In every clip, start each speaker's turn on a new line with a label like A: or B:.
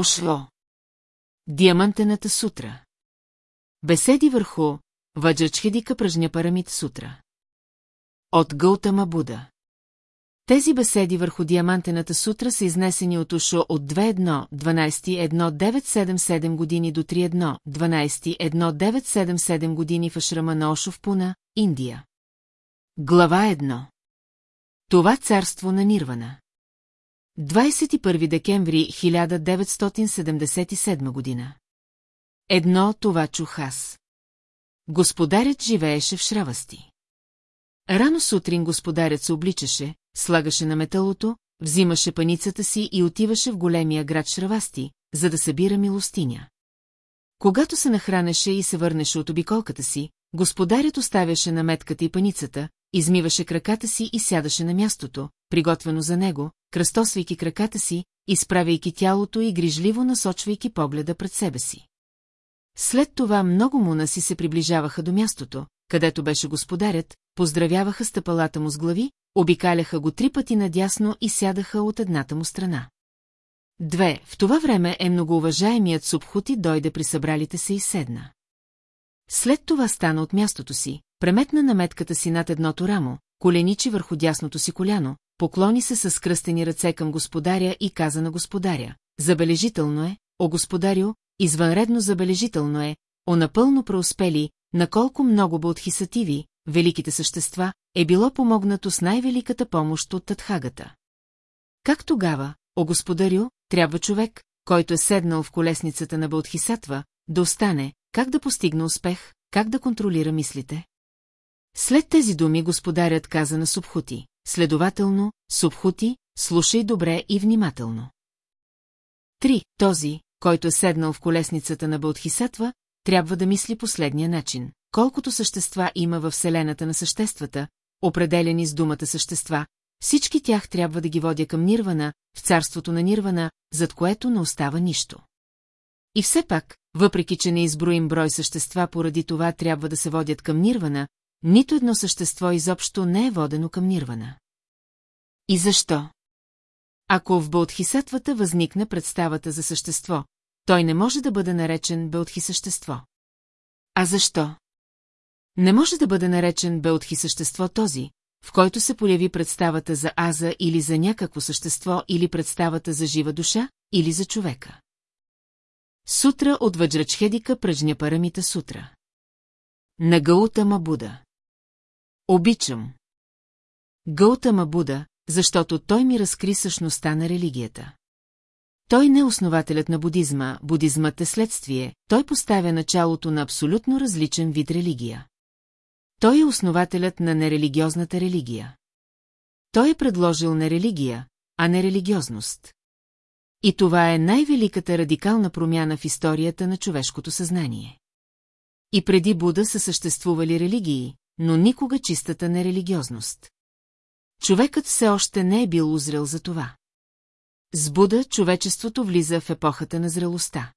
A: Ошло. Диамантената сутра. Беседи върху Ваджачхедика пръжня парамид сутра. От Гълтама Буда. Тези беседи върху Диамантената сутра са изнесени от Ушо от 2.1.12.1977 години до 3.1.12.1977 години в Ашрама на Ошо в Пуна, Индия. Глава 1. Това царство на Нирвана. 21 декември 1977 година. Едно това чух аз. Господарят живееше в шравасти. Рано сутрин господарят се обличаше, слагаше на металото, взимаше паницата си и отиваше в големия град Шравасти, за да събира милостиня. Когато се нахранеше и се върнеше от обиколката си, Господарят оставяше наметката и паницата, измиваше краката си и сядаше на мястото, приготвено за него, кръстосвайки краката си, изправяйки тялото и грижливо насочвайки погледа пред себе си. След това много муна си се приближаваха до мястото, където беше господарят, поздравяваха стъпалата му с глави, обикаляха го три пъти надясно и сядаха от едната му страна. Две, в това време е многоуважаемият Субхути дойде при събралите се и седна. След това стана от мястото си, преметна наметката си над едното рамо, коленичи върху дясното си коляно, поклони се с кръстени ръце към господаря и каза на господаря. Забележително е, о господарю, извънредно забележително е, о напълно преуспели, наколко много хисативи, великите същества, е било помогнато с най-великата помощ от Татхагата. Как тогава, о господарю, трябва човек, който е седнал в колесницата на баотхисатва, да остане, как да постигна успех, как да контролира мислите. След тези думи господарят каза на Субхути, следователно, Субхути, слушай добре и внимателно. Три, този, който е седнал в колесницата на Баудхисатва, трябва да мисли последния начин. Колкото същества има във Вселената на съществата, определени с думата същества, всички тях трябва да ги водя към Нирвана, в царството на Нирвана, зад което не остава нищо. И все пак, въпреки че не изброим брой същества поради това трябва да се водят към Нирвана, нито едно същество изобщо не е водено към Нирвана. И защо? Ако в Баотхисатвата възникне представата за същество, той не може да бъде наречен Баудхи същество. А защо? Не може да бъде наречен Баудхи същество този, в който се появи представата за аза или за някакво същество или представата за жива душа или за човека. Сутра от Ваджрачхедика пръжня парамита сутра. На Гаутама Буда. Обичам. Гаутама Буда, защото той ми разкри същността на религията. Той не е основателят на будизма, будизмът е следствие, той поставя началото на абсолютно различен вид религия. Той е основателят на нерелигиозната религия. Той е предложил не религия, а не религиозност. И това е най-великата радикална промяна в историята на човешкото съзнание. И преди Буда са съществували религии, но никога чистата нерелигиозност. Човекът все още не е бил узрел за това. С Буда човечеството влиза в епохата на зрелостта.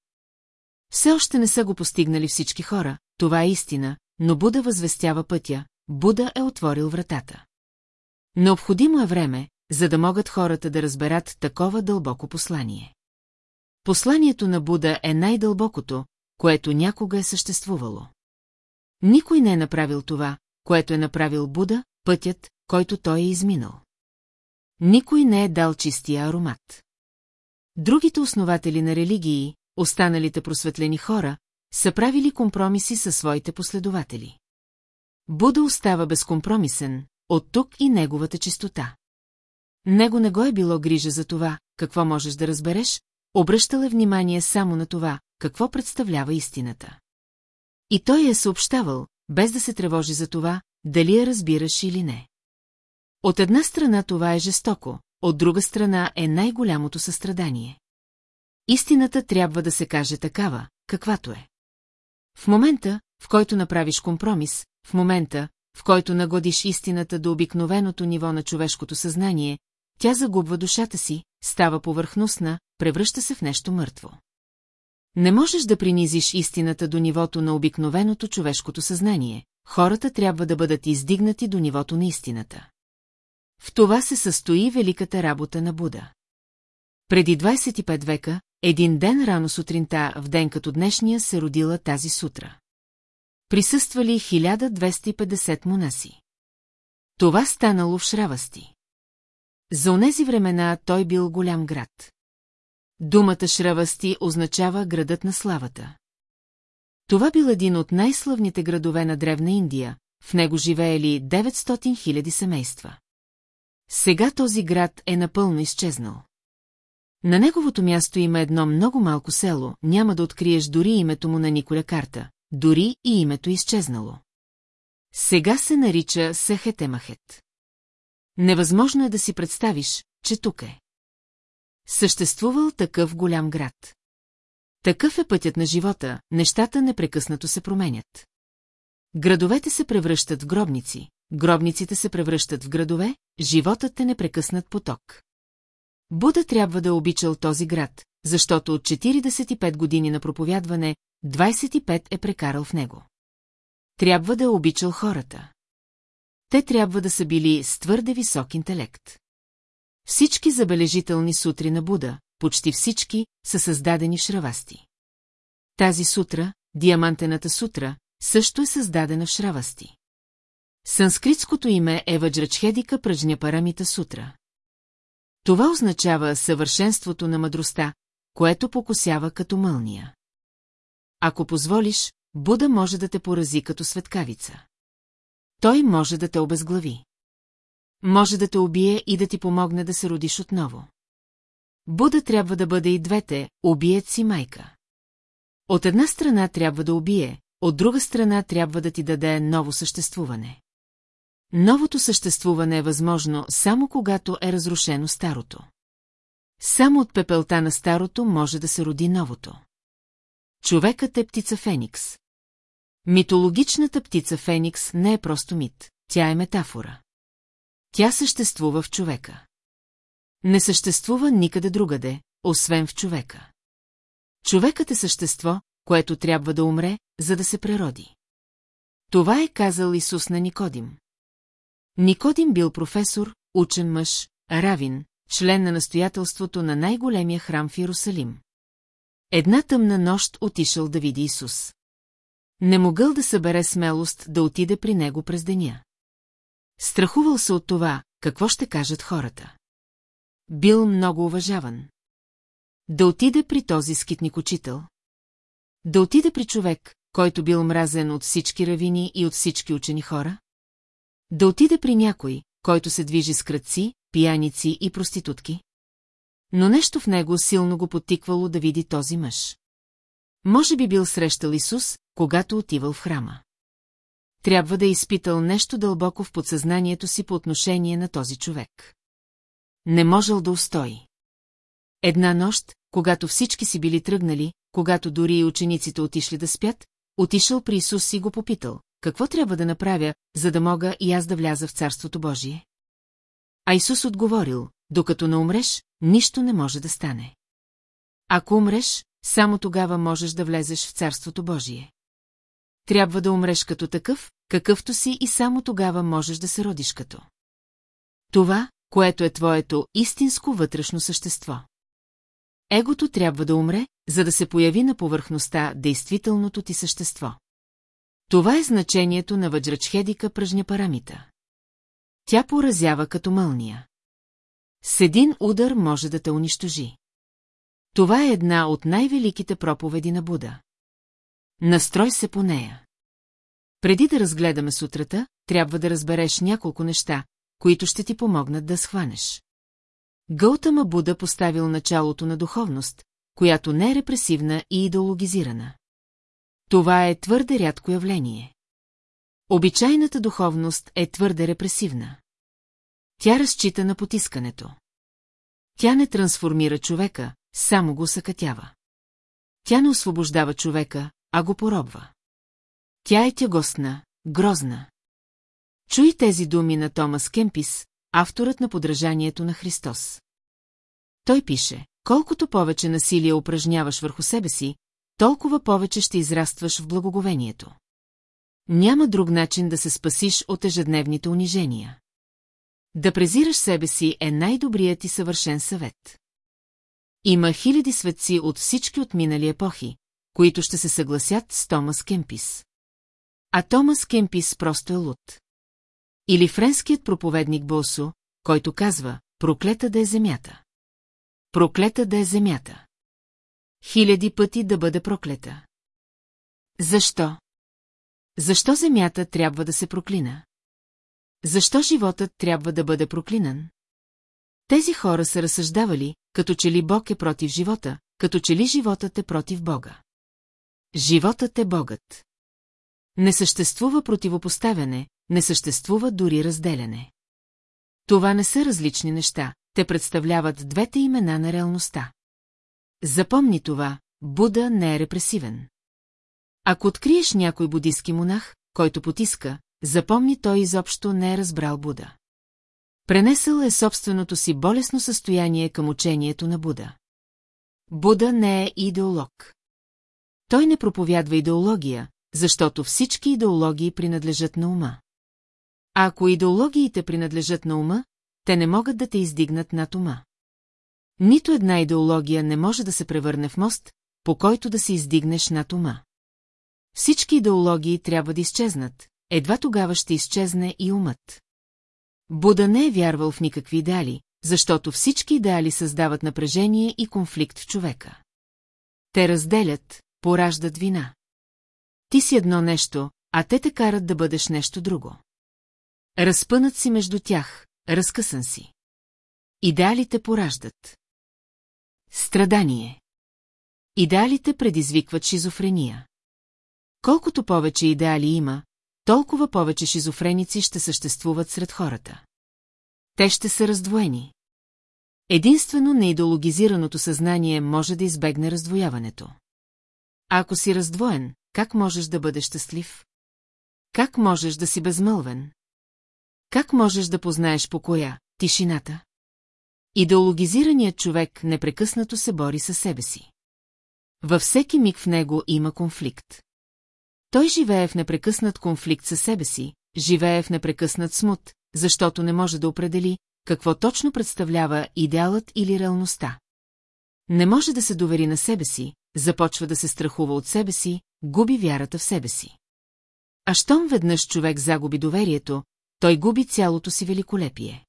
A: Все още не са го постигнали всички хора, това е истина, но Буда възвестява пътя, Буда е отворил вратата. Необходимо е време, за да могат хората да разберат такова дълбоко послание. Посланието на Буда е най-дълбокото, което някога е съществувало. Никой не е направил това, което е направил Буда, пътят, който той е изминал. Никой не е дал чистия аромат. Другите основатели на религии, останалите просветлени хора, са правили компромиси със своите последователи. Буда остава безкомпромисен, от тук и неговата чистота. Него не го е било грижа за това, какво можеш да разбереш, обръщала е внимание само на това, какво представлява истината. И той я е съобщавал, без да се тревожи за това, дали я разбираш или не. От една страна това е жестоко, от друга страна е най-голямото състрадание. Истината трябва да се каже такава, каквато е. В момента, в който направиш компромис, в момента, в който нагодиш истината до обикновеното ниво на човешкото съзнание, тя загубва душата си, става повърхностна, превръща се в нещо мъртво. Не можеш да принизиш истината до нивото на обикновеното човешкото съзнание. Хората трябва да бъдат издигнати до нивото на истината. В това се състои великата работа на Буда. Преди 25 века, един ден рано сутринта, в ден като днешния, се родила тази сутра. Присъствали 1250 монаси. Това станало в Шравасти. За онези времена той бил голям град. Думата Шравасти означава градът на славата. Това бил един от най-славните градове на Древна Индия, в него живеели 900 000 семейства. Сега този град е напълно изчезнал. На неговото място има едно много малко село, няма да откриеш дори името му на Николя Карта, дори и името изчезнало. Сега се нарича Сахетемахет. Невъзможно е да си представиш, че тук е. Съществувал такъв голям град. Такъв е пътят на живота, нещата непрекъснато се променят. Градовете се превръщат в гробници, гробниците се превръщат в градове, животът е непрекъснат поток. Буда трябва да е обичал този град, защото от 45 години на проповядване, 25 е прекарал в него. Трябва да е обичал хората те трябва да са били с твърде висок интелект. Всички забележителни сутри на Буда, почти всички, са създадени шравасти. Тази сутра, диамантената сутра, също е създадена в шравасти. Санскритското име е Ваджрачхедика пръжня парамита сутра. Това означава съвършенството на мъдростта, което покосява като мълния. Ако позволиш, Буда може да те порази като светкавица. Той може да те обезглави. Може да те убие и да ти помогне да се родиш отново. Буда трябва да бъде и двете, убият си майка. От една страна трябва да убие, от друга страна трябва да ти даде ново съществуване. Новото съществуване е възможно само когато е разрушено старото. Само от пепелта на старото може да се роди новото. Човекът е птица Феникс. Митологичната птица Феникс не е просто мит, тя е метафора. Тя съществува в човека. Не съществува никъде другаде, освен в човека. Човекът е същество, което трябва да умре, за да се прероди. Това е казал Исус на Никодим. Никодим бил професор, учен мъж, равин, член на настоятелството на най-големия храм в Иерусалим. Една тъмна нощ отишъл да види Исус. Не могъл да събере смелост да отиде при него през деня. Страхувал се от това, какво ще кажат хората. Бил много уважаван. Да отиде при този скитник учител. Да отиде при човек, който бил мразен от всички равини и от всички учени хора. Да отиде при някой, който се движи с кръци, пияници и проститутки. Но нещо в него силно го потиквало да види този мъж. Може би бил срещал Исус, когато отивал в храма. Трябва да е изпитал нещо дълбоко в подсъзнанието си по отношение на този човек. Не можел да устои. Една нощ, когато всички си били тръгнали, когато дори и учениците отишли да спят, отишъл при Исус и го попитал, какво трябва да направя, за да мога и аз да вляза в Царството Божие? А Исус отговорил, докато не умреш, нищо не може да стане. Ако умреш, само тогава можеш да влезеш в Царството Божие. Трябва да умреш като такъв, какъвто си и само тогава можеш да се родиш като. Това, което е твоето истинско вътрешно същество. Егото трябва да умре, за да се появи на повърхността действителното ти същество. Това е значението на Ваджрачхедика парамита. Тя поразява като мълния. С един удар може да те унищожи. Това е една от най-великите проповеди на Буда. Настрой се по нея. Преди да разгледаме сутрата, трябва да разбереш няколко неща, които ще ти помогнат да схванеш. Гълтама Буда поставил началото на духовност, която не е репресивна и идеологизирана. Това е твърде рядко явление. Обичайната духовност е твърде репресивна. Тя разчита на потискането. Тя не трансформира човека, само го съкътява. Тя не освобождава човека, а го поробва. Тя е тягостна, грозна. Чуй тези думи на Томас Кемпис, авторът на подражанието на Христос. Той пише, колкото повече насилие упражняваш върху себе си, толкова повече ще израстваш в благоговението. Няма друг начин да се спасиш от ежедневните унижения. Да презираш себе си е най-добрият и съвършен съвет. Има хиляди светци от всички отминали епохи, които ще се съгласят с Томас Кемпис. А Томас Кемпис просто е луд. Или френският проповедник Босо, който казва, проклета да е земята. Проклета да е земята. Хиляди пъти да бъде проклета. Защо? Защо земята трябва да се проклина? Защо животът трябва да бъде проклинан? Тези хора са разсъждавали, като че ли Бог е против живота, като че ли животът е против Бога. Животът е Богът. Не съществува противопоставяне, не съществува дори разделяне. Това не са различни неща, те представляват двете имена на реалността. Запомни това, Буда не е репресивен. Ако откриеш някой будистки монах, който потиска, запомни той изобщо не е разбрал Буда. Пренесъл е собственото си болесно състояние към учението на Буда. Буда не е идеолог. Той не проповядва идеология, защото всички идеологии принадлежат на ума. А ако идеологиите принадлежат на ума, те не могат да те издигнат над ума. Нито една идеология не може да се превърне в мост, по който да се издигнеш над ума. Всички идеологии трябва да изчезнат, едва тогава ще изчезне и умът. Буда не е вярвал в никакви идеали, защото всички идеали създават напрежение и конфликт в човека. Те разделят, пораждат вина. Ти си едно нещо, а те те карат да бъдеш нещо друго. Разпънат си между тях, разкъсан си. Идеалите пораждат. Страдание. Идеалите предизвикват шизофрения. Колкото повече идеали има, толкова повече шизофреници ще съществуват сред хората. Те ще са раздвоени. Единствено неидеологизираното съзнание може да избегне раздвояването. А ако си раздвоен, как можеш да бъдеш щастлив? Как можеш да си безмълвен? Как можеш да познаеш покоя, тишината? Идеологизираният човек непрекъснато се бори със себе си. Във всеки миг в него има конфликт. Той живее в непрекъснат конфликт със себе си, живее в непрекъснат смут, защото не може да определи, какво точно представлява идеалът или реалността. Не може да се довери на себе си, започва да се страхува от себе си, губи вярата в себе си. А щом веднъж човек загуби доверието, той губи цялото си великолепие.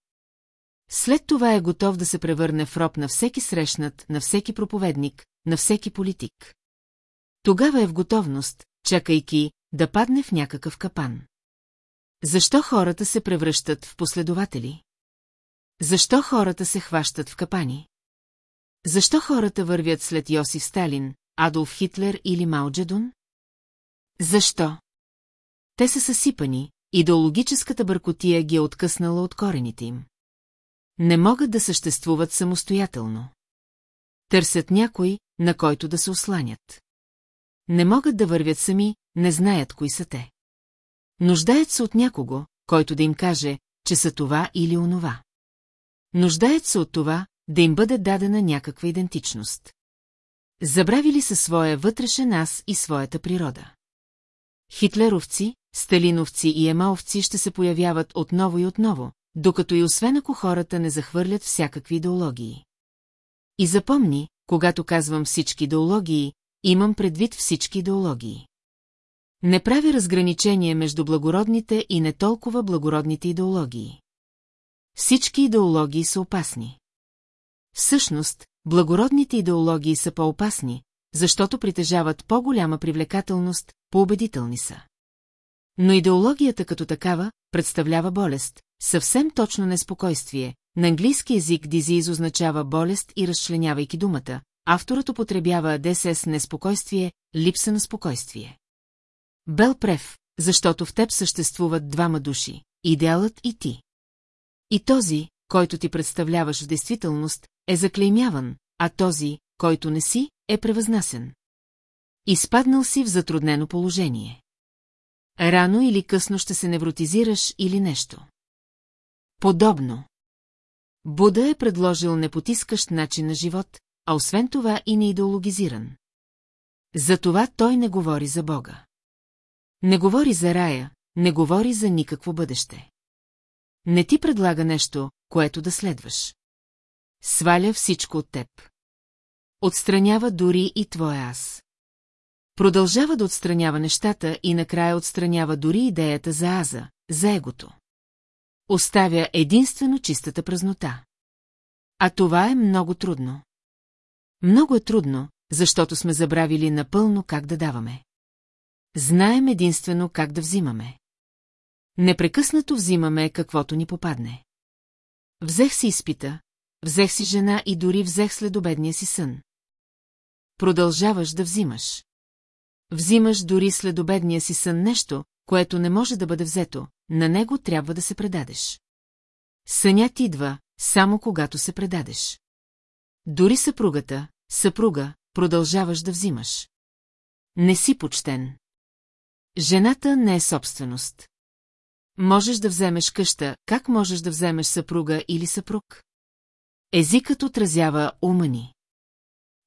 A: След това е готов да се превърне в роб на всеки срещнат, на всеки проповедник, на всеки политик. Тогава е в готовност, чакайки да падне в някакъв капан. Защо хората се превръщат в последователи? Защо хората се хващат в капани? Защо хората вървят след Йосиф Сталин, Адолф Хитлер или Мао Джедун? Защо? Те са съсипани, идеологическата бъркотия ги е откъснала от корените им. Не могат да съществуват самостоятелно. Търсят някой, на който да се осланят. Не могат да вървят сами, не знаят кои са те. Нуждаят се от някого, който да им каже, че са това или онова. Нуждаят се от това, да им бъде дадена някаква идентичност. Забравили са своя вътрешен аз и своята природа. Хитлеровци, сталиновци и емаловци ще се появяват отново и отново, докато и освен ако хората не захвърлят всякакви идеологии. И запомни, когато казвам всички идеологии, имам предвид всички идеологии. Не прави разграничение между благородните и не толкова благородните идеологии. Всички идеологии са опасни. Всъщност, благородните идеологии са по-опасни, защото притежават по-голяма привлекателност, по-убедителни са. Но идеологията като такава представлява болест, съвсем точно неспокойствие. На английски език дизиз означава болест и разчленявайки думата, Авторът употребява ДС с неспокойствие, липса на спокойствие. Бел прев, защото в теб съществуват двама души – идеалът и ти. И този, който ти представляваш в действителност, е заклеймяван, а този, който не си, е превъзнасен. Изпаднал си в затруднено положение. Рано или късно ще се невротизираш или нещо. Подобно. Буда е предложил непотискащ начин на живот, а освен това и не идеологизиран. Затова той не говори за Бога. Не говори за рая, не говори за никакво бъдеще. Не ти предлага нещо, което да следваш. Сваля всичко от теб. Отстранява дори и твое аз. Продължава да отстранява нещата и накрая отстранява дори идеята за аза, за егото. Оставя единствено чистата празнота. А това е много трудно. Много е трудно, защото сме забравили напълно как да даваме. Знаем единствено как да взимаме. Непрекъснато взимаме каквото ни попадне. Взех си изпита, взех си жена и дори взех следобедния си сън. Продължаваш да взимаш. Взимаш дори следобедния си сън нещо, което не може да бъде взето, на него трябва да се предадеш. Сънят идва, само когато се предадеш. Дори съпругата, съпруга, продължаваш да взимаш. Не си почтен. Жената не е собственост. Можеш да вземеш къща, как можеш да вземеш съпруга или съпруг? Езикът отразява ума ни.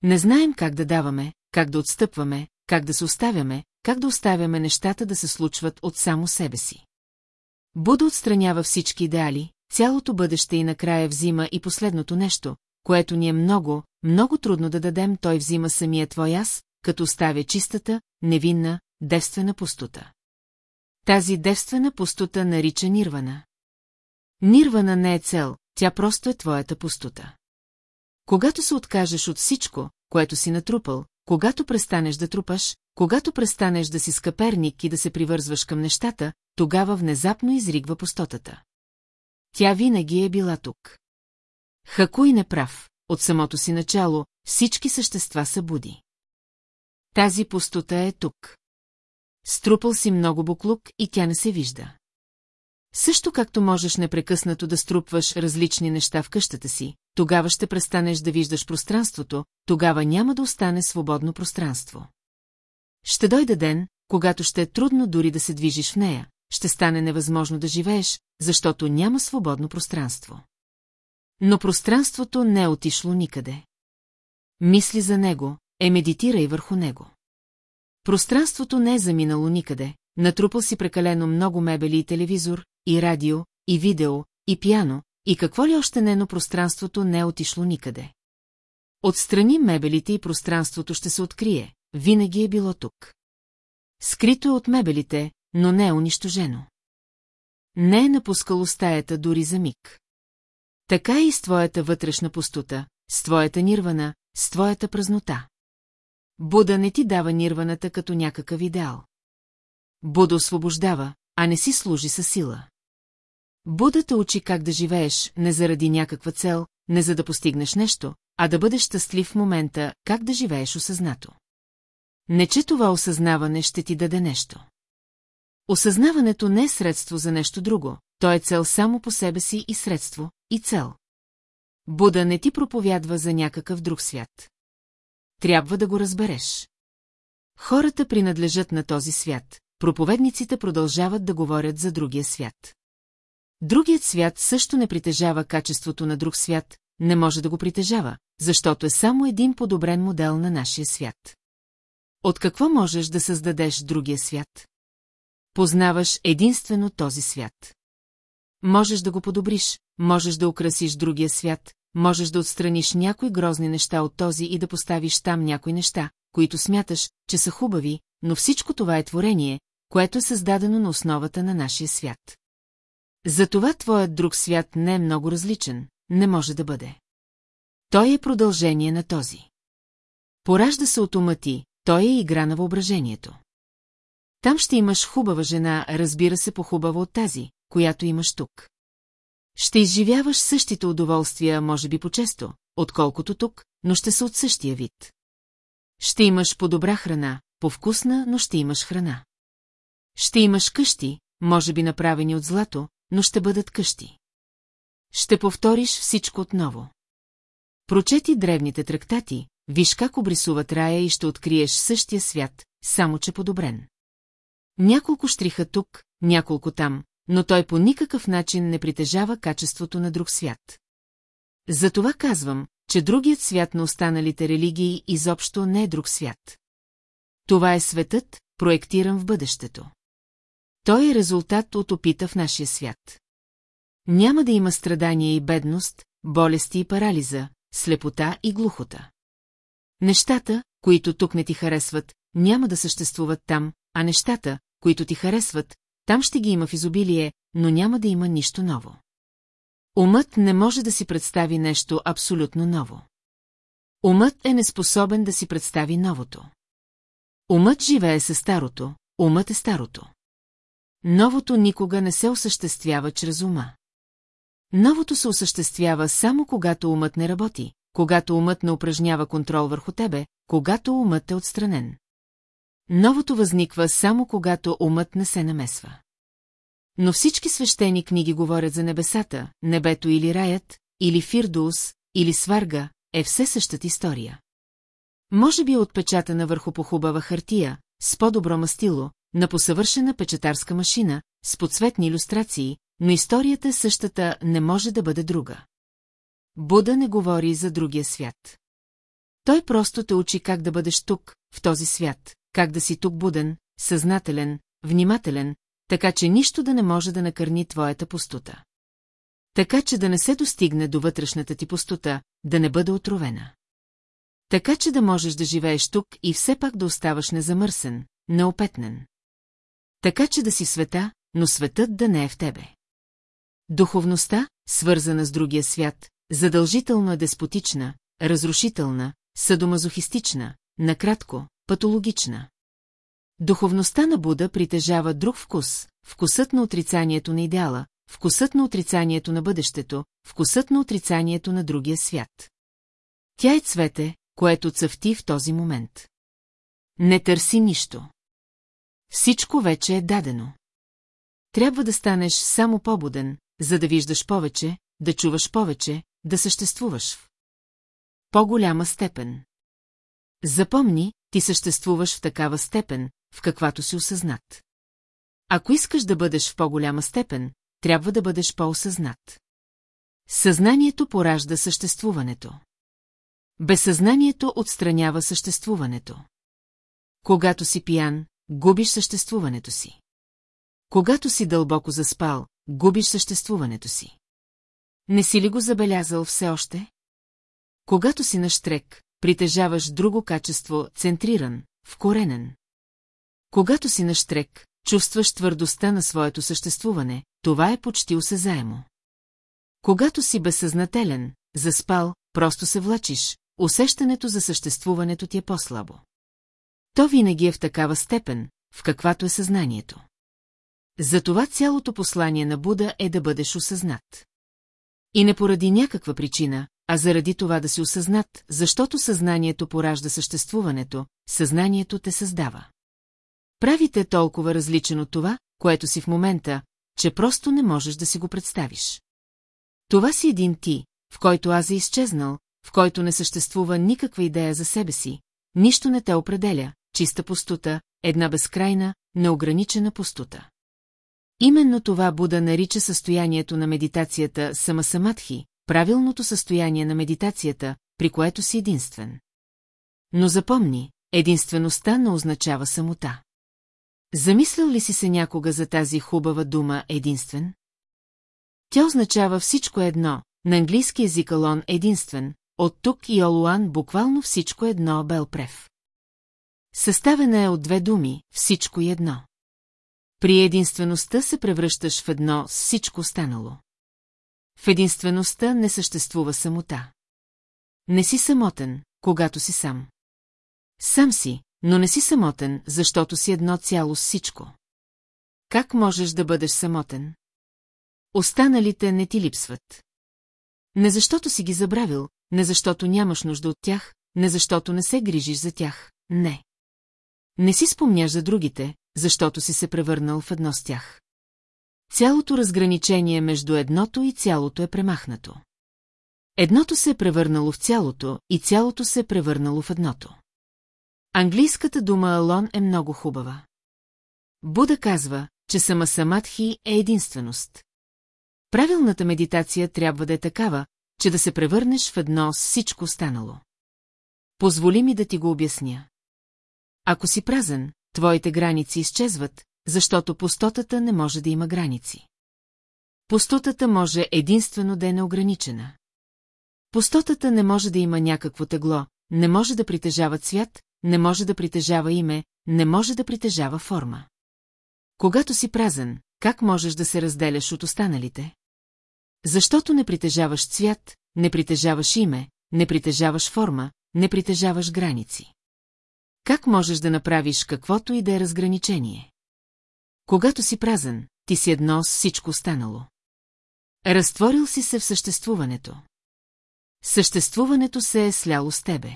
A: Не знаем как да даваме, как да отстъпваме, как да се оставяме, как да оставяме нещата да се случват от само себе си. Буда отстранява всички идеали, цялото бъдеще и накрая взима и последното нещо, което ни е много, много трудно да дадем, той взима самия твой аз, като оставя чистата, невинна, девствена пустота. Тази девствена пустота нарича нирвана. Нирвана не е цел, тя просто е твоята пустота. Когато се откажеш от всичко, което си натрупал, когато престанеш да трупаш, когато престанеш да си скъперник и да се привързваш към нещата, тогава внезапно изригва пустотата. Тя винаги е била тук. Хакуй не прав, от самото си начало всички същества са буди. Тази пустота е тук. Струпал си много буклук и тя не се вижда. Също както можеш непрекъснато да струпваш различни неща в къщата си, тогава ще престанеш да виждаш пространството, тогава няма да остане свободно пространство. Ще дойде ден, когато ще е трудно дори да се движиш в нея, ще стане невъзможно да живееш, защото няма свободно пространство. Но пространството не е отишло никъде. Мисли за него, е медитирай върху него. Пространството не е заминало никъде, натрупал си прекалено много мебели и телевизор, и радио, и видео, и пиано, и какво ли още не, но пространството не е отишло никъде. Отстрани мебелите и пространството ще се открие, винаги е било тук. Скрито е от мебелите, но не е унищожено. Не е напускало стаята дори за миг. Така е и с твоята вътрешна пустота, с твоята нирвана, с твоята празнота. Буда не ти дава нирваната като някакъв идеал. Буда освобождава, а не си служи със сила. Буда те учи как да живееш не заради някаква цел, не за да постигнеш нещо, а да бъдеш щастлив в момента, как да живееш осъзнато. Не че това осъзнаване ще ти даде нещо. Осъзнаването не е средство за нещо друго, то е цел само по себе си и средство, и цел. Буда не ти проповядва за някакъв друг свят. Трябва да го разбереш. Хората принадлежат на този свят, проповедниците продължават да говорят за другия свят. Другият свят също не притежава качеството на друг свят, не може да го притежава, защото е само един подобрен модел на нашия свят. От какво можеш да създадеш другия свят? Познаваш единствено този свят. Можеш да го подобриш, можеш да украсиш другия свят, можеш да отстраниш някои грозни неща от този и да поставиш там някои неща, които смяташ, че са хубави, но всичко това е творение, което е създадено на основата на нашия свят. Затова твоят друг свят не е много различен, не може да бъде. Той е продължение на този. Поражда се от ума ти, той е игра на въображението. Там ще имаш хубава жена, разбира се по-хубава от тази, която имаш тук. Ще изживяваш същите удоволствия, може би по-често, отколкото тук, но ще са от същия вид. Ще имаш по-добра храна, по-вкусна, но ще имаш храна. Ще имаш къщи, може би направени от злато, но ще бъдат къщи. Ще повториш всичко отново. Прочети древните трактати, виж как обрисуват рая и ще откриеш същия свят, само че подобрен. Няколко штриха тук, няколко там, но той по никакъв начин не притежава качеството на друг свят. Затова казвам, че другият свят на останалите религии изобщо не е друг свят. Това е светът, проектиран в бъдещето. Той е резултат от опита в нашия свят. Няма да има страдания и бедност, болести и парализа, слепота и глухота. Нещата, които тук не ти харесват, няма да съществуват там, а нещата, които ти харесват, там ще ги има в изобилие, но няма да има нищо ново. Умът не може да си представи нещо абсолютно ново. Умът е неспособен да си представи новото. Умът живее със старото, умът е старото. Новото никога не се осъществява чрез ума. Новото се осъществява само когато умът не работи, когато умът не упражнява контрол върху тебе, когато умът е отстранен. Новото възниква само когато умът не се намесва. Но всички свещени книги говорят за небесата, небето или раят, или Фирдус, или Сварга, е все същата история. Може би е отпечатана върху похубава хартия, с по-добро мастило, на посъвършена печатарска машина, с подсветни иллюстрации, но историята е същата не може да бъде друга. Буда не говори за другия свят. Той просто те учи как да бъдеш тук, в този свят, как да си тук буден, съзнателен, внимателен, така че нищо да не може да накърни твоята пустота. Така че да не се достигне до вътрешната ти пустота, да не бъде отровена. Така че да можеш да живееш тук и все пак да оставаш незамърсен, неопетнен. Така че да си света, но светът да не е в тебе. Духовността, свързана с другия свят, задължително е деспотична, разрушителна, съдомазохистична, накратко, патологична. Духовността на Буда притежава друг вкус, вкусът на отрицанието на идеала, вкусът на отрицанието на бъдещето, вкусът на отрицанието на другия свят. Тя е цвете, което цъфти в този момент. Не търси нищо. Всичко вече е дадено. Трябва да станеш само по-буден, за да виждаш повече, да чуваш повече, да съществуваш в по-голяма степен. Запомни, ти съществуваш в такава степен, в каквато си осъзнат. Ако искаш да бъдеш в по-голяма степен, трябва да бъдеш по-осъзнат. Съзнанието поражда съществуването. Безсъзнанието отстранява съществуването. Когато си пиян, губиш съществуването си. Когато си дълбоко заспал, губиш съществуването си. Не си ли го забелязал все още? Когато си на штрек, притежаваш друго качество – центриран, вкоренен. Когато си на штрек, чувстваш твърдостта на своето съществуване, това е почти осезаемо. Когато си безсъзнателен, заспал, просто се влачиш, усещането за съществуването ти е по-слабо. То винаги е в такава степен, в каквато е съзнанието. Затова цялото послание на Буда е да бъдеш осъзнат. И не поради някаква причина, а заради това да си осъзнат, защото съзнанието поражда съществуването, съзнанието те създава. Правите толкова различен от това, което си в момента, че просто не можеш да си го представиш. Това си един ти, в който аз е изчезнал, в който не съществува никаква идея за себе си, нищо не те определя, чиста пустота, една безкрайна, неограничена пустота. Именно това Буда нарича състоянието на медитацията самасамадхи, правилното състояние на медитацията, при което си единствен. Но запомни, единствеността не означава самота. Замислил ли си се някога за тази хубава дума единствен? Тя означава всичко едно, на английски език алон единствен, от тук и олуан буквално всичко едно белпрев. Съставена е от две думи, всичко и едно. При единствеността се превръщаш в едно с всичко станало. В единствеността не съществува самота. Не си самотен, когато си сам. Сам си, но не си самотен, защото си едно цяло с всичко. Как можеш да бъдеш самотен? Останалите не ти липсват. Не защото си ги забравил, не защото нямаш нужда от тях, не защото не се грижиш за тях, не. Не си спомняш за другите, защото си се превърнал в едно с тях. Цялото разграничение между едното и цялото е премахнато. Едното се е превърнало в цялото и цялото се е превърнало в едното. Английската дума алон е много хубава. Буда казва, че сама самадхи е единственост. Правилната медитация трябва да е такава, че да се превърнеш в едно с всичко останало. Позволи ми да ти го обясня. Ако си празен, твоите граници изчезват, защото пустотата не може да има граници. Пустотата може единствено да е неограничена. Пустотата не може да има някакво тегло, не може да притежава цвят, не може да притежава име, не може да притежава форма. Когато си празен, как можеш да се разделяш от останалите? Защото не притежаваш цвят, не притежаваш име, не притежаваш форма, не притежаваш граници. Как можеш да направиш каквото и да е разграничение? Когато си празен, ти си едно с всичко останало. Разтворил си се в съществуването. Съществуването се е сляло с тебе.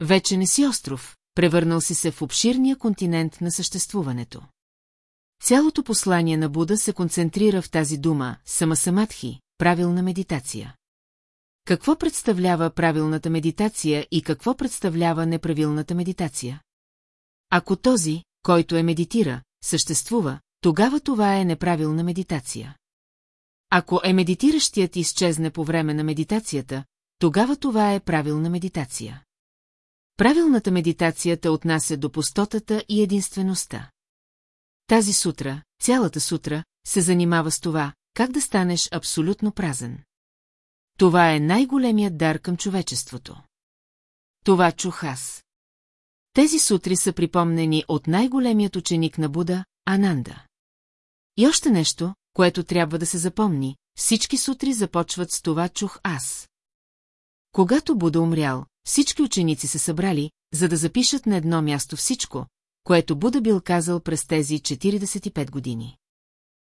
A: Вече не си остров, превърнал си се в обширния континент на съществуването. Цялото послание на Буда се концентрира в тази дума самасамадхи, правилна медитация. Какво представлява правилната медитация и какво представлява неправилната медитация? Ако този, който е медитира, съществува, тогава това е неправилна медитация. Ако е медитиращият изчезне по време на медитацията, тогава това е правилна медитация. Правилната медитация те отнася до пустотата и единствеността. Тази сутра, цялата сутра, се занимава с това, как да станеш абсолютно празен. Това е най-големият дар към човечеството. Това чух аз. Тези сутри са припомнени от най-големият ученик на Буда, Ананда. И още нещо, което трябва да се запомни, всички сутри започват с това чух аз. Когато Буда умрял, всички ученици се събрали, за да запишат на едно място всичко, което Буда бил казал през тези 45 години.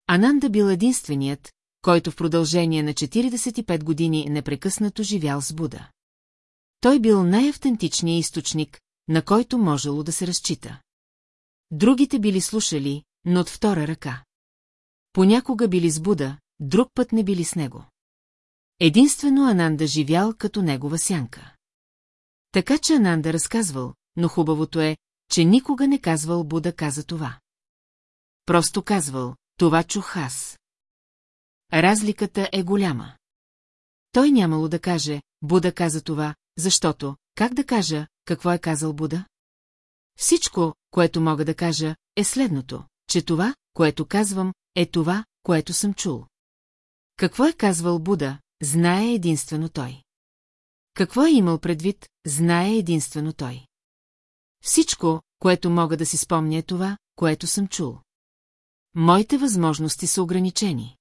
A: Ананда бил единственият, който в продължение на 45 години непрекъснато живял с Буда. Той бил най-автентичният източник, на който можело да се разчита. Другите били слушали, но от втора ръка. Понякога били с Буда, друг път не били с него. Единствено Ананда живял като негова сянка. Така че Ананда разказвал, но хубавото е, че никога не казвал Буда каза това. Просто казвал, това чух аз. Разликата е голяма. Той нямало да каже, Буда каза това, защото, как да кажа, какво е казал Буда? Всичко, което мога да кажа, е следното, че това, което казвам, е това, което съм чул. Какво е казвал Буда, знае единствено той. Какво е имал предвид, знае единствено той. Всичко, което мога да си спомня е това, което съм чул. Моите възможности са ограничени.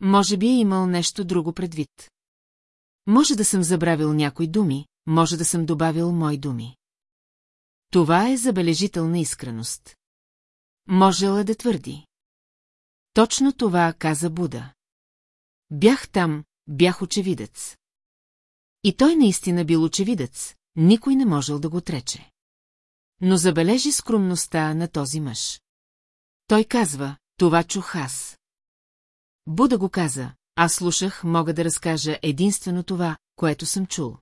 A: Може би е имал нещо друго предвид. Може да съм забравил някои думи, може да съм добавил мои думи. Това е забележителна искреност. Можела да твърди. Точно това каза Буда. Бях там, бях очевидец. И той наистина бил очевидец, никой не можел да го трече. Но забележи скромността на този мъж. Той казва, това чух аз. Буда го каза, аз слушах, мога да разкажа единствено това, което съм чул.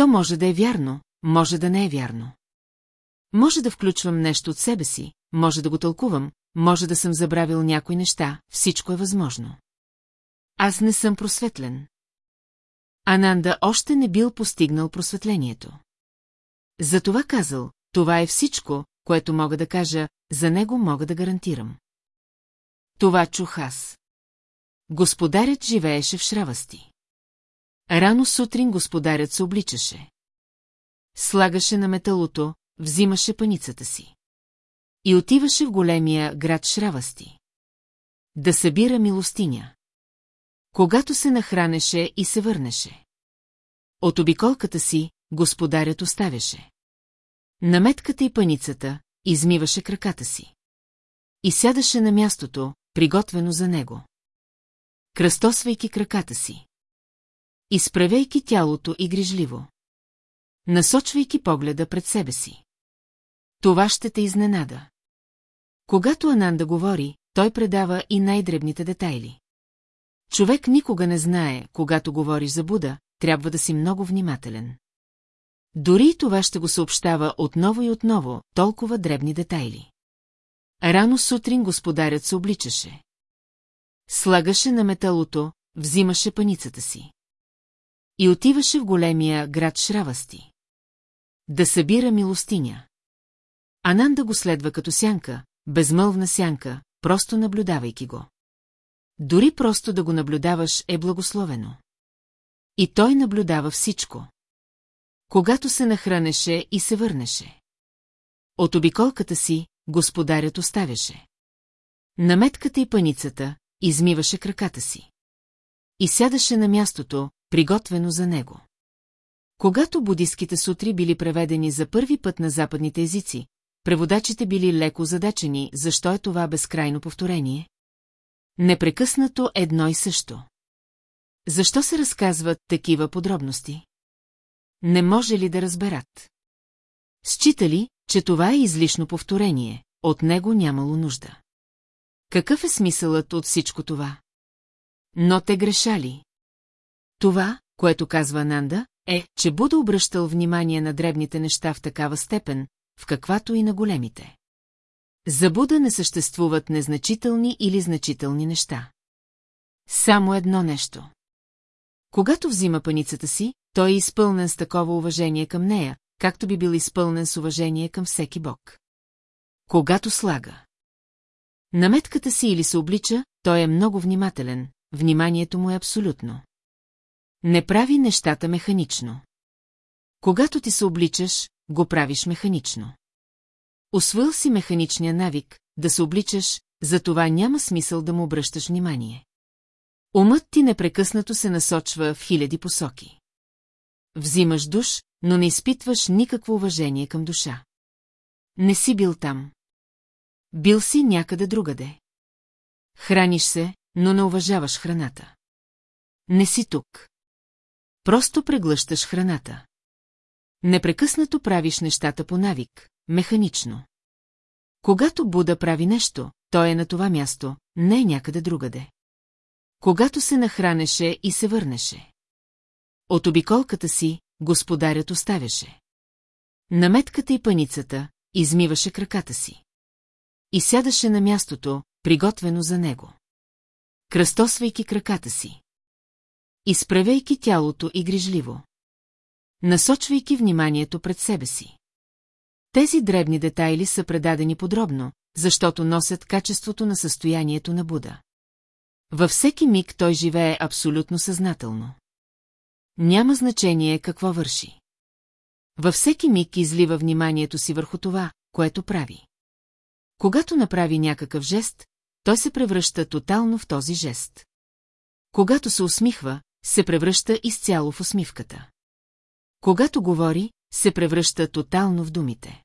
A: То може да е вярно, може да не е вярно. Може да включвам нещо от себе си, може да го тълкувам, може да съм забравил някои неща, всичко е възможно. Аз не съм просветлен. Ананда още не бил постигнал просветлението. Затова казал, това е всичко, което мога да кажа, за него мога да гарантирам. Това чух аз. Господарят живееше в шравасти. Рано сутрин господарят се обличаше. Слагаше на металото, взимаше паницата си. И отиваше в големия град Шравасти. Да събира милостиня. Когато се нахранеше и се върнеше. От обиколката си, господарят оставяше. Наметката и паницата, измиваше краката си. И сядаше на мястото, приготвено за него. Кръстосвайки краката си изправяйки тялото и грижливо. Насочвайки погледа пред себе си. Това ще те изненада. Когато Ананда говори, той предава и най-дребните детайли. Човек никога не знае, когато говориш за Буда, трябва да си много внимателен. Дори и това ще го съобщава отново и отново, толкова дребни детайли. Рано сутрин господарят се обличаше. Слагаше на металото, взимаше паницата си. И отиваше в големия град Шравасти. Да събира милостиня. Ананда го следва като сянка, безмълвна сянка, просто наблюдавайки го. Дори просто да го наблюдаваш е благословено. И той наблюдава всичко. Когато се нахранеше и се върнеше. От обиколката си, господарят оставяше. Наметката и паницата измиваше краката си. И сядаше на мястото, приготвено за него. Когато будистките сутри били преведени за първи път на западните езици, преводачите били леко задачени, защо е това безкрайно повторение. Непрекъснато едно и също. Защо се разказват такива подробности? Не може ли да разберат? Считали, че това е излишно повторение, от него нямало нужда. Какъв е смисълът от всичко това? Но те грешали. Това, което казва Нанда, е, че Буда обръщал внимание на дребните неща в такава степен, в каквато и на големите. За Буда не съществуват незначителни или значителни неща. Само едно нещо. Когато взима паницата си, той е изпълнен с такова уважение към нея, както би бил изпълнен с уважение към всеки бог. Когато слага. наметката си или се облича, той е много внимателен, вниманието му е абсолютно. Не прави нещата механично. Когато ти се обличаш, го правиш механично. Освоил си механичния навик, да се обличаш, за това няма смисъл да му обръщаш внимание. Умът ти непрекъснато се насочва в хиляди посоки. Взимаш душ, но не изпитваш никакво уважение към душа. Не си бил там. Бил си някъде другаде. Храниш се, но не уважаваш храната. Не си тук. Просто преглъщаш храната. Непрекъснато правиш нещата по навик, механично. Когато Буда прави нещо, той е на това място, не е някъде другаде. Когато се нахранеше и се върнеше. От обиколката си, господарят оставяше. Наметката и паницата, измиваше краката си. И сядаше на мястото, приготвено за него. Кръстосвайки краката си. Изправяйки тялото и грижливо. Насочвайки вниманието пред себе си. Тези дребни детайли са предадени подробно, защото носят качеството на състоянието на Буда. Във всеки миг той живее абсолютно съзнателно. Няма значение какво върши. Във всеки миг излива вниманието си върху това, което прави. Когато направи някакъв жест, той се превръща тотално в този жест. Когато се усмихва, се превръща изцяло в усмивката. Когато говори, се превръща тотално в думите.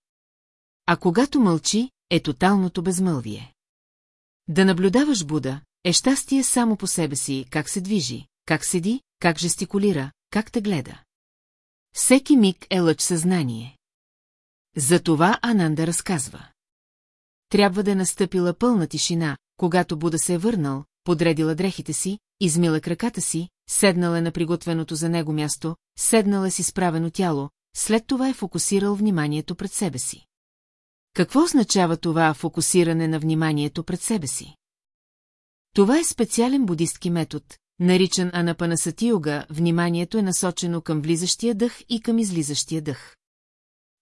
A: А когато мълчи, е тоталното безмълвие. Да наблюдаваш Буда е щастие само по себе си, как се движи, как седи, как жестикулира, как те гледа. Всеки миг е лъч съзнание. За това Ананда разказва. Трябва да е настъпила пълна тишина, когато Буда се е върнал, подредила дрехите си, измила краката си, седнала е на приготвеното за него място, седнала си справено тяло, след това е фокусирал вниманието пред себе си. Какво означава това фокусиране на вниманието пред себе си? Това е специален будистки метод, наричан Анапанасатиога. йога, вниманието е насочено към влизащия дъх и към излизащия дъх.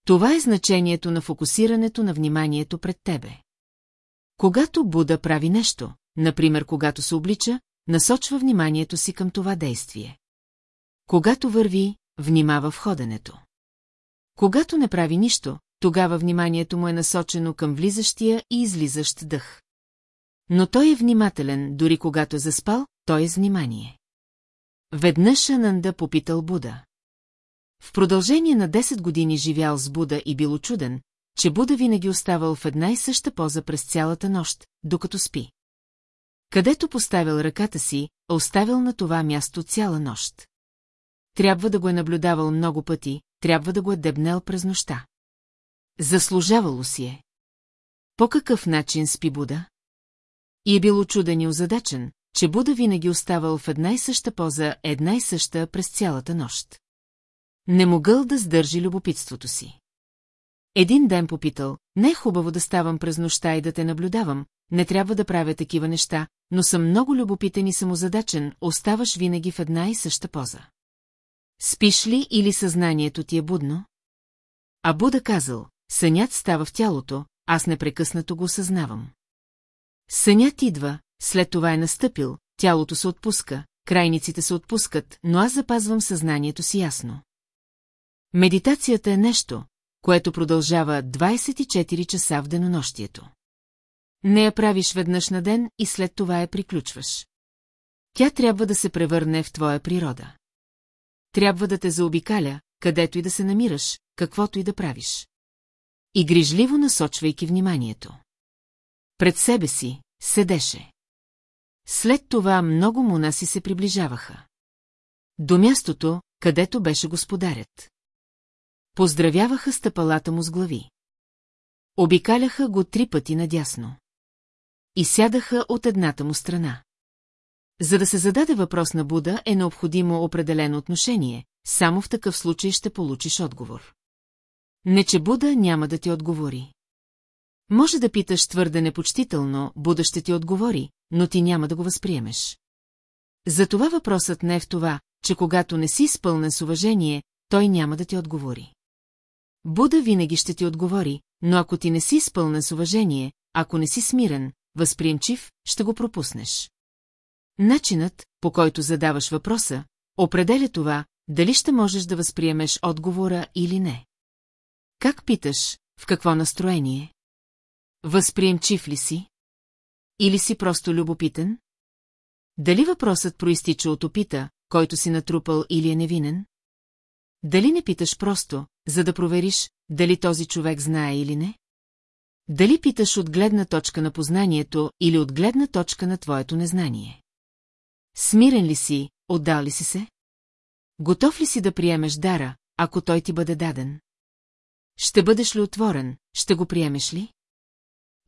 A: Това е значението на фокусирането на вниманието пред тебе. Когато Буда прави нещо, например когато се облича, насочва вниманието си към това действие. Когато върви, внимава в ходенето. Когато не прави нищо, тогава вниманието му е насочено към влизащия и излизащ дъх. Но той е внимателен, дори когато е заспал, той е с внимание. Веднъж Ананда попитал Буда. В продължение на 10 години живял с Буда и бил очуден, че Буда винаги оставал в една и съща поза през цялата нощ, докато спи. Където поставил ръката си, оставил на това място цяла нощ. Трябва да го е наблюдавал много пъти, трябва да го е дебнел през нощта. Заслужавало си е. По какъв начин спи Буда? И е бил очуден и озадачен, че Буда винаги оставал в една и съща поза, една и съща през цялата нощ. Не могъл да сдържи любопитството си. Един ден попитал, не е хубаво да ставам през нощта и да те наблюдавам, не трябва да правя такива неща, но съм много любопитен и самозадачен, оставаш винаги в една и съща поза. Спиш ли или съзнанието ти е будно? А Буда казал, сънят става в тялото, аз непрекъснато го съзнавам. Сънят идва, след това е настъпил, тялото се отпуска, крайниците се отпускат, но аз запазвам съзнанието си ясно. Медитацията е нещо, което продължава 24 часа в денонощието. Не я правиш веднъж на ден и след това я приключваш. Тя трябва да се превърне в твоя природа. Трябва да те заобикаля, където и да се намираш, каквото и да правиш. И грижливо насочвайки вниманието. Пред себе си седеше. След това много монаси се приближаваха. До мястото, където беше господарят. Поздравяваха стъпалата му с глави. Обикаляха го три пъти надясно и сядаха от едната му страна. За да се зададе въпрос на Буда е необходимо определено отношение, само в такъв случай ще получиш отговор. Не, че Буда няма да ти отговори. Може да питаш твърде непочтително, Буда ще ти отговори, но ти няма да го възприемеш. Затова въпросът не е в това, че когато не си изпълнен с уважение, той няма да ти отговори. Буда винаги ще ти отговори, но ако ти не си изпълнен с уважение, ако не си смирен, възприемчив, ще го пропуснеш. Начинът, по който задаваш въпроса, определя това, дали ще можеш да възприемеш отговора или не. Как питаш, в какво настроение? Възприемчив ли си? Или си просто любопитен? Дали въпросът проистича от опита, който си натрупал или е невинен? Дали не питаш просто, за да провериш, дали този човек знае или не? Дали питаш от гледна точка на познанието или от гледна точка на твоето незнание? Смирен ли си, отдал ли си се? Готов ли си да приемеш дара, ако той ти бъде даден? Ще бъдеш ли отворен, ще го приемеш ли?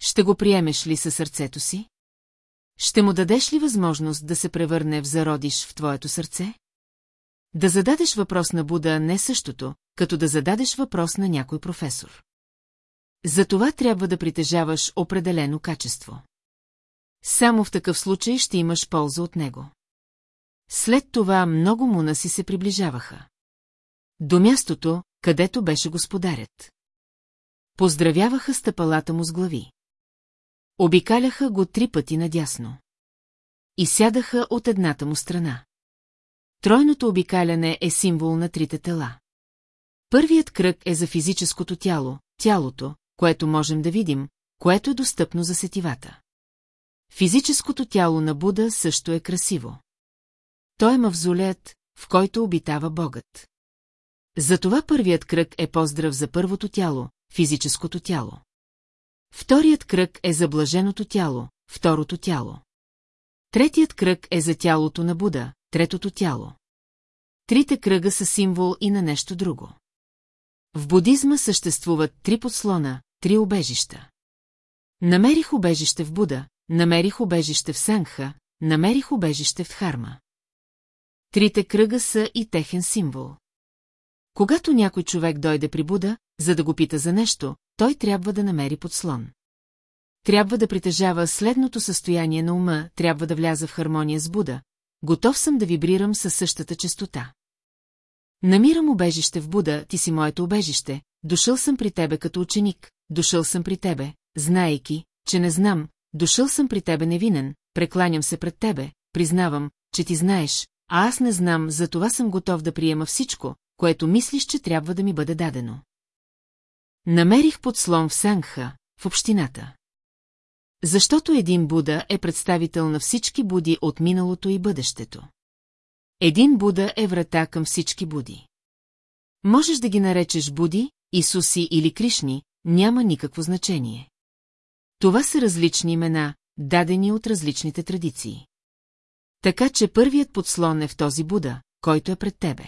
A: Ще го приемеш ли със сърцето си? Ще му дадеш ли възможност да се превърне в зародиш в твоето сърце? Да зададеш въпрос на Буда не същото, като да зададеш въпрос на някой професор. Затова трябва да притежаваш определено качество. Само в такъв случай ще имаш полза от него. След това много муна си се приближаваха. До мястото, където беше господарят. Поздравяваха стъпалата му с глави. Обикаляха го три пъти надясно. И сядаха от едната му страна. Тройното обикаляне е символ на трите тела. Първият кръг е за физическото тяло, тялото, което можем да видим, което е достъпно за сетивата. Физическото тяло на Буда също е красиво. Той е мавзолеят, в който обитава Богът. Затова първият кръг е поздрав за първото тяло, физическото тяло. Вторият кръг е за блаженото тяло, второто тяло. Третият кръг е за тялото на Буда, третото тяло. Трите кръга са символ и на нещо друго. В будизма съществуват три подслона, три убежища. Намерих убежище в Буда, намерих убежище в санха, намерих убежище в Харма. Трите кръга са и техен символ. Когато някой човек дойде при Буда, за да го пита за нещо, той трябва да намери подслон. Трябва да притежава следното състояние на ума, трябва да вляза в хармония с Буда, готов съм да вибрирам със същата частота. Намирам убежище в Буда, ти си моето убежище, дошъл съм при тебе като ученик, дошъл съм при тебе, знаейки, че не знам, дошъл съм при тебе невинен, прекланям се пред тебе, признавам, че ти знаеш, а аз не знам, за това съм готов да приема всичко, което мислиш, че трябва да ми бъде дадено. Намерих подслон в Сангха, в общината. Защото един Буда е представител на всички буди от миналото и бъдещето. Един Буда е врата към всички Буди. Можеш да ги наречеш Буди, Исуси или Кришни, няма никакво значение. Това са различни имена, дадени от различните традиции. Така че първият подслон е в този Буда, който е пред тебе.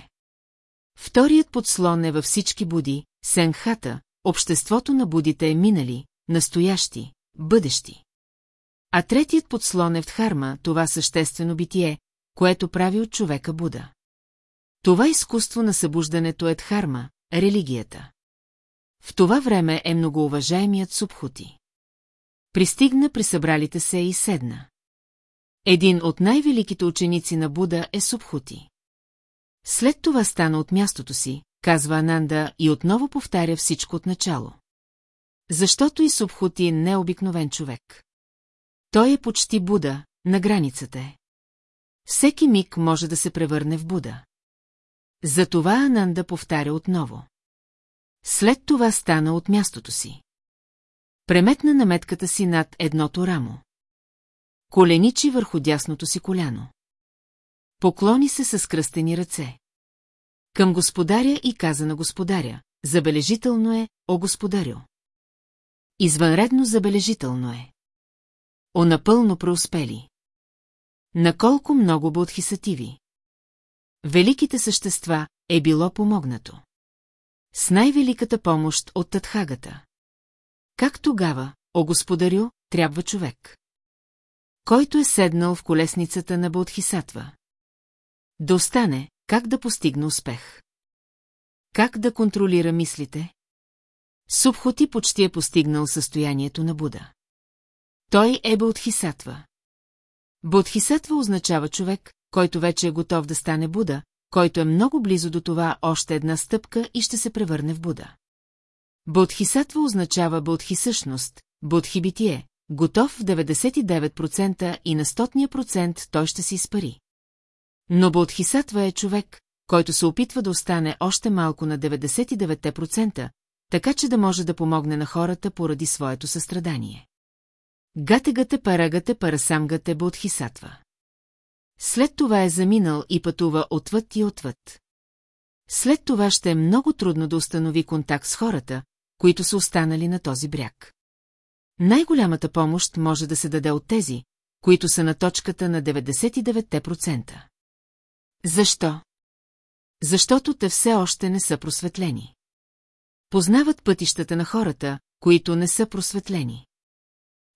A: Вторият подслон е във всички буди, сенхата, обществото на будите е минали, настоящи, бъдещи. А третият подслон е в дхарма, това съществено битие, което прави от човека Буда. Това изкуство на събуждането е дхарма, религията. В това време е многоуважаемият Субхути. Пристигна при събралите се и седна. Един от най-великите ученици на Буда е Субхути. След това стана от мястото си, казва Ананда и отново повтаря всичко от начало. Защото и Субхути не е обикновен човек. Той е почти Буда, на границата е. Всеки миг може да се превърне в Буда. Затова Ананда повтаря отново. След това стана от мястото си. Преметна наметката си над едното рамо. Коленичи върху дясното си коляно. Поклони се с кръстени ръце. Към господаря и каза на господаря, забележително е, о господарю. Извънредно забележително е. О напълно преуспели. Наколко много бодхисативи. Великите същества е било помогнато. С най-великата помощ от Татхагата. Как тогава, о господарю, трябва човек? Който е седнал в колесницата на Бодхисатва. Да остане, как да постигне успех. Как да контролира мислите? Субхоти почти е постигнал състоянието на Буда. Той е Бодхисатва. Бодхисатва означава човек, който вече е готов да стане Буда, който е много близо до това още една стъпка и ще се превърне в Буда. Бодхисатва означава бодхисъщност, бодхибитие, готов в 99% и на стотния процент той ще се изпари. Но бодхисатва е човек, който се опитва да остане още малко на 99%, така че да може да помогне на хората поради своето състрадание. Гатегата парагата парасамгата бодхисатва. След това е заминал и пътува отвъд и отвъд. След това ще е много трудно да установи контакт с хората, които са останали на този бряг. Най-голямата помощ може да се даде от тези, които са на точката на 99%. Защо? Защото те все още не са просветлени. Познават пътищата на хората, които не са просветлени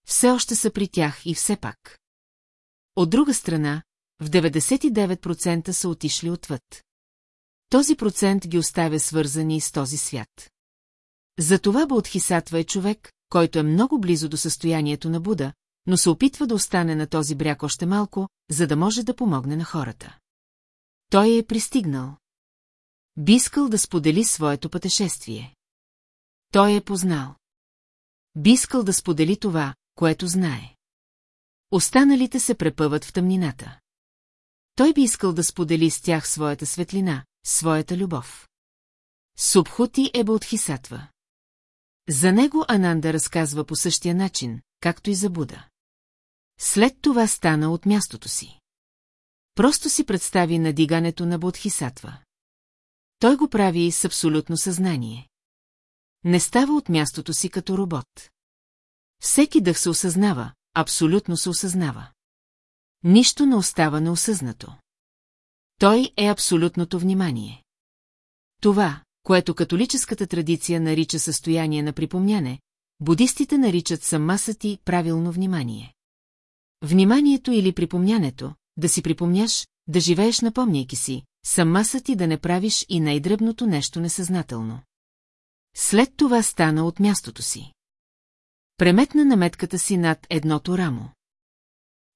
A: все още са при тях и все пак. От друга страна, в 99% са отишли отвъд. Този процент ги оставя свързани с този свят. Затова Бодхисатва е човек, който е много близо до състоянието на Буда, но се опитва да остане на този бряг още малко, за да може да помогне на хората. Той е пристигнал. Би искал да сподели своето пътешествие. Той е познал. Би искал да сподели това, което знае. Останалите се препъват в тъмнината. Той би искал да сподели с тях своята светлина, своята любов. Субхути е от Хисатва. За него Ананда разказва по същия начин, както и за Буда. След това стана от мястото си. Просто си представи надигането на Бодхисатва. Той го прави с абсолютно съзнание. Не става от мястото си като робот. Всеки дъх се осъзнава, абсолютно се осъзнава. Нищо не остава неосъзнато. Той е абсолютното внимание. Това, което католическата традиция нарича състояние на припомняне, будистите наричат самасати правилно внимание. Вниманието или припомнянето, да си припомняш, да живееш напомняйки си, самасати да не правиш и най-дръбното нещо несъзнателно. След това стана от мястото си. Преметна наметката си над едното рамо.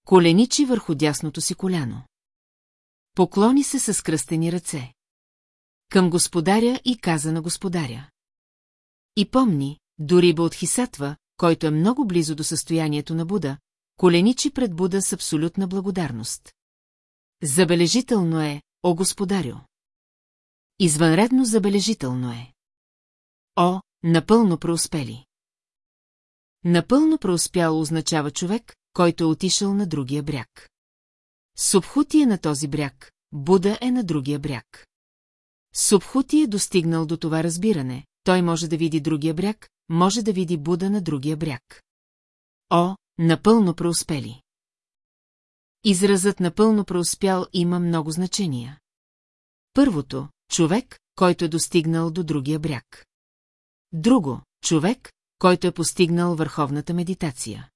A: Коленичи върху дясното си коляно. Поклони се с кръстени ръце. Към господаря и каза на господаря. И помни, дори от Хисатва, който е много близо до състоянието на Буда, коленичи пред Буда с абсолютна благодарност. Забележително е, о господарю! Извънредно забележително е. О, напълно преуспели! Напълно преуспял означава човек, който е отишъл на другия бряг. Субхути е на този бряг, Буда е на другия бряг. Субхути е достигнал до това разбиране, той може да види другия бряг, може да види Буда на другия бряг. О, напълно преуспели. Изразът напълно преуспял има много значения. Първото – човек, който е достигнал до другия бряг. Друго – човек, който е постигнал върховната медитация.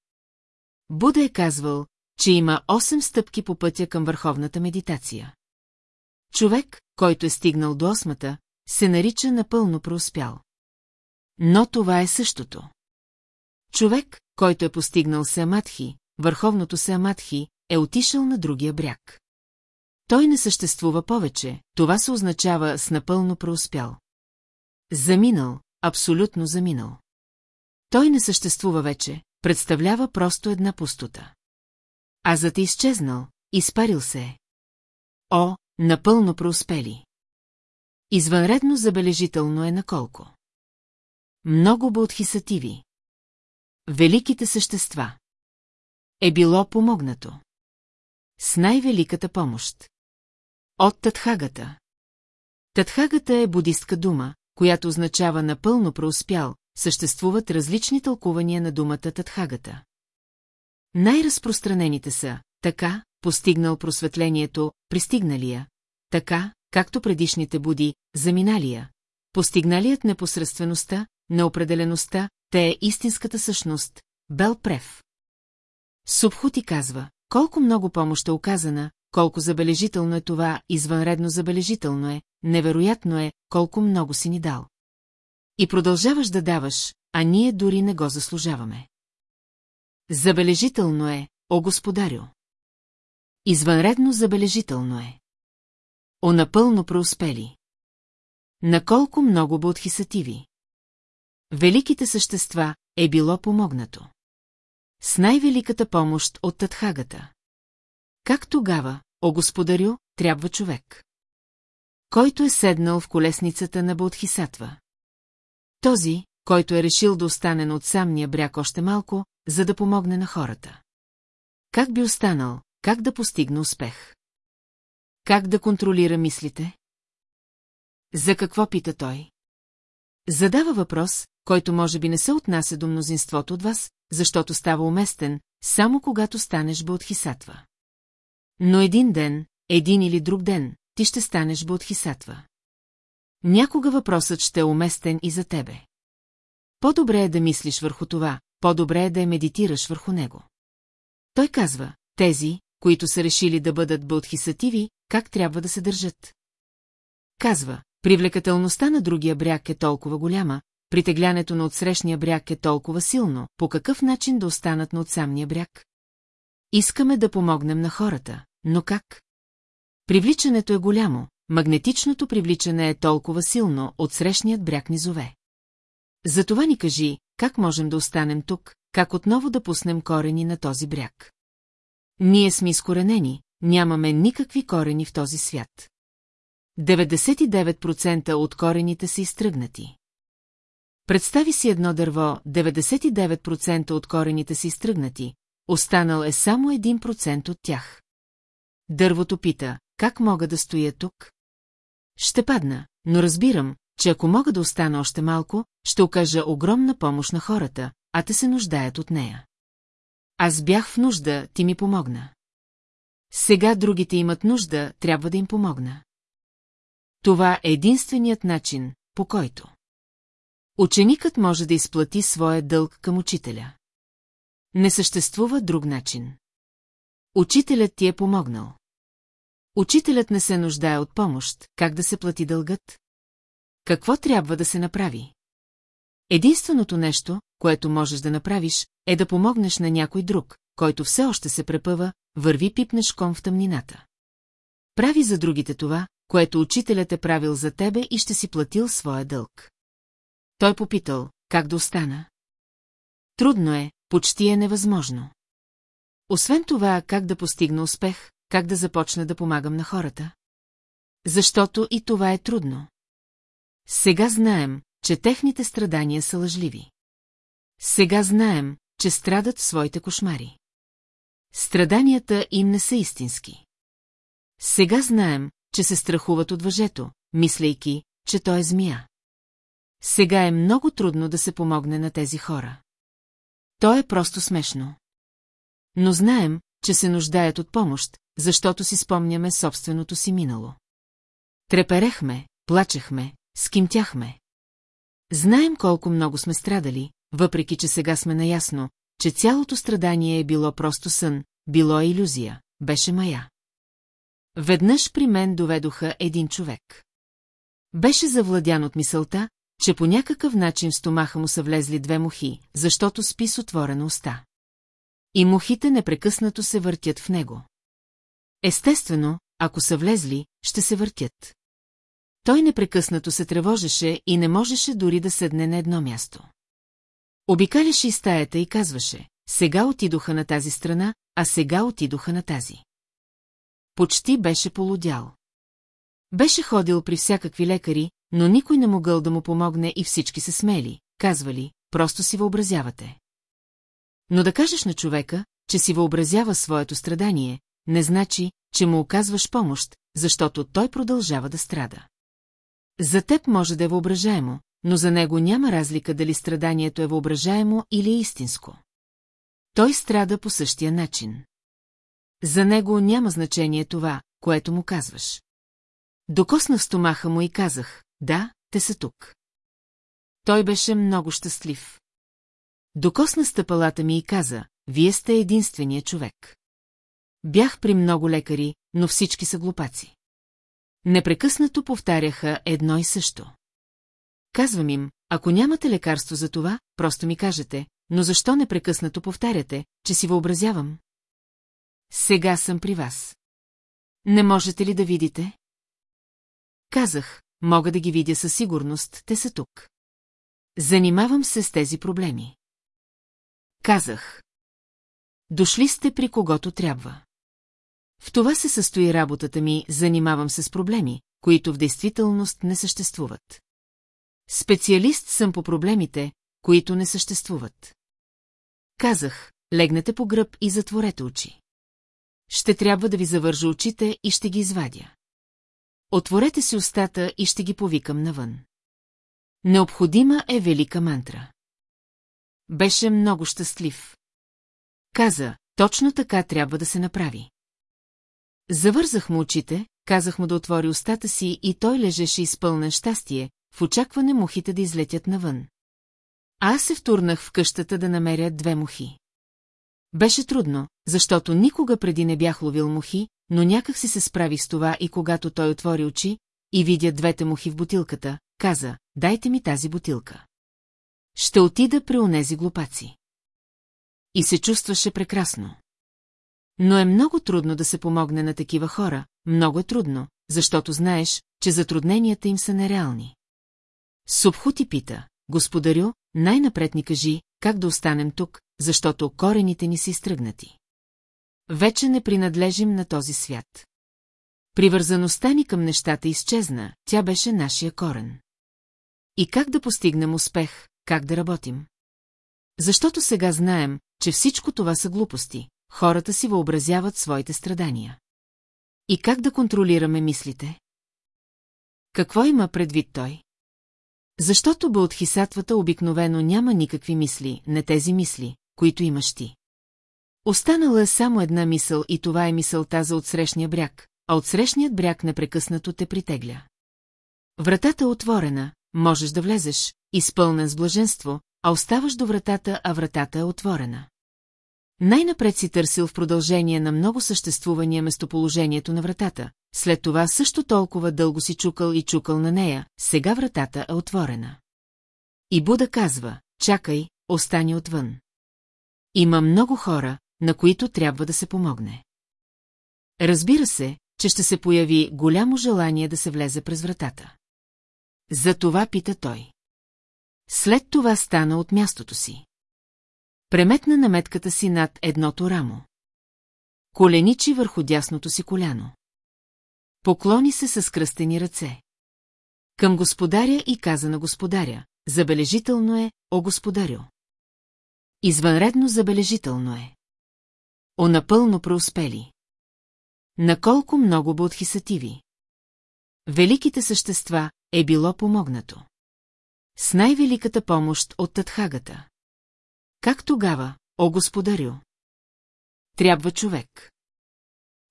A: Буда е казвал, че има 8 стъпки по пътя към върховната медитация. Човек, който е стигнал до осмата, се нарича напълно преуспял. Но това е същото. Човек, който е постигнал Самадхи, върховното Самадхи, е отишъл на другия бряг. Той не съществува повече, това се означава с напълно преуспял. Заминал, абсолютно заминал. Той не съществува вече, представлява просто една пустота. Азът е изчезнал, изпарил се е. О, напълно преуспели. Извънредно забележително е наколко. Много бълтхисативи. Великите същества. Е било помогнато. С най-великата помощ. От Татхагата. Татхагата е будистка дума, която означава напълно преуспял, съществуват различни тълкувания на думата Татхагата. Най-разпространените са така, постигнал просветлението, пристигналия, така, както предишните буди, заминалия, постигналият непосредствеността, неопределеността, те е истинската същност, Бел Прев. Субхути казва, колко много помощ е оказана, колко забележително е това, извънредно забележително е, невероятно е, колко много си ни дал. И продължаваш да даваш, а ние дори не го заслужаваме. Забележително е, о господарю. Извънредно забележително е. О напълно преуспели. Наколко много бодхисативи. Великите същества е било помогнато. С най-великата помощ от Татхагата. Как тогава, о господарю, трябва човек? Който е седнал в колесницата на Бодхисатва. Този, който е решил да остане на отсамния бряг още малко, за да помогне на хората. Как би останал, как да постигне успех? Как да контролира мислите? За какво пита той? Задава въпрос, който може би не се отнася до мнозинството от вас, защото става уместен, само когато станеш Баудхисатва. Но един ден, един или друг ден, ти ще станеш Баудхисатва. Някога въпросът ще е уместен и за тебе. По-добре е да мислиш върху това, по-добре е да я медитираш върху него. Той казва, тези, които са решили да бъдат бълтхисативи, как трябва да се държат. Казва, привлекателността на другия бряг е толкова голяма, притеглянето на отсрещния бряг е толкова силно, по какъв начин да останат на отсамния бряг? Искаме да помогнем на хората, но как? Привличането е голямо, магнетичното привличане е толкова силно от срещният бряг ни зове. Затова ни кажи, как можем да останем тук, как отново да пуснем корени на този бряг. Ние сме изкоренени, нямаме никакви корени в този свят. 99% от корените са изтръгнати. Представи си едно дърво, 99% от корените са изтръгнати, останал е само 1% от тях. Дървото пита, как мога да стоя тук? Ще падна, но разбирам, че ако мога да остана още малко, ще окажа огромна помощ на хората, а те се нуждаят от нея. Аз бях в нужда, ти ми помогна. Сега другите имат нужда, трябва да им помогна. Това е единственият начин, по който. Ученикът може да изплати своя дълг към учителя. Не съществува друг начин. Учителят ти е помогнал. Учителят не се нуждае от помощ, как да се плати дългът? Какво трябва да се направи? Единственото нещо, което можеш да направиш, е да помогнеш на някой друг, който все още се препъва, върви пипнеш ком в тъмнината. Прави за другите това, което учителят е правил за тебе и ще си платил своя дълг. Той попитал, как да остана. Трудно е, почти е невъзможно. Освен това, как да постигна успех, как да започна да помагам на хората? Защото и това е трудно. Сега знаем, че техните страдания са лъжливи. Сега знаем, че страдат в своите кошмари. Страданията им не са истински. Сега знаем, че се страхуват от въжето, мислейки, че той е змия. Сега е много трудно да се помогне на тези хора. То е просто смешно. Но знаем, че се нуждаят от помощ, защото си спомняме собственото си минало. Треперехме, плачехме, скимтяхме. Знаем колко много сме страдали, въпреки че сега сме наясно, че цялото страдание е било просто сън, било е иллюзия, беше мая. Веднъж при мен доведоха един човек. Беше завладян от мисълта, че по някакъв начин в стомаха му са влезли две мухи, защото спи с отворена уста. И мухите непрекъснато се въртят в него. Естествено, ако са влезли, ще се въртят. Той непрекъснато се тревожеше и не можеше дори да седне на едно място. Обикаляше и стаята и казваше, сега отидоха на тази страна, а сега отидоха на тази. Почти беше полудял. Беше ходил при всякакви лекари, но никой не могъл да му помогне и всички се смели, казвали, просто си въобразявате. Но да кажеш на човека, че си въобразява своето страдание, не значи, че му оказваш помощ, защото той продължава да страда. За теб може да е въображаемо, но за него няма разлика дали страданието е въображаемо или е истинско. Той страда по същия начин. За него няма значение това, което му казваш. Докоснах стомаха му и казах, да, те са тук. Той беше много щастлив. Докосна стъпалата ми и каза, вие сте единствения човек. Бях при много лекари, но всички са глупаци. Непрекъснато повтаряха едно и също. Казвам им, ако нямате лекарство за това, просто ми кажете, но защо непрекъснато повтаряте, че си въобразявам? Сега съм при вас. Не можете ли да видите? Казах, мога да ги видя със сигурност, те са тук. Занимавам се с тези проблеми. Казах. Дошли сте при когото трябва. В това се състои работата ми, занимавам се с проблеми, които в действителност не съществуват. Специалист съм по проблемите, които не съществуват. Казах, легнете по гръб и затворете очи. Ще трябва да ви завържа очите и ще ги извадя. Отворете си устата и ще ги повикам навън. Необходима е велика мантра. Беше много щастлив. Каза, точно така трябва да се направи. Завързах му очите, казах му да отвори устата си и той лежеше изпълнен щастие, в очакване мухите да излетят навън. А аз се втурнах в къщата да намеря две мухи. Беше трудно, защото никога преди не бях ловил мухи, но някак си се справих с това и когато той отвори очи и видя двете мухи в бутилката, каза, дайте ми тази бутилка. Ще отида при онези глупаци. И се чувстваше прекрасно. Но е много трудно да се помогне на такива хора, много е трудно, защото знаеш, че затрудненията им са нереални. Субху ти пита, господарю, най-напред ни кажи, как да останем тук, защото корените ни са изтръгнати. Вече не принадлежим на този свят. Привързаността ни към нещата изчезна, тя беше нашия корен. И как да постигнем успех, как да работим? Защото сега знаем, че всичко това са глупости, хората си въобразяват своите страдания. И как да контролираме мислите? Какво има предвид той? Защото бе от хисатвата обикновено няма никакви мисли, не тези мисли, които имаш ти. Останала е само една мисъл и това е мисълта за отсрещния бряг, а отсрещният бряг непрекъснато те притегля. Вратата е отворена, можеш да влезеш, изпълнен с блаженство, а оставаш до вратата, а вратата е отворена. Най-напред си търсил в продължение на много съществувания местоположението на вратата, след това също толкова дълго си чукал и чукал на нея, сега вратата е отворена. И Буда казва, чакай, остани отвън. Има много хора, на които трябва да се помогне. Разбира се, че ще се появи голямо желание да се влезе през вратата. За това пита той. След това стана от мястото си. Преметна наметката си над едното рамо. Коленичи върху дясното си коляно. Поклони се с кръстени ръце. Към господаря и каза на господаря. Забележително е, о господарю. Извънредно забележително е. О напълно преуспели. Наколко много бодхисативи. Великите същества е било помогнато. С най-великата помощ от Татхагата. Как тогава, о господарю? Трябва човек,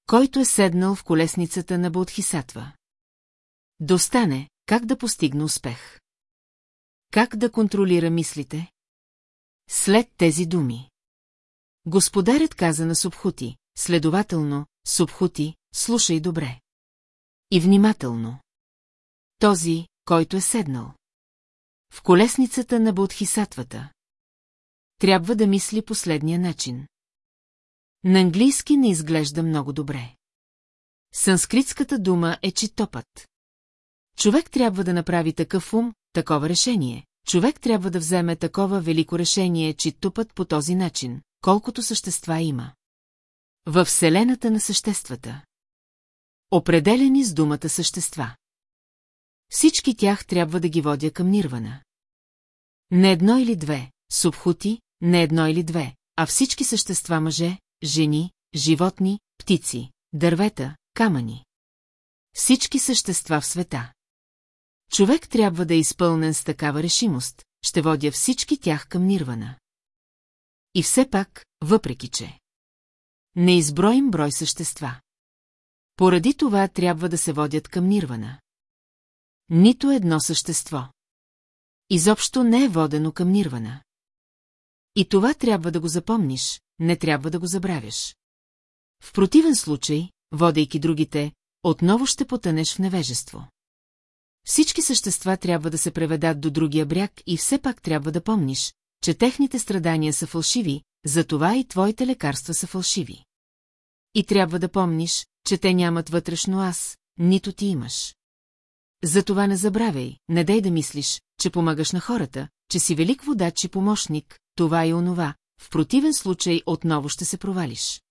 A: който е седнал в колесницата на Бодхисатва. Достане, как да постигне успех. Как да контролира мислите? След тези думи. Господарят каза на Субхути, следователно, Субхути, слушай добре. И внимателно. Този, който е седнал. В колесницата на Бодхисатвата трябва да мисли последния начин. На английски не изглежда много добре. Санскритската дума е читопът. Човек трябва да направи такъв ум, такова решение. Човек трябва да вземе такова велико решение, читопът по този начин, колкото същества има. Във Вселената на съществата. Определени с думата същества. Всички тях трябва да ги водя към нирвана. Не едно или две, субхути, не едно или две, а всички същества мъже, жени, животни, птици, дървета, камъни. Всички същества в света. Човек трябва да е изпълнен с такава решимост, ще водя всички тях към нирвана. И все пак, въпреки че... Неизброим брой същества. Поради това трябва да се водят към нирвана. Нито едно същество. Изобщо не е водено към нирвана. И това трябва да го запомниш, не трябва да го забравяш. В противен случай, водейки другите, отново ще потънеш в невежество. Всички същества трябва да се преведат до другия бряг и все пак трябва да помниш, че техните страдания са фалшиви, затова и твоите лекарства са фалшиви. И трябва да помниш, че те нямат вътрешно аз, нито ти имаш. Затова не забравяй, не дай да мислиш, че помагаш на хората, че си велик водач и помощник, това и онова, в противен случай отново ще се провалиш.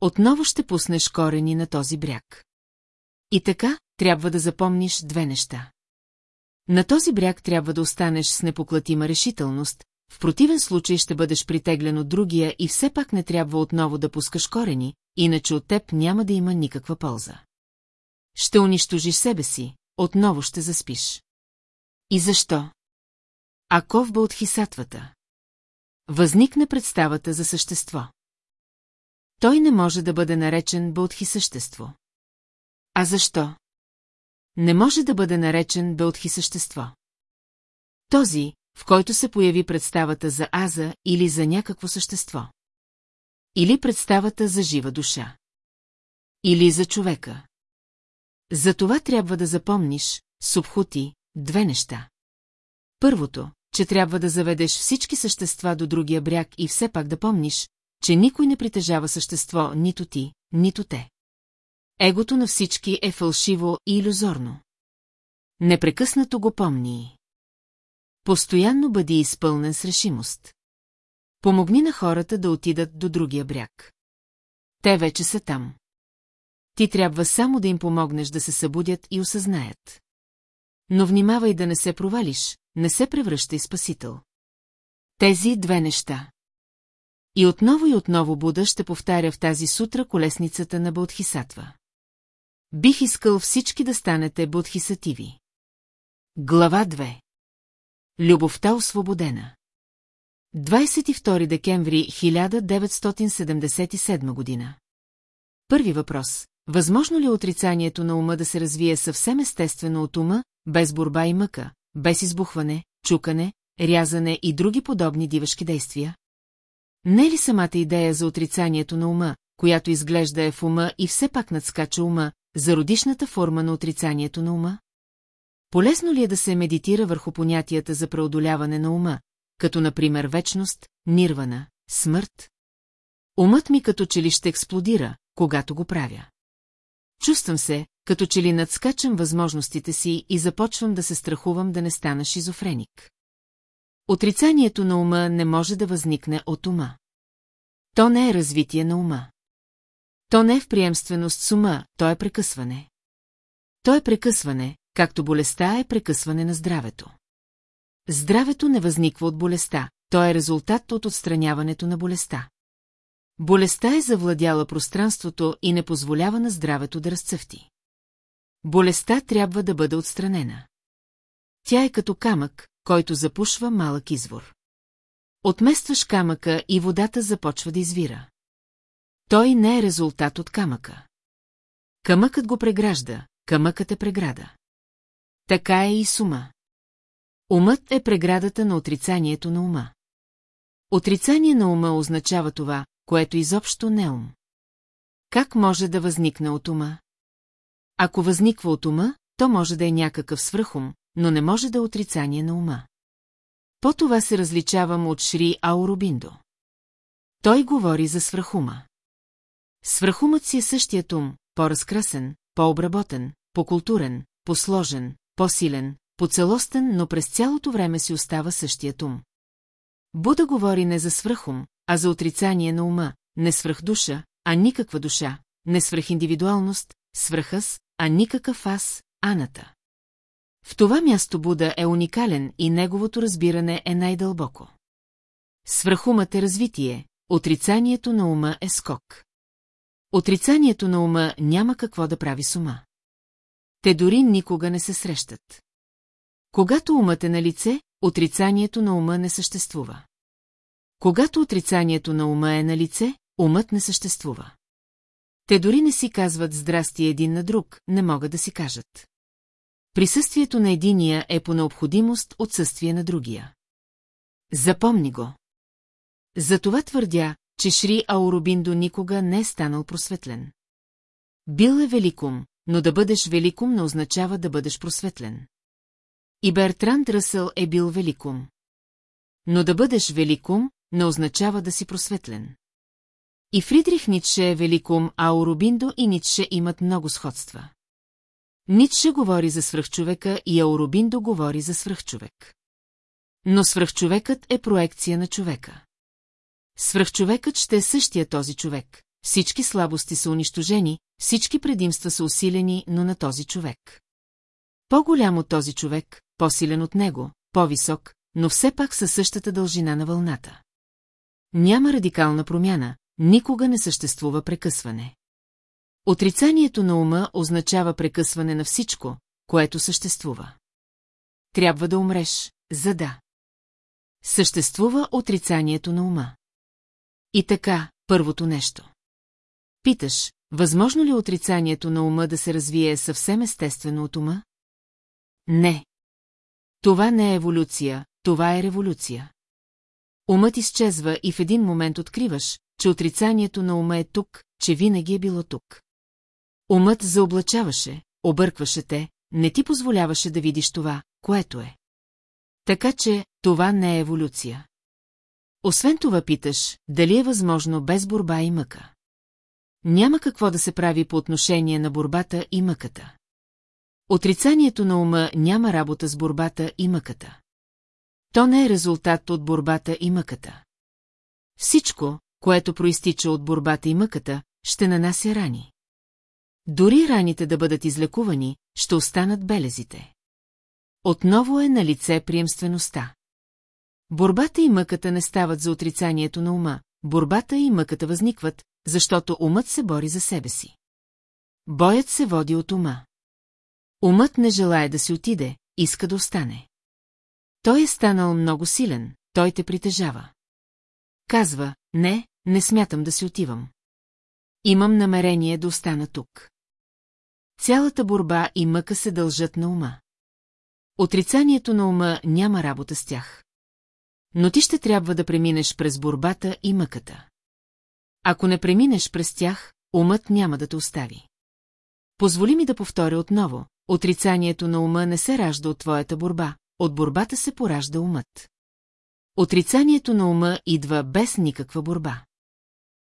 A: Отново ще пуснеш корени на този бряг. И така, трябва да запомниш две неща. На този бряг трябва да останеш с непоклатима решителност, в противен случай ще бъдеш притеглен от другия и все пак не трябва отново да пускаш корени, иначе от теб няма да има никаква полза. Ще унищожиш себе си, отново ще заспиш. И защо? Аков бе от хисатвата? Възникне представата за същество. Той не може да бъде наречен бълтхи същество. А защо? Не може да бъде наречен бълтхи същество. Този, в който се появи представата за аза или за някакво същество. Или представата за жива душа. Или за човека. За това трябва да запомниш, субхути, две неща. Първото, че трябва да заведеш всички същества до другия бряг и все пак да помниш, че никой не притежава същество нито ти, нито те. Егото на всички е фалшиво и иллюзорно. Непрекъснато го помни. Постоянно бъди изпълнен с решимост. Помогни на хората да отидат до другия бряг. Те вече са там. Ти трябва само да им помогнеш да се събудят и осъзнаят. Но внимавай да не се провалиш, не се превръща и спасител. Тези две неща. И отново и отново Буда ще повтаря в тази сутра колесницата на Бодхисатва. Бих искал всички да станете бодхисативи. Глава 2. Любовта освободена. 22 декември 1977 година. Първи въпрос. Възможно ли е отрицанието на ума да се развие съвсем естествено от ума, без борба и мъка, без избухване, чукане, рязане и други подобни дивашки действия? Не е ли самата идея за отрицанието на ума, която изглежда е в ума и все пак надскача ума, за родишната форма на отрицанието на ума? Полезно ли е да се медитира върху понятията за преодоляване на ума, като например вечност, нирвана, смърт? Умът ми като че ли ще експлодира, когато го правя. Чувствам се, като че ли надскачам възможностите си и започвам да се страхувам да не стана шизофреник. Отрицанието на ума не може да възникне от ума. То не е развитие на ума. То не е в приемственост с ума, то е прекъсване. То е прекъсване, както болестта е прекъсване на здравето. Здравето не възниква от болестта, то е резултат от отстраняването на болестта. Болестта е завладяла пространството и не позволява на здравето да разцъфти. Болестта трябва да бъде отстранена. Тя е като камък, който запушва малък извор. Отместваш камъка и водата започва да извира. Той не е резултат от камъка. Камъкът го прегражда, камъкът е преграда. Така е и с ума. Умът е преградата на отрицанието на ума. Отрицание на ума означава това, което изобщо не е ум. Как може да възникне от ума? Ако възниква от ума, то може да е някакъв свръхум, но не може да е отрицание на ума. По това се различавам от Шри Аурубиндо. Той говори за свръхума. Свръхумът си е същият ум, по-разкрасен, по-обработен, по-културен, по-сложен, по-силен, по-целостен, но през цялото време си остава същият ум. Буда говори не за свръхум, а за отрицание на ума, не свръхдуша, а никаква душа, не свръхиндивидуалност, свръхъс, а никакъв аз, Аната. В това място Буда е уникален и неговото разбиране е най-дълбоко. Свръхумът е развитие, отрицанието на ума е скок. Отрицанието на ума няма какво да прави с ума. Те дори никога не се срещат. Когато умът е на лице, отрицанието на ума не съществува. Когато отрицанието на ума е на лице, умът не съществува. Те дори не си казват здрасти един на друг, не могат да си кажат. Присъствието на единия е по необходимост отсъствие на другия. Запомни го. Затова твърдя, че Шри Аурубиндо никога не е станал просветлен. Бил е великум, но да бъдеш великум не означава да бъдеш просветлен. И Бертранд Ръсъл е бил великум. Но да бъдеш великум не означава да си просветлен. И Фридрих Ницше е великум, а Орубиндо и Ницше имат много сходства. Ницше говори за свръхчовека и Аурубиндо говори за свръхчовек. Но свръхчовекът е проекция на човека. Свръхчовекът ще е същия този човек. Всички слабости са унищожени, всички предимства са усилени, но на този човек. По-голям от този човек, по-силен от него, по-висок, но все пак със същата дължина на вълната. Няма радикална промяна, никога не съществува прекъсване. Отрицанието на ума означава прекъсване на всичко, което съществува. Трябва да умреш, за да. Съществува отрицанието на ума. И така, първото нещо. Питаш, възможно ли отрицанието на ума да се развие съвсем естествено от ума? Не. Това не е еволюция, това е революция. Умът изчезва и в един момент откриваш, че отрицанието на ума е тук, че винаги е било тук. Умът заоблачаваше, объркваше те, не ти позволяваше да видиш това, което е. Така че това не е еволюция. Освен това питаш, дали е възможно без борба и мъка. Няма какво да се прави по отношение на борбата и мъката. Отрицанието на ума няма работа с борбата и мъката. То не е резултат от борбата и мъката. Всичко, което проистича от борбата и мъката, ще нанася рани. Дори раните да бъдат излекувани, ще останат белезите. Отново е на лице приемствеността. Борбата и мъката не стават за отрицанието на ума, борбата и мъката възникват, защото умът се бори за себе си. Боят се води от ума. Умът не желая да си отиде, иска да остане. Той е станал много силен, той те притежава. Казва, не, не смятам да си отивам. Имам намерение да остана тук. Цялата борба и мъка се дължат на ума. Отрицанието на ума няма работа с тях. Но ти ще трябва да преминеш през борбата и мъката. Ако не преминеш през тях, умът няма да те остави. Позволи ми да повторя отново, отрицанието на ума не се ражда от твоята борба, от борбата се поражда умът. Отрицанието на ума идва без никаква борба.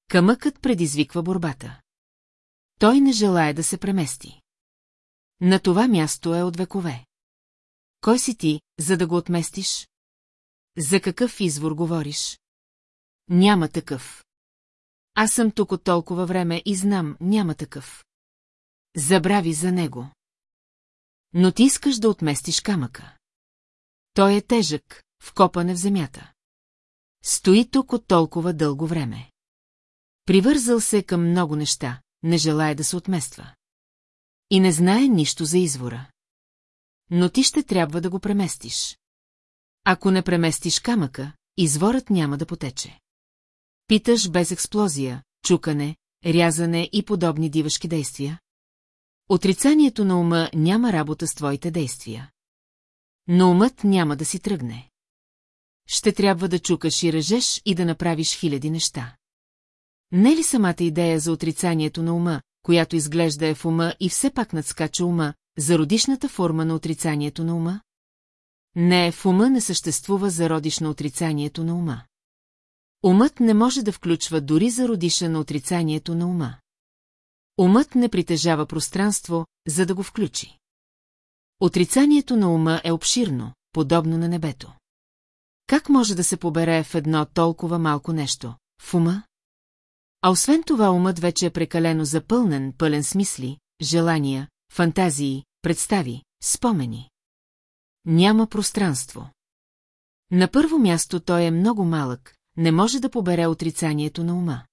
A: Камъкът предизвиква борбата. Той не желая да се премести. На това място е от векове. Кой си ти, за да го отместиш? За какъв извор говориш? Няма такъв. Аз съм тук от толкова време и знам, няма такъв. Забрави за него. Но ти искаш да отместиш камъка. Той е тежък, вкопане в земята. Стои тук от толкова дълго време. Привързал се към много неща, не желая да се отмества. И не знае нищо за извора. Но ти ще трябва да го преместиш. Ако не преместиш камъка, изворът няма да потече. Питаш без експлозия, чукане, рязане и подобни дивашки действия. Отрицанието на ума няма работа с твоите действия. Но умът няма да си тръгне. Ще трябва да чукаш и ръжеш и да направиш хиляди неща. Не е ли самата идея за отрицанието на ума, която изглежда е в ума и все пак надскача ума, зародишната форма на отрицанието на ума? Не, в ума не съществува зародиш на отрицанието на ума. Умът не може да включва дори зародиша на отрицанието на ума. Умът не притежава пространство, за да го включи. Отрицанието на ума е обширно, подобно на небето. Как може да се побере в едно толкова малко нещо? В ума? А освен това умът вече е прекалено запълнен, пълен с мисли, желания, фантазии, представи, спомени. Няма пространство. На първо място той е много малък, не може да побере отрицанието на ума.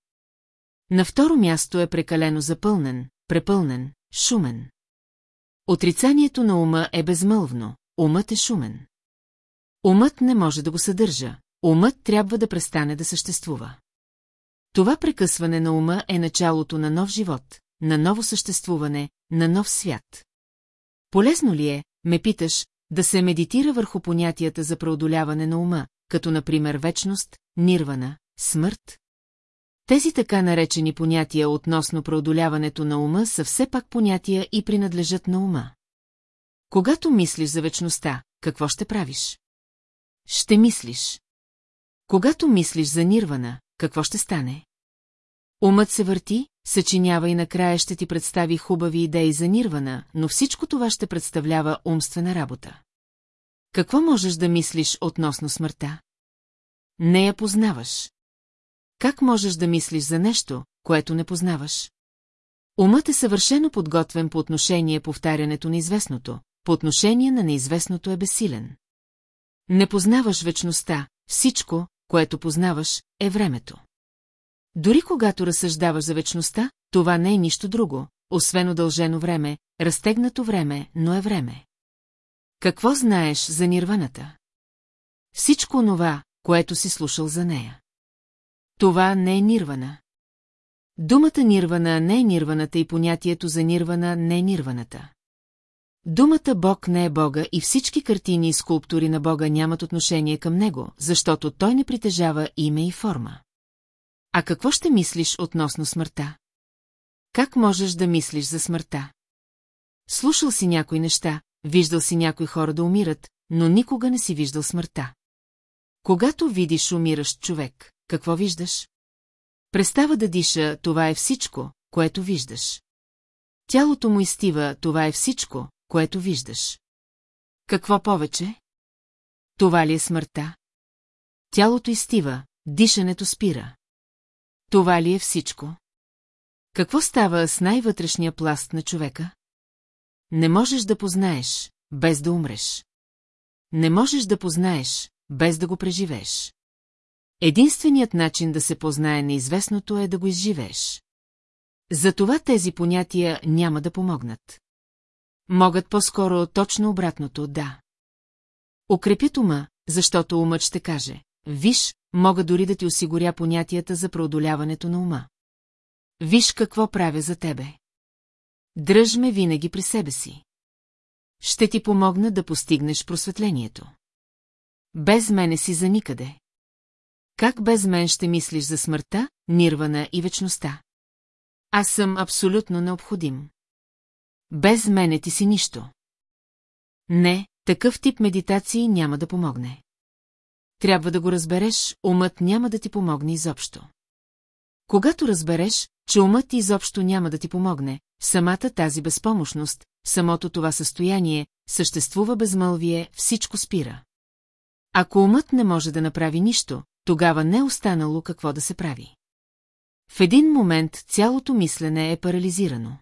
A: На второ място е прекалено запълнен, препълнен, шумен. Отрицанието на ума е безмълвно, умът е шумен. Умът не може да го съдържа, умът трябва да престане да съществува. Това прекъсване на ума е началото на нов живот, на ново съществуване, на нов свят. Полезно ли е, ме питаш, да се медитира върху понятията за преодоляване на ума, като например вечност, нирвана, смърт? Тези така наречени понятия относно преодоляването на ума са все пак понятия и принадлежат на ума. Когато мислиш за вечността, какво ще правиш? Ще мислиш. Когато мислиш за нирвана, какво ще стане? Умът се върти, съчинява и накрая ще ти представи хубави идеи за нирвана, но всичко това ще представлява умствена работа. Какво можеш да мислиш относно смъртта? Не я познаваш. Как можеш да мислиш за нещо, което не познаваш? Умът е съвършено подготвен по отношение повтарянето на известното, по отношение на неизвестното е бесилен. Не познаваш вечността, всичко, което познаваш, е времето. Дори когато разсъждаваш за вечността, това не е нищо друго, освен удължено време, разтегнато време, но е време. Какво знаеш за нирваната? Всичко онова, което си слушал за нея. Това не е нирвана. Думата нирвана не е нирваната и понятието за нирвана не е нирваната. Думата Бог не е Бога и всички картини и скулптури на Бога нямат отношение към Него, защото Той не притежава име и форма. А какво ще мислиш относно смъртта? Как можеш да мислиш за смъртта? Слушал си някои неща, виждал си някои хора да умират, но никога не си виждал смъртта. Когато видиш умиращ човек, какво виждаш? Престава да диша, това е всичко, което виждаш. Тялото му изтива, това е всичко, което виждаш. Какво повече? Това ли е смъртта? Тялото изтива, дишането спира. Това ли е всичко? Какво става с най-вътрешния пласт на човека? Не можеш да познаеш, без да умреш. Не можеш да познаеш, без да го преживееш. Единственият начин да се познае неизвестното е да го изживееш. Затова тези понятия няма да помогнат. Могат по-скоро точно обратното, да. Укрепят ума, защото умът ще каже. Виж, мога дори да ти осигуря понятията за преодоляването на ума. Виж какво правя за тебе. Дръж ме винаги при себе си. Ще ти помогна да постигнеш просветлението. Без мене си за никъде. Как без мен ще мислиш за смъртта, нирвана и вечността? Аз съм абсолютно необходим. Без мене ти си нищо. Не, такъв тип медитации няма да помогне. Трябва да го разбереш, умът няма да ти помогне изобщо. Когато разбереш, че умът изобщо няма да ти помогне, самата тази безпомощност, самото това състояние, съществува безмълвие, всичко спира. Ако умът не може да направи нищо, тогава не е останало какво да се прави. В един момент цялото мислене е парализирано.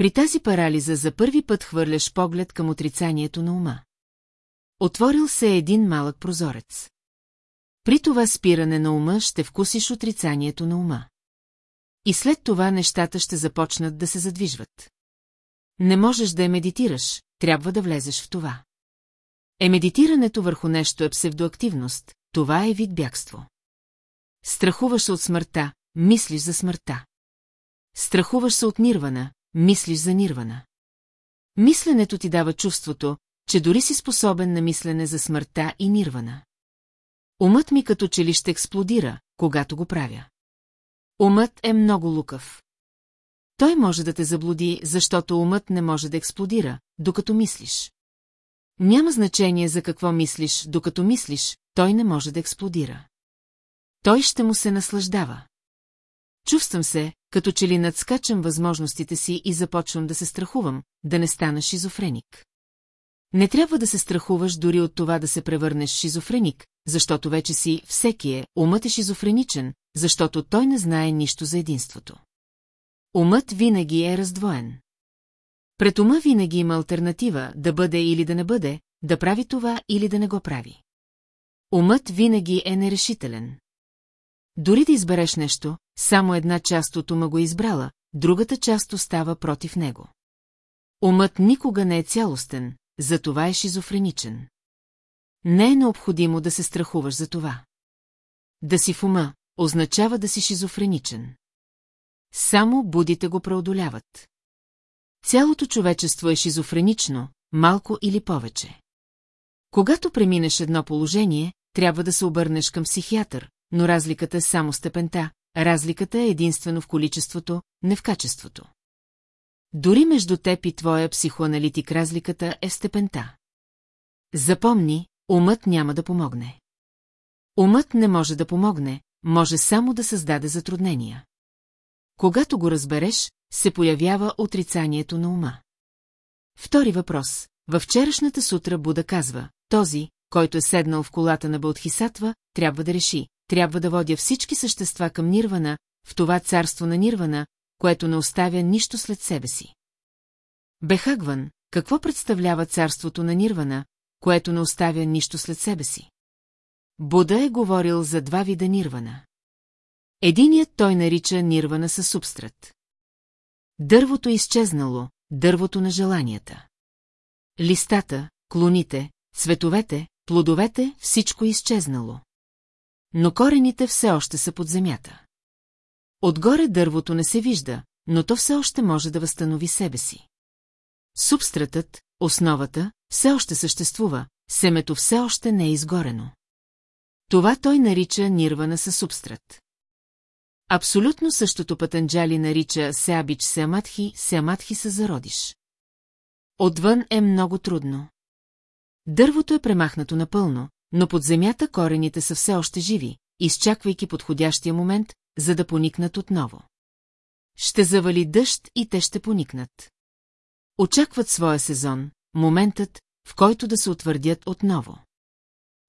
A: При тази парализа за първи път хвърляш поглед към отрицанието на ума. Отворил се е един малък прозорец. При това спиране на ума ще вкусиш отрицанието на ума. И след това нещата ще започнат да се задвижват. Не можеш да е медитираш, трябва да влезеш в това. Е медитирането върху нещо е псевдоактивност, това е вид бягство. Страхуваш се от смъртта, мислиш за смъртта. Страхуваш се от нирвана, мислиш за нирвана. Мисленето ти дава чувството, че дори си способен на мислене за смъртта и нирвана. Умът ми като че ли ще експлодира, когато го правя. Умът е много лукав. Той може да те заблуди, защото умът не може да експлодира, докато мислиш. Няма значение за какво мислиш, докато мислиш, той не може да експлодира. Той ще му се наслаждава. Чувствам се, като че ли надскачам възможностите си и започвам да се страхувам, да не стана шизофреник. Не трябва да се страхуваш дори от това да се превърнеш шизофреник, защото вече си всеки е, умът е шизофреничен, защото той не знае нищо за единството. Умът винаги е раздвоен. Пред ума винаги има альтернатива да бъде или да не бъде, да прави това или да не го прави. Умът винаги е нерешителен. Дори да избереш нещо, само една част от ума го е избрала, другата част остава против него. Умът никога не е цялостен, затова е шизофреничен. Не е необходимо да се страхуваш за това. Да си в ума означава да си шизофреничен. Само будите го преодоляват. Цялото човечество е шизофренично, малко или повече. Когато преминеш едно положение, трябва да се обърнеш към психиатър, но разликата е само степента, разликата е единствено в количеството, не в качеството. Дори между теб и твоя психоаналитик разликата е в степента. Запомни, умът няма да помогне. Умът не може да помогне, може само да създаде затруднения. Когато го разбереш, се появява отрицанието на ума. Втори въпрос. Във вчерашната сутра Буда казва, този, който е седнал в колата на Бълтхисатва, трябва да реши, трябва да водя всички същества към Нирвана, в това царство на Нирвана, което не оставя нищо след себе си. Бехагван, какво представлява царството на Нирвана, което не оставя нищо след себе си? Буда е говорил за два вида Нирвана. Единият той нарича Нирвана със субстрат. Дървото е изчезнало, дървото на желанията. Листата, клоните, цветовете, плодовете, всичко е изчезнало. Но корените все още са под земята. Отгоре дървото не се вижда, но то все още може да възстанови себе си. Субстратът, основата, все още съществува, семето все още не е изгорено. Това той нарича нирвана със субстрат. Абсолютно същото Патанджали нарича Сеабич Сеаматхи, Сеаматхи се зародиш. Отвън е много трудно. Дървото е премахнато напълно, но под земята корените са все още живи, изчаквайки подходящия момент, за да поникнат отново. Ще завали дъжд и те ще поникнат. Очакват своя сезон, моментът, в който да се утвърдят отново.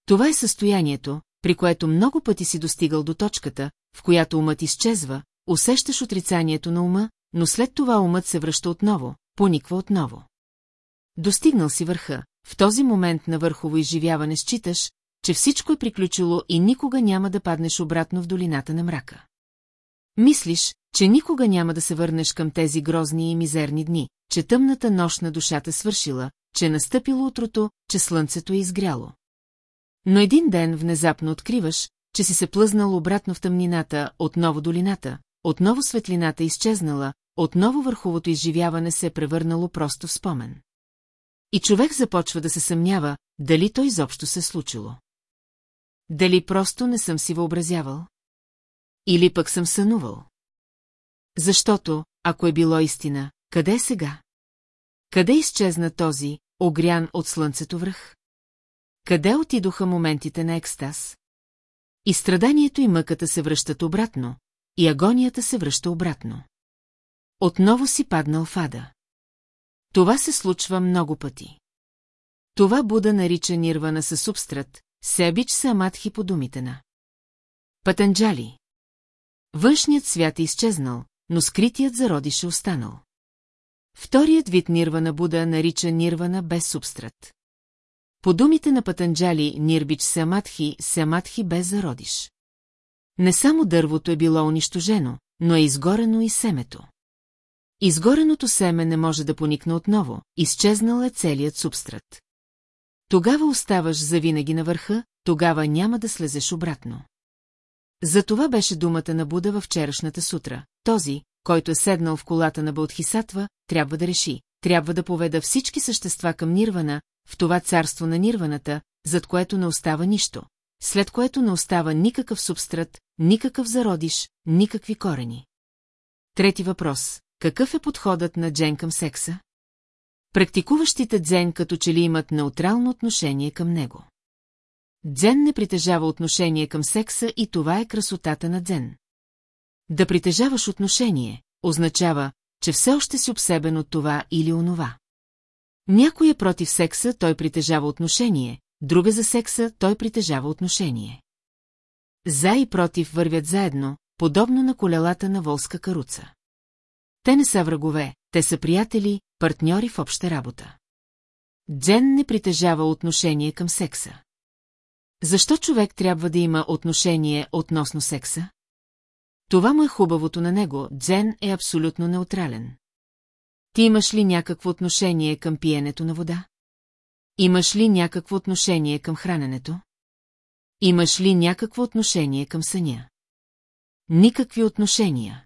A: Това е състоянието, при което много пъти си достигал до точката, в която умът изчезва, усещаш отрицанието на ума, но след това умът се връща отново, пониква отново. Достигнал си върха, в този момент на върхово изживяване считаш, че всичко е приключило и никога няма да паднеш обратно в долината на мрака. Мислиш, че никога няма да се върнеш към тези грозни и мизерни дни, че тъмната нощ на душата свършила, че е настъпило утрото, че слънцето е изгряло. Но един ден внезапно откриваш, че си се плъзнал обратно в тъмнината, отново долината, отново светлината е изчезнала, отново върховото изживяване се е превърнало просто в спомен. И човек започва да се съмнява, дали то изобщо се е случило. Дали просто не съм си въобразявал? Или пък съм сънувал? Защото, ако е било истина, къде е сега? Къде изчезна този, огрян от слънцето връх? Къде отидоха моментите на екстаз? И страданието и мъката се връщат обратно, и агонията се връща обратно. Отново си паднал в ада. Това се случва много пъти. Това Буда нарича нирвана със субстрат, себич самадхи по думите на. Патанджали. Външният свят е изчезнал, но скритият зародиш е останал. Вторият вид нирвана Буда нарича нирвана без субстрат. По думите на Патанджали, нирбич самадхи, самадхи без зародиш. Не само дървото е било унищожено, но е изгорено и семето. Изгореното семе не може да поникне отново, изчезнал е целият субстрат. Тогава оставаш завинаги на върха, тогава няма да слезеш обратно. За това беше думата на Буда във вчерашната сутра. Този, който е седнал в колата на Баудхисатва, трябва да реши, трябва да поведа всички същества към Нирвана, в това царство на Нирваната, зад което не остава нищо, след което не остава никакъв субстрат, никакъв зародиш, никакви корени. Трети въпрос. Какъв е подходът на Джен към секса? Практикуващите дзен като че ли имат неутрално отношение към него. Дзен не притежава отношение към секса и това е красотата на дзен. Да притежаваш отношение означава, че все още си обсебен от това или онова. Някой е против секса, той притежава отношение, друга за секса, той притежава отношение. За и против вървят заедно, подобно на колелата на волска каруца. Те не са врагове, те са приятели, партньори в обща работа. Джен не притежава отношение към секса. Защо човек трябва да има отношение относно секса? Това му е хубавото на него, Джен е абсолютно неутрален. Ти имаш ли някакво отношение към пиенето на вода? Имаш ли някакво отношение към храненето? Имаш ли някакво отношение към съня? Никакви отношения.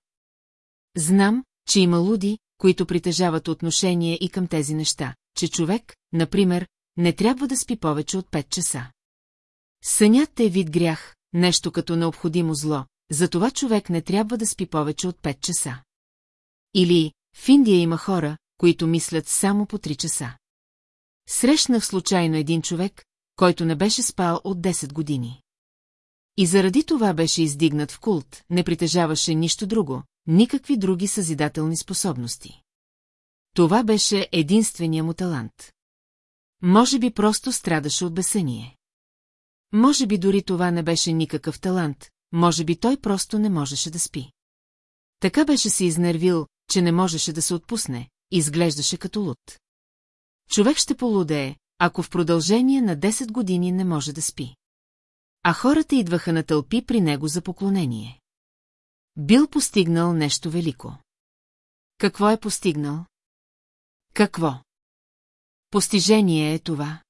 A: Знам, че има луди, които притежават отношение и към тези неща, че човек, например, не трябва да спи повече от 5 часа. Сънят е вид грях, нещо като необходимо зло, затова човек не трябва да спи повече от 5 часа. Или в Индия има хора, които мислят само по 3 часа. Срещнах случайно един човек, който не беше спал от 10 години. И заради това беше издигнат в култ, не притежаваше нищо друго, никакви други съзидателни способности. Това беше единствения му талант. Може би просто страдаше от бесение. Може би дори това не беше никакъв талант, може би той просто не можеше да спи. Така беше се изнервил, че не можеше да се отпусне, изглеждаше като луд. Човек ще полудее, ако в продължение на 10 години не може да спи. А хората идваха на тълпи при него за поклонение. Бил постигнал нещо велико. Какво е постигнал? Какво? Постижение е това.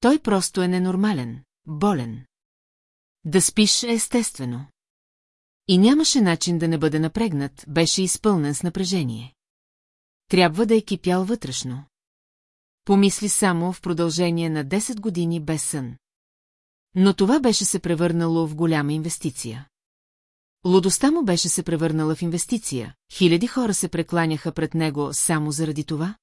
A: Той просто е ненормален, болен. Да спиш е естествено. И нямаше начин да не бъде напрегнат, беше изпълнен с напрежение. Трябва да е кипял вътрешно. Помисли само в продължение на 10 години без сън. Но това беше се превърнало в голяма инвестиция. Лудостта му беше се превърнала в инвестиция, хиляди хора се прекланяха пред него само заради това.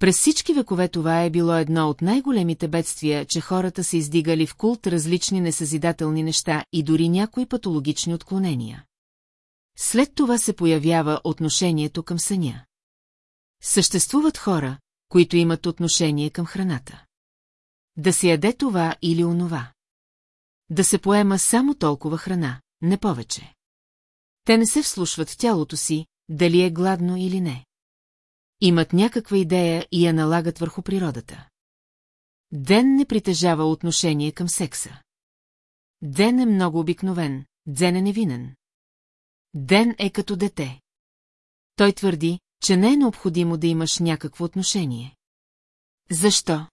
A: През всички векове това е било едно от най-големите бедствия, че хората са издигали в култ различни несъзидателни неща и дори някои патологични отклонения. След това се появява отношението към съня. Съществуват хора, които имат отношение към храната. Да се яде това или онова. Да се поема само толкова храна, не повече. Те не се вслушват в тялото си, дали е гладно или не. Имат някаква идея и я налагат върху природата. Ден не притежава отношение към секса. Ден е много обикновен, Ден е невинен. Ден е като дете. Той твърди, че не е необходимо да имаш някакво отношение. Защо?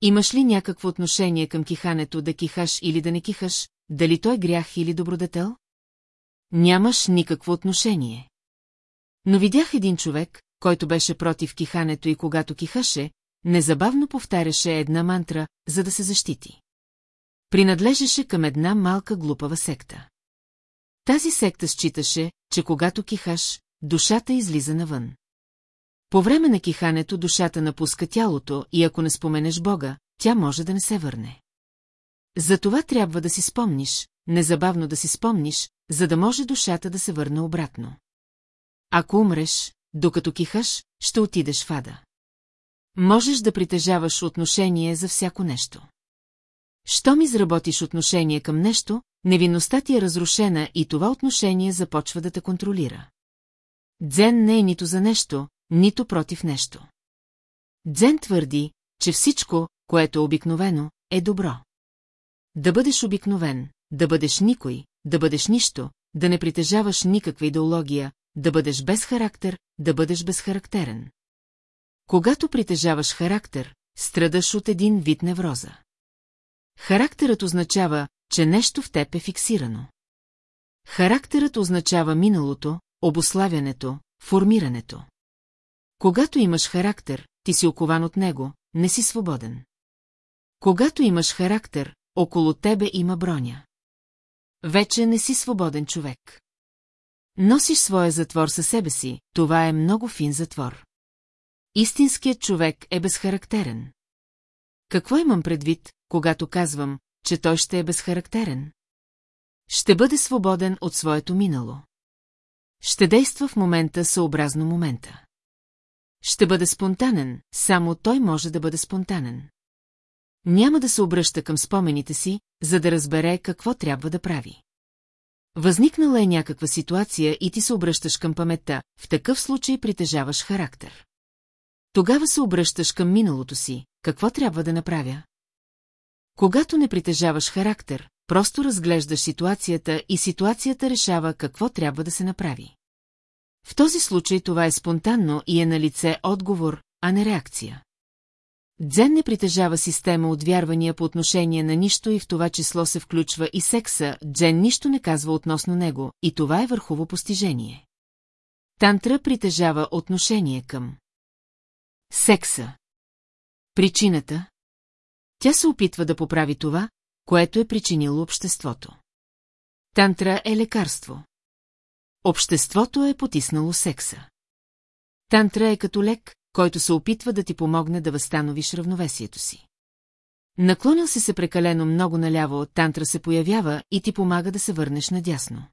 A: Имаш ли някакво отношение към кихането да кихаш или да не кихаш, дали той е грях или добродетел? Нямаш никакво отношение. Но видях един човек, който беше против кихането и когато кихаше, незабавно повтаряше една мантра, за да се защити. Принадлежеше към една малка глупава секта. Тази секта считаше, че когато кихаш, душата излиза навън. По време на кихането душата напуска тялото и ако не споменеш Бога, тя може да не се върне. За това трябва да си спомниш, незабавно да си спомниш, за да може душата да се върне обратно. Ако умреш, докато кихаш, ще отидеш в ада. Можеш да притежаваш отношение за всяко нещо. Щом изработиш отношение към нещо, невинността ти е разрушена и това отношение започва да те контролира. Дзен не е нито за нещо, нито против нещо. Дзен твърди, че всичко, което е обикновено, е добро да бъдеш обикновен, да бъдеш никой, да бъдеш нищо, да не притежаваш никаква идеология, да бъдеш без характер, да бъдеш безхарактерен. Когато притежаваш характер, страдаш от един вид невроза. Характерът означава, че нещо в теб е фиксирано. Характерът означава миналото, обославянето, формирането. Когато имаш характер, ти си окован от него, не си свободен. Когато имаш характер, около тебе има броня. Вече не си свободен човек. Носиш своя затвор със себе си, това е много фин затвор. Истинският човек е безхарактерен. Какво имам предвид, когато казвам, че той ще е безхарактерен? Ще бъде свободен от своето минало. Ще действа в момента съобразно момента. Ще бъде спонтанен, само той може да бъде спонтанен. Няма да се обръща към спомените си, за да разбере какво трябва да прави. Възникнала е някаква ситуация и ти се обръщаш към паметта, в такъв случай притежаваш характер. Тогава се обръщаш към миналото си, какво трябва да направя? Когато не притежаваш характер, просто разглеждаш ситуацията и ситуацията решава какво трябва да се направи. В този случай това е спонтанно и е на лице отговор, а не реакция. Дзен не притежава система от вярвания по отношение на нищо и в това число се включва и секса, Дзен нищо не казва относно него, и това е върхово постижение. Тантра притежава отношение към секса. Причината? Тя се опитва да поправи това, което е причинило обществото. Тантра е лекарство. Обществото е потиснало секса. Тантра е като лек, който се опитва да ти помогне да възстановиш равновесието си. Наклонил си се прекалено много наляво, тантра се появява и ти помага да се върнеш надясно.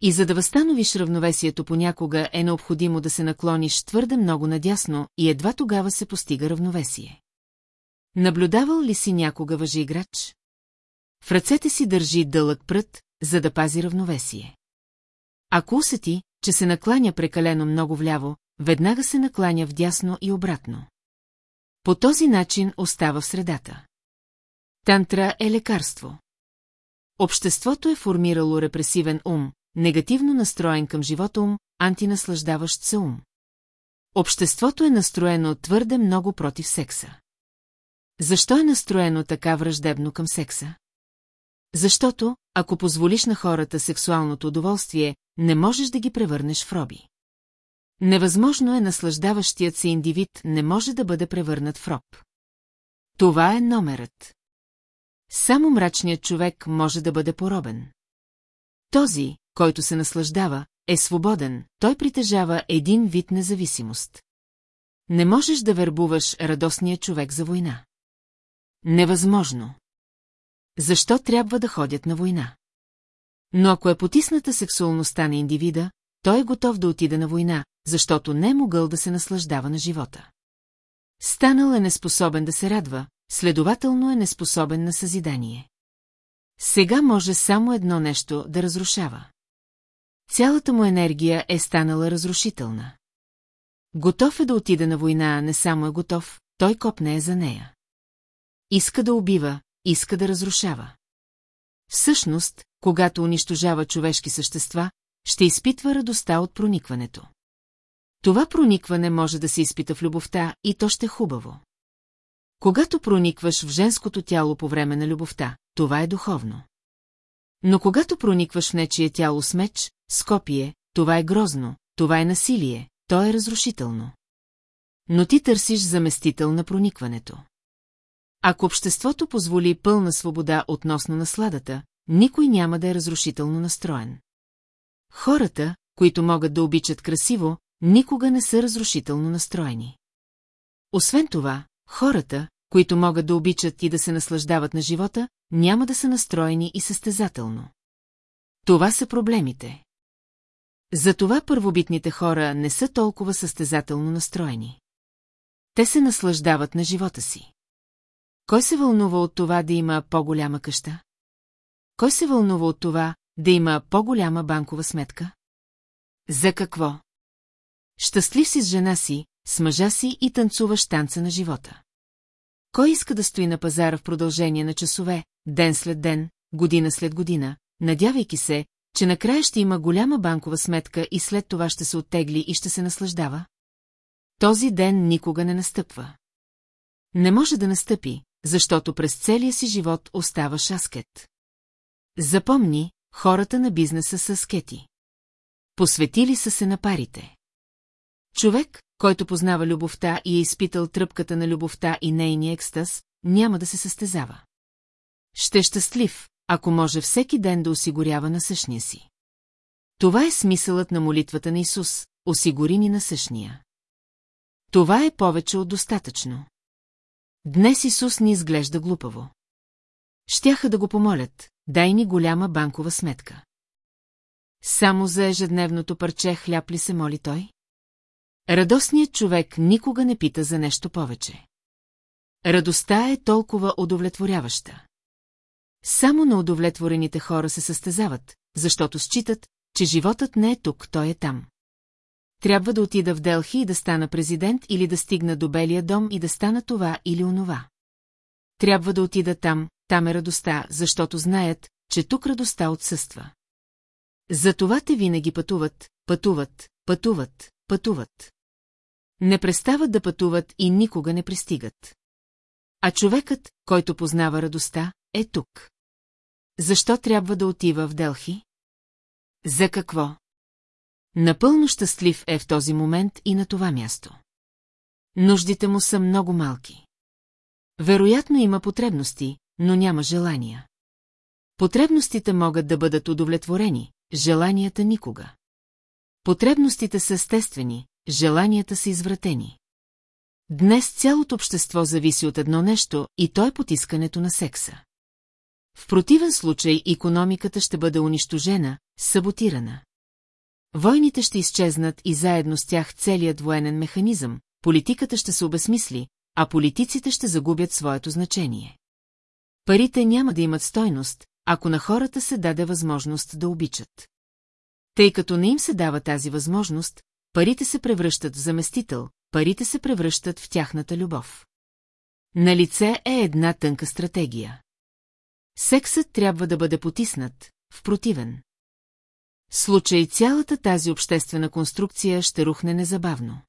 A: И за да възстановиш равновесието понякога е необходимо да се наклониш твърде много надясно и едва тогава се постига равновесие. Наблюдавал ли си някога въжи играч? В ръцете си държи дълъг прът, за да пази равновесие. Ако усети, че се накланя прекалено много вляво, веднага се накланя вдясно и обратно. По този начин остава в средата. Тантра е лекарство. Обществото е формирало репресивен ум, негативно настроен към живота ум, антинаслаждаващ се ум. Обществото е настроено твърде много против секса. Защо е настроено така враждебно към секса? Защото, ако позволиш на хората сексуалното удоволствие, не можеш да ги превърнеш в роби. Невъзможно е наслаждаващият се индивид не може да бъде превърнат в роб. Това е номерът. Само мрачният човек може да бъде поробен. Този, който се наслаждава, е свободен, той притежава един вид независимост. Не можеш да вербуваш радостния човек за война. Невъзможно. Защо трябва да ходят на война? Но ако е потисната сексуалността на индивида, той е готов да отида на война, защото не е могъл да се наслаждава на живота. Станал е неспособен да се радва, следователно е неспособен на съзидание. Сега може само едно нещо да разрушава. Цялата му енергия е станала разрушителна. Готов е да отида на война, не само е готов, той копне е за нея. Иска да убива, иска да разрушава. Всъщност, когато унищожава човешки същества, ще изпитва радостта от проникването. Това проникване може да се изпита в любовта и то ще е хубаво. Когато проникваш в женското тяло по време на любовта, това е духовно. Но когато проникваш в нечие тяло с меч, с копие, това е грозно, това е насилие, то е разрушително. Но ти търсиш заместител на проникването. Ако обществото позволи пълна свобода относно насладата, никой няма да е разрушително настроен. Хората, които могат да обичат красиво, никога не са разрушително настроени. Освен това, хората, които могат да обичат и да се наслаждават на живота, няма да са настроени и състезателно. Това са проблемите. Затова първобитните хора не са толкова състезателно настроени. Те се наслаждават на живота си. Кой се вълнува от това да има по-голяма къща? Кой се вълнува от това да има по-голяма банкова сметка? За какво? Щастлив си с жена си, с мъжа си и танцуваш танца на живота. Кой иска да стои на пазара в продължение на часове, ден след ден, година след година, надявайки се, че накрая ще има голяма банкова сметка и след това ще се оттегли и ще се наслаждава? Този ден никога не настъпва. Не може да настъпи, защото през целия си живот остава шаскет. Запомни, хората на бизнеса са аскети. Посветили са се на парите. Човек, който познава любовта и е изпитал тръпката на любовта и нейния екстаз, няма да се състезава. Ще е щастлив, ако може всеки ден да осигурява на същния си. Това е смисълът на молитвата на Исус – осигури ни на същния. Това е повече от достатъчно. Днес Исус ни изглежда глупаво. Щяха да го помолят, дай ни голяма банкова сметка. Само за ежедневното парче хляб ли се моли той? Радостният човек никога не пита за нещо повече. Радостта е толкова удовлетворяваща. Само на удовлетворените хора се състезават, защото считат, че животът не е тук, той е там. Трябва да отида в Делхи и да стана президент или да стигна до Белия дом и да стана това или онова. Трябва да отида там, там е радостта, защото знаят, че тук радостта отсъства. Затова те винаги пътуват, пътуват, пътуват, пътуват. Не престават да пътуват и никога не пристигат. А човекът, който познава радостта, е тук. Защо трябва да отива в Делхи? За какво? Напълно щастлив е в този момент и на това място. Нуждите му са много малки. Вероятно има потребности, но няма желания. Потребностите могат да бъдат удовлетворени, желанията никога. Потребностите са естествени, желанията са извратени. Днес цялото общество зависи от едно нещо и то е потискането на секса. В противен случай економиката ще бъде унищожена, саботирана. Войните ще изчезнат и заедно с тях целият военен механизъм, политиката ще се обесмисли, а политиците ще загубят своето значение. Парите няма да имат стойност, ако на хората се даде възможност да обичат. Тъй като не им се дава тази възможност, парите се превръщат в заместител, парите се превръщат в тяхната любов. На лице е една тънка стратегия. Сексът трябва да бъде потиснат, в противен. Случай цялата тази обществена конструкция ще рухне незабавно.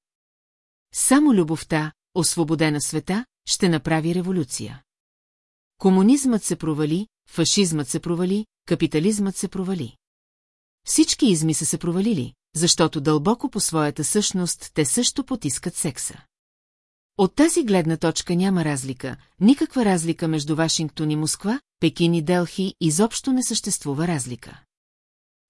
A: Само любовта, освободена света, ще направи революция. Комунизмът се провали, фашизмът се провали, капитализмът се провали. Всички изми са се провалили, защото дълбоко по своята същност те също потискат секса. От тази гледна точка няма разлика, никаква разлика между Вашингтон и Москва, Пекин и Делхи, изобщо не съществува разлика.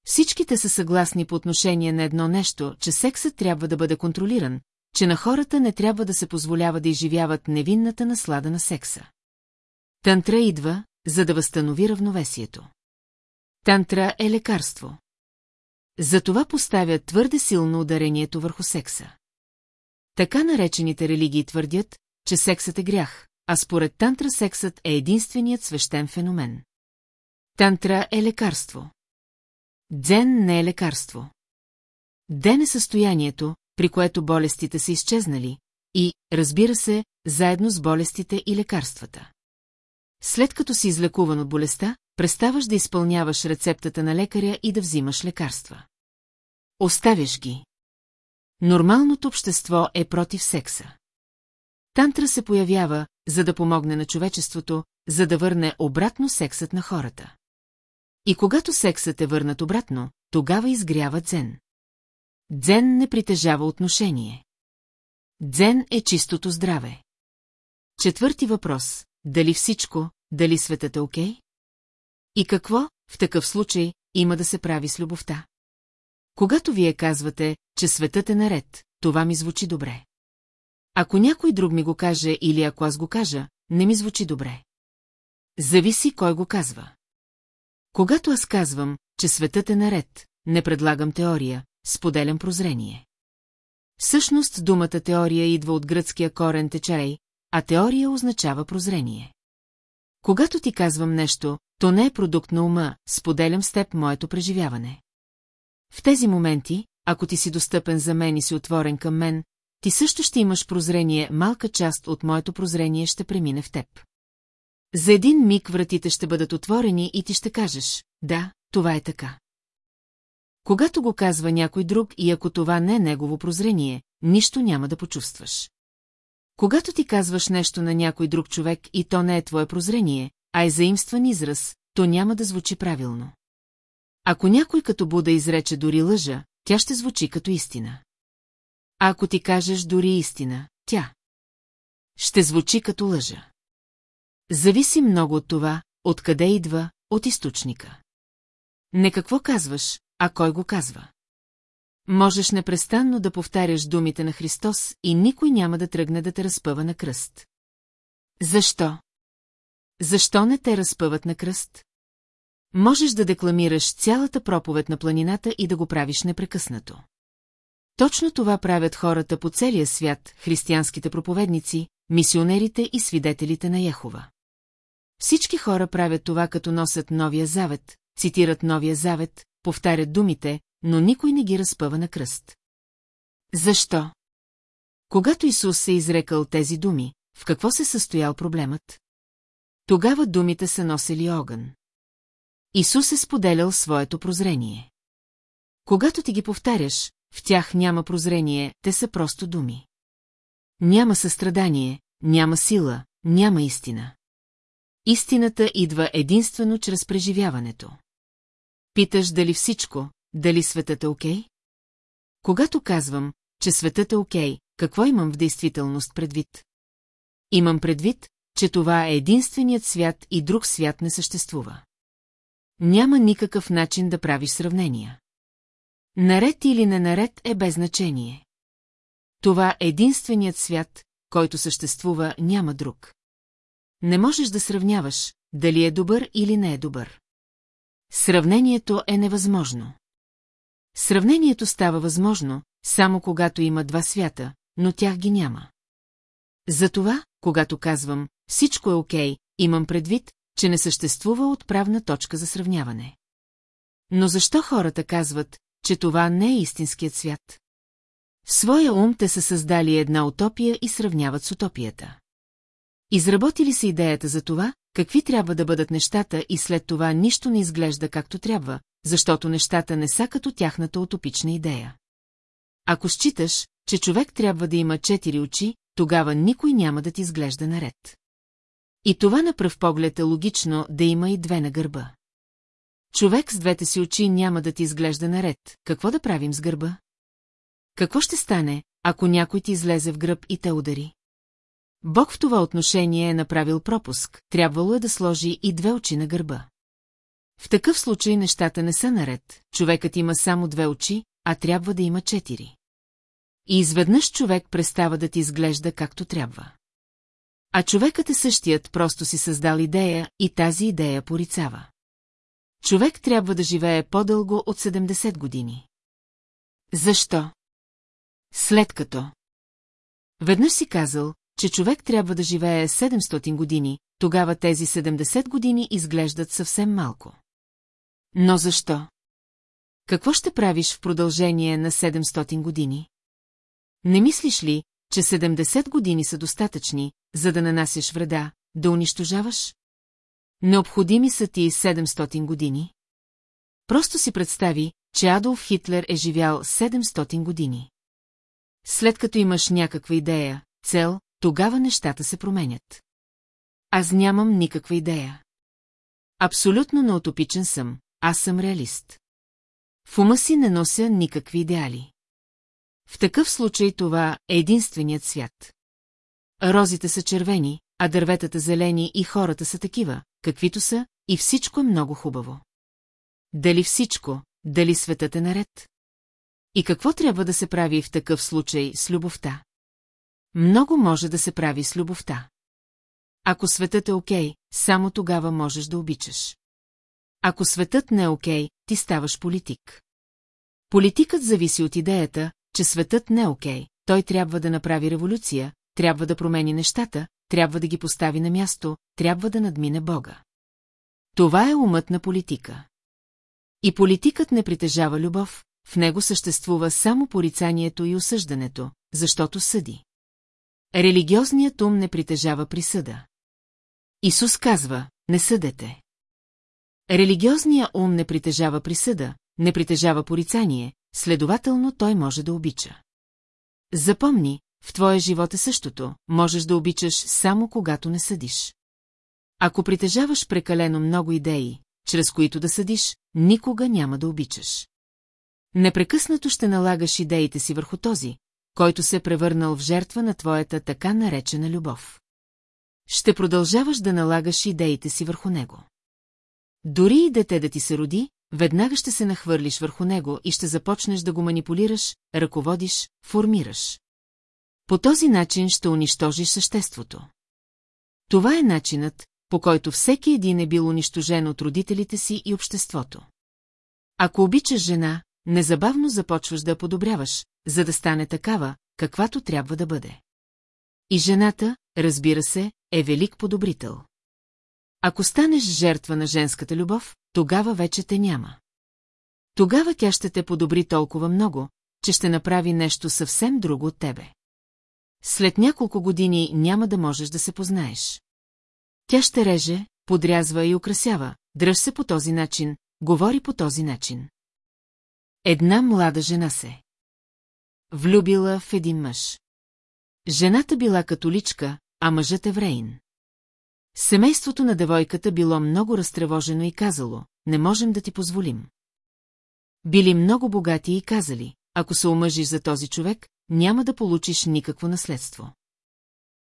A: Всичките са съгласни по отношение на едно нещо, че сексът трябва да бъде контролиран, че на хората не трябва да се позволява да изживяват невинната наслада на секса. Тантра идва, за да възстанови равновесието. Тантра е лекарство. Затова поставя твърде силно ударението върху секса. Така наречените религии твърдят, че сексът е грях, а според тантра сексът е единственият свещен феномен. Тантра е лекарство. Дзен не е лекарство. Ден е състоянието, при което болестите са изчезнали, и, разбира се, заедно с болестите и лекарствата. След като си излекуван от болестта, преставаш да изпълняваш рецептата на лекаря и да взимаш лекарства. Оставяш ги. Нормалното общество е против секса. Тантра се появява, за да помогне на човечеството, за да върне обратно сексът на хората. И когато сексът е върнат обратно, тогава изгрява дзен. Дзен не притежава отношение. Дзен е чистото здраве. Четвърти въпрос. Дали всичко, дали светът е окей? Okay? И какво, в такъв случай, има да се прави с любовта? Когато вие казвате, че светът е наред, това ми звучи добре. Ако някой друг ми го каже или ако аз го кажа, не ми звучи добре. Зависи кой го казва. Когато аз казвам, че светът е наред, не предлагам теория, споделям прозрение. Всъщност думата теория идва от гръцкия корен течарей, а теория означава прозрение. Когато ти казвам нещо, то не е продукт на ума, споделям с теб моето преживяване. В тези моменти, ако ти си достъпен за мен и си отворен към мен, ти също ще имаш прозрение, малка част от моето прозрение ще премине в теб. За един миг вратите ще бъдат отворени и ти ще кажеш, да, това е така. Когато го казва някой друг и ако това не е негово прозрение, нищо няма да почувстваш. Когато ти казваш нещо на някой друг човек и то не е твое прозрение, а е заимстван израз, то няма да звучи правилно. Ако някой като Буда изрече дори лъжа, тя ще звучи като истина. А ако ти кажеш дори истина, тя ще звучи като лъжа. Зависи много от това, откъде идва, от източника. Не какво казваш, а кой го казва. Можеш непрестанно да повтаряш думите на Христос и никой няма да тръгне да те разпъва на кръст. Защо? Защо не те разпъват на кръст? Можеш да декламираш цялата проповед на планината и да го правиш непрекъснато. Точно това правят хората по целия свят, християнските проповедници, мисионерите и свидетелите на Яхова. Всички хора правят това, като носят Новия Завет, цитират Новия Завет, повтарят думите, но никой не ги разпъва на кръст. Защо? Когато Исус се изрекал тези думи, в какво се състоял проблемът? Тогава думите са носили огън. Исус е споделял своето прозрение. Когато ти ги повтаряш, в тях няма прозрение, те са просто думи. Няма състрадание, няма сила, няма истина. Истината идва единствено чрез преживяването. Питаш дали всичко, дали светът е окей? Okay? Когато казвам, че светът е окей, okay, какво имам в действителност предвид? Имам предвид, че това е единственият свят и друг свят не съществува. Няма никакъв начин да правиш сравнения. Наред или ненаред е без значение. Това е единственият свят, който съществува, няма друг. Не можеш да сравняваш, дали е добър или не е добър. Сравнението е невъзможно. Сравнението става възможно, само когато има два свята, но тях ги няма. Затова, когато казвам «всичко е окей», okay, имам предвид, че не съществува отправна точка за сравняване. Но защо хората казват, че това не е истинският свят? В своя ум те са създали една утопия и сравняват с утопията. Изработили са идеята за това, какви трябва да бъдат нещата и след това нищо не изглежда както трябва, защото нещата не са като тяхната утопична идея. Ако считаш, че човек трябва да има четири очи, тогава никой няма да ти изглежда наред. И това на пръв поглед е логично да има и две на гърба. Човек с двете си очи няма да ти изглежда наред. Какво да правим с гърба? Какво ще стане, ако някой ти излезе в гръб и те удари? Бог в това отношение е направил пропуск, трябвало е да сложи и две очи на гърба. В такъв случай нещата не са наред, човекът има само две очи, а трябва да има четири. И изведнъж човек престава да ти изглежда както трябва. А човекът е същият, просто си създал идея и тази идея порицава. Човек трябва да живее по-дълго от 70 години. Защо? След като... Веднъж си казал, че човек трябва да живее 700 години, тогава тези 70 години изглеждат съвсем малко. Но защо? Какво ще правиш в продължение на 700 години? Не мислиш ли, че 70 години са достатъчни, за да нанасяш вреда, да унищожаваш? Необходими са ти 700 години. Просто си представи, че Адолф Хитлер е живял 700 години. След като имаш някаква идея, цел, тогава нещата се променят. Аз нямам никаква идея. Абсолютно неотопичен съм, аз съм реалист. В ума си не нося никакви идеали. В такъв случай това е единственият свят. Розите са червени, а дърветата зелени и хората са такива, каквито са, и всичко е много хубаво. Дали всичко, дали светът е наред? И какво трябва да се прави в такъв случай с любовта? Много може да се прави с любовта. Ако светът е окей, само тогава можеш да обичаш. Ако светът не е окей, ти ставаш политик. Политикът зависи от идеята, че светът не е окей, той трябва да направи революция, трябва да промени нещата, трябва да ги постави на място, трябва да надмине Бога. Това е умът на политика. И политикът не притежава любов, в него съществува само порицанието и осъждането, защото съди. Религиозният ум не притежава присъда. Исус казва, не съдете. Религиозният ум не притежава присъда, не притежава порицание, Следователно той може да обича. Запомни, в твоя живот е същото, можеш да обичаш само когато не съдиш. Ако притежаваш прекалено много идеи, чрез които да съдиш, никога няма да обичаш. Непрекъснато ще налагаш идеите си върху този, който се е превърнал в жертва на твоята така наречена любов. Ще продължаваш да налагаш идеите си върху него. Дори и дете да ти се роди, Веднага ще се нахвърлиш върху него и ще започнеш да го манипулираш, ръководиш, формираш. По този начин ще унищожиш съществото. Това е начинът, по който всеки един е бил унищожен от родителите си и обществото. Ако обичаш жена, незабавно започваш да я подобряваш, за да стане такава, каквато трябва да бъде. И жената, разбира се, е велик подобрител. Ако станеш жертва на женската любов, тогава вече те няма. Тогава тя ще те подобри толкова много, че ще направи нещо съвсем друго от тебе. След няколко години няма да можеш да се познаеш. Тя ще реже, подрязва и украсява, дръж се по този начин, говори по този начин. Една млада жена се. Влюбила в един мъж. Жената била католичка, а мъжът врейн. Семейството на девойката било много разтревожено и казало, не можем да ти позволим. Били много богати и казали, ако се омъжиш за този човек, няма да получиш никакво наследство.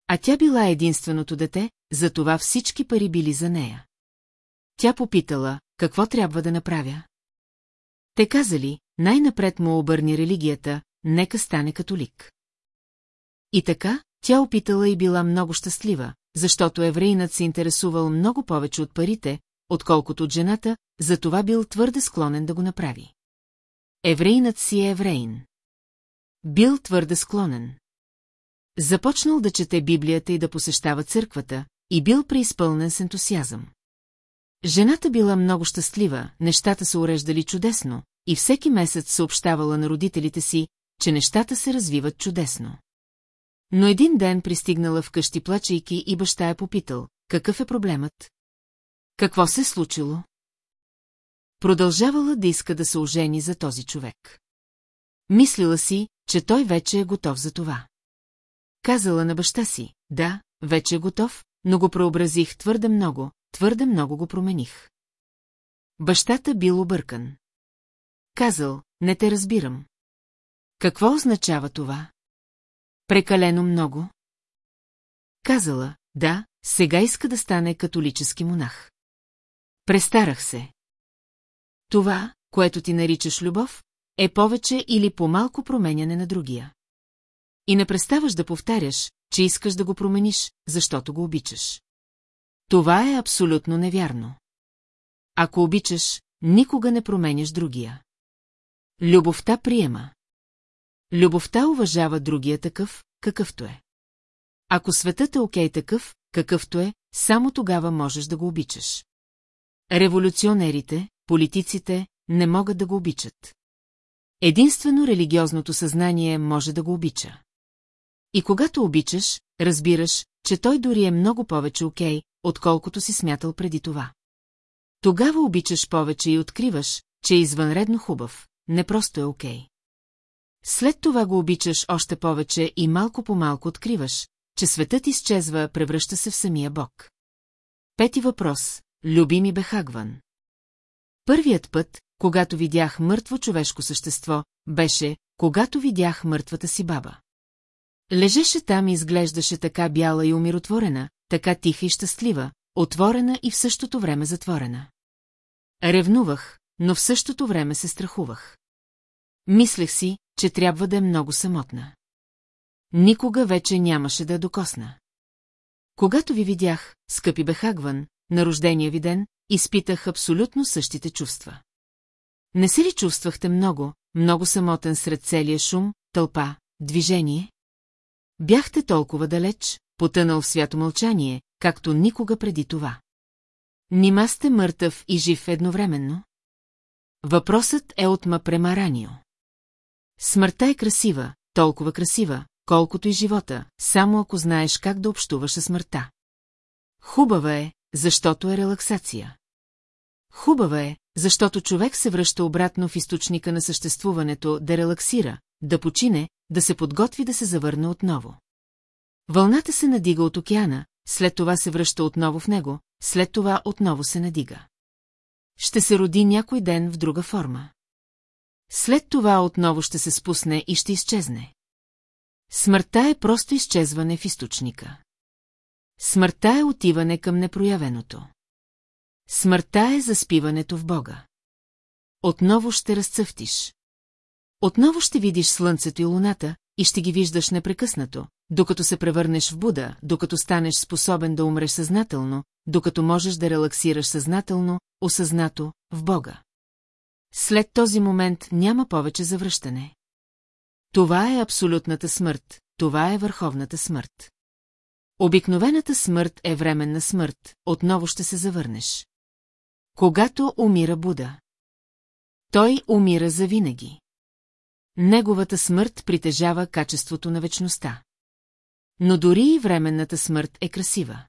A: А тя била единственото дете, затова всички пари били за нея. Тя попитала, какво трябва да направя? Те казали, най-напред му обърни религията, нека стане католик. И така, тя опитала и била много щастлива, защото евреинът се интересувал много повече от парите, отколкото от жената, затова бил твърде склонен да го направи. Евреинът си е евреин. Бил твърде склонен. Започнал да чете Библията и да посещава църквата, и бил преизпълнен с ентусиазъм. Жената била много щастлива, нещата се уреждали чудесно, и всеки месец съобщавала на родителите си, че нещата се развиват чудесно. Но един ден пристигнала вкъщи плачейки и баща е попитал, какъв е проблемът? Какво се е случило? Продължавала да иска да се ожени за този човек. Мислила си, че той вече е готов за това. Казала на баща си, да, вече е готов, но го преобразих твърде много, твърде много го промених. Бащата бил объркан. Казал, не те разбирам. Какво означава това? Прекалено много? Казала, да, сега иска да стане католически монах. Престарах се. Това, което ти наричаш любов, е повече или по-малко променяне на другия. И не преставаш да повтаряш, че искаш да го промениш, защото го обичаш. Това е абсолютно невярно. Ако обичаш, никога не променяш другия. Любовта приема. Любовта уважава другия такъв, какъвто е. Ако светът е окей такъв, какъвто е, само тогава можеш да го обичаш. Революционерите, политиците не могат да го обичат. Единствено религиозното съзнание може да го обича. И когато обичаш, разбираш, че той дори е много повече окей, отколкото си смятал преди това. Тогава обичаш повече и откриваш, че е извънредно хубав, не просто е окей. След това го обичаш още повече и малко по малко откриваш, че светът изчезва, превръща се в самия Бог. Пети въпрос. Любими Бехагван. Първият път, когато видях мъртво човешко същество, беше, когато видях мъртвата си баба. Лежеше там и изглеждаше така бяла и умиротворена, така тиха и щастлива, отворена и в същото време затворена. Ревнувах, но в същото време се страхувах. Мислех си, че трябва да е много самотна. Никога вече нямаше да я докосна. Когато ви видях, скъпи Бехагван, на рождения ви ден, изпитах абсолютно същите чувства. Не се ли чувствахте много, много самотен сред целия шум, тълпа, движение? Бяхте толкова далеч, потънал в свято мълчание, както никога преди това. Нима сте мъртъв и жив едновременно? Въпросът е от Мапрема Ранио. Смъртта е красива, толкова красива, колкото и живота, само ако знаеш как да общуваш с смъртта. Хубава е, защото е релаксация. Хубава е, защото човек се връща обратно в източника на съществуването да релаксира, да почине, да се подготви да се завърне отново. Вълната се надига от океана, след това се връща отново в него, след това отново се надига. Ще се роди някой ден в друга форма. След това отново ще се спусне и ще изчезне. Смъртта е просто изчезване в източника. Смъртта е отиване към непроявеното. Смъртта е заспиването в Бога. Отново ще разцъфтиш. Отново ще видиш слънцето и луната и ще ги виждаш непрекъснато, докато се превърнеш в Буда, докато станеш способен да умреш съзнателно, докато можеш да релаксираш съзнателно, осъзнато, в Бога. След този момент няма повече завръщане. Това е абсолютната смърт, това е върховната смърт. Обикновената смърт е временна смърт, отново ще се завърнеш. Когато умира Буда. Той умира завинаги. Неговата смърт притежава качеството на вечността. Но дори и временната смърт е красива.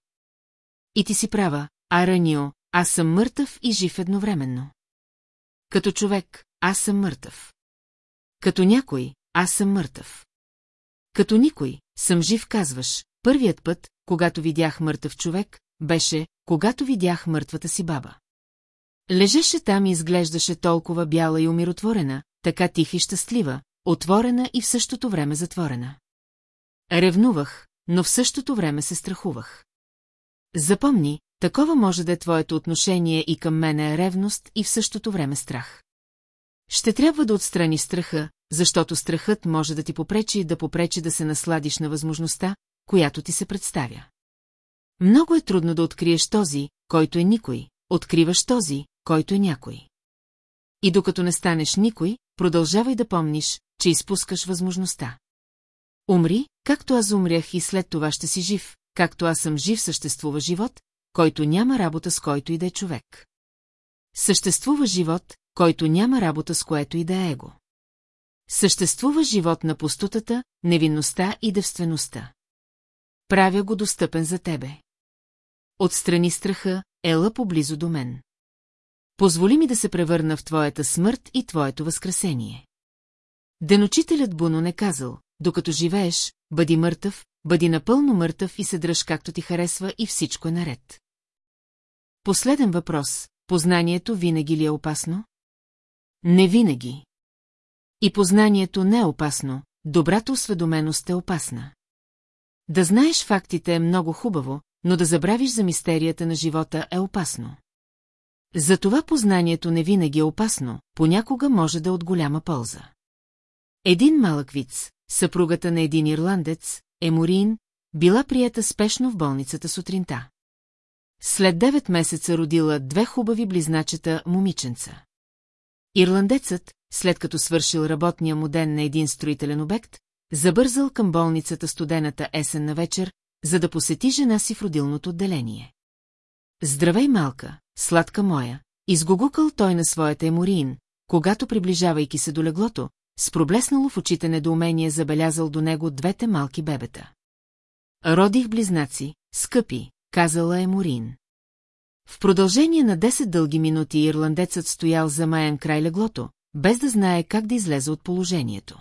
A: И ти си права, Аранио, аз съм мъртъв и жив едновременно. Като човек, аз съм мъртъв. Като някой, аз съм мъртъв. Като никой, съм жив, казваш. Първият път, когато видях мъртъв човек, беше, когато видях мъртвата си баба. Лежеше там и изглеждаше толкова бяла и умиротворена, така тих и щастлива, отворена и в същото време затворена. Ревнувах, но в същото време се страхувах. Запомни, Такова може да е твоето отношение и към мене е ревност и в същото време страх. Ще трябва да отстрани страха, защото страхът може да ти попречи да попречи да се насладиш на възможността, която ти се представя. Много е трудно да откриеш този, който е никой, откриваш този, който е някой. И докато не станеш никой, продължавай да помниш, че изпускаш възможността. Умри, както аз умрях и след това ще си жив, както аз съм жив съществува живот, който няма работа с който и да е човек. Съществува живот, който няма работа с което и да е его. Съществува живот на пустотата, невинността и девствеността. Правя го достъпен за тебе. Отстрани страха, ела поблизо до мен. Позволи ми да се превърна в твоята смърт и твоето възкресение. Деночителят Буно не казал, докато живееш, бъди мъртъв, бъди напълно мъртъв и се дръж както ти харесва и всичко е наред. Последен въпрос. Познанието винаги ли е опасно? Не винаги. И познанието не е опасно, добрата осведоменост е опасна. Да знаеш фактите е много хубаво, но да забравиш за мистерията на живота е опасно. Затова познанието не винаги е опасно, понякога може да е от голяма полза. Един малък виц, съпругата на един ирландец, Еморин, била прията спешно в болницата сутринта. След девет месеца родила две хубави близначета момиченца. Ирландецът, след като свършил работния му ден на един строителен обект, забързал към болницата студената есен на вечер, за да посети жена си в родилното отделение. Здравей, малка, сладка моя, изгогукал той на своята емориин, когато приближавайки се до леглото, с проблеснало в очите недоумение забелязал до него двете малки бебета. Родих близнаци, скъпи, казала е Морин. В продължение на 10 дълги минути ирландецът стоял замаян край леглото, без да знае как да излезе от положението.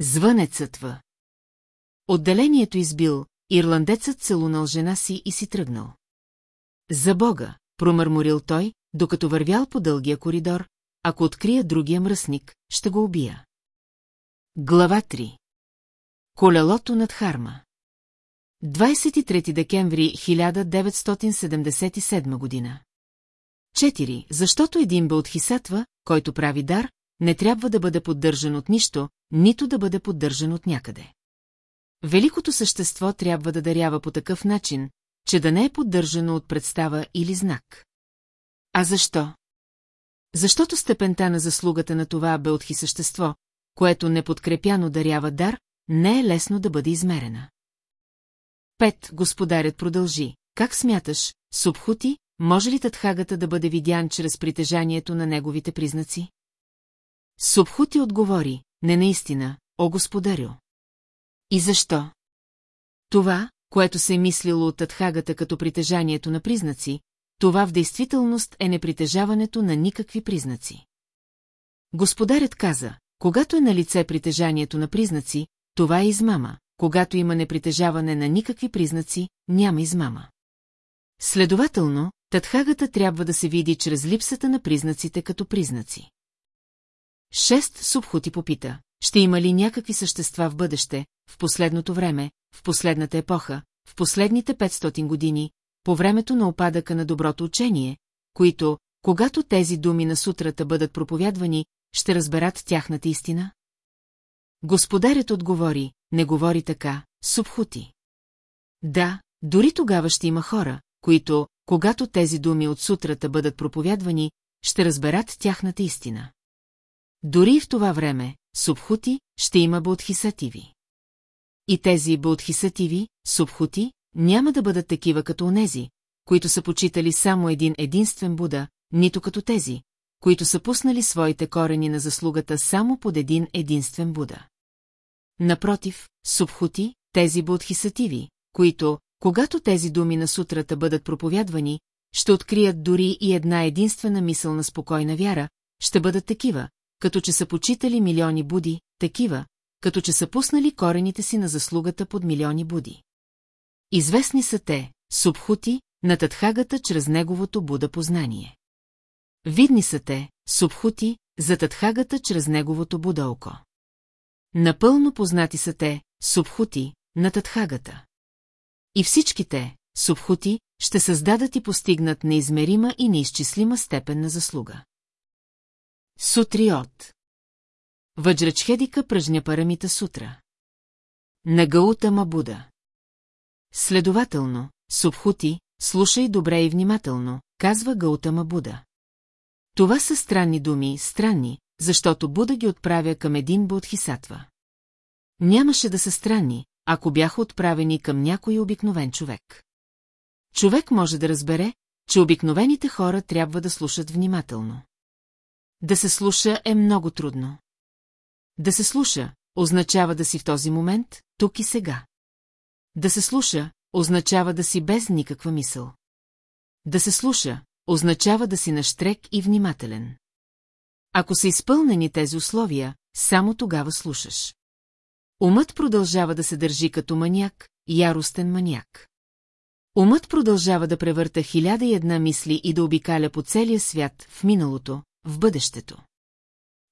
A: Звънецът в. Отделението избил, ирландецът целунал жена си и си тръгнал. За Бога, промърморил той, докато вървял по дългия коридор, ако открия другия мръсник, ще го убия. Глава 3 Колелото над Харма 23 декември 1977 година. 4. Защото един бе от Хисатва, който прави дар, не трябва да бъде поддържан от нищо, нито да бъде поддържан от някъде. Великото същество трябва да дарява по такъв начин, че да не е поддържано от представа или знак. А защо? Защото степента на заслугата на това бе от същество, което неподкрепяно дарява дар, не е лесно да бъде измерена. Пет, господарят продължи. Как смяташ, Субхути, може ли татхагата да бъде видян чрез притежанието на неговите признаци? Субхути отговори, не наистина, о господарю. И защо? Това, което се е мислило от татхагата като притежанието на признаци, това в действителност е непритежаването на никакви признаци. Господарят каза, когато е на лице притежанието на признаци, това е измама, когато има непритежаване на никакви признаци, няма измама. Следователно, татхагата трябва да се види чрез липсата на признаците като признаци. Шест субхути попита, ще има ли някакви същества в бъдеще, в последното време, в последната епоха, в последните 500 години, по времето на опадъка на доброто учение, които, когато тези думи на сутрата бъдат проповядвани, ще разберат тяхната истина? Господарят отговори, не говори така, субхути. Да, дори тогава ще има хора, които, когато тези думи от сутрата бъдат проповядвани, ще разберат тяхната истина. Дори и в това време, субхути, ще има баудхисативи. И тези баудхисативи, субхути, няма да бъдат такива като онези, които са почитали само един единствен Буда, нито като тези, които са пуснали своите корени на заслугата само под един единствен Буда. Напротив, субхути, тези бодхисативи, които, когато тези думи на сутрата бъдат проповядвани, ще открият дори и една единствена мисъл на спокойна вяра, ще бъдат такива, като че са почитали милиони буди, такива, като че са пуснали корените си на заслугата под милиони буди. Известни са те, субхути, на Татхагата чрез неговото Буда познание. Видни са те, субхути, за Татхагата чрез неговото Буда око. Напълно познати са те, субхути, на Татхагата. И всичките, субхути, ще създадат и постигнат неизмерима и неизчислима степен на заслуга. Сутриот Въджрачхедика пръжня парамита сутра. На Мабуда Следователно, Субхути, слушай добре и внимателно, казва Гаута Мабуда. Това са странни думи, странни, защото Буда ги отправя към един бодхисатва. Нямаше да са странни, ако бяха отправени към някой обикновен човек. Човек може да разбере, че обикновените хора трябва да слушат внимателно. Да се слуша е много трудно. Да се слуша означава да си в този момент, тук и сега. Да се слуша означава да си без никаква мисъл. Да се слуша означава да си наштрек и внимателен. Ако са изпълнени тези условия, само тогава слушаш. Умът продължава да се държи като маняк, яростен маняк. Умът продължава да превърта хиляда и една мисли и да обикаля по целия свят, в миналото, в бъдещето.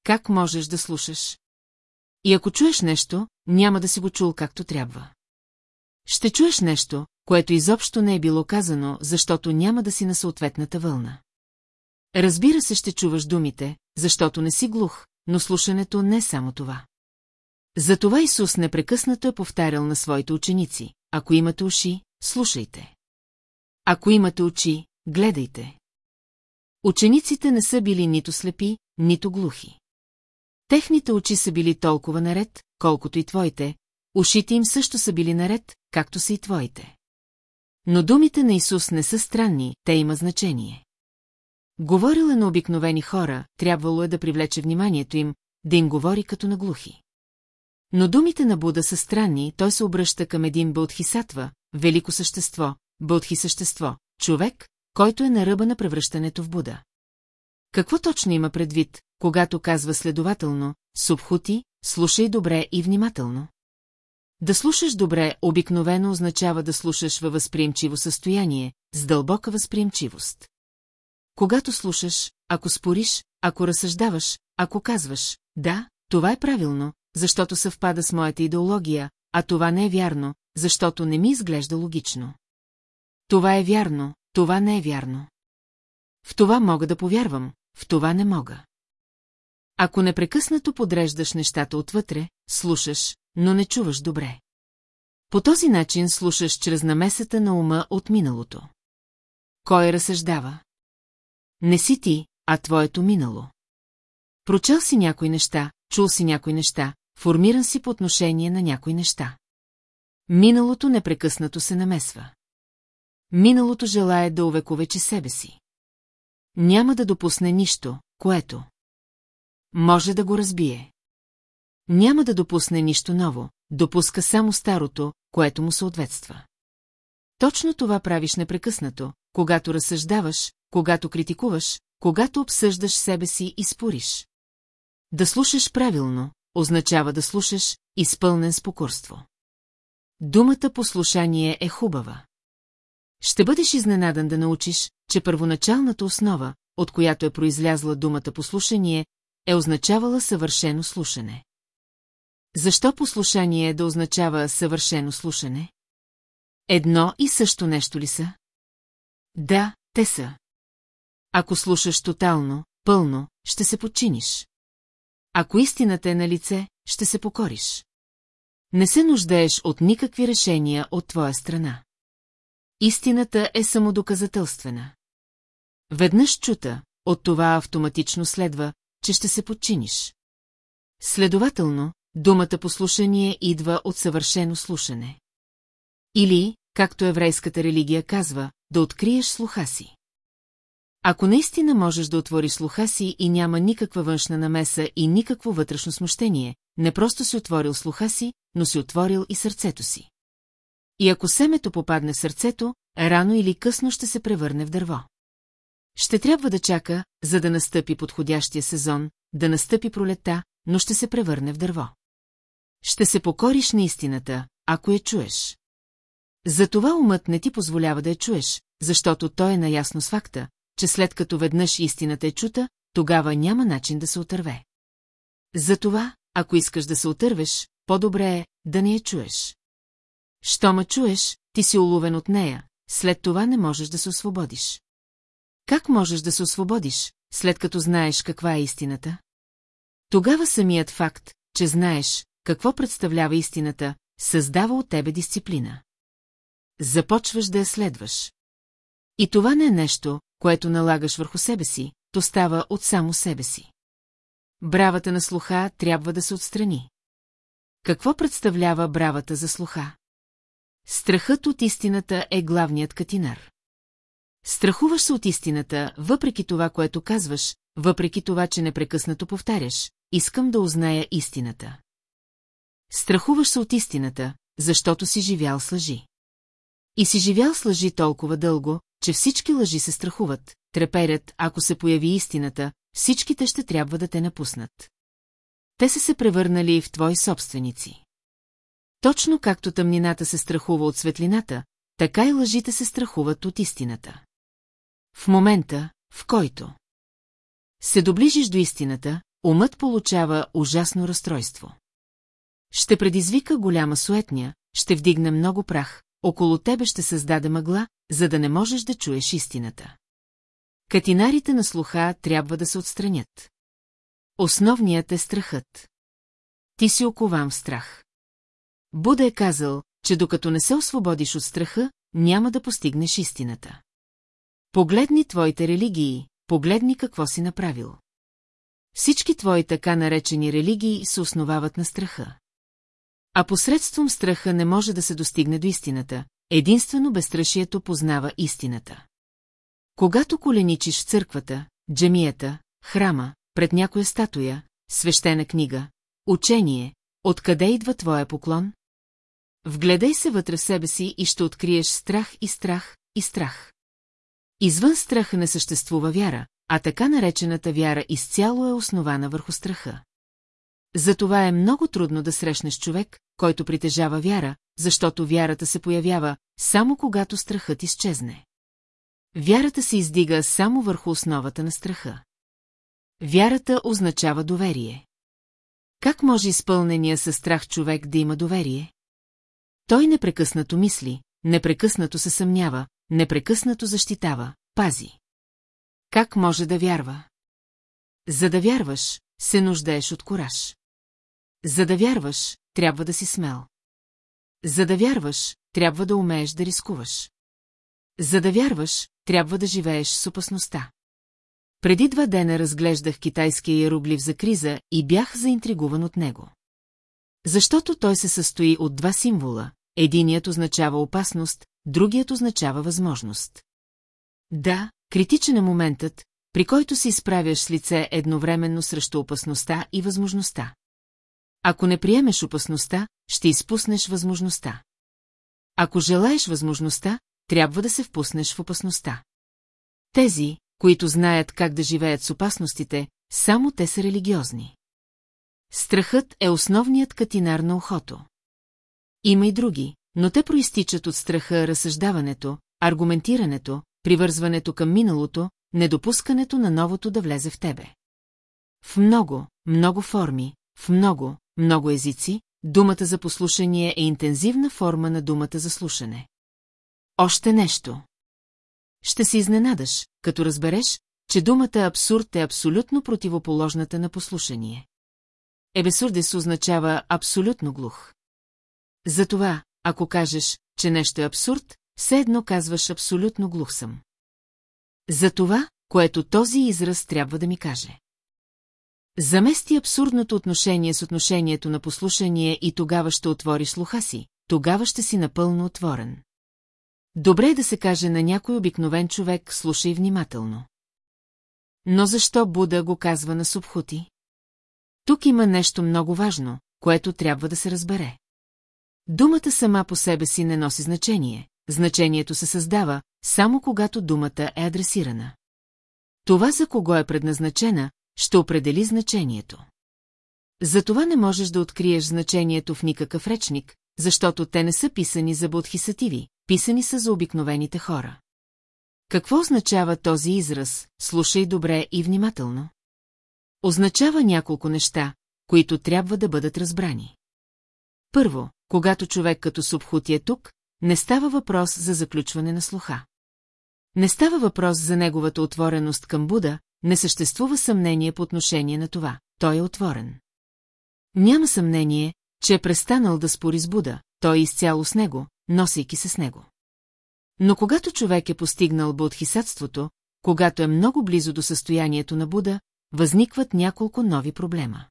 A: Как можеш да слушаш? И ако чуеш нещо, няма да си го чул както трябва. Ще чуеш нещо, което изобщо не е било казано, защото няма да си на съответната вълна. Разбира се, ще чуваш думите, защото не си глух, но слушането не е само това. Затова Исус непрекъснато е повтарял на своите ученици. Ако имате уши, слушайте. Ако имате очи, гледайте. Учениците не са били нито слепи, нито глухи. Техните очи са били толкова наред, колкото и твоите, ушите им също са били наред, както са и твоите. Но думите на Исус не са странни, те има значение. Говорила на обикновени хора, трябвало е да привлече вниманието им, да им говори като на глухи. Но думите на Буда са странни, той се обръща към един Бълтхисатва, велико същество, Бълтхи същество, човек, който е на ръба на превръщането в Буда. Какво точно има предвид, когато казва следователно, субхути, слушай добре и внимателно? Да слушаш добре обикновено означава да слушаш във възприемчиво състояние, с дълбока възприемчивост когато слушаш, ако спориш, ако разсъждаваш, ако казваш, да, това е правилно, защото съвпада с моята идеология, а това не е вярно, защото не ми изглежда логично. Това е вярно, това не е вярно. В това мога да повярвам, в това не мога. Ако непрекъснато подреждаш нещата отвътре, слушаш, но не чуваш добре. По този начин слушаш чрез намесата на ума от миналото. Кой разсъждава? Не си ти, а твоето минало. Прочел си някои неща, чул си някои неща, формиран си по отношение на някои неща. Миналото непрекъснато се намесва. Миналото желая да увековечи себе си. Няма да допусне нищо, което може да го разбие. Няма да допусне нищо ново, допуска само старото, което му съответства. Точно това правиш непрекъснато, когато разсъждаваш, когато критикуваш, когато обсъждаш себе си и спориш. Да слушаш правилно, означава да слушаш, изпълнен с покорство. Думата послушание е хубава. Ще бъдеш изненадан да научиш, че първоначалната основа, от която е произлязла думата послушание, е означавала съвършено слушане. Защо послушание да означава съвършено слушане? Едно и също нещо ли са? Да, те са. Ако слушаш тотално, пълно, ще се подчиниш. Ако истината е на лице, ще се покориш. Не се нуждаеш от никакви решения от твоя страна. Истината е самодоказателствена. Веднъж чута, от това автоматично следва, че ще се подчиниш. Следователно, думата послушание идва от съвършено слушане. Или, както еврейската религия казва, да откриеш слуха си. Ако наистина можеш да отвориш слуха си и няма никаква външна намеса и никакво вътрешно смущение, не просто си отворил слуха си, но си отворил и сърцето си. И ако семето попадне в сърцето, рано или късно ще се превърне в дърво. Ще трябва да чака, за да настъпи подходящия сезон, да настъпи пролета, но ще се превърне в дърво. Ще се покориш на истината, ако я чуеш. Затова умът не ти позволява да я чуеш, защото той е наясно с факта, че след като веднъж истината е чута, тогава няма начин да се отърве. Затова, ако искаш да се отървеш, по-добре е да не я чуеш. Що чуеш, ти си уловен от нея, след това не можеш да се освободиш. Как можеш да се освободиш, след като знаеш каква е истината? Тогава самият факт, че знаеш какво представлява истината, създава от тебе дисциплина. Започваш да я следваш. И това не е нещо, което налагаш върху себе си, то става от само себе си. Бравата на слуха трябва да се отстрани. Какво представлява бравата за слуха? Страхът от истината е главният катинар. Страхуваш се от истината, въпреки това, което казваш, въпреки това, че непрекъснато повтаряш, искам да узная истината. Страхуваш се от истината, защото си живял с лъжи. И си живял с лъжи толкова дълго, че всички лъжи се страхуват, треперят, ако се появи истината, всичките ще трябва да те напуснат. Те са се превърнали в твои собственици. Точно както тъмнината се страхува от светлината, така и лъжите се страхуват от истината. В момента, в който се доближиш до истината, умът получава ужасно разстройство. Ще предизвика голяма суетня, ще вдигне много прах, около тебе ще създаде мъгла, за да не можеш да чуеш истината. Катинарите на слуха трябва да се отстранят. Основният е страхът. Ти си окован в страх. Буда е казал, че докато не се освободиш от страха, няма да постигнеш истината. Погледни твоите религии, погледни какво си направил. Всички твои така наречени религии се основават на страха. А посредством страха не може да се достигне до истината, единствено безстрашието познава истината. Когато коленичиш в църквата, джемията, храма, пред някоя статуя, свещена книга, учение, откъде идва твоя поклон? Вгледай се вътре в себе си и ще откриеш страх и страх и страх. Извън страха не съществува вяра, а така наречената вяра изцяло е основана върху страха. Затова е много трудно да срещнеш човек, който притежава вяра, защото вярата се появява само когато страхът изчезне. Вярата се издига само върху основата на страха. Вярата означава доверие. Как може изпълнения със страх човек да има доверие? Той непрекъснато мисли, непрекъснато се съмнява, непрекъснато защитава, пази. Как може да вярва? За да вярваш, се нуждаеш от кораж. За да вярваш, трябва да си смел. За да вярваш, трябва да умееш да рискуваш. За да вярваш, трябва да живееш с опасността. Преди два дена разглеждах китайския иероглиф за криза и бях заинтригуван от него. Защото той се състои от два символа, единият означава опасност, другият означава възможност. Да, критичен е моментът, при който се изправяш с лице едновременно срещу опасността и възможността. Ако не приемеш опасността, ще изпуснеш възможността. Ако желаеш възможността, трябва да се впуснеш в опасността. Тези, които знаят как да живеят с опасностите, само те са религиозни. Страхът е основният катинар на ухото. Има и други, но те проистичат от страха разсъждаването, аргументирането, привързването към миналото, недопускането на новото да влезе в тебе. В много, много форми, в много, много езици, думата за послушание е интензивна форма на думата за слушане. Още нещо. Ще се изненадаш, като разбереш, че думата абсурд е абсолютно противоположната на послушание. Ебесурдес означава абсолютно глух. Затова, ако кажеш, че нещо е абсурд, все едно казваш абсолютно глух съм. За това, което този израз трябва да ми каже. Замести абсурдното отношение с отношението на послушание и тогава ще отвориш слуха си, тогава ще си напълно отворен. Добре е да се каже на някой обикновен човек, слушай внимателно. Но защо Буда го казва на Субхути? Тук има нещо много важно, което трябва да се разбере. Думата сама по себе си не носи значение, значението се създава, само когато думата е адресирана. Това, за кого е предназначена, ще определи значението. Затова не можеш да откриеш значението в никакъв речник, защото те не са писани за бодхисативи, писани са за обикновените хора. Какво означава този израз, слушай добре и внимателно? Означава няколко неща, които трябва да бъдат разбрани. Първо, когато човек като субхути е тук, не става въпрос за заключване на слуха. Не става въпрос за неговата отвореност към Буда, не съществува съмнение по отношение на това, той е отворен. Няма съмнение, че е престанал да спори с Буда, той е изцяло с него, носейки се с него. Но когато човек е постигнал бодхисатството, когато е много близо до състоянието на Буда, възникват няколко нови проблема.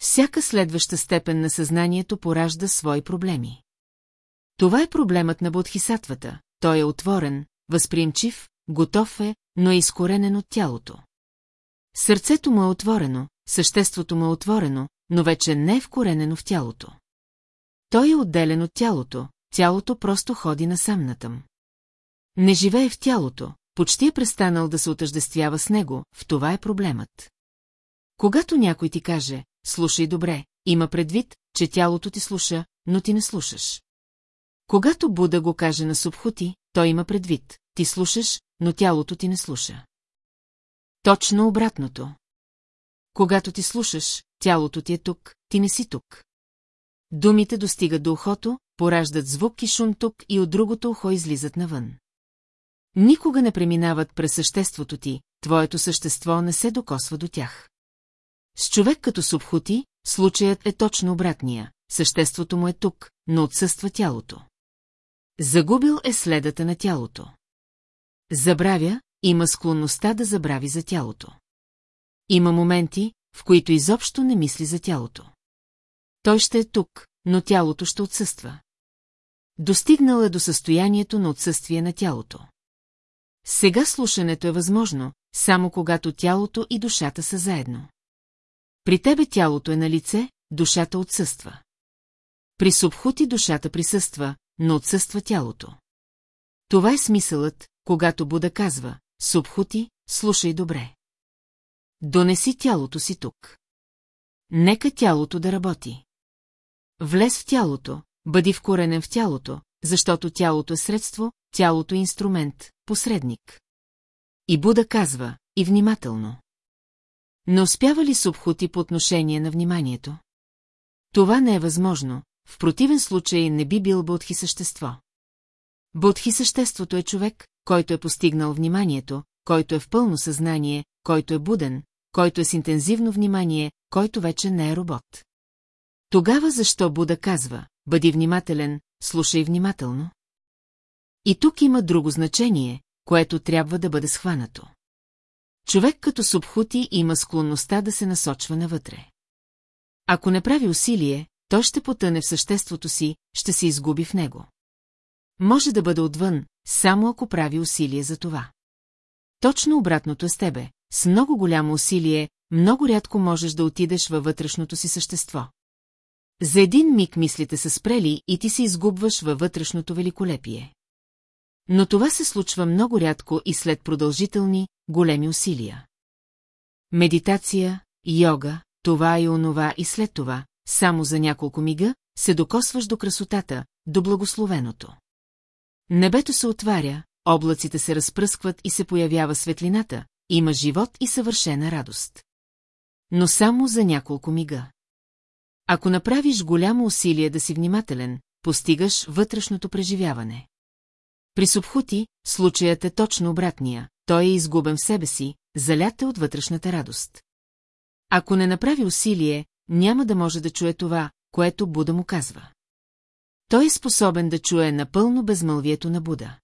A: Всяка следваща степен на съзнанието поражда свои проблеми. Това е проблемът на бодхисатвата, той е отворен, възприемчив, готов е, но е изкоренен от тялото. Сърцето му е отворено, съществото му е отворено, но вече не е вкоренено в тялото. Той е отделен от тялото, тялото просто ходи насам натъм. Не живее в тялото, почти е престанал да се отъждествява с него, в това е проблемът. Когато някой ти каже, слушай добре, има предвид, че тялото ти слуша, но ти не слушаш. Когато Буда го каже на Субхути, той има предвид, ти слушаш, но тялото ти не слуша. Точно обратното. Когато ти слушаш, тялото ти е тук, ти не си тук. Думите достигат до ухото, пораждат звук и шум тук и от другото ухо излизат навън. Никога не преминават през съществото ти, твоето същество не се докосва до тях. С човек като субхути, случаят е точно обратния, съществото му е тук, но отсъства тялото. Загубил е следата на тялото. Забравя, има склонността да забрави за тялото. Има моменти, в които изобщо не мисли за тялото. Той ще е тук, но тялото ще отсъства. Достигнал е до състоянието на отсъствие на тялото. Сега слушането е възможно, само когато тялото и душата са заедно. При тебе тялото е на лице, душата отсъства. При субхути душата присъства, но отсъства тялото. Това е смисълът, когато Буда казва, Субхути, слушай добре. Донеси тялото си тук. Нека тялото да работи. Влез в тялото, бъди вкоренен в тялото, защото тялото е средство, тялото е инструмент, посредник. И Буда казва, и внимателно. Не успява ли Субхути по отношение на вниманието? Това не е възможно, в противен случай не би бил Будхи същество. Будхи съществото е човек, който е постигнал вниманието, който е в пълно съзнание, който е буден, който е с интензивно внимание, който вече не е робот. Тогава защо Буда казва, бъди внимателен, слушай внимателно? И тук има друго значение, което трябва да бъде схванато. Човек като субхути има склонността да се насочва навътре. Ако не прави усилие, то ще потъне в съществото си, ще се изгуби в него може да бъде отвън, само ако прави усилие за това. Точно обратното е с тебе. С много голямо усилие, много рядко можеш да отидеш във вътрешното си същество. За един миг мислите са спрели и ти се изгубваш във вътрешното великолепие. Но това се случва много рядко и след продължителни, големи усилия. Медитация, йога, това и онова и след това, само за няколко мига, се докосваш до красотата, до благословеното. Небето се отваря, облаците се разпръскват и се появява светлината, има живот и съвършена радост. Но само за няколко мига. Ако направиш голямо усилие да си внимателен, постигаш вътрешното преживяване. При Субхути, случаят е точно обратния, той е изгубен в себе си, залят е от вътрешната радост. Ако не направи усилие, няма да може да чуе това, което Буда му казва. Той е способен да чуе напълно безмълвието на Буда.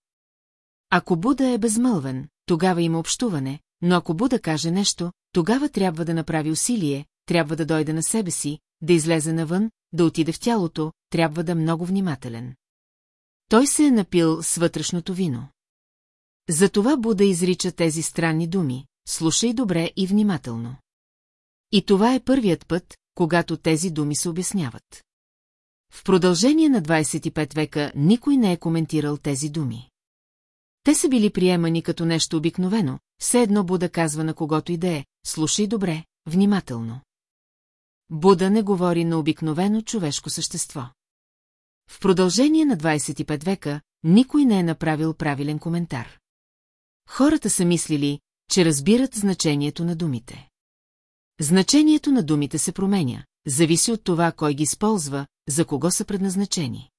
A: Ако Буда е безмълвен, тогава има общуване, но ако Буда каже нещо, тогава трябва да направи усилие, трябва да дойде на себе си, да излезе навън, да отиде в тялото, трябва да е много внимателен. Той се е напил с вътрешното вино. Затова Буда изрича тези странни думи, слушай добре и внимателно. И това е първият път, когато тези думи се обясняват. В продължение на 25 века никой не е коментирал тези думи. Те са били приемани като нещо обикновено, все едно Буда казва на когото и да е, слушай добре, внимателно. Буда не говори на обикновено човешко същество. В продължение на 25 века никой не е направил правилен коментар. Хората са мислили, че разбират значението на думите. Значението на думите се променя, зависи от това кой ги използва, за кого са предназначени.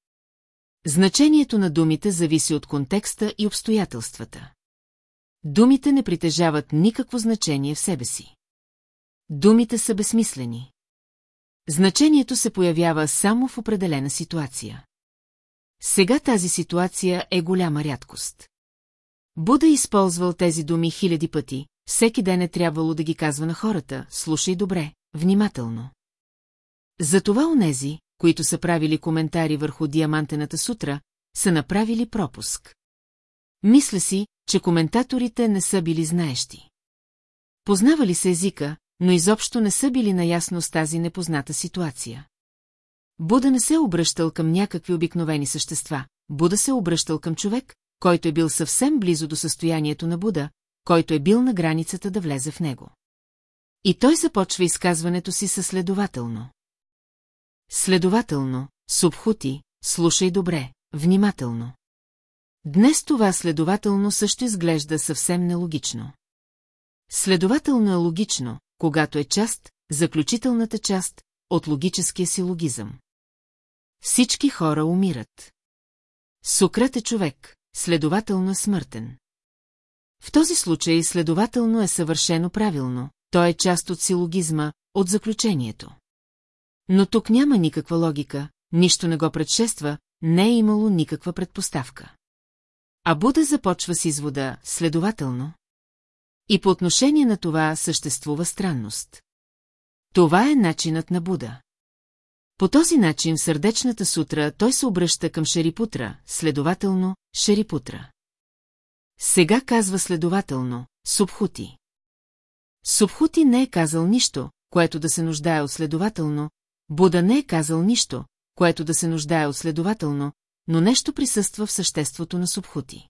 A: Значението на думите зависи от контекста и обстоятелствата. Думите не притежават никакво значение в себе си. Думите са безсмислени. Значението се появява само в определена ситуация. Сега тази ситуация е голяма рядкост. Буда използвал тези думи хиляди пъти, всеки ден е трябвало да ги казва на хората, слушай добре, внимателно. Затова онези, които са правили коментари върху Диамантената сутра, са направили пропуск. Мисля си, че коментаторите не са били знаещи. Познавали се езика, но изобщо не са били наясно с тази непозната ситуация. Буда не се е обръщал към някакви обикновени същества, Буда се е обръщал към човек, който е бил съвсем близо до състоянието на Буда, който е бил на границата да влезе в него. И той започва изказването си със следователно. Следователно, субхути, слушай добре, внимателно. Днес това следователно също изглежда съвсем нелогично. Следователно е логично, когато е част, заключителната част, от логическия си логизъм. Всички хора умират. Сократ е човек, следователно е смъртен. В този случай следователно е съвършено правилно, той е част от силогизма, от заключението. Но тук няма никаква логика, нищо не го предшества, не е имало никаква предпоставка. А Буда започва с извода, следователно. И по отношение на това съществува странност. Това е начинът на Буда. По този начин в сърдечната сутра той се обръща към Шерипутра, следователно Шерипутра. Сега казва следователно Субхути. Субхути не е казал нищо, което да се нуждае от следователно, Буда не е казал нищо, което да се нуждае от следователно, но нещо присъства в съществото на Субхути.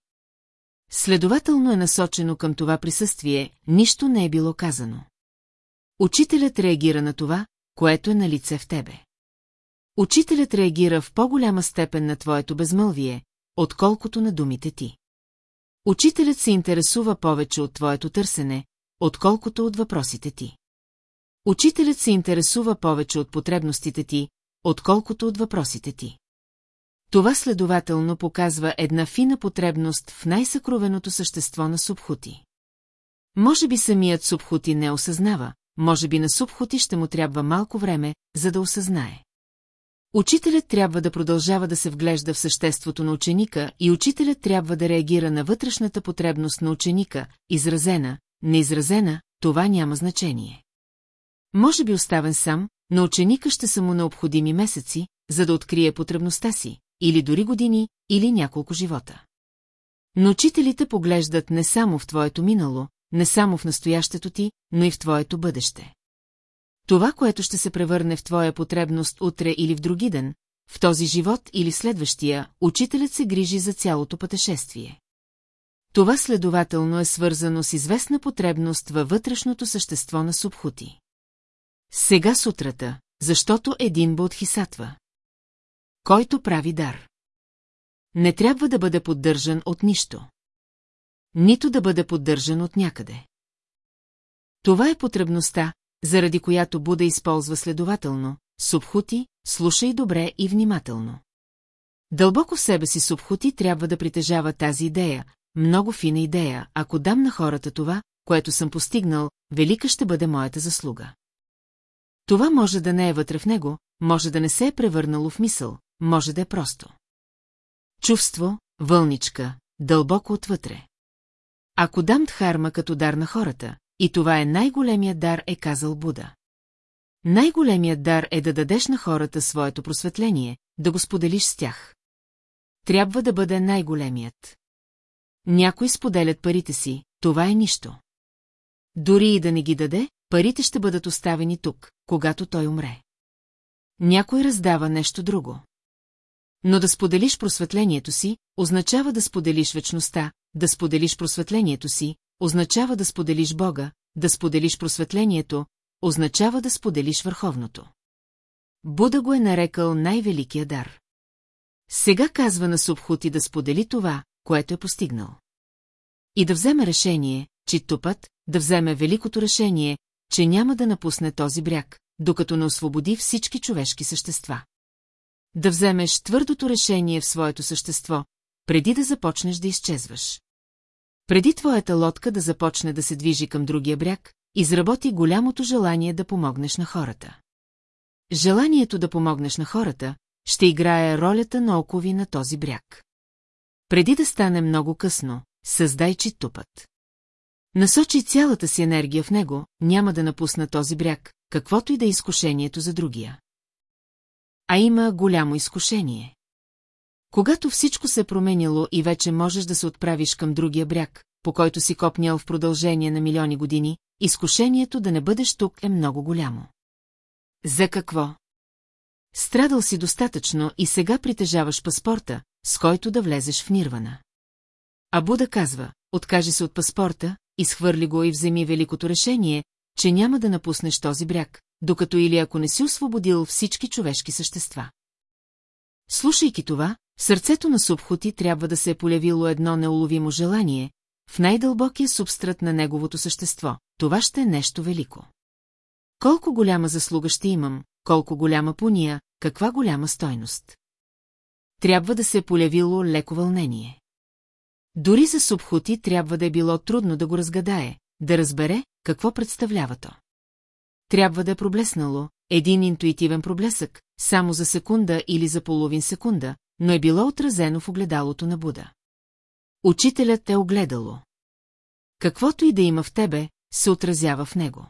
A: Следователно е насочено към това присъствие, нищо не е било казано. Учителят реагира на това, което е на лице в тебе. Учителят реагира в по-голяма степен на твоето безмълвие, отколкото на думите ти. Учителят се интересува повече от твоето търсене, отколкото от въпросите ти. Учителят се интересува повече от потребностите ти, отколкото от въпросите ти. Това следователно показва една фина потребност в най-съкровеното същество на Субхути. Може би самият Субхути не осъзнава, може би на Субхути ще му трябва малко време, за да осъзнае. Учителят трябва да продължава да се вглежда в съществото на ученика и учителят трябва да реагира на вътрешната потребност на ученика, изразена, неизразена, това няма значение. Може би оставен сам, но ученика ще са му необходими месеци, за да открие потребността си, или дори години, или няколко живота. Но учителите поглеждат не само в твоето минало, не само в настоящето ти, но и в твоето бъдеще. Това, което ще се превърне в твоя потребност утре или в други ден, в този живот или следващия, учителят се грижи за цялото пътешествие. Това следователно е свързано с известна потребност във вътрешното същество на субхути. Сега сутрата, защото един бодхисатва. Който прави дар. Не трябва да бъде поддържан от нищо. Нито да бъде поддържан от някъде. Това е потребността, заради която Буда използва следователно, субхути, слушай добре и внимателно. Дълбоко в себе си субхути трябва да притежава тази идея, много фина идея, ако дам на хората това, което съм постигнал, велика ще бъде моята заслуга. Това може да не е вътре в него, може да не се е превърнало в мисъл, може да е просто. Чувство, вълничка, дълбоко отвътре. Ако дам дхарма като дар на хората, и това е най-големият дар, е казал Буда. Най-големият дар е да дадеш на хората своето просветление, да го споделиш с тях. Трябва да бъде най-големият. Някои споделят парите си, това е нищо. Дори и да не ги даде, парите ще бъдат оставени тук, когато той умре. Някой раздава нещо друго. Но да споделиш просветлението си, означава да споделиш вечността, да споделиш просветлението си, означава да споделиш Бога, да споделиш просветлението, означава да споделиш върховното. Буда го е нарекал най-великия дар. Сега казва на Субхути да сподели това, което е постигнал. И да вземе решение, че тупът, да вземе великото решение, че няма да напусне този бряг, докато не освободи всички човешки същества. Да вземеш твърдото решение в своето същество, преди да започнеш да изчезваш. Преди твоята лодка да започне да се движи към другия бряг, изработи голямото желание да помогнеш на хората. Желанието да помогнеш на хората ще играе ролята на окови на този бряг. Преди да стане много късно, създай читупът. Насочи цялата си енергия в него, няма да напусна този бряг, каквото и да е изкушението за другия. А има голямо изкушение. Когато всичко се е променило и вече можеш да се отправиш към другия бряг, по който си копнял в продължение на милиони години, изкушението да не бъдеш тук е много голямо. За какво? Страдал си достатъчно и сега притежаваш паспорта, с който да влезеш в Нирвана. А Буда казва, откажи се от паспорта, изхвърли го и вземи великото решение, че няма да напуснеш този бряг, докато или ако не си освободил всички човешки същества. Слушайки това, в сърцето на Субхоти трябва да се е полявило едно неуловимо желание, в най-дълбокия субстрат на неговото същество. Това ще е нещо велико. Колко голяма заслуга ще имам, колко голяма пуния, каква голяма стойност. Трябва да се е полявило леко вълнение. Дори за Субхути трябва да е било трудно да го разгадае, да разбере какво представлява то. Трябва да е проблеснало, един интуитивен проблесък, само за секунда или за половин секунда, но е било отразено в огледалото на Буда. Учителят е огледало. Каквото и да има в тебе, се отразява в него.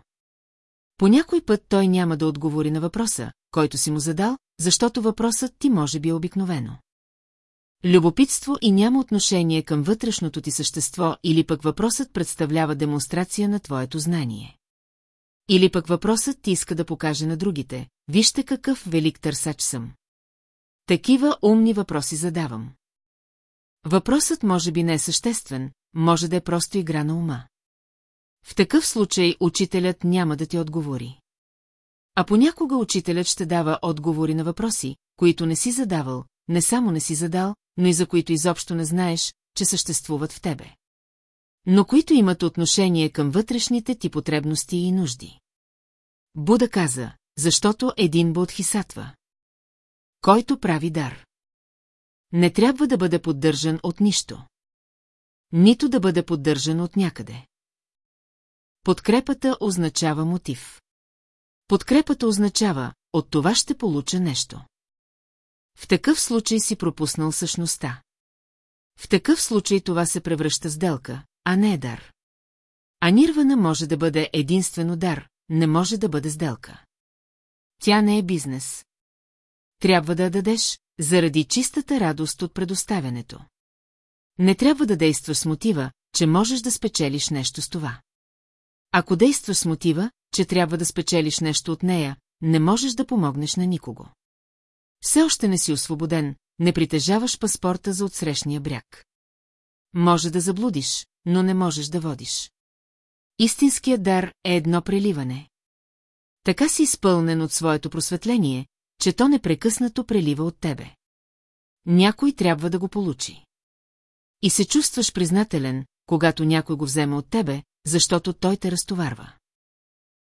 A: По някой път той няма да отговори на въпроса, който си му задал, защото въпросът ти може би е обикновено. Любопитство и няма отношение към вътрешното ти същество или пък въпросът представлява демонстрация на твоето знание. Или пък въпросът ти иска да покаже на другите, вижте какъв велик търсач съм. Такива умни въпроси задавам. Въпросът може би не е съществен, може да е просто игра на ума. В такъв случай учителят няма да ти отговори. А понякога учителят ще дава отговори на въпроси, които не си задавал, не само не си задал, но и за които изобщо не знаеш, че съществуват в тебе. Но които имат отношение към вътрешните ти потребности и нужди. Буда каза, защото един бодхисатва. Който прави дар. Не трябва да бъде поддържан от нищо. Нито да бъде поддържан от някъде. Подкрепата означава мотив. Подкрепата означава, от това ще получа нещо. В такъв случай си пропуснал същността. В такъв случай това се превръща сделка, а не е дар. А нирвана може да бъде единствено дар, не може да бъде сделка. Тя не е бизнес. Трябва да я дадеш, заради чистата радост от предоставянето. Не трябва да действа с мотива, че можеш да спечелиш нещо с това. Ако действа с мотива, че трябва да спечелиш нещо от нея, не можеш да помогнеш на никого. Все още не си освободен, не притежаваш паспорта за отсрещния бряг. Може да заблудиш, но не можеш да водиш. Истинският дар е едно преливане. Така си изпълнен от своето просветление, че то непрекъснато прелива от тебе. Някой трябва да го получи. И се чувстваш признателен, когато някой го вземе от тебе, защото той те разтоварва.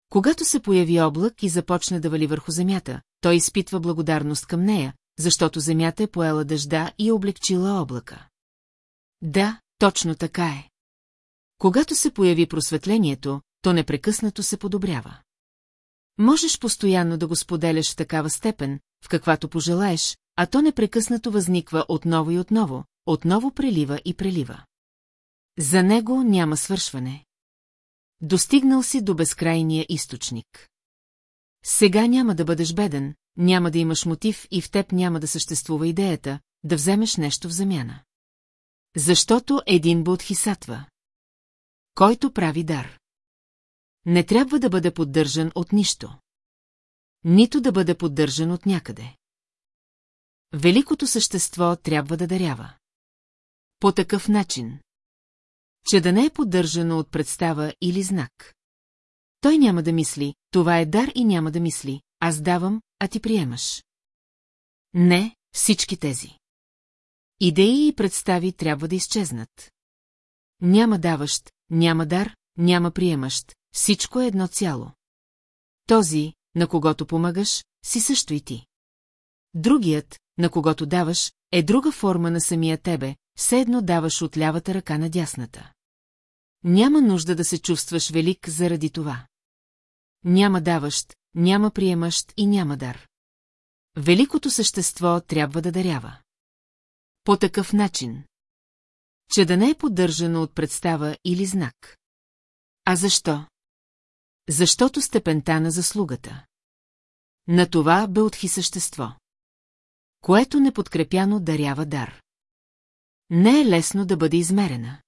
A: Когато се появи облак и започне да вали върху земята, той изпитва благодарност към нея, защото земята е поела дъжда и е облегчила облака. Да, точно така е. Когато се появи просветлението, то непрекъснато се подобрява. Можеш постоянно да го споделяш в такава степен, в каквато пожелаеш, а то непрекъснато възниква отново и отново, отново прелива и прелива. За него няма свършване. Достигнал си до безкрайния източник. Сега няма да бъдеш беден, няма да имаш мотив и в теб няма да съществува идеята да вземеш нещо в замяна. Защото един бодхисатва, който прави дар, не трябва да бъде поддържан от нищо. Нито да бъде поддържан от някъде. Великото същество трябва да дарява. По такъв начин че да не е поддържано от представа или знак. Той няма да мисли, това е дар и няма да мисли, аз давам, а ти приемаш. Не, всички тези. Идеи и представи трябва да изчезнат. Няма даващ, няма дар, няма приемащ, всичко е едно цяло. Този, на когото помагаш, си също и ти. Другият, на когото даваш, е друга форма на самия тебе, все едно даваш от лявата ръка на дясната. Няма нужда да се чувстваш велик заради това. Няма даващ, няма приемащ и няма дар. Великото същество трябва да дарява. По такъв начин. Че да не е поддържано от представа или знак. А защо? Защото степента на заслугата. На това бе отхи същество. Което неподкрепяно дарява дар. Не е лесно да бъде измерена.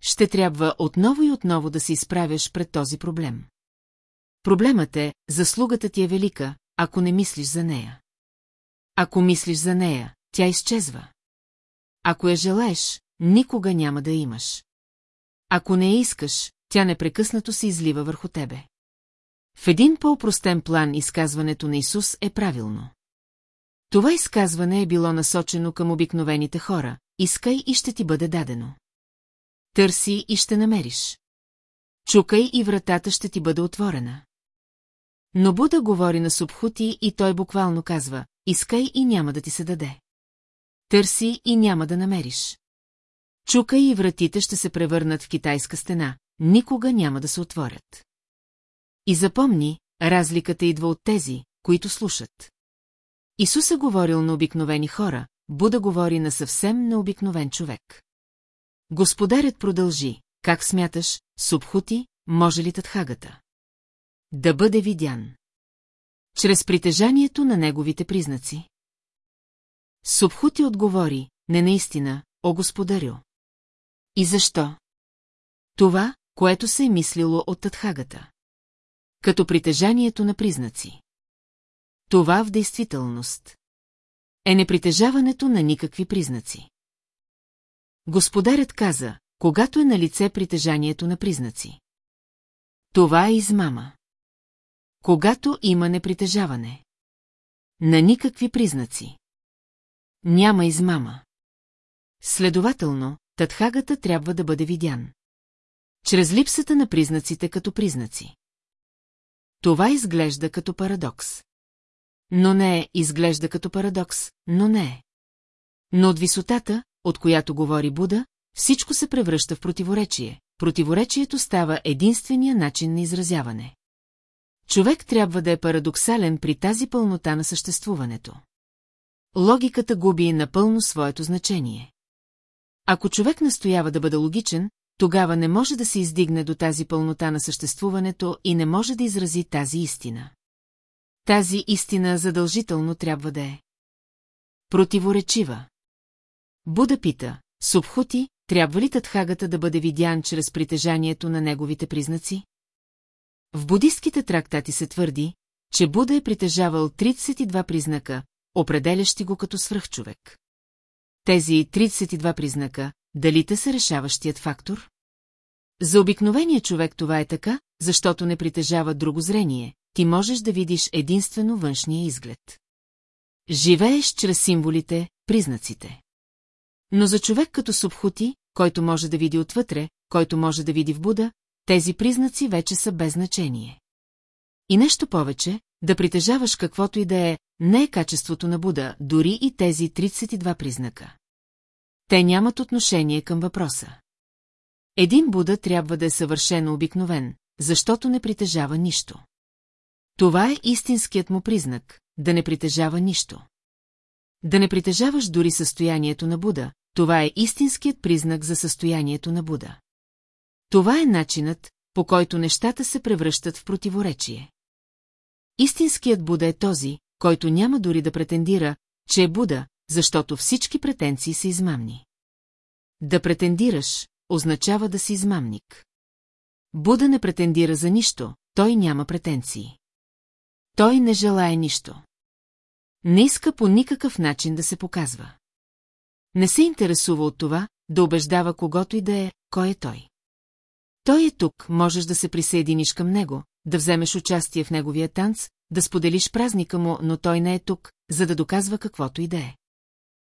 A: Ще трябва отново и отново да се изправяш пред този проблем. Проблемът е, заслугата ти е велика, ако не мислиш за нея. Ако мислиш за нея, тя изчезва. Ако я желаеш, никога няма да имаш. Ако не я искаш, тя непрекъснато се излива върху тебе. В един по-простен план изказването на Исус е правилно. Това изказване е било насочено към обикновените хора, искай и ще ти бъде дадено. Търси и ще намериш. Чукай и вратата ще ти бъде отворена. Но Буда говори на Субхути и той буквално казва, искай и няма да ти се даде. Търси и няма да намериш. Чукай и вратите ще се превърнат в китайска стена, никога няма да се отворят. И запомни, разликата идва от тези, които слушат. Исус е говорил на обикновени хора, Буда говори на съвсем необикновен човек. Господарят продължи. Как смяташ, Субхути, може ли Татхагата? Да бъде видян. Чрез притежанието на неговите признаци. Субхути отговори, не наистина, о господарю. И защо? Това, което се е мислило от Татхагата. Като притежанието на признаци. Това в действителност е непритежаването на никакви признаци. Господарят каза, когато е на лице притежанието на признаци. Това е измама. Когато има непритежаване. На никакви признаци. Няма измама. Следователно, татхагата трябва да бъде видян. Чрез липсата на признаците като признаци. Това изглежда като парадокс. Но не е, изглежда като парадокс, но не е. Но от висотата, от която говори Буда, всичко се превръща в противоречие. Противоречието става единствения начин на изразяване. Човек трябва да е парадоксален при тази пълнота на съществуването. Логиката губи напълно своето значение. Ако човек настоява да бъде логичен, тогава не може да се издигне до тази пълнота на съществуването и не може да изрази тази истина. Тази истина задължително трябва да е. Противоречива. Буда пита, Субхути, трябва ли татхагата да бъде видян чрез притежанието на неговите признаци? В будистките трактати се твърди, че Буда е притежавал 32 признака, определящи го като свръхчовек. Тези 32 признака, дали те са решаващият фактор? За обикновения човек това е така, защото не притежава друго зрение, ти можеш да видиш единствено външния изглед. Живееш чрез символите, признаците. Но за човек като Субхути, който може да види отвътре, който може да види в Буда, тези признаци вече са без значение. И нещо повече, да притежаваш каквото и да е, не е качеството на Буда, дори и тези 32 признака. Те нямат отношение към въпроса. Един Буда трябва да е съвършено обикновен, защото не притежава нищо. Това е истинският му признак, да не притежава нищо. Да не притежаваш дори състоянието на Буда, това е истинският признак за състоянието на Буда. Това е начинът, по който нещата се превръщат в противоречие. Истинският Буда е този, който няма дори да претендира, че е Буда, защото всички претенции са измамни. Да претендираш означава да си измамник. Буда не претендира за нищо, той няма претенции. Той не желая нищо. Не иска по никакъв начин да се показва. Не се интересува от това, да убеждава когото и да е, кой е той. Той е тук, можеш да се присъединиш към него, да вземеш участие в неговия танц, да споделиш празника му, но той не е тук, за да доказва каквото и да е.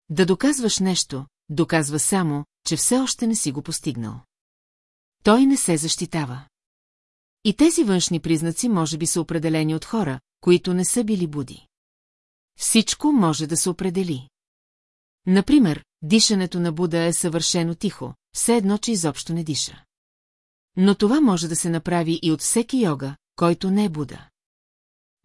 A: Да доказваш нещо, доказва само, че все още не си го постигнал. Той не се защитава. И тези външни признаци може би са определени от хора, които не са били буди. Всичко може да се определи. Например, дишането на Буда е съвършено тихо, все едно, че изобщо не диша. Но това може да се направи и от всеки йога, който не е Буда.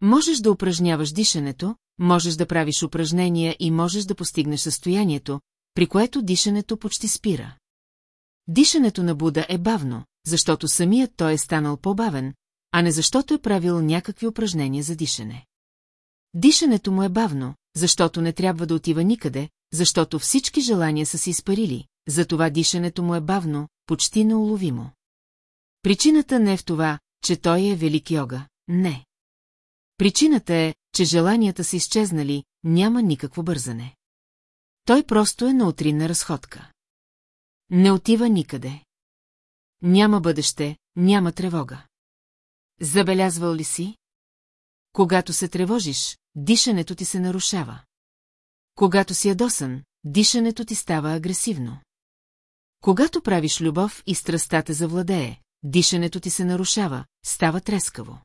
A: Можеш да упражняваш дишането, можеш да правиш упражнения и можеш да постигнеш състоянието, при което дишането почти спира. Дишането на Буда е бавно, защото самият той е станал по-бавен, а не защото е правил някакви упражнения за дишане. Дишането му е бавно, защото не трябва да отива никъде, защото всички желания са се изпарили, затова дишането му е бавно, почти неуловимо. Причината не е в това, че той е велик йога, не. Причината е, че желанията са изчезнали, няма никакво бързане. Той просто е на утринна разходка. Не отива никъде. Няма бъдеще, няма тревога. Забелязвал ли си? Когато се тревожиш, дишането ти се нарушава. Когато си ядосан, дишането ти става агресивно. Когато правиш любов и страстта те завладее, дишането ти се нарушава, става трескаво.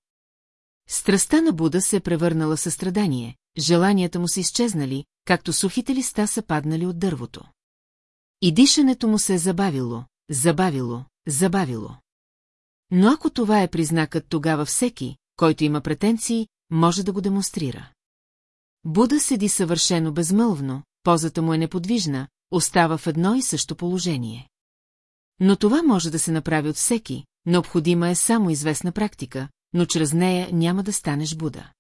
A: Страстта на Буда се е превърнала в състрадание, желанията му са изчезнали, както сухите листа са паднали от дървото. И дишането му се е забавило, забавило, забавило. Но ако това е признакът, тогава всеки, който има претенции, може да го демонстрира. Буда седи съвършено безмълвно, позата му е неподвижна, остава в едно и също положение. Но това може да се направи от всеки, необходима е само известна практика, но чрез нея няма да станеш Буда.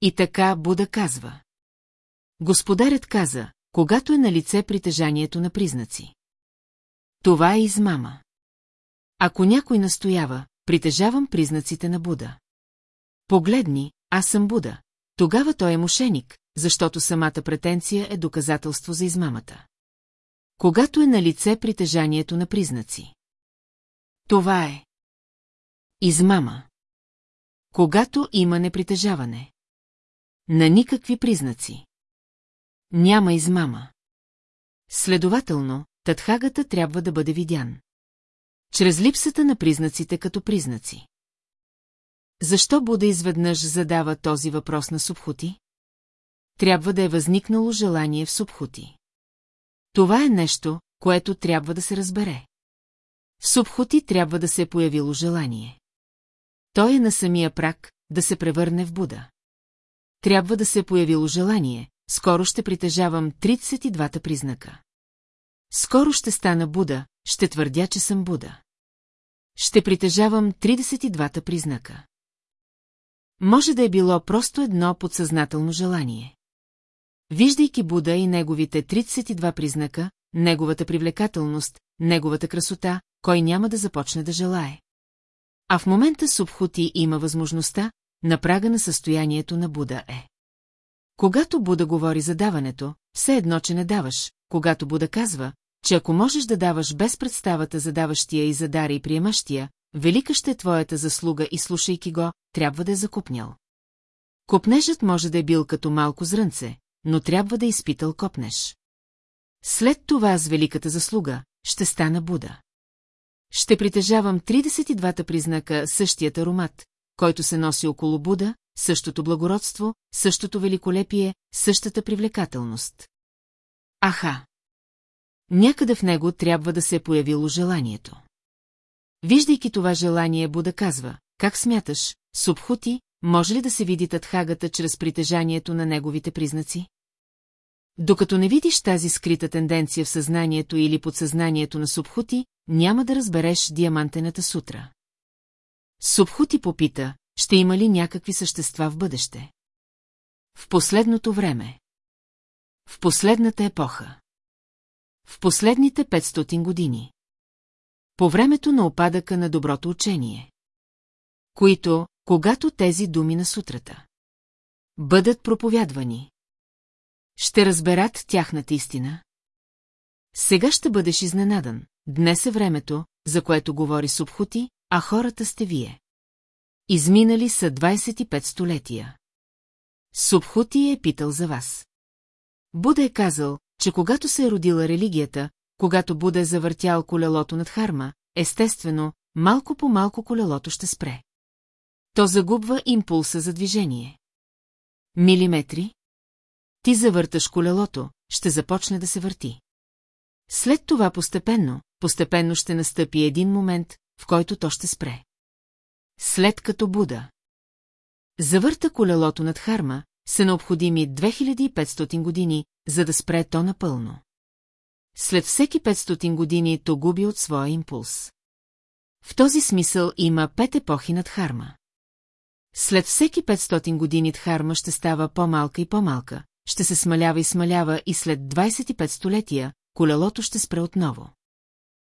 A: И така Буда казва. Господарят каза, когато е на лице притежанието на признаци. Това е измама. Ако някой настоява, притежавам признаците на Буда. Погледни, аз съм Буда, тогава той е мошеник, защото самата претенция е доказателство за измамата. Когато е на лице притежанието на признаци. Това е. Измама. Когато има непритежаване. На никакви признаци. Няма измама. Следователно, татхагата трябва да бъде видян. Чрез липсата на признаците като признаци. Защо Буда изведнъж задава този въпрос на Субхути? Трябва да е възникнало желание в Субхути. Това е нещо, което трябва да се разбере. В Субхути трябва да се е появило желание. Той е на самия прак да се превърне в Буда. Трябва да се е появило желание, скоро ще притежавам 32-та признака. Скоро ще стана Буда, ще твърдя, че съм Буда. Ще притежавам 32-та признака. Може да е било просто едно подсъзнателно желание. Виждайки Буда и неговите 32 признака, неговата привлекателност, неговата красота, кой няма да започне да желае. А в момента Субхути има възможността, на прага на състоянието на Буда е. Когато Буда говори за даването, все едно, че не даваш, когато Буда казва, че ако можеш да даваш без представата за даващия и за дара и приемащия, велика ще е твоята заслуга и слушайки го, трябва да е закупнял. Копнежът може да е бил като малко зрънце, но трябва да е изпитал копнеж. След това с великата заслуга ще стана Буда. Ще притежавам 32-та признака същият аромат, който се носи около Буда, същото благородство, същото великолепие, същата привлекателност. Аха! Някъде в него трябва да се е появило желанието. Виждайки това желание, Буда казва, как смяташ, Субхути, може ли да се види татхагата чрез притежанието на неговите признаци? Докато не видиш тази скрита тенденция в съзнанието или подсъзнанието на Субхути, няма да разбереш диамантената сутра. Субхути попита, ще има ли някакви същества в бъдеще? В последното време. В последната епоха. В последните 500 години по времето на опадъка на доброто учение. Които, когато тези думи на сутрата бъдат проповядвани, ще разберат тяхната истина. Сега ще бъдеш изненадан. Днес е времето, за което говори Субхути, а хората сте вие. Изминали са 25 столетия. Субхути е питал за вас. Буда е казал, че когато се е родила религията, когато Буда е завъртял колелото над Харма, естествено, малко по малко колелото ще спре. То загубва импулса за движение. Милиметри? Ти завърташ колелото, ще започне да се върти. След това постепенно, постепенно ще настъпи един момент, в който то ще спре. След като Буда завърта колелото над Харма, са необходими 2500 години, за да спре то напълно. След всеки 500 години то губи от своя импулс. В този смисъл има пет епохи над Харма. След всеки 500 години Дхарма ще става по-малка и по-малка, ще се смалява и смалява и след 25 столетия колелото ще спре отново.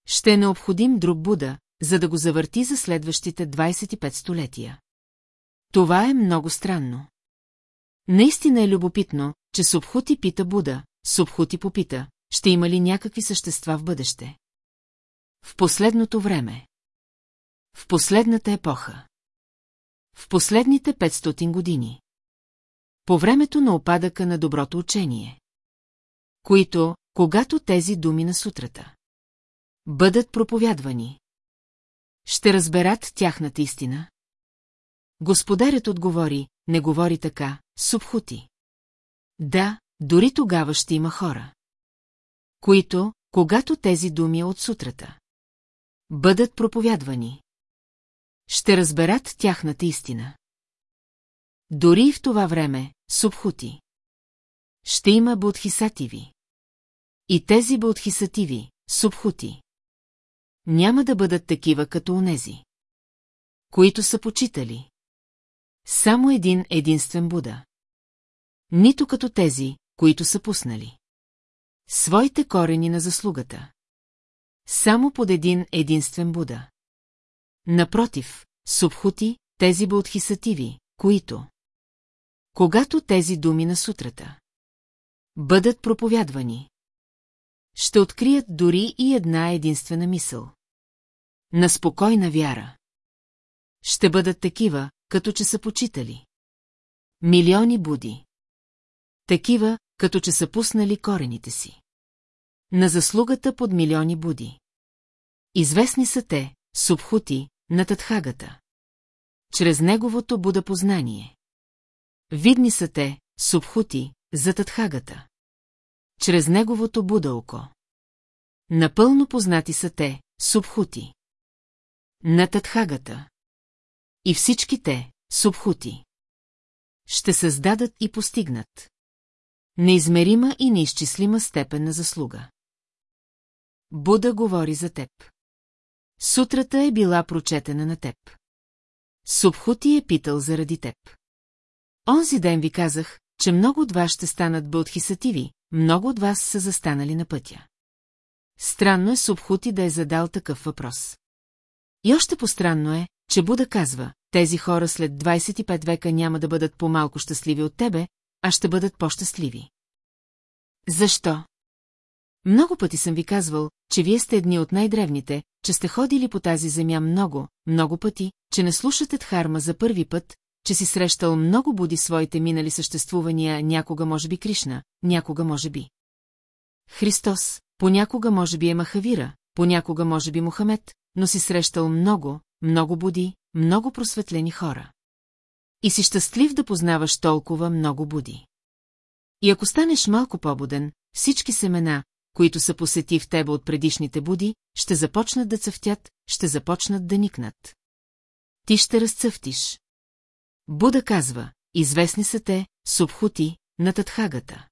A: Ще е необходим друг Буда, за да го завърти за следващите 25 столетия. Това е много странно. Наистина е любопитно, че Субхути пита Буда, Субхути попита, ще има ли някакви същества в бъдеще? В последното време. В последната епоха. В последните 500 години. По времето на опадъка на доброто учение. Които, когато тези думи на сутрата. Бъдат проповядвани. Ще разберат тяхната истина. Господарят отговори, не говори така, субхути. Да, дори тогава ще има хора които, когато тези думи от сутрата бъдат проповядвани, ще разберат тяхната истина. Дори и в това време, субхути, ще има бодхисативи. И тези бодхисативи, субхути, няма да бъдат такива като онези, които са почитали. Само един единствен Буда. Нито като тези, които са пуснали. Своите корени на заслугата. Само под един единствен Буда. Напротив, субхути, тези бодхисативи, които... Когато тези думи на сутрата бъдат проповядвани, ще открият дори и една единствена мисъл. На спокойна вяра. Ще бъдат такива, като че са почитали. Милиони буди. Такива, като че са пуснали корените си. На заслугата под милиони буди. Известни са те, субхути, на Татхагата. Чрез неговото буда познание. Видни са те, субхути, за Татхагата. Чрез неговото буда око. Напълно познати са те, субхути. На Татхагата. И всички те, субхути. Ще създадат и постигнат. Неизмерима и неизчислима степен на заслуга. Буда говори за теб. Сутрата е била прочетена на теб. Субхути е питал заради теб. Онзи ден ви казах, че много от вас ще станат бълтхисативи, много от вас са застанали на пътя. Странно е Субхути да е задал такъв въпрос. И още постранно е, че Буда казва, тези хора след 25 века няма да бъдат по-малко щастливи от тебе, а ще бъдат по-щастливи. Защо? Много пъти съм ви казвал, че вие сте едни от най-древните, че сте ходили по тази земя много, много пъти, че не слушате Дхарма за първи път, че си срещал много буди своите минали съществувания, някога може би Кришна, някога може би. Христос, понякога може би е Махавира, понякога може би Мохамед, но си срещал много, много буди, много просветлени хора. И си щастлив да познаваш толкова много буди. И ако станеш малко по-буден, всички семена, които са посети в тебе от предишните буди, ще започнат да цъфтят, ще започнат да никнат. Ти ще разцъфтиш. Буда казва, известни са те, субхути, на татхагата.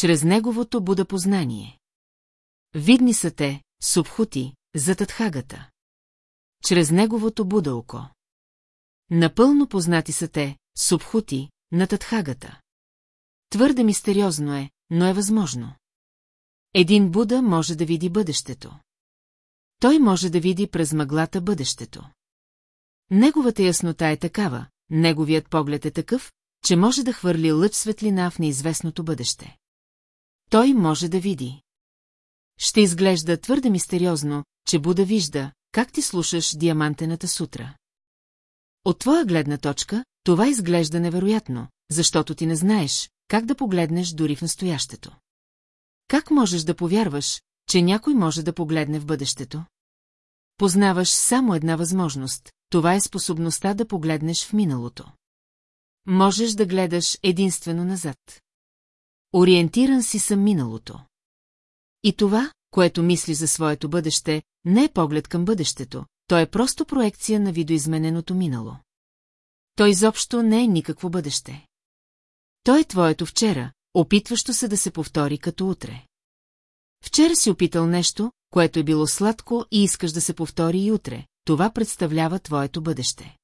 A: Чрез неговото Буда познание. Видни са те, субхути, за татхагата. Чрез неговото Буда око. Напълно познати са те, субхути, на Татхагата. Твърде мистериозно е, но е възможно. Един Буда може да види бъдещето. Той може да види през мъглата бъдещето. Неговата яснота е такава, неговият поглед е такъв, че може да хвърли лъч светлина в неизвестното бъдеще. Той може да види. Ще изглежда твърде мистериозно, че Буда вижда, как ти слушаш диамантената сутра. От твоя гледна точка, това изглежда невероятно, защото ти не знаеш как да погледнеш дори в настоящето. Как можеш да повярваш, че някой може да погледне в бъдещето? Познаваш само една възможност, това е способността да погледнеш в миналото. Можеш да гледаш единствено назад. Ориентиран си съм миналото. И това, което мисли за своето бъдеще, не е поглед към бъдещето, то е просто проекция на видоизмененото минало. То изобщо не е никакво бъдеще. То е твоето вчера, опитващо се да се повтори като утре. Вчера си опитал нещо, което е било сладко и искаш да се повтори и утре. Това представлява твоето бъдеще.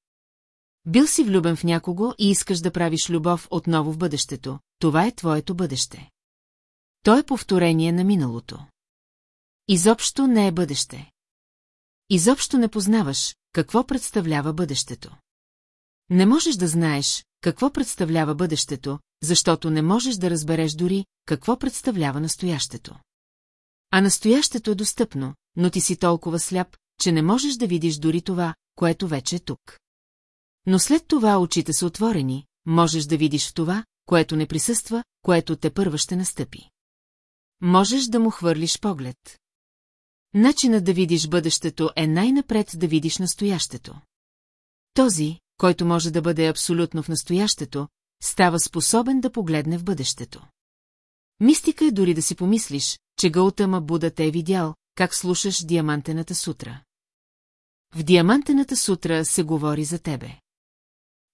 A: Бил си влюбен в някого и искаш да правиш любов отново в бъдещето. Това е твоето бъдеще. То е повторение на миналото. Изобщо не е бъдеще. Изобщо не познаваш какво представлява бъдещето. Не можеш да знаеш какво представлява бъдещето, защото не можеш да разбереш дори какво представлява настоящето. А настоящето е достъпно, но ти си толкова сляп, че не можеш да видиш дори това, което вече е тук. Но след това очите са отворени, можеш да видиш това, което не присъства, което те първа ще настъпи. Можеш да му хвърлиш поглед. Начинът да видиш бъдещето е най-напред да видиш настоящето. Този, който може да бъде абсолютно в настоящето, става способен да погледне в бъдещето. Мистика е дори да си помислиш, че Гаутама Буда те е видял, как слушаш Диамантената сутра. В Диамантената сутра се говори за тебе.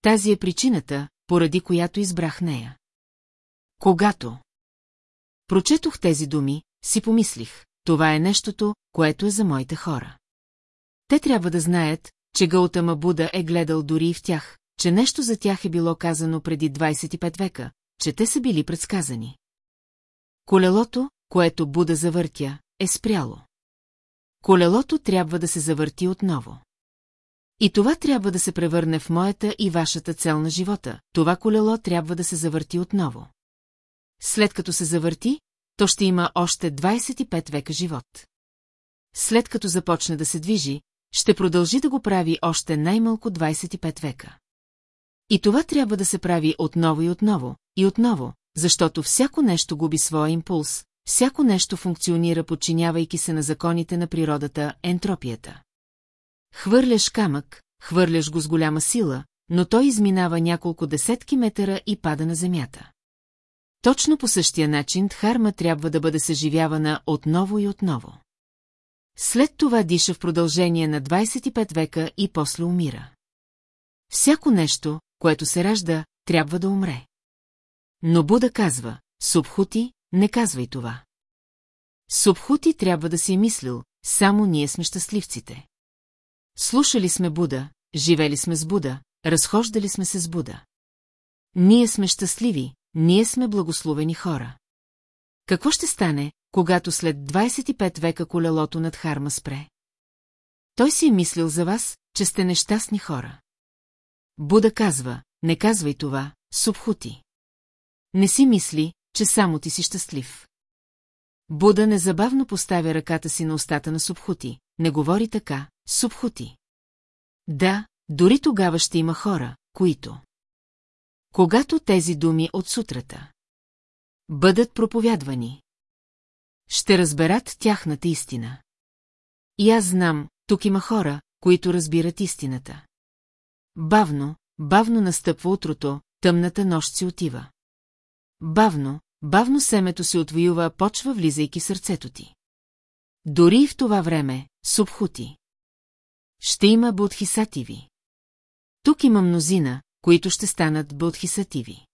A: Тази е причината, поради която избрах нея. Когато прочетох тези думи, си помислих, това е нещото, което е за моите хора. Те трябва да знаят, че Гаутама Буда е гледал дори и в тях, че нещо за тях е било казано преди 25 века, че те са били предсказани. Колелото, което Буда завъртя, е спряло. Колелото трябва да се завърти отново. И това трябва да се превърне в моята и вашата цел на живота, това колело трябва да се завърти отново. След като се завърти, то ще има още 25 века живот. След като започне да се движи, ще продължи да го прави още най-малко 25 века. И това трябва да се прави отново и отново, и отново, защото всяко нещо губи своя импулс, всяко нещо функционира подчинявайки се на законите на природата, ентропията. Хвърляш камък, хвърляш го с голяма сила, но той изминава няколко десетки метъра и пада на земята. Точно по същия начин дхарма трябва да бъде съживявана отново и отново. След това диша в продължение на 25 века и после умира. Всяко нещо, което се ражда, трябва да умре. Но Буда казва, Субхути, не казвай това. Субхути трябва да си е мислил, само ние сме щастливците. Слушали сме Буда, живели сме с Буда, разхождали сме се с Буда. Ние сме щастливи, ние сме благословени хора. Какво ще стане, когато след 25 века колелото над Харма спре? Той си е мислил за вас, че сте нещастни хора. Буда казва, не казвай това, субхути. Не си мисли, че само ти си щастлив. Буда незабавно поставя ръката си на устата на Субхути. Не говори така, Субхути. Да, дори тогава ще има хора, които... Когато тези думи от сутрата бъдат проповядвани, ще разберат тяхната истина. И аз знам, тук има хора, които разбират истината. Бавно, бавно настъпва утрото, тъмната нощ си отива. Бавно, бавно семето се отвоюва, почва влизайки сърцето ти. Дори и в това време, субхути. Ще има будхисативи. Тук има мнозина, които ще станат бълтхисативи.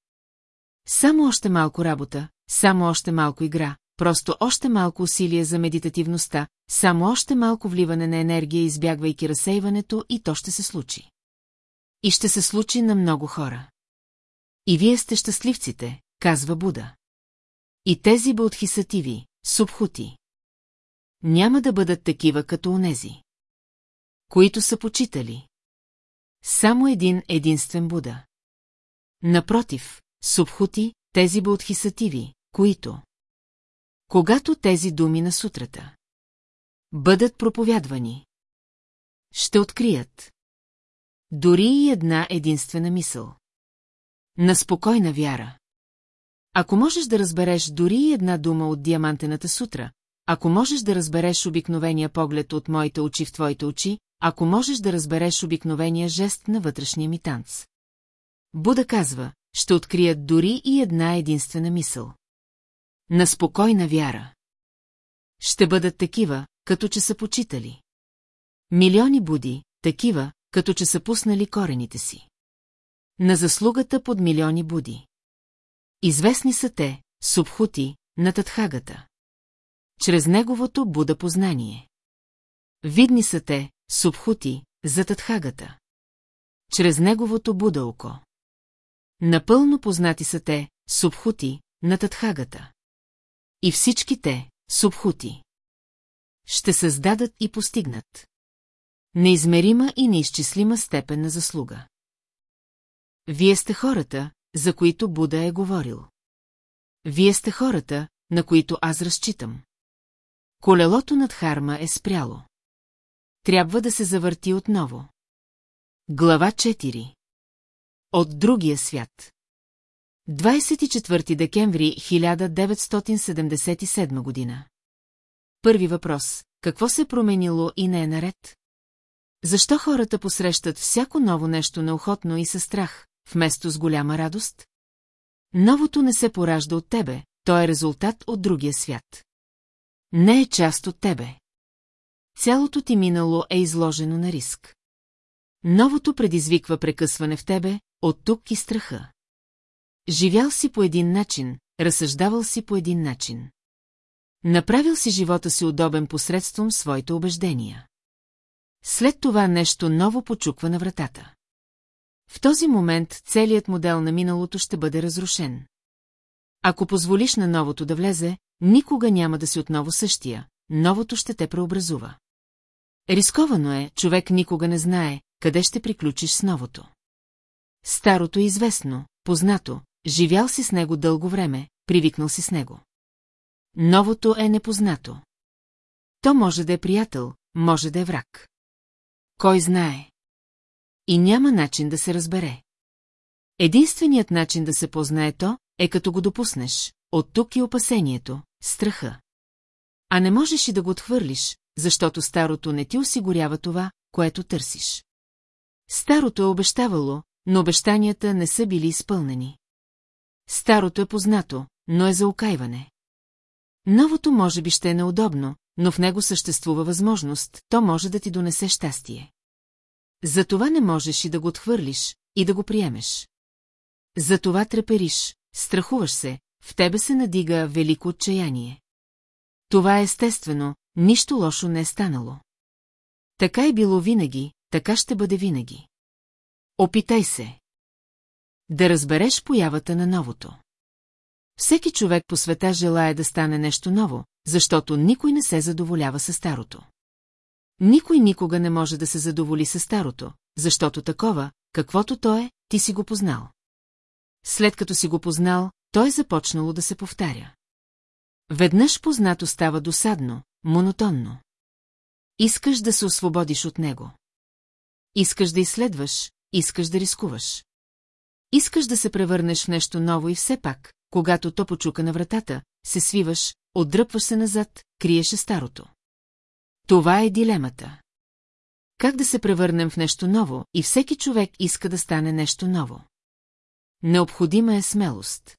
A: Само още малко работа, само още малко игра, просто още малко усилие за медитативността, само още малко вливане на енергия, избягвайки разсейването и то ще се случи. И ще се случи на много хора. И вие сте щастливците, казва Буда. И тези бълтхисативи, субхути. Няма да бъдат такива като онези, които са почитали. Само един единствен Буда. Напротив, субхути, тези бодхисативи, които... Когато тези думи на сутрата бъдат проповядвани, ще открият дори и една единствена мисъл. На спокойна вяра. Ако можеш да разбереш дори и една дума от диамантената сутра, ако можеш да разбереш обикновения поглед от моите очи в твоите очи, ако можеш да разбереш обикновения жест на вътрешния ми танц. Буда казва, ще открият дори и една единствена мисъл. На спокойна вяра. Ще бъдат такива, като че са почитали. Милиони буди, такива, като че са пуснали корените си. На заслугата под милиони буди. Известни са те, субхути, на Татхагата чрез неговото Буда познание. Видни са те, субхути, за татхагата. Чрез неговото Буда око. Напълно познати са те, субхути, на татхагата. И всички те, субхути. Ще създадат и постигнат. Неизмерима и неизчислима степен на заслуга. Вие сте хората, за които Буда е говорил. Вие сте хората, на които аз разчитам. Колелото над Харма е спряло. Трябва да се завърти отново. Глава 4 От другия свят 24 декември 1977 година Първи въпрос – какво се е променило и не е наред? Защо хората посрещат всяко ново нещо неохотно и със страх, вместо с голяма радост? Новото не се поражда от тебе, то е резултат от другия свят. Не е част от тебе. Цялото ти минало е изложено на риск. Новото предизвиква прекъсване в тебе, от тук и страха. Живял си по един начин, разсъждавал си по един начин. Направил си живота си удобен посредством своите убеждения. След това нещо ново почуква на вратата. В този момент целият модел на миналото ще бъде разрушен. Ако позволиш на новото да влезе, никога няма да си отново същия, новото ще те преобразува. Рисковано е, човек никога не знае, къде ще приключиш с новото. Старото е известно, познато, живял си с него дълго време, привикнал си с него. Новото е непознато. То може да е приятел, може да е враг. Кой знае? И няма начин да се разбере. Единственият начин да се познае то, е като го допуснеш. От тук и опасението, страха. А не можеш и да го отхвърлиш, защото старото не ти осигурява това, което търсиш. Старото е обещавало, но обещанията не са били изпълнени. Старото е познато, но е за окайване. Новото може би ще е неудобно, но в него съществува възможност, то може да ти донесе щастие. Затова не можеш и да го отхвърлиш, и да го приемеш. Затова трепериш, страхуваш се, в тебе се надига велико отчаяние. Това е естествено, нищо лошо не е станало. Така е било винаги, така ще бъде винаги. Опитай се. Да разбереш появата на новото. Всеки човек по света желая да стане нещо ново, защото никой не се задоволява със старото. Никой никога не може да се задоволи със старото, защото такова, каквото то е, ти си го познал след като си го познал, той започнало да се повтаря. Веднъж познато става досадно, монотонно. Искаш да се освободиш от него. Искаш да изследваш, искаш да рискуваш. Искаш да се превърнеш в нещо ново и все пак, когато то почука на вратата, се свиваш, отдръпваш се назад, криеше старото. Това е дилемата. Как да се превърнем в нещо ново и всеки човек иска да стане нещо ново. Необходима е смелост.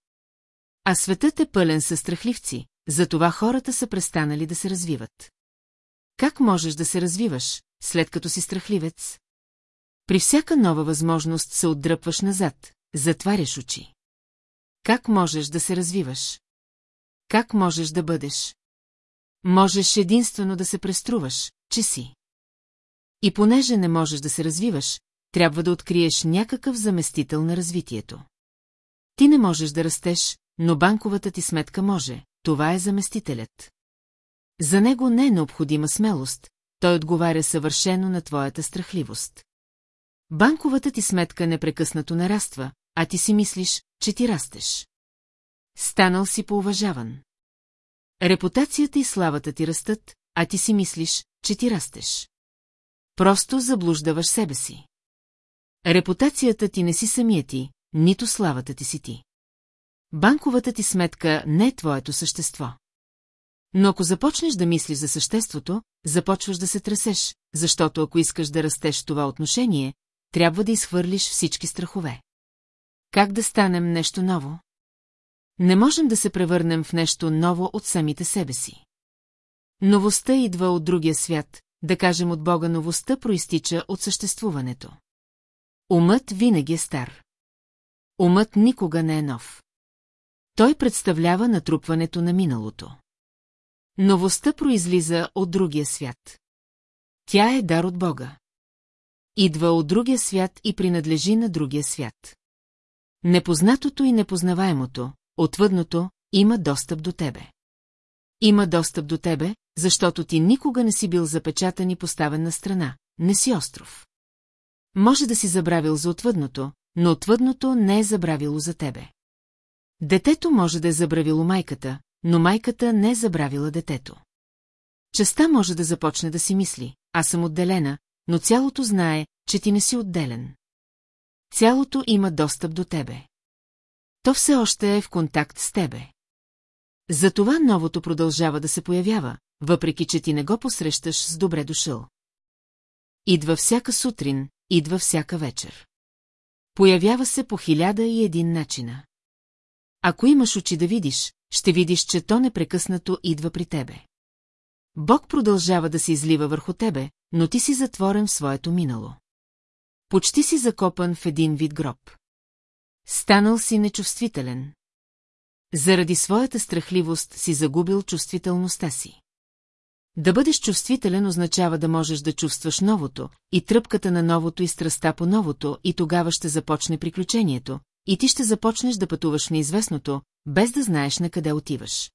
A: А светът е пълен със страхливци, затова хората са престанали да се развиват. Как можеш да се развиваш, след като си страхливец? При всяка нова възможност се отдръпваш назад, затваряш очи. Как можеш да се развиваш? Как можеш да бъдеш? Можеш единствено да се преструваш, че си. И понеже не можеш да се развиваш, трябва да откриеш някакъв заместител на развитието. Ти не можеш да растеш, но банковата ти сметка може, това е заместителят. За него не е необходима смелост, той отговаря съвършено на твоята страхливост. Банковата ти сметка непрекъснато нараства, а ти си мислиш, че ти растеш. Станал си поуважаван. Репутацията и славата ти растат, а ти си мислиш, че ти растеш. Просто заблуждаваш себе си. Репутацията ти не си самия ти, нито славата ти си ти. Банковата ти сметка не е твоето същество. Но ако започнеш да мислиш за съществото, започваш да се тресеш, защото ако искаш да растеш това отношение, трябва да изхвърлиш всички страхове. Как да станем нещо ново? Не можем да се превърнем в нещо ново от самите себе си. Новостта идва от другия свят, да кажем от Бога новостта проистича от съществуването. Умът винаги е стар. Умът никога не е нов. Той представлява натрупването на миналото. Новостта произлиза от другия свят. Тя е дар от Бога. Идва от другия свят и принадлежи на другия свят. Непознатото и непознаваемото, отвъдното, има достъп до тебе. Има достъп до тебе, защото ти никога не си бил запечатан и поставен на страна, не си остров. Може да си забравил за отвъдното, но отвъдното не е забравило за тебе. Детето може да е забравило майката, но майката не е забравила детето. Частта може да започне да си мисли, аз съм отделена, но цялото знае, че ти не си отделен. Цялото има достъп до тебе. То все още е в контакт с тебе. Затова новото продължава да се появява, въпреки че ти не го посрещаш с добре дошъл. Идва всяка сутрин, идва всяка вечер. Появява се по хиляда и един начина. Ако имаш очи да видиш, ще видиш, че то непрекъснато идва при тебе. Бог продължава да се излива върху тебе, но ти си затворен в своето минало. Почти си закопан в един вид гроб. Станал си нечувствителен. Заради своята страхливост си загубил чувствителността си. Да бъдеш чувствителен означава да можеш да чувстваш новото, и тръпката на новото и страста по новото, и тогава ще започне приключението, и ти ще започнеш да пътуваш в неизвестното, без да знаеш на къде отиваш.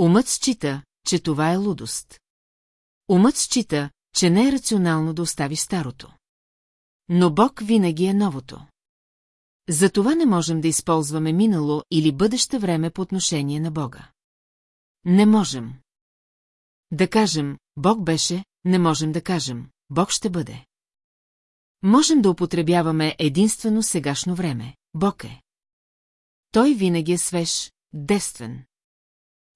A: Умът счита, че това е лудост. Умът счита, че не е рационално да оставиш старото. Но Бог винаги е новото. Затова не можем да използваме минало или бъдеще време по отношение на Бога. Не можем. Да кажем, Бог беше, не можем да кажем, Бог ще бъде. Можем да употребяваме единствено сегашно време. Бог е. Той винаги е свеж, девствен.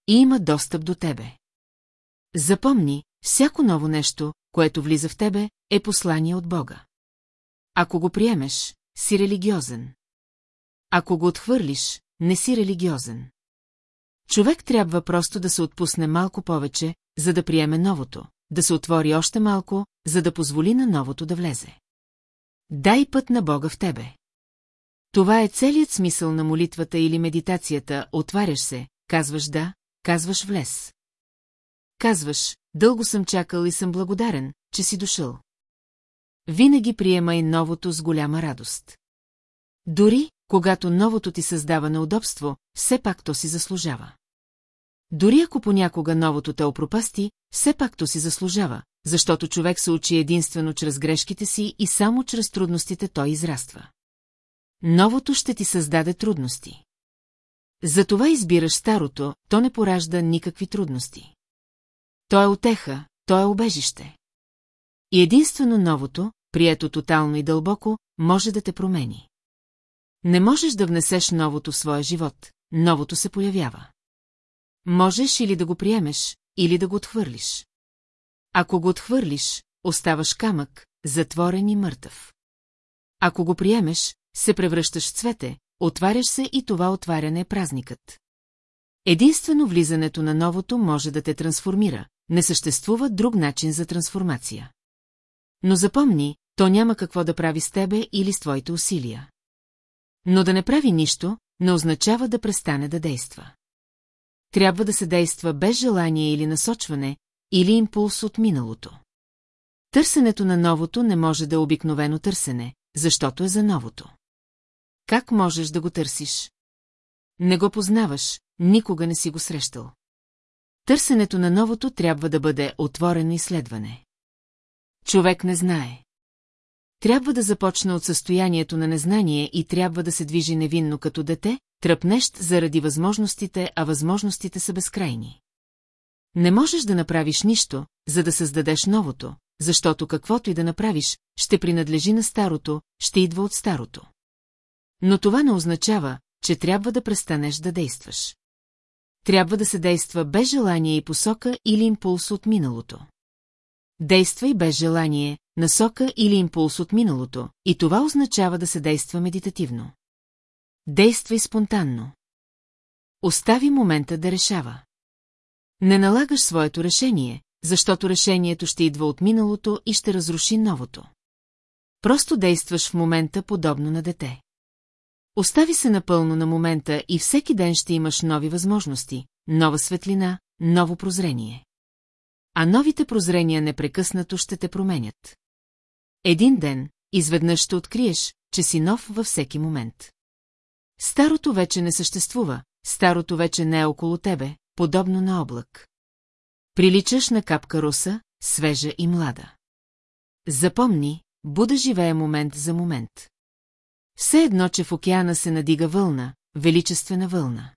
A: И има достъп до тебе. Запомни, всяко ново нещо, което влиза в тебе, е послание от Бога. Ако го приемеш, си религиозен. Ако го отхвърлиш, не си религиозен. Човек трябва просто да се отпусне малко повече, за да приеме новото, да се отвори още малко, за да позволи на новото да влезе. Дай път на Бога в тебе. Това е целият смисъл на молитвата или медитацията, отваряш се, казваш да, казваш влез. Казваш, дълго съм чакал и съм благодарен, че си дошъл. Винаги приемай новото с голяма радост. Дори, когато новото ти създава неудобство, все пак то си заслужава. Дори ако понякога новото те опропасти, все пак то си заслужава, защото човек се учи единствено чрез грешките си и само чрез трудностите той израства. Новото ще ти създаде трудности. Затова избираш старото, то не поражда никакви трудности. То е отеха, то е обежище. И единствено новото, прието тотално и дълбоко, може да те промени. Не можеш да внесеш новото в своя живот, новото се появява. Можеш или да го приемеш, или да го отхвърлиш. Ако го отхвърлиш, оставаш камък, затворен и мъртъв. Ако го приемеш, се превръщаш в цвете, отваряш се и това отваряне е празникът. Единствено влизането на новото може да те трансформира, не съществува друг начин за трансформация. Но запомни, то няма какво да прави с тебе или с твоите усилия. Но да не прави нищо, не означава да престане да действа. Трябва да се действа без желание или насочване, или импулс от миналото. Търсенето на новото не може да е обикновено търсене, защото е за новото. Как можеш да го търсиш? Не го познаваш, никога не си го срещал. Търсенето на новото трябва да бъде отворено изследване. Човек не знае. Трябва да започне от състоянието на незнание и трябва да се движи невинно като дете, тръпнещ заради възможностите, а възможностите са безкрайни. Не можеш да направиш нищо, за да създадеш новото, защото каквото и да направиш, ще принадлежи на старото, ще идва от старото. Но това не означава, че трябва да престанеш да действаш. Трябва да се действа без желание и посока или импулс от миналото. Действай без желание, насока или импулс от миналото, и това означава да се действа медитативно. Действай спонтанно. Остави момента да решава. Не налагаш своето решение, защото решението ще идва от миналото и ще разруши новото. Просто действаш в момента подобно на дете. Остави се напълно на момента и всеки ден ще имаш нови възможности, нова светлина, ново прозрение. А новите прозрения непрекъснато ще те променят. Един ден, изведнъж ще откриеш, че си нов във всеки момент. Старото вече не съществува, старото вече не е около тебе, подобно на облак. Приличаш на капка руса, свежа и млада. Запомни, Буда живее момент за момент. Все едно, че в океана се надига вълна, величествена вълна.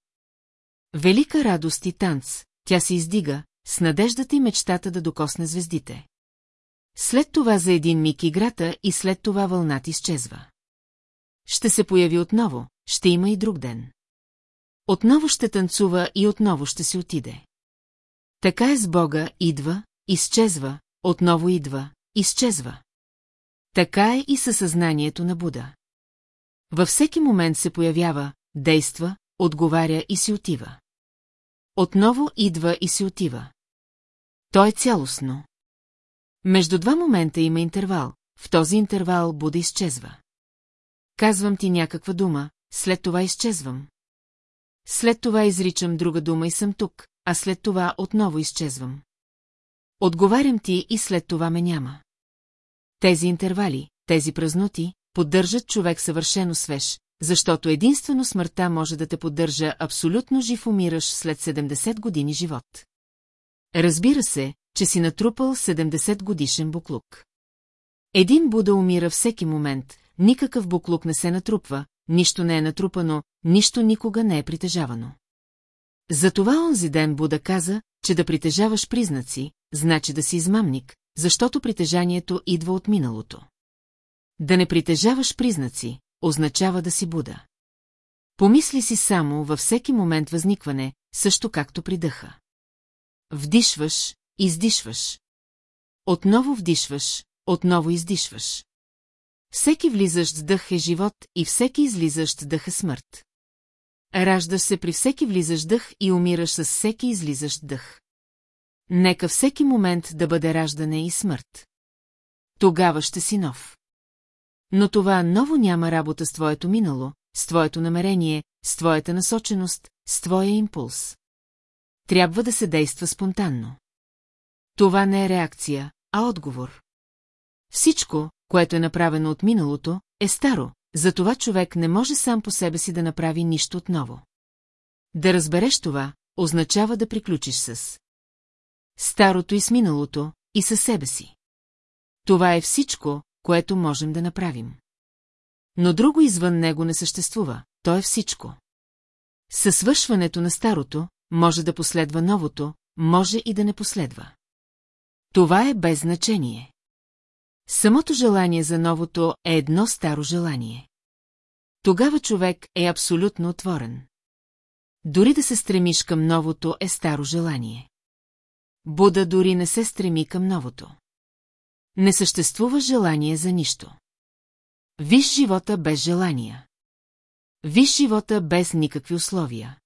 A: Велика радост и танц, тя се издига, с надеждата и мечтата да докосне звездите. След това за един миг играта и след това вълната изчезва. Ще се появи отново, ще има и друг ден. Отново ще танцува и отново ще си отиде. Така е с Бога, идва, изчезва, отново идва, изчезва. Така е и със съзнанието на Буда. Във всеки момент се появява, действа, отговаря и си отива. Отново идва и си отива. То е цялостно. Между два момента има интервал. В този интервал Буда изчезва. Казвам ти някаква дума, след това изчезвам. След това изричам друга дума и съм тук, а след това отново изчезвам. Отговарям ти и след това ме няма. Тези интервали, тези празноти, поддържат човек съвършено свеж, защото единствено смъртта може да те поддържа абсолютно жив умираш след 70 години живот. Разбира се, че си натрупал 70 годишен буклук. Един Буда умира всеки момент, никакъв буклук не се натрупва, нищо не е натрупано, нищо никога не е притежавано. Затова онзи ден Буда каза, че да притежаваш признаци, значи да си измамник, защото притежанието идва от миналото. Да не притежаваш признаци, означава да си Буда. Помисли си само във всеки момент възникване, също както при дъха. Вдишваш, издишваш. Отново вдишваш, отново издишваш. Всеки влизащ дъх е живот и всеки излизащ дъх е смърт. Раждаш се при всеки влизащ дъх и умираш с всеки излизащ дъх. Нека всеки момент да бъде раждане и смърт. Тогава ще си нов. Но това ново няма работа с твоето минало, с твоето намерение, с твоята насоченост, с твоя импулс трябва да се действа спонтанно. Това не е реакция, а отговор. Всичко, което е направено от миналото, е старо, затова човек не може сам по себе си да направи нищо отново. Да разбереш това, означава да приключиш с старото и с миналото, и със себе си. Това е всичко, което можем да направим. Но друго извън него не съществува, то е всичко. Със свършването на старото, може да последва новото, може и да не последва. Това е без значение. Самото желание за новото е едно старо желание. Тогава човек е абсолютно отворен. Дори да се стремиш към новото е старо желание. Буда дори не се стреми към новото. Не съществува желание за нищо. Виж живота без желания. Виж живота без никакви условия.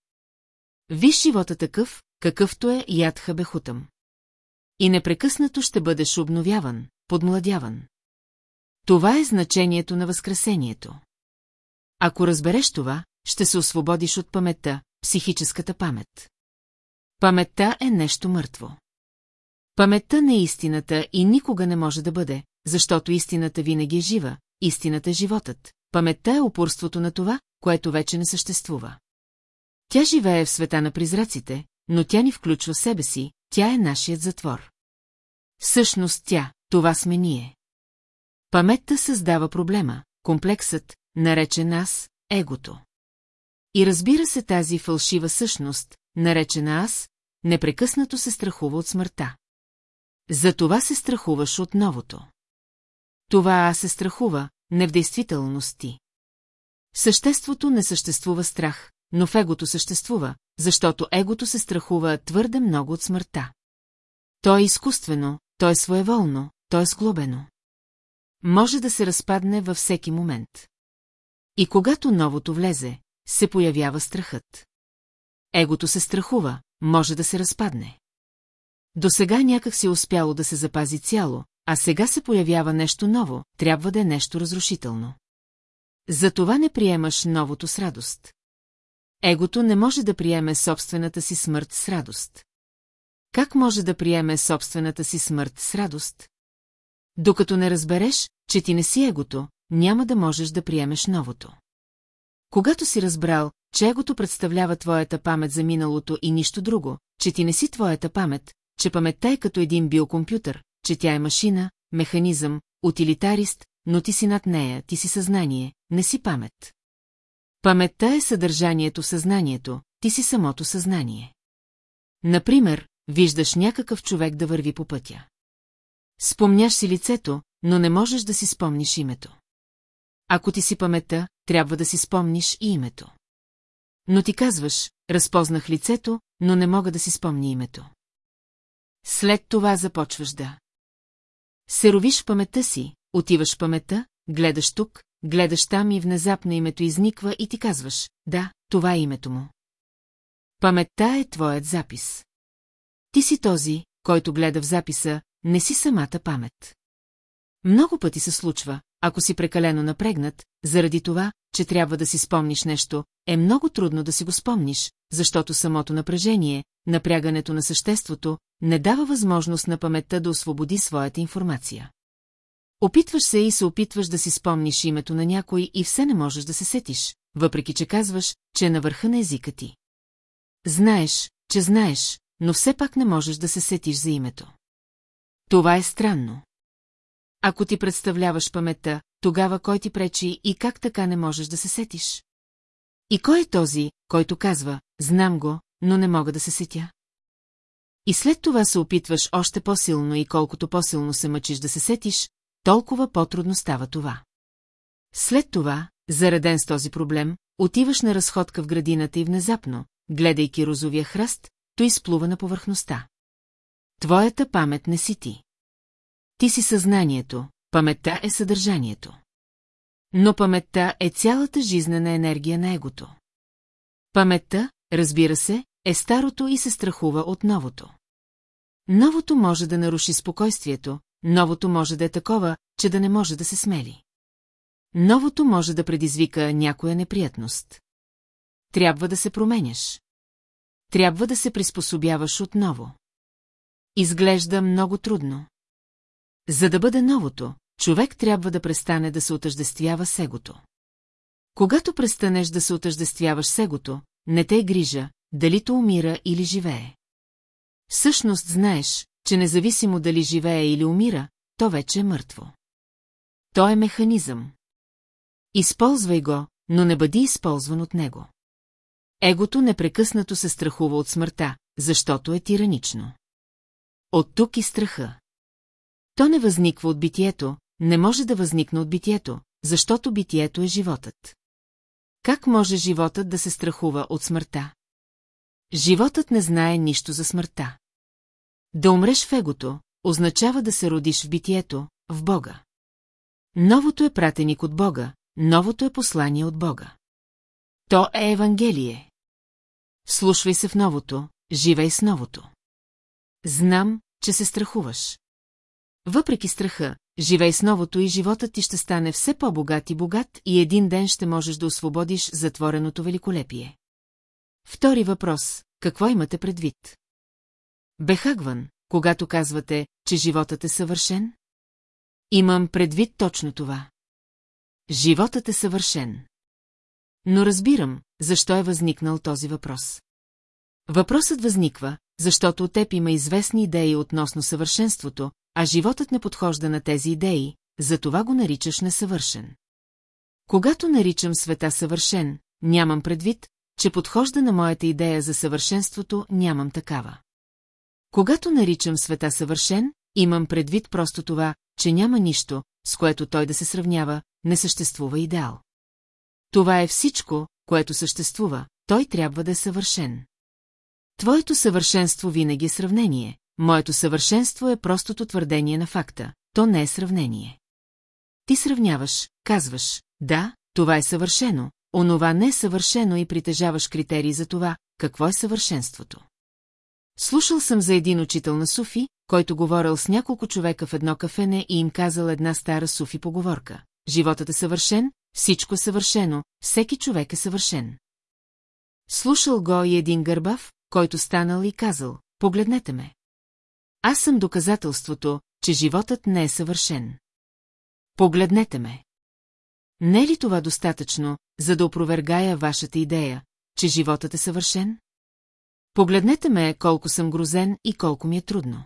A: Виж живота такъв, какъвто е ядха бехутъм. И непрекъснато ще бъдеш обновяван, подмладяван. Това е значението на възкресението. Ако разбереш това, ще се освободиш от паметта, психическата памет. Паметта е нещо мъртво. Паметта не е истината и никога не може да бъде, защото истината винаги е жива, истината е животът. Паметта е упорството на това, което вече не съществува. Тя живее в света на призраците, но тя ни включва себе си, тя е нашият затвор. Всъщност тя, това сме ние. Паметта създава проблема, комплексът, наречен аз, егото. И разбира се тази фалшива същност, наречена аз, непрекъснато се страхува от смъртта. Затова се страхуваш от новото. Това аз се страхува, не в действителности. ти. съществото не съществува страх, но в егото съществува, защото егото се страхува твърде много от смъртта. То е изкуствено, то е своеволно, то е сглобено. Може да се разпадне във всеки момент. И когато новото влезе, се появява страхът. Егото се страхува, може да се разпадне. До сега някак си е успяло да се запази цяло, а сега се появява нещо ново, трябва да е нещо разрушително. Затова не приемаш новото с радост. Егото не може да приеме собствената си смърт с радост. Как може да приеме собствената си смърт с радост? Докато не разбереш, че ти не си егото, няма да можеш да приемеш новото. Когато си разбрал, че егото представлява твоята памет за миналото и нищо друго, че ти не си твоята памет, че паметта е като един биокомпютър, че тя е машина, механизъм, утилитарист, но ти си над нея, ти си съзнание, не си памет. Паметта е съдържанието в съзнанието, ти си самото съзнание. Например, виждаш някакъв човек да върви по пътя. Спомняш си лицето, но не можеш да си спомниш името. Ако ти си паметта, трябва да си спомниш и името. Но ти казваш, разпознах лицето, но не мога да си спомни името. След това започваш да. Се ровиш паметта си, отиваш паметта, гледаш тук, гледаш там и внезапно името изниква и ти казваш, да, това е името му. Паметта е твоят запис. Ти си този, който гледа в записа, не си самата памет. Много пъти се случва, ако си прекалено напрегнат, заради това, че трябва да си спомниш нещо, е много трудно да си го спомниш, защото самото напрежение, напрягането на съществото, не дава възможност на паметта да освободи своята информация. Опитваш се и се опитваш да си спомниш името на някой и все не можеш да се сетиш, въпреки че казваш, че е на върха на езика ти. Знаеш, че знаеш, но все пак не можеш да се сетиш за името. Това е странно. Ако ти представляваш паметта, тогава кой ти пречи и как така не можеш да се сетиш? И кой е този, който казва, знам го, но не мога да се сетя? И след това се опитваш още по-силно и колкото по-силно се мъчиш да се сетиш, толкова по-трудно става това. След това, зареден с този проблем, отиваш на разходка в градината и внезапно, гледайки розовия храст, то изплува на повърхността. Твоята памет не си ти. Ти си съзнанието, паметта е съдържанието. Но паметта е цялата жизнена енергия на егото. Паметта, разбира се, е старото и се страхува от новото. Новото може да наруши спокойствието, новото може да е такова, че да не може да се смели. Новото може да предизвика някоя неприятност. Трябва да се променяш. Трябва да се приспособяваш отново. Изглежда много трудно. За да бъде новото, човек трябва да престане да се отъждествява сегото. Когато престанеш да се отъждествяваш сегото, не те грижа, дали то умира или живее. Всъщност знаеш, че независимо дали живее или умира, то вече е мъртво. То е механизъм. Използвай го, но не бъди използван от него. Егото непрекъснато се страхува от смъртта, защото е тиранично. От тук и страха. То не възниква от битието, не може да възникне от битието, защото битието е животът. Как може животът да се страхува от смъртта? Животът не знае нищо за смъртта. Да умреш в егото, означава да се родиш в битието, в Бога. Новото е пратеник от Бога, новото е послание от Бога. То е Евангелие. Слушвай се в новото, живей с новото. Знам, че се страхуваш. Въпреки страха, живей с новото и животът ти ще стане все по-богат и богат и един ден ще можеш да освободиш затвореното великолепие. Втори въпрос – какво имате предвид? Бехагван, когато казвате, че животът е съвършен? Имам предвид точно това. Животът е съвършен. Но разбирам, защо е възникнал този въпрос. Въпросът възниква, защото от теб има известни идеи относно съвършенството, а животът не подхожда на тези идеи, затова го наричаш несъвършен. Когато наричам света съвършен, нямам предвид, че подхожда на моята идея за съвършенството, нямам такава. Когато наричам света съвършен, имам предвид просто това, че няма нищо, с което той да се сравнява, не съществува идеал. Това е всичко, което съществува, той трябва да е съвършен. Твоето съвършенство винаги е сравнение, моето съвършенство е простото твърдение на факта, то не е сравнение. Ти сравняваш, казваш, да, това е съвършено, онова не е съвършено и притежаваш критерии за това, какво е съвършенството. Слушал съм за един учител на суфи, който говорил с няколко човека в едно кафене и им казал една стара суфи поговорка. Животът е съвършен, всичко е съвършено, всеки човек е съвършен. Слушал го и един гърбав, който станал и казал, погледнете ме. Аз съм доказателството, че животът не е съвършен. Погледнете ме. Не е ли това достатъчно, за да опровергая вашата идея, че животът е съвършен? Погледнете ме колко съм грозен и колко ми е трудно.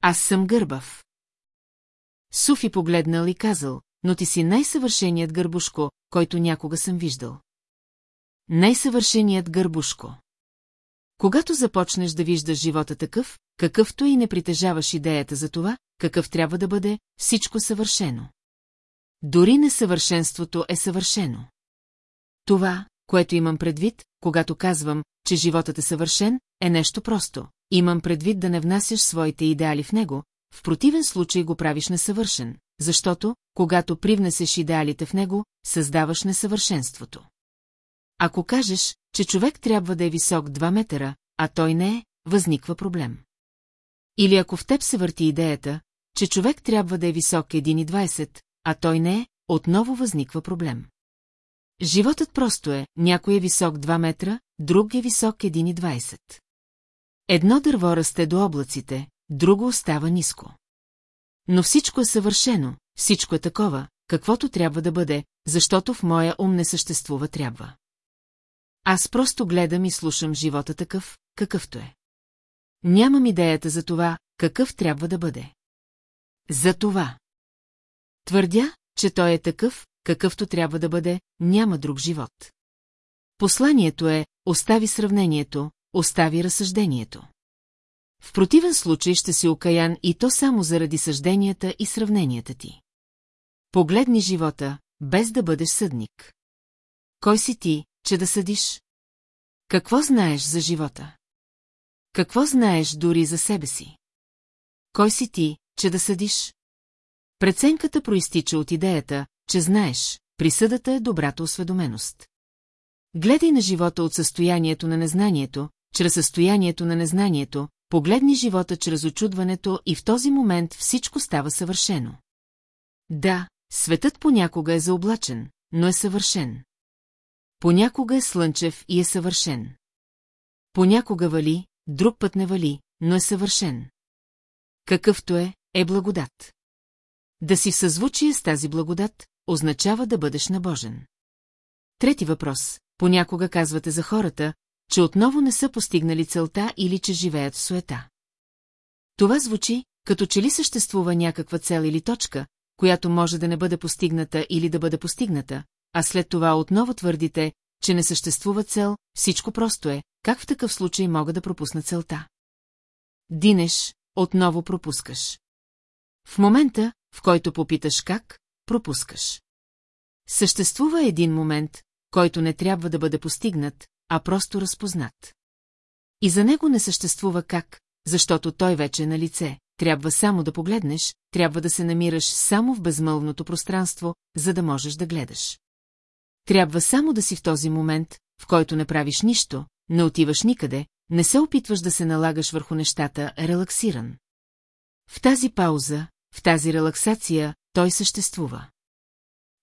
A: Аз съм гърбав. Суфи погледнал и казал, но ти си най-съвършеният гърбушко, който някога съм виждал. Най-съвършеният гърбушко. Когато започнеш да виждаш живота такъв, какъвто и не притежаваш идеята за това, какъв трябва да бъде, всичко съвършено. Дори несъвършенството е съвършено. Това, което имам предвид, когато казвам, че животът е съвършен, е нещо просто. Имам предвид да не внасяш своите идеали в него, в противен случай го правиш несъвършен, защото, когато привнесеш идеалите в него, създаваш несъвършенството. Ако кажеш, че човек трябва да е висок 2 метра, а той не е, възниква проблем. Или ако в теб се върти идеята, че човек трябва да е висок 1,20, а той не е, отново възниква проблем. Животът просто е, някой е висок 2 метра, друг е висок 1,20. Едно дърво расте до облаците, друго остава ниско. Но всичко е съвършено, всичко е такова, каквото трябва да бъде, защото в моя ум не съществува трябва. Аз просто гледам и слушам живота такъв, какъвто е. Нямам идеята за това, какъв трябва да бъде. За това. Твърдя, че той е такъв, какъвто трябва да бъде, няма друг живот. Посланието е, остави сравнението, остави разсъждението. В противен случай ще си окаян и то само заради съжденията и сравненията ти. Погледни живота, без да бъдеш съдник. Кой си ти, че да съдиш? Какво знаеш за живота? Какво знаеш дори за себе си? Кой си ти, че да съдиш? Преценката проистича от идеята, че знаеш, присъдата е добрата осведоменост. Гледай на живота от състоянието на незнанието, чрез състоянието на незнанието, погледни живота чрез очудването и в този момент всичко става съвършено. Да, светът понякога е заоблачен, но е съвършен. Понякога е слънчев и е съвършен. Понякога вали, друг път не вали, но е съвършен. Какъвто е, е благодат. Да си в съзвучие с тази благодат, означава да бъдеш набожен. Трети въпрос. Понякога казвате за хората, че отново не са постигнали целта или че живеят в суета. Това звучи, като че ли съществува някаква цел или точка, която може да не бъде постигната или да бъде постигната, а след това отново твърдите, че не съществува цел, всичко просто е, как в такъв случай мога да пропусна целта. Динеш, отново пропускаш. В момента, в който попиташ как, пропускаш. Съществува един момент, който не трябва да бъде постигнат, а просто разпознат. И за него не съществува как, защото той вече е на лице, трябва само да погледнеш, трябва да се намираш само в безмълвното пространство, за да можеш да гледаш. Трябва само да си в този момент, в който не правиш нищо, не отиваш никъде, не се опитваш да се налагаш върху нещата, релаксиран. В тази пауза, в тази релаксация, той съществува.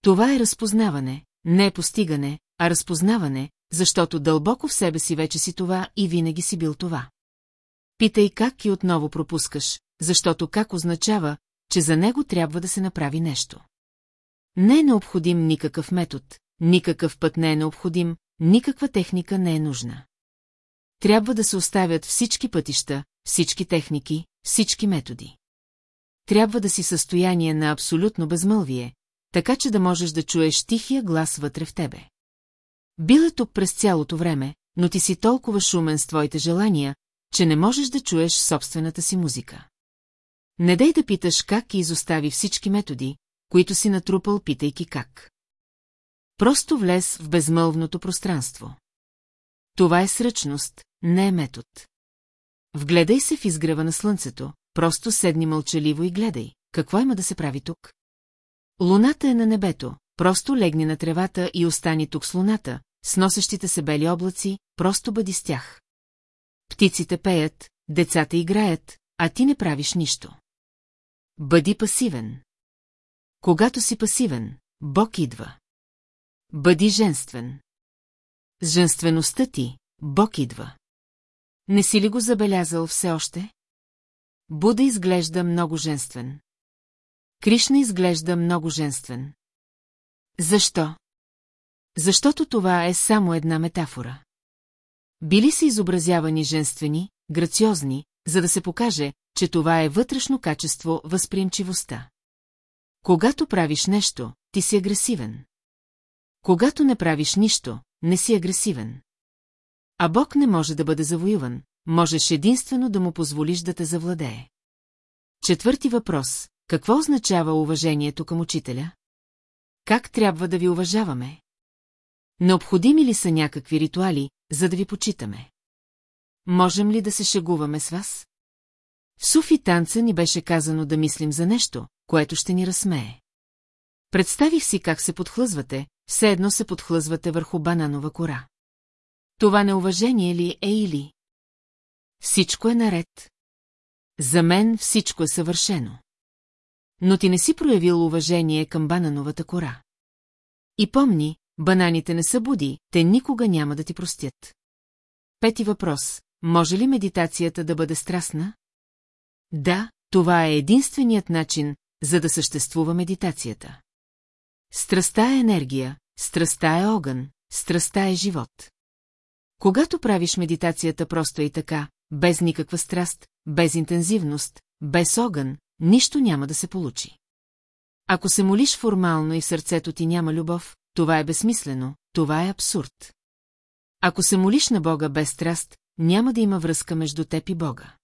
A: Това е разпознаване, не е постигане, а разпознаване, защото дълбоко в себе си вече си това и винаги си бил това. Питай как и отново пропускаш, защото как означава, че за него трябва да се направи нещо. Не е необходим никакъв метод, никакъв път не е необходим, никаква техника не е нужна. Трябва да се оставят всички пътища, всички техники, всички методи трябва да си състояние на абсолютно безмълвие, така че да можеш да чуеш тихия глас вътре в тебе. Бил е тук през цялото време, но ти си толкова шумен с твоите желания, че не можеш да чуеш собствената си музика. Не дай да питаш как и изостави всички методи, които си натрупал, питайки как. Просто влез в безмълвното пространство. Това е сръчност, не е метод. Вгледай се в изгрева на слънцето, Просто седни мълчаливо и гледай. Какво има да се прави тук? Луната е на небето, просто легни на тревата и остани тук с луната, с носещите се бели облаци, просто бъди с тях. Птиците пеят, децата играят, а ти не правиш нищо. Бъди пасивен. Когато си пасивен, Бог идва. Бъди женствен. С женствеността ти, Бог идва. Не си ли го забелязал все още? Буда изглежда много женствен. Кришна изглежда много женствен. Защо? Защото това е само една метафора. Били са изобразявани женствени, грациозни, за да се покаже, че това е вътрешно качество възприемчивостта. Когато правиш нещо, ти си агресивен. Когато не правиш нищо, не си агресивен. А Бог не може да бъде завоюван, можеш единствено да му позволиш да те завладее. Четвърти въпрос. Какво означава уважението към учителя? Как трябва да ви уважаваме? Необходими ли са някакви ритуали, за да ви почитаме? Можем ли да се шегуваме с вас? В суфи танца ни беше казано да мислим за нещо, което ще ни разсмее. Представих си как се подхлъзвате, все едно се подхлъзвате върху бананова кора. Това неуважение ли е или? Всичко е наред. За мен всичко е съвършено. Но ти не си проявил уважение към банановата кора. И помни, бананите не са буди, те никога няма да ти простят. Пети въпрос. Може ли медитацията да бъде страстна? Да, това е единственият начин, за да съществува медитацията. Страстта е енергия, страстта е огън, страстта е живот. Когато правиш медитацията просто и така, без никаква страст, без интензивност, без огън, нищо няма да се получи. Ако се молиш формално и в сърцето ти няма любов, това е безсмислено, това е абсурд. Ако се молиш на Бога без страст, няма да има връзка между теб и Бога.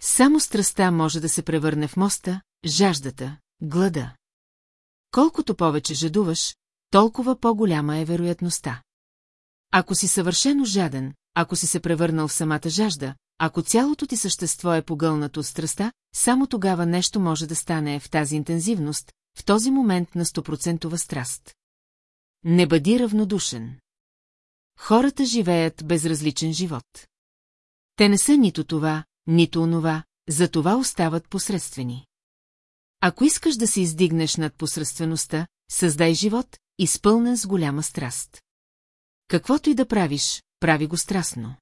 A: Само страста може да се превърне в моста, жаждата, глада. Колкото повече жадуваш, толкова по-голяма е вероятността. Ако си съвършено жаден, ако си се превърнал в самата жажда, ако цялото ти същество е погълнато от страста, само тогава нещо може да стане в тази интензивност, в този момент на стопроцентова страст. Не бъди равнодушен. Хората живеят безразличен живот. Те не са нито това, нито онова, затова остават посредствени. Ако искаш да се издигнеш над посредствеността, създай живот, изпълнен с голяма страст. Каквото и да правиш, прави го страстно.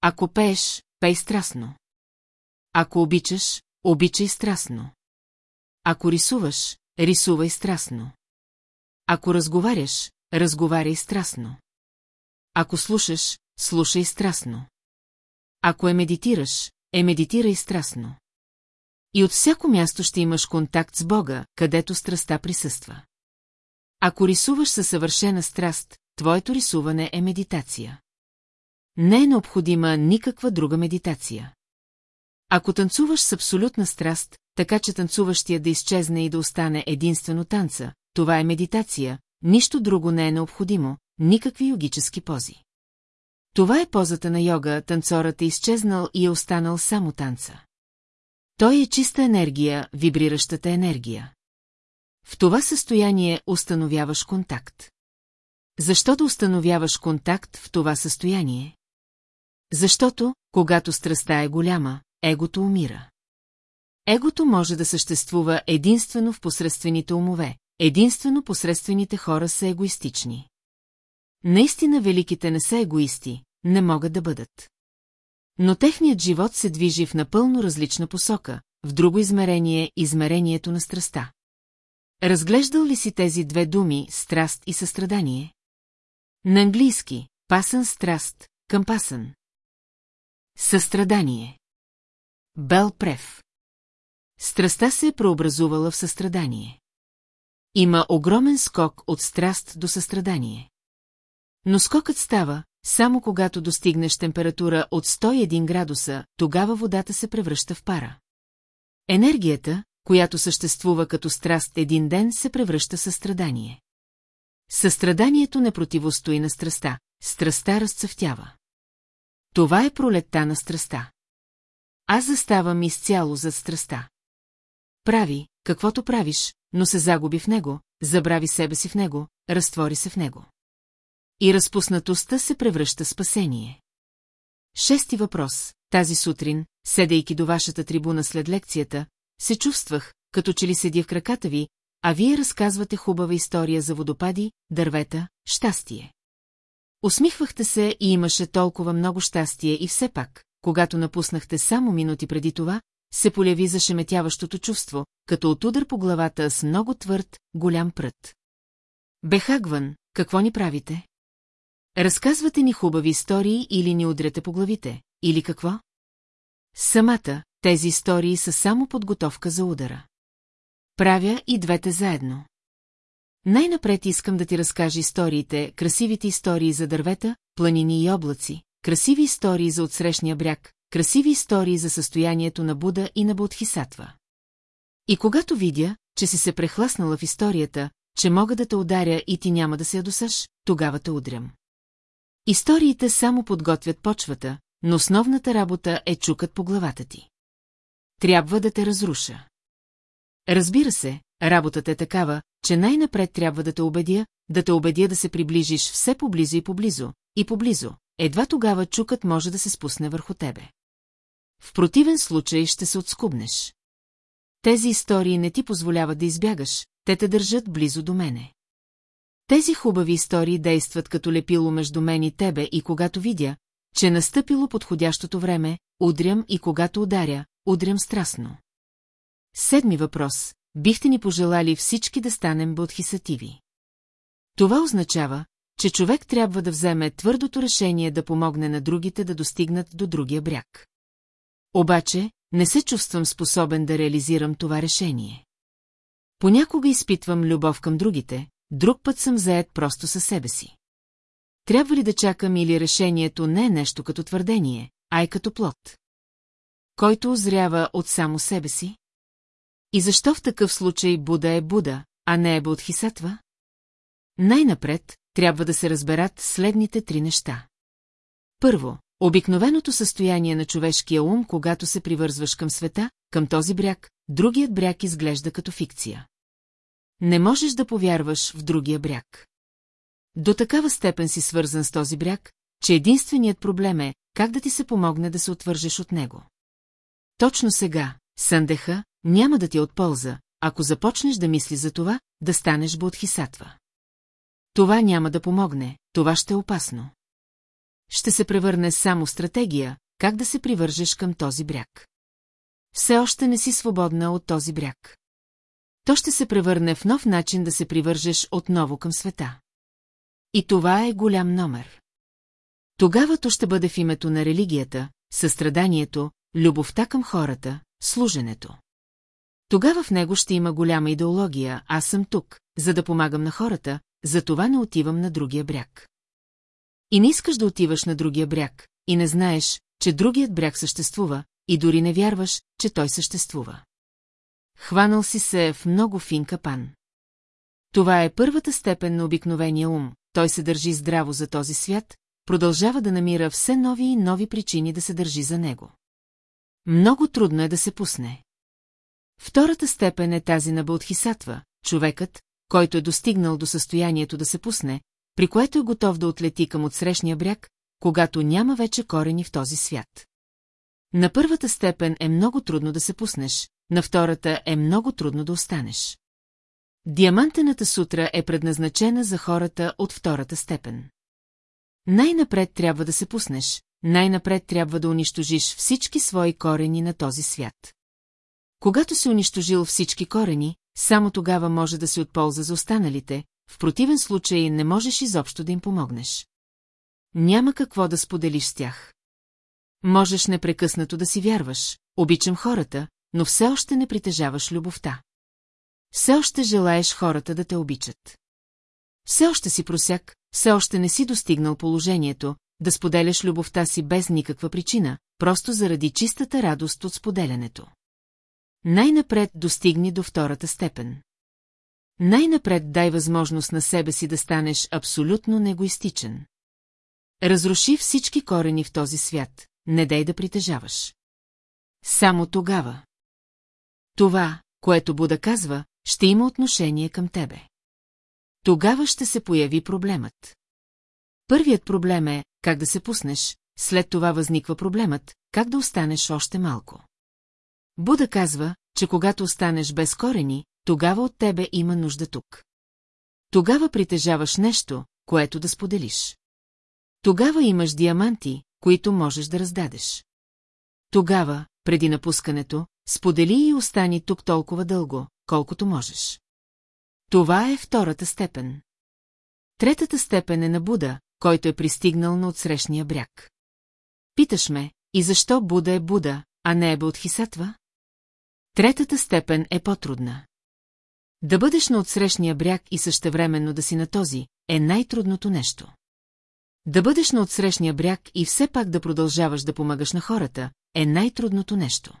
A: Ако пееш, пей страстно. Ако обичаш, обичай страстно. Ако рисуваш, рисувай страстно. Ако разговаряш, разговаряй страстно. Ако слушаш, слушай страстно. Ако е медитираш, е медитирай страстно. И от всяко място ще имаш контакт с Бога, където страста присъства. Ако рисуваш със съвършена страст, твоето рисуване е медитация. Не е необходима никаква друга медитация. Ако танцуваш с абсолютна страст, така че танцуващия да изчезне и да остане единствено танца, това е медитация, нищо друго не е необходимо, никакви йогически пози. Това е позата на йога, танцорът е изчезнал и е останал само танца. Той е чиста енергия, вибриращата енергия. В това състояние установяваш контакт. Защото установяваш контакт в това състояние. Защото, когато страстта е голяма, егото умира. Егото може да съществува единствено в посредствените умове, единствено посредствените хора са егоистични. Наистина великите не са егоисти, не могат да бъдат. Но техният живот се движи в напълно различна посока, в друго измерение – измерението на страста. Разглеждал ли си тези две думи – страст и състрадание? На английски – пасън страст, към пасън. Състрадание. Бел Прев. Страстта се е преобразувала в състрадание. Има огромен скок от страст до състрадание. Но скокът става, само когато достигнеш температура от 101 градуса, тогава водата се превръща в пара. Енергията, която съществува като страст един ден, се превръща в състрадание. Състраданието не противостои на страста, страста разцъфтява. Това е пролетта на страста. Аз заставам изцяло зад страста. Прави, каквото правиш, но се загуби в него, забрави себе си в него, разтвори се в него. И разпуснатостта се превръща спасение. Шести въпрос. Тази сутрин, седейки до вашата трибуна след лекцията, се чувствах, като че ли седя в краката ви, а вие разказвате хубава история за водопади, дървета, щастие. Усмихвахте се и имаше толкова много щастие и все пак, когато напуснахте само минути преди това, се поляви зашеметяващото чувство, като от удар по главата с много твърд, голям прът. Бехагван, какво ни правите? Разказвате ни хубави истории или ни удряте по главите, или какво? Самата, тези истории са само подготовка за удара. Правя и двете заедно. Най-напред искам да ти разкажа историите, красивите истории за дървета, планини и облаци, красиви истории за отсрещния бряг, красиви истории за състоянието на Буда и на Будхисатва. И когато видя, че си се прехласнала в историята, че мога да те ударя и ти няма да се ядосаш, тогава те удрям. Историите само подготвят почвата, но основната работа е чукът по главата ти. Трябва да те разруша. Разбира се, работата е такава, че най-напред трябва да те убедя, да те убедя да се приближиш все поблизо и поблизо, и поблизо, едва тогава чукът може да се спусне върху тебе. В противен случай ще се отскубнеш. Тези истории не ти позволяват да избягаш, те те държат близо до мене. Тези хубави истории действат като лепило между мен и тебе и когато видя, че е настъпило подходящото време, удрям и когато ударя, удрям страстно. Седми въпрос. Бихте ни пожелали всички да станем бодхисативи. Това означава, че човек трябва да вземе твърдото решение да помогне на другите да достигнат до другия бряг. Обаче, не се чувствам способен да реализирам това решение. Понякога изпитвам любов към другите, друг път съм заед просто със себе си. Трябва ли да чакам или решението не е нещо като твърдение, а е като плод? Който озрява от само себе си? И защо в такъв случай Буда е Буда, а не е Будхисатва? Най-напред трябва да се разберат следните три неща. Първо, обикновеното състояние на човешкия ум, когато се привързваш към света, към този бряг, другият бряг изглежда като фикция. Не можеш да повярваш в другия бряг. До такава степен си свързан с този бряг, че единственият проблем е как да ти се помогне да се отвържеш от него. Точно сега, съндеха, няма да ти е от полза, ако започнеш да мислиш за това, да станеш бодхисатва. Това няма да помогне, това ще е опасно. Ще се превърне само стратегия, как да се привържеш към този бряг. Все още не си свободна от този бряг. То ще се превърне в нов начин да се привържеш отново към света. И това е голям номер. Тогава то ще бъде в името на религията, състраданието, любовта към хората, служенето. Тогава в него ще има голяма идеология, аз съм тук, за да помагам на хората, затова не отивам на другия бряг. И не искаш да отиваш на другия бряг, и не знаеш, че другият бряг съществува, и дори не вярваш, че той съществува. Хванал си се в много фин капан. Това е първата степен на обикновения ум, той се държи здраво за този свят, продължава да намира все нови и нови причини да се държи за него. Много трудно е да се пусне. Втората степен е тази на Бодхисатва, човекът, който е достигнал до състоянието да се пусне, при което е готов да отлети към отсрещния бряг, когато няма вече корени в този свят. На първата степен е много трудно да се пуснеш, на втората е много трудно да останеш. Диамантената сутра е предназначена за хората от втората степен. Най-напред трябва да се пуснеш, най-напред трябва да унищожиш всички свои корени на този свят. Когато си унищожил всички корени, само тогава може да се отполза за останалите, в противен случай не можеш изобщо да им помогнеш. Няма какво да споделиш с тях. Можеш непрекъснато да си вярваш, обичам хората, но все още не притежаваш любовта. Все още желаеш хората да те обичат. Все още си просяк, все още не си достигнал положението, да споделяш любовта си без никаква причина, просто заради чистата радост от споделянето. Най-напред достигни до втората степен. Най-напред дай възможност на себе си да станеш абсолютно негоистичен. Разруши всички корени в този свят, не дай да притежаваш. Само тогава. Това, което Буда казва, ще има отношение към тебе. Тогава ще се появи проблемът. Първият проблем е как да се пуснеш, след това възниква проблемът как да останеш още малко. Буда казва, че когато останеш без корени, тогава от тебе има нужда тук. Тогава притежаваш нещо, което да споделиш. Тогава имаш диаманти, които можеш да раздадеш. Тогава, преди напускането, сподели и остани тук толкова дълго, колкото можеш. Това е втората степен. Третата степен е на Буда, който е пристигнал на отсрещния бряг. Питаш ме, и защо Буда е Буда, а не е Бодхисатва? Третата степен е по-трудна. Да бъдеш на отсрещния бряг и същевременно да си на този е най-трудното нещо. Да бъдеш на отсрещния бряг и все пак да продължаваш да помагаш на хората е най-трудното нещо.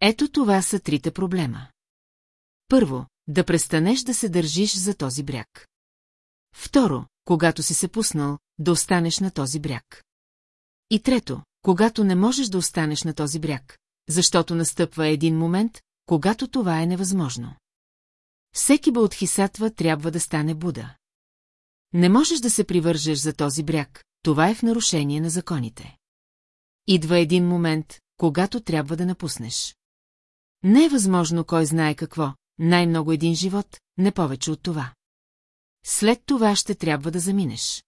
A: Ето това са трите проблема. Първо, да престанеш да се държиш за този бряг. Второ, когато си се пуснал, да останеш на този бряг. И трето, когато не можеш да останеш на този бряг, защото настъпва един момент, когато това е невъзможно. Всеки Баудхисатва трябва да стане Буда. Не можеш да се привържеш за този бряг, това е в нарушение на законите. Идва един момент, когато трябва да напуснеш. Не е възможно кой знае какво, най-много един живот, не повече от това. След това ще трябва да заминеш.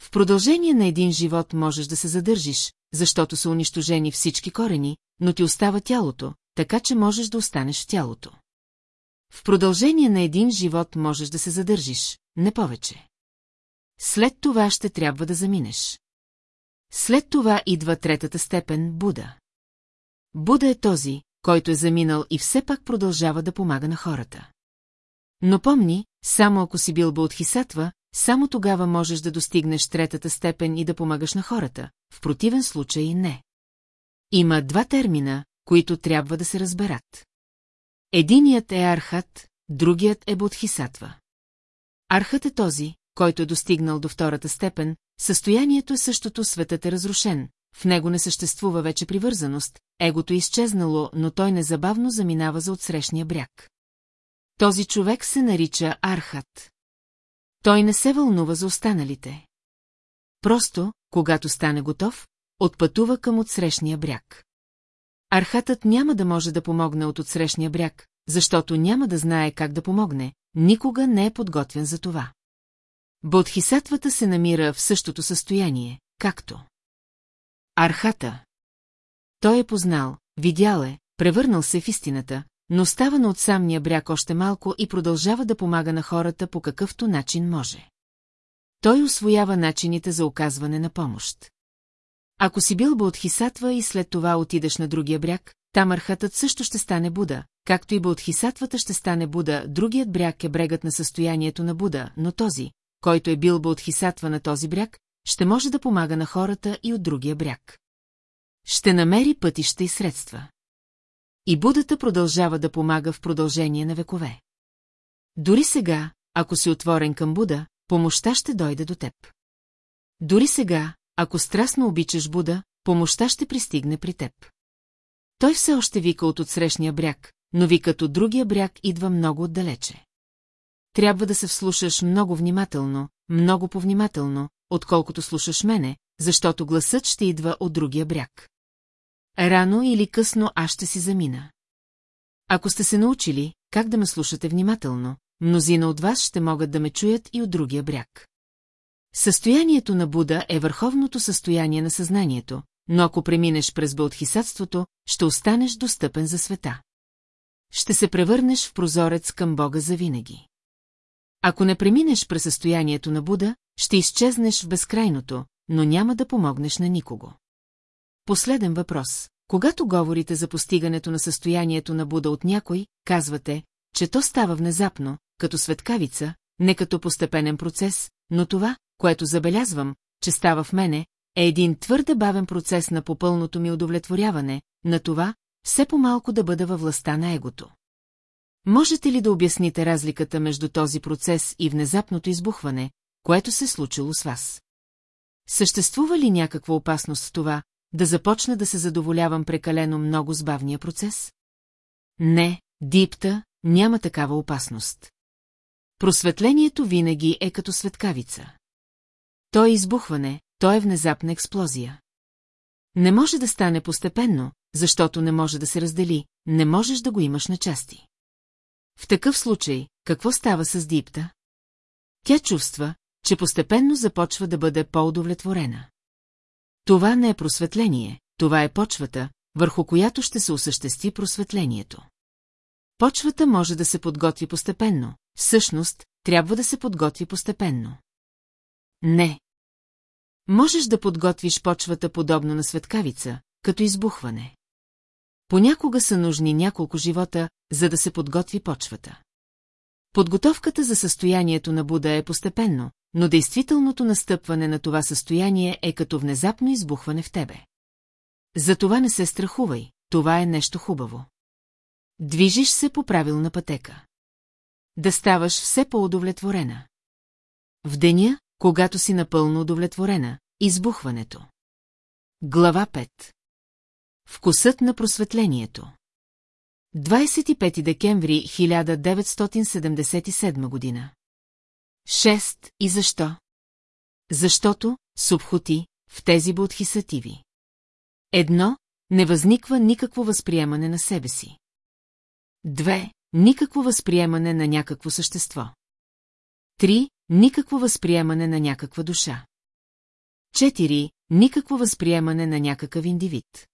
A: В продължение на един живот можеш да се задържиш, защото са унищожени всички корени, но ти остава тялото, така че можеш да останеш в тялото. В продължение на един живот можеш да се задържиш, не повече. След това ще трябва да заминеш. След това идва третата степен – Буда. Буда е този, който е заминал и все пак продължава да помага на хората. Но помни, само ако си бил Баудхисатва, само тогава можеш да достигнеш третата степен и да помагаш на хората, в противен случай не. Има два термина, които трябва да се разберат. Единият е архат, другият е бодхисатва. Архът е този, който е достигнал до втората степен, състоянието е същото, светът е разрушен, в него не съществува вече привързаност, егото е изчезнало, но той незабавно заминава за отсрещния бряг. Този човек се нарича архат. Той не се вълнува за останалите. Просто, когато стане готов, отпътува към отсрещния бряг. Архатът няма да може да помогне от отсрещния бряг, защото няма да знае как да помогне, никога не е подготвен за това. Бодхисатвата се намира в същото състояние, както. Архата. Той е познал, видял е, превърнал се в истината, но става на от самния бряг още малко и продължава да помага на хората по какъвто начин може. Той освоява начините за оказване на помощ. Ако си бил Бодхисатва и след това отидеш на другия бряг, там архатът също ще стане Буда, както и Бодхисатвата ще стане Буда, другият бряг е брегът на състоянието на Буда, но този, който е бил Бодхисатва на този бряг, ще може да помага на хората и от другия бряг. Ще намери пътища и средства и Будата продължава да помага в продължение на векове. Дори сега, ако си отворен към Буда, помощта ще дойде до теб. Дори сега, ако страстно обичаш Буда, помощта ще пристигне при теб. Той все още вика от отсрещния бряг, но викат от другия бряг идва много отдалече. Трябва да се вслушаш много внимателно, много повнимателно, отколкото слушаш мене, защото гласът ще идва от другия бряг. Рано или късно аз ще си замина. Ако сте се научили, как да ме слушате внимателно, мнозина от вас ще могат да ме чуят и от другия бряг. Състоянието на Буда е върховното състояние на съзнанието, но ако преминеш през бълтхисатството, ще останеш достъпен за света. Ще се превърнеш в прозорец към Бога завинаги. Ако не преминеш през състоянието на Буда, ще изчезнеш в безкрайното, но няма да помогнеш на никого. Последен въпрос. Когато говорите за постигането на състоянието на Буда от някой, казвате, че то става внезапно, като светкавица, не като постепенен процес, но това, което забелязвам, че става в мене, е един твърде бавен процес на попълното ми удовлетворяване, на това, все по-малко да бъда във властта на егото. Можете ли да обясните разликата между този процес и внезапното избухване, което се е случило с вас? Съществува ли някаква опасност в това, да започна да се задоволявам прекалено много с бавния процес? Не, дипта, няма такава опасност. Просветлението винаги е като светкавица. То е избухване, то е внезапна експлозия. Не може да стане постепенно, защото не може да се раздели, не можеш да го имаш на части. В такъв случай, какво става с Дипта? Тя чувства, че постепенно започва да бъде по-удовлетворена. Това не е просветление, това е почвата, върху която ще се осъществи просветлението. Почвата може да се подготви постепенно, всъщност, трябва да се подготви постепенно. Не. Можеш да подготвиш почвата подобно на светкавица, като избухване. Понякога са нужни няколко живота, за да се подготви почвата. Подготовката за състоянието на Буда е постепенно, но действителното настъпване на това състояние е като внезапно избухване в тебе. Затова не се страхувай, това е нещо хубаво. Движиш се по правилна пътека. Да ставаш все по-удовлетворена. В деня, когато си напълно удовлетворена, избухването. Глава 5 Вкусът на просветлението 25 декември 1977 година. 6. И защо? Защото, субхоти, в тези са тиви. Едно, не възниква никакво възприемане на себе си. Две, никакво възприемане на някакво същество. Три, никакво възприемане на някаква душа. Четири, никакво възприемане на някакъв индивид.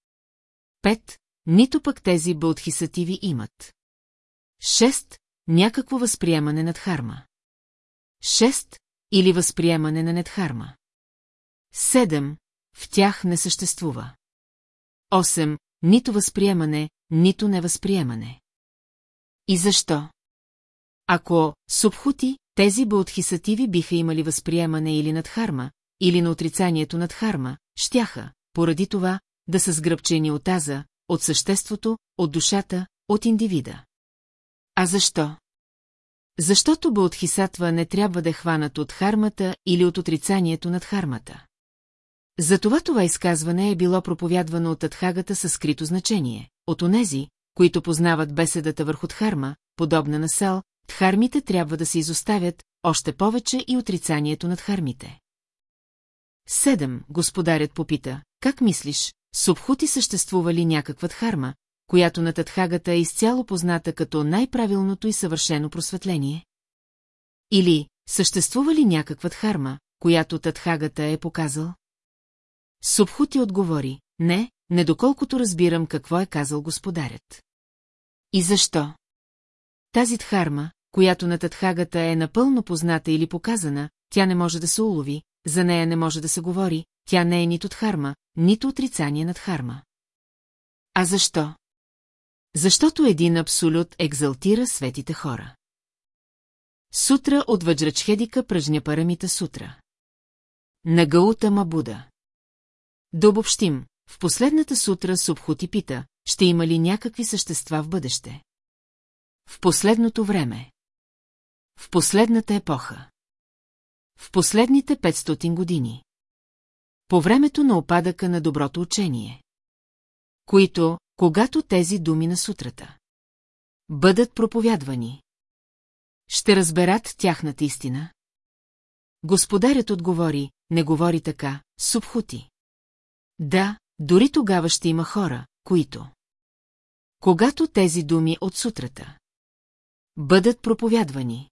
A: Пет, нито пък тези бълтхисативи имат. 6. Някакво възприемане над харма. 6. Или възприемане на недхарма. 7. В тях не съществува. 8. Нито възприемане, нито невъзприемане. И защо? Ако субхути, тези бълтхисативи биха имали възприемане или над харма, или на отрицанието над харма, щяха, поради това, да са сгръбчени от аза, от съществото, от душата, от индивида. А защо? Защото Баотхисатва не трябва да е хванат от хармата или от отрицанието над хармата. Затова това изказване е било проповядвано от Адхагата със скрито значение, от онези, които познават беседата върху Дхарма, подобна на сал, Дхармите трябва да се изоставят, още повече и отрицанието над хармите. Седем, господарят попита, как мислиш, Субхути съществували някаква дхарма, която на Татхагата е изцяло позната като най-правилното и съвършено просветление? Или съществува ли някаква дхарма, която Татхагата е показал? Субхути отговори, не, недоколкото разбирам какво е казал господарят. И защо? Тази дхарма, която на Татхагата е напълно позната или показана, тя не може да се улови, за нея не може да се говори, тя не е нито от харма, нито отрицание над харма. А защо? Защото един абсолют екзалтира светите хора. Сутра от Ваджрачхедика пръжня парамита сутра. На Гаутама Буда. Да обобщим, в последната сутра Субхути пита, ще има ли някакви същества в бъдеще. В последното време. В последната епоха. В последните 500 години. По времето на опадъка на доброто учение. Които, когато тези думи на сутрата. Бъдат проповядвани. Ще разберат тяхната истина. Господарят отговори, не говори така, субхути. Да, дори тогава ще има хора, които. Когато тези думи от сутрата бъдат проповядвани.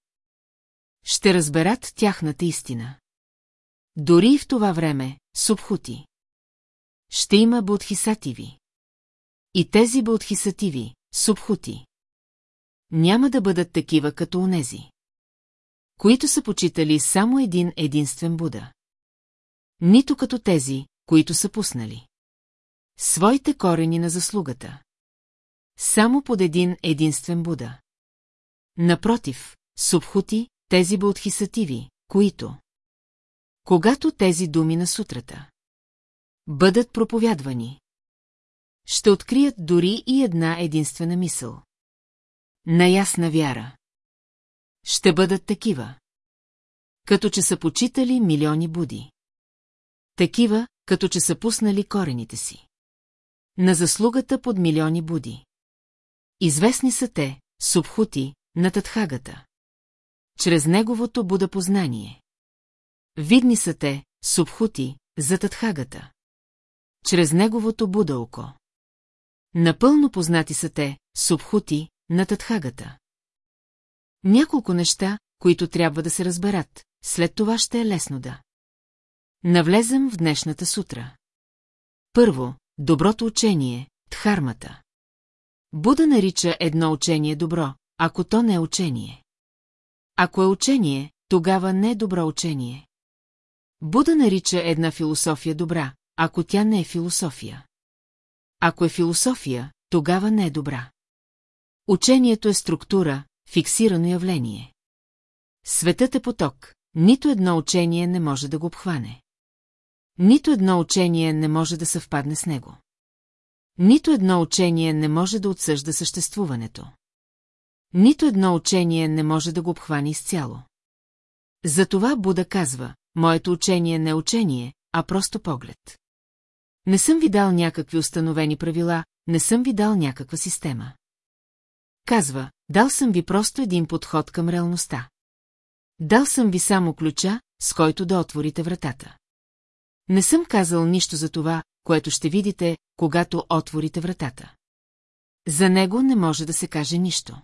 A: Ще разберат тяхната истина. Дори и в това време, субхути. Ще има бодхисативи. И тези бодхисативи, субхути. Няма да бъдат такива като онези, които са почитали само един единствен Буда. Нито като тези, които са пуснали. Своите корени на заслугата. Само под един единствен Буда. Напротив, субхути, тези бълтхи са тиви, които... Когато тези думи на сутрата бъдат проповядвани, ще открият дори и една единствена мисъл. Наясна вяра. Ще бъдат такива. Като че са почитали милиони буди. Такива, като че са пуснали корените си. На заслугата под милиони буди. Известни са те, субхути, на Татхагата чрез неговото буда познание. Видни са те, субхути, за татхагата. Чрез неговото буда око. Напълно познати са те, субхути, на татхагата. Няколко неща, които трябва да се разберат, след това ще е лесно да. Навлезем в днешната сутра. Първо, доброто учение, тхармата. Буда нарича едно учение добро, ако то не е учение. Ако е учение, тогава не е добро учение. Буда нарича една философия добра, ако тя не е философия. Ако е философия, тогава не е добра. Учението е структура, фиксирано явление. Светът е поток, нито едно учение не може да го обхване. Нито едно учение не може да съвпадне с него. Нито едно учение не може да отсъжда съществуването. Нито едно учение не може да го обхвани изцяло. Затова Буда казва, моето учение не е учение, а просто поглед. Не съм ви дал някакви установени правила, не съм ви дал някаква система. Казва, дал съм ви просто един подход към реалността. Дал съм ви само ключа, с който да отворите вратата. Не съм казал нищо за това, което ще видите, когато отворите вратата. За него не може да се каже нищо.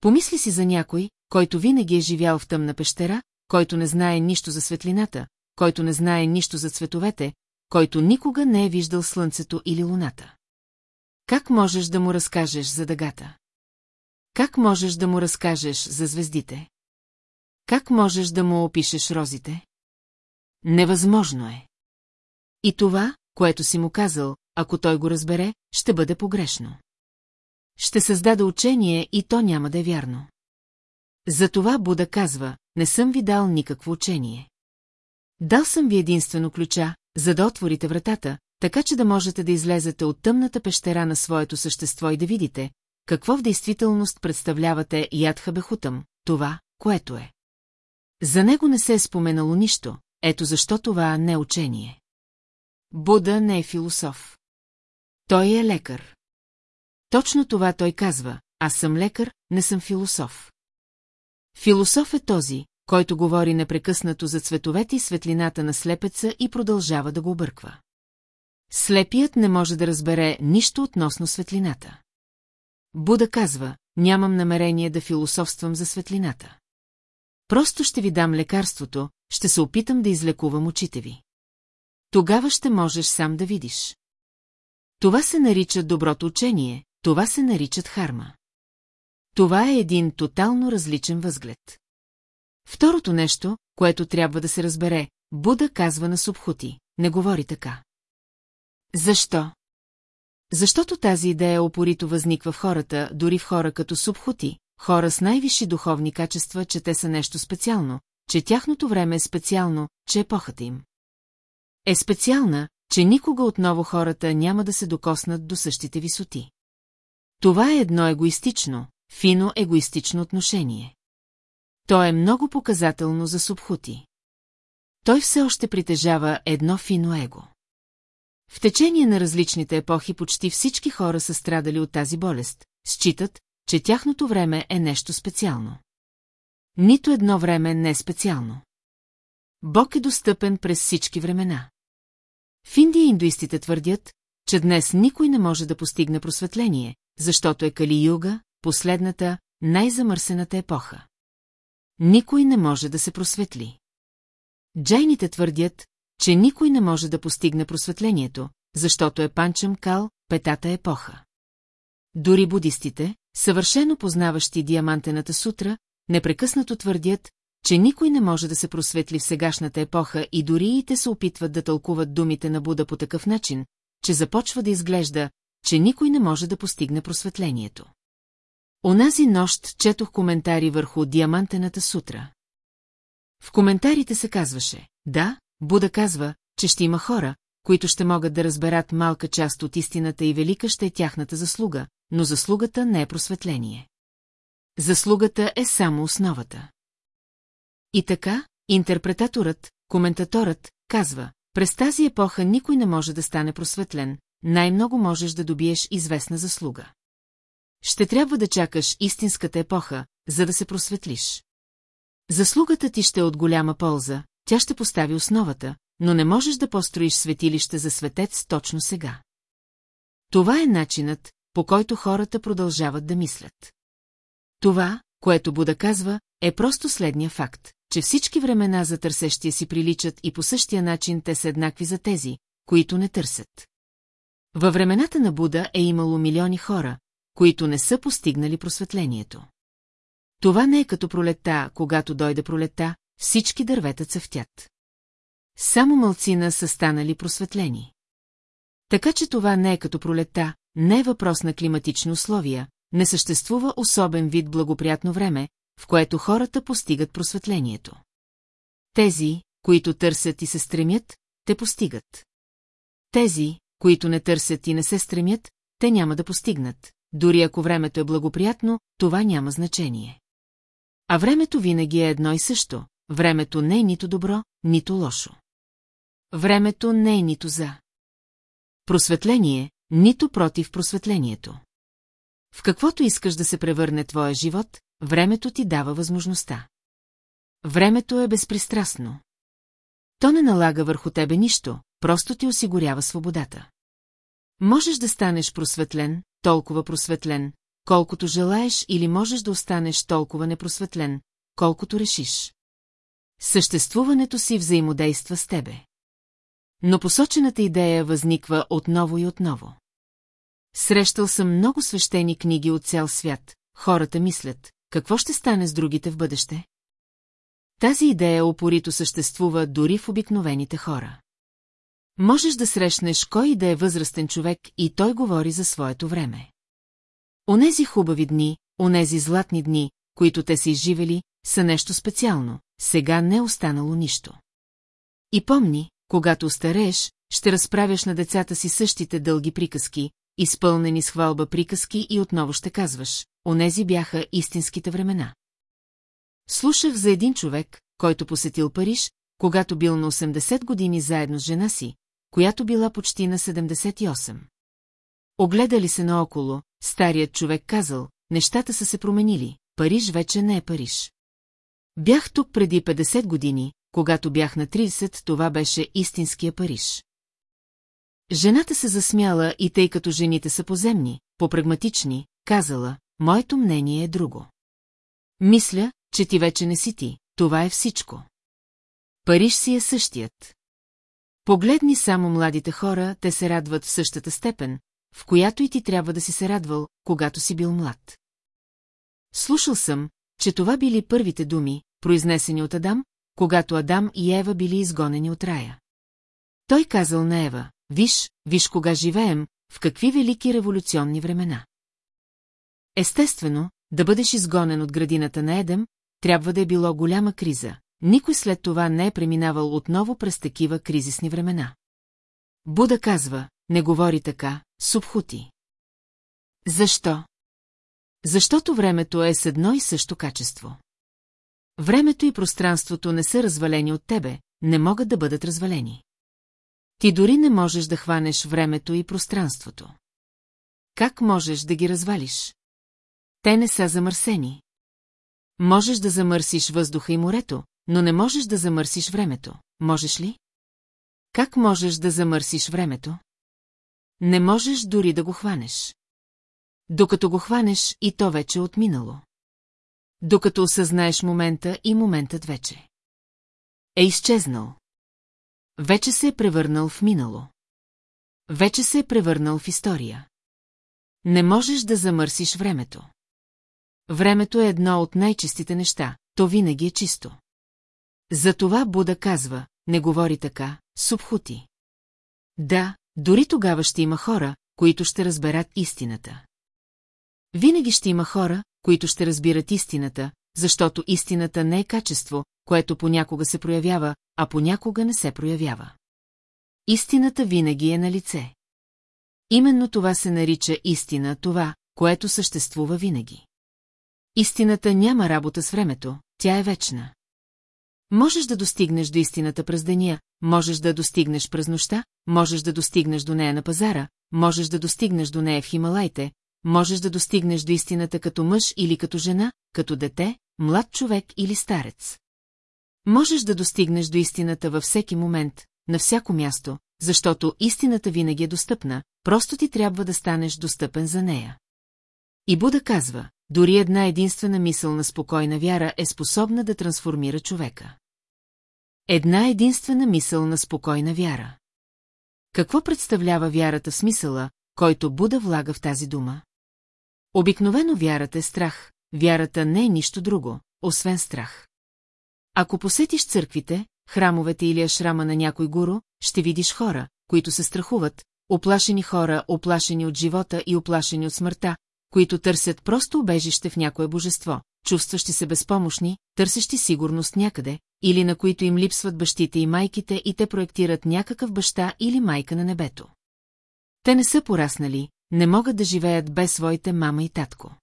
A: Помисли си за някой, който винаги е живял в тъмна пещера, който не знае нищо за светлината, който не знае нищо за цветовете, който никога не е виждал слънцето или луната. Как можеш да му разкажеш за дъгата? Как можеш да му разкажеш за звездите? Как можеш да му опишеш розите? Невъзможно е. И това, което си му казал, ако той го разбере, ще бъде погрешно ще създаде учение и то няма да е вярно. Затова Буда казва, не съм ви дал никакво учение. Дал съм ви единствено ключа, за да отворите вратата, така че да можете да излезете от тъмната пещера на своето същество и да видите, какво в действителност представлявате Ядхабехутъм, това, което е. За него не се е споменало нищо, ето защо това не е учение. Буда не е философ. Той е лекар. Точно това той казва, аз съм лекар, не съм философ. Философ е този, който говори непрекъснато за цветовете и светлината на слепеца и продължава да го обърква. Слепият не може да разбере нищо относно светлината. Буда казва, нямам намерение да философствам за светлината. Просто ще ви дам лекарството, ще се опитам да излекувам очите ви. Тогава ще можеш сам да видиш. Това се нарича доброто учение, това се наричат харма. Това е един тотално различен възглед. Второто нещо, което трябва да се разбере, Буда казва на Субхути, не говори така. Защо? Защото тази идея опорито възниква в хората, дори в хора като Субхути, хора с най-висши духовни качества, че те са нещо специално, че тяхното време е специално, че епохата им. Е специална, че никога отново хората няма да се докоснат до същите висоти. Това е едно егоистично, фино егоистично отношение. То е много показателно за Субхути. Той все още притежава едно фино его. В течение на различните епохи почти всички хора са страдали от тази болест, считат, че тяхното време е нещо специално. Нито едно време не е специално. Бог е достъпен през всички времена. В Индия индуистите твърдят, че днес никой не може да постигне просветление, защото е Кали-юга, последната, най-замърсената епоха. Никой не може да се просветли. Джайните твърдят, че никой не може да постигне просветлението, защото е панчам кал, петата епоха. Дори будистите, съвършено познаващи диамантената сутра, непрекъснато твърдят, че никой не може да се просветли в сегашната епоха и дори и те се опитват да тълкуват думите на Буда по такъв начин, че започва да изглежда, че никой не може да постигне просветлението. Онази нощ четох коментари върху диамантената сутра. В коментарите се казваше, да, Буда казва, че ще има хора, които ще могат да разберат малка част от истината и велика ще е тяхната заслуга, но заслугата не е просветление. Заслугата е само основата. И така, интерпретаторът, коментаторът, казва, през тази епоха никой не може да стане просветлен, най-много можеш да добиеш известна заслуга. Ще трябва да чакаш истинската епоха, за да се просветлиш. Заслугата ти ще е от голяма полза, тя ще постави основата, но не можеш да построиш светилище за светец точно сега. Това е начинът, по който хората продължават да мислят. Това, което Буда казва, е просто следния факт, че всички времена за търсещия си приличат и по същия начин те са еднакви за тези, които не търсят. Във времената на Буда е имало милиони хора, които не са постигнали просветлението. Това не е като пролета, когато дойде пролета, всички дървета цъфтят. Само мълцина са станали просветлени. Така че това не е като пролета, не е въпрос на климатични условия, не съществува особен вид благоприятно време, в което хората постигат просветлението. Тези, които търсят и се стремят, те постигат. Тези, които не търсят и не се стремят, те няма да постигнат. Дори ако времето е благоприятно, това няма значение. А времето винаги е едно и също. Времето не е нито добро, нито лошо. Времето не е нито за. Просветление, нито против просветлението. В каквото искаш да се превърне твоя живот, времето ти дава възможността. Времето е безпристрастно. То не налага върху тебе нищо, просто ти осигурява свободата. Можеш да станеш просветлен, толкова просветлен, колкото желаеш или можеш да останеш толкова непросветлен, колкото решиш. Съществуването си взаимодейства с тебе. Но посочената идея възниква отново и отново. Срещал съм много свещени книги от цял свят, хората мислят, какво ще стане с другите в бъдеще? Тази идея опорито съществува дори в обикновените хора. Можеш да срещнеш кой да е възрастен човек и той говори за своето време. Онези хубави дни, онези златни дни, които те са изживели, са нещо специално, сега не е останало нищо. И помни, когато остарееш, ще разправяш на децата си същите дълги приказки, изпълнени с хвалба приказки и отново ще казваш, онези бяха истинските времена. Слушах за един човек, който посетил Париж, когато бил на 80 години заедно с жена си, която била почти на 78. Огледали се наоколо, старият човек казал, нещата са се променили, Париж вече не е Париж. Бях тук преди 50 години, когато бях на 30, това беше истинския Париж. Жената се засмяла и тъй като жените са поземни, попрагматични, казала, моето мнение е друго. Мисля, че ти вече не си ти, това е всичко. Париж си е същият. Погледни само младите хора, те се радват в същата степен, в която и ти трябва да си се радвал, когато си бил млад. Слушал съм, че това били първите думи, произнесени от Адам, когато Адам и Ева били изгонени от рая. Той казал на Ева, виж, виж кога живеем, в какви велики революционни времена. Естествено, да бъдеш изгонен от градината на Едем, трябва да е било голяма криза, никой след това не е преминавал отново през такива кризисни времена. Буда казва, не говори така, субхути. Защо? Защото времето е с едно и също качество. Времето и пространството не са развалени от тебе, не могат да бъдат развалени. Ти дори не можеш да хванеш времето и пространството. Как можеш да ги развалиш? Те не са замърсени. Можеш да замърсиш въздуха и морето, но не можеш да замърсиш времето, можеш ли? Как можеш да замърсиш времето? Не можеш дори да го хванеш. Докато го хванеш, и то вече е отминало. Докато осъзнаеш момента и моментът вече. Е изчезнал. Вече се е превърнал в минало. Вече се е превърнал в история. Не можеш да замърсиш времето. Времето е едно от най-чистите неща, то винаги е чисто. Затова Буда казва, не говори така, субхути. Да, дори тогава ще има хора, които ще разберат истината. Винаги ще има хора, които ще разбират истината, защото истината не е качество, което понякога се проявява, а понякога не се проявява. Истината винаги е на лице. Именно това се нарича истина, това, което съществува винаги. Истината няма работа с времето, тя е вечна. Можеш да достигнеш до истината през деня, можеш да достигнеш през нощта, можеш да достигнеш до нея на пазара, можеш да достигнеш до нея в Хималайте, можеш да достигнеш до истината като мъж или като жена, като дете, млад човек или старец. Можеш да достигнеш до истината във всеки момент, на всяко място, защото истината винаги е достъпна, просто ти трябва да станеш достъпен за нея. И Буда казва, дори една единствена мисъл на спокойна вяра е способна да трансформира човека. Една единствена мисъл на спокойна вяра. Какво представлява вярата в смисъла, който Буда влага в тази дума? Обикновено вярата е страх, вярата не е нищо друго, освен страх. Ако посетиш църквите, храмовете или ашрама на някой гуру, ще видиш хора, които се страхуват, оплашени хора, оплашени от живота и оплашени от смъртта, които търсят просто обежище в някое божество, чувстващи се безпомощни, търсещи сигурност някъде, или на които им липсват бащите и майките и те проектират някакъв баща или майка на небето. Те не са пораснали, не могат да живеят без своите мама и татко.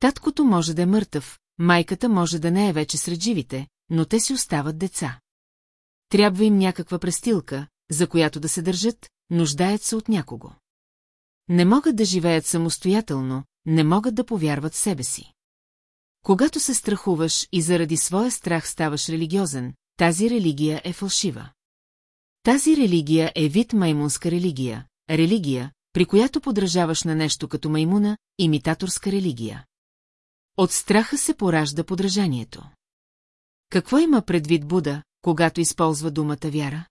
A: Таткото може да е мъртъв, майката може да не е вече сред живите, но те си остават деца. Трябва им някаква престилка, за която да се държат, нуждаят се от някого. Не могат да живеят самостоятелно, не могат да повярват в себе си. Когато се страхуваш и заради своя страх ставаш религиозен, тази религия е фалшива. Тази религия е вид маймунска религия, религия, при която подражаваш на нещо като маймуна, имитаторска религия. От страха се поражда подражанието. Какво има предвид Буда, когато използва думата вяра?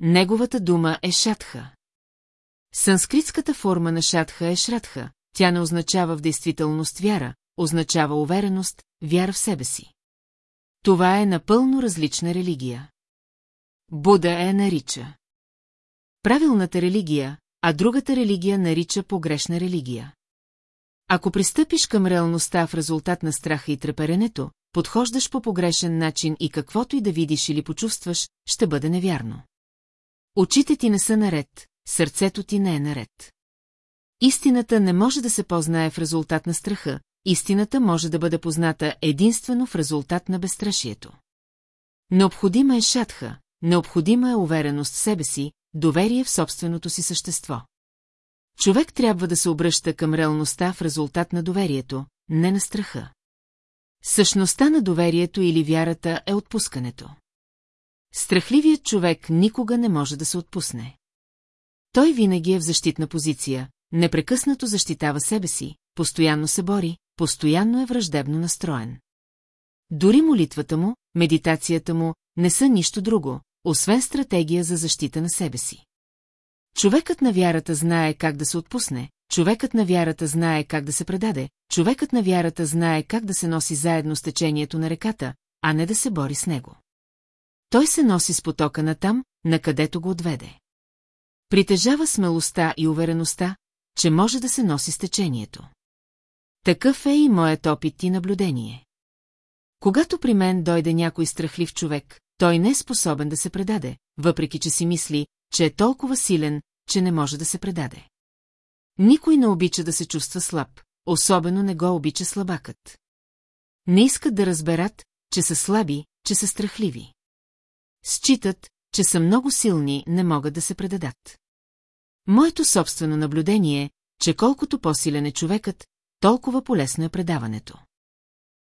A: Неговата дума е шатха. Санскритската форма на шатха е Шратха. тя не означава в действителност вяра, означава увереност, вяра в себе си. Това е напълно различна религия. Буда е нарича. Правилната религия, а другата религия нарича погрешна религия. Ако пристъпиш към реалността в резултат на страха и треперенето, подхождаш по погрешен начин и каквото и да видиш или почувстваш, ще бъде невярно. Очите ти не са наред, сърцето ти не е наред. Истината не може да се познае в резултат на страха, истината може да бъде позната единствено в резултат на безстрашието. Необходима е шатха, необходима е увереност в себе си, доверие в собственото си същество. Човек трябва да се обръща към реалността в резултат на доверието, не на страха. Същността на доверието или вярата е отпускането. Страхливият човек никога не може да се отпусне. Той винаги е в защитна позиция, непрекъснато защитава себе си, постоянно се бори, постоянно е враждебно настроен. Дори молитвата му, медитацията му не са нищо друго, освен стратегия за защита на себе си. Човекът на вярата знае как да се отпусне, човекът на вярата знае как да се предаде, човекът на вярата знае как да се носи заедно с течението на реката, а не да се бори с него. Той се носи с потока на там, на където го отведе. Притежава смелостта и увереността, че може да се носи с течението. Такъв е и моят опит и наблюдение. Когато при мен дойде някой страхлив човек, той не е способен да се предаде, въпреки че си мисли, че е толкова силен, че не може да се предаде. Никой не обича да се чувства слаб, особено не го обича слабакът. Не искат да разберат, че са слаби, че са страхливи. Считат, че са много силни, не могат да се предадат. Моето собствено наблюдение е, че колкото по-силен е човекът, толкова полезно е предаването.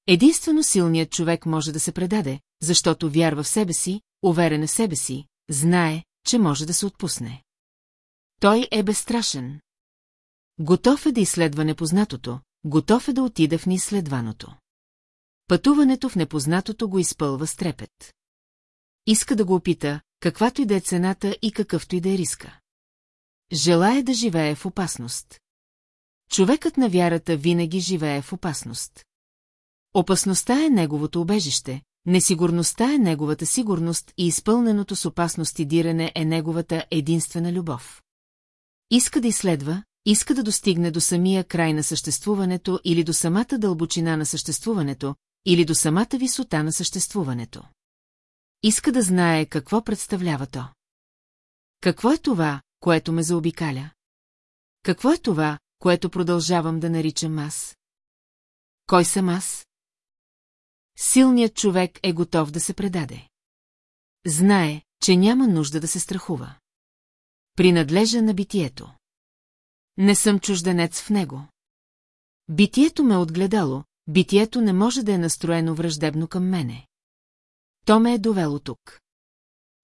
A: Единствено силният човек може да се предаде, защото вярва в себе си, уверен е в себе си, знае, че може да се отпусне. Той е безстрашен. Готов е да изследва непознатото, готов е да отида в неизследваното. Пътуването в непознатото го изпълва с трепет. Иска да го опита, каквато и да е цената и какъвто и да е риска. Желая да живее в опасност. Човекът на вярата винаги живее в опасност. Опасността е неговото обежище, несигурността е неговата сигурност и изпълненото с опасности диране е неговата единствена любов. Иска да изследва, иска да достигне до самия край на съществуването или до самата дълбочина на съществуването, или до самата висота на съществуването. Иска да знае какво представлява то. Какво е това, което ме заобикаля? Какво е това, което продължавам да наричам аз? Кой съм аз? Силният човек е готов да се предаде. Знае, че няма нужда да се страхува. Принадлежа на битието. Не съм чужденец в него. Битието ме е отгледало, битието не може да е настроено враждебно към мене. То ме е довело тук.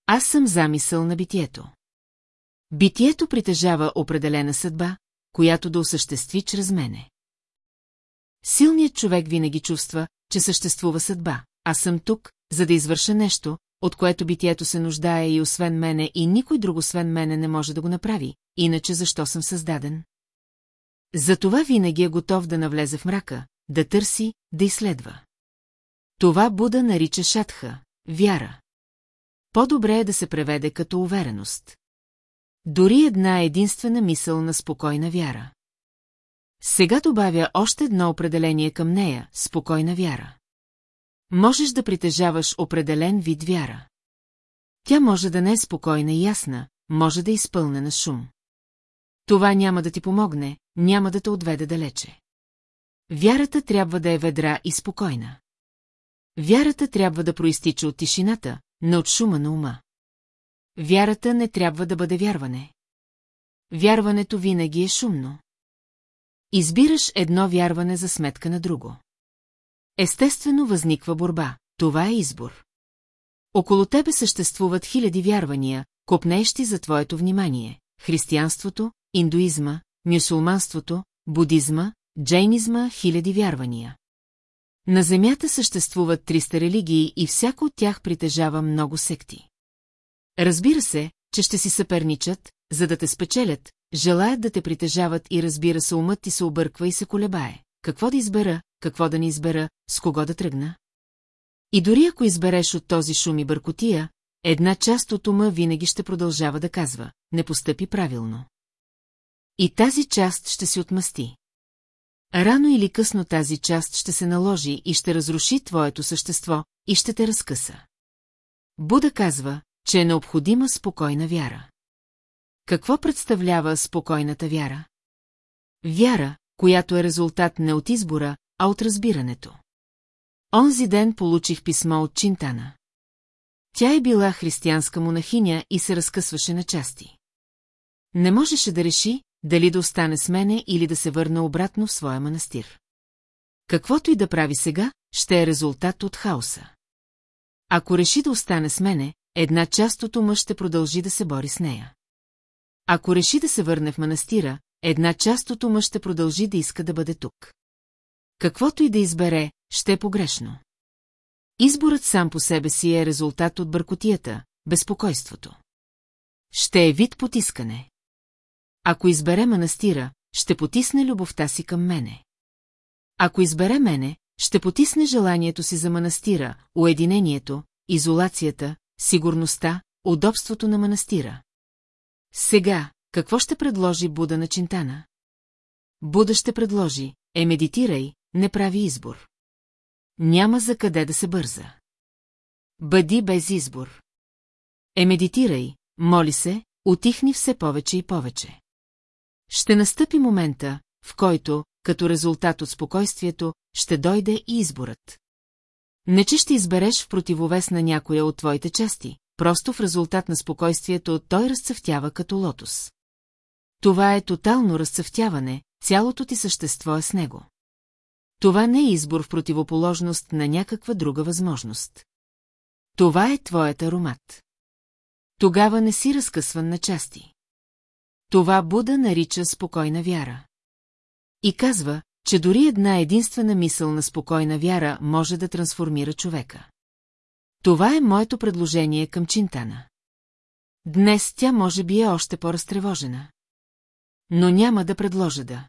A: Аз съм замисъл на битието. Битието притежава определена съдба, която да осъществи чрез мене. Силният човек винаги чувства, че съществува съдба. Аз съм тук, за да извърша нещо, от което битието се нуждае и освен мене и никой друг освен мене не може да го направи, иначе защо съм създаден? Затова винаги е готов да навлезе в мрака, да търси, да изследва. Това Буда нарича шатха, Вяра. По-добре е да се преведе като увереност. Дори една единствена мисъл на спокойна вяра. Сега добавя още едно определение към нея – спокойна вяра. Можеш да притежаваш определен вид вяра. Тя може да не е спокойна и ясна, може да е изпълнена шум. Това няма да ти помогне, няма да те отведе далече. Вярата трябва да е ведра и спокойна. Вярата трябва да проистича от тишината, не от шума на ума. Вярата не трябва да бъде вярване. Вярването винаги е шумно. Избираш едно вярване за сметка на друго. Естествено възниква борба, това е избор. Около тебе съществуват хиляди вярвания, копнещи за твоето внимание – християнството, индуизма, мюсулманството, будизма, джейнизма, хиляди вярвания. На Земята съществуват 300 религии и всяка от тях притежава много секти. Разбира се, че ще си съперничат, за да те спечелят, желаят да те притежават и разбира се умът ти се обърква и се колебае. Какво да избера, какво да не избера, с кого да тръгна? И дори ако избереш от този шум и бъркотия, една част от ума винаги ще продължава да казва, не постъпи правилно. И тази част ще си отмъсти. Рано или късно тази част ще се наложи и ще разруши твоето същество и ще те разкъса. Буда казва, че е необходима спокойна вяра. Какво представлява спокойната вяра? Вяра, която е резултат не от избора, а от разбирането. Онзи ден получих писмо от Чинтана. Тя е била християнска монахиня и се разкъсваше на части. Не можеше да реши, дали да остане с мене или да се върна обратно в своя манастир. Каквото и да прави сега, ще е резултат от хаоса. Ако реши да остане с мене, една част от ума ще продължи да се бори с нея. Ако реши да се върне в манастира, една част от ума ще продължи да иска да бъде тук. Каквото и да избере, ще е погрешно. Изборът сам по себе си е резултат от бъркотията, безпокойството. Ще е вид потискане. Ако избере манастира, ще потисне любовта си към мене. Ако избере мене, ще потисне желанието си за манастира, уединението, изолацията, сигурността, удобството на манастира. Сега, какво ще предложи Буда на Чинтана? Буда ще предложи, е медитирай, не прави избор. Няма за къде да се бърза. Бъди без избор. Е медитирай, моли се, отихни все повече и повече. Ще настъпи момента, в който, като резултат от спокойствието, ще дойде и изборът. Не че ще избереш в противовес на някоя от твоите части, просто в резултат на спокойствието той разцъфтява като лотос. Това е тотално разцъфтяване, цялото ти същество е с него. Това не е избор в противоположност на някаква друга възможност. Това е твоят аромат. Тогава не си разкъсван на части. Това Буда нарича спокойна вяра. И казва, че дори една единствена мисъл на спокойна вяра може да трансформира човека. Това е моето предложение към Чинтана. Днес тя може би е още по-разтревожена. Но няма да предложа да.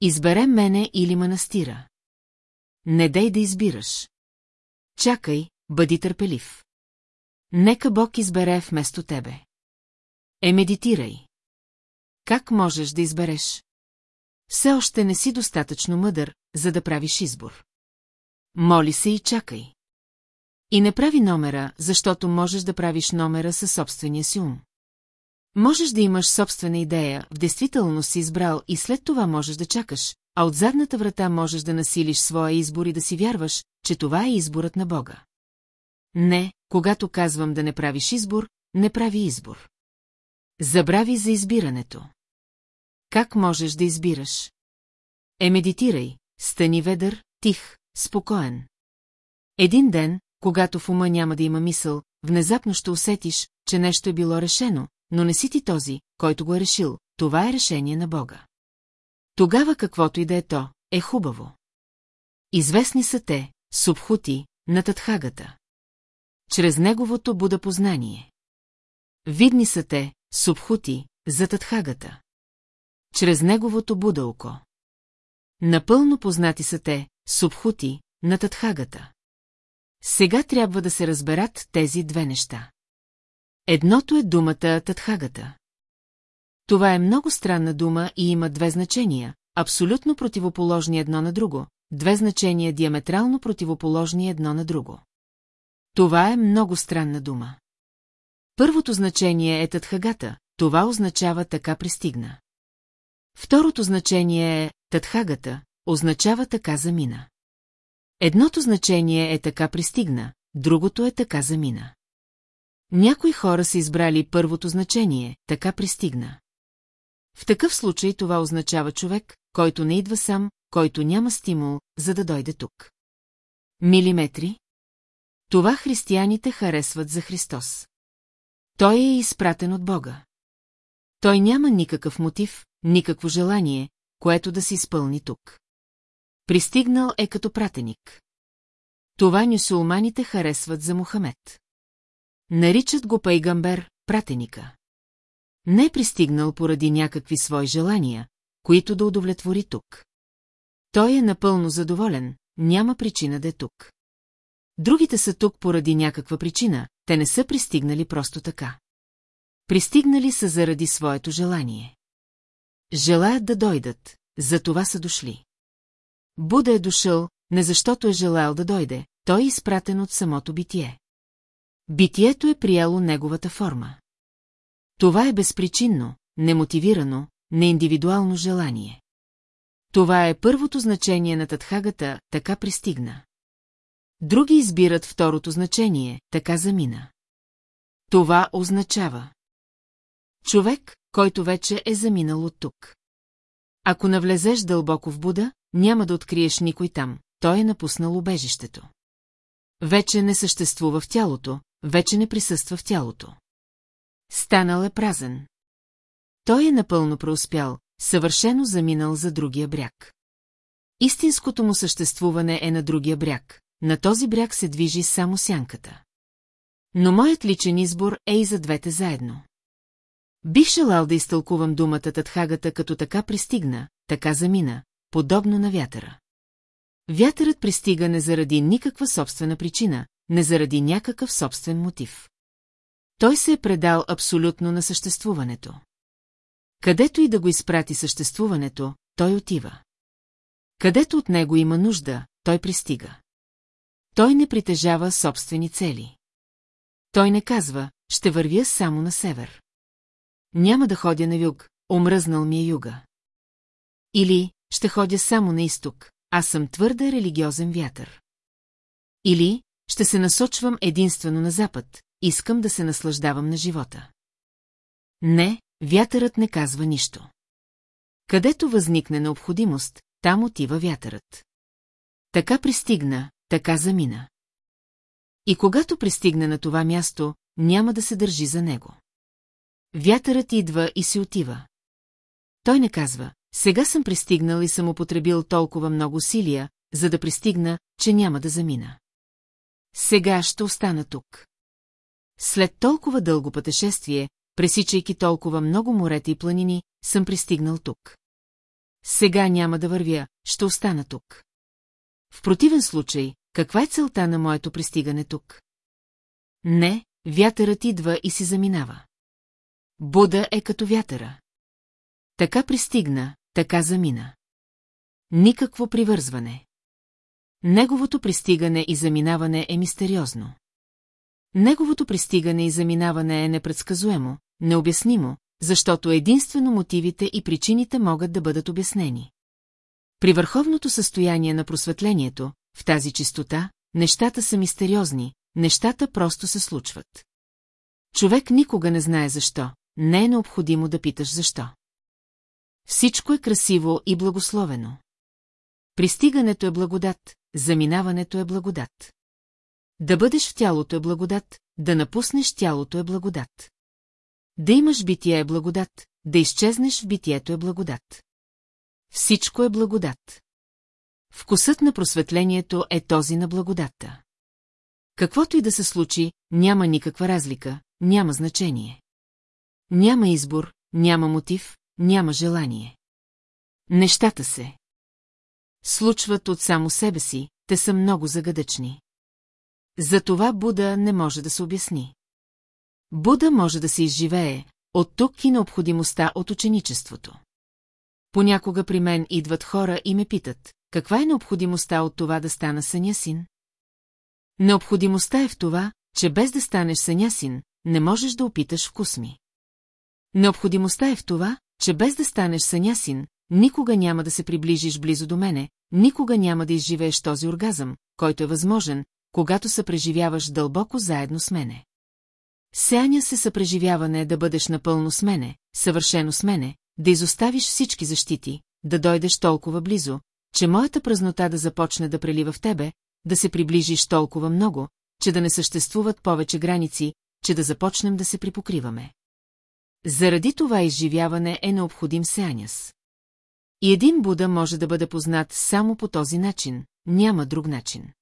A: Избере мене или манастира. Не дей да избираш. Чакай, бъди търпелив. Нека Бог избере вместо тебе. Е, медитирай. Как можеш да избереш? Все още не си достатъчно мъдър, за да правиш избор. Моли се и чакай. И не прави номера, защото можеш да правиш номера със собствения си ум. Можеш да имаш собствена идея, в действителност си избрал и след това можеш да чакаш, а от задната врата можеш да насилиш своя избор и да си вярваш, че това е изборът на Бога. Не, когато казвам да не правиш избор, не прави избор. Забрави за избирането. Как можеш да избираш? Е, медитирай, стани ведър, тих, спокоен. Един ден, когато в ума няма да има мисъл, внезапно ще усетиш, че нещо е било решено, но не си ти този, който го е решил, това е решение на Бога. Тогава каквото и да е то, е хубаво. Известни са те, субхути, на Татхагата. Чрез неговото Буда познание. Видни са те, субхути, за Татхагата чрез неговото будалко. Напълно познати са те, субхути, на Татхагата. Сега трябва да се разберат тези две неща. Едното е думата Татхагата. Това е много странна дума и има две значения, абсолютно противоположни едно на друго, две значения диаметрално противоположни едно на друго. Това е много странна дума. Първото значение е Татхагата, това означава така пристигна. Второто значение е «татхагата», означава така замина. Едното значение е така пристигна, другото е така замина. Някои хора са избрали първото значение, така пристигна. В такъв случай това означава човек, който не идва сам, който няма стимул, за да дойде тук. Милиметри? Това християните харесват за Христос. Той е изпратен от Бога. Той няма никакъв мотив, никакво желание, което да се изпълни тук. Пристигнал е като пратеник. Това нюсулманите харесват за Мохамед. Наричат го Пайгамбер пратеника. Не е пристигнал поради някакви свои желания, които да удовлетвори тук. Той е напълно задоволен, няма причина да е тук. Другите са тук поради някаква причина, те не са пристигнали просто така. Пристигнали са заради своето желание. Желаят да дойдат, за това са дошли. Буда е дошъл, не защото е желал да дойде, той е изпратен от самото битие. Битието е приело неговата форма. Това е безпричинно, немотивирано, неиндивидуално желание. Това е първото значение на Татхагата, така пристигна. Други избират второто значение, така замина. Това означава. Човек, който вече е заминал от тук. Ако навлезеш дълбоко в Буда, няма да откриеш никой там, той е напуснал убежището. Вече не съществува в тялото, вече не присъства в тялото. Станал е празен. Той е напълно преуспял, съвършено заминал за другия бряг. Истинското му съществуване е на другия бряг, на този бряг се движи само сянката. Но моят личен избор е и за двете заедно. Бих желал да изтълкувам думата Татхагата като така пристигна, така замина, подобно на вятъра. Вятърът пристига не заради никаква собствена причина, не заради някакъв собствен мотив. Той се е предал абсолютно на съществуването. Където и да го изпрати съществуването, той отива. Където от него има нужда, той пристига. Той не притежава собствени цели. Той не казва, ще вървя само на север. Няма да ходя на юг, омръзнал ми е юга. Или, ще ходя само на изток, аз съм твърде религиозен вятър. Или, ще се насочвам единствено на запад, искам да се наслаждавам на живота. Не, вятърът не казва нищо. Където възникне необходимост, там отива вятърът. Така пристигна, така замина. И когато пристигне на това място, няма да се държи за него. Вятърът идва и си отива. Той не казва, сега съм пристигнал и съм употребил толкова много усилия, за да пристигна, че няма да замина. Сега ще остана тук. След толкова дълго пътешествие, пресичайки толкова много морета и планини, съм пристигнал тук. Сега няма да вървя, ще остана тук. В противен случай, каква е целта на моето пристигане тук? Не, вятърът идва и си заминава. Буда е като вятъра. Така пристигна, така замина. Никакво привързване. Неговото пристигане и заминаване е мистериозно. Неговото пристигане и заминаване е непредсказуемо, необяснимо, защото единствено мотивите и причините могат да бъдат обяснени. При върховното състояние на просветлението, в тази чистота, нещата са мистериозни, нещата просто се случват. Човек никога не знае защо, не е необходимо да питаш защо. Всичко е красиво и благословено. Пристигането е благодат, заминаването е благодат. Да бъдеш в тялото е благодат, да напуснеш тялото е благодат. Да имаш битие е благодат, да изчезнеш в битието е благодат. Всичко е благодат. Вкусът на просветлението е този на благодатта. Каквото и да се случи, няма никаква разлика, няма значение. Няма избор, няма мотив, няма желание. Нещата се случват от само себе си, те са много загадъчни. Затова Буда не може да се обясни. Буда може да се изживее, от тук и необходимостта от ученичеството. Понякога при мен идват хора и ме питат, каква е необходимостта от това да стана санясин? Необходимостта е в това, че без да станеш санясин, не можеш да опиташ вкус ми. Необходимостта е в това, че без да станеш сънясин, никога няма да се приближиш близо до мене, никога няма да изживееш този оргазъм, който е възможен, когато съпреживяваш дълбоко заедно с мене. Сяня се съпреживяване да бъдеш напълно с мене, съвършено с мене, да изоставиш всички защити, да дойдеш толкова близо, че моята празнота да започне да прелива в тебе, да се приближиш толкова много, че да не съществуват повече граници, че да започнем да се припокриваме. Заради това изживяване е необходим сеаняс. И един Буда може да бъде познат само по този начин, няма друг начин.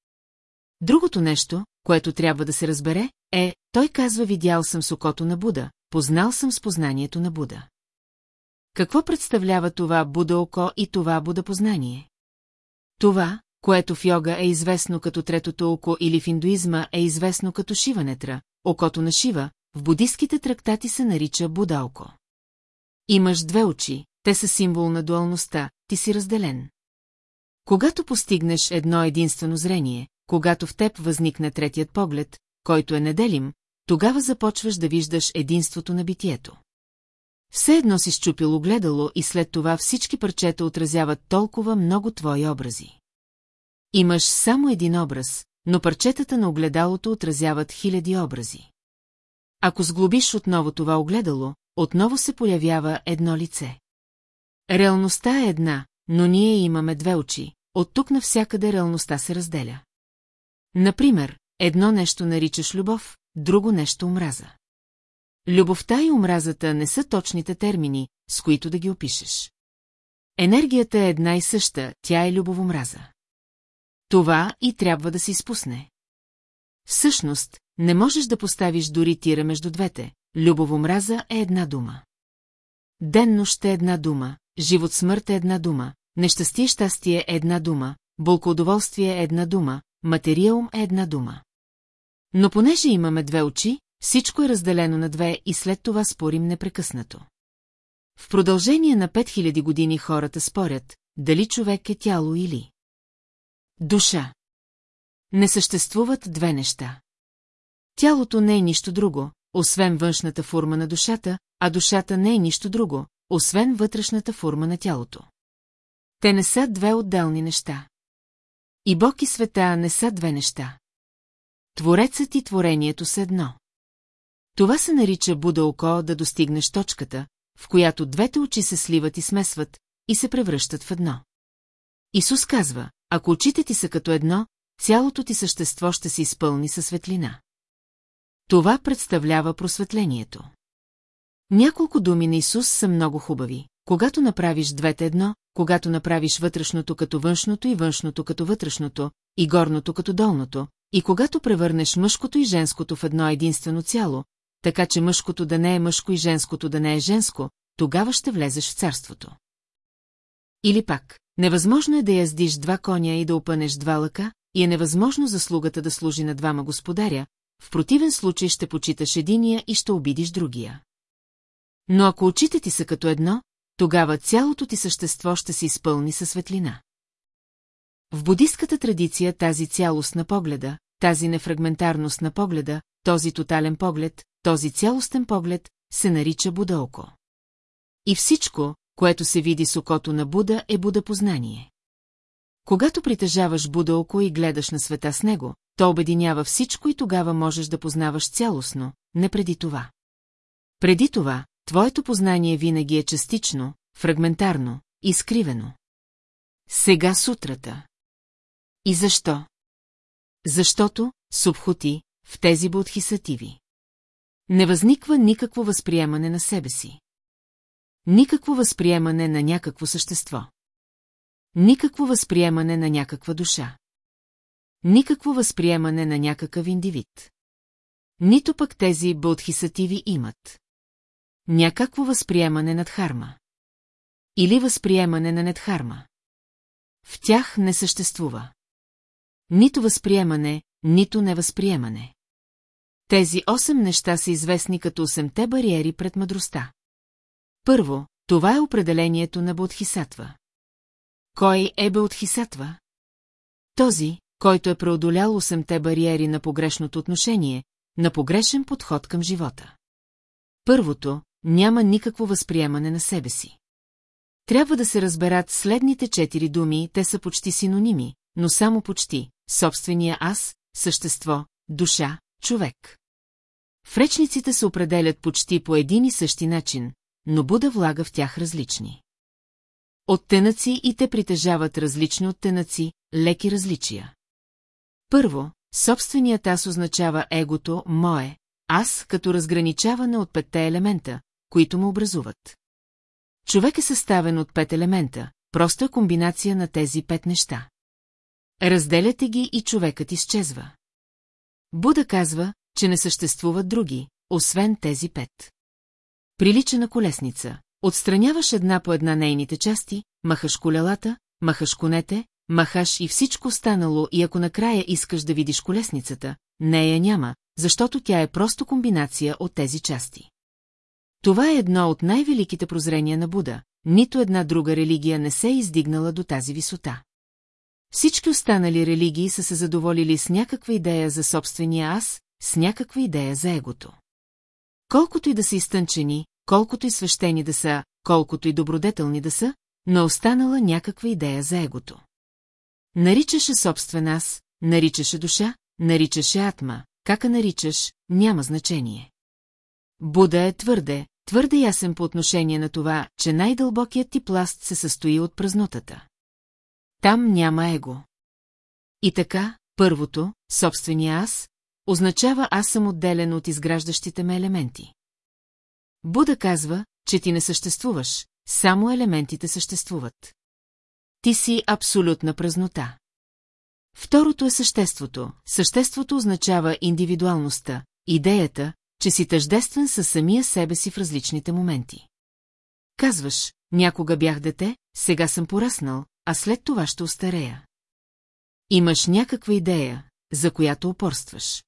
A: Другото нещо, което трябва да се разбере, е, той казва видял съм с окото на Буда, познал съм с познанието на Буда. Какво представлява това Буда око и това Буда познание? Това, което в йога е известно като третото око или в индуизма е известно като шиванетра, окото на Шива, в будистските трактати се нарича будалко. Имаш две очи, те са символ на дуалността, ти си разделен. Когато постигнеш едно единствено зрение, когато в теб възникне третият поглед, който е неделим, тогава започваш да виждаш единството на битието. Все едно си щупило гледало и след това всички парчета отразяват толкова много твои образи. Имаш само един образ, но парчетата на огледалото отразяват хиляди образи. Ако сглобиш отново това огледало, отново се появява едно лице. Реалността е една, но ние имаме две очи. От тук навсякъде реалността се разделя. Например, едно нещо наричаш любов, друго нещо омраза. Любовта и омразата не са точните термини, с които да ги опишеш. Енергията е една и съща, тя е любовомраза. Това и трябва да се изпусне. Всъщност, не можеш да поставиш дори тира между двете. Любовомраза е една дума. Ден-нощ е една дума, живот-смърт е една дума, нещастие-щастие е една дума, болкоудоволствие е една дума, материалум е една дума. Но понеже имаме две очи, всичко е разделено на две и след това спорим непрекъснато. В продължение на 5000 години хората спорят, дали човек е тяло или душа. Не съществуват две неща. Тялото не е нищо друго, освен външната форма на душата, а душата не е нищо друго, освен вътрешната форма на тялото. Те не са две отделни неща. И Бог и света не са две неща. Творецът и творението са едно. Това се нарича Буда око да достигнеш точката, в която двете очи се сливат и смесват и се превръщат в едно. Исус казва, ако очите ти са като едно, цялото ти същество ще се изпълни със светлина. Това представлява просветлението. Няколко думи на Исус са много хубави. Когато направиш двете едно, когато направиш вътрешното като външното и външното като вътрешното, и горното като долното, и когато превърнеш мъжкото и женското в едно единствено цяло, така че мъжкото да не е мъжко и женското да не е женско, тогава ще влезеш в царството. Или пак, невъзможно е да яздиш два коня и да опънеш два лъка, и е невъзможно заслугата да служи на двама господаря, в противен случай ще почиташ единия и ще обидиш другия. Но ако очите ти са като едно, тогава цялото ти същество ще се изпълни със светлина. В будистката традиция тази цялост на погледа, тази нефрагментарност на погледа, този тотален поглед, този цялостен поглед се нарича Будалко. И всичко, което се види с окото на Буда е Буда познание. Когато притежаваш Будалко и гледаш на света с него, то обединява всичко и тогава можеш да познаваш цялостно, не преди това. Преди това, твоето познание винаги е частично, фрагментарно, изкривено. Сега сутрата. И защо? Защото, субхути, в тези бодхисативи. Не възниква никакво възприемане на себе си. Никакво възприемане на някакво същество. Никакво възприемане на някаква душа никакво възприемане на някакъв индивид. Нито пък тези бодхисативи имат. Някакво възприемане над харма. Или възприемане на недхарма. В тях не съществува. Нито възприемане, нито невъзприемане. Тези осем неща са известни като осемте бариери пред мъдростта. Първо, това е определението на Бодхисатва. Кой е Бодхисатва? Този, който е преодолял осемте бариери на погрешното отношение, на погрешен подход към живота. Първото, няма никакво възприемане на себе си. Трябва да се разберат следните четири думи, те са почти синоними, но само почти, собствения аз, същество, душа, човек. Фречниците се определят почти по един и същи начин, но Буда влага в тях различни. Оттенъци и те притежават различни оттенъци, леки различия. Първо, собственият аз означава егото, мое, аз като разграничаване от петте елемента, които му образуват. Човек е съставен от пет елемента, проста комбинация на тези пет неща. Разделяте ги и човекът изчезва. Буда казва, че не съществуват други, освен тези пет. Прилича на колесница. Отстраняваш една по една нейните части, махаш колелата, махаш конете, махаш и всичко останало и ако накрая искаш да видиш колесницата, нея няма, защото тя е просто комбинация от тези части. Това е едно от най-великите прозрения на Буда, нито една друга религия не се е издигнала до тази висота. Всички останали религии са се задоволили с някаква идея за собствения аз, с някаква идея за егото. Колкото и да са изтънчени, колкото и свещени да са, колкото и добродетелни да са, но останала някаква идея за егото. Наричаше собствен аз, наричаше душа, наричаше атма, как наричаш, няма значение. Буда е твърде, твърде ясен по отношение на това, че най-дълбокият ти пласт се състои от празнотата. Там няма его. И така, първото, собствения аз, означава аз съм отделен от изграждащите ме елементи. Буда казва, че ти не съществуваш, само елементите съществуват ти си абсолютна празнота. Второто е съществото. Съществото означава индивидуалността, идеята, че си тъждествен със самия себе си в различните моменти. Казваш, някога бях дете, сега съм пораснал, а след това ще устарея. Имаш някаква идея, за която опорстваш.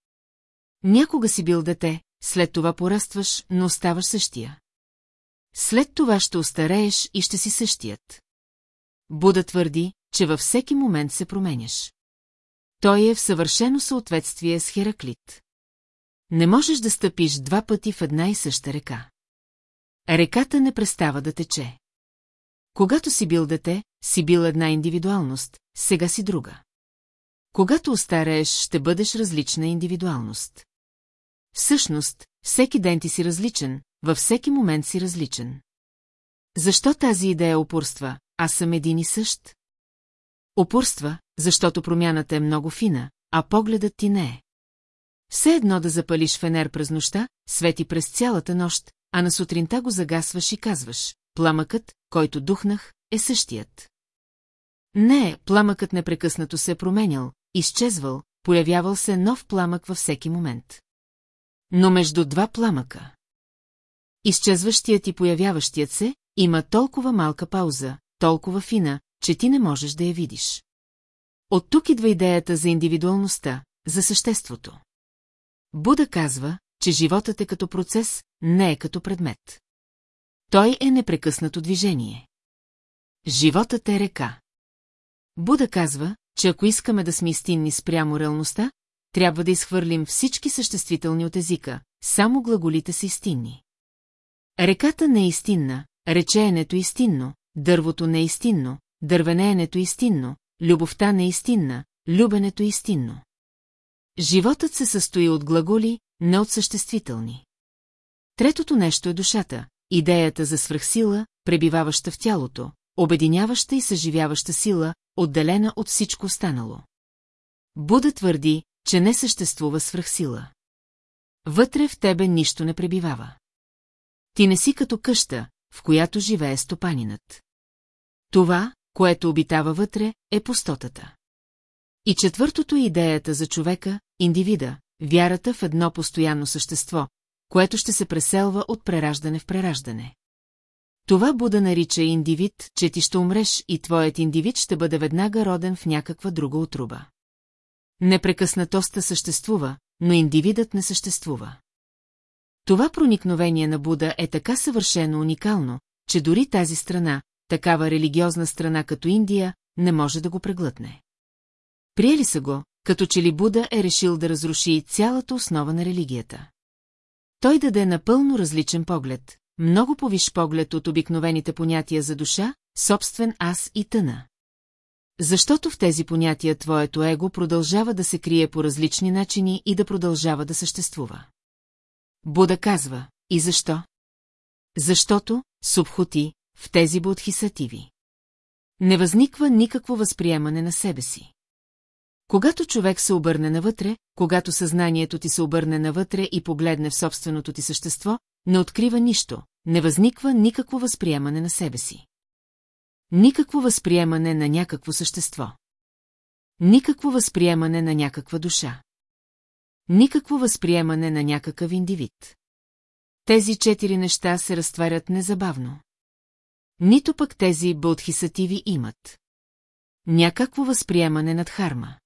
A: Някога си бил дете, след това порастваш, но оставаш същия. След това ще устарееш и ще си същият. Буда твърди, че във всеки момент се променяш. Той е в съвършено съответствие с Хераклит. Не можеш да стъпиш два пъти в една и съща река. Реката не престава да тече. Когато си бил дете, си бил една индивидуалност, сега си друга. Когато остарееш, ще бъдеш различна индивидуалност. Всъщност, всеки ден ти си различен, във всеки момент си различен. Защо тази идея упорства, аз съм един и същ? Опурства, защото промяната е много фина, а погледът ти не е. Все едно да запалиш фенер през нощта, свети през цялата нощ, а на сутринта го загасваш и казваш, пламъкът, който духнах, е същият. Не, пламъкът непрекъснато се е променял, изчезвал, появявал се нов пламък във всеки момент. Но между два пламъка. Изчезващият и появяващият се има толкова малка пауза, толкова фина, че ти не можеш да я видиш. От тук идва идеята за индивидуалността, за съществото. Буда казва, че животът е като процес, не е като предмет. Той е непрекъснато движение. Животът е река. Буда казва, че ако искаме да сме истинни спрямо реалността, трябва да изхвърлим всички съществителни от езика, само глаголите са истинни. Реката не е истинна, реченето е истинно, дървото не е истинно, дървенеенето е истинно, любовта не е истинна, любенето е истинно. Животът се състои от глаголи, не от съществителни. Третото нещо е душата, идеята за свръхсила, пребиваваща в тялото, обединяваща и съживяваща сила, отделена от всичко останало. Буда твърди, че не съществува свръхсила. Вътре в тебе нищо не пребивава. Ти не си като къща, в която живее стопанинът. Това, което обитава вътре, е пустотата. И четвъртото е идеята за човека, индивида, вярата в едно постоянно същество, което ще се преселва от прераждане в прераждане. Това Буда нарича индивид, че ти ще умреш и твоят индивид ще бъде веднага роден в някаква друга отруба. Непрекъснатостта съществува, но индивидът не съществува. Това проникновение на Буда е така съвършено уникално, че дори тази страна, такава религиозна страна като Индия не може да го преглътне. Приели са го, като че ли Буда е решил да разруши цялата основа на религията. Той даде напълно различен поглед, много повиш поглед от обикновените понятия за душа, собствен аз и тъна. Защото в тези понятия твоето его продължава да се крие по различни начини и да продължава да съществува. Буда казва, и защо? Защото, субхути, в тези бодхисативи. Не възниква никакво възприемане на себе си. Когато човек се обърне навътре, когато съзнанието ти се обърне навътре и погледне в собственото ти същество, не открива нищо, не възниква никакво възприемане на себе си. Никакво възприемане на някакво същество. Никакво възприемане на някаква душа. Никакво възприемане на някакъв индивид. Тези четири неща се разтварят незабавно. Нито пък тези бълтхисативи имат. Някакво възприемане над харма.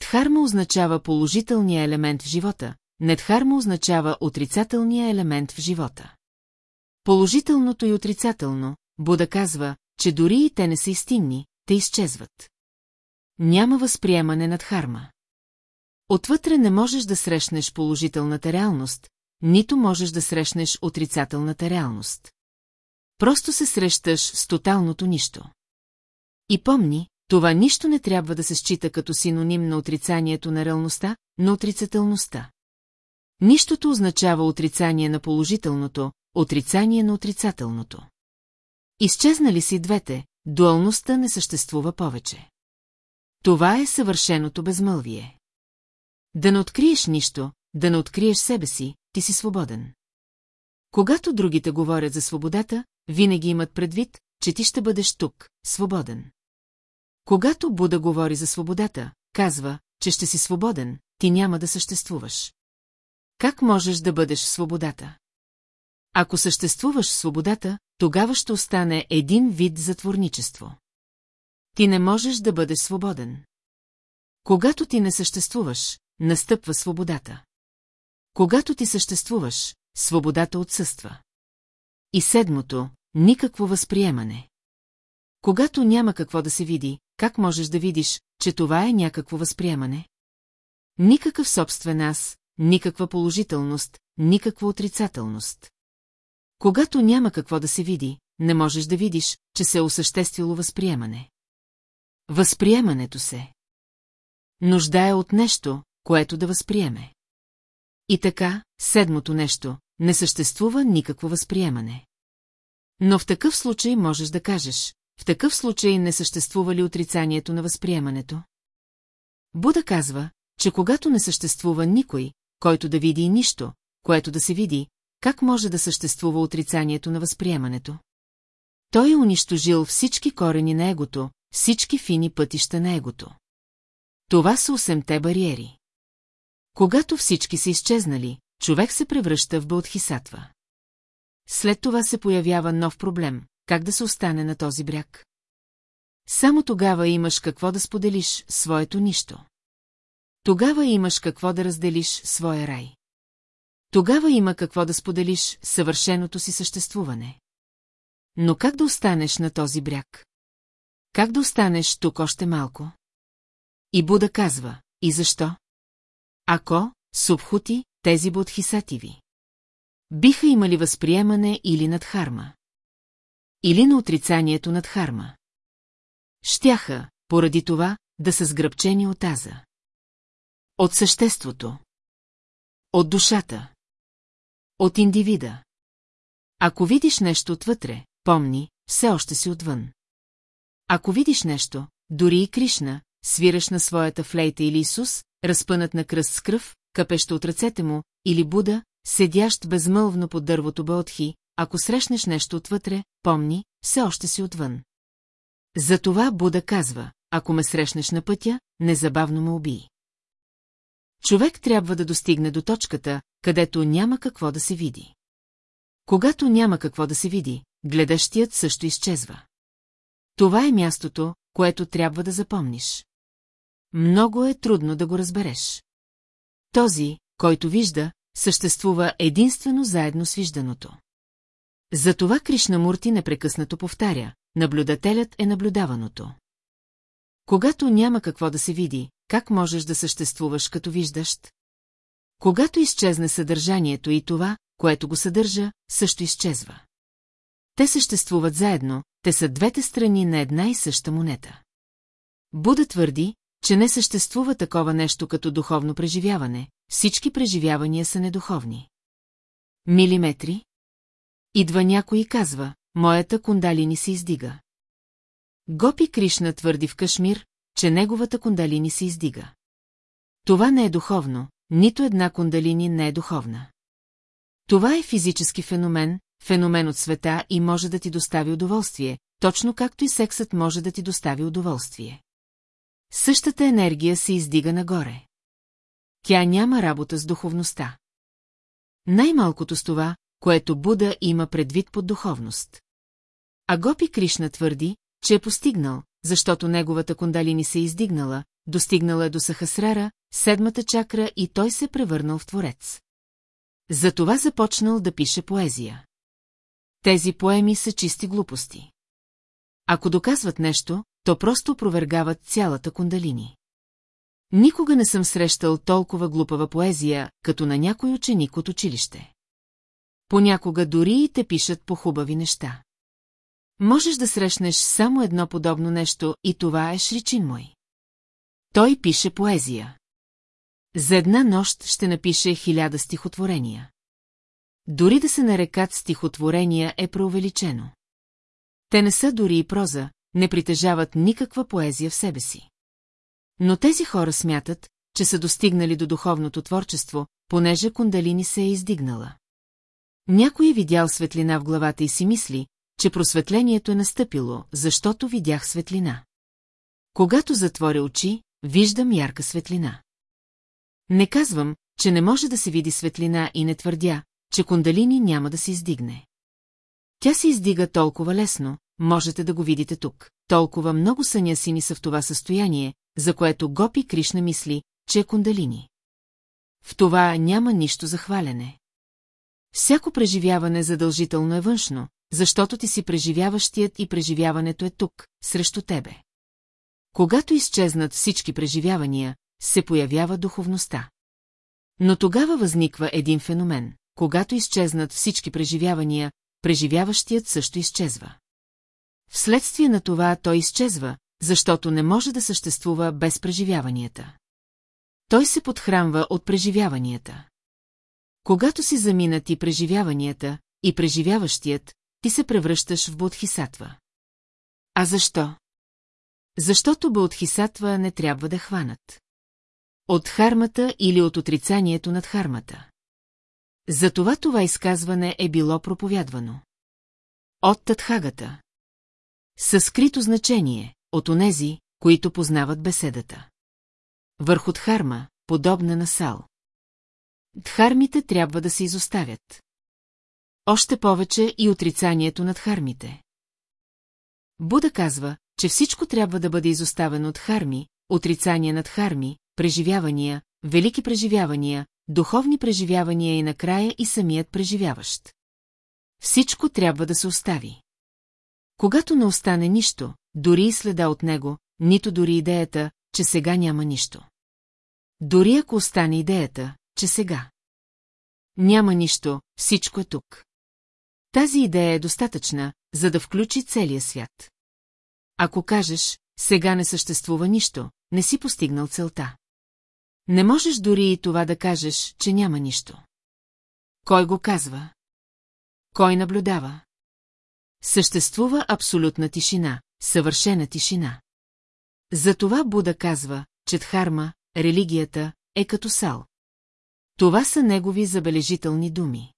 A: Дхарма означава положителния елемент в живота, недхарма означава отрицателния елемент в живота. Положителното и отрицателно, Буда казва, че дори и те не са истинни, те изчезват. Няма възприемане над харма. Отвътре не можеш да срещнеш положителната реалност, нито можеш да срещнеш отрицателната реалност. Просто се срещаш с тоталното нищо. И помни, това нищо не трябва да се счита като синоним на отрицанието на реалността, на отрицателността. Нищото означава отрицание на положителното, отрицание на отрицателното. Изчезнали си двете, дуалността не съществува повече. Това е съвършеното безмълвие. Да не откриеш нищо, да не откриеш себе си, ти си свободен. Когато другите говорят за свободата, винаги имат предвид, че ти ще бъдеш тук, свободен. Когато Буда говори за свободата, казва, че ще си свободен, ти няма да съществуваш. Как можеш да бъдеш в свободата? Ако съществуваш в свободата, тогава ще остане един вид затворничество. Ти не можеш да бъдеш свободен. Когато ти не съществуваш, настъпва свободата. Когато ти съществуваш, свободата отсъства. И седмото – никакво възприемане. Когато няма какво да се види, как можеш да видиш, че това е някакво възприемане? Никакъв собствен аз, никаква положителност, никаква отрицателност. Когато няма какво да се види, не можеш да видиш, че се е осъществило възприемане. Възприемането се. Нуждае от нещо, което да възприеме. И така, седмото нещо, не съществува никакво възприемане. Но в такъв случай можеш да кажеш, в такъв случай не съществува ли отрицанието на възприемането? Буда казва, че когато не съществува никой, който да види нищо, което да се види, как може да съществува отрицанието на възприемането? Той е унищожил всички корени на егото, всички фини пътища на егото. Това са осемте бариери. Когато всички са изчезнали, човек се превръща в бълтхисатва. След това се появява нов проблем – как да се остане на този бряг. Само тогава имаш какво да споделиш своето нищо. Тогава имаш какво да разделиш своя рай. Тогава има какво да споделиш съвършеното си съществуване. Но как да останеш на този бряг? Как да останеш тук още малко? И Буда казва, и защо? Ако, субхути, тези бодхисативи? Биха имали възприемане или над харма? Или на отрицанието над харма? Щяха, поради това, да са сгръбчени от аза. От съществото. От душата. От индивида. Ако видиш нещо отвътре, помни, все още си отвън. Ако видиш нещо, дори и Кришна, свираш на своята флейта или Исус, разпънат на кръст с кръв, капеща от ръцете му, или Буда, седящ безмълвно под дървото Баотхи, ако срещнеш нещо отвътре, помни, все още си отвън. Затова Буда казва, ако ме срещнеш на пътя, незабавно ме убий. Човек трябва да достигне до точката, където няма какво да се види. Когато няма какво да се види, гледащият също изчезва. Това е мястото, което трябва да запомниш. Много е трудно да го разбереш. Този, който вижда, съществува единствено заедно с вижданото. Затова Кришнамурти непрекъснато повтаря, наблюдателят е наблюдаваното. Когато няма какво да се види, как можеш да съществуваш като виждащ? Когато изчезне съдържанието и това, което го съдържа, също изчезва. Те съществуват заедно, те са двете страни на една и съща монета. Буда твърди, че не съществува такова нещо като духовно преживяване, всички преживявания са недуховни. Милиметри? Идва някой и казва, моята кундалини се издига. Гопи Кришна твърди в Кашмир, че неговата кундалини се издига. Това не е духовно, нито една кундалини не е духовна. Това е физически феномен, феномен от света и може да ти достави удоволствие, точно както и сексът може да ти достави удоволствие. Същата енергия се издига нагоре. Тя няма работа с духовността. Най-малкото с това, което Буда има предвид под духовност. А Гопи Кришна твърди, че е постигнал, защото неговата кундалини се е издигнала, достигнала е до Сахасрара, седмата чакра и той се превърнал в творец. Затова започнал да пише поезия. Тези поеми са чисти глупости. Ако доказват нещо, то просто опровергават цялата кундалини. Никога не съм срещал толкова глупава поезия, като на някой ученик от училище. Понякога дори и те пишат по хубави неща. Можеш да срещнеш само едно подобно нещо и това е Шричин мой. Той пише поезия. За една нощ ще напише хиляда стихотворения. Дори да се нарекат стихотворения е преувеличено. Те не са дори и проза, не притежават никаква поезия в себе си. Но тези хора смятат, че са достигнали до духовното творчество, понеже Кундалини се е издигнала. Някой е видял светлина в главата и си мисли, че просветлението е настъпило, защото видях светлина. Когато затворя очи, виждам ярка светлина. Не казвам, че не може да се види светлина и не твърдя, че Кундалини няма да се издигне. Тя се издига толкова лесно, можете да го видите тук. Толкова много съня сини са в това състояние, за което Гопи Кришна мисли, че е кундалини. В това няма нищо за хваляне. Всяко преживяване задължително е външно, защото ти си преживяващият и преживяването е тук, срещу тебе. Когато изчезнат всички преживявания, се появява духовността. Но тогава възниква един феномен. Когато изчезнат всички преживявания, преживяващият също изчезва. Вследствие на това той изчезва, защото не може да съществува без преживяванията. Той се подхранва от преживяванията. Когато си заминат и преживяванията, и преживяващият, ти се превръщаш в Бодхисатва. А защо? Защото Бодхисатва не трябва да хванат. От хармата или от отрицанието над хармата. Затова това изказване е било проповядвано. От Татхагата. Със скрито значение, от онези, които познават беседата. Върху Дхарма, подобна на сал. Дхармите трябва да се изоставят. Още повече и отрицанието над хармите. Буда казва, че всичко трябва да бъде изоставено от харми, отрицание над харми, преживявания, велики преживявания, духовни преживявания и накрая и самият преживяващ. Всичко трябва да се остави. Когато не остане нищо, дори и следа от него, нито дори идеята, че сега няма нищо. Дори ако остане идеята, че сега. Няма нищо, всичко е тук. Тази идея е достатъчна, за да включи целия свят. Ако кажеш, сега не съществува нищо, не си постигнал целта. Не можеш дори и това да кажеш, че няма нищо. Кой го казва? Кой наблюдава? Съществува абсолютна тишина, съвършена тишина. Затова Буда казва, че дхарма, религията, е като сал. Това са негови забележителни думи.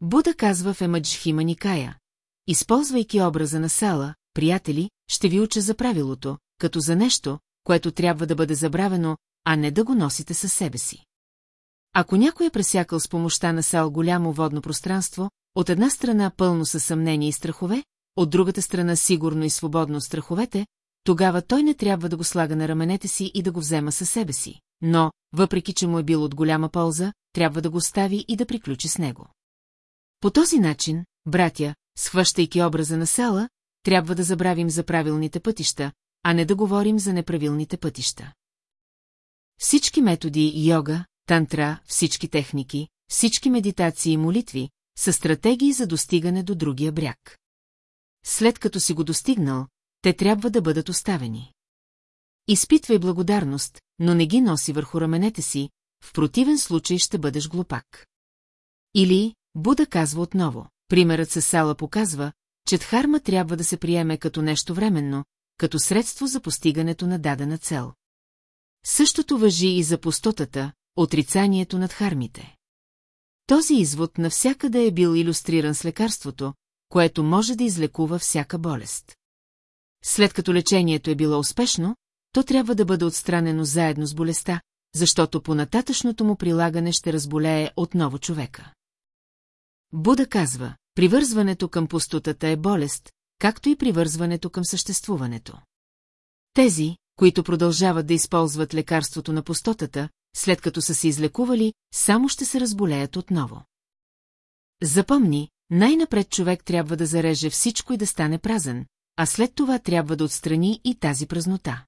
A: Буда казва в Емаджхима Никая, използвайки образа на сала, приятели, ще ви уча за правилото, като за нещо, което трябва да бъде забравено, а не да го носите със себе си. Ако някой е пресякал с помощта на сал голямо водно пространство, от една страна пълно със съмнение и страхове, от другата страна сигурно и свободно от страховете, тогава той не трябва да го слага на раменете си и да го взема със себе си, но, въпреки че му е бил от голяма полза, трябва да го стави и да приключи с него. По този начин, братя, схващайки образа на села, трябва да забравим за правилните пътища, а не да говорим за неправилните пътища. Всички методи – йога, тантра, всички техники, всички медитации и молитви, са стратегии за достигане до другия бряг. След като си го достигнал, те трябва да бъдат оставени. Изпитвай благодарност, но не ги носи върху раменете си, в противен случай ще бъдеш глупак. Или, Буда казва отново, примерът с Сала показва, че дхарма трябва да се приеме като нещо временно, като средство за постигането на дадена цел. Същото въжи и за пустотата, отрицанието над хармите. Този извод навсякъде е бил иллюстриран с лекарството, което може да излекува всяка болест. След като лечението е било успешно, то трябва да бъде отстранено заедно с болестта, защото по нататъчното му прилагане ще разболее отново човека. Буда казва, привързването към пустотата е болест, както и привързването към съществуването. Тези, които продължават да използват лекарството на пустотата, след като са се излекували, само ще се разболеят отново. Запомни, най-напред човек трябва да зареже всичко и да стане празен, а след това трябва да отстрани и тази празнота.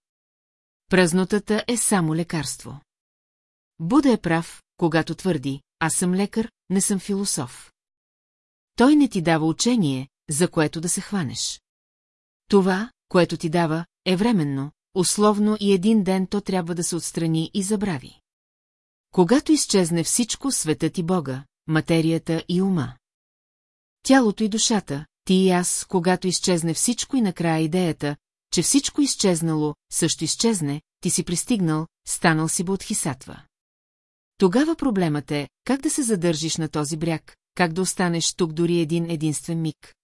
A: Празнотата е само лекарство. Буда е прав, когато твърди, аз съм лекар, не съм философ. Той не ти дава учение, за което да се хванеш. Това, което ти дава, е временно, условно и един ден то трябва да се отстрани и забрави. Когато изчезне всичко, светът и Бога, материята и ума. Тялото и душата, ти и аз, когато изчезне всичко и накрая идеята, че всичко изчезнало, също изчезне, ти си пристигнал, станал си бодхисатва. Тогава проблемът е, как да се задържиш на този бряг, как да останеш тук дори един единствен миг.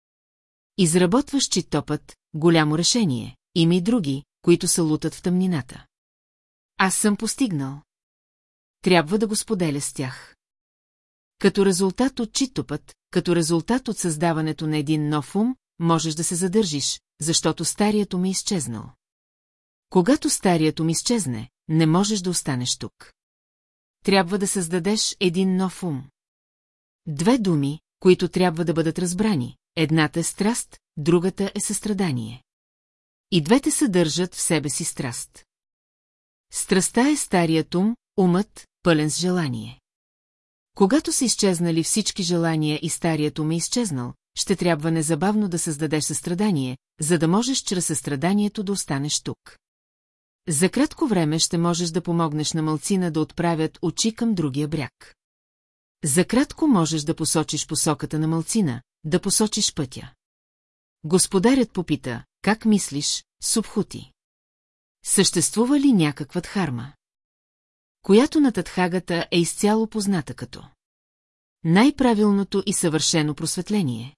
A: Изработваш читтопът, голямо решение, има и други, които се лутат в тъмнината. Аз съм постигнал трябва да го споделя с тях. Като резултат от читопът, като резултат от създаването на един нов ум, можеш да се задържиш, защото старият ум е изчезнал. Когато старият ум изчезне, не можеш да останеш тук. Трябва да създадеш един нов ум. Две думи, които трябва да бъдат разбрани. Едната е страст, другата е състрадание. И двете съдържат в себе си страст. Страстта е старият ум, умът, пълен с желание. Когато са изчезнали всички желания и старият ум е изчезнал, ще трябва незабавно да създадеш състрадание, за да можеш чрез състраданието да останеш тук. За кратко време ще можеш да помогнеш на мълцина да отправят очи към другия бряг. За кратко можеш да посочиш посоката на мълцина, да посочиш пътя. Господарят попита, как мислиш, Субхути? Съществува ли някаква дхарма? която на Татхагата е изцяло позната като най-правилното и съвършено просветление.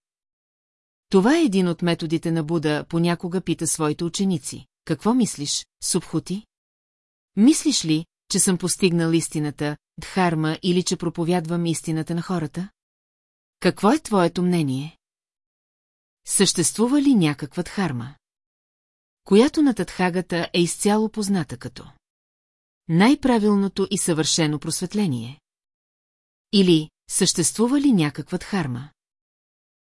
A: Това е един от методите на Буда, понякога пита своите ученици. Какво мислиш, Субхути? Мислиш ли, че съм постигнал истината, дхарма или че проповядвам истината на хората? Какво е твоето мнение? Съществува ли някаква дхарма? Която на Татхагата е изцяло позната като най-правилното и съвършено просветление? Или съществува ли някаква дхарма,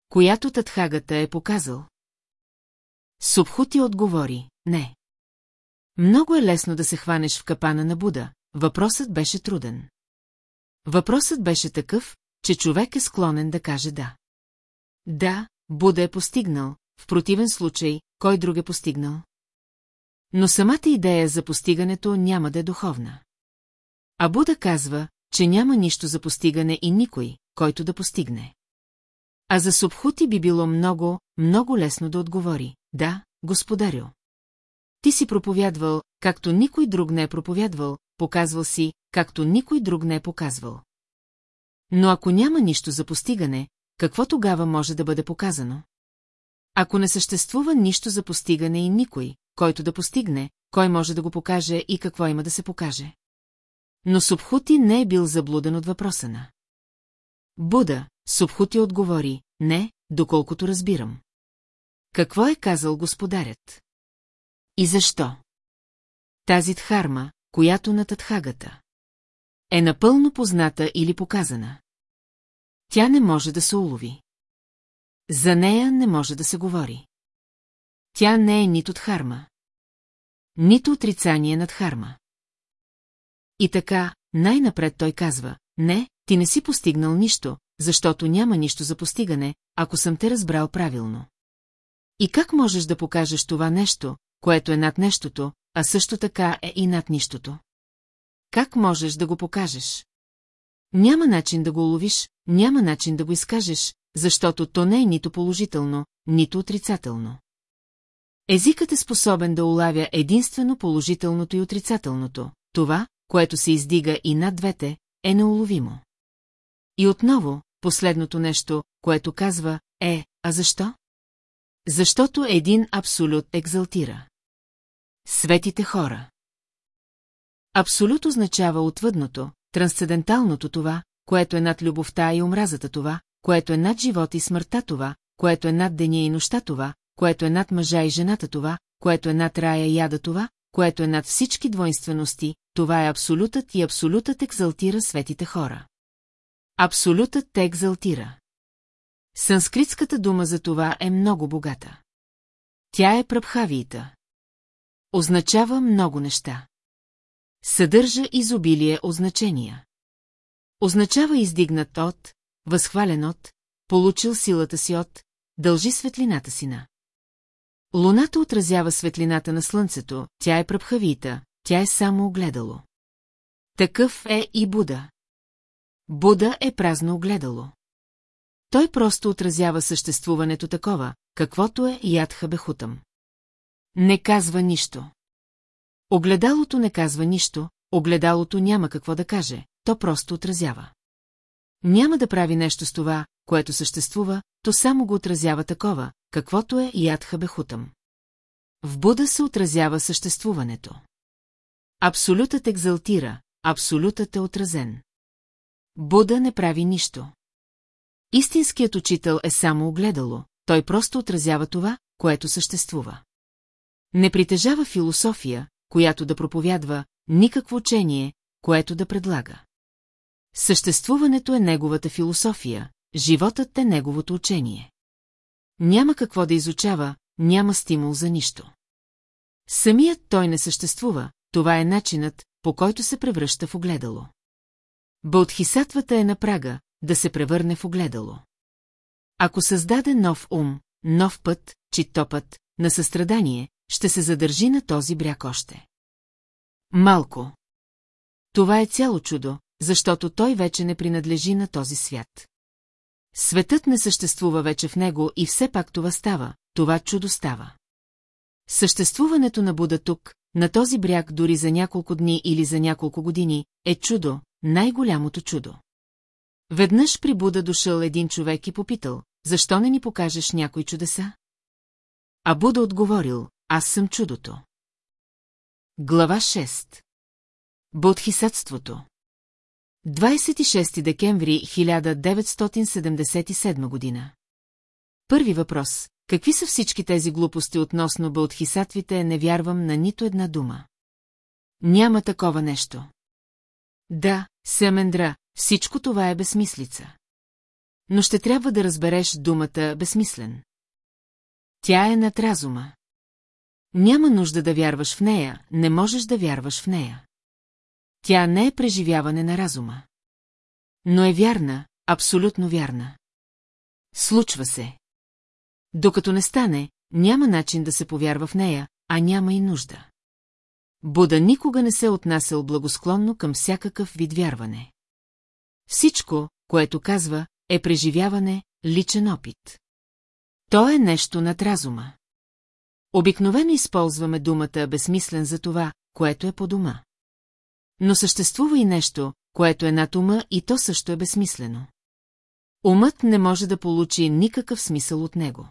A: която Татхагата е показал? Субхути отговори – не. Много е лесно да се хванеш в капана на Буда, въпросът беше труден. Въпросът беше такъв, че човек е склонен да каже да. Да, Буда е постигнал, в противен случай, кой друг е постигнал? Но самата идея за постигането няма да е духовна. А Буда казва, че няма нищо за постигане и никой, който да постигне. А за Субхути би било много, много лесно да отговори. Да, господарю. Ти си проповядвал, както никой друг не е проповядвал, показвал си, както никой друг не е показвал. Но ако няма нищо за постигане, какво тогава може да бъде показано? Ако не съществува нищо за постигане и никой, който да постигне, кой може да го покаже и какво има да се покаже. Но Субхути не е бил заблуден от въпроса на. Буда, Субхути отговори, не, доколкото разбирам. Какво е казал господарят? И защо? Тази дхарма, която на татхагата е напълно позната или показана. Тя не може да се улови. За нея не може да се говори. Тя не е нито дхарма. Нито отрицание над харма. И така, най-напред той казва, не, ти не си постигнал нищо, защото няма нищо за постигане, ако съм те разбрал правилно. И как можеш да покажеш това нещо, което е над нещото, а също така е и над нищото? Как можеш да го покажеш? Няма начин да го уловиш, няма начин да го изкажеш, защото то не е нито положително, нито отрицателно. Езикът е способен да улавя единствено положителното и отрицателното, това, което се издига и над двете, е неуловимо. И отново, последното нещо, което казва, е, а защо? Защото един абсолют екзалтира. Светите хора. Абсолют означава отвъдното, трансценденталното това, което е над любовта и омразата това, което е над живота и смъртта това, което е над деня и нощта това, което е над мъжа и жената това, което е над рая и яда това, което е над всички двойствености, това е абсолютът и абсолютът екзалтира светите хора. Абсолютът те екзалтира. Санскритската дума за това е много богата. Тя е прабхавиита. Означава много неща. Съдържа изобилие означения. Означава издигнат от, възхвален от, получил силата си от, дължи светлината си на. Луната отразява светлината на слънцето, тя е пръпхавита, тя е само огледало. Такъв е и Буда. Буда е празно огледало. Той просто отразява съществуването такова, каквото е Ядха Бехутам. Не казва нищо. Огледалото не казва нищо, огледалото няма какво да каже, то просто отразява. Няма да прави нещо с това, което съществува, то само го отразява такова, каквото е ядха Бехутъм. В Буда се отразява съществуването. Абсолютът екзалтира, абсолютът е отразен. Буда не прави нищо. Истинският учител е само огледало, той просто отразява това, което съществува. Не притежава философия, която да проповядва, никакво учение, което да предлага. Съществуването е неговата философия, животът е неговото учение. Няма какво да изучава, няма стимул за нищо. Самият той не съществува, това е начинът, по който се превръща в огледало. Бълтхисатвата е на прага, да се превърне в огледало. Ако създаде нов ум, нов път, читопът, на състрадание, ще се задържи на този бряг още. Малко. Това е цяло чудо, защото той вече не принадлежи на този свят. Светът не съществува вече в него и все пак това става, това чудо става. Съществуването на Буда тук, на този бряг дори за няколко дни или за няколко години, е чудо, най-голямото чудо. Веднъж при Буда дошъл един човек и попитал, защо не ни покажеш някои чудеса? А Буда отговорил, аз съм чудото. Глава 6 Бодхисътството 26 декември 1977 година. Първи въпрос. Какви са всички тези глупости относно бълтхисатвите, не вярвам на нито една дума. Няма такова нещо. Да, Семендра, всичко това е безсмислица. Но ще трябва да разбереш думата безсмислен. Тя е над разума. Няма нужда да вярваш в нея, не можеш да вярваш в нея. Тя не е преживяване на разума. Но е вярна, абсолютно вярна. Случва се. Докато не стане, няма начин да се повярва в нея, а няма и нужда. Буда никога не се отнасял благосклонно към всякакъв вид вярване. Всичко, което казва, е преживяване, личен опит. То е нещо над разума. Обикновено използваме думата безсмислен за това, което е по дома. Но съществува и нещо, което е над ума и то също е безсмислено. Умът не може да получи никакъв смисъл от него.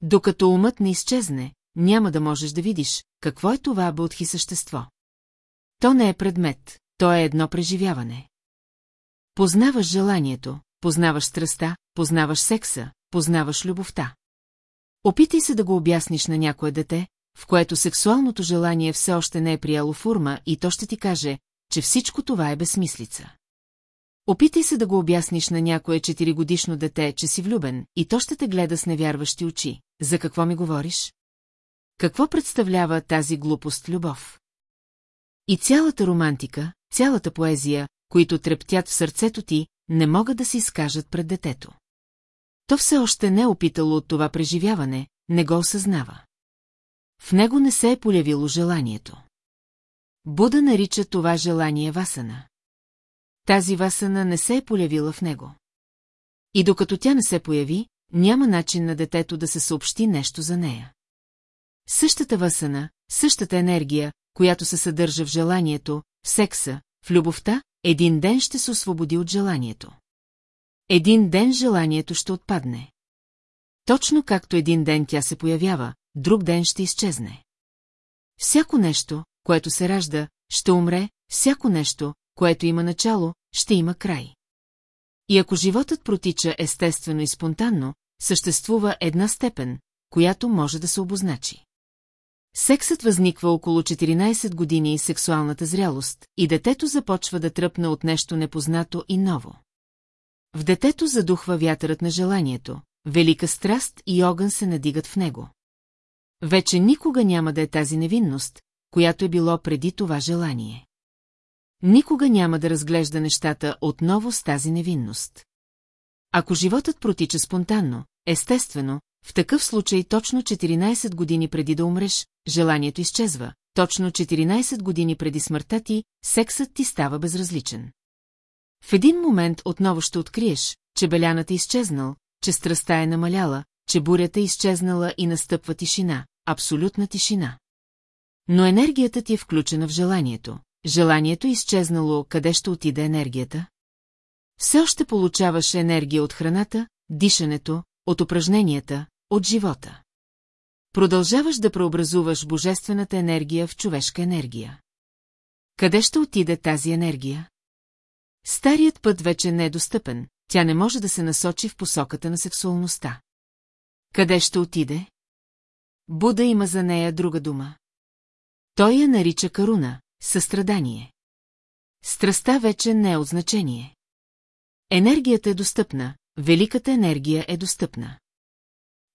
A: Докато умът не изчезне, няма да можеш да видиш какво е това бълтхи същество. То не е предмет, то е едно преживяване. Познаваш желанието, познаваш страста, познаваш секса, познаваш любовта. Опитай се да го обясниш на някое дете, в което сексуалното желание все още не е приело форма и то ще ти каже, че всичко това е безсмислица. Опитай се да го обясниш на някое четиригодишно дете, че си влюбен, и то ще те гледа с невярващи очи. За какво ми говориш? Какво представлява тази глупост любов? И цялата романтика, цялата поезия, които трептят в сърцето ти, не могат да се изкажат пред детето. То все още не е опитало от това преживяване, не го осъзнава. В него не се е полявило желанието. Буда нарича това желание васана. Тази васана не се е полявила в него. И докато тя не се появи, няма начин на детето да се съобщи нещо за нея. Същата васана, същата енергия, която се съдържа в желанието, в секса, в любовта, един ден ще се освободи от желанието. Един ден желанието ще отпадне. Точно както един ден тя се появява, друг ден ще изчезне. Всяко нещо, което се ражда, ще умре, всяко нещо, което има начало, ще има край. И ако животът протича естествено и спонтанно, съществува една степен, която може да се обозначи. Сексът възниква около 14 години и сексуалната зрялост, и детето започва да тръпне от нещо непознато и ново. В детето задухва вятърът на желанието, велика страст и огън се надигат в него. Вече никога няма да е тази невинност, която е било преди това желание. Никога няма да разглежда нещата отново с тази невинност. Ако животът протича спонтанно, естествено, в такъв случай точно 14 години преди да умреш, желанието изчезва, точно 14 години преди смъртта ти, сексът ти става безразличен. В един момент отново ще откриеш, че беляната е изчезнал, че страстта е намаляла, че бурята е изчезнала и настъпва тишина, абсолютна тишина. Но енергията ти е включена в желанието. Желанието е изчезнало, къде ще отиде енергията? Все още получаваш енергия от храната, дишането, от упражненията, от живота. Продължаваш да преобразуваш божествената енергия в човешка енергия. Къде ще отиде тази енергия? Старият път вече не е достъпен, тя не може да се насочи в посоката на сексуалността. Къде ще отиде? Буда има за нея друга дума. Той я нарича Каруна, състрадание. Страста вече не е от значение. Енергията е достъпна, великата енергия е достъпна.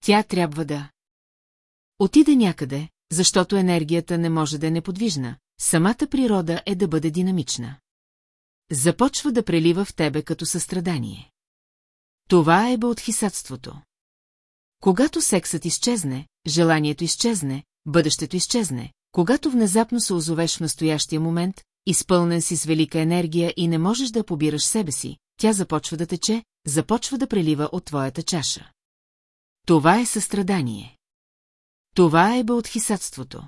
A: Тя трябва да... Отиде някъде, защото енергията не може да е неподвижна, самата природа е да бъде динамична. Започва да прелива в тебе като състрадание. Това е бе от хисатството. Когато сексът изчезне, желанието изчезне, бъдещето изчезне, когато внезапно се озовеш в настоящия момент, изпълнен си с велика енергия и не можеш да побираш себе си, тя започва да тече, започва да прелива от твоята чаша. Това е състрадание. Това е бълтхисатството.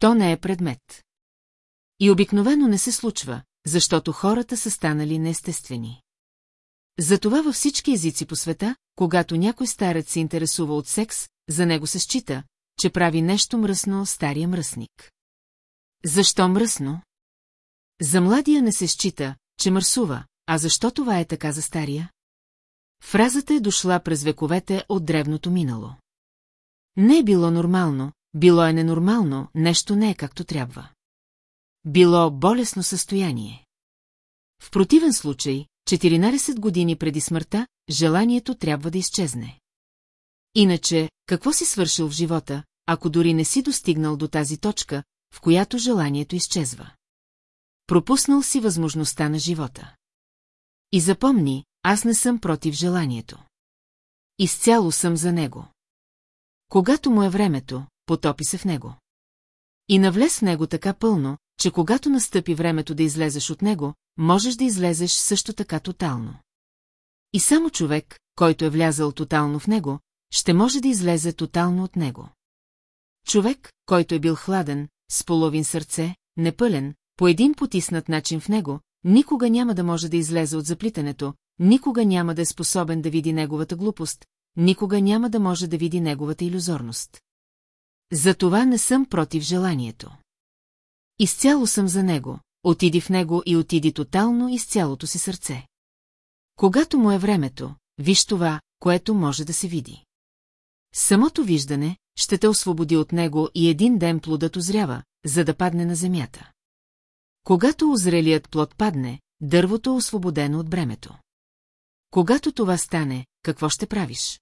A: То не е предмет. И обикновено не се случва, защото хората са станали неестествени. Затова във всички езици по света, когато някой старец се интересува от секс, за него се счита, че прави нещо мръсно стария мръсник. Защо мръсно? За младия не се счита, че мърсува, а защо това е така за стария? Фразата е дошла през вековете от древното минало. Не е било нормално, било е ненормално, нещо не е както трябва. Било болесно състояние. В противен случай, 14 години преди смъртта, желанието трябва да изчезне. Иначе, какво си свършил в живота, ако дори не си достигнал до тази точка, в която желанието изчезва? Пропуснал си възможността на живота. И запомни, аз не съм против желанието. Изцяло съм за него. Когато му е времето, потопи се в него. И навлез в него така пълно, че когато настъпи времето да излезеш от него, можеш да излезеш също така тотално. И само човек, който е влязал тотално в него, ще може да излезе тотално от него. Човек, който е бил хладен, с половин сърце, непълен, по един потиснат начин в него, никога няма да може да излезе от заплитането, никога няма да е способен да види неговата глупост, никога няма да може да види неговата иллюзорност. Затова не съм против желанието. Изцяло съм за него, отиди в него и отиди тотално из цялото си сърце. Когато му е времето, виж това, което може да се види. Самото виждане ще те освободи от него и един ден плодът озрява, за да падне на земята. Когато озрелият плод падне, дървото е освободено от бремето. Когато това стане, какво ще правиш?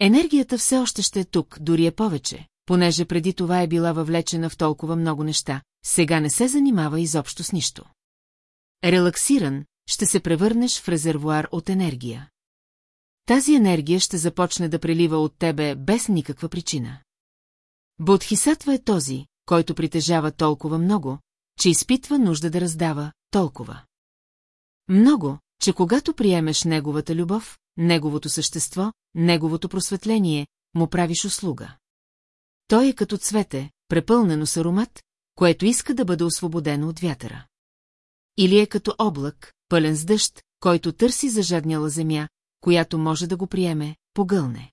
A: Енергията все още ще е тук, дори е повече, понеже преди това е била въвлечена в толкова много неща, сега не се занимава изобщо с нищо. Релаксиран, ще се превърнеш в резервуар от енергия. Тази енергия ще започне да прелива от тебе без никаква причина. Бодхисатва е този, който притежава толкова много, че изпитва нужда да раздава толкова. Много, че когато приемеш неговата любов, неговото същество, неговото просветление, му правиш услуга. Той е като цвете, препълнено с аромат, което иска да бъде освободено от вятъра. Или е като облак, пълен с дъжд, който търси зажадняла земя, която може да го приеме, погълне.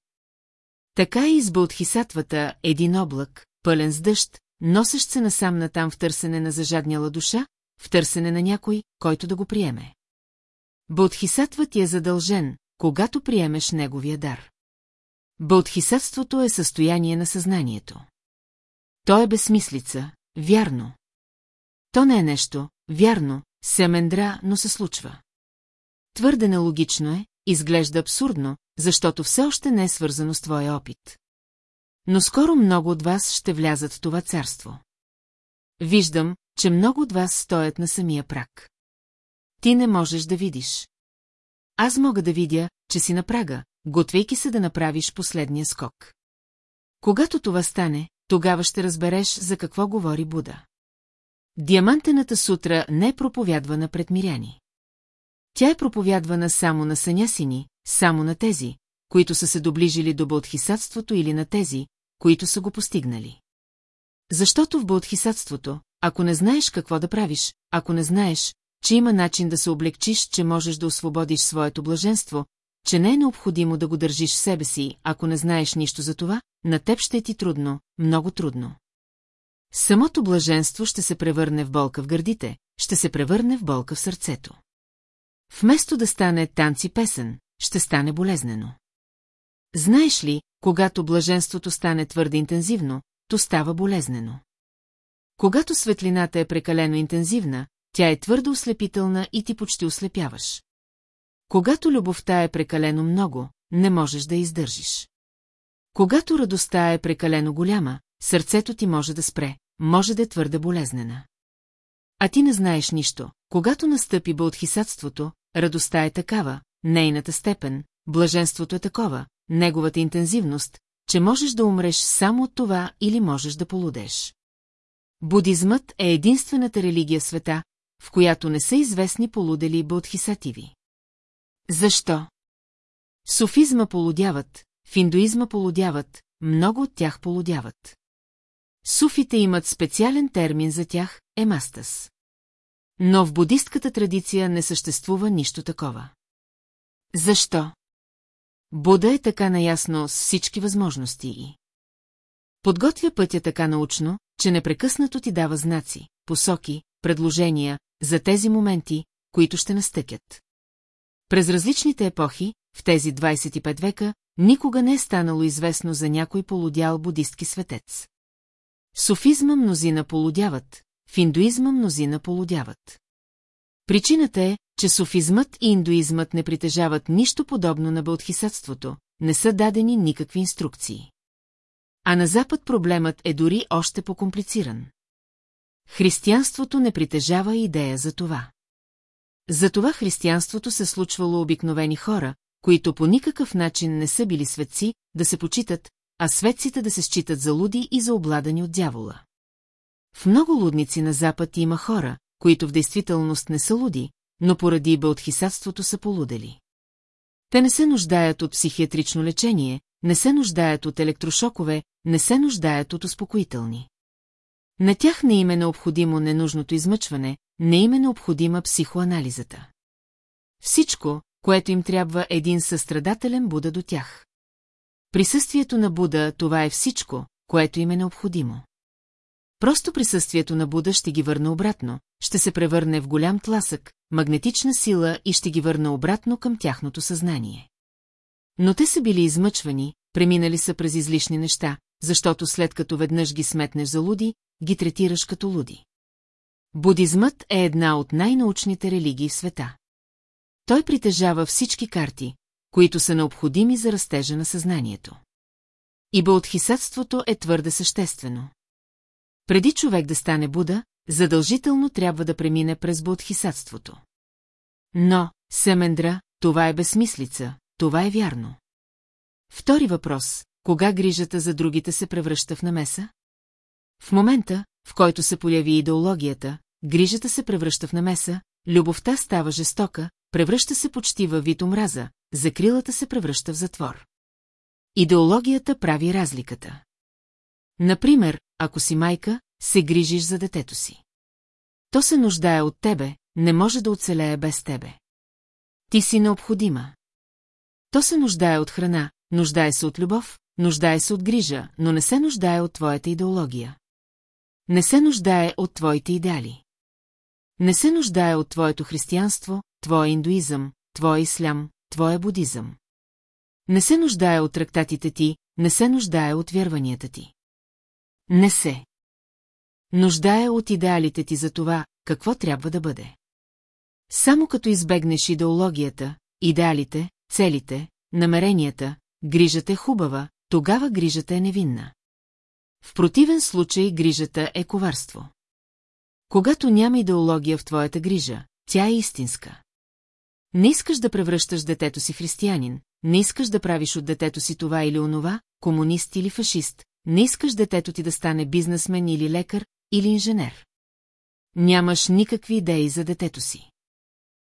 A: Така е изба от хисатвата един облак, пълен с дъжд, носещ се насам натам в търсене на зажадняла душа, в търсене на някой, който да го приеме. Бодхисатва ти е задължен, когато приемеш неговия дар. Бодхисатството е състояние на съзнанието. То е безсмислица, Вярно. То не е нещо, вярно, семендра, но се случва. Твърде нелогично е, изглежда абсурдно, защото все още не е свързано с твоя опит. Но скоро много от вас ще влязат в това царство. Виждам, че много от вас стоят на самия прак. Ти не можеш да видиш. Аз мога да видя, че си на прага, готвейки се да направиш последния скок. Когато това стане, тогава ще разбереш за какво говори Буда. Диамантената сутра не е проповядвана пред миряни. Тя е проповядвана само на санясини, само на тези, които са се доближили до бълтхисатството или на тези, които са го постигнали. Защото в бълтхисатството, ако не знаеш какво да правиш, ако не знаеш, че има начин да се облегчиш, че можеш да освободиш своето блаженство, че не е необходимо да го държиш в себе си, ако не знаеш нищо за това, на теб ще е ти трудно, много трудно. Самото блаженство ще се превърне в болка в гърдите, ще се превърне в болка в сърцето. Вместо да стане танци песен, ще стане болезнено. Знаеш ли, когато блаженството стане твърде интензивно, то става болезнено. Когато светлината е прекалено интензивна, тя е твърдо ослепителна и ти почти ослепяваш. Когато любовта е прекалено много, не можеш да издържиш. Когато радостта е прекалено голяма, сърцето ти може да спре, може да е твърде болезнена. А ти не знаеш нищо. Когато настъпи бълтхисатството, радостта е такава, нейната степен, блаженството е такова, неговата интензивност, че можеш да умреш само от това или можеш да полудеш. Будизмът е единствената религия в света, в която не са известни полудели бълтхисативи. Защо? В суфизма полудяват, в индуизма полудяват, много от тях полудяват. Суфите имат специален термин за тях – емастас. Но в будистката традиция не съществува нищо такова. Защо? Буда е така наясно с всички възможности и. Подготвя пътя така научно, че непрекъснато ти дава знаци, посоки, предложения за тези моменти, които ще настъкят. През различните епохи, в тези 25 века, никога не е станало известно за някой полудял будистки светец. В суфизма мнозина полудяват, в индуизма мнозина полудяват. Причината е, че суфизмът и индуизмът не притежават нищо подобно на бълтхисътството, не са дадени никакви инструкции. А на Запад проблемът е дори още по-комплициран. Християнството не притежава идея за това. Затова християнството се случвало обикновени хора, които по никакъв начин не са били светци, да се почитат, а светците да се считат за луди и за обладани от дявола. В много лудници на Запад има хора, които в действителност не са луди, но поради бълтхисавството са полудели. Те не се нуждаят от психиатрично лечение, не се нуждаят от електрошокове, не се нуждаят от успокоителни. На тях не им е необходимо ненужното измъчване, не им е необходима психоанализата. Всичко, което им трябва един състрадателен Буда до тях. Присъствието на Буда, това е всичко, което им е необходимо. Просто присъствието на Буда ще ги върне обратно, ще се превърне в голям тласък, магнетична сила и ще ги върне обратно към тяхното съзнание. Но те са били измъчвани, преминали са през излишни неща, защото след като веднъж ги сметнеш за луди, ги третираш като луди. Будизмът е една от най-научните религии в света. Той притежава всички карти, които са необходими за растежа на съзнанието. И бълтхисътството е твърде съществено. Преди човек да стане Буда, задължително трябва да премине през бълтхисътството. Но, Семендра, това е безсмислица, това е вярно. Втори въпрос – кога грижата за другите се превръща в намеса? В момента, в който се появи идеологията, грижата се превръща в намеса, любовта става жестока, превръща се почти във вид омраза, закрилата се превръща в затвор. Идеологията прави разликата. Например, ако си майка, се грижиш за детето си. То се нуждае от тебе, не може да оцелее без тебе. Ти си необходима. То се нуждае от храна, нуждае се от любов, нуждае се от грижа, но не се нуждае от твоята идеология. Не се нуждае от твоите идеали. Не се нуждае от твоето християнство, твоя индуизъм, твоя ислям, твоя будизъм. Не се нуждае от трактатите ти, не се нуждае от вярванията ти. Не се. Нуждае от идеалите ти за това, какво трябва да бъде. Само като избегнеш идеологията, идеалите, целите, намеренията, грижата е хубава, тогава грижата е невинна. В противен случай грижата е коварство. Когато няма идеология в твоята грижа, тя е истинска. Не искаш да превръщаш детето си християнин, не искаш да правиш от детето си това или онова, комунист или фашист, не искаш детето ти да стане бизнесмен или лекар, или инженер. Нямаш никакви идеи за детето си.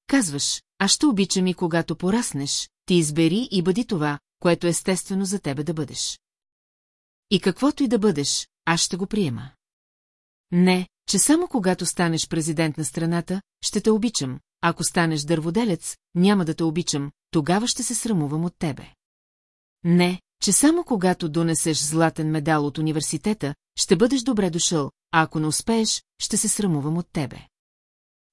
A: Казваш, аз ще обичам и когато пораснеш, ти избери и бъди това, което естествено за тебе да бъдеш. И каквото и да бъдеш, аз ще го приема. Не, че само когато станеш президент на страната, ще те обичам, ако станеш дърводелец, няма да те обичам, тогава ще се срамувам от тебе. Не, че само когато донесеш златен медал от университета, ще бъдеш добре дошъл, а ако не успееш, ще се срамувам от тебе.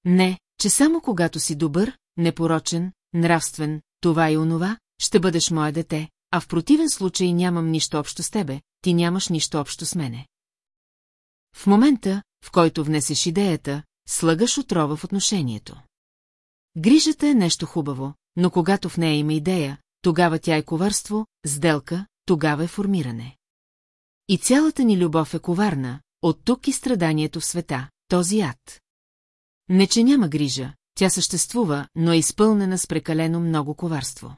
A: Не, че само когато си добър, непорочен, нравствен, това и онова, ще бъдеш мое дете, а в противен случай нямам нищо общо с тебе, ти нямаш нищо общо с мене. В момента, в който внесеш идеята, слагаш отрова в отношението. Грижата е нещо хубаво, но когато в нея има идея, тогава тя е коварство, сделка, тогава е формиране. И цялата ни любов е коварна, от тук и страданието в света, този ад. Не, че няма грижа, тя съществува, но е изпълнена с прекалено много коварство.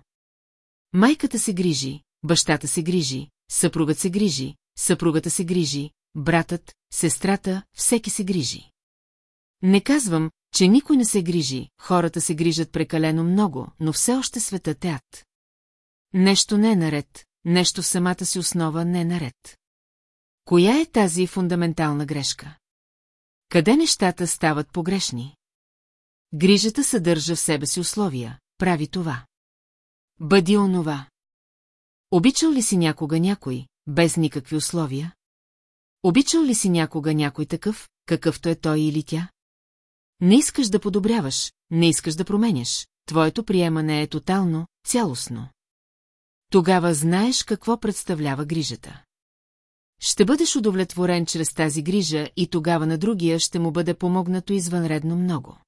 A: Майката се грижи, бащата се грижи, съпругът се грижи, съпругата се грижи, братът, сестрата, всеки се грижи. Не казвам, че никой не се грижи, хората се грижат прекалено много, но все още света теат. Е нещо не е наред, нещо в самата си основа не е наред. Коя е тази фундаментална грешка? Къде нещата стават погрешни? Грижата съдържа в себе си условия, прави това. Бъди онова. Обичал ли си някога някой, без никакви условия? Обичал ли си някога някой такъв, какъвто е той или тя? Не искаш да подобряваш, не искаш да променяш, твоето приемане е тотално, цялостно. Тогава знаеш какво представлява грижата. Ще бъдеш удовлетворен чрез тази грижа и тогава на другия ще му бъде помогнато извънредно много.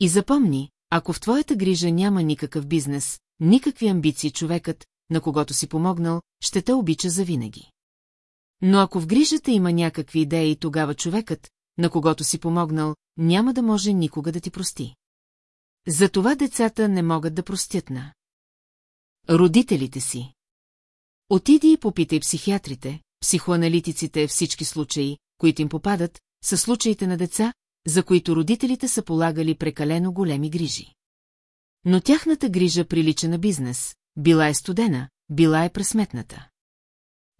A: И запомни, ако в твоята грижа няма никакъв бизнес, никакви амбиции човекът, на когото си помогнал, ще те обича завинаги. Но ако в грижата има някакви идеи, тогава човекът, на когото си помогнал, няма да може никога да ти прости. Затова децата не могат да простят на родителите си. Отиди и попитай психиатрите, психоаналитиците всички случаи, които им попадат, са случаите на деца, за които родителите са полагали прекалено големи грижи. Но тяхната грижа прилича на бизнес, била е студена, била е пресметната.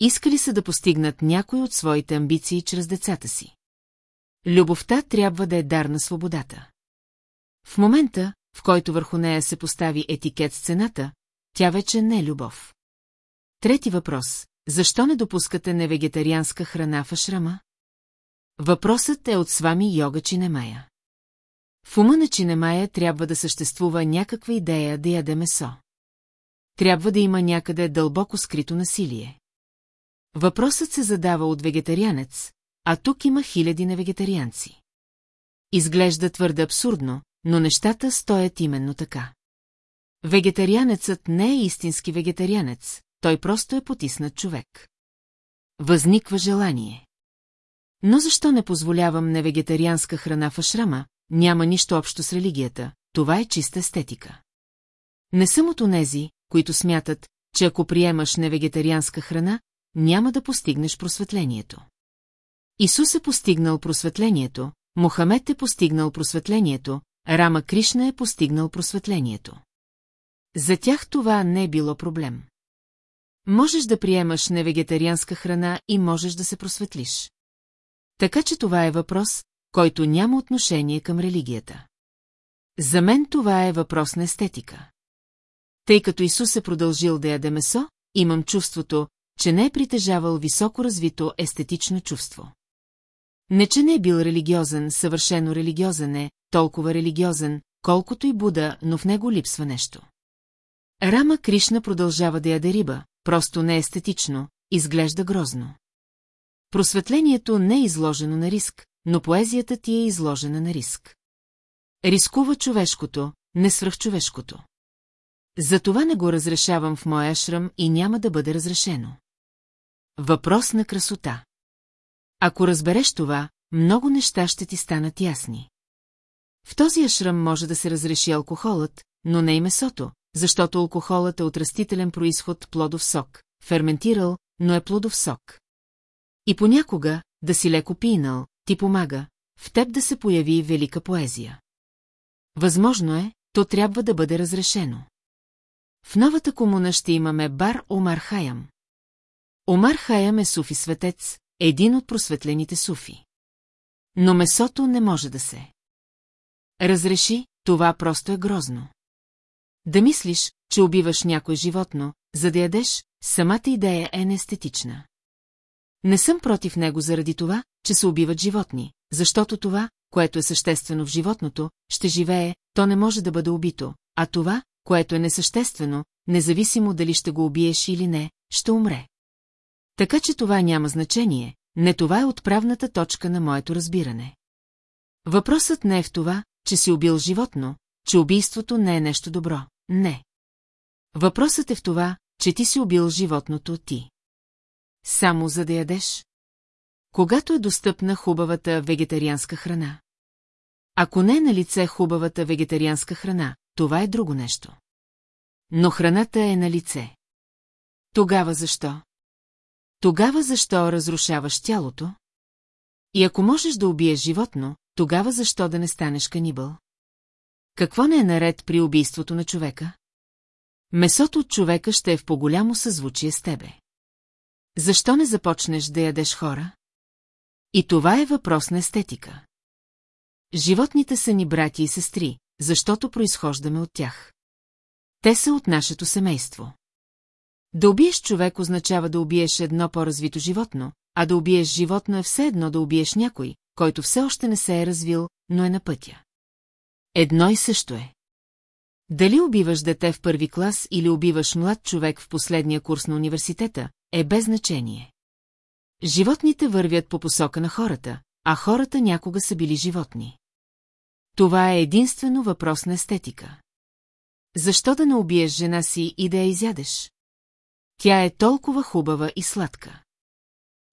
A: Искали са да постигнат някой от своите амбиции чрез децата си. Любовта трябва да е дар на свободата. В момента, в който върху нея се постави етикет с цената, тя вече не е любов. Трети въпрос. Защо не допускате невегетарианска храна в ашрама? Въпросът е от свами Йога Чинемая. В ума на Чинемая трябва да съществува някаква идея да яде месо. Трябва да има някъде дълбоко скрито насилие. Въпросът се задава от вегетарианец, а тук има хиляди на вегетарианци. Изглежда твърде абсурдно, но нещата стоят именно така. Вегетарианецът не е истински вегетарианец, той просто е потиснат човек. Възниква желание. Но защо не позволявам невегетарианска храна в ашрама, няма нищо общо с религията, това е чиста естетика. Не съм от онези, които смятат, че ако приемаш невегетарианска храна, няма да постигнеш просветлението. Исус е постигнал просветлението, Мохамед е постигнал просветлението, Рама Кришна е постигнал просветлението. За тях това не е било проблем. Можеш да приемаш невегетарианска храна и можеш да се просветлиш. Така че това е въпрос, който няма отношение към религията. За мен това е въпрос на естетика. Тъй като Исус е продължил да яде месо, имам чувството, че не е притежавал високо развито естетично чувство. Не, че не е бил религиозен, съвършено религиозен е, толкова религиозен, колкото и Буда, но в него липсва нещо. Рама Кришна продължава да яде риба, просто не естетично, изглежда грозно. Просветлението не е изложено на риск, но поезията ти е изложена на риск. Рискува човешкото, не свръхчовешкото. Затова не го разрешавам в моя шрам и няма да бъде разрешено. Въпрос на красота. Ако разбереш това, много неща ще ти станат ясни. В този ашрам може да се разреши алкохолът, но не и месото, защото алкохолът е от растителен происход плодов сок, ферментирал, но е плодов сок. И понякога, да си леко пинал, ти помага, в теб да се появи велика поезия. Възможно е, то трябва да бъде разрешено. В новата комуна ще имаме бар Омар Хаям. Омар Хаям е суфи светец, един от просветлените суфи. Но месото не може да се. Разреши, това просто е грозно. Да мислиш, че убиваш някое животно, за да ядеш, самата идея е неестетична. Не съм против него заради това, че се убиват животни, защото това, което е съществено в животното, ще живее, то не може да бъде убито, а това, което е несъществено, независимо дали ще го убиеш или не, ще умре. Така че това няма значение, не това е отправната точка на моето разбиране. Въпросът не е в това, че си убил животно, че убийството не е нещо добро, не. Въпросът е в това, че ти си убил животното ти. Само за да ядеш? Когато е достъпна хубавата вегетарианска храна. Ако не е на лице хубавата вегетарианска храна, това е друго нещо. Но храната е на лице. Тогава защо? Тогава защо разрушаваш тялото? И ако можеш да убиеш животно, тогава защо да не станеш канибъл? Какво не е наред при убийството на човека? Месото от човека ще е в по-голямо съзвучие с тебе. Защо не започнеш да ядеш хора? И това е въпрос на естетика. Животните са ни брати и сестри, защото произхождаме от тях. Те са от нашето семейство. Да убиеш човек означава да убиеш едно по-развито животно, а да убиеш животно е все едно да убиеш някой, който все още не се е развил, но е на пътя. Едно и също е. Дали убиваш дете в първи клас или убиваш млад човек в последния курс на университета, е без значение. Животните вървят по посока на хората, а хората някога са били животни. Това е единствено въпрос на естетика. Защо да не убиеш жена си и да я изядеш? Тя е толкова хубава и сладка.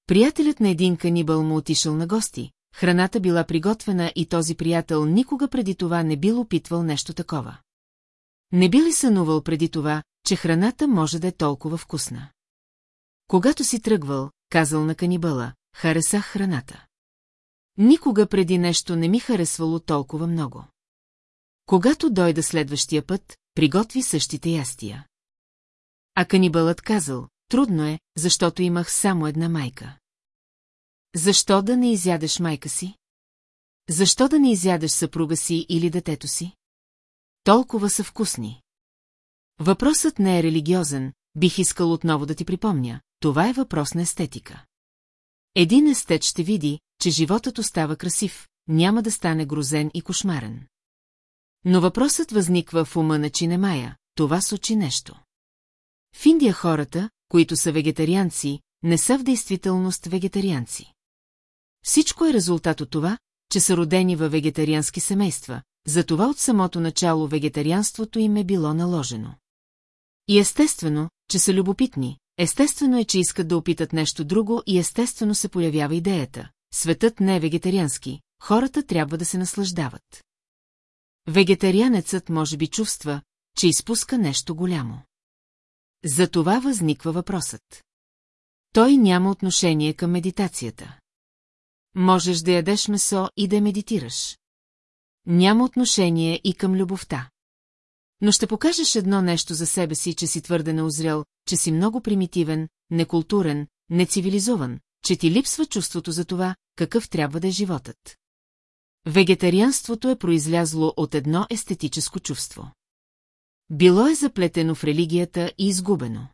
A: Приятелят на един канибал му отишъл на гости, храната била приготвена и този приятел никога преди това не бил опитвал нещо такова. Не би ли сънувал преди това, че храната може да е толкова вкусна? Когато си тръгвал, казал на канибала, харесах храната. Никога преди нещо не ми харесвало толкова много. Когато дойда следващия път, приготви същите ястия. А канибалът казал, трудно е, защото имах само една майка. Защо да не изядеш майка си? Защо да не изядеш съпруга си или детето си? Толкова са вкусни. Въпросът не е религиозен, бих искал отново да ти припомня това е въпрос на естетика. Един естет ще види, че животът остава красив, няма да стане грозен и кошмарен. Но въпросът възниква в ума на Чинемая, това сочи нещо. В Индия хората, които са вегетарианци, не са в действителност вегетарианци. Всичко е резултат от това, че са родени във вегетариански семейства, затова от самото начало вегетарианството им е било наложено. И естествено, че са любопитни, Естествено е, че искат да опитат нещо друго и естествено се появява идеята. Светът не е вегетариански, хората трябва да се наслаждават. Вегетарианецът може би чувства, че изпуска нещо голямо. За това възниква въпросът. Той няма отношение към медитацията. Можеш да ядеш месо и да медитираш. Няма отношение и към любовта. Но ще покажеш едно нещо за себе си, че си твърде неозрял, че си много примитивен, некултурен, нецивилизован, че ти липсва чувството за това, какъв трябва да е животът. Вегетарианството е произлязло от едно естетическо чувство. Било е заплетено в религията и изгубено.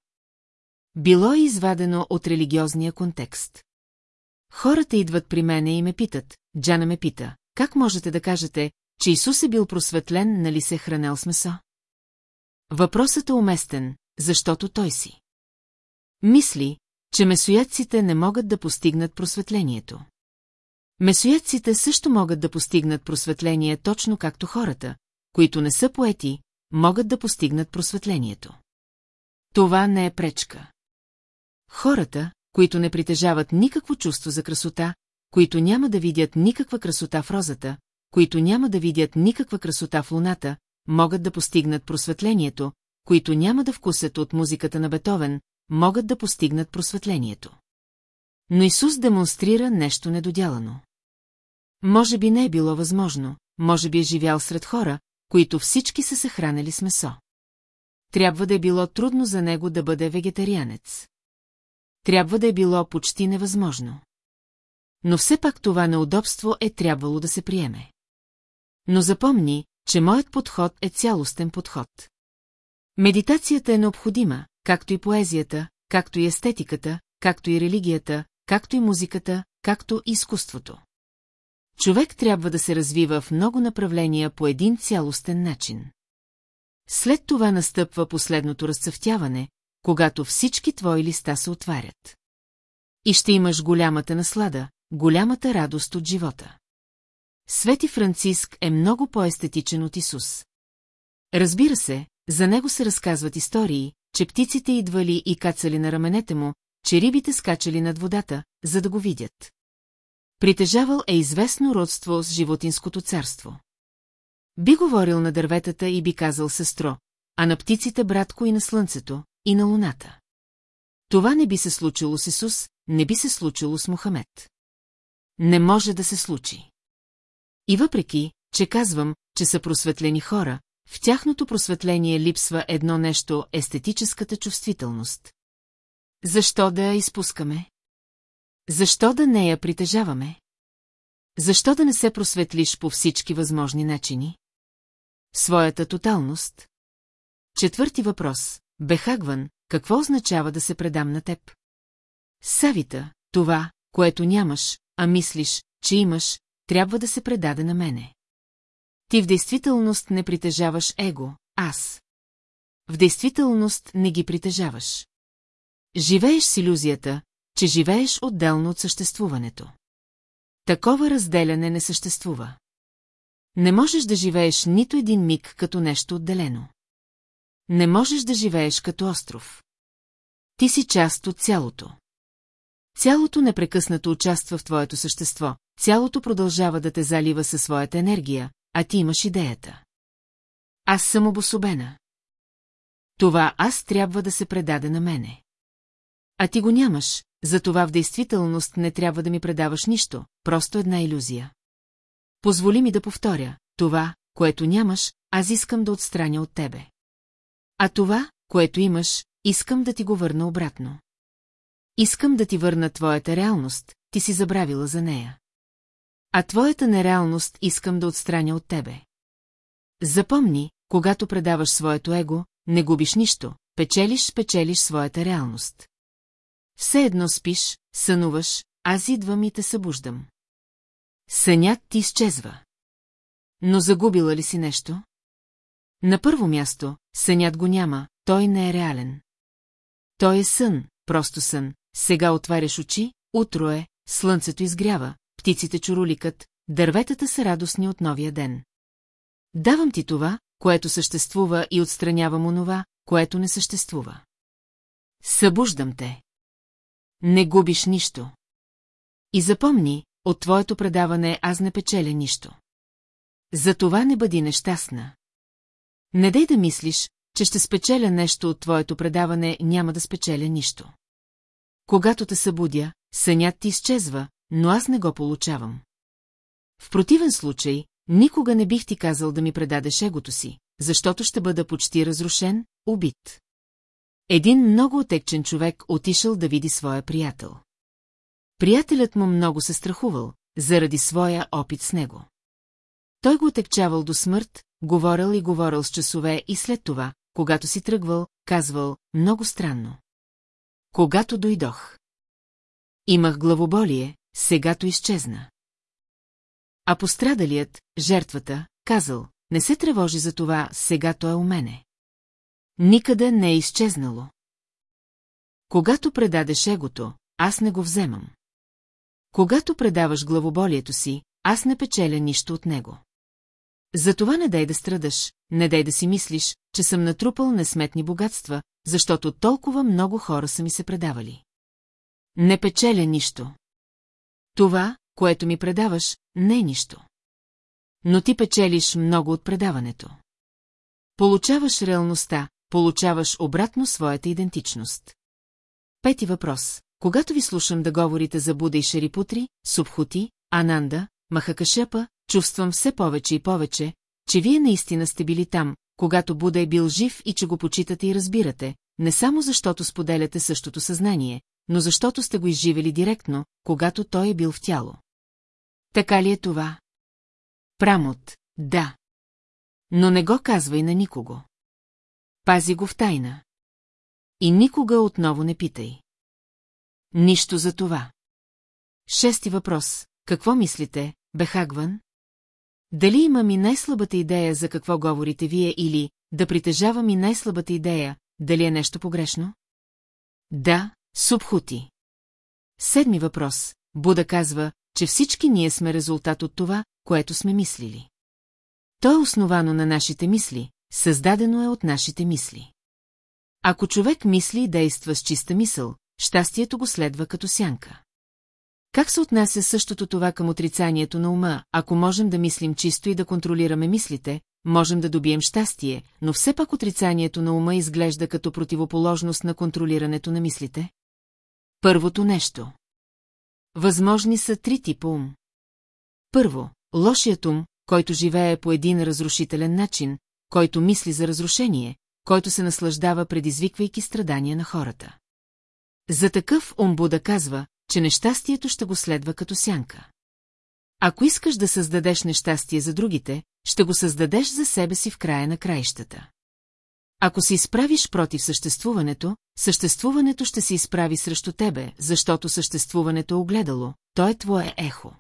A: Било е извадено от религиозния контекст. Хората идват при мене и ме питат, Джана ме пита, как можете да кажете, че Исус е бил просветлен, нали се е хранел с месо? Въпросът е уместен, защото той си. Мисли, че месоядците не могат да постигнат просветлението. Месоядците също могат да постигнат просветление точно както хората, които не са поети, могат да постигнат просветлението. Това не е пречка. Хората, които не притежават никакво чувство за красота, които няма да видят никаква красота в розата, които няма да видят никаква красота в луната, могат да постигнат просветлението, които няма да вкусят от музиката на Бетовен, могат да постигнат просветлението. Но Исус демонстрира нещо недодялано. Може би не е било възможно, може би е живял сред хора, които всички са се хранили с месо. Трябва да е било трудно за него да бъде вегетарианец. Трябва да е било почти невъзможно. Но все пак това неудобство е трябвало да се приеме. Но запомни, че моят подход е цялостен подход. Медитацията е необходима, както и поезията, както и естетиката, както и религията, както и музиката, както и изкуството. Човек трябва да се развива в много направления по един цялостен начин. След това настъпва последното разцъфтяване, когато всички твои листа се отварят. И ще имаш голямата наслада, голямата радост от живота. Свети Франциск е много по-естетичен от Исус. Разбира се, за него се разказват истории, че птиците идвали и кацали на раменете му, че рибите скачали над водата, за да го видят. Притежавал е известно родство с животинското царство. Би говорил на дърветата и би казал сестро, а на птиците братко и на слънцето, и на луната. Това не би се случило с Исус, не би се случило с Мохамед. Не може да се случи. И въпреки, че казвам, че са просветлени хора, в тяхното просветление липсва едно нещо – естетическата чувствителност. Защо да я изпускаме? Защо да не я притежаваме? Защо да не се просветлиш по всички възможни начини? Своята тоталност? Четвърти въпрос. Бехагван, какво означава да се предам на теб? Савита, това, което нямаш, а мислиш, че имаш, трябва да се предаде на мене. Ти в действителност не притежаваш его, аз. В действителност не ги притежаваш. Живееш с иллюзията, че живееш отделно от съществуването. Такова разделяне не съществува. Не можеш да живееш нито един миг като нещо отделено. Не можеш да живееш като остров. Ти си част от цялото. Цялото непрекъснато участва в твоето същество, цялото продължава да те залива със своята енергия, а ти имаш идеята. Аз съм обособена. Това аз трябва да се предаде на мене. А ти го нямаш, затова в действителност не трябва да ми предаваш нищо, просто една иллюзия. Позволи ми да повторя, това, което нямаш, аз искам да отстраня от тебе. А това, което имаш, искам да ти го върна обратно. Искам да ти върна твоята реалност, ти си забравила за нея. А твоята нереалност искам да отстраня от тебе. Запомни, когато предаваш своето его, не губиш нищо, печелиш, печелиш своята реалност. Все едно спиш, сънуваш, аз идвам и те събуждам. Сънят ти изчезва. Но загубила ли си нещо? На първо място, сънят го няма, той не е реален. Той е сън, просто сън. Сега отваряш очи, утро е, слънцето изгрява, птиците чуруликат, дърветата са радостни от новия ден. Давам ти това, което съществува и отстранявам онова, което не съществува. Събуждам те. Не губиш нищо. И запомни, от твоето предаване аз не печеля нищо. Затова не бъди нещастна. Не дай да мислиш, че ще спечеля нещо от твоето предаване, няма да спечеля нищо. Когато те събудя, сънят ти изчезва, но аз не го получавам. В противен случай, никога не бих ти казал да ми предадеш егото си, защото ще бъда почти разрушен, убит. Един много отекчен човек отишъл да види своя приятел. Приятелят му много се страхувал, заради своя опит с него. Той го отекчавал до смърт, говорил и говорил с часове и след това, когато си тръгвал, казвал много странно. Когато дойдох. Имах главоболие, сегато изчезна. А пострадалият, жертвата, казал, не се тревожи за това, сега то е у мене. Никъде не е изчезнало. Когато предадеш егото, аз не го вземам. Когато предаваш главоболието си, аз не печеля нищо от него. Затова не дай да страдаш, не дай да си мислиш, че съм натрупал несметни богатства, защото толкова много хора са ми се предавали. Не печеля нищо. Това, което ми предаваш, не е нищо. Но ти печелиш много от предаването. Получаваш реалността, получаваш обратно своята идентичност. Пети въпрос. Когато ви слушам да говорите за Буда и Шерипутри, Субхути, Ананда, Махакашепа, чувствам все повече и повече, че вие наистина сте били там, когато Буда е бил жив и че го почитате и разбирате, не само защото споделяте същото съзнание, но защото сте го изживели директно, когато той е бил в тяло. Така ли е това? Прамот, да. Но не го казвай на никого. Пази го в тайна. И никога отново не питай. Нищо за това. Шести въпрос. Какво мислите, Бехагван? Дали имам и най-слабата идея за какво говорите вие или да притежавам и най-слабата идея, дали е нещо погрешно? Да, Субхути. Седми въпрос. Буда казва, че всички ние сме резултат от това, което сме мислили. То е основано на нашите мисли, създадено е от нашите мисли. Ако човек мисли и действа с чиста мисъл, щастието го следва като сянка. Как се отнася същото това към отрицанието на ума, ако можем да мислим чисто и да контролираме мислите, можем да добием щастие, но все пак отрицанието на ума изглежда като противоположност на контролирането на мислите? Първото нещо. Възможни са три типа ум. Първо, лошият ум, който живее по един разрушителен начин, който мисли за разрушение, който се наслаждава предизвиквайки страдания на хората. За такъв ум Буда казва, че нещастието ще го следва като сянка. Ако искаш да създадеш нещастие за другите, ще го създадеш за себе си в края на краищата. Ако се изправиш против съществуването, съществуването ще се изправи срещу тебе, защото съществуването е огледало, то е твое ехо.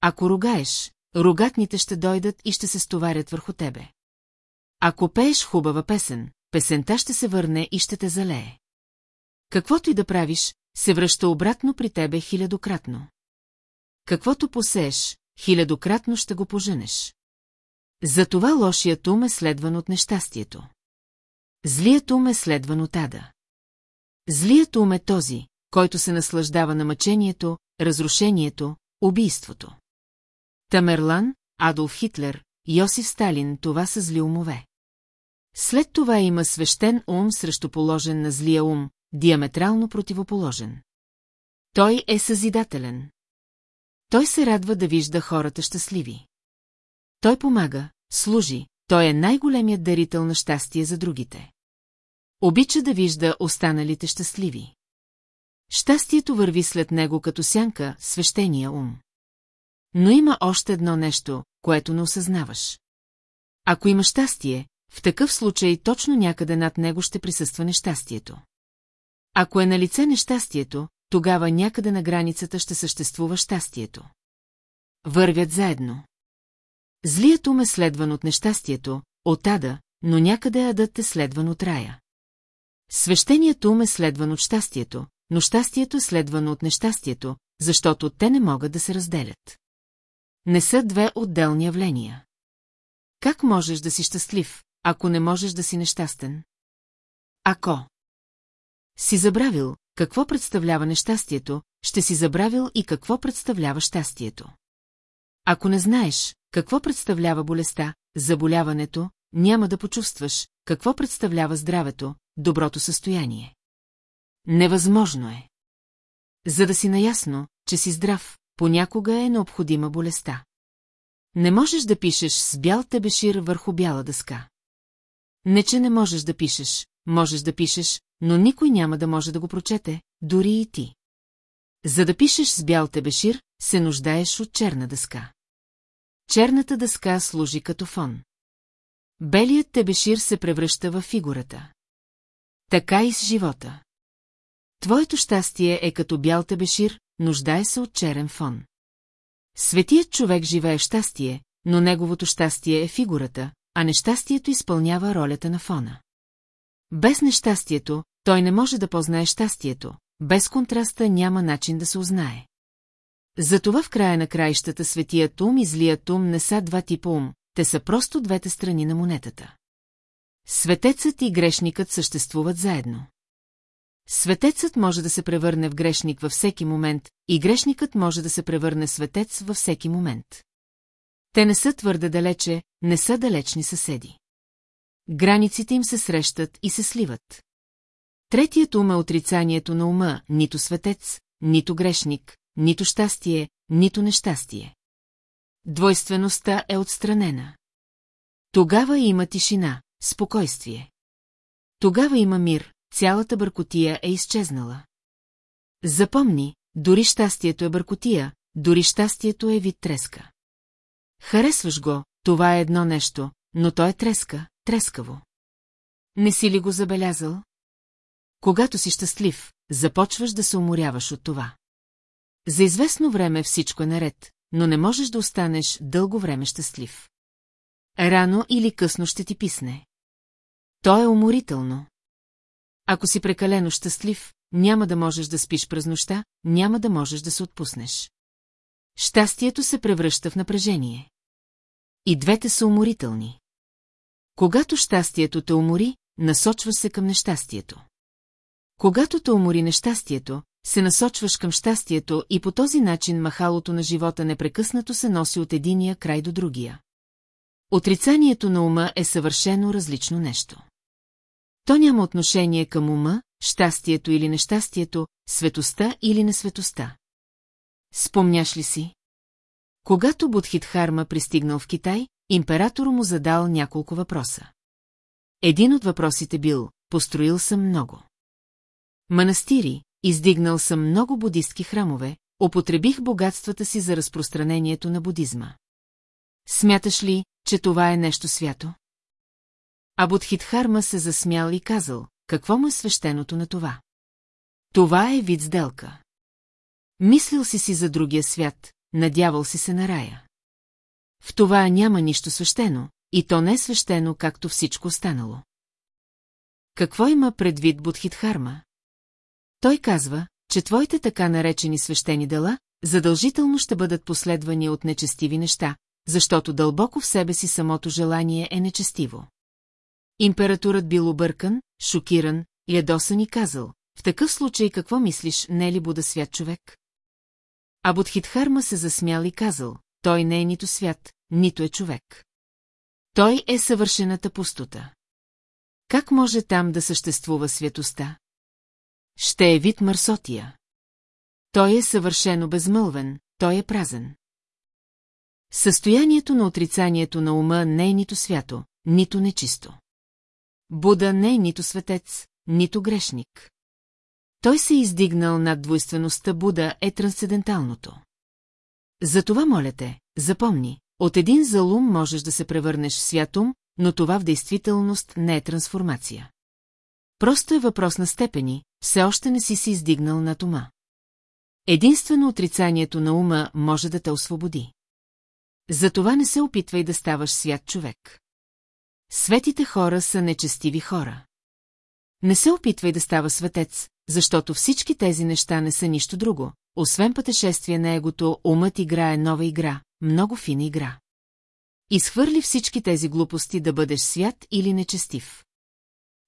A: Ако ругаеш, рогатните ще дойдат и ще се стоварят върху тебе. Ако пееш хубава песен, песента ще се върне и ще те залее. Каквото и да правиш, се връща обратно при тебе хилядократно. Каквото посееш, хилядократно ще го поженеш. Затова лошият ум е следван от нещастието. Злият ум е следван от ада. Злият ум е този, който се наслаждава на мъчението, разрушението, убийството. Тамерлан, Адолф Хитлер, Йосиф Сталин – това са зли умове. След това има свещен ум срещу положен на злия ум, диаметрално противоположен. Той е съзидателен. Той се радва да вижда хората щастливи. Той помага, служи, той е най-големият дарител на щастие за другите. Обича да вижда останалите щастливи. Щастието върви след него като сянка, свещения ум. Но има още едно нещо, което не осъзнаваш. Ако има щастие, в такъв случай точно някъде над него ще присъства нещастието. Ако е на лице нещастието, тогава някъде на границата ще съществува щастието. Вървят заедно. Злият ум е следван от нещастието, от ада, но някъде адът е следван от рая. Свещеният ум е следван от щастието, но щастието е следвано от нещастието, защото те не могат да се разделят. Не са две отделни явления. Как можеш да си щастлив, ако не можеш да си нещастен? Ако си забравил, какво представлява нещастието, ще си забравил и какво представлява щастието. Ако не знаеш, какво представлява болестта, заболяването, няма да почувстваш, какво представлява здравето, доброто състояние. Невъзможно е. За да си наясно, че си здрав, понякога е необходима болестта. Не можеш да пишеш с бял тебешир върху бяла дъска. Не, че не можеш да пишеш, можеш да пишеш, но никой няма да може да го прочете, дори и ти. За да пишеш с бял тебешир, се нуждаеш от черна дъска. Черната дъска служи като фон. Белият тебешир се превръща в фигурата. Така и с живота. Твоето щастие е като бял тебешир, нуждае се от черен фон. Светият човек живее щастие, но неговото щастие е фигурата, а нещастието изпълнява ролята на фона. Без нещастието, той не може да познае щастието, без контраста няма начин да се узнае. Затова в края на краищата светият ум и злият ум не са два типа ум, те са просто двете страни на монетата. Светецът и грешникът съществуват заедно. Светецът може да се превърне в грешник във всеки момент и грешникът може да се превърне в светец във всеки момент. Те не са твърде далече, не са далечни съседи. Границите им се срещат и се сливат. Третият ум е отрицанието на ума, нито светец, нито грешник, нито щастие, нито нещастие. Двойствеността е отстранена. Тогава има тишина, спокойствие. Тогава има мир, цялата бъркотия е изчезнала. Запомни, дори щастието е бъркотия, дори щастието е вид треска. Харесваш го, това е едно нещо, но то е треска, трескаво. Не си ли го забелязал? Когато си щастлив, започваш да се уморяваш от това. За известно време всичко е наред, но не можеш да останеш дълго време щастлив. Рано или късно ще ти писне. То е уморително. Ако си прекалено щастлив, няма да можеш да спиш през нощта, няма да можеш да се отпуснеш. Щастието се превръща в напрежение. И двете са уморителни. Когато щастието те умори, насочваш се към нещастието. Когато те умори нещастието, се насочваш към щастието и по този начин махалото на живота непрекъснато се носи от единия край до другия. Отрицанието на ума е съвършено различно нещо. То няма отношение към ума, щастието или нещастието, светостта или несветостта. Спомняш ли си? Когато Будхитхарма пристигнал в Китай, император му задал няколко въпроса. Един от въпросите бил, построил съм много. Манастири, издигнал съм много будистки храмове, употребих богатствата си за разпространението на будизма. Смяташ ли, че това е нещо свято? А се засмял и казал, какво му е свещеното на това? Това е вид сделка. Мислил си си за другия свят, надявал си се на рая. В това няма нищо свещено, и то не е свещено, както всичко останало. Какво има предвид Будхитхарма? Той казва, че твоите така наречени свещени дела задължително ще бъдат последвани от нечестиви неща, защото дълбоко в себе си самото желание е нечестиво. Императорът бил объркан, шокиран, ядосан и казал, в такъв случай какво мислиш, не е ли Буда свят човек? А Бодхитхарма се засмял и казал, той не е нито свят, нито е човек. Той е съвършената пустота. Как може там да съществува светоста? Ще е вид мърсотия. Той е съвършено безмълвен, той е празен. Състоянието на отрицанието на ума не е нито свято, нито нечисто. Буда не е нито светец, нито грешник. Той се е издигнал над двойствеността Буда е трансценденталното. Затова моля те, запомни, от един залум можеш да се превърнеш в святум, но това в действителност не е трансформация. Просто е въпрос на степени, все още не си се издигнал над ума. Единствено отрицанието на ума може да те освободи. Затова не се опитвай да ставаш свят човек. Светите хора са нечестиви хора. Не се опитвай да става светец, защото всички тези неща не са нищо друго, освен пътешествие на егото, умът играе нова игра, много фина игра. Изхвърли всички тези глупости да бъдеш свят или нечестив.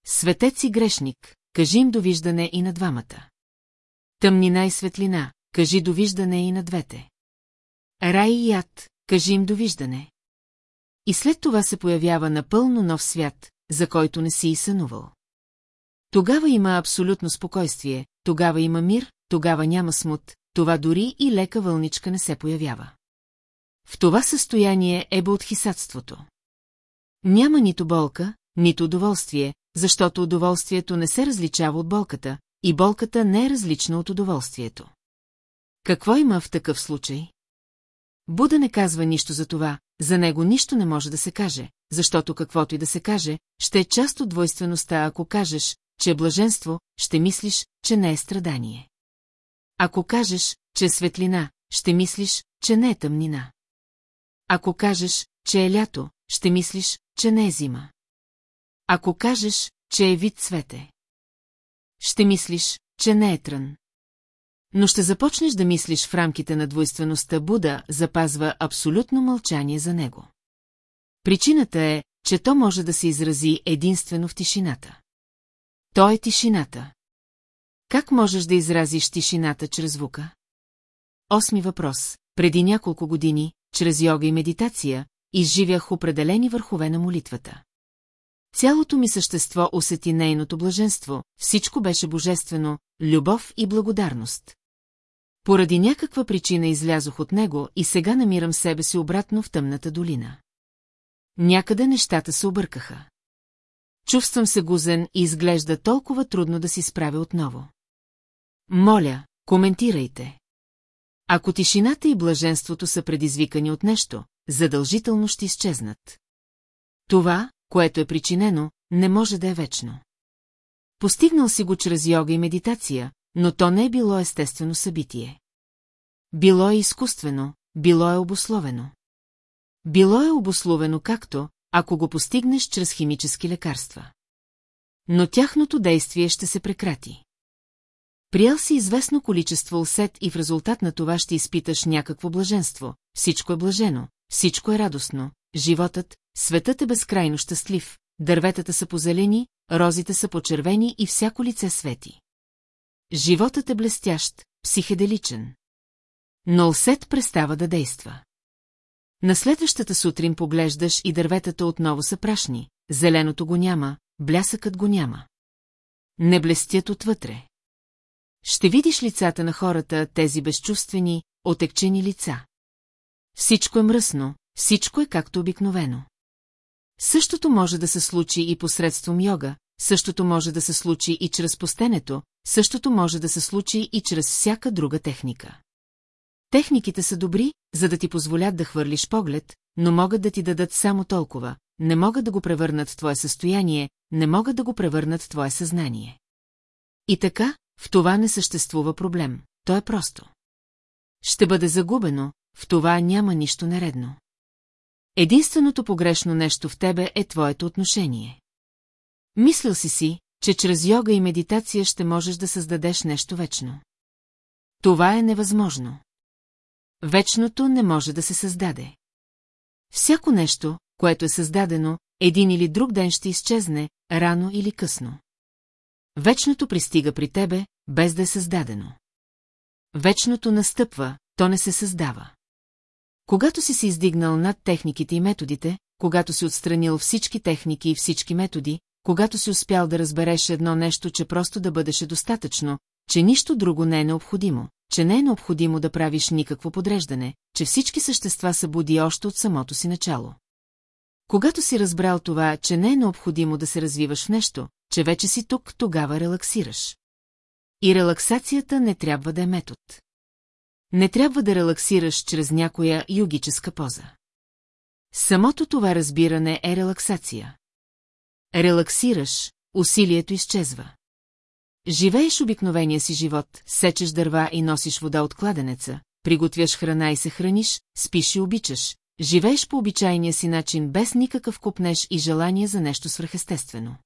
A: Светец и грешник, кажи им довиждане и на двамата. Тъмнина и светлина, кажи довиждане и на двете. Рай и яд, кажи им довиждане. И след това се появява напълно нов свят, за който не си и сънувал. Тогава има абсолютно спокойствие, тогава има мир, тогава няма смут, това дори и лека вълничка не се появява. В това състояние е бълтхисатството. Няма нито болка, нито удоволствие, защото удоволствието не се различава от болката, и болката не е различна от удоволствието. Какво има в такъв случай? Буда не казва нищо за това, за него нищо не може да се каже, защото каквото и да се каже, ще е част от двойствеността, ако кажеш, че е блаженство, ще мислиш, че не е страдание. Ако кажеш, че е светлина, ще мислиш, че не е тъмнина. Ако кажеш, че е лято, ще мислиш, че не е зима. Ако кажеш, че е вид цвете. Ще мислиш, че не е трън. Но ще започнеш да мислиш в рамките на двойствеността Буда запазва абсолютно мълчание за него. Причината е, че то може да се изрази единствено в тишината. То е тишината. Как можеш да изразиш тишината чрез звука? Осми въпрос. Преди няколко години, чрез йога и медитация, изживях определени върхове на молитвата. Цялото ми същество усети нейното блаженство, всичко беше божествено, любов и благодарност. Поради някаква причина излязох от него и сега намирам себе си обратно в тъмната долина. Някъде нещата се объркаха. Чувствам се гузен и изглежда толкова трудно да си справя отново. Моля, коментирайте. Ако тишината и блаженството са предизвикани от нещо, задължително ще изчезнат. Това, което е причинено, не може да е вечно. Постигнал си го чрез йога и медитация, но то не е било естествено събитие. Било е изкуствено, било е обословено. Било е обословено както, ако го постигнеш чрез химически лекарства. Но тяхното действие ще се прекрати. Приял си известно количество усет и в резултат на това ще изпиташ някакво блаженство. Всичко е блажено, всичко е радостно, животът, светът е безкрайно щастлив, дърветата са позелени, розите са почервени и всяко лице свети. Животът е блестящ, психеделичен. Но усет престава да действа. На следващата сутрин поглеждаш и дърветата отново са прашни, зеленото го няма, блясъкът го няма. Не блестят отвътре. Ще видиш лицата на хората, тези безчувствени, отекчени лица. Всичко е мръсно, всичко е както обикновено. Същото може да се случи и посредством йога, същото може да се случи и чрез постенето, същото може да се случи и чрез всяка друга техника. Техниките са добри, за да ти позволят да хвърлиш поглед, но могат да ти дадат само толкова, не могат да го превърнат в твое състояние, не могат да го превърнат в твое съзнание. И така, в това не съществува проблем, то е просто. Ще бъде загубено, в това няма нищо наредно. Единственото погрешно нещо в тебе е твоето отношение. Мислил си си, че чрез йога и медитация ще можеш да създадеш нещо вечно. Това е невъзможно. Вечното не може да се създаде. Всяко нещо, което е създадено, един или друг ден ще изчезне, рано или късно. Вечното пристига при тебе, без да е създадено. Вечното настъпва, то не се създава. Когато си се издигнал над техниките и методите, когато си отстранил всички техники и всички методи, когато си успял да разбереш едно нещо, че просто да бъдеше достатъчно, че нищо друго не е необходимо, че не е необходимо да правиш никакво подреждане, че всички същества са буди още от самото си начало. Когато си разбрал това, че не е необходимо да се развиваш в нещо, че вече си тук, тогава релаксираш. И релаксацията не трябва да е метод. Не трябва да релаксираш чрез някоя йогическа поза. Самото това разбиране е релаксация. Релаксираш, усилието изчезва. Живееш обикновения си живот, сечеш дърва и носиш вода от кладенеца, приготвяш храна и се храниш, спиш и обичаш, живееш по обичайния си начин без никакъв купнеш и желание за нещо свръхестествено.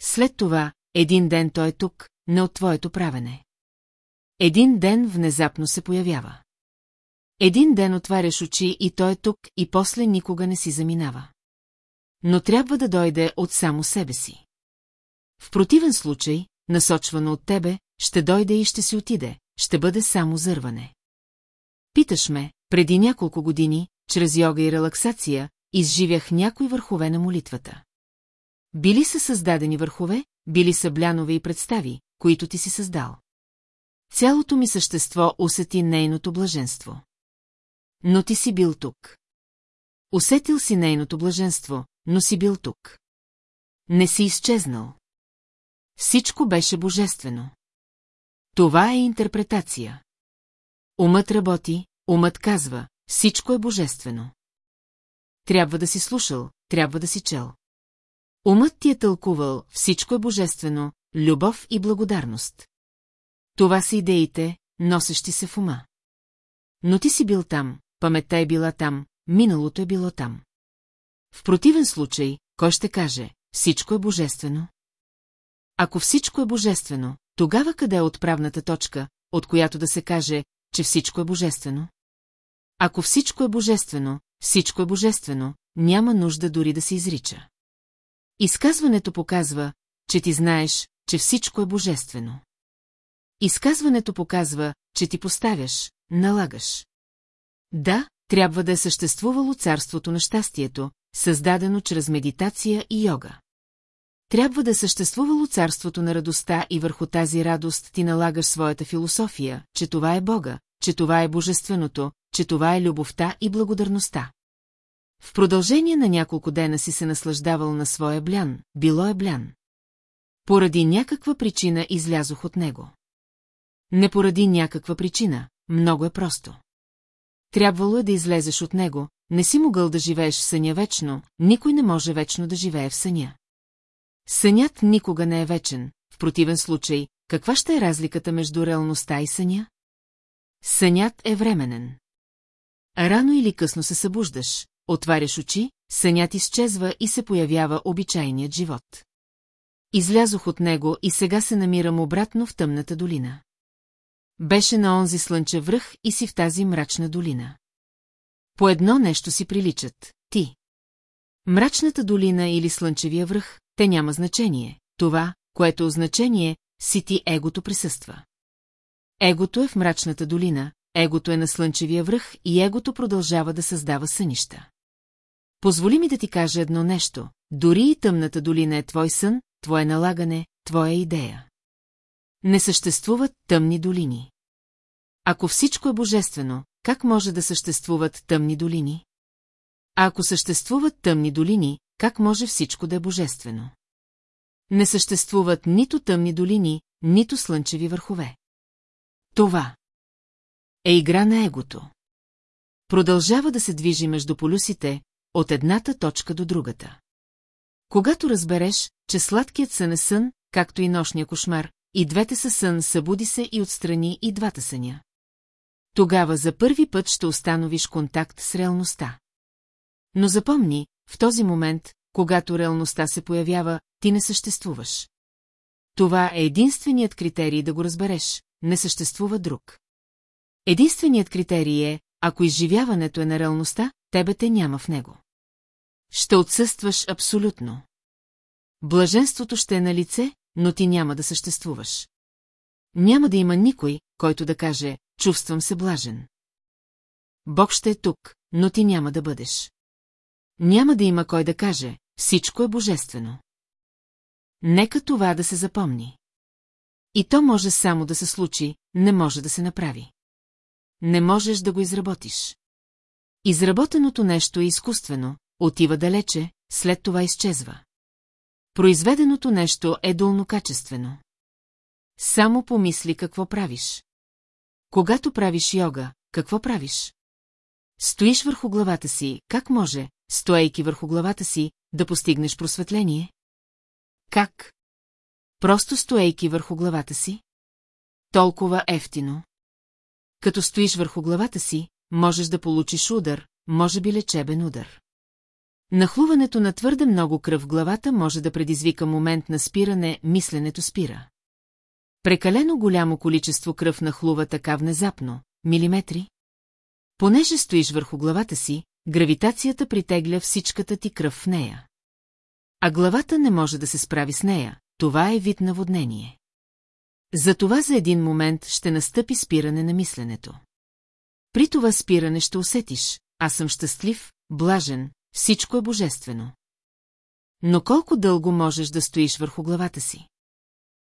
A: След това, един ден той е тук, не от твоето правене. Един ден внезапно се появява. Един ден отваряш очи и той е тук и после никога не си заминава. Но трябва да дойде от само себе си. В противен случай, насочвано от тебе, ще дойде и ще си отиде, ще бъде само зърване. Питаш ме, преди няколко години, чрез йога и релаксация, изживях някои върхове на молитвата. Били са създадени върхове, били са блянове и представи, които ти си създал. Цялото ми същество усети нейното блаженство. Но ти си бил тук. Усетил си нейното блаженство, но си бил тук. Не си изчезнал. Всичко беше божествено. Това е интерпретация. Умът работи, умът казва, всичко е божествено. Трябва да си слушал, трябва да си чел. Умът ти е тълкувал, всичко е божествено, любов и благодарност. Това са идеите, носещи се в ума. Но ти си бил там, паметта е била там, миналото е било там. В противен случай, кой ще каже, всичко е божествено? Ако всичко е божествено, тогава къде е отправната точка, от която да се каже, че всичко е божествено? Ако всичко е божествено, всичко е божествено, няма нужда дори да се изрича. Изказването показва, че ти знаеш, че всичко е божествено. Изказването показва, че ти поставяш, налагаш. Да, трябва да е съществувало царството на щастието, създадено чрез медитация и йога. Трябва да е съществувало царството на радостта и върху тази радост ти налагаш своята философия, че това е Бога, че това е божественото, че това е любовта и благодарността. В продължение на няколко дена си се наслаждавал на своя блян, било е блян. Поради някаква причина излязох от него. Не поради някаква причина, много е просто. Трябвало е да излезеш от него, не си могъл да живееш в съня вечно, никой не може вечно да живее в съня. Сънят никога не е вечен, в противен случай, каква ще е разликата между реалността и съня? Сънят е временен. Рано или късно се събуждаш, отваряш очи, сънят изчезва и се появява обичайният живот. Излязох от него и сега се намирам обратно в тъмната долина. Беше на онзи слънчев връх и си в тази мрачна долина. По едно нещо си приличат – ти. Мрачната долина или слънчевия връх, те няма значение. Това, което е означение, си ти егото присъства. Егото е в мрачната долина, егото е на слънчевия връх и егото продължава да създава сънища. Позволи ми да ти кажа едно нещо. Дори и тъмната долина е твой сън, твое налагане, твоя идея. Не съществуват тъмни долини. Ако всичко е божествено, как може да съществуват тъмни долини? А ако съществуват тъмни долини, как може всичко да е божествено? Не съществуват нито тъмни долини, нито слънчеви върхове. Това е игра на егото. Продължава да се движи между полюсите, от едната точка до другата. Когато разбереш, че сладкият сън е сън, както и нощния кошмар, и двете са сън, събуди се и отстрани и двата съня. Тогава за първи път ще установиш контакт с реалността. Но запомни, в този момент, когато реалността се появява, ти не съществуваш. Това е единственият критерий да го разбереш, не съществува друг. Единственият критерий е, ако изживяването е на реалността, тебе те няма в него. Ще отсъстваш абсолютно. Блаженството ще е на лице, но ти няма да съществуваш. Няма да има никой, който да каже, чувствам се блажен. Бог ще е тук, но ти няма да бъдеш. Няма да има кой да каже, всичко е божествено. Нека това да се запомни. И то може само да се случи, не може да се направи. Не можеш да го изработиш. Изработеното нещо е изкуствено, отива далече, след това изчезва. Произведеното нещо е долнокачествено. Само помисли какво правиш. Когато правиш йога, какво правиш? Стоиш върху главата си, как може, стоейки върху главата си, да постигнеш просветление? Как? Просто стоейки върху главата си? Толкова ефтино. Като стоиш върху главата си, можеш да получиш удар, може би лечебен удар. Нахлуването на твърде много кръв в главата може да предизвика момент на спиране, мисленето спира. Прекалено голямо количество кръв нахлува така внезапно, милиметри. Понеже стоиш върху главата си, гравитацията притегля всичката ти кръв в нея. А главата не може да се справи с нея, това е вид наводнение. Затова за един момент ще настъпи спиране на мисленето. При това спиране ще усетиш, аз съм щастлив, блажен, всичко е божествено. Но колко дълго можеш да стоиш върху главата си?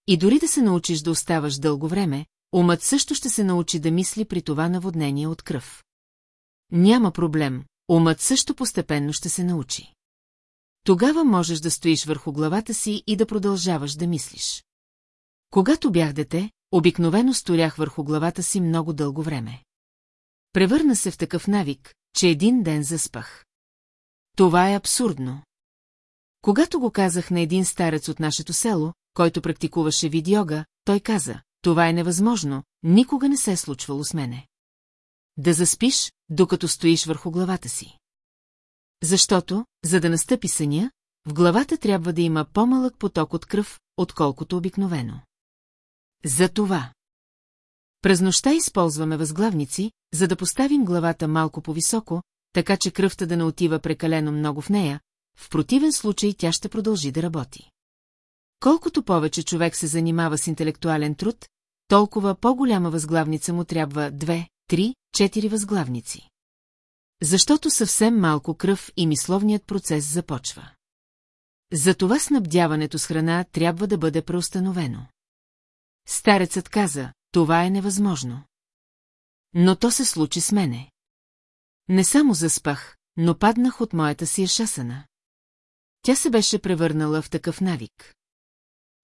A: И дори да се научиш да оставаш дълго време, умът също ще се научи да мисли при това наводнение от кръв. Няма проблем, умът също постепенно ще се научи. Тогава можеш да стоиш върху главата си и да продължаваш да мислиш. Когато бях дете, обикновено сторях върху главата си много дълго време. Превърна се в такъв навик, че един ден заспах. Това е абсурдно. Когато го казах на един старец от нашето село, който практикуваше йога, той каза, това е невъзможно, никога не се е случвало с мене. Да заспиш, докато стоиш върху главата си. Защото, за да настъпи съня, в главата трябва да има по-малък поток от кръв, отколкото обикновено. За това. През нощта използваме възглавници, за да поставим главата малко по-високо, така че кръвта да не отива прекалено много в нея, в противен случай тя ще продължи да работи. Колкото повече човек се занимава с интелектуален труд, толкова по-голяма възглавница му трябва две, три, четири възглавници. Защото съвсем малко кръв и мисловният процес започва. Затова снабдяването с храна трябва да бъде преустановено. Старецът каза, това е невъзможно. Но то се случи с мене. Не само заспах, но паднах от моята си ешасана. Тя се беше превърнала в такъв навик.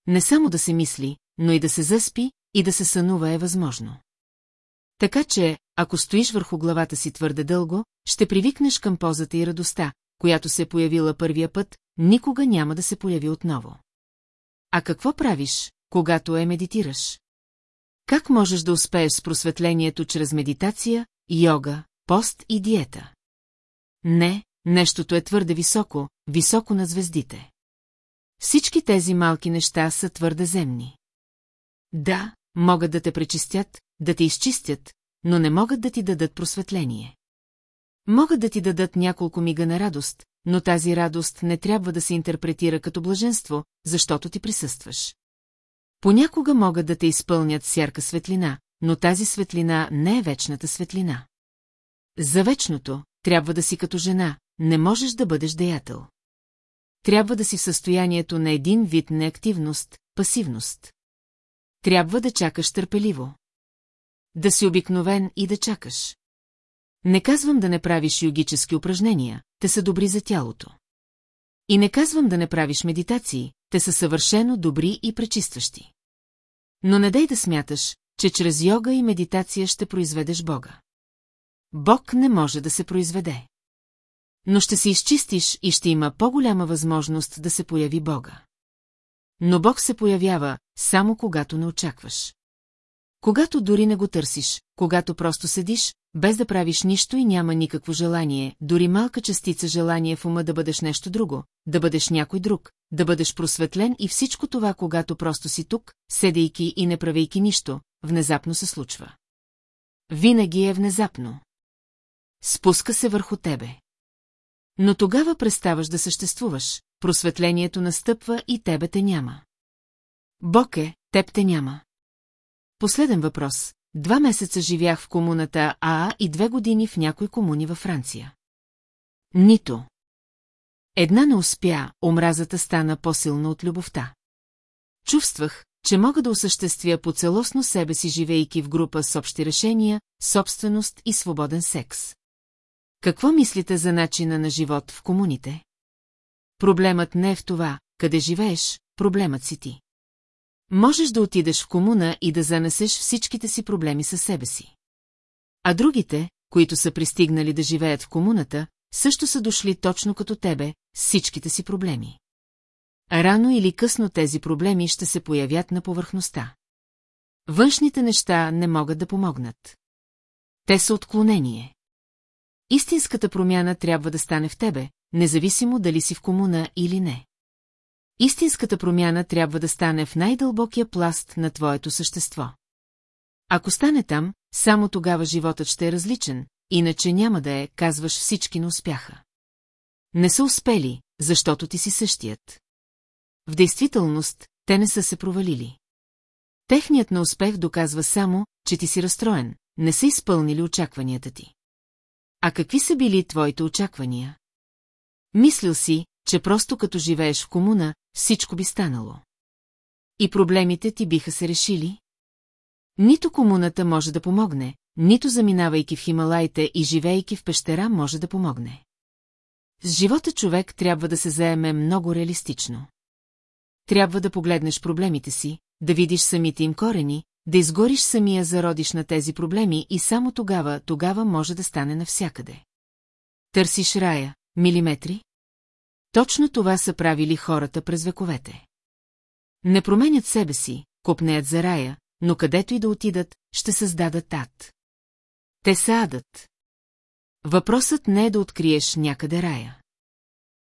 A: Не само да се мисли, но и да се заспи и да се сънува е възможно. Така че, ако стоиш върху главата си твърде дълго, ще привикнеш към позата и радостта, която се появила първия път, никога няма да се появи отново. А какво правиш, когато е медитираш? Как можеш да успееш с просветлението чрез медитация, йога, Пост и диета. Не, нещото е твърде високо, високо на звездите. Всички тези малки неща са твърде земни. Да, могат да те пречистят, да те изчистят, но не могат да ти дадат просветление. Могат да ти дадат няколко мига на радост, но тази радост не трябва да се интерпретира като блаженство, защото ти присъстваш. Понякога могат да те изпълнят с ярка светлина, но тази светлина не е вечната светлина. За вечното, трябва да си като жена, не можеш да бъдеш деятел. Трябва да си в състоянието на един вид неактивност, пасивност. Трябва да чакаш търпеливо. Да си обикновен и да чакаш. Не казвам да не правиш йогически упражнения, те са добри за тялото. И не казвам да не правиш медитации, те са съвършено добри и пречистващи. Но не дай да смяташ, че чрез йога и медитация ще произведеш Бога. Бог не може да се произведе. Но ще се изчистиш и ще има по-голяма възможност да се появи Бога. Но Бог се появява, само когато не очакваш. Когато дори не го търсиш, когато просто седиш, без да правиш нищо и няма никакво желание, дори малка частица желание в ума да бъдеш нещо друго, да бъдеш някой друг, да бъдеш просветлен и всичко това, когато просто си тук, седейки и не правейки нищо, внезапно се случва. Винаги е внезапно. Спуска се върху тебе. Но тогава преставаш да съществуваш, просветлението настъпва и тебе те няма. Бог е, теб те няма. Последен въпрос. Два месеца живях в комуната АА и две години в някои комуни във Франция. Нито. Една не успя, омразата стана по-силна от любовта. Чувствах, че мога да осъществя поцелосно себе си, живейки в група с общи решения, собственост и свободен секс. Какво мислите за начина на живот в комуните? Проблемът не е в това, къде живееш, проблемът си ти. Можеш да отидеш в комуна и да занесеш всичките си проблеми със себе си. А другите, които са пристигнали да живеят в комуната, също са дошли точно като тебе, с всичките си проблеми. Рано или късно тези проблеми ще се появят на повърхността. Външните неща не могат да помогнат. Те са отклонение. Истинската промяна трябва да стане в тебе, независимо дали си в комуна или не. Истинската промяна трябва да стане в най-дълбокия пласт на твоето същество. Ако стане там, само тогава животът ще е различен, иначе няма да е, казваш всички не успяха. Не са успели, защото ти си същият. В действителност, те не са се провалили. Техният успех доказва само, че ти си разстроен, не са изпълнили очакванията ти. А какви са били твоите очаквания? Мислил си, че просто като живееш в комуна, всичко би станало. И проблемите ти биха се решили? Нито комуната може да помогне, нито заминавайки в Хималайте и живейки в пещера може да помогне. С живота човек трябва да се заеме много реалистично. Трябва да погледнеш проблемите си, да видиш самите им корени, да изгориш самия зародиш на тези проблеми и само тогава, тогава може да стане навсякъде. Търсиш рая, милиметри? Точно това са правили хората през вековете. Не променят себе си, копнеят за рая, но където и да отидат, ще създадат ад. Те са адът. Въпросът не е да откриеш някъде рая.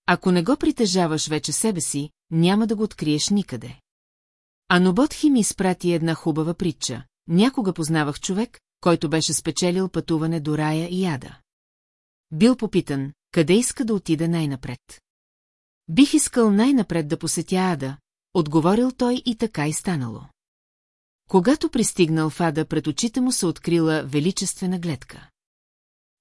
A: Ако не го притежаваш вече себе си, няма да го откриеш никъде. Ноботхи ми изпрати една хубава притча. Някога познавах човек, който беше спечелил пътуване до рая и яда. Бил попитан, къде иска да отида най-напред. Бих искал най-напред да посетя Ада, отговорил той и така и станало. Когато пристигнал в Ада, пред очите му се открила величествена гледка.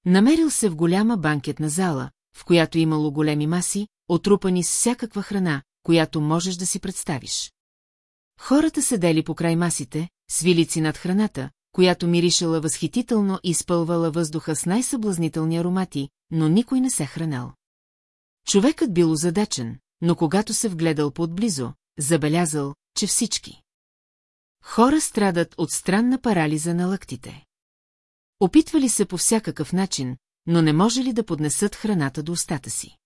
A: Намерил се в голяма банкетна зала, в която имало големи маси, отрупани с всякаква храна, която можеш да си представиш. Хората седели покрай масите, свилици над храната, която миришела възхитително и изпълвала въздуха с най-съблазнителни аромати, но никой не се хранал. Човекът бил озадачен, но когато се вгледал подблизо, забелязал, че всички. Хора страдат от странна парализа на лъктите. Опитвали се по всякакъв начин, но не може ли да поднесат храната до устата си.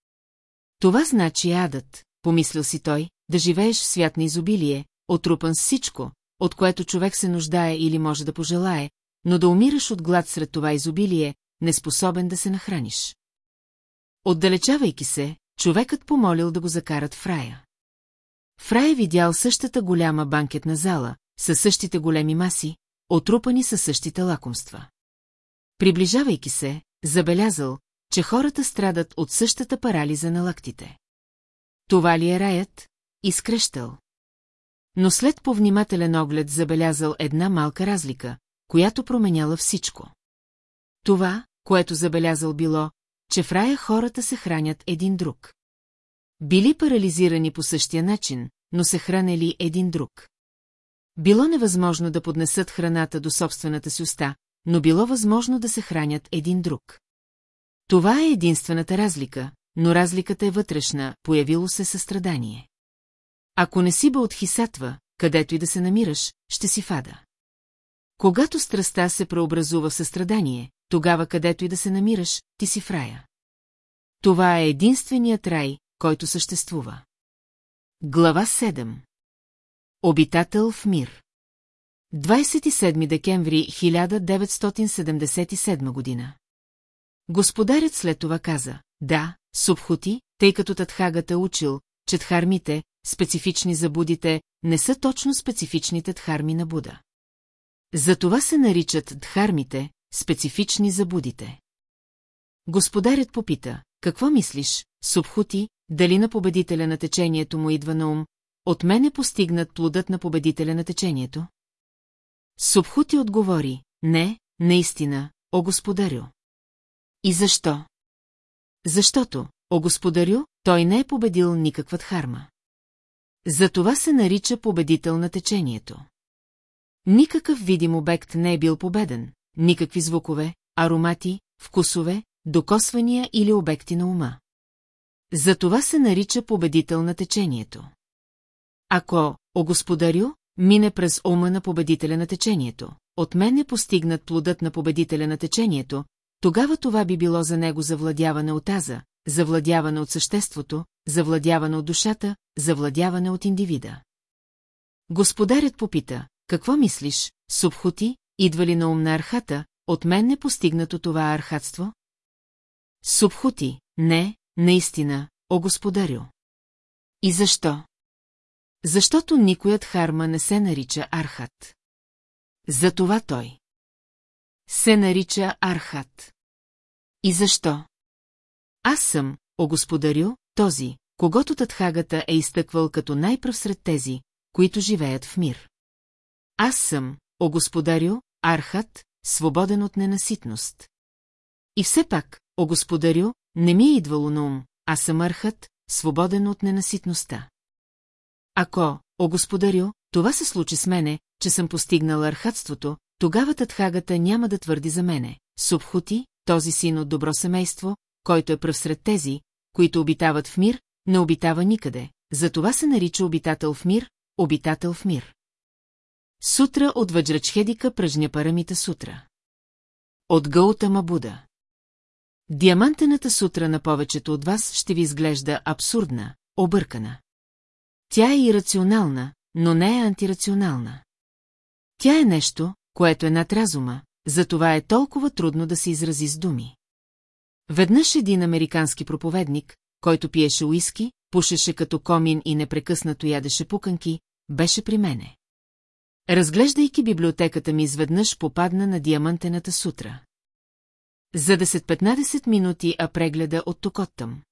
A: Това значи адът, помислил си той, да живееш в свят на изобилие, отрупан с всичко, от което човек се нуждае или може да пожелае, но да умираш от глад сред това изобилие, неспособен да се нахраниш. Отдалечавайки се, човекът помолил да го закарат в рая. В рая видял същата голяма банкетна зала, със същите големи маси, отрупани със същите лакомства. Приближавайки се, забелязал, че хората страдат от същата парализа на лактите. Това ли е раят? Изкръщал. Но след повнимателен оглед забелязал една малка разлика, която променяла всичко. Това, което забелязал било, че в рая хората се хранят един друг. Били парализирани по същия начин, но се хранели един друг. Било невъзможно да поднесат храната до собствената си уста, но било възможно да се хранят един друг. Това е единствената разлика, но разликата е вътрешна, появило се състрадание. Ако не си бе от Хисатва, където и да се намираш, ще си фада. Когато страстта се преобразува в състрадание, тогава където и да се намираш, ти си в рая. Това е единственият рай, който съществува. Глава 7 Обитател в мир 27 декември 1977 година Господарят след това каза, да, Субхути, тъй като Татхагът е учил, че тхармите специфични за будите, не са точно специфичните дхарми на Буда. Затова се наричат дхармите, специфични за будите. Господарят попита, какво мислиш, Субхути, дали на победителя на течението му идва на ум, от мен е постигнат плодът на победителя на течението? Субхути отговори, не, наистина, о господарю. И защо? Защото, о господарю, той не е победил никаква дхарма. За това се нарича победител на течението. Никакъв видим обект не е бил победен, никакви звукове, аромати, вкусове, докосвания или обекти на ума. Затова се нарича победител на течението. Ако, о господарю, мине през ума на победителя на течението, от мен е постигнат плодът на победителя на течението, тогава това би било за него завладяване от аза, завладяване от съществото, завладяване от душата, завладяване от индивида. Господарят попита, какво мислиш, Субхути, идва ли на ум на архата, от мен не постигнато това архатство? Субхути, не, наистина, о господарю. И защо? Защото никоят харма не се нарича архат. Затова той. Се нарича архат. И защо? Аз съм, о господарю, този, когато Татхагата е изтъквал като най-пръв сред тези, които живеят в мир. Аз съм, о господарю, архат, свободен от ненаситност. И все пак, о господарю, не ми е идвало на ум, аз съм архат, свободен от ненаситността. Ако, о господарю, това се случи с мене, че съм постигнал архатството, тогава Татхагата няма да твърди за мене. Субхути, този син от добро семейство, който е пръв сред тези, които обитават в мир, не обитава никъде, затова се нарича обитател в мир, обитател в мир. Сутра от Ваджрачхедика пръжня парамита сутра. От Гаутама Буда. Диамантената сутра на повечето от вас ще ви изглежда абсурдна, объркана. Тя е ирационална, но не е антирационална. Тя е нещо, което е над разума, затова е толкова трудно да се изрази с думи. Веднъж един американски проповедник, който пиеше уиски, пушеше като комин и непрекъснато ядеше пуканки, беше при мене. Разглеждайки библиотеката ми изведнъж попадна на диамантената сутра. За 10-15 минути а прегледа от токоттъм.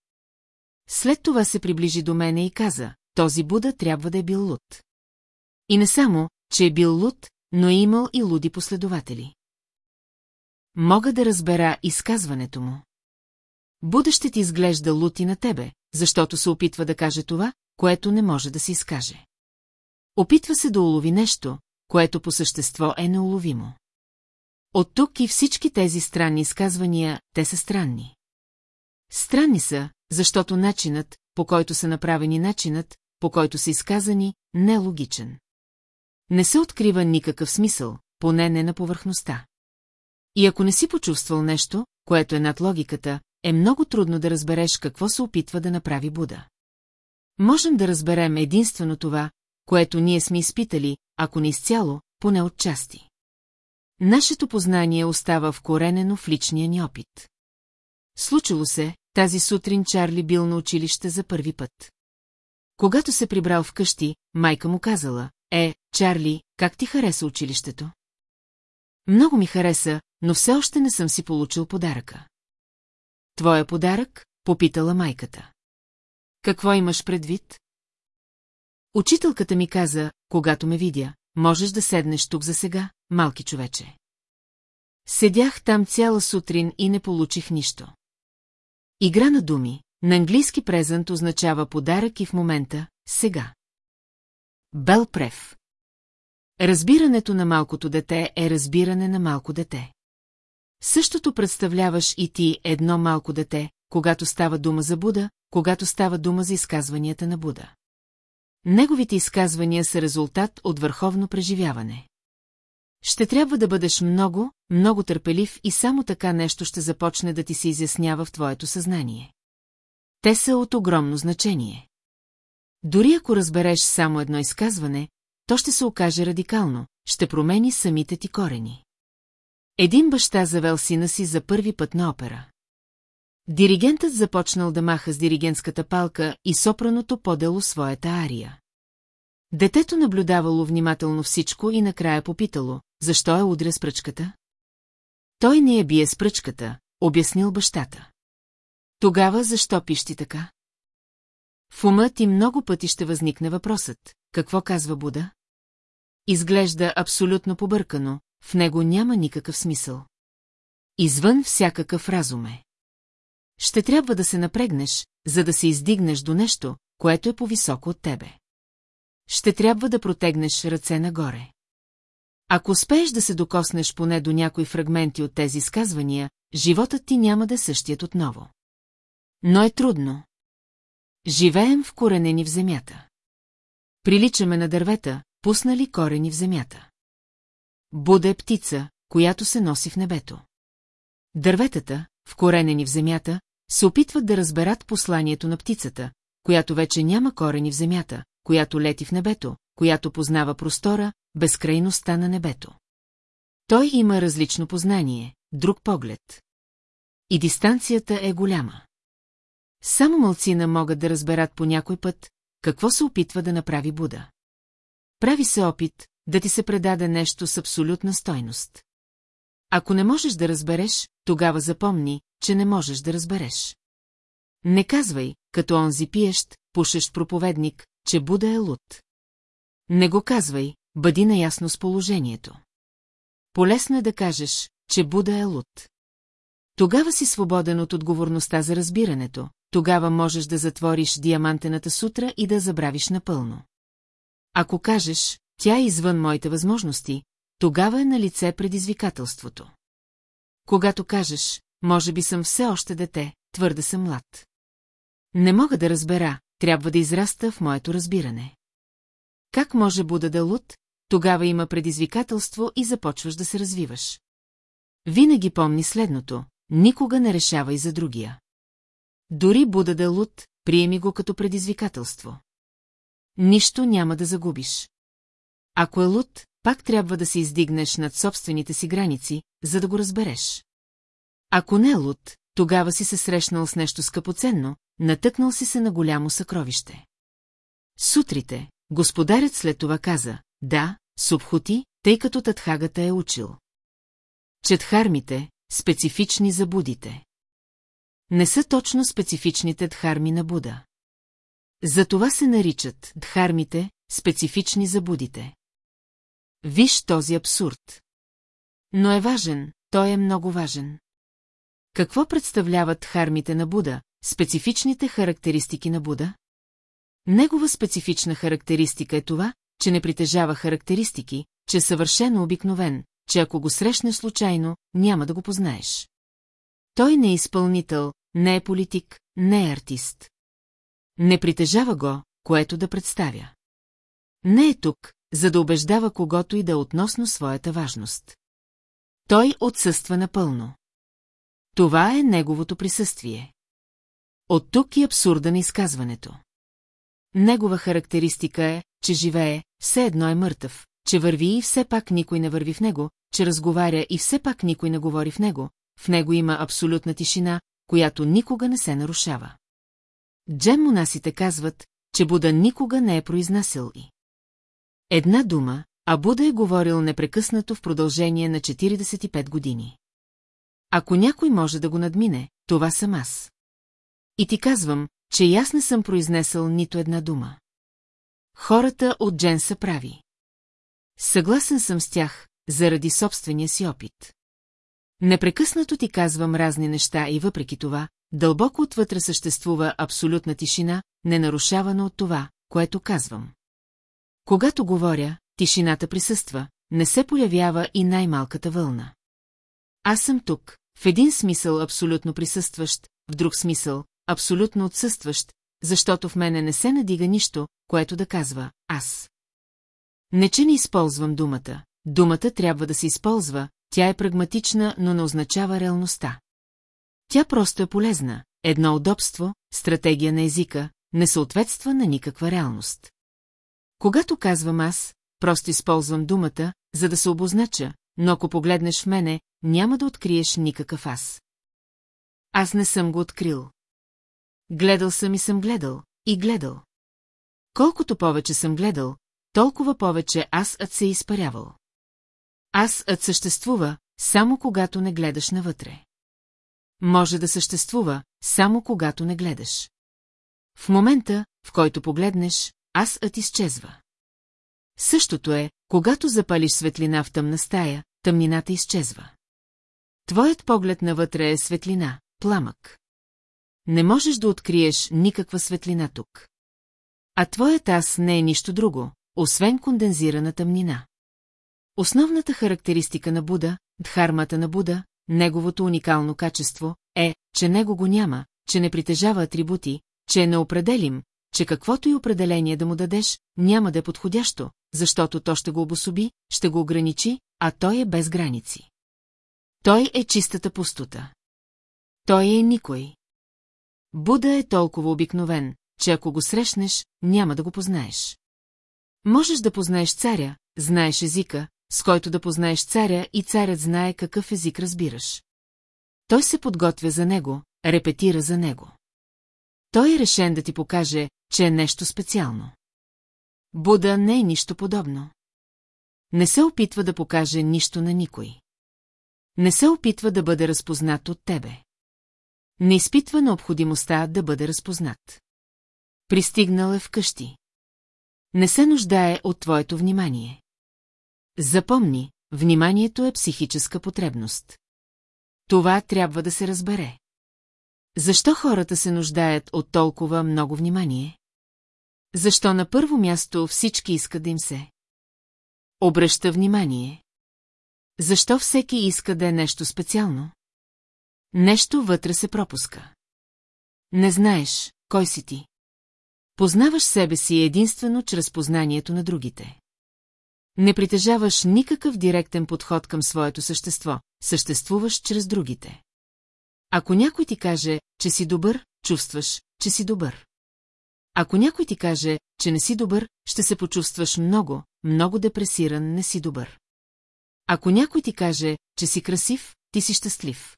A: След това се приближи до мене и каза, този Буда трябва да е бил луд. И не само, че е бил луд, но е имал и луди последователи. Мога да разбера изказването му. Буда ще ти изглежда лут и на тебе, защото се опитва да каже това, което не може да се изкаже. Опитва се да улови нещо, което по същество е неуловимо. От тук и всички тези странни изказвания, те са странни. Странни са, защото начинът, по който са направени начинът, по който са изказани, не е логичен. Не се открива никакъв смисъл, поне не на повърхността. И ако не си почувствал нещо, което е над логиката, е много трудно да разбереш какво се опитва да направи Буда. Можем да разберем единствено това, което ние сме изпитали, ако не изцяло, поне от части. Нашето познание остава вкоренено в личния ни опит. Случило се, тази сутрин Чарли бил на училище за първи път. Когато се прибрал вкъщи, майка му казала, е, Чарли, как ти хареса училището? Много ми хареса, но все още не съм си получил подаръка. Твоя подарък? Попитала майката. Какво имаш предвид? Учителката ми каза, когато ме видя, можеш да седнеш тук за сега, малки човече. Седях там цяла сутрин и не получих нищо. Игра на думи, на английски презент означава подарък и в момента, сега. Белпрев. Разбирането на малкото дете е разбиране на малко дете. Същото представляваш и ти едно малко дете, когато става дума за Буда, когато става дума за изказванията на Буда. Неговите изказвания са резултат от върховно преживяване. Ще трябва да бъдеш много, много търпелив и само така нещо ще започне да ти се изяснява в твоето съзнание. Те са от огромно значение. Дори ако разбереш само едно изказване, то ще се окаже радикално, ще промени самите ти корени. Един баща завел сина си за първи път на опера. Диригентът започнал да маха с диригентската палка и сопраното подело своята ария. Детето наблюдавало внимателно всичко и накрая попитало, защо е удря с пръчката? Той не я бие с пръчката, обяснил бащата. Тогава защо пищи така? В ума ти много пъти ще възникне въпросът, какво казва Буда? Изглежда абсолютно побъркано, в него няма никакъв смисъл. Извън всякакъв разум е. Ще трябва да се напрегнеш, за да се издигнеш до нещо, което е по-високо от тебе. Ще трябва да протегнеш ръце нагоре. Ако успееш да се докоснеш поне до някои фрагменти от тези изказвания, животът ти няма да е същият отново. Но е трудно. Живеем в коренени в земята. Приличаме на дървета, пуснали корени в земята. Буда е птица, която се носи в небето. Дърветата, вкоренени в земята, се опитват да разберат посланието на птицата, която вече няма корени в земята, която лети в небето, която познава простора, безкрайността на небето. Той има различно познание, друг поглед. И дистанцията е голяма. Само мълцина могат да разберат по някой път, какво се опитва да направи Буда. Прави се опит, да ти се предаде нещо с абсолютна стойност. Ако не можеш да разбереш, тогава запомни, че не можеш да разбереш. Не казвай, като онзи пиещ, пушещ проповедник, че Буда е луд. Не го казвай, бъди наясно с положението. Полесно е да кажеш, че Буда е луд. Тогава си свободен от отговорността за разбирането, тогава можеш да затвориш диамантената сутра и да забравиш напълно. Ако кажеш, тя е извън моите възможности, тогава е на лице предизвикателството. Когато кажеш, може би съм все още дете, твърде съм млад. Не мога да разбера, трябва да израста в моето разбиране. Как може Буда да луд, тогава има предизвикателство и започваш да се развиваш. Винаги помни следното, никога не решавай за другия. Дори Буда да луд, приеми го като предизвикателство. Нищо няма да загубиш. Ако е луд, пак трябва да се издигнеш над собствените си граници, за да го разбереш. Ако не е луд, тогава си се срещнал с нещо скъпоценно, натъкнал си се на голямо съкровище. Сутрите, господарят след това каза, да, субхути, тъй като Татхагата е учил. Четхармите, специфични за будите. Не са точно специфичните дхарми на Буда. За това се наричат дхармите, специфични за будите. Виж този абсурд. Но е важен, той е много важен. Какво представляват хармите на Буда, специфичните характеристики на Буда? Негова специфична характеристика е това, че не притежава характеристики, че е съвършено обикновен, че ако го срещне случайно, няма да го познаеш. Той не е изпълнител, не е политик, не е артист. Не притежава го, което да представя. Не е тук, за да убеждава когото и да е относно своята важност. Той отсъства напълно. Това е неговото присъствие. От тук и абсурда на изказването. Негова характеристика е, че живее, все едно е мъртъв, че върви и все пак никой не върви в него, че разговаря и все пак никой не говори в него, в него има абсолютна тишина, която никога не се нарушава. Джем монасите казват, че Буда никога не е произнасил. и. Една дума, а Буда е говорил непрекъснато в продължение на 45 години. Ако някой може да го надмине, това съм аз. И ти казвам, че и аз не съм произнесъл нито една дума. Хората от Джен са прави. Съгласен съм с тях, заради собствения си опит. Непрекъснато ти казвам разни неща и въпреки това, дълбоко отвътре съществува абсолютна тишина, ненарушавана от това, което казвам. Когато говоря, тишината присъства, не се появява и най-малката вълна. Аз съм тук, в един смисъл абсолютно присъстващ, в друг смисъл абсолютно отсъстващ, защото в мене не се надига нищо, което да казва «аз». Не, че не използвам думата. Думата трябва да се използва, тя е прагматична, но не означава реалността. Тя просто е полезна, едно удобство, стратегия на езика, не съответства на никаква реалност. Когато казвам аз, просто използвам думата, за да се обознача, но ако погледнеш в мене, няма да откриеш никакъв аз. Аз не съм го открил. Гледал съм и съм гледал, и гледал. Колкото повече съм гледал, толкова повече аз ад се е изпарявал. Аз ад съществува, само когато не гледаш навътре. Може да съществува, само когато не гледаш. В момента, в който погледнеш, аз ът изчезва. Същото е, когато запалиш светлина в тъмна стая, тъмнината изчезва. Твоят поглед навътре е светлина, пламък. Не можеш да откриеш никаква светлина тук. А твоят аз не е нищо друго, освен кондензирана тъмнина. Основната характеристика на Буда, дхармата на Буда, неговото уникално качество, е, че него го няма, че не притежава атрибути, че е неопределим, че каквото и определение да му дадеш, няма да е подходящо, защото то ще го обособи, ще го ограничи, а той е без граници. Той е чистата пустота. Той е никой. Буда е толкова обикновен, че ако го срещнеш, няма да го познаеш. Можеш да познаеш царя, знаеш езика, с който да познаеш царя и царят знае какъв език разбираш. Той се подготвя за него, репетира за него. Той е решен да ти покаже, че е нещо специално. Буда не е нищо подобно. Не се опитва да покаже нищо на никой. Не се опитва да бъде разпознат от тебе. Не изпитва необходимостта да бъде разпознат. Пристигнал е вкъщи. Не се нуждае от твоето внимание. Запомни, вниманието е психическа потребност. Това трябва да се разбере. Защо хората се нуждаят от толкова много внимание? Защо на първо място всички искат да им се? Обръща внимание. Защо всеки иска да е нещо специално? Нещо вътре се пропуска. Не знаеш, кой си ти. Познаваш себе си единствено чрез познанието на другите. Не притежаваш никакъв директен подход към своето същество, съществуваш чрез другите. Ако някой ти каже, че си добър, чувстваш, че си добър. Ако някой ти каже, че не си добър, ще се почувстваш много, много депресиран, не си добър. Ако някой ти каже, че си красив, ти си щастлив.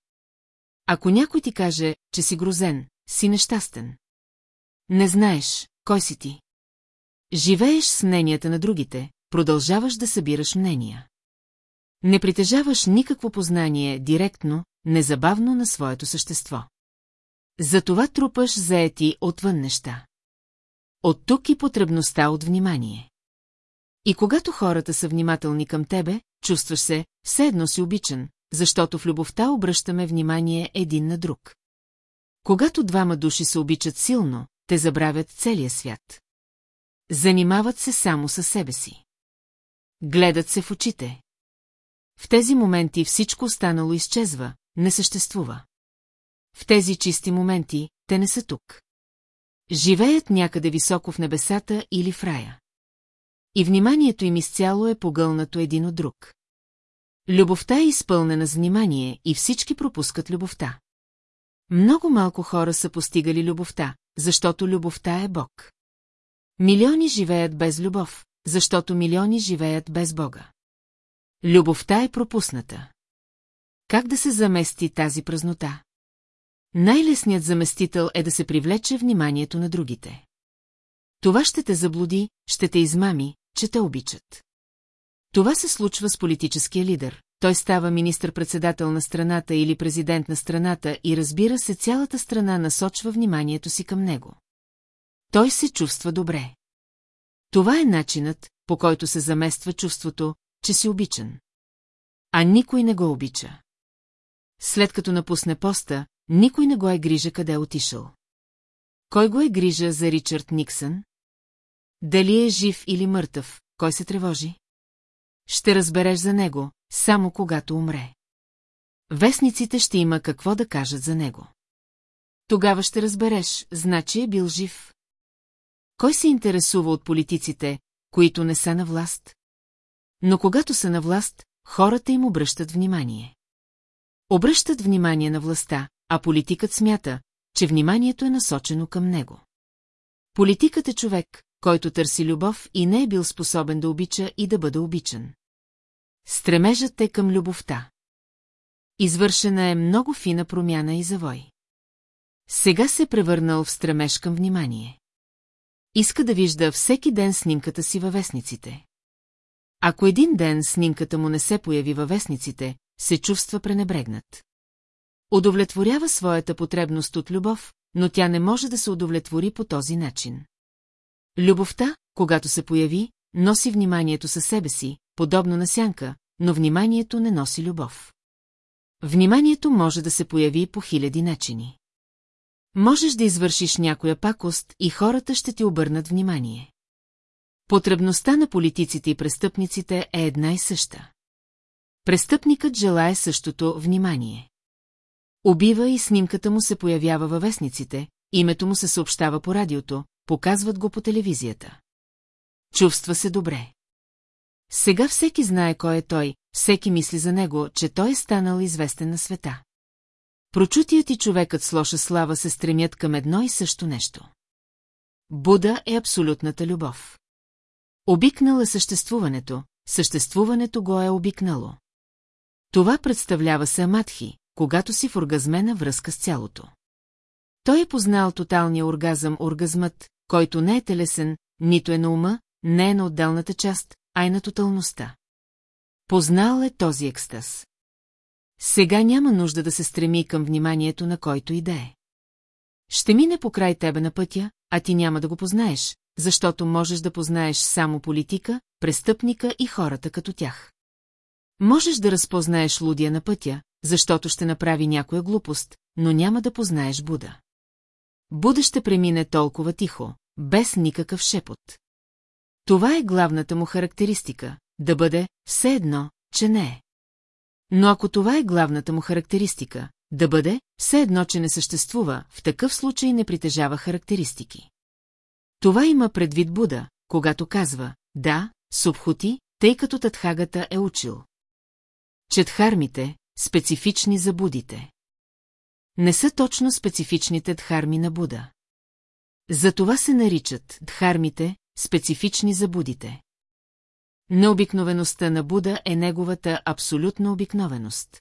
A: Ако някой ти каже, че си грозен, си нещастен. Не знаеш, кой си ти. Живееш с мненията на другите, продължаваш да събираш мнения. Не притежаваш никакво познание директно, незабавно на своето същество. Затова трупаш заети отвън неща. От тук и потребността от внимание. И когато хората са внимателни към тебе, чувстваш се, все едно си обичан, защото в любовта обръщаме внимание един на друг. Когато двама души се обичат силно, те забравят целия свят. Занимават се само със себе си. Гледат се в очите. В тези моменти всичко останало изчезва, не съществува. В тези чисти моменти те не са тук. Живеят някъде високо в небесата или в рая. И вниманието им изцяло е погълнато един от друг. Любовта е изпълнена с внимание и всички пропускат любовта. Много малко хора са постигали любовта, защото любовта е Бог. Милиони живеят без любов, защото милиони живеят без Бога. Любовта е пропусната. Как да се замести тази празнота? Най-лесният заместител е да се привлече вниманието на другите. Това ще те заблуди, ще те измами, че те обичат. Това се случва с политическия лидер. Той става министр-председател на страната или президент на страната и разбира се цялата страна насочва вниманието си към него. Той се чувства добре. Това е начинът, по който се замества чувството, че си обичан. А никой не го обича. След като напусне поста, никой не го е грижа къде е отишъл. Кой го е грижа за Ричард Никсън? Дали е жив или мъртъв, кой се тревожи? Ще разбереш за него, само когато умре. Вестниците ще има какво да кажат за него. Тогава ще разбереш, значи е бил жив. Кой се интересува от политиците, които не са на власт? Но когато са на власт, хората им обръщат внимание. Обръщат внимание на властта, а политикът смята, че вниманието е насочено към него. Политикът е човек, който търси любов и не е бил способен да обича и да бъде обичан. Стремежът е към любовта. Извършена е много фина промяна и завой. Сега се е превърнал в стремеж към внимание. Иска да вижда всеки ден снимката си във вестниците. Ако един ден снимката му не се появи във вестниците, се чувства пренебрегнат. Удовлетворява своята потребност от любов, но тя не може да се удовлетвори по този начин. Любовта, когато се появи, носи вниманието със себе си, подобно на сянка, но вниманието не носи любов. Вниманието може да се появи по хиляди начини. Можеш да извършиш някоя пакост и хората ще ти обърнат внимание. Потребността на политиците и престъпниците е една и съща. Престъпникът желая същото внимание. Убива и снимката му се появява във вестниците, името му се съобщава по радиото, показват го по телевизията. Чувства се добре. Сега всеки знае кой е той, всеки мисли за него, че той е станал известен на света. Прочутият и човекът с лоша слава се стремят към едно и също нещо. Буда е абсолютната любов. Обикнал е съществуването, съществуването го е обикнало. Това представлява се Амадхи, когато си в оргазмена връзка с цялото. Той е познал тоталния оргазъм, оргазмът, който не е телесен, нито е на ума, не е на отделната част, а е на тоталността. Познал е този екстаз. Сега няма нужда да се стреми към вниманието на който и да е. Ще мине по край тебе на пътя, а ти няма да го познаеш, защото можеш да познаеш само политика, престъпника и хората като тях. Можеш да разпознаеш лудия на пътя, защото ще направи някоя глупост, но няма да познаеш Буда. Буда ще премине толкова тихо, без никакъв шепот. Това е главната му характеристика – да бъде все едно, че не е. Но ако това е главната му характеристика, да бъде все едно, че не съществува, в такъв случай не притежава характеристики. Това има предвид Буда, когато казва «да, субхути», тъй като Татхагата е учил. Четхармите, Специфични за будите. Не са точно специфичните дхарми на Буда. Затова се наричат дхармите, специфични за будите. Необикновеността на Буда е неговата абсолютна обикновеност.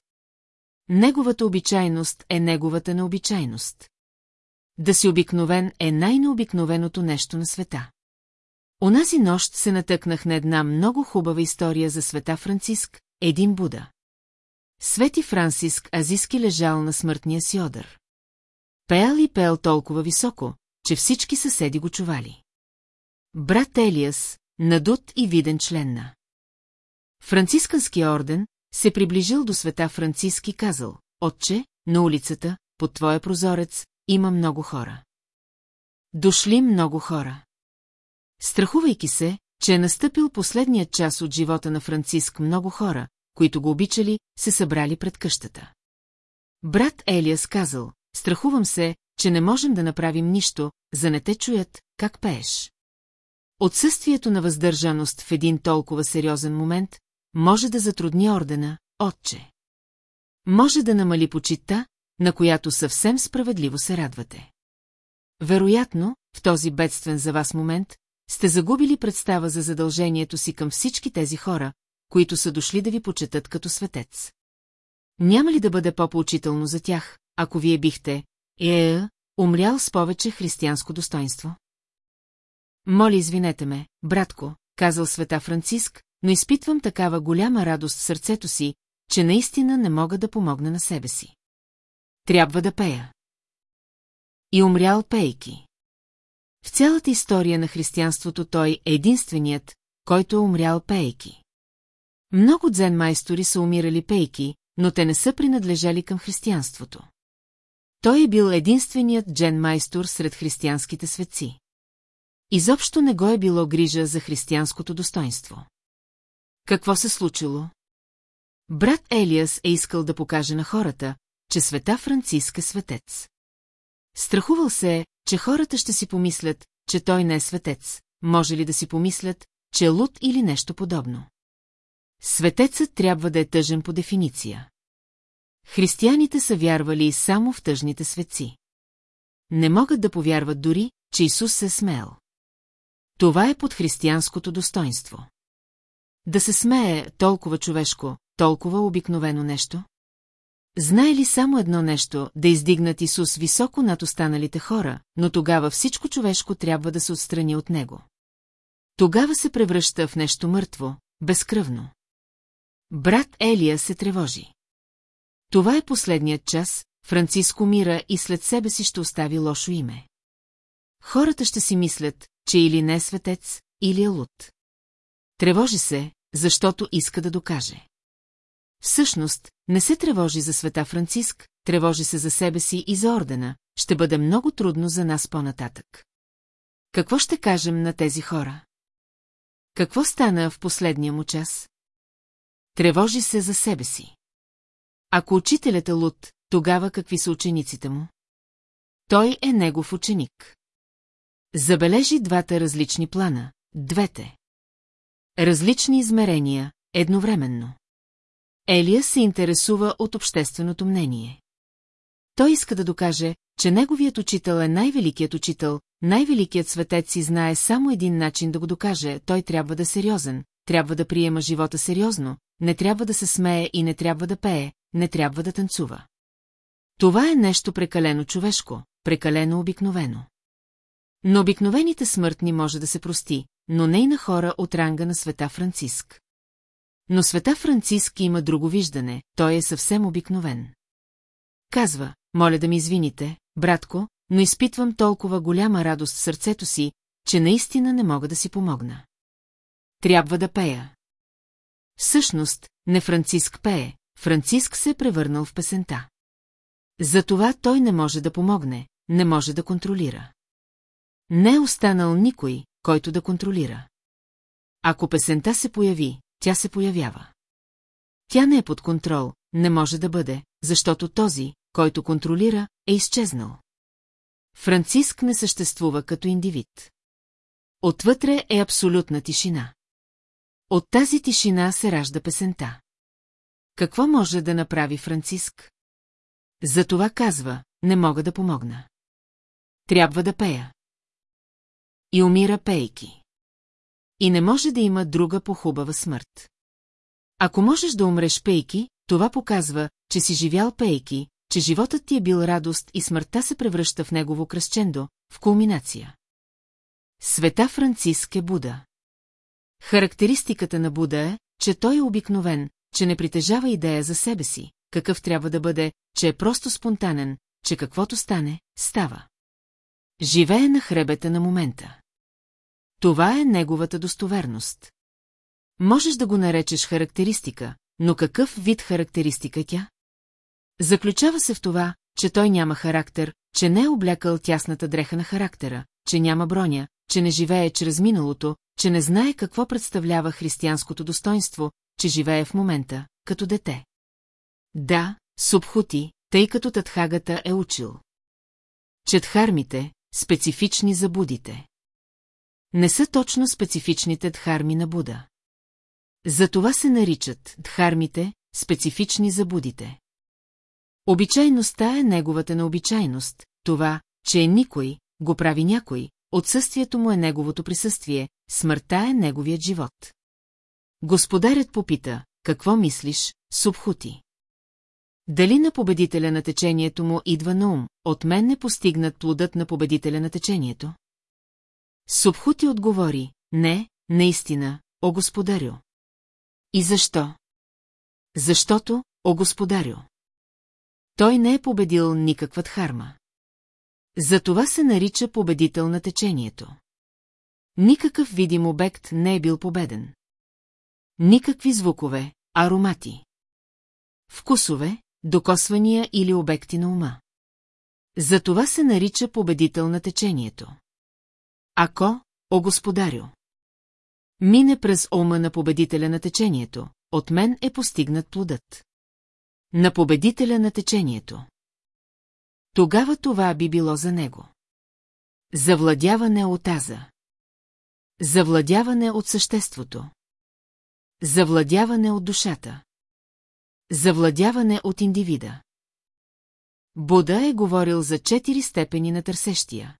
A: Неговата обичайност е неговата необичайност. Да си обикновен е най-необикновеното нещо на света. Унази нощ се натъкнах на една много хубава история за света Франциск, един Буда. Свети Франциск Азиски лежал на смъртния си одър. Пел и пел толкова високо, че всички съседи го чували. Брат Елиас, надут и виден член на. Францисканския орден се приближил до света Франциск и казал, отче, на улицата, под твоя прозорец, има много хора. Дошли много хора. Страхувайки се, че е настъпил последният час от живота на Франциск много хора, които го обичали, се събрали пред къщата. Брат Елиас казал, страхувам се, че не можем да направим нищо, за не те чуят, как пееш. Отсъствието на въздържаност в един толкова сериозен момент може да затрудни ордена, отче. Може да намали почита, на която съвсем справедливо се радвате. Вероятно, в този бедствен за вас момент, сте загубили представа за задължението си към всички тези хора, които са дошли да ви почетат като светец. Няма ли да бъде по-поучително за тях, ако вие бихте, е, е, умрял с повече християнско достоинство? Моля, извинете ме, братко, казал света Франциск, но изпитвам такава голяма радост в сърцето си, че наистина не мога да помогна на себе си. Трябва да пея. И умрял пейки. В цялата история на християнството той е единственият, който е умрял пейки. Много дзен майстори са умирали пейки, но те не са принадлежали към християнството. Той е бил единственият джен майстор сред християнските светци. Изобщо не го е било грижа за християнското достоинство. Какво се случило? Брат Елиас е искал да покаже на хората, че света Франциск е светец. Страхувал се е, че хората ще си помислят, че той не е светец, може ли да си помислят, че е луд или нещо подобно. Светецът трябва да е тъжен по дефиниция. Християните са вярвали и само в тъжните светци. Не могат да повярват дори, че Исус се е Това е под християнското достоинство. Да се смее толкова човешко, толкова обикновено нещо? Знае ли само едно нещо, да издигнат Исус високо над останалите хора, но тогава всичко човешко трябва да се отстрани от него. Тогава се превръща в нещо мъртво, безкръвно. Брат Елия се тревожи. Това е последният час, Франциско мира и след себе си ще остави лошо име. Хората ще си мислят, че или не е светец, или е луд. Тревожи се, защото иска да докаже. Всъщност, не се тревожи за света Франциск, тревожи се за себе си и за ордена, ще бъде много трудно за нас по-нататък. Какво ще кажем на тези хора? Какво стана в последния му час? Тревожи се за себе си. Ако учителят е луд, тогава какви са учениците му? Той е негов ученик. Забележи двата различни плана, двете. Различни измерения, едновременно. Елия се интересува от общественото мнение. Той иска да докаже, че неговият учител е най-великият учител, най-великият светец и знае само един начин да го докаже, той трябва да е сериозен, трябва да приема живота сериозно, не трябва да се смее и не трябва да пее, не трябва да танцува. Това е нещо прекалено човешко, прекалено обикновено. Но обикновените смъртни може да се прости, но не и на хора от ранга на света Франциск. Но света Франциск има друго виждане, той е съвсем обикновен. Казва, моля да ми извините, братко, но изпитвам толкова голяма радост в сърцето си, че наистина не мога да си помогна. Трябва да пея. Всъщност, не Франциск пее, Франциск се е превърнал в песента. Затова той не може да помогне, не може да контролира. Не е останал никой, който да контролира. Ако песента се появи, тя се появява. Тя не е под контрол, не може да бъде, защото този, който контролира, е изчезнал. Франциск не съществува като индивид. Отвътре е абсолютна тишина. От тази тишина се ражда песента. Какво може да направи Франциск? За това казва, не мога да помогна. Трябва да пея. И умира пейки. И не може да има друга похубава смърт. Ако можеш да умреш пейки, това показва, че си живял пейки, че животът ти е бил радост и смъртта се превръща в негово кръсчендо, в кулминация. Света Франциск е Буда. Характеристиката на Буда е, че той е обикновен, че не притежава идея за себе си, какъв трябва да бъде, че е просто спонтанен, че каквото стане, става. Живее на хребета на момента. Това е неговата достоверност. Можеш да го наречеш характеристика, но какъв вид характеристика е тя? Заключава се в това, че той няма характер, че не е облякал тясната дреха на характера, че няма броня, че не живее чрез миналото, че не знае какво представлява християнското достоинство, че живее в момента, като дете. Да, субхути, тъй като Татхагата е учил. Четхармите, специфични за будите. Не са точно специфичните дхарми на Буда. Затова се наричат дхармите, специфични за будите. Обичайността е неговата необичайност, това, че е никой, го прави някой, Отсъствието му е неговото присъствие, смъртта е неговият живот. Господарят попита, какво мислиш, Субхути? Дали на победителя на течението му идва на ум, от мен не постигнат плодът на победителя на течението? Субхути отговори, не, наистина, о господарю. И защо? Защото, о господарю. Той не е победил никаква дхарма. Затова се нарича победител на течението. Никакъв видим обект не е бил победен. Никакви звукове, аромати. Вкусове, докосвания или обекти на ума. Затова се нарича победител на течението. Ако, о господарю, мине през ума на победителя на течението, от мен е постигнат плодът. На победителя на течението. Тогава това би било за него. Завладяване от аза. Завладяване от съществото. Завладяване от душата. Завладяване от индивида. Буда е говорил за четири степени на търсещия.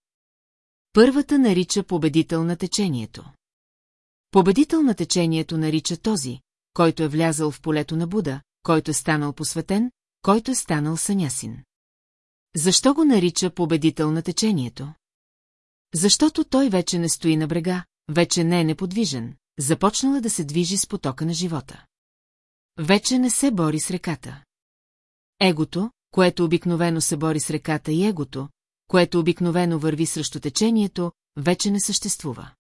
A: Първата нарича победител на течението. Победител на течението нарича този, който е влязъл в полето на Буда, който е станал посветен, който е станал санясин. Защо го нарича победител на течението? Защото той вече не стои на брега, вече не е неподвижен, започнала да се движи с потока на живота. Вече не се бори с реката. Егото, което обикновено се бори с реката и егото, което обикновено върви срещу течението, вече не съществува.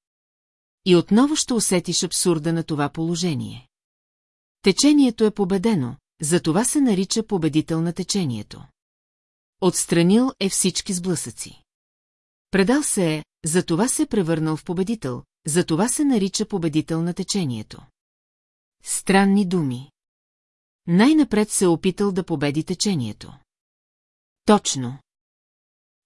A: И отново ще усетиш абсурда на това положение. Течението е победено, затова се нарича победител на течението. Отстранил е всички сблъсъци. Предал се е, за това се е превърнал в победител, за това се нарича победител на течението. Странни думи. Най-напред се е опитал да победи течението. Точно.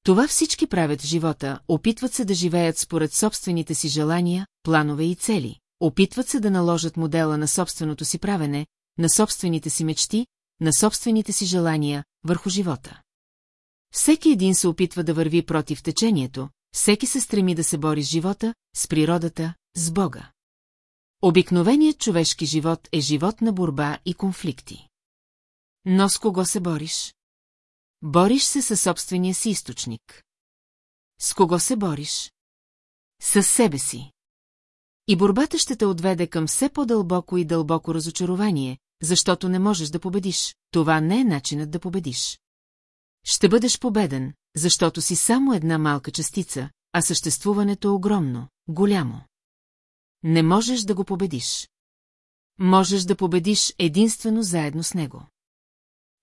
A: Това всички правят в живота, опитват се да живеят според собствените си желания, планове и цели, опитват се да наложат модела на собственото си правене, на собствените си мечти, на собствените си желания, върху живота. Всеки един се опитва да върви против течението, всеки се стреми да се бори с живота, с природата, с Бога. Обикновеният човешки живот е живот на борба и конфликти. Но с кого се бориш? Бориш се със собствения си източник. С кого се бориш? Със себе си. И борбата ще те отведе към все по-дълбоко и дълбоко разочарование, защото не можеш да победиш. Това не е начинът да победиш. Ще бъдеш победен, защото си само една малка частица, а съществуването е огромно, голямо. Не можеш да го победиш. Можеш да победиш единствено заедно с него.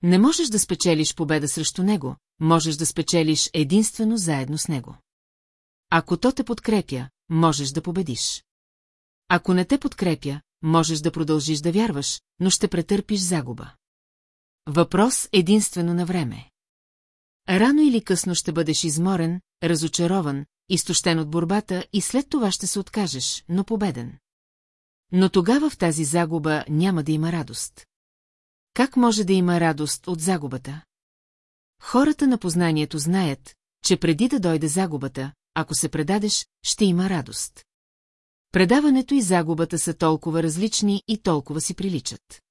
A: Не можеш да спечелиш победа срещу него, можеш да спечелиш единствено заедно с него. Ако то те подкрепя, можеш да победиш. Ако не те подкрепя, можеш да продължиш да вярваш, но ще претърпиш загуба. Въпрос единствено на време. Рано или късно ще бъдеш изморен, разочарован, изтощен от борбата и след това ще се откажеш, но победен. Но тогава в тази загуба няма да има радост. Как може да има радост от загубата? Хората на познанието знаят, че преди да дойде загубата, ако се предадеш, ще има радост. Предаването и загубата са толкова различни и толкова си приличат.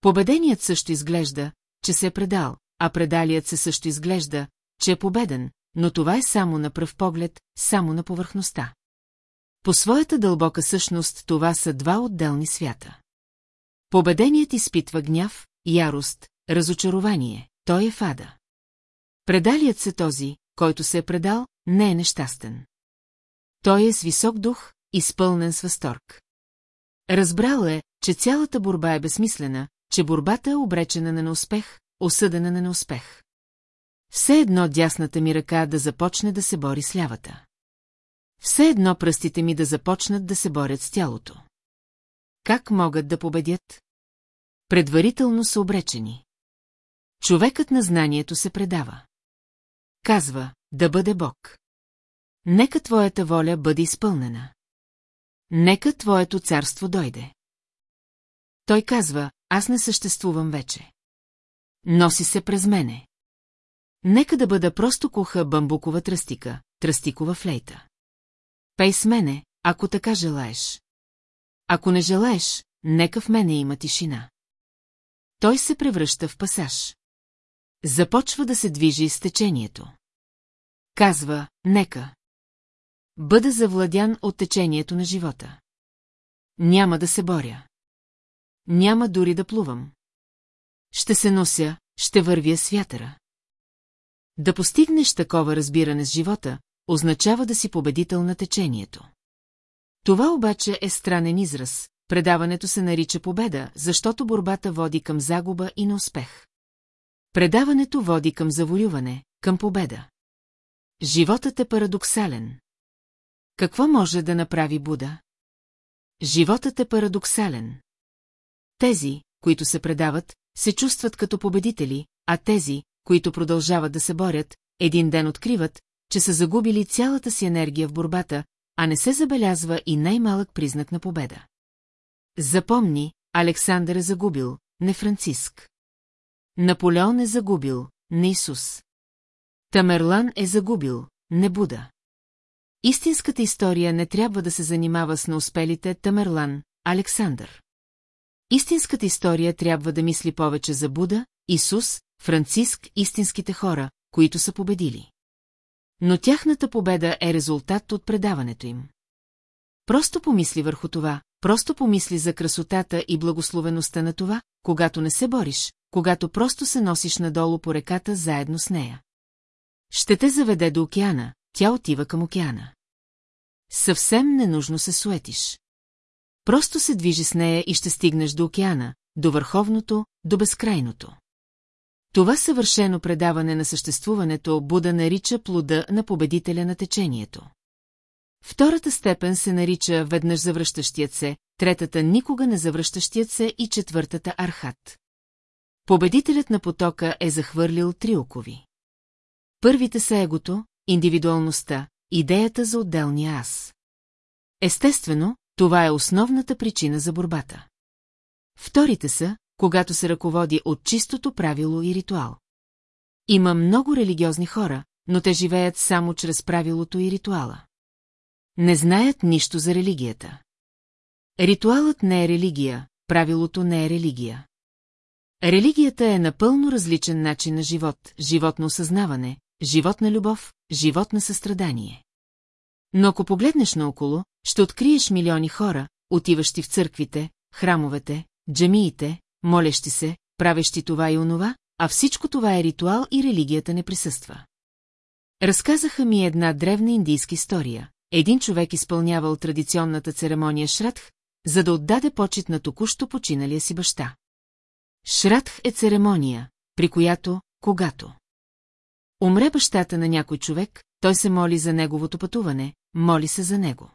A: Победеният също изглежда, че се е предал, а предалият се също изглежда, че е победен, но това е само на пръв поглед, само на повърхността. По своята дълбока същност това са два отделни свята. Победеният изпитва гняв, ярост, разочарование, той е фада. Предалият се този, който се е предал, не е нещастен. Той е с висок дух, изпълнен с възторг. Разбрал е, че цялата борба е безсмислена, че борбата е обречена на неуспех, осъдена на неуспех. Все едно дясната ми ръка да започне да се бори с лявата. Все едно пръстите ми да започнат да се борят с тялото. Как могат да победят? Предварително са обречени. Човекът на знанието се предава. Казва, да бъде Бог. Нека твоята воля бъде изпълнена. Нека твоето царство дойде. Той казва, аз не съществувам вече. Носи се през мене. Нека да бъда просто куха бамбукова тръстика, тръстикова флейта. Пей с мене, ако така желаеш. Ако не желаеш, нека в мене има тишина. Той се превръща в пасаж. Започва да се движи с течението. Казва, нека. Бъда завладян от течението на живота. Няма да се боря. Няма дори да плувам. Ще се нося, ще вървя с вятъра. Да постигнеш такова разбиране с живота, означава да си победител на течението. Това обаче е странен израз, предаването се нарича победа, защото борбата води към загуба и на успех. Предаването води към завоюване, към победа. Животът е парадоксален. Какво може да направи Буда? Животът е парадоксален. Тези, които се предават, се чувстват като победители, а тези, които продължават да се борят, един ден откриват, че са загубили цялата си енергия в борбата, а не се забелязва и най-малък признак на победа. Запомни, Александър е загубил, не Франциск. Наполеон е загубил, не Исус. Тамерлан е загубил, не Буда. Истинската история не трябва да се занимава с неуспелите Тамерлан, Александър. Истинската история трябва да мисли повече за Буда, Исус, Франциск, истинските хора, които са победили. Но тяхната победа е резултат от предаването им. Просто помисли върху това, просто помисли за красотата и благословеността на това, когато не се бориш, когато просто се носиш надолу по реката заедно с нея. Ще те заведе до океана, тя отива към океана. Съвсем ненужно се суетиш. Просто се движи с нея и ще стигнеш до океана, до върховното, до безкрайното. Това съвършено предаване на съществуването Буда нарича плода на победителя на течението. Втората степен се нарича веднъж завръщащият се, третата никога не завръщащият се и четвъртата архат. Победителят на потока е захвърлил три окови. Първите са егото, индивидуалността, идеята за отделния аз. Естествено, това е основната причина за борбата. Вторите са, когато се ръководи от чистото правило и ритуал. Има много религиозни хора, но те живеят само чрез правилото и ритуала. Не знаят нищо за религията. Ритуалът не е религия, правилото не е религия. Религията е напълно различен начин на живот, животно осъзнаване, живот на любов, живот на състрадание. Но ако погледнеш наоколо, ще откриеш милиони хора, отиващи в църквите, храмовете, джамиите, молещи се, правещи това и онова, а всичко това е ритуал и религията не присъства. Разказаха ми една древна индийска история. Един човек изпълнявал традиционната церемония Шрадх, за да отдаде почет на току-що починалия си баща. Шратх е церемония, при която, когато умре бащата на някой човек, той се моли за неговото пътуване, моли се за него.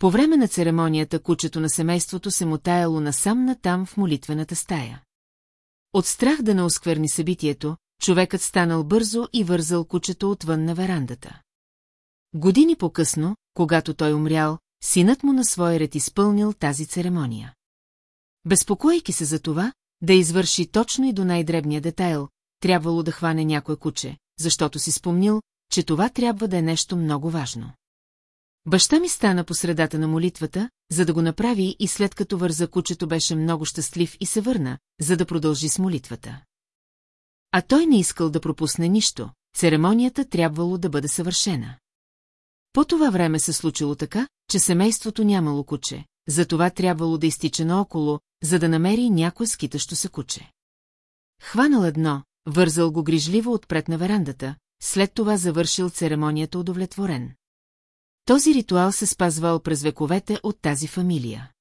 A: По време на церемонията кучето на семейството се мотаяло насам натам в молитвената стая. От страх да не оскверни събитието, човекът станал бързо и вързал кучето отвън на верандата. Години по-късно, когато той умрял, синът му на свой ред изпълнил тази церемония. Безпокойки се за това, да извърши точно и до най-дребния детайл, трябвало да хване някое куче, защото си спомнил, че това трябва да е нещо много важно. Баща ми стана по средата на молитвата, за да го направи и след като върза кучето беше много щастлив и се върна, за да продължи с молитвата. А той не искал да пропусне нищо, церемонията трябвало да бъде съвършена. По това време се случило така, че семейството нямало куче, затова трябвало да изтича наоколо, за да намери някое скитащо се куче. Хванал едно, вързал го грижливо отпред на верандата, след това завършил церемонията удовлетворен. Този ритуал се спазвал през вековете от тази фамилия.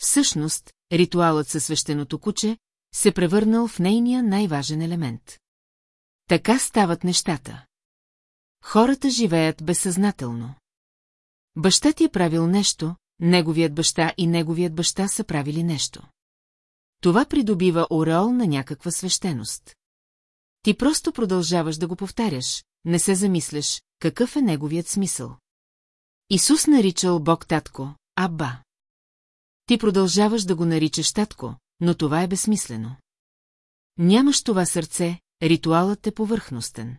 A: Всъщност, ритуалът със свещеното куче се превърнал в нейния най-важен елемент. Така стават нещата. Хората живеят безсъзнателно. Баща ти е правил нещо, неговият баща и неговият баща са правили нещо. Това придобива ореол на някаква свещеност. Ти просто продължаваш да го повтаряш, не се замисляш, какъв е неговият смисъл. Исус наричал Бог татко, Аба. Ти продължаваш да го наричаш татко, но това е безсмислено. Нямаш това сърце, ритуалът е повърхностен.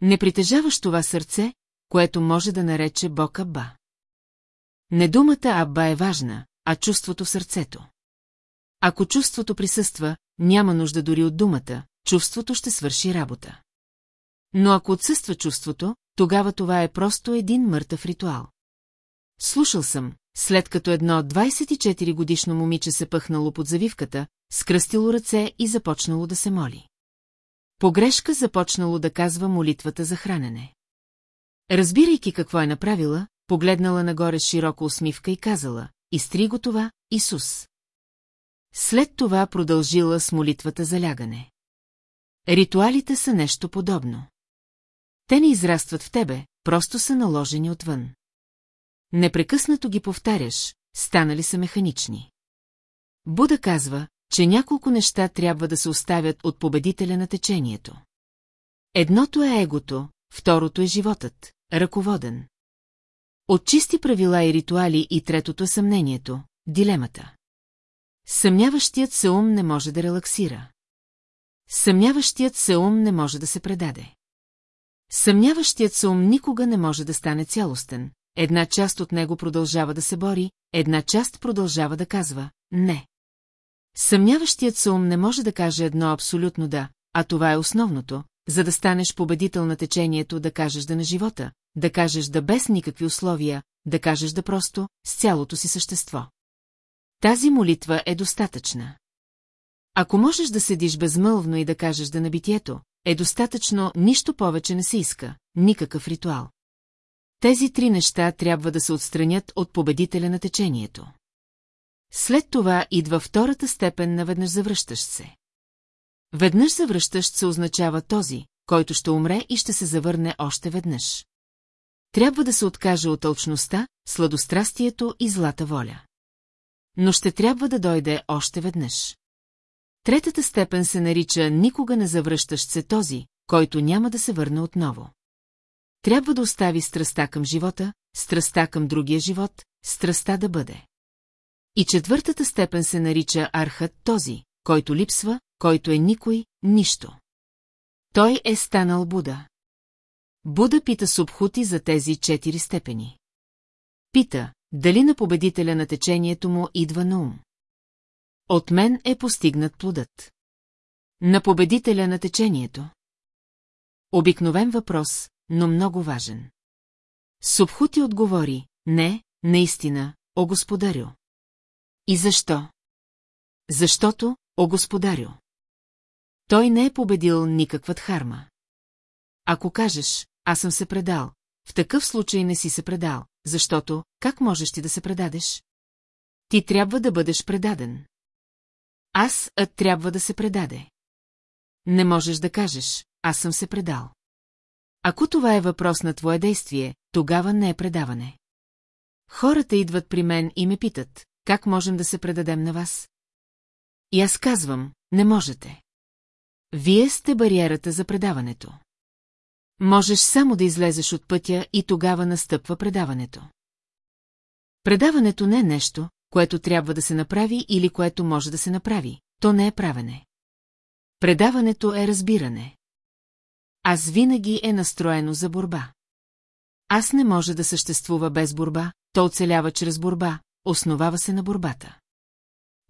A: Не притежаваш това сърце, което може да нарече Бог Аба. Не думата Аба е важна, а чувството в сърцето. Ако чувството присъства, няма нужда дори от думата, чувството ще свърши работа. Но ако отсъства чувството, тогава това е просто един мъртъв ритуал. Слушал съм, след като едно 24-годишно момиче се пъхнало под завивката, скръстило ръце и започнало да се моли. Погрешка започнало да казва молитвата за хранене. Разбирайки какво е направила, погледнала нагоре широко усмивка и казала, изтри го това, Исус. След това продължила с молитвата за лягане. Ритуалите са нещо подобно. Те не израстват в тебе, просто са наложени отвън. Непрекъснато ги повтаряш, станали са механични. Буда казва, че няколко неща трябва да се оставят от победителя на течението. Едното е егото, второто е животът, ръководен. От чисти правила и ритуали и третото е съмнението, дилемата. Съмняващият се ум не може да релаксира. Съмняващият се ум не може да се предаде. Съмняващият се ум никога не може да стане цялостен. Една част от него продължава да се бори, една част продължава да казва «не». Съмняващият се ум не може да каже едно абсолютно да, а това е основното, за да станеш победител на течението да кажеш да на живота, да кажеш да без никакви условия, да кажеш да просто, с цялото си същество. Тази молитва е достатъчна. Ако можеш да седиш безмълвно и да кажеш да на битието, е достатъчно, нищо повече не се иска, никакъв ритуал. Тези три неща трябва да се отстранят от победителя на течението. След това идва втората степен на веднъж завръщащ се. Веднъж завръщащ се означава този, който ще умре и ще се завърне още веднъж. Трябва да се откаже от алчността, сладострастието и злата воля. Но ще трябва да дойде още веднъж. Третата степен се нарича никога не завръщащ се този, който няма да се върне отново. Трябва да остави страста към живота, страста към другия живот, страста да бъде. И четвъртата степен се нарича архът този, който липсва, който е никой, нищо. Той е станал Буда. Буда пита Субхути за тези четири степени. Пита, дали на победителя на течението му идва на ум. От мен е постигнат плодът. На победителя на течението. Обикновен въпрос, но много важен. Субхути отговори, не, наистина, о господарю. И защо? Защото, о господарю. Той не е победил никаква дхарма. Ако кажеш, аз съм се предал, в такъв случай не си се предал, защото, как можеш ти да се предадеш? Ти трябва да бъдеш предаден. Аз ът трябва да се предаде. Не можеш да кажеш, аз съм се предал. Ако това е въпрос на твое действие, тогава не е предаване. Хората идват при мен и ме питат, как можем да се предадем на вас? И аз казвам, не можете. Вие сте бариерата за предаването. Можеш само да излезеш от пътя и тогава настъпва предаването. Предаването не е нещо, което трябва да се направи или което може да се направи. То не е правене. Предаването е разбиране. Аз винаги е настроено за борба. Аз не може да съществува без борба, то оцелява чрез борба, основава се на борбата.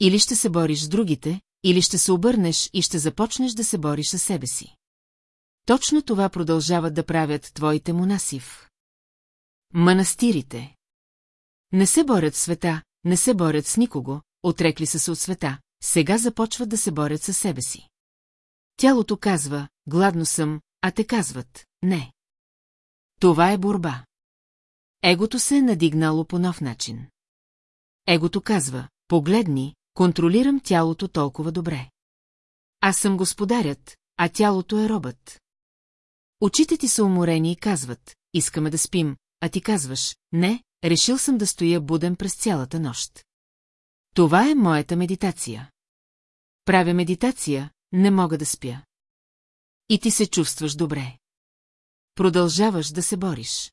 A: Или ще се бориш с другите, или ще се обърнеш и ще започнеш да се бориш със себе си. Точно това продължават да правят твоите монасив. Манастирите. Не се борят света, не се борят с никого, отрекли са се от света, сега започват да се борят със себе си. Тялото казва, гладно съм, а те казват, не. Това е борба. Егото се е надигнало по нов начин. Егото казва, погледни, контролирам тялото толкова добре. Аз съм господарят, а тялото е робът. Очите ти са уморени и казват, искаме да спим, а ти казваш, не, решил съм да стоя буден през цялата нощ. Това е моята медитация. Правя медитация, не мога да спя. И ти се чувстваш добре. Продължаваш да се бориш.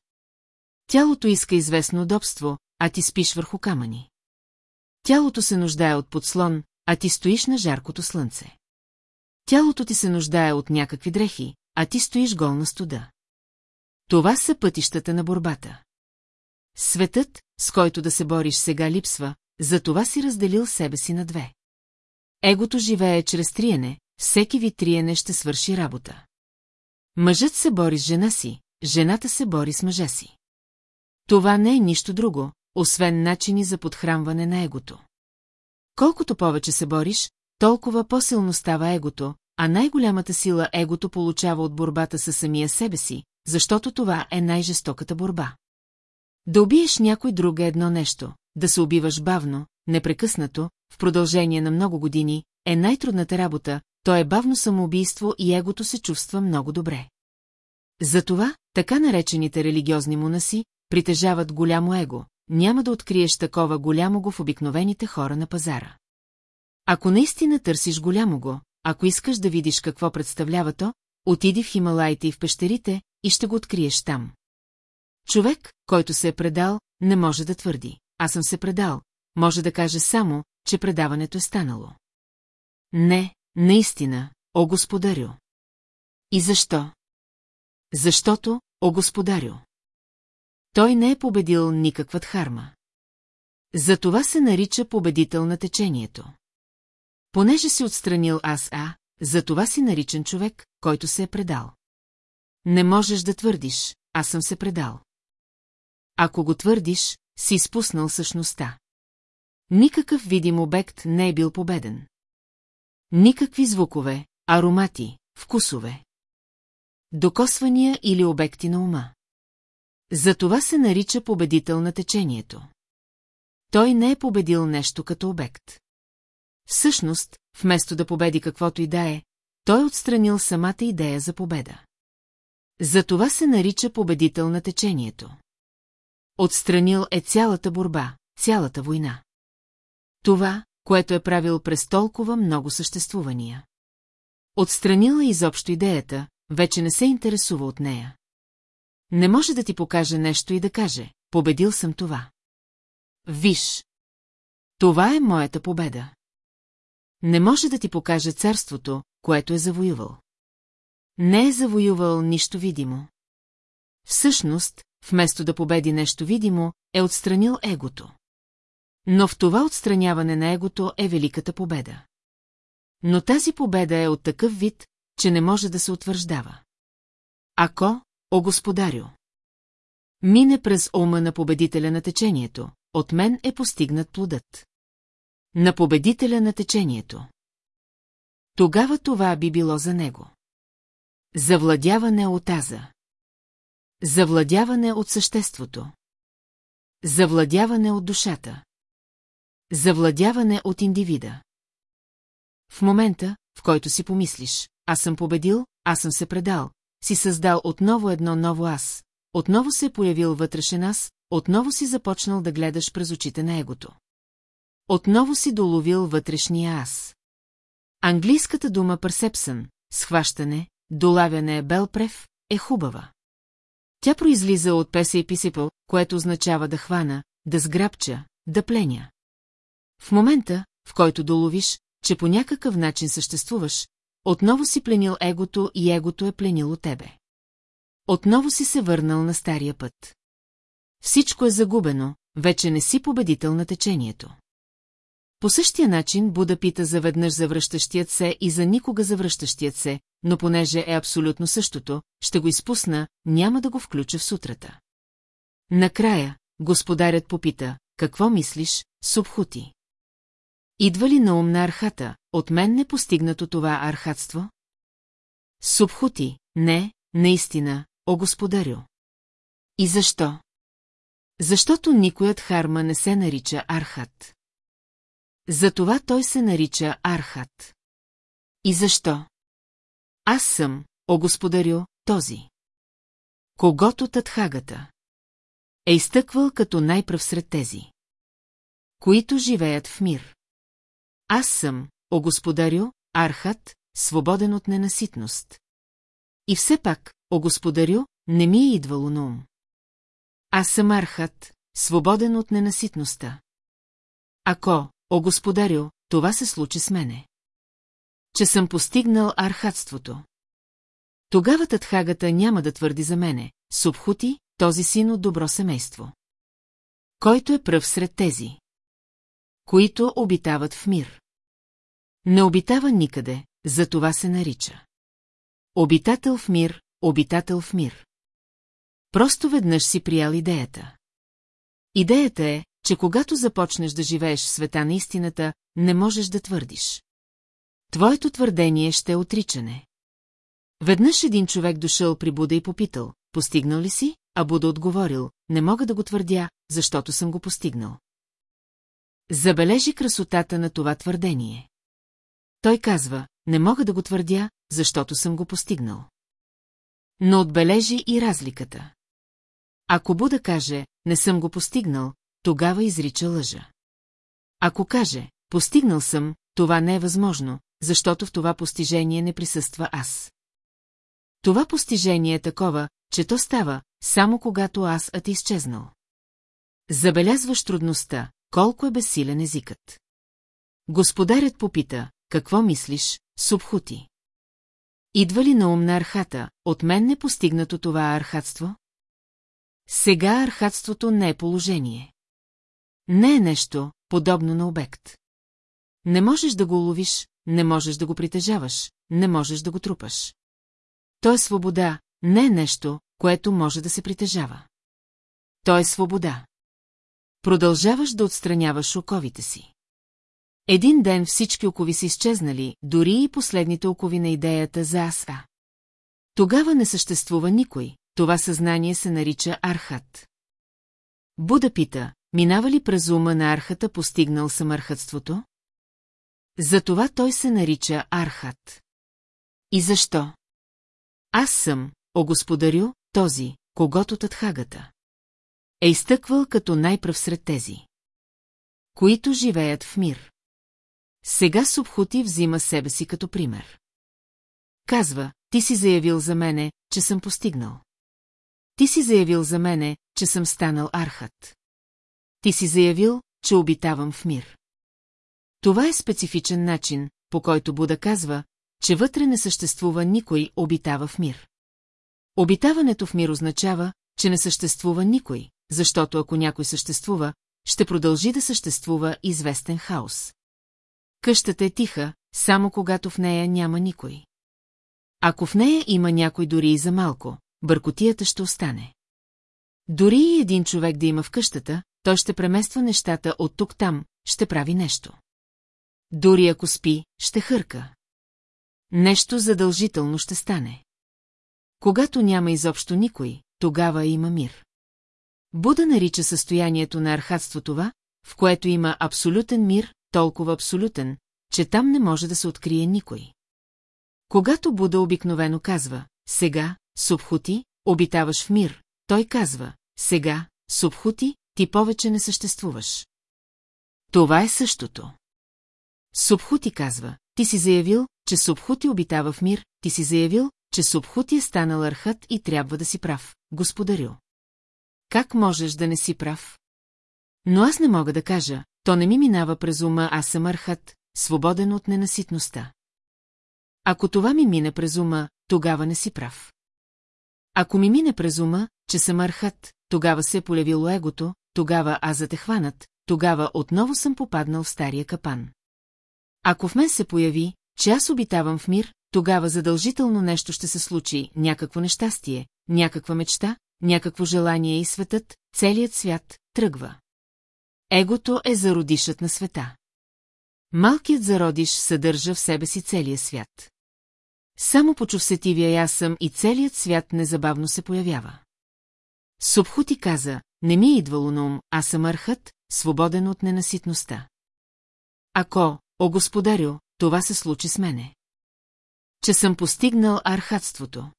A: Тялото иска известно удобство, а ти спиш върху камъни. Тялото се нуждае от подслон, а ти стоиш на жаркото слънце. Тялото ти се нуждае от някакви дрехи, а ти стоиш гол на студа. Това са пътищата на борбата. Светът, с който да се бориш сега липсва, затова си разделил себе си на две. Егото живее чрез триене, всеки ви триене ще свърши работа. Мъжът се бори с жена си, жената се бори с мъжа си. Това не е нищо друго, освен начини за подхранване на егото. Колкото повече се бориш, толкова по-силно става егото, а най-голямата сила егото получава от борбата със самия себе си, защото това е най-жестоката борба. Да убиеш някой друг е едно нещо, да се убиваш бавно, непрекъснато, в продължение на много години, е най-трудната работа, то е бавно самоубийство и егото се чувства много добре. Затова, така наречените религиозни мунаси притежават голямо его, няма да откриеш такова голямо го в обикновените хора на пазара. Ако наистина търсиш голямо го, ако искаш да видиш какво представлява то, отиди в Хималайте и в пещерите и ще го откриеш там. Човек, който се е предал, не може да твърди. Аз съм се предал. Може да каже само, че предаването е станало. Не, наистина, о господарю. И защо? Защото, о господарю. Той не е победил никаква За това се нарича победител на течението. Понеже си отстранил аз А, за това си наричан човек, който се е предал. Не можеш да твърдиш, аз съм се предал. Ако го твърдиш, си изпуснал същността. Никакъв видим обект не е бил победен. Никакви звукове, аромати, вкусове. Докосвания или обекти на ума. За това се нарича победител на течението. Той не е победил нещо като обект. Всъщност, вместо да победи каквото и да е, той е отстранил самата идея за победа. За това се нарича победител на течението. Отстранил е цялата борба, цялата война. Това, което е правил през толкова много съществувания. Отстранила е изобщо идеята, вече не се интересува от нея. Не може да ти покаже нещо и да каже, победил съм това. Виж, това е моята победа. Не може да ти покаже царството, което е завоювал. Не е завоювал нищо видимо. Всъщност, вместо да победи нещо видимо, е отстранил егото. Но в това отстраняване на егото е великата победа. Но тази победа е от такъв вид, че не може да се утвърждава. Ако, о господарю, мине през ума на победителя на течението, от мен е постигнат плодът. На победителя на течението. Тогава това би било за него. Завладяване от аза. Завладяване от съществото. Завладяване от душата. Завладяване от индивида. В момента, в който си помислиш, аз съм победил, аз съм се предал, си създал отново едно ново аз, отново се е появил вътрешен аз, отново си започнал да гледаш през очите на егото. Отново си доловил вътрешния аз. Английската дума персепсън, схващане, долавяне е белпрев, е хубава. Тя произлиза от песа и писипъл, което означава да хвана, да сграбча, да пленя. В момента, в който доловиш, че по някакъв начин съществуваш, отново си пленил егото и егото е пленило тебе. Отново си се върнал на стария път. Всичко е загубено, вече не си победител на течението. По същия начин Буда пита заведнъж завръщащият се и за никога завръщащият се, но понеже е абсолютно същото, ще го изпусна, няма да го включа в сутрата. Накрая, господарят попита, какво мислиш, Субхути? Идва ли на ум на архата, от мен не е постигнато това архатство? Субхути, не, наистина, о господарю. И защо? Защото никоят харма не се нарича архат. Затова той се нарича Архат. И защо? Аз съм, о господарю, този. Когото Татхагата е изтъквал като най-пръв сред тези, които живеят в мир. Аз съм, о господарю, Архат, свободен от ненаситност. И все пак, о господарю, не ми е идвало на ум. Аз съм Архат, свободен от ненаситността. Ако, О, господарю, това се случи с мене. Че съм постигнал архатството. Тогава татхагата няма да твърди за мене, Субхути, този син от добро семейство. Който е пръв сред тези, които обитават в мир. Не обитава никъде, за това се нарича. Обитател в мир, обитател в мир. Просто веднъж си приял идеята. Идеята е, че когато започнеш да живееш в света на истината, не можеш да твърдиш. Твоето твърдение ще е отричане. Веднъж един човек дошъл при Буда и попитал, постигнал ли си, а Буда отговорил, не мога да го твърдя, защото съм го постигнал. Забележи красотата на това твърдение. Той казва, не мога да го твърдя, защото съм го постигнал. Но отбележи и разликата. Ако Буда каже, не съм го постигнал, тогава изрича лъжа. Ако каже, постигнал съм, това не е възможно, защото в това постижение не присъства аз. Това постижение е такова, че то става, само когато аз е изчезнал. Забелязваш трудността, колко е безсилен езикът. Господарят попита, какво мислиш, Субхути? Идва ли на ум на архата, от мен не постигнато това архатство? Сега архатството не е положение. Не е нещо, подобно на обект. Не можеш да го уловиш, не можеш да го притежаваш, не можеш да го трупаш. То е свобода, не е нещо, което може да се притежава. То е свобода. Продължаваш да отстраняваш оковите си. Един ден всички окови са изчезнали, дори и последните окови на идеята за аса. Тогава не съществува никой, това съзнание се нарича Архат. Буда пита, Минава ли през ума на архата постигнал самархатството? Затова той се нарича архат. И защо? Аз съм, о господарю, този, когато татхагата. Е изтъквал като най-пръв сред тези, които живеят в мир. Сега Субхути взима себе си като пример. Казва, ти си заявил за мене, че съм постигнал. Ти си заявил за мене, че съм станал архат. Ти си заявил, че обитавам в мир. Това е специфичен начин, по който Буда казва, че вътре не съществува никой обитава в мир. Обитаването в мир означава, че не съществува никой, защото ако някой съществува, ще продължи да съществува известен хаос. Къщата е тиха, само когато в нея няма никой. Ако в нея има някой дори и за малко, бъркотията ще остане. Дори и един човек да има в къщата, той ще премества нещата от тук там, ще прави нещо. Дори ако спи, ще хърка. Нещо задължително ще стане. Когато няма изобщо никой, тогава има мир. Буда нарича състоянието на архатство това, в което има абсолютен мир, толкова абсолютен, че там не може да се открие никой. Когато Буда обикновено казва, сега, Субхути, обитаваш в мир, той казва, сега, Субхути, ти повече не съществуваш. Това е същото. Субхути казва, ти си заявил, че Субхути обитава в мир, ти си заявил, че Субхути е станал архът и трябва да си прав, господарю. Как можеш да не си прав? Но аз не мога да кажа, то не ми минава през ума, аз съм архът, свободен от ненаситността. Ако това ми мине през ума, тогава не си прав. Ако ми мине през ума, че съм архът, тогава се е полявило егото, тогава аз те хванат, тогава отново съм попаднал в стария капан. Ако в мен се появи, че аз обитавам в мир, тогава задължително нещо ще се случи, някакво нещастие, някаква мечта, някакво желание и светът, целият свят, тръгва. Егото е зародишът на света. Малкият зародиш съдържа в себе си целия свят. Само по чувсетивия аз съм и целият свят незабавно се появява. Субхути каза, не ми е идвало на ум, аз съм архът, свободен от ненаситността. Ако, о господарю, това се случи с мене. Че съм постигнал архатството.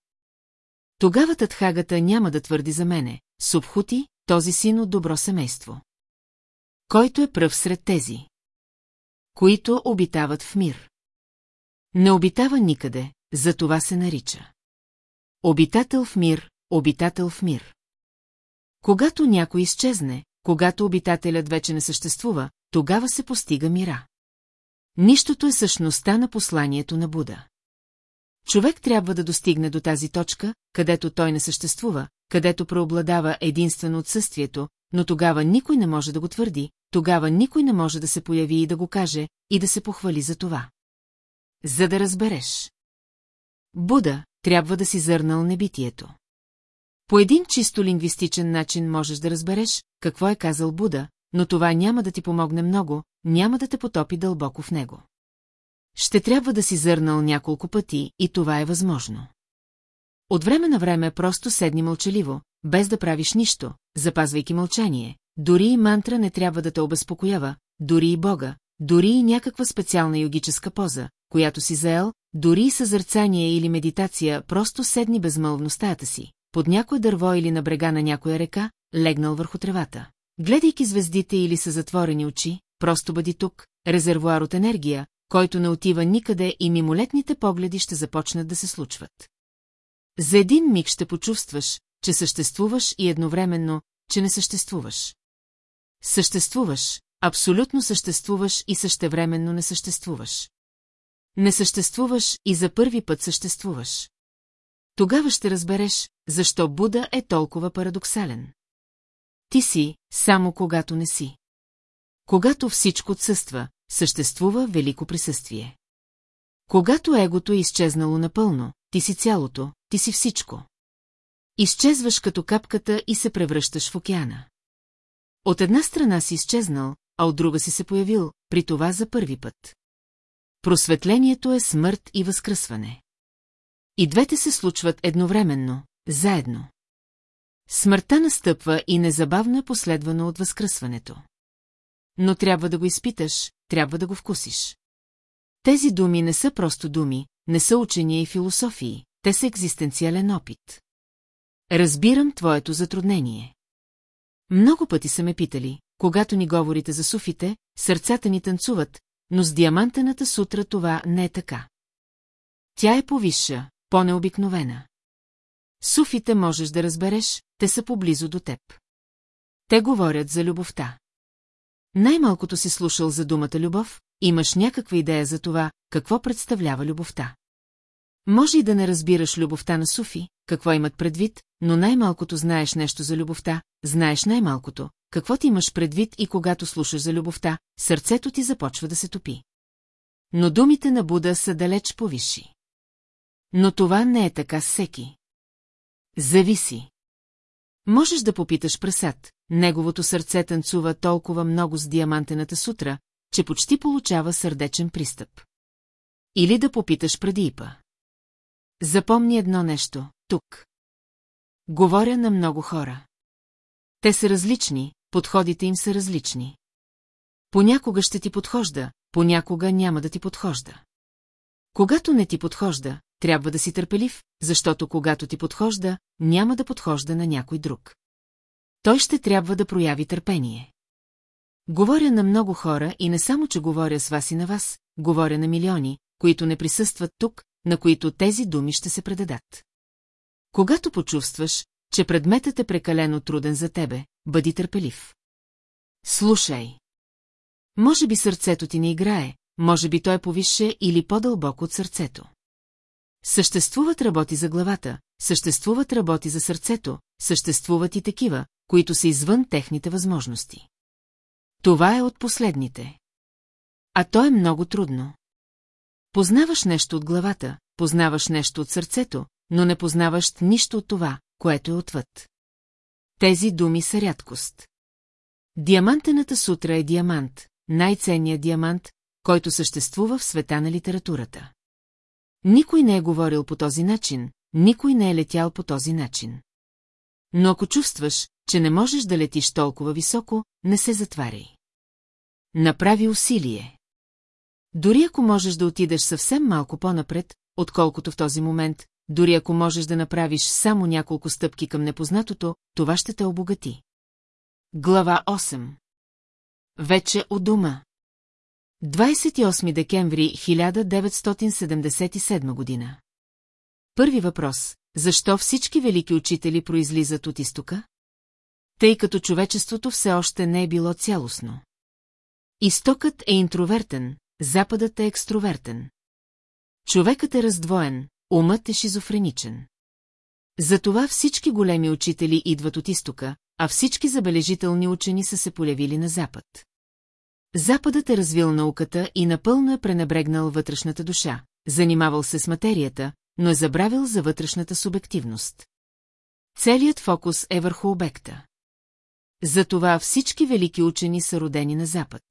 A: Тогава тътхагата няма да твърди за мене, Субхути, този син от добро семейство. Който е пръв сред тези, които обитават в мир. Не обитава никъде, за това се нарича. Обитател в мир, обитател в мир. Когато някой изчезне, когато обитателят вече не съществува, тогава се постига мира. Нищото е същността на посланието на Буда. Човек трябва да достигне до тази точка, където той не съществува, където преобладава единствено отсъствието, но тогава никой не може да го твърди, тогава никой не може да се появи и да го каже, и да се похвали за това. За да разбереш. Буда трябва да си зърнал небитието. По един чисто лингвистичен начин можеш да разбереш, какво е казал Буда, но това няма да ти помогне много, няма да те потопи дълбоко в него. Ще трябва да си зърнал няколко пъти и това е възможно. От време на време просто седни мълчаливо, без да правиш нищо, запазвайки мълчание. Дори и мантра не трябва да те обезпокоява, дори и Бога, дори и някаква специална йогическа поза, която си заел, дори и съзърцание или медитация, просто седни безмълвно стаята си, под някое дърво или на брега на някоя река, легнал върху тревата. Гледайки звездите или са затворени очи, просто бъди тук, резервуар от енергия, който не отива никъде и мимолетните погледи ще започнат да се случват. За един миг ще почувстваш, че съществуваш и едновременно, че не съществуваш. Съществуваш, абсолютно съществуваш и същевременно не съществуваш. Не съществуваш и за първи път съществуваш. Тогава ще разбереш, защо Буда е толкова парадоксален. Ти си, само когато не си. Когато всичко отсъства, съществува велико присъствие. Когато егото е изчезнало напълно, ти си цялото, ти си всичко. Изчезваш като капката и се превръщаш в океана. От една страна си изчезнал, а от друга си се появил, при това за първи път. Просветлението е смърт и възкръсване. И двете се случват едновременно, заедно. Смъртта настъпва и незабавно е последвано от възкръсването. Но трябва да го изпиташ, трябва да го вкусиш. Тези думи не са просто думи, не са учения и философии, те са екзистенциален опит. Разбирам твоето затруднение. Много пъти са ме питали, когато ни говорите за суфите, сърцата ни танцуват, но с диамантената сутра това не е така. Тя е повиша, по-необикновена. Суфите можеш да разбереш, те са поблизо до теб. Те говорят за любовта. Най-малкото си слушал за думата любов, имаш някаква идея за това, какво представлява любовта. Може и да не разбираш любовта на суфи, какво имат предвид, но най-малкото знаеш нещо за любовта, знаеш най-малкото, какво ти имаш предвид и когато слушаш за любовта, сърцето ти започва да се топи. Но думите на Буда са далеч повиши. Но това не е така всеки. Зависи. Можеш да попиташ прасат, неговото сърце танцува толкова много с диамантената сутра, че почти получава сърдечен пристъп. Или да попиташ преди ипа. Запомни едно нещо, тук. Говоря на много хора. Те са различни, подходите им са различни. Понякога ще ти подхожда, понякога няма да ти подхожда. Когато не ти подхожда, трябва да си търпелив, защото когато ти подхожда, няма да подхожда на някой друг. Той ще трябва да прояви търпение. Говоря на много хора и не само, че говоря с вас и на вас, говоря на милиони, които не присъстват тук, на които тези думи ще се предадат. Когато почувстваш, че предметът е прекалено труден за тебе, бъди търпелив. Слушай. Може би сърцето ти не играе, може би той е повише или по-дълбоко от сърцето. Съществуват работи за главата, съществуват работи за сърцето, съществуват и такива, които са извън техните възможности. Това е от последните. А то е много трудно. Познаваш нещо от главата, познаваш нещо от сърцето, но не познаваш нищо от това, което е отвъд. Тези думи са рядкост. Диамантената сутра е диамант, най-ценният диамант, който съществува в света на литературата. Никой не е говорил по този начин, никой не е летял по този начин. Но ако чувстваш, че не можеш да летиш толкова високо, не се затваряй. Направи усилие. Дори ако можеш да отидеш съвсем малко по-напред, отколкото в този момент, дори ако можеш да направиш само няколко стъпки към непознатото, това ще те обогати. Глава 8 Вече от дома 28 декември 1977 година. Първи въпрос – защо всички велики учители произлизат от изтока? Тъй като човечеството все още не е било цялостно. Изтокът е интровертен, западът е екстровертен. Човекът е раздвоен, умът е шизофреничен. Затова всички големи учители идват от изтока, а всички забележителни учени са се полявили на запад. Западът е развил науката и напълно е пренебрегнал вътрешната душа, занимавал се с материята, но е забравил за вътрешната субективност. Целият фокус е върху обекта. Затова всички велики учени са родени на Запад.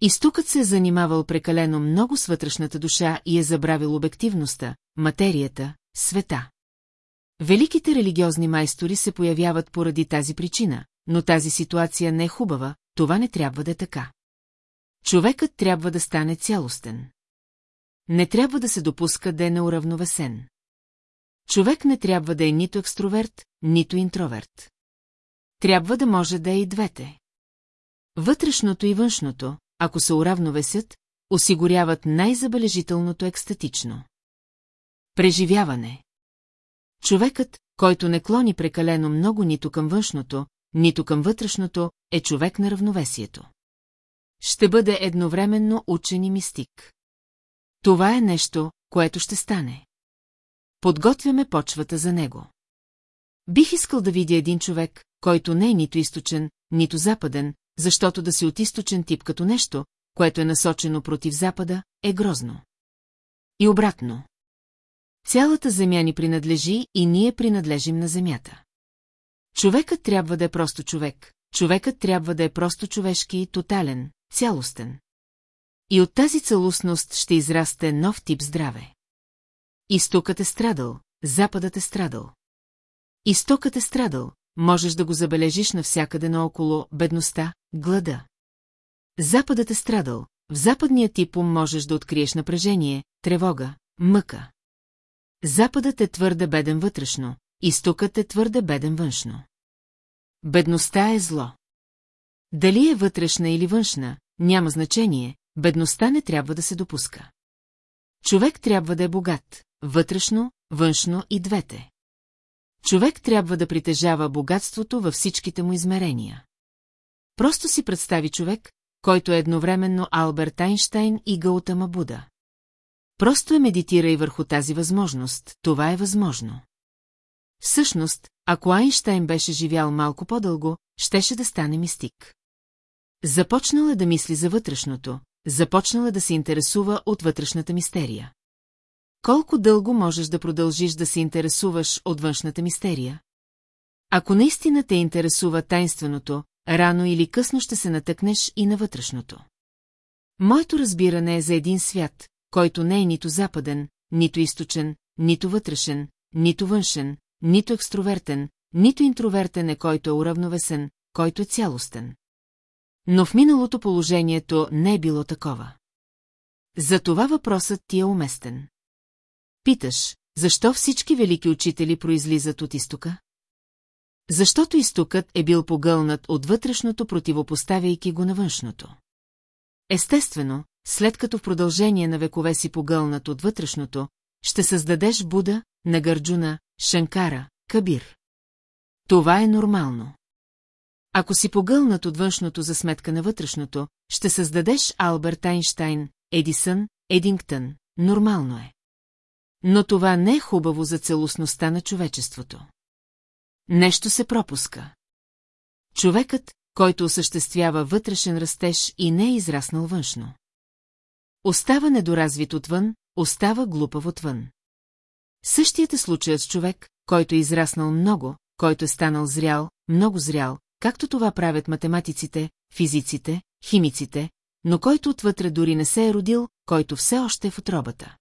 A: Изтукът се е занимавал прекалено много с вътрешната душа и е забравил обективността, материята, света. Великите религиозни майстори се появяват поради тази причина, но тази ситуация не е хубава, това не трябва да е така. Човекът трябва да стане цялостен. Не трябва да се допуска да е неуравновесен. Човек не трябва да е нито екстроверт, нито интроверт. Трябва да може да е и двете. Вътрешното и външното, ако се уравновесят, осигуряват най-забележителното екстатично. Преживяване Човекът, който не клони прекалено много нито към външното, нито към вътрешното, е човек на равновесието ще бъде едновременно учен и мистик. Това е нещо, което ще стане. Подготвяме почвата за него. Бих искал да видя един човек, който не е нито източен, нито западен, защото да си от източен тип като нещо, което е насочено против запада, е грозно. И обратно. Цялата земя ни принадлежи и ние принадлежим на земята. Човекът трябва да е просто човек, човекът трябва да е просто човешки и тотален, цялостен. И от тази целостност ще израсте нов тип здраве. Изтокът е страдал, западът е страдал. Изтокът е страдал, можеш да го забележиш навсякъде наоколо бедността, глада. Западът е страдал, в западния тип ум можеш да откриеш напрежение, тревога, мъка. Западът е твърде беден вътрешно, изтокът е твърде беден външно. Бедността е зло. Дали е вътрешна или външна, няма значение, бедността не трябва да се допуска. Човек трябва да е богат, вътрешно, външно и двете. Човек трябва да притежава богатството във всичките му измерения. Просто си представи човек, който е едновременно Алберт Айнштайн и Гаутама Буда. Просто е медитирай върху тази възможност, това е възможно. Всъщност, ако Айнштайн беше живял малко по-дълго, щеше да стане мистик. Започнала да мисли за вътрешното, започнала да се интересува от вътрешната мистерия. Колко дълго можеш да продължиш да се интересуваш от външната мистерия? Ако наистина те интересува тайнственото, рано или късно ще се натъкнеш и на вътрешното. Моето разбиране е за един свят, който не е нито западен, нито източен, нито вътрешен, нито външен, нито екстровертен, нито интровертен е който е уравновесен, който е цялостен. Но в миналото положението не е било такова. Затова въпросът ти е уместен. Питаш, защо всички велики учители произлизат от изтока? Защото изтокът е бил погълнат от вътрешното, противопоставяйки го на външното. Естествено, след като в продължение на векове си погълнат от вътрешното, ще създадеш Буда, Нагарджуна, Шанкара, Кабир. Това е нормално. Ако си погълнат от външното за сметка на вътрешното, ще създадеш Алберт Айнштайн, Едисън, Едингтън. Нормално е. Но това не е хубаво за целостността на човечеството. Нещо се пропуска. Човекът, който осъществява вътрешен растеж и не е израснал външно. Остава недоразвит отвън, остава глупав отвън. Същият е случаят с човек, който е израснал много, който е станал зрял, много зрял, както това правят математиците, физиците, химиците, но който отвътре дори не се е родил, който все още е в отробата.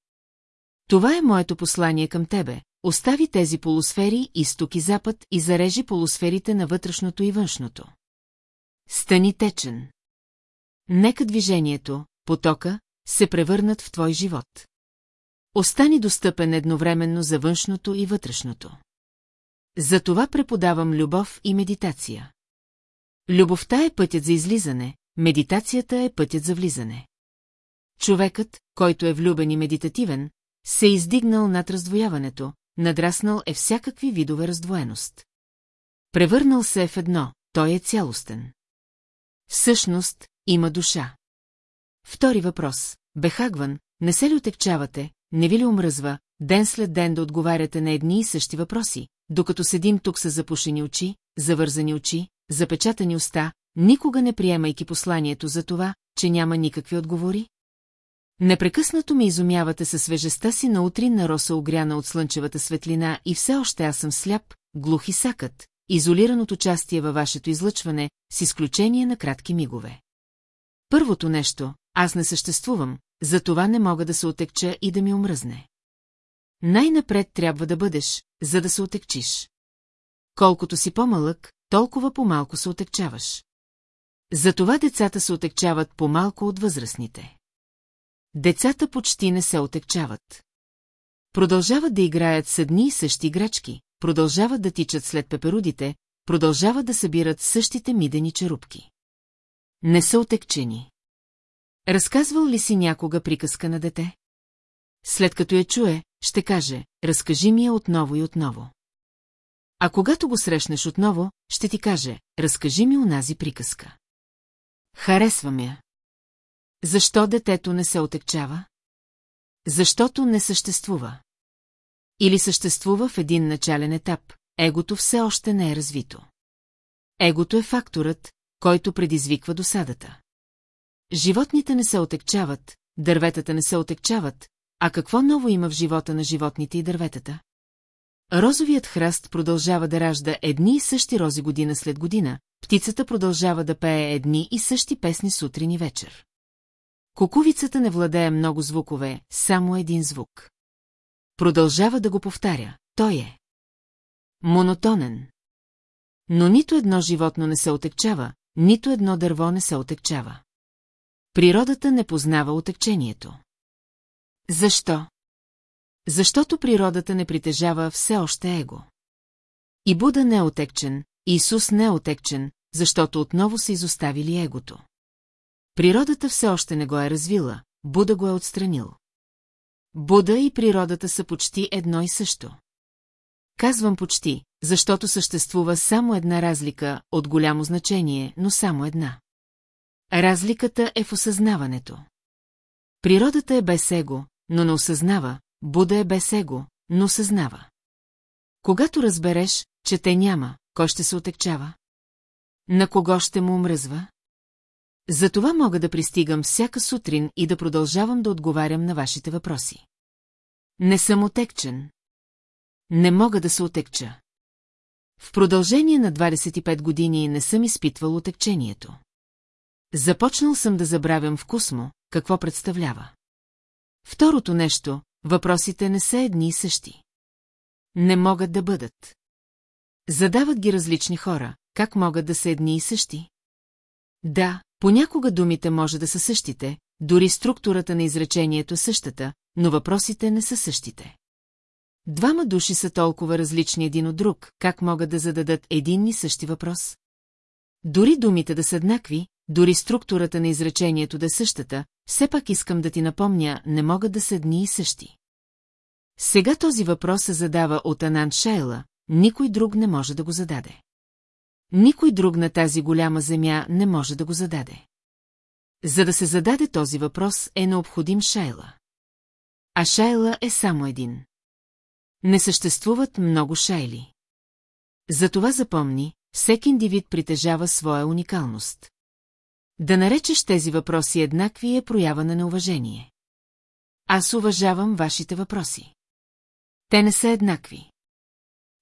A: Това е моето послание към тебе. Остави тези полусфери изток и запад и зарежи полусферите на вътрешното и външното. Стани течен. Нека движението, потока, се превърнат в твой живот. Остани достъпен едновременно за външното и вътрешното. Затова преподавам любов и медитация. Любовта е пътят за излизане, медитацията е пътят за влизане. Човекът, който е влюбен и медитативен, се е издигнал над раздвояването, надраснал е всякакви видове раздвоеност. Превърнал се е в едно, той е цялостен. Всъщност, има душа. Втори въпрос. Бехагван, не се ли отекчавате, не ви ли омръзва, ден след ден да отговаряте на едни и същи въпроси, докато седим тук с запушени очи, завързани очи, запечатани уста, никога не приемайки посланието за това, че няма никакви отговори? Непрекъснато ме изумявате със свежестта си на утринна роса огряна от слънчевата светлина и все още аз съм сляп, глух и сакът, изолиран от участие във вашето излъчване, с изключение на кратки мигове. Първото нещо, аз не съществувам, затова не мога да се отекча и да ми омръзне. Най-напред трябва да бъдеш, за да се отекчиш. Колкото си по-малък, толкова по-малко се отекчаваш. Затова децата се отекчават по-малко от възрастните. Децата почти не се отекчават. Продължават да играят с едни и същи грачки, продължават да тичат след пеперудите, продължават да събират същите мидени черупки. Не са отекчени. Разказвал ли си някога приказка на дете? След като я чуе, ще каже, разкажи ми я отново и отново. А когато го срещнеш отново, ще ти каже, разкажи ми унази приказка. Харесвам я. Защо детето не се отекчава? Защото не съществува. Или съществува в един начален етап, егото все още не е развито. Егото е факторът, който предизвиква досадата. Животните не се отекчават, дърветата не се отекчават, а какво ново има в живота на животните и дърветата? Розовият храст продължава да ражда едни и същи рози година след година, птицата продължава да пее едни и същи песни сутрин и вечер. Кукувицата не владее много звукове, само един звук. Продължава да го повтаря, той е. Монотонен. Но нито едно животно не се отекчава, нито едно дърво не се отекчава. Природата не познава отекчението. Защо? Защото природата не притежава все още его. И Буда не е отекчен, Исус не е отекчен, защото отново са изоставили егото. Природата все още не го е развила, Буда го е отстранил. Буда и природата са почти едно и също. Казвам почти, защото съществува само една разлика, от голямо значение, но само една. Разликата е в осъзнаването. Природата е без его, но не осъзнава, Буда е без его, но осъзнава. Когато разбереш, че те няма, кой ще се отекчава? На кого ще му омръзва? Затова мога да пристигам всяка сутрин и да продължавам да отговарям на вашите въпроси. Не съм отекчен. Не мога да се отекча. В продължение на 25 години не съм изпитвал отекчението. Започнал съм да забравям вкус му, какво представлява. Второто нещо, въпросите не са едни и същи. Не могат да бъдат. Задават ги различни хора, как могат да са едни и същи? Да, понякога думите може да са същите, дори структурата на изречението е същата, но въпросите не са същите. Двама души са толкова различни един от друг, как могат да зададат един и същи въпрос? Дори думите да са еднакви, дори структурата на изречението да е същата, все пак искам да ти напомня, не могат да са дни и същи. Сега този въпрос се задава от Анан Шайла, никой друг не може да го зададе. Никой друг на тази голяма земя не може да го зададе. За да се зададе този въпрос е необходим Шайла. А Шайла е само един. Не съществуват много Шайли. Затова запомни, всеки индивид притежава своя уникалност. Да наречеш тези въпроси еднакви е проява на неуважение. Аз уважавам вашите въпроси. Те не са еднакви.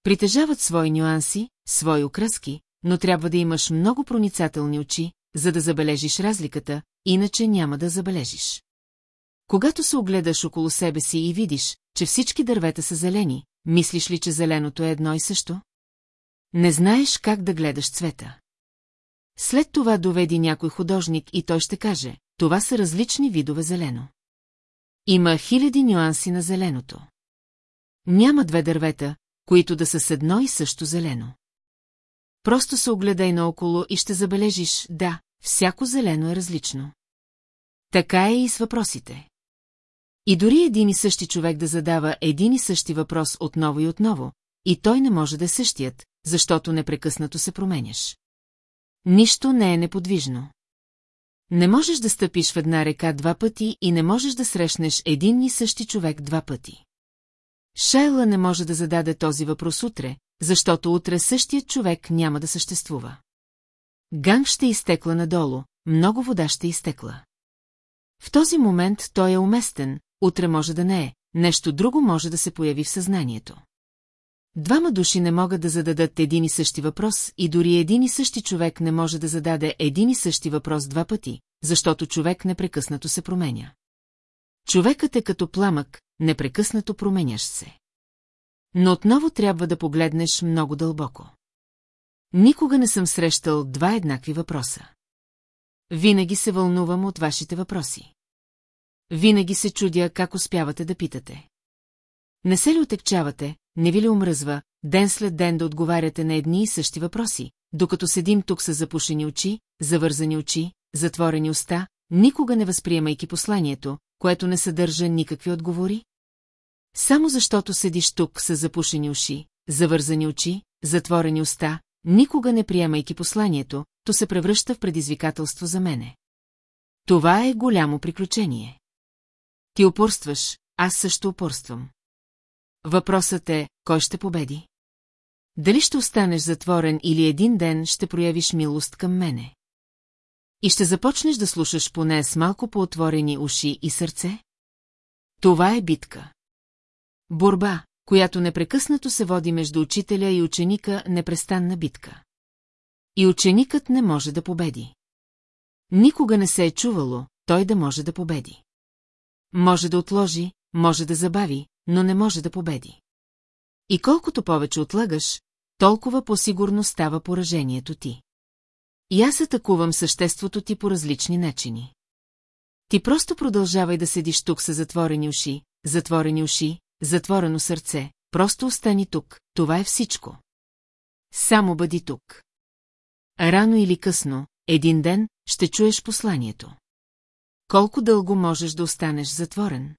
A: Притежават свои нюанси, свои окраски, но трябва да имаш много проницателни очи, за да забележиш разликата, иначе няма да забележиш. Когато се огледаш около себе си и видиш, че всички дървета са зелени, мислиш ли, че зеленото е едно и също? Не знаеш как да гледаш цвета. След това доведи някой художник и той ще каже, това са различни видове зелено. Има хиляди нюанси на зеленото. Няма две дървета, които да са с едно и също зелено. Просто се огледай наоколо и ще забележиш, да, всяко зелено е различно. Така е и с въпросите. И дори един и същи човек да задава един и същи въпрос отново и отново, и той не може да е същият, защото непрекъснато се променяш. Нищо не е неподвижно. Не можеш да стъпиш в една река два пъти и не можеш да срещнеш един и същи човек два пъти. Шайла не може да зададе този въпрос утре, защото утре същият човек няма да съществува. Ганг ще изтекла надолу, много вода ще изтекла. В този момент той е уместен, утре може да не е, нещо друго може да се появи в съзнанието. Двама души не могат да зададат един и същи въпрос и дори един и същи човек не може да зададе един и същи въпрос два пъти, защото човек непрекъснато се променя. Човекът е като пламък, непрекъснато променящ се. Но отново трябва да погледнеш много дълбоко. Никога не съм срещал два еднакви въпроса. Винаги се вълнувам от вашите въпроси. Винаги се чудя как успявате да питате. Не се ли отекчавате, не ви ли омръзва, ден след ден да отговаряте на едни и същи въпроси, докато седим тук с запушени очи, завързани очи, затворени уста, никога не възприемайки посланието, което не съдържа никакви отговори? Само защото седиш тук с запушени уши, завързани очи, затворени уста, никога не приемайки посланието, то се превръща в предизвикателство за мене. Това е голямо приключение. Ти упорстваш, аз също упорствам. Въпросът е, кой ще победи? Дали ще останеш затворен или един ден ще проявиш милост към мене? И ще започнеш да слушаш поне с малко поотворени уши и сърце? Това е битка. Борба, която непрекъснато се води между учителя и ученика, непрестанна битка. И ученикът не може да победи. Никога не се е чувало, той да може да победи. Може да отложи, може да забави, но не може да победи. И колкото повече отлагаш, толкова по-сигурно става поражението ти. И аз атакувам съществото ти по различни начини. Ти просто продължавай да седиш тук с затворени уши, затворени уши, затворено сърце, просто остани тук, това е всичко. Само бъди тук. Рано или късно, един ден, ще чуеш посланието. Колко дълго можеш да останеш затворен?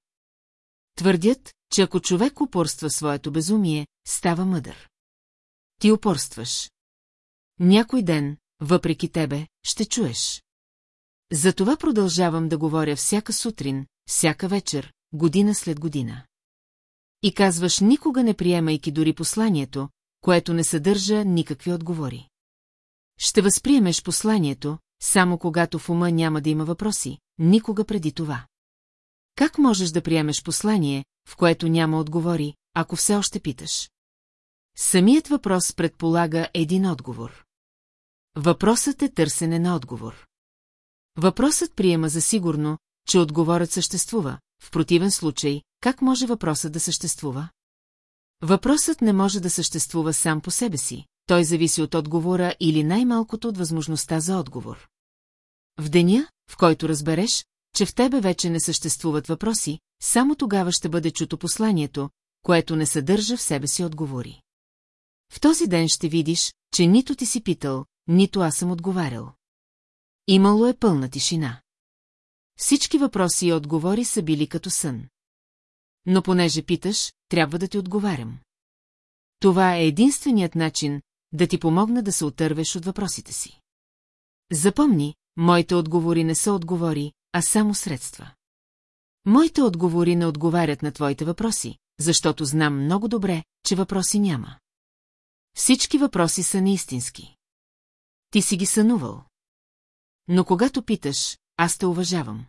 A: Твърдят, че ако човек упорства своето безумие, става мъдър. Ти упорстваш. Някой ден, въпреки тебе, ще чуеш. Затова продължавам да говоря всяка сутрин, всяка вечер, година след година. И казваш никога не приемайки дори посланието, което не съдържа никакви отговори. Ще възприемеш посланието, само когато в ума няма да има въпроси, никога преди това. Как можеш да приемеш послание, в което няма отговори, ако все още питаш. Самият въпрос предполага един отговор. Въпросът е търсене на отговор. Въпросът приема за сигурно, че отговорът съществува, в противен случай, как може въпросът да съществува? Въпросът не може да съществува сам по себе си, той зависи от отговора или най-малкото от възможността за отговор. В деня, в който разбереш, че в тебе вече не съществуват въпроси, само тогава ще бъде чуто посланието, което не съдържа в себе си отговори. В този ден ще видиш, че нито ти си питал, нито аз съм отговарял. Имало е пълна тишина. Всички въпроси и отговори са били като сън. Но понеже питаш, трябва да ти отговарям. Това е единственият начин да ти помогна да се отървеш от въпросите си. Запомни, моите отговори не са отговори, а само средства. Моите отговори не отговарят на твоите въпроси, защото знам много добре, че въпроси няма. Всички въпроси са неистински. Ти си ги сънувал. Но когато питаш, аз те уважавам.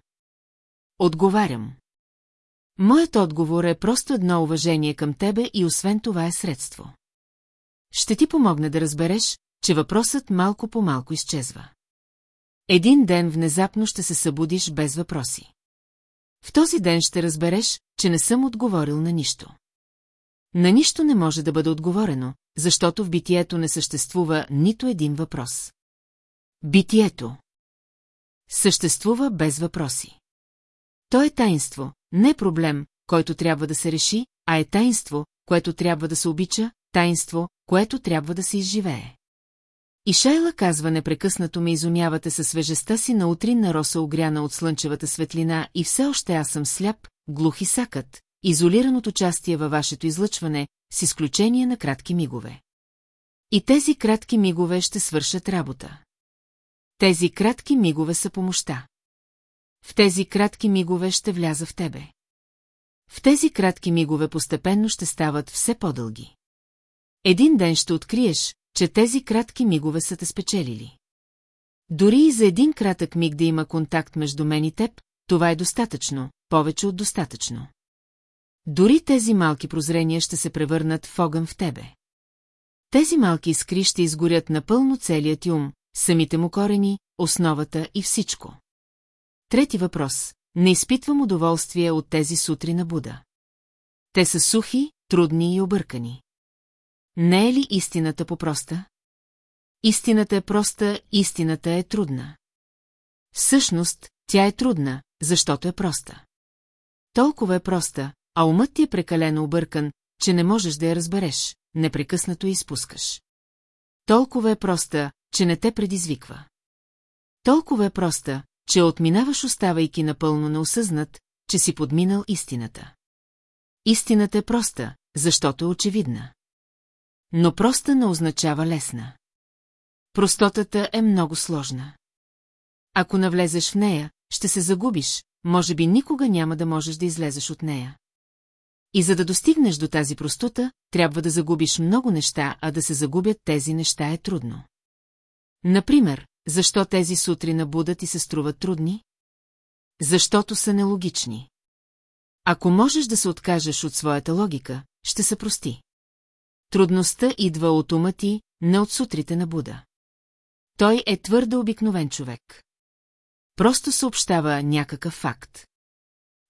A: Отговарям. Моят отговор е просто едно уважение към тебе и освен това е средство. Ще ти помогне да разбереш, че въпросът малко по малко изчезва. Един ден внезапно ще се събудиш без въпроси. В този ден ще разбереш, че не съм отговорил на нищо. На нищо не може да бъде отговорено, защото в битието не съществува нито един въпрос. Битието съществува без въпроси. То е таинство, не проблем, който трябва да се реши, а е таинство, което трябва да се обича, таинство, което трябва да се изживее. И Шайла казва непрекъснато ме изумявате със свежестта си на на роса огряна от слънчевата светлина и все още аз съм сляп, глух и сакът, изолиран от участие във вашето излъчване, с изключение на кратки мигове. И тези кратки мигове ще свършат работа. Тези кратки мигове са помощта. В тези кратки мигове ще вляза в тебе. В тези кратки мигове постепенно ще стават все по-дълги. Един ден ще откриеш, че тези кратки мигове са те спечелили. Дори и за един кратък миг да има контакт между мен и теб, това е достатъчно, повече от достатъчно. Дори тези малки прозрения ще се превърнат в огън в тебе. Тези малки искри ще изгорят напълно целият ум, самите му корени, основата и всичко. Трети въпрос. Не изпитвам удоволствие от тези сутри на Буда. Те са сухи, трудни и объркани. Не е ли истината по-проста? Истината е проста, истината е трудна. Всъщност, тя е трудна, защото е проста. Толкова е проста, а умът ти е прекалено объркан, че не можеш да я разбереш, непрекъснато изпускаш. Толкова е проста, че не те предизвиква. Толкова е проста, че отминаваш оставайки напълно неосъзнат, че си подминал истината. Истината е проста, защото е очевидна. Но проста не означава лесна. Простотата е много сложна. Ако навлезеш в нея, ще се загубиш, може би никога няма да можеш да излезеш от нея. И за да достигнеш до тази простота, трябва да загубиш много неща, а да се загубят тези неща е трудно. Например, защо тези сутри на Будът и се струват трудни? Защото са нелогични. Ако можеш да се откажеш от своята логика, ще се прости. Трудността идва от ума ти, не от сутрите на Буда. Той е твърде обикновен човек. Просто съобщава някакъв факт.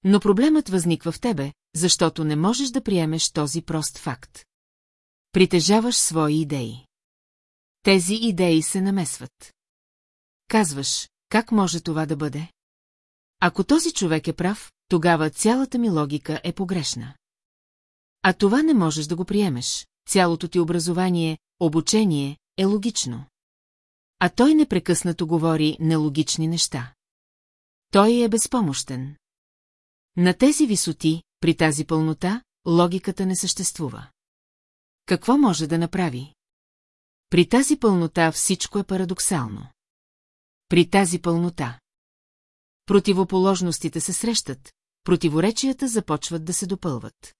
A: Но проблемът възниква в тебе, защото не можеш да приемеш този прост факт. Притежаваш свои идеи. Тези идеи се намесват. Казваш, как може това да бъде? Ако този човек е прав, тогава цялата ми логика е погрешна. А това не можеш да го приемеш, цялото ти образование, обучение е логично. А той непрекъснато говори нелогични неща. Той е безпомощен. На тези висоти, при тази пълнота, логиката не съществува. Какво може да направи? При тази пълнота всичко е парадоксално. При тази пълнота. Противоположностите се срещат, противоречията започват да се допълват.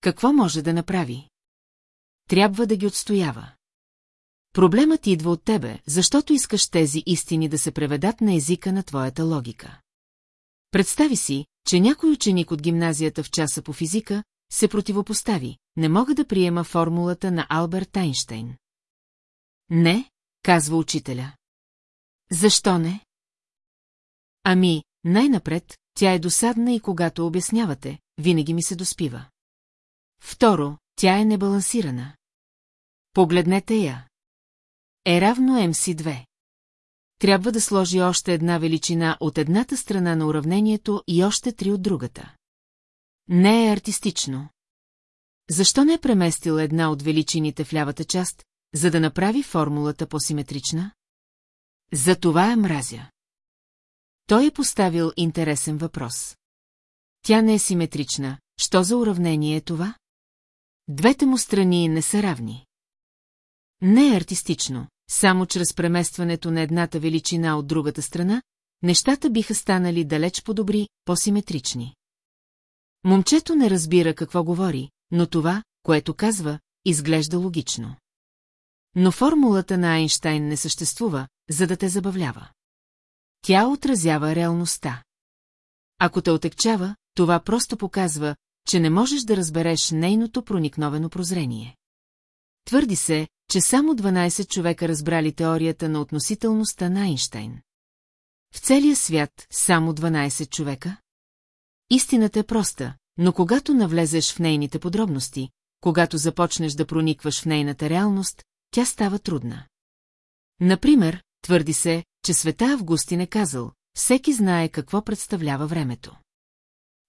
A: Какво може да направи? трябва да ги отстоява. Проблемът идва от тебе, защото искаш тези истини да се преведат на езика на твоята логика. Представи си, че някой ученик от гимназията в часа по физика се противопостави, не мога да приема формулата на Алберт Айнштейн. Не, казва учителя. Защо не? Ами, най-напред, тя е досадна и когато обяснявате, винаги ми се доспива. Второ, тя е небалансирана. Погледнете я. Е равно MC2. Трябва да сложи още една величина от едната страна на уравнението и още три от другата. Не е артистично. Защо не е преместил една от величините в лявата част, за да направи формулата по-симетрична? За това е мразя. Той е поставил интересен въпрос. Тя не е симетрична. Що за уравнение е това? Двете му страни не са равни. Не е артистично, само чрез преместването на едната величина от другата страна, нещата биха станали далеч по-добри, по-симетрични. Момчето не разбира какво говори, но това, което казва, изглежда логично. Но формулата на Айнштайн не съществува, за да те забавлява. Тя отразява реалността. Ако те отекчава, това просто показва, че не можеш да разбереш нейното проникновено прозрение. Твърди се, че само 12 човека разбрали теорията на относителността на Айнштайн. В целия свят само 12 човека? Истината е проста, но когато навлезеш в нейните подробности, когато започнеш да проникваш в нейната реалност, тя става трудна. Например, твърди се, че света Августин е казал, всеки знае какво представлява времето.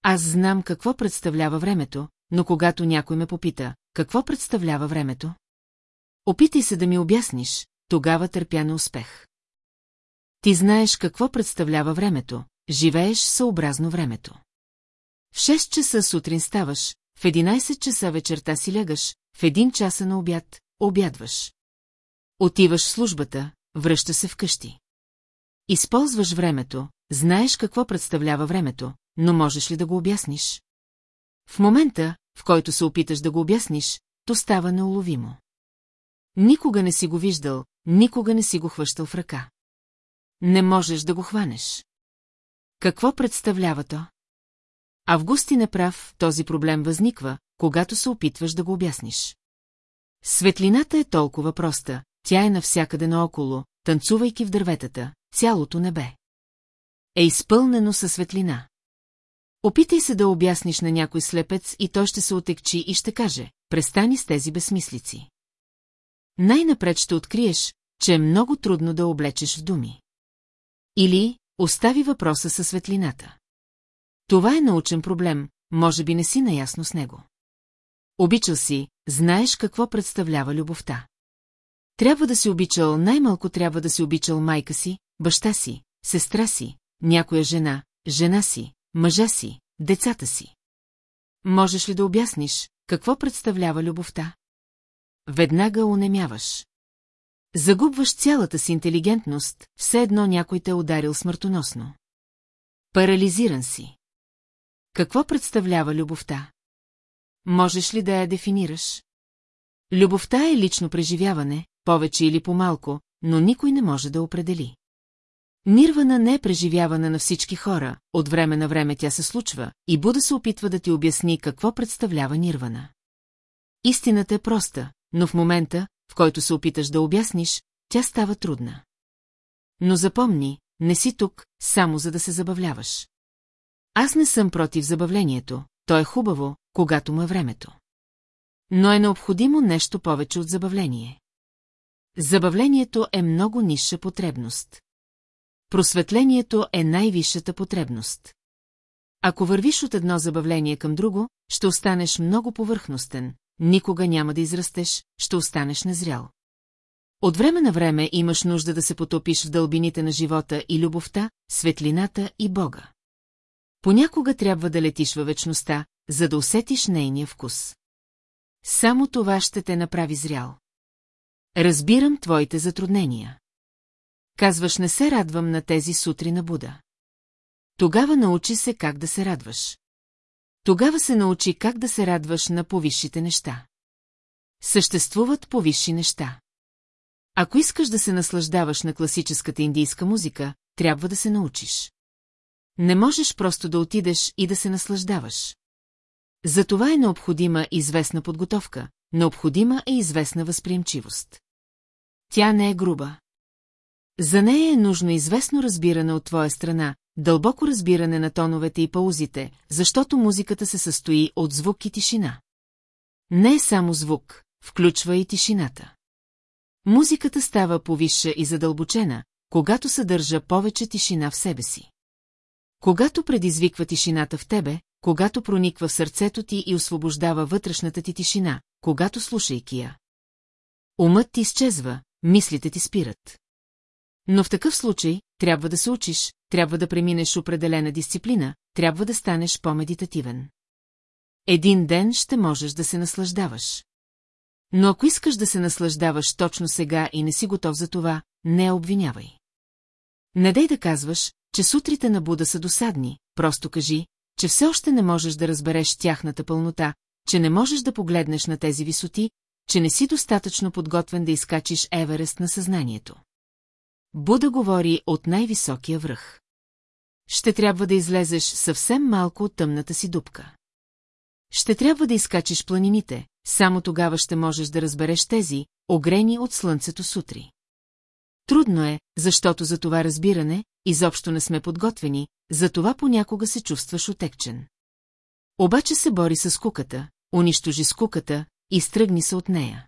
A: Аз знам какво представлява времето, но когато някой ме попита, какво представлява времето? Опитай се да ми обясниш, тогава търпя на успех. Ти знаеш какво представлява времето, живееш съобразно времето. В 6 часа сутрин ставаш, в 11 часа вечерта си лягаш, в 1 часа на обяд, обядваш. Отиваш в службата, връща се вкъщи. Използваш времето, знаеш какво представлява времето, но можеш ли да го обясниш? В момента, в който се опиташ да го обясниш, то става неуловимо. Никога не си го виждал, никога не си го хващал в ръка. Не можеш да го хванеш. Какво представлява то? Августи е прав, този проблем възниква, когато се опитваш да го обясниш. Светлината е толкова проста, тя е навсякъде наоколо, танцувайки в дърветата, цялото небе. Е изпълнено със светлина. Опитай се да обясниш на някой слепец и той ще се отекчи и ще каже, престани с тези безсмислици. Най-напред ще откриеш, че е много трудно да облечеш в думи. Или остави въпроса със светлината. Това е научен проблем, може би не си наясно с него. Обичал си, знаеш какво представлява любовта. Трябва да си обичал, най-малко трябва да си обичал майка си, баща си, сестра си, някоя жена, жена си, мъжа си, децата си. Можеш ли да обясниш, какво представлява любовта? Веднага унемяваш. Загубваш цялата си интелигентност, все едно някой те е ударил смъртоносно. Парализиран си. Какво представлява любовта? Можеш ли да я дефинираш? Любовта е лично преживяване, повече или по-малко, но никой не може да определи. Нирвана не е преживяване на всички хора, от време на време тя се случва, и Буда се опитва да ти обясни какво представлява нирвана. Истината е проста, но в момента, в който се опиташ да обясниш, тя става трудна. Но запомни, не си тук, само за да се забавляваш. Аз не съм против забавлението, то е хубаво, когато му е времето. Но е необходимо нещо повече от забавление. Забавлението е много ниша потребност. Просветлението е най-висшата потребност. Ако вървиш от едно забавление към друго, ще останеш много повърхностен, никога няма да израстеш, ще останеш незрял. От време на време имаш нужда да се потопиш в дълбините на живота и любовта, светлината и Бога. Понякога трябва да летиш във вечността, за да усетиш нейния вкус. Само това ще те направи зрял. Разбирам твоите затруднения. Казваш не се радвам на тези сутри на Буда. Тогава научи се как да се радваш. Тогава се научи как да се радваш на повисшите неща. Съществуват повисши неща. Ако искаш да се наслаждаваш на класическата индийска музика, трябва да се научиш. Не можеш просто да отидеш и да се наслаждаваш. Затова е необходима известна подготовка, необходима е известна възприемчивост. Тя не е груба. За нея е нужно известно разбиране от твоя страна, дълбоко разбиране на тоновете и паузите, защото музиката се състои от звук и тишина. Не е само звук, включва и тишината. Музиката става повисша и задълбочена, когато съдържа повече тишина в себе си. Когато предизвиква тишината в тебе, когато прониква в сърцето ти и освобождава вътрешната ти тишина, когато слушайки я. Умът ти изчезва, мислите ти спират. Но в такъв случай, трябва да се учиш, трябва да преминеш определена дисциплина, трябва да станеш по-медитативен. Един ден ще можеш да се наслаждаваш. Но ако искаш да се наслаждаваш точно сега и не си готов за това, не обвинявай. Не дай да казваш, че сутрите на Буда са досадни, просто кажи, че все още не можеш да разбереш тяхната пълнота, че не можеш да погледнеш на тези висоти, че не си достатъчно подготвен да изкачиш Еверест на съзнанието. Буда говори от най-високия връх. Ще трябва да излезеш съвсем малко от тъмната си дупка. Ще трябва да изкачиш планините, само тогава ще можеш да разбереш тези, огрени от слънцето сутри. Трудно е, защото за това разбиране, изобщо не сме подготвени, за това понякога се чувстваш отекчен. Обаче се бори с куката, унищожи скуката, изтръгни се от нея.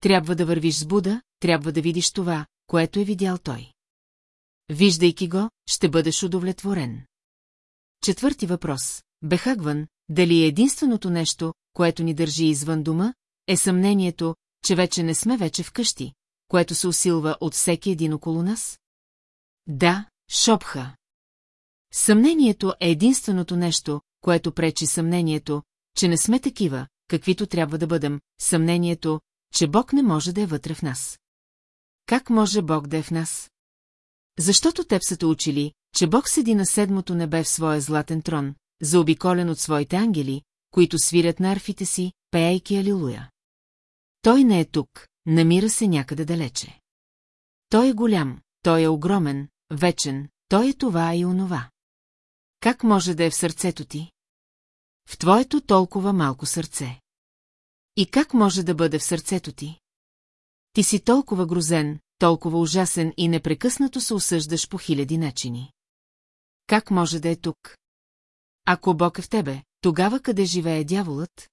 A: Трябва да вървиш с Буда, трябва да видиш това, което е видял той. Виждайки го, ще бъдеш удовлетворен. Четвърти въпрос. Бехагван, дали е единственото нещо, което ни държи извън дома, е съмнението, че вече не сме вече вкъщи, което се усилва от всеки един около нас? Да, Шопха. Съмнението е единственото нещо, което пречи съмнението, че не сме такива, каквито трябва да бъдем, съмнението, че Бог не може да е вътре в нас. Как може Бог да е в нас? Защото теб са те учили, че Бог седи на седмото небе в своя златен трон, заобиколен от своите ангели, които свирят на арфите си, пеейки Алилуя. Той не е тук, намира се някъде далече. Той е голям, той е огромен, вечен, той е това и онова. Как може да е в сърцето ти? В твоето толкова малко сърце. И как може да бъде в сърцето ти? Ти си толкова грозен, толкова ужасен и непрекъснато се осъждаш по хиляди начини. Как може да е тук? Ако Бог е в тебе, тогава къде живее дяволът?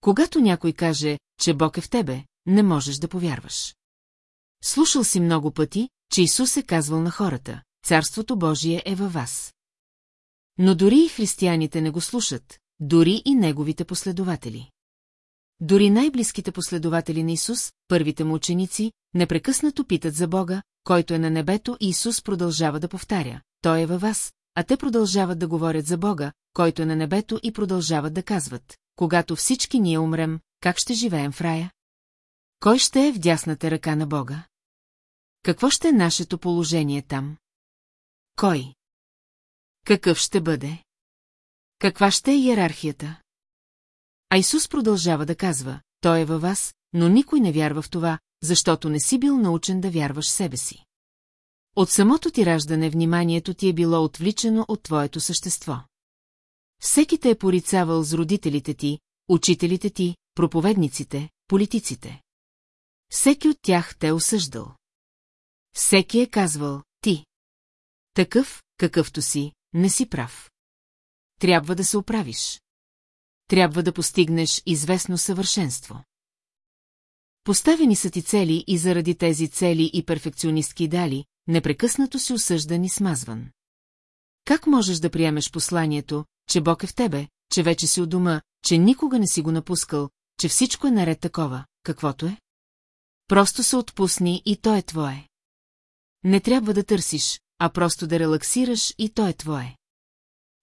A: Когато някой каже, че Бог е в тебе, не можеш да повярваш. Слушал си много пъти, че Исус е казвал на хората, Царството Божие е във вас. Но дори и християните не го слушат, дори и неговите последователи. Дори най-близките последователи на Исус, първите му ученици, непрекъснато питат за Бога, който е на небето и Исус продължава да повтаря. Той е във вас, а те продължават да говорят за Бога, който е на небето и продължават да казват. Когато всички ние умрем, как ще живеем в рая? Кой ще е в дясната ръка на Бога? Какво ще е нашето положение там? Кой? Какъв ще бъде? Каква ще е иерархията? А Исус продължава да казва, Той е във вас, но никой не вярва в това, защото не си бил научен да вярваш себе си. От самото ти раждане вниманието ти е било отвличено от твоето същество. Всеки те е порицавал с родителите ти, учителите ти, проповедниците, политиците. Всеки от тях те е осъждал. Всеки е казвал, ти. Такъв, какъвто си, не си прав. Трябва да се оправиш трябва да постигнеш известно съвършенство. Поставени са ти цели и заради тези цели и перфекционистки дали, непрекъснато си осъждан и смазван. Как можеш да приемеш посланието, че Бог е в тебе, че вече си у дома, че никога не си го напускал, че всичко е наред такова, каквото е? Просто се отпусни и то е твое. Не трябва да търсиш, а просто да релаксираш и то е твое.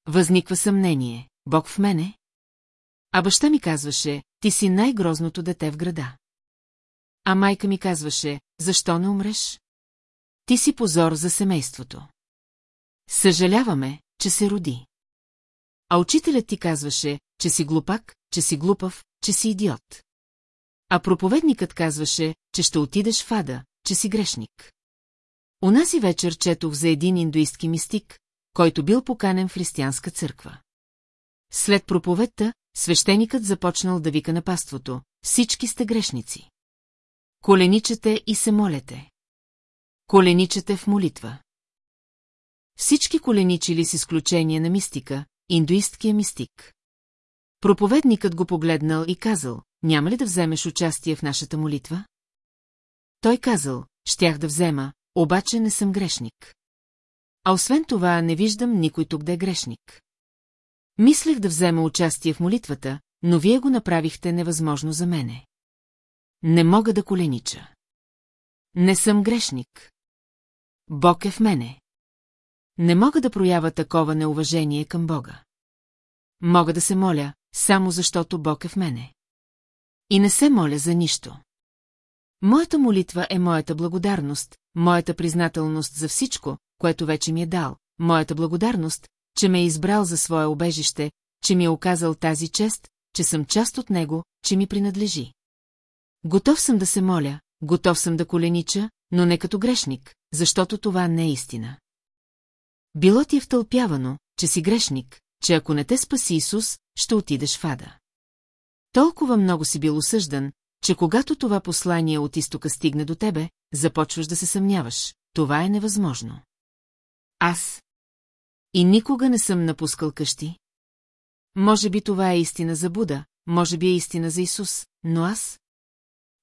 A: Възниква съмнение. Бог в мене? А баща ми казваше, ти си най-грозното дете в града. А майка ми казваше, защо не умреш? Ти си позор за семейството. Съжаляваме, че се роди. А учителят ти казваше, че си глупак, че си глупав, че си идиот. А проповедникът казваше, че ще отидеш в ада, че си грешник. Унази вечер четох за един индуистки мистик, който бил поканен в християнска църква. След проповедта, свещеникът започнал да вика на паството. Всички сте грешници. Коленичете и се молете. Коленичете в молитва. Всички коленичили с изключение на мистика, индуисткия мистик. Проповедникът го погледнал и казал, няма ли да вземеш участие в нашата молитва? Той казал, щях да взема, обаче не съм грешник. А освен това не виждам никой тук да е грешник. Мислех да взема участие в молитвата, но вие го направихте невъзможно за мене. Не мога да коленича. Не съм грешник. Бог е в мене. Не мога да проява такова неуважение към Бога. Мога да се моля, само защото Бог е в мене. И не се моля за нищо. Моята молитва е моята благодарност, моята признателност за всичко, което вече ми е дал, моята благодарност, че ме е избрал за свое обежище, че ми е оказал тази чест, че съм част от него, че ми принадлежи. Готов съм да се моля, готов съм да коленича, но не като грешник, защото това не е истина. Било ти е втълпявано, че си грешник, че ако не те спаси Исус, ще отидеш в ада. Толкова много си бил осъждан, че когато това послание от изтока стигне до тебе, започваш да се съмняваш. Това е невъзможно. Аз, и никога не съм напускал къщи. Може би това е истина за Буда, може би е истина за Исус, но аз...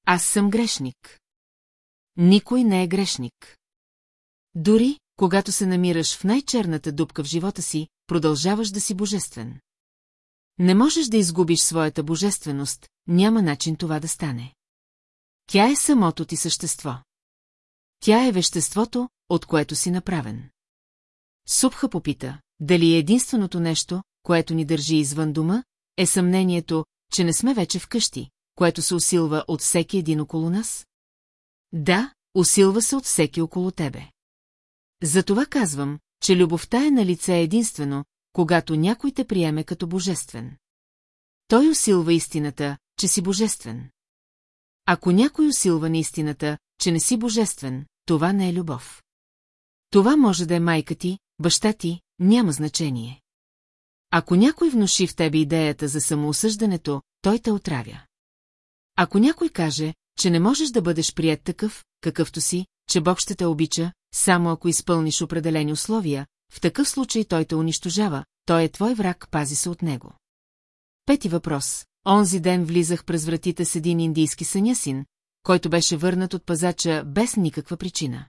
A: Аз съм грешник. Никой не е грешник. Дори, когато се намираш в най-черната дупка в живота си, продължаваш да си божествен. Не можеш да изгубиш своята божественост, няма начин това да стане. Тя е самото ти същество. Тя е веществото, от което си направен. Супха попита, дали единственото нещо, което ни държи извън дома, е съмнението, че не сме вече вкъщи, което се усилва от всеки един около нас? Да, усилва се от всеки около тебе. Затова казвам, че любовта е на лице единствено, когато някой те приеме като божествен. Той усилва истината, че си божествен. Ако някой усилва на истината, че не си божествен, това не е любов. Това може да е майка ти, баща ти, няма значение. Ако някой внуши в тебе идеята за самоосъждането, той те отравя. Ако някой каже, че не можеш да бъдеш прият такъв, какъвто си, че Бог ще те обича, само ако изпълниш определени условия, в такъв случай той те унищожава, той е твой враг, пази се от него. Пети въпрос. Онзи ден влизах през вратите с един индийски сънясин, който беше върнат от пазача без никаква причина.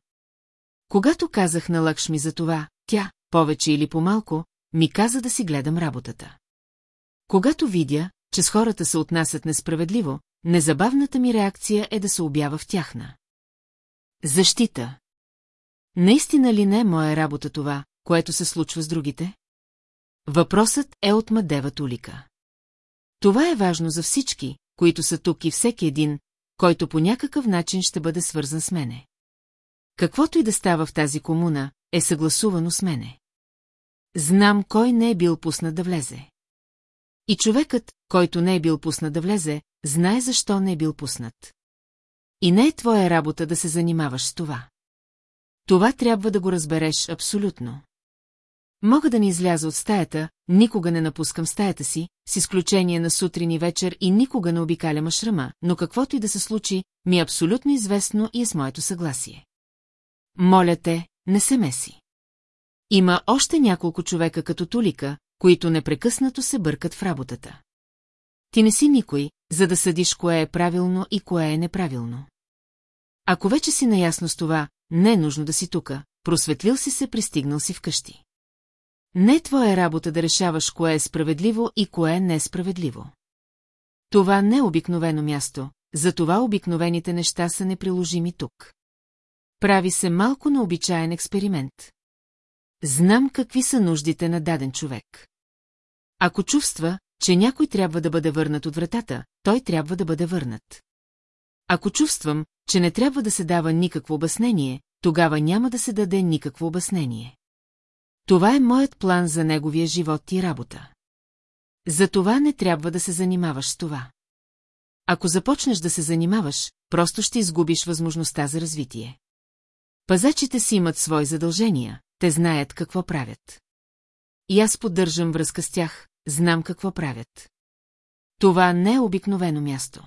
A: Когато казах на Лакшми за това, тя, повече или по-малко, ми каза да си гледам работата. Когато видя, че с хората се отнасят несправедливо, незабавната ми реакция е да се обява в тяхна. Защита. Наистина ли не е моя работа това, което се случва с другите? Въпросът е от Мадева Тулика. Това е важно за всички, които са тук и всеки един, който по някакъв начин ще бъде свързан с мене. Каквото и да става в тази комуна, е съгласувано с мене. Знам кой не е бил пуснат да влезе. И човекът, който не е бил пуснат да влезе, знае защо не е бил пуснат. И не е твоя работа да се занимаваш с това. Това трябва да го разбереш абсолютно. Мога да не изляза от стаята, никога не напускам стаята си, с изключение на сутрин и вечер и никога не обикалям шрама, но каквото и да се случи, ми е абсолютно известно и е с моето съгласие. Моля те, не се меси. Има още няколко човека като Тулика, които непрекъснато се бъркат в работата. Ти не си никой, за да съдиш кое е правилно и кое е неправилно. Ако вече си наясно с това, не е нужно да си тука, просветлил си се, пристигнал си вкъщи. Не е твоя работа да решаваш кое е справедливо и кое е несправедливо. Това не е обикновено място, затова обикновените неща са неприложими тук. Прави се малко необичаен експеримент. Знам какви са нуждите на даден човек. Ако чувства, че някой трябва да бъде върнат от вратата, той трябва да бъде върнат. Ако чувствам, че не трябва да се дава никакво обяснение, тогава няма да се даде никакво обяснение. Това е моят план за неговия живот и работа. За това не трябва да се занимаваш с това. Ако започнеш да се занимаваш, просто ще изгубиш възможността за развитие. Пазачите си имат свои задължения, те знаят какво правят. И аз поддържам връзка с тях, знам какво правят. Това не е обикновено място.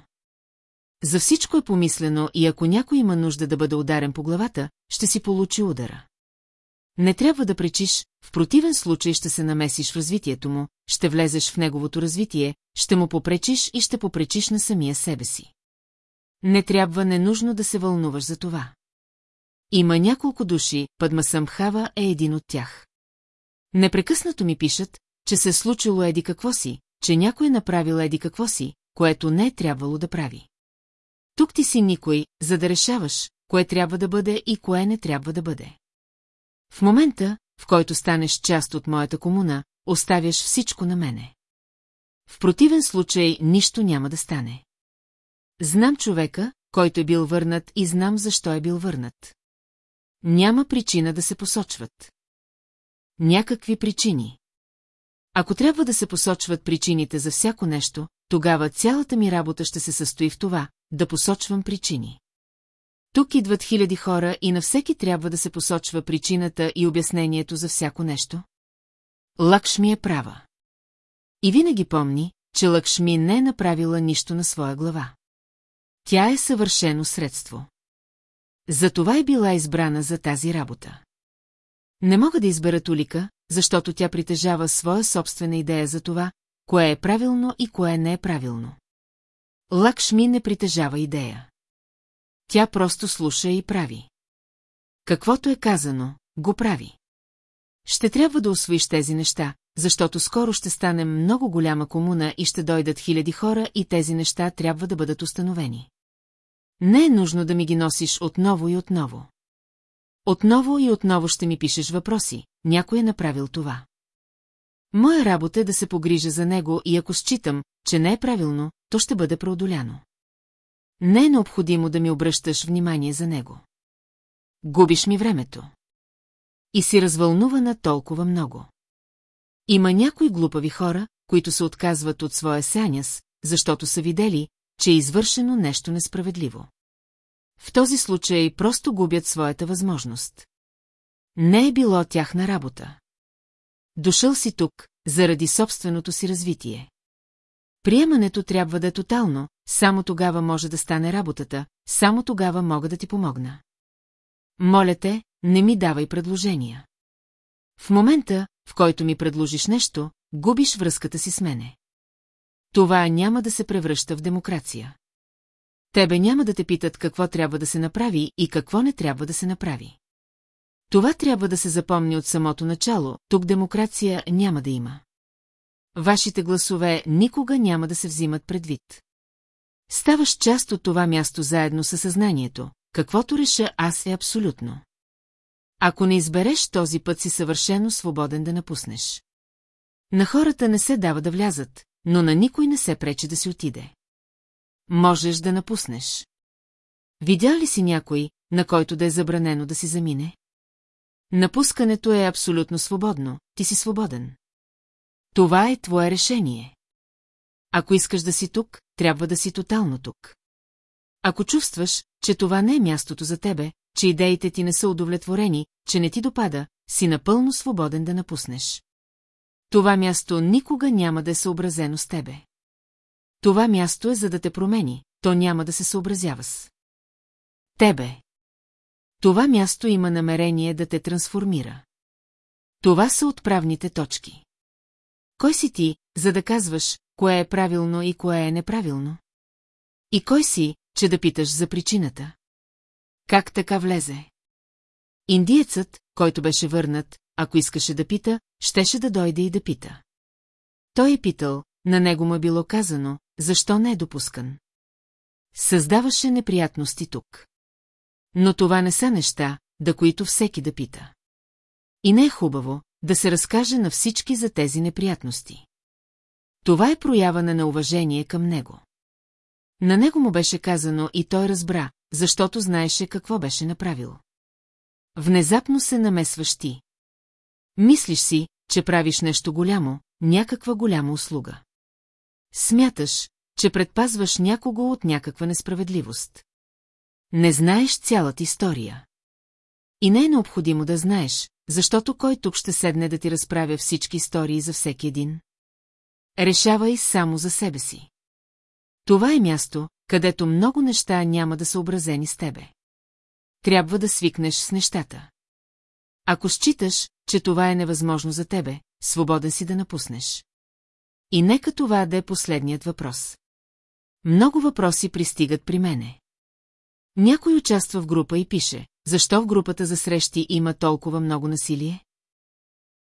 A: За всичко е помислено и ако някой има нужда да бъде ударен по главата, ще си получи удара. Не трябва да пречиш, в противен случай ще се намесиш в развитието му, ще влезеш в неговото развитие, ще му попречиш и ще попречиш на самия себе си. Не трябва ненужно да се вълнуваш за това. Има няколко души, Падмасамхава е един от тях. Непрекъснато ми пишат, че се случило еди какво си, че някой е направил еди какво си, което не е трябвало да прави. Тук ти си никой, за да решаваш, кое трябва да бъде и кое не трябва да бъде. В момента, в който станеш част от моята комуна, оставяш всичко на мене. В противен случай нищо няма да стане. Знам човека, който е бил върнат и знам защо е бил върнат. Няма причина да се посочват. Някакви причини. Ако трябва да се посочват причините за всяко нещо, тогава цялата ми работа ще се състои в това, да посочвам причини. Тук идват хиляди хора и на всеки трябва да се посочва причината и обяснението за всяко нещо. Лакшми е права. И винаги помни, че Лакшми не е направила нищо на своя глава. Тя е съвършено средство. Затова е била избрана за тази работа. Не мога да избера Тулика, защото тя притежава своя собствена идея за това, кое е правилно и кое не е правилно. Лакшми не притежава идея. Тя просто слуша и прави. Каквото е казано, го прави. Ще трябва да освоиш тези неща, защото скоро ще стане много голяма комуна и ще дойдат хиляди хора и тези неща трябва да бъдат установени. Не е нужно да ми ги носиш отново и отново. Отново и отново ще ми пишеш въпроси, някой е направил това. Моя работа е да се погрижа за него и ако считам, че не е правилно, то ще бъде преодоляно. Не е необходимо да ми обръщаш внимание за него. Губиш ми времето. И си развълнувана толкова много. Има някои глупави хора, които се отказват от своя сяняс, защото са видели, че е извършено нещо несправедливо. В този случай просто губят своята възможност. Не е било тяхна работа. Дошъл си тук, заради собственото си развитие. Приемането трябва да е тотално, само тогава може да стане работата, само тогава мога да ти помогна. Моля те, не ми давай предложения. В момента, в който ми предложиш нещо, губиш връзката си с мене това няма да се превръща в демокрация. Тебе няма да те питат какво трябва да се направи и какво не трябва да се направи. Това трябва да се запомни от самото начало, тук демокрация няма да има. Вашите гласове никога няма да се взимат предвид. Ставаш част от това място заедно със съзнанието, каквото реша аз е абсолютно. Ако не избереш този път си съвършено свободен да напуснеш. На хората не се дава да влязат, но на никой не се пречи да си отиде. Можеш да напуснеш. Видя ли си някой, на който да е забранено да си замине? Напускането е абсолютно свободно, ти си свободен. Това е твое решение. Ако искаш да си тук, трябва да си тотално тук. Ако чувстваш, че това не е мястото за тебе, че идеите ти не са удовлетворени, че не ти допада, си напълно свободен да напуснеш. Това място никога няма да е съобразено с тебе. Това място е за да те промени, то няма да се съобразява с. Тебе. Това място има намерение да те трансформира. Това са отправните точки. Кой си ти, за да казваш, кое е правилно и кое е неправилно? И кой си, че да питаш за причината? Как така влезе? Индиецът, който беше върнат, ако искаше да пита, щеше да дойде и да пита. Той е питал, на него му е било казано, защо не е допускан. Създаваше неприятности тук. Но това не са неща, да които всеки да пита. И не е хубаво да се разкаже на всички за тези неприятности. Това е проява на неуважение към него. На него му беше казано и той разбра, защото знаеше какво беше направил. Внезапно се намесваш ти. Мислиш си, че правиш нещо голямо, някаква голяма услуга. Смяташ, че предпазваш някого от някаква несправедливост. Не знаеш цялата история. И не е необходимо да знаеш, защото кой тук ще седне да ти разправя всички истории за всеки един? Решавай само за себе си. Това е място, където много неща няма да са образени с тебе. Трябва да свикнеш с нещата. Ако считаш, че това е невъзможно за тебе, свободен си да напуснеш. И нека това да е последният въпрос. Много въпроси пристигат при мене. Някой участва в група и пише, защо в групата за срещи има толкова много насилие?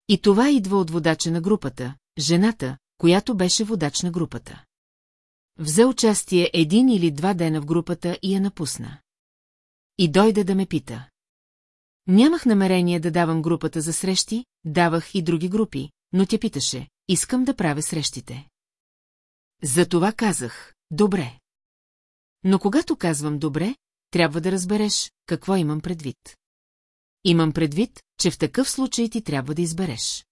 A: И това идва от водача на групата, жената, която беше водач на групата. Взе участие един или два дена в групата и я напусна. И дойде да ме пита. Нямах намерение да давам групата за срещи, давах и други групи, но тя питаше, искам да правя срещите. Затова казах, добре. Но когато казвам добре, трябва да разбереш, какво имам предвид. Имам предвид, че в такъв случай ти трябва да избереш.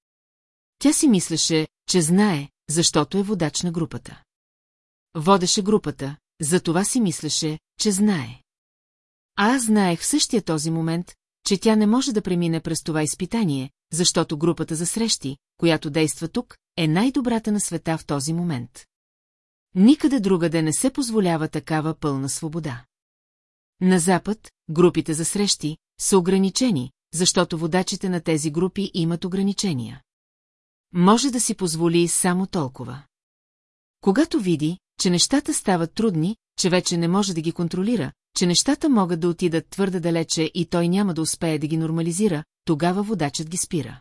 A: Тя си мислеше, че знае, защото е водач на групата. Водеше групата, затова си мислеше, че знае. А аз знаех в същия този момент, че тя не може да премине през това изпитание, защото групата за срещи, която действа тук, е най-добрата на света в този момент. Никъде другаде не се позволява такава пълна свобода. На Запад, групите за срещи са ограничени, защото водачите на тези групи имат ограничения. Може да си позволи само толкова. Когато види, че нещата стават трудни, че вече не може да ги контролира, че нещата могат да отидат твърде далече и той няма да успее да ги нормализира, тогава водачът ги спира.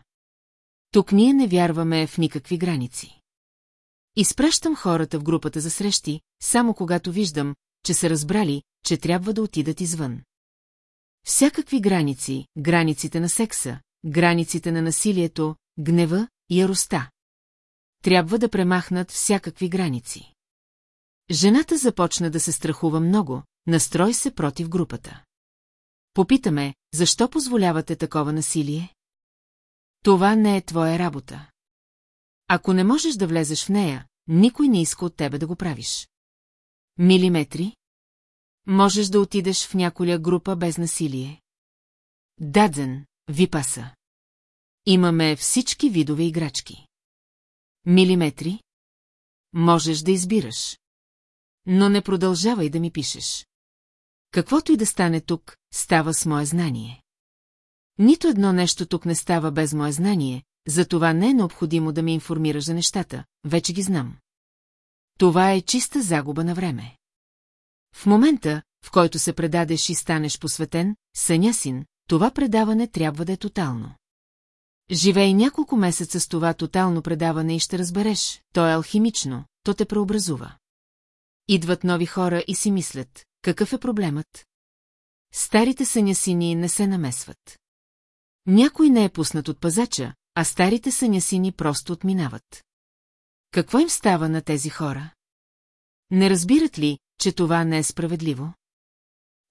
A: Тук ние не вярваме в никакви граници. Изпращам хората в групата за срещи, само когато виждам, че са разбрали, че трябва да отидат извън. Всякакви граници, границите на секса, границите на насилието, гнева, яроста. Трябва да премахнат всякакви граници. Жената започна да се страхува много, Настрой се против групата. Попитаме, защо позволявате такова насилие? Това не е твоя работа. Ако не можеш да влезеш в нея, никой не иска от тебе да го правиш. Милиметри? Можеш да отидеш в няколя група без насилие. Дадзен, випаса. Имаме всички видове играчки. Милиметри? Можеш да избираш. Но не продължавай да ми пишеш. Каквото и да стане тук, става с мое знание. Нито едно нещо тук не става без мое знание, затова не е необходимо да ме информираш за нещата, вече ги знам. Това е чиста загуба на време. В момента, в който се предадеш и станеш посветен, съня син, това предаване трябва да е тотално. Живей няколко месеца с това тотално предаване и ще разбереш, то е алхимично, то те преобразува. Идват нови хора и си мислят, какъв е проблемът? Старите сънясини не се намесват. Някой не е пуснат от пазача, а старите сънясини просто отминават. Какво им става на тези хора? Не разбират ли, че това не е справедливо?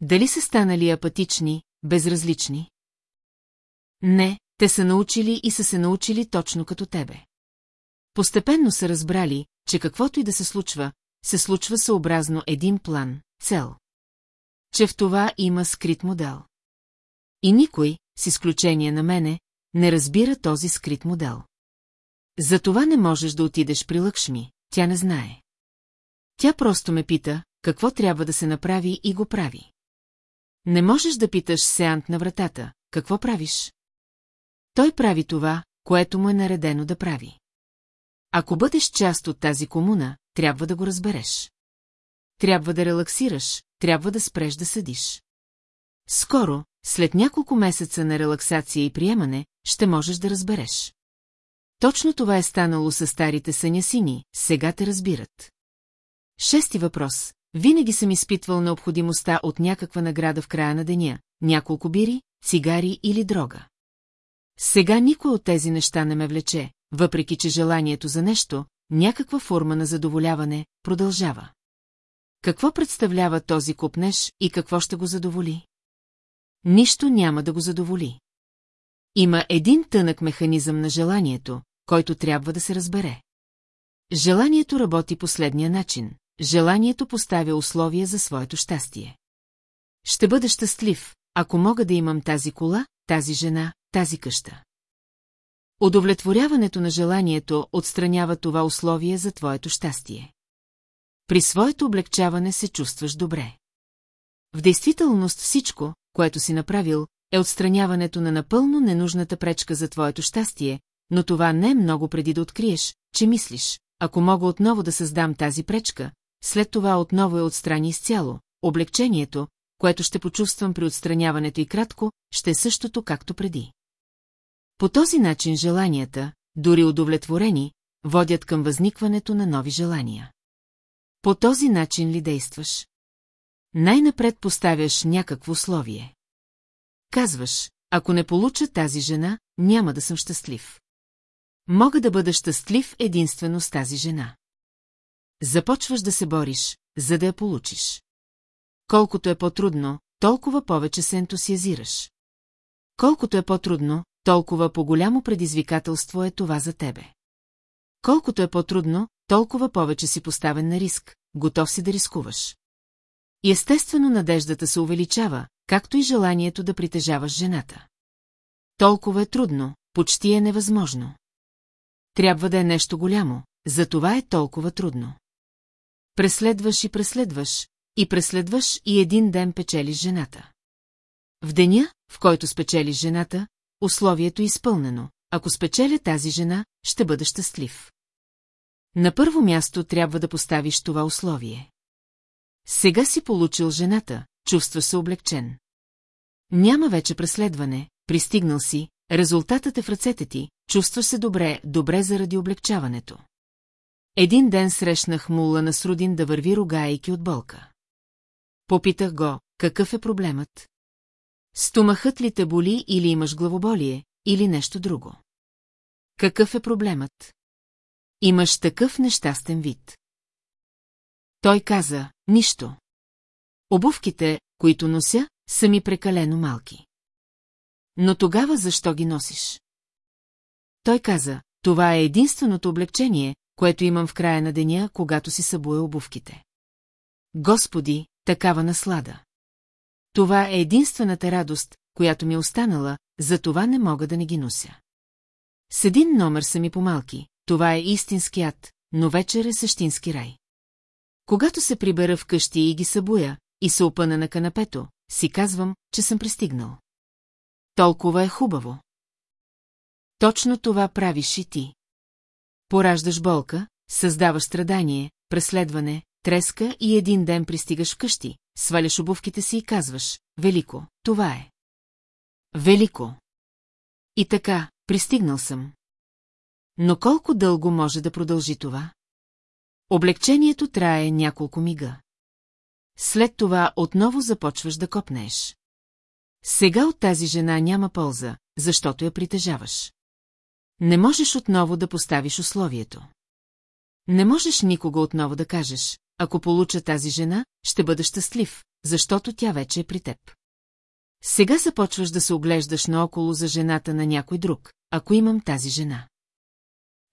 A: Дали са станали апатични, безразлични? Не, те са научили и са се научили точно като тебе. Постепенно са разбрали, че каквото и да се случва, се случва съобразно един план, цел че в това има скрит модел. И никой, с изключение на мене, не разбира този скрит модел. За това не можеш да отидеш при Лъкшми, тя не знае. Тя просто ме пита, какво трябва да се направи и го прави. Не можеш да питаш сеант на вратата, какво правиш? Той прави това, което му е наредено да прави. Ако бъдеш част от тази комуна, трябва да го разбереш трябва да релаксираш, трябва да спреш да съдиш. Скоро, след няколко месеца на релаксация и приемане, ще можеш да разбереш. Точно това е станало с старите сънясини, сега те разбират. Шести въпрос. Винаги съм изпитвал необходимостта от някаква награда в края на деня, няколко бири, цигари или дрога. Сега никой от тези неща не ме влече, въпреки че желанието за нещо, някаква форма на задоволяване, продължава. Какво представлява този купнеж и какво ще го задоволи? Нищо няма да го задоволи. Има един тънък механизъм на желанието, който трябва да се разбере. Желанието работи последния начин. Желанието поставя условия за своето щастие. Ще бъда щастлив, ако мога да имам тази кола, тази жена, тази къща. Удовлетворяването на желанието отстранява това условие за твоето щастие. При своето облегчаване се чувстваш добре. В действителност всичко, което си направил, е отстраняването на напълно ненужната пречка за твоето щастие, но това не е много преди да откриеш, че мислиш, ако мога отново да създам тази пречка, след това отново я е отстрани изцяло, облегчението, което ще почувствам при отстраняването и кратко, ще е същото както преди. По този начин желанията, дори удовлетворени, водят към възникването на нови желания. По този начин ли действаш? Най-напред поставяш някакво условие. Казваш, ако не получа тази жена, няма да съм щастлив. Мога да бъда щастлив единствено с тази жена. Започваш да се бориш, за да я получиш. Колкото е по-трудно, толкова повече се ентусиазираш. Колкото е по-трудно, толкова по-голямо предизвикателство е това за тебе. Колкото е по-трудно, толкова повече си поставен на риск, готов си да рискуваш. И естествено надеждата се увеличава, както и желанието да притежаваш жената. Толкова е трудно, почти е невъзможно. Трябва да е нещо голямо, затова е толкова трудно. Преследваш и преследваш, и преследваш и един ден печелиш жената. В деня, в който спечелиш жената, условието е изпълнено. Ако спечеля тази жена, ще бъда щастлив. На първо място трябва да поставиш това условие. Сега си получил жената, чувства се облегчен. Няма вече преследване, пристигнал си, резултатът е в ръцете ти, чувстваш се добре, добре заради облегчаването. Един ден срещнах мула на Срудин да върви рогайки от болка. Попитах го, какъв е проблемът? Стомахът ли те боли или имаш главоболие, или нещо друго? Какъв е проблемът? Имаш такъв нещастен вид. Той каза, нищо. Обувките, които нося, са ми прекалено малки. Но тогава защо ги носиш? Той каза, това е единственото облегчение, което имам в края на деня, когато си събуя обувките. Господи, такава наслада! Това е единствената радост, която ми е останала, за това не мога да не ги нося. С един номер са ми помалки, това е истински ад, но вечер е същински рай. Когато се прибера вкъщи и ги събуя, и се опъна на канапето, си казвам, че съм пристигнал. Толкова е хубаво. Точно това правиш и ти. Пораждаш болка, създаваш страдание, преследване, треска и един ден пристигаш вкъщи, сваляш обувките си и казваш, велико, това е. Велико. И така, пристигнал съм. Но колко дълго може да продължи това? Облегчението трае няколко мига. След това отново започваш да копнеш. Сега от тази жена няма полза, защото я притежаваш. Не можеш отново да поставиш условието. Не можеш никога отново да кажеш, ако получа тази жена, ще бъда щастлив, защото тя вече е при теб. Сега започваш да се оглеждаш наоколо за жената на някой друг, ако имам тази жена.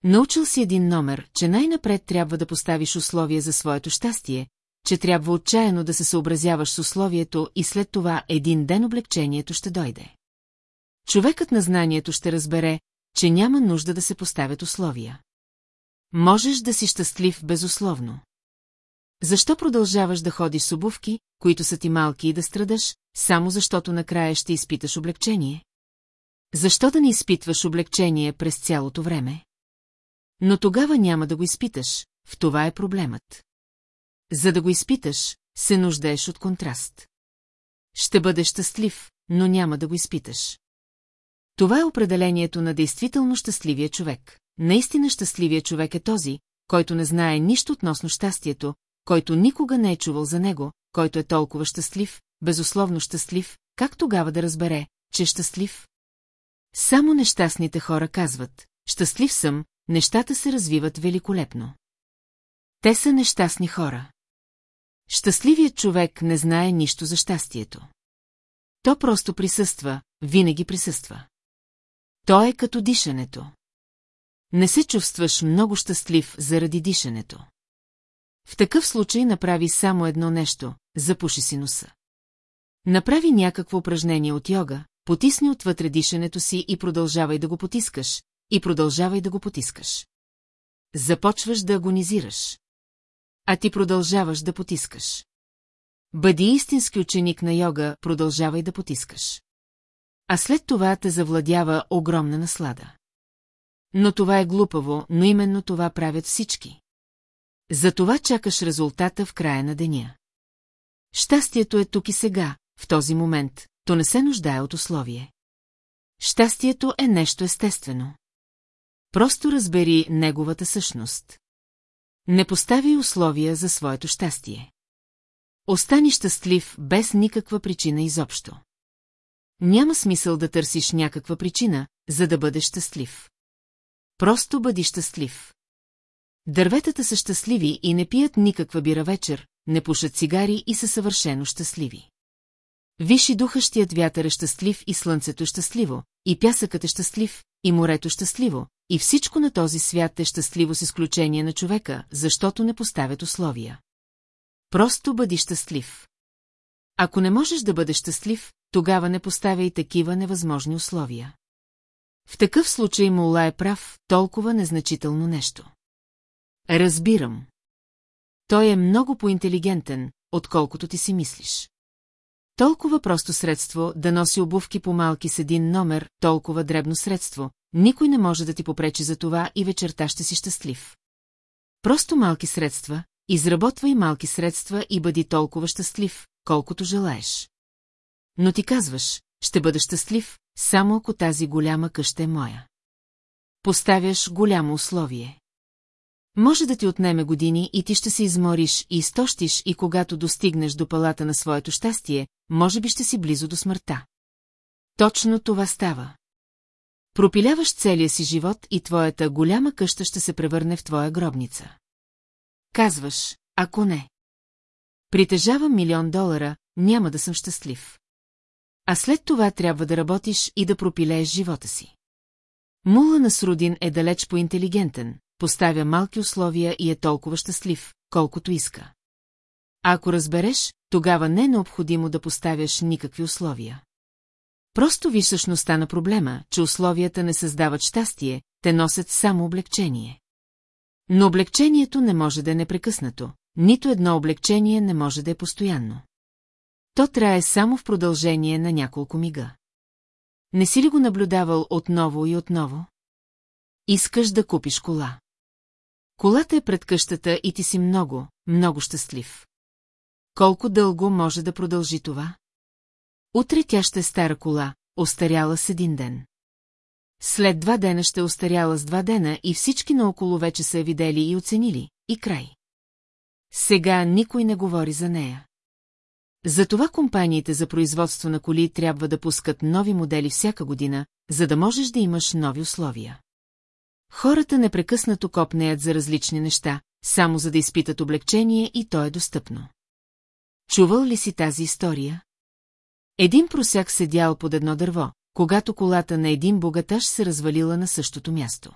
A: Научил си един номер, че най-напред трябва да поставиш условие за своето щастие, че трябва отчаяно да се съобразяваш с условието и след това един ден облегчението ще дойде. Човекът на знанието ще разбере, че няма нужда да се поставят условия. Можеш да си щастлив безусловно. Защо продължаваш да ходиш с обувки, които са ти малки и да страдаш, само защото накрая ще изпиташ облегчение? Защо да не изпитваш облегчение през цялото време? Но тогава няма да го изпиташ, в това е проблемът. За да го изпиташ, се нуждаеш от контраст. Ще бъдеш щастлив, но няма да го изпиташ. Това е определението на действително щастливия човек. Наистина щастливия човек е този, който не знае нищо относно щастието, който никога не е чувал за него, който е толкова щастлив, безусловно щастлив, как тогава да разбере, че е щастлив? Само нещастните хора казват, щастлив съм, нещата се развиват великолепно. Те са нещастни хора. Щастливият човек не знае нищо за щастието. То просто присъства, винаги присъства. То е като дишането. Не се чувстваш много щастлив заради дишането. В такъв случай направи само едно нещо – запуши си носа. Направи някакво упражнение от йога, потисни отвътре дишането си и продължавай да го потискаш, и продължавай да го потискаш. Започваш да агонизираш. А ти продължаваш да потискаш. Бъди истински ученик на йога, продължавай да потискаш. А след това те завладява огромна наслада. Но това е глупаво, но именно това правят всички. Затова чакаш резултата в края на деня. Щастието е тук и сега, в този момент, то не се нуждае от условие. Щастието е нещо естествено. Просто разбери неговата същност. Не постави условия за своето щастие. Остани щастлив без никаква причина изобщо. Няма смисъл да търсиш някаква причина, за да бъдеш щастлив. Просто бъди щастлив. Дърветата са щастливи и не пият никаква бира вечер, не пушат цигари и са съвършено щастливи. Виши духащият вятър е щастлив и слънцето е щастливо, и пясъкът е щастлив, и морето щастливо, и всичко на този свят е щастливо с изключение на човека, защото не поставят условия. Просто бъди щастлив. Ако не можеш да бъдеш щастлив, тогава не поставя и такива невъзможни условия. В такъв случай Мула е прав, толкова незначително нещо. Разбирам. Той е много поинтелигентен, отколкото ти си мислиш. Толкова просто средство да носи обувки по малки с един номер, толкова дребно средство, никой не може да ти попречи за това и вечерта ще си щастлив. Просто малки средства, изработвай малки средства и бъди толкова щастлив, колкото желаеш. Но ти казваш, ще бъда щастлив, само ако тази голяма къща е моя. Поставяш голямо условие. Може да ти отнеме години и ти ще се измориш и изтощиш и когато достигнеш до палата на своето щастие, може би ще си близо до смъртта. Точно това става. Пропиляваш целия си живот и твоята голяма къща ще се превърне в твоя гробница. Казваш, ако не. Притежавам милион долара, няма да съм щастлив. А след това трябва да работиш и да пропилееш живота си. Мула на Срудин е далеч по-интелигентен, поставя малки условия и е толкова щастлив, колкото иска. А ако разбереш, тогава не е необходимо да поставяш никакви условия. Просто виж същността на проблема, че условията не създават щастие, те носят само облегчение. Но облегчението не може да е непрекъснато, нито едно облегчение не може да е постоянно. То трае само в продължение на няколко мига. Не си ли го наблюдавал отново и отново? Искаш да купиш кола. Колата е пред къщата и ти си много, много щастлив. Колко дълго може да продължи това? Утре тя ще е стара кола, остаряла с един ден. След два дена ще е остаряла с два дена и всички наоколо вече са я видели и оценили, и край. Сега никой не говори за нея. Затова компаниите за производство на коли трябва да пускат нови модели всяка година, за да можеш да имаш нови условия. Хората непрекъснато копнеят за различни неща, само за да изпитат облегчение и то е достъпно. Чувал ли си тази история? Един просяк седял под едно дърво, когато колата на един богаташ се развалила на същото място.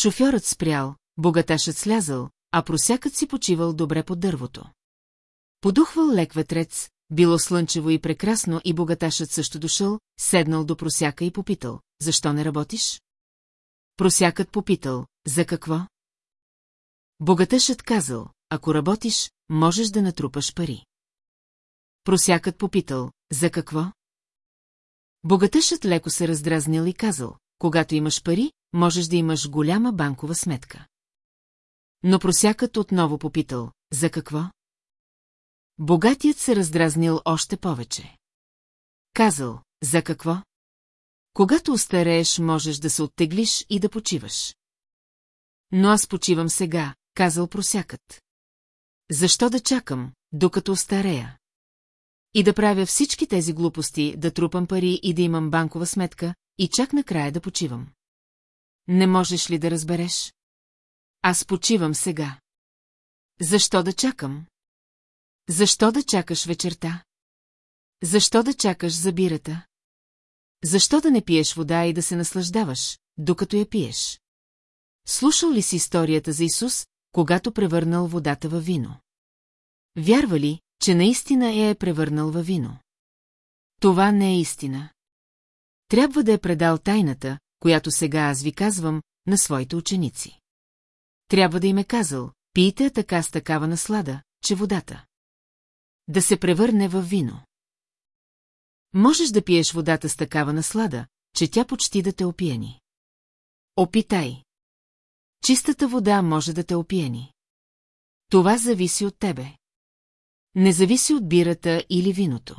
A: Шофьорът спрял, богаташът слязал, а просякът си почивал добре под дървото. Подухвал лек ветрец, било слънчево и прекрасно и богаташът също дошъл, седнал до просяка и попитал, защо не работиш? Просякът попитал, за какво? Богатъшът казал, ако работиш, можеш да натрупаш пари. Просякът попитал, за какво? Богатъшът леко се раздразнил и казал, когато имаш пари, можеш да имаш голяма банкова сметка. Но просякът отново попитал, за какво? Богатият се раздразнил още повече. Казал, за какво? Когато остарееш, можеш да се оттеглиш и да почиваш. Но аз почивам сега, казал просякът. Защо да чакам, докато остарея? И да правя всички тези глупости, да трупам пари и да имам банкова сметка, и чак накрая да почивам. Не можеш ли да разбереш? Аз почивам сега. Защо да чакам? Защо да чакаш вечерта? Защо да чакаш забирата? бирата? Защо да не пиеш вода и да се наслаждаваш, докато я пиеш? Слушал ли си историята за Исус, когато превърнал водата във вино? Вярва ли, че наистина я е превърнал във вино? Това не е истина. Трябва да е предал тайната, която сега аз ви казвам, на своите ученици. Трябва да им е казал, пийте така с такава наслада, че водата. Да се превърне във вино. Можеш да пиеш водата с такава наслада, че тя почти да те опиени. Опитай. Чистата вода може да те опиени. Това зависи от тебе. Не зависи от бирата или виното.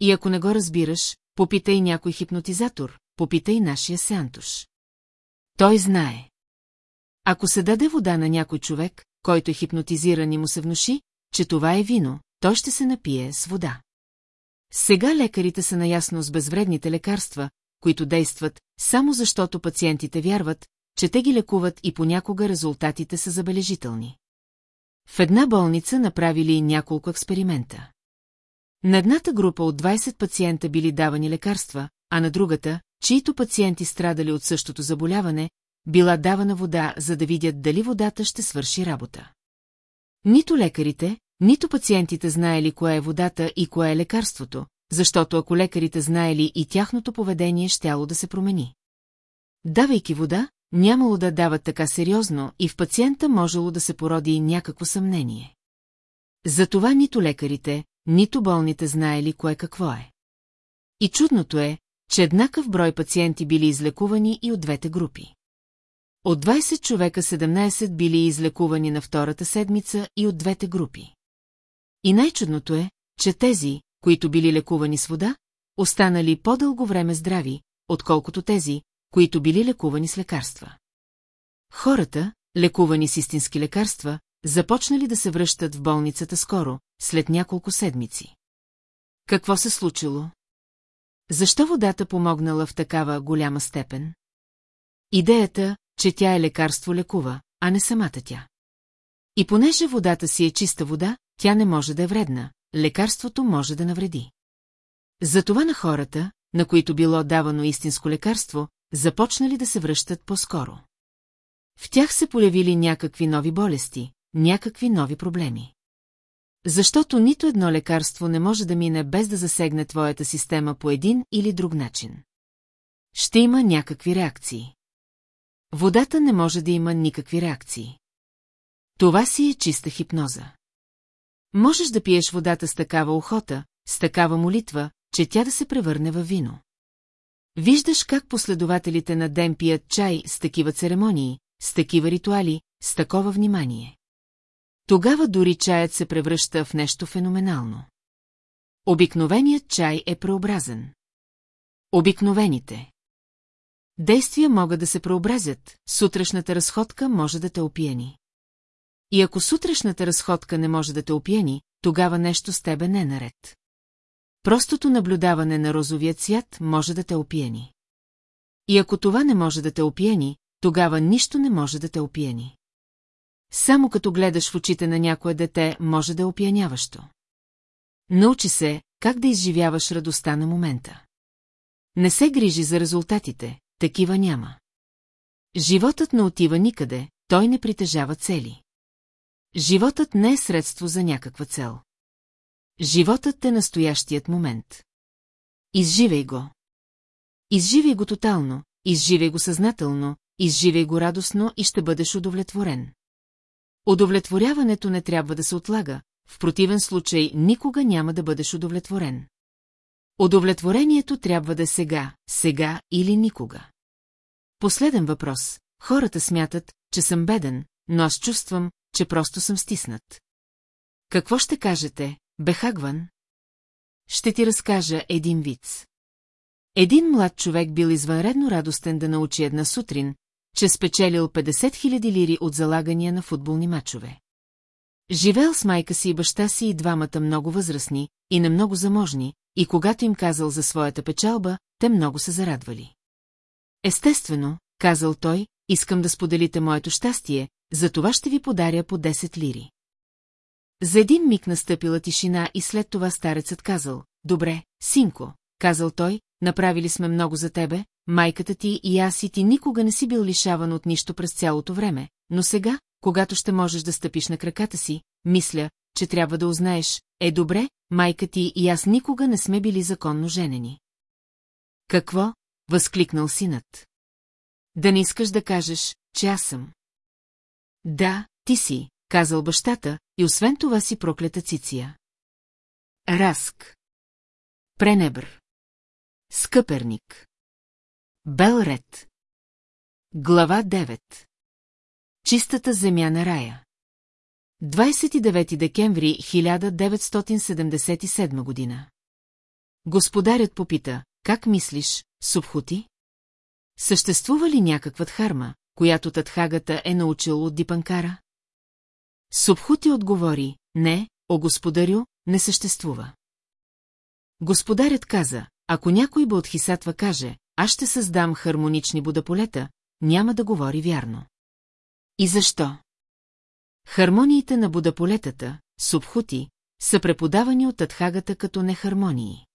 A: И ако не го разбираш, попитай някой хипнотизатор, попитай нашия сеантуш. Той знае. Ако се даде вода на някой човек, който е хипнотизиран и му се внуши, че това е вино, той ще се напие с вода. Сега лекарите са наясно с безвредните лекарства, които действат, само защото пациентите вярват, че те ги лекуват и понякога резултатите са забележителни. В една болница направили няколко експеримента. На едната група от 20 пациента били давани лекарства, а на другата, чието пациенти страдали от същото заболяване, била давана вода, за да видят дали водата ще свърши работа. Нито лекарите, нито пациентите знаели кое е водата и кое е лекарството, защото ако лекарите знаели и тяхното поведение щяло да се промени. Давайки вода, нямало да дават така сериозно и в пациента можело да се породи някакво съмнение. Затова нито лекарите, нито болните знаели кое какво е. И чудното е, че еднакъв брой пациенти били излекувани и от двете групи. От 20 човека 17 били излекувани на втората седмица и от двете групи. И най-чудното е, че тези, които били лекувани с вода, останали по-дълго време здрави, отколкото тези, които били лекувани с лекарства. Хората, лекувани с истински лекарства, започнали да се връщат в болницата скоро, след няколко седмици. Какво се случило? Защо водата помогнала в такава голяма степен? Идеята, че тя е лекарство лекува, а не самата тя. И понеже водата си е чиста вода, тя не може да е вредна, лекарството може да навреди. Затова на хората, на които било давано истинско лекарство, започнали да се връщат по-скоро. В тях се полявили някакви нови болести, някакви нови проблеми. Защото нито едно лекарство не може да мине без да засегне твоята система по един или друг начин. Ще има някакви реакции. Водата не може да има никакви реакции. Това си е чиста хипноза. Можеш да пиеш водата с такава охота, с такава молитва, че тя да се превърне във вино. Виждаш как последователите на ден пият чай с такива церемонии, с такива ритуали, с такова внимание. Тогава дори чаят се превръща в нещо феноменално. Обикновеният чай е преобразен. Обикновените. Действия могат да се преобразят, сутрешната разходка може да те опиени. И ако сутрешната разходка не може да те опияни, тогава нещо с тебе не е наред. Простото наблюдаване на розовия цвят може да те опияни. И ако това не може да те опияни, тогава нищо не може да те опияни. Само като гледаш в очите на някое дете, може да е опияняващо. Научи се, как да изживяваш радостта на момента. Не се грижи за резултатите, такива няма. Животът не отива никъде, той не притежава цели. Животът не е средство за някаква цел. Животът е настоящият момент. Изживей го. Изживей го тотално, изживей го съзнателно, изживей го радостно и ще бъдеш удовлетворен. Удовлетворяването не трябва да се отлага, в противен случай никога няма да бъдеш удовлетворен. Удовлетворението трябва да е сега, сега или никога. Последен въпрос. Хората смятат, че съм беден, но аз чувствам, че просто съм стиснат. Какво ще кажете, Бехагван? Ще ти разкажа един виц. Един млад човек бил извънредно радостен да научи една сутрин, че спечелил 50 000 лири от залагания на футболни мачове. Живел с майка си и баща си и двамата много възрастни и не много заможни, и когато им казал за своята печалба, те много се зарадвали. Естествено, казал той, искам да споделите моето щастие, за това ще ви подаря по 10 лири. За един миг настъпила тишина и след това старецът казал, добре, синко, казал той, направили сме много за тебе, майката ти и аз и ти никога не си бил лишаван от нищо през цялото време, но сега, когато ще можеш да стъпиш на краката си, мисля, че трябва да узнаеш, е добре, майка ти и аз никога не сме били законно женени. Какво? Възкликнал синът. Да не искаш да кажеш, че аз съм. Да, ти си, казал бащата, и освен това си проклята Циция. Раск. Пренебр. Скъперник. Белред. Глава 9. Чистата земя на рая. 29 декември 1977 година. Господарят попита, как мислиш, Субхути? Съществува ли някаква дхарма, която Татхагата е научил от Дипанкара? Субхути отговори, не, о господарю, не съществува. Господарят каза, ако някой Бодхисатва каже, аз ще създам хармонични будаполета, няма да говори вярно. И защо? Хармониите на будаполетата, субхути, са преподавани от Татхагата като нехармонии.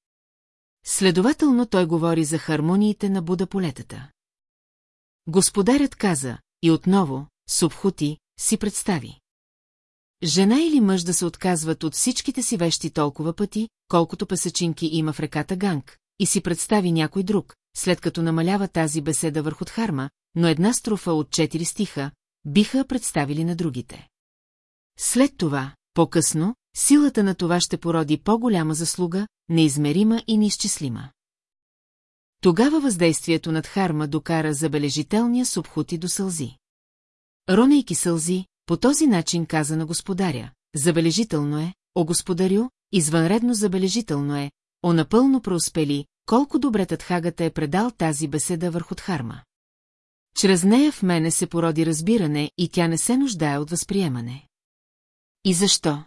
A: Следователно той говори за хармониите на будаполетата. Господарят каза, и отново, Субхути, си представи. Жена или мъж да се отказват от всичките си вещи толкова пъти, колкото пасачинки има в реката Ганг, и си представи някой друг, след като намалява тази беседа върху Дхарма, но една строфа от четири стиха, биха представили на другите. След това, по-късно, силата на това ще породи по-голяма заслуга, неизмерима и неизчислима. Тогава въздействието над Харма докара забележителния субхути до сълзи. Ронейки сълзи, по този начин каза на господаря, забележително е, о господарю, извънредно забележително е, о напълно преуспели, колко добре Татхагата е предал тази беседа върху Дхарма. Чрез нея в мене се породи разбиране и тя не се нуждае от възприемане. И защо?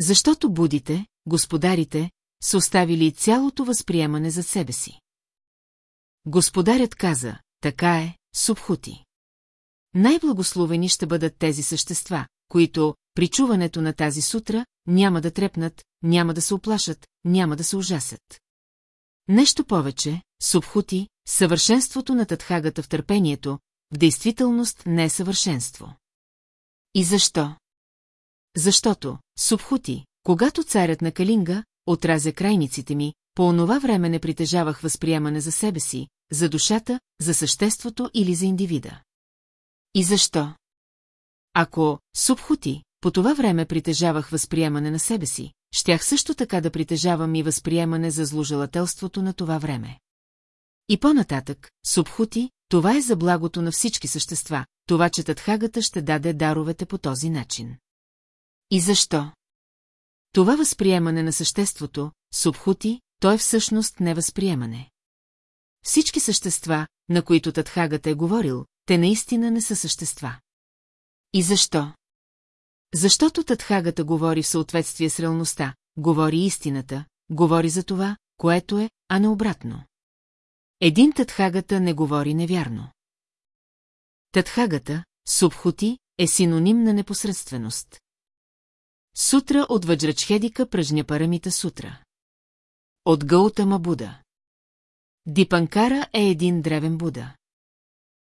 A: Защото будите, господарите, са оставили цялото възприемане за себе си. Господарят каза, така е, субхути. Най-благословени ще бъдат тези същества, които, при чуването на тази сутра, няма да трепнат, няма да се оплашат, няма да се ужасят. Нещо повече, субхути, съвършенството на татхагата в търпението, в действителност не е съвършенство. И защо? Защото, субхути, когато царят на Калинга, отразя крайниците ми, по онова време не притежавах възприемане за себе си, за душата, за съществото или за индивида. И защо? Ако субхути, по това време притежавах възприемане на себе си, щях също така да притежавам и възприемане за зложелателството на това време. И по-нататък, субхути, това е за благото на всички същества, това, че Татхагата ще даде даровете по този начин. И защо? Това възприемане на съществото, субхути, то е всъщност невъзприемане. Всички същества, на които Татхагът е говорил, те наистина не са същества. И защо? Защото Татхагата говори в съответствие с реалността, говори истината, говори за това, което е, а не обратно. Един Татхагата не говори невярно. Татхагата, субхути, е синоним на непосредственост. Сутра от Ваджрачхедика пръжня парамита сутра. От Гаутама Буда. Дипанкара е един древен Буда.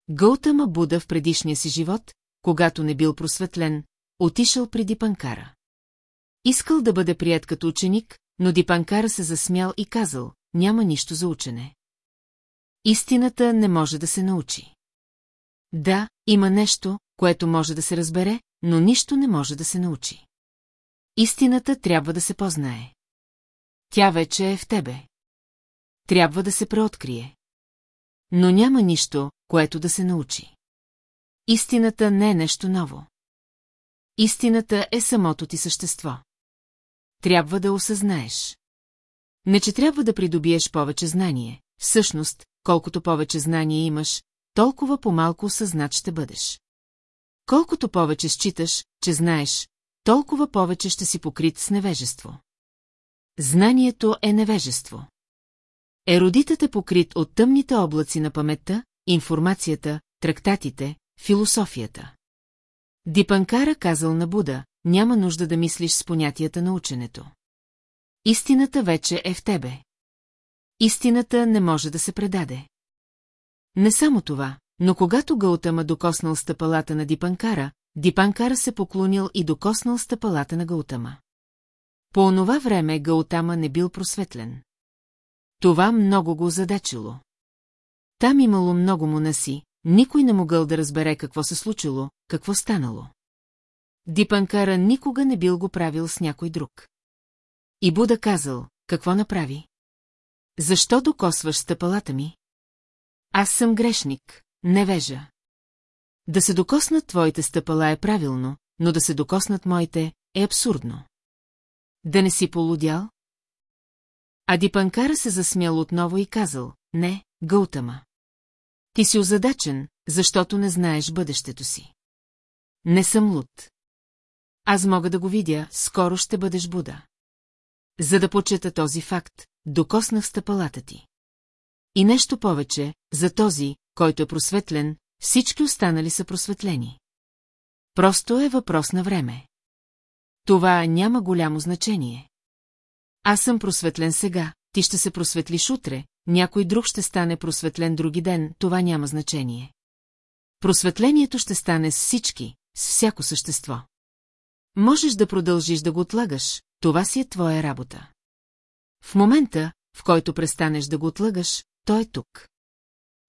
A: Гълтама Буда в предишния си живот, когато не бил просветлен, отишъл при Дипанкара. Искал да бъде прият като ученик, но Дипанкара се засмял и казал, няма нищо за учене. Истината не може да се научи. Да, има нещо, което може да се разбере, но нищо не може да се научи. Истината трябва да се познае. Тя вече е в тебе. Трябва да се преоткрие. Но няма нищо, което да се научи. Истината не е нещо ново. Истината е самото ти същество. Трябва да осъзнаеш. Не, че трябва да придобиеш повече знание. Всъщност, колкото повече знание имаш, толкова по-малко осъзнат ще бъдеш. Колкото повече считаш, че знаеш, толкова повече ще си покрит с невежество. Знанието е невежество. Еродитът е покрит от тъмните облаци на паметта, информацията, трактатите, философията. Дипанкара казал на Буда, няма нужда да мислиш с понятията на ученето. Истината вече е в тебе. Истината не може да се предаде. Не само това, но когато Гаутама докоснал стъпалата на Дипанкара, Дипанкара се поклонил и докоснал стъпалата на Гаутама. По онова време Гаутама не бил просветлен. Това много го задачило. Там имало много монаси, никой не могъл да разбере какво се случило, какво станало. Дипанкара никога не бил го правил с някой друг. И Буда казал, какво направи? Защо докосваш стъпалата ми? Аз съм грешник, невежа. Да се докоснат твоите стъпала е правилно, но да се докоснат моите е абсурдно. Да не си полудял? А Дипанкара се засмял отново и казал, не, Гълтама. Ти си озадачен, защото не знаеш бъдещето си. Не съм луд. Аз мога да го видя, скоро ще бъдеш Буда. За да почета този факт, докоснах стъпалата ти. И нещо повече, за този, който е просветлен, всички останали са просветлени. Просто е въпрос на време. Това няма голямо значение. Аз съм просветлен сега, ти ще се просветлиш утре, някой друг ще стане просветлен други ден, това няма значение. Просветлението ще стане с всички, с всяко същество. Можеш да продължиш да го отлагаш, това си е твоя работа. В момента, в който престанеш да го отлагаш, той е тук.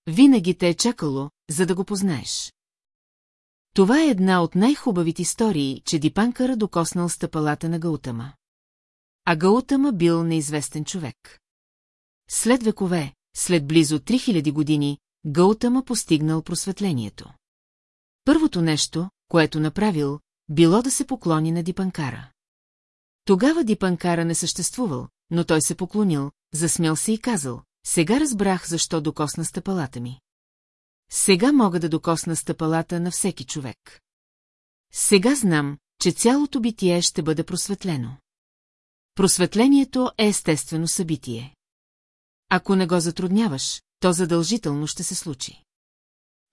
A: Винаги те е чакало, за да го познаеш. Това е една от най-хубавите истории, че Дипанкара докоснал стъпалата на Гаутама а Гаутама е бил неизвестен човек. След векове, след близо 3000 години, Гаутама е постигнал просветлението. Първото нещо, което направил, било да се поклони на Дипанкара. Тогава Дипанкара не съществувал, но той се поклонил, засмял се и казал, сега разбрах защо докосна стъпалата ми. Сега мога да докосна стъпалата на всеки човек. Сега знам, че цялото битие ще бъде просветлено. Просветлението е естествено събитие. Ако не го затрудняваш, то задължително ще се случи.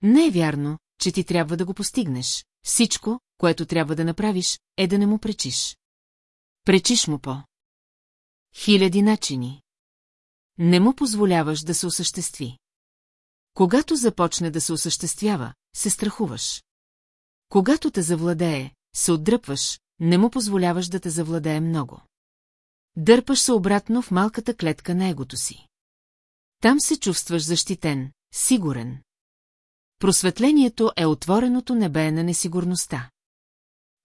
A: Не е вярно, че ти трябва да го постигнеш. Всичко, което трябва да направиш, е да не му пречиш. Пречиш му по. Хиляди начини. Не му позволяваш да се осъществи. Когато започне да се осъществява, се страхуваш. Когато те завладее, се отдръпваш, не му позволяваш да те завладее много. Дърпаш се обратно в малката клетка на егото си. Там се чувстваш защитен, сигурен. Просветлението е отвореното небе на несигурността.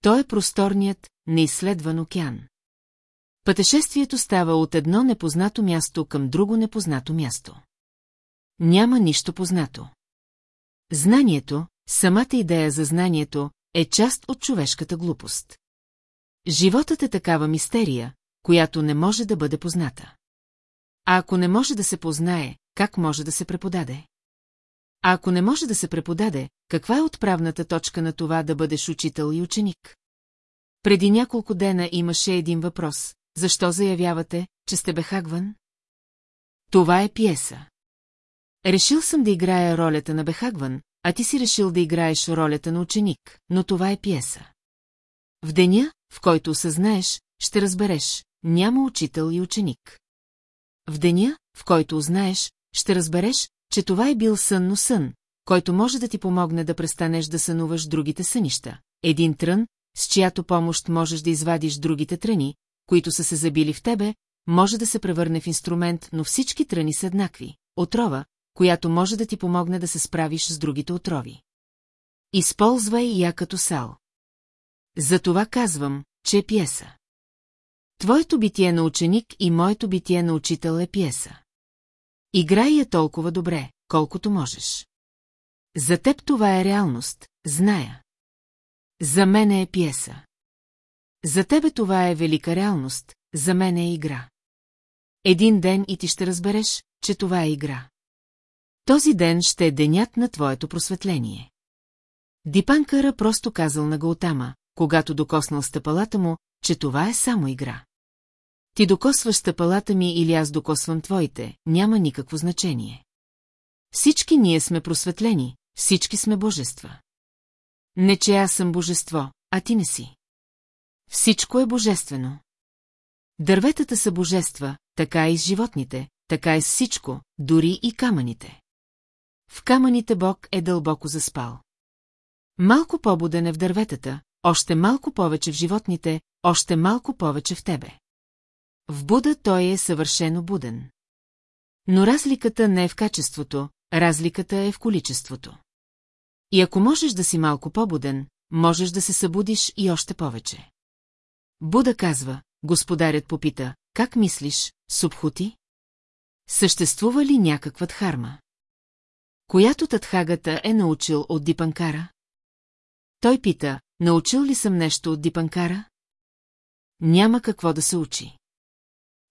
A: То е просторният, неизследван океан. Пътешествието става от едно непознато място към друго непознато място. Няма нищо познато. Знанието, самата идея за знанието, е част от човешката глупост. Животът е такава мистерия, която не може да бъде позната. А ако не може да се познае, как може да се преподаде? А ако не може да се преподаде, каква е отправната точка на това да бъдеш учител и ученик? Преди няколко дена имаше един въпрос. Защо заявявате, че сте Бехагван? Това е пиеса. Решил съм да играя ролята на Бехагван, а ти си решил да играеш ролята на ученик, но това е пиеса. В деня, в който осъзнаеш, ще разбереш, няма учител и ученик. В деня, в който узнаеш, ще разбереш, че това е бил сън, но сън, който може да ти помогне да престанеш да сънуваш другите сънища. Един трън, с чиято помощ можеш да извадиш другите тръни, които са се забили в тебе, може да се превърне в инструмент, но всички тръни са еднакви. Отрова, която може да ти помогне да се справиш с другите отрови. Използвай я като сал. Затова казвам, че е пьеса. Твоето битие на ученик и моето битие на учител е пиеса. Играй я толкова добре, колкото можеш. За теб това е реалност, зная. За мен е пиеса. За тебе това е велика реалност, за мен е игра. Един ден и ти ще разбереш, че това е игра. Този ден ще е денят на твоето просветление. Дипанкара просто казал на Галтама, когато докоснал стъпалата му, че това е само игра. Ти докосваш стъпалата ми или аз докосвам твоите, няма никакво значение. Всички ние сме просветлени, всички сме божества. Не, че аз съм божество, а ти не си. Всичко е божествено. Дърветата са божества, така и с животните, така и с всичко, дори и камъните. В камъните Бог е дълбоко заспал. Малко по-буден е в дърветата, още малко повече в животните, още малко повече в тебе. В Буда той е съвършено буден. Но разликата не е в качеството, разликата е в количеството. И ако можеш да си малко по-буден, можеш да се събудиш и още повече. Буда казва, господарят попита, как мислиш, Субхути? Съществува ли някаква дхарма? Която Татхагата е научил от Дипанкара? Той пита, научил ли съм нещо от Дипанкара? Няма какво да се учи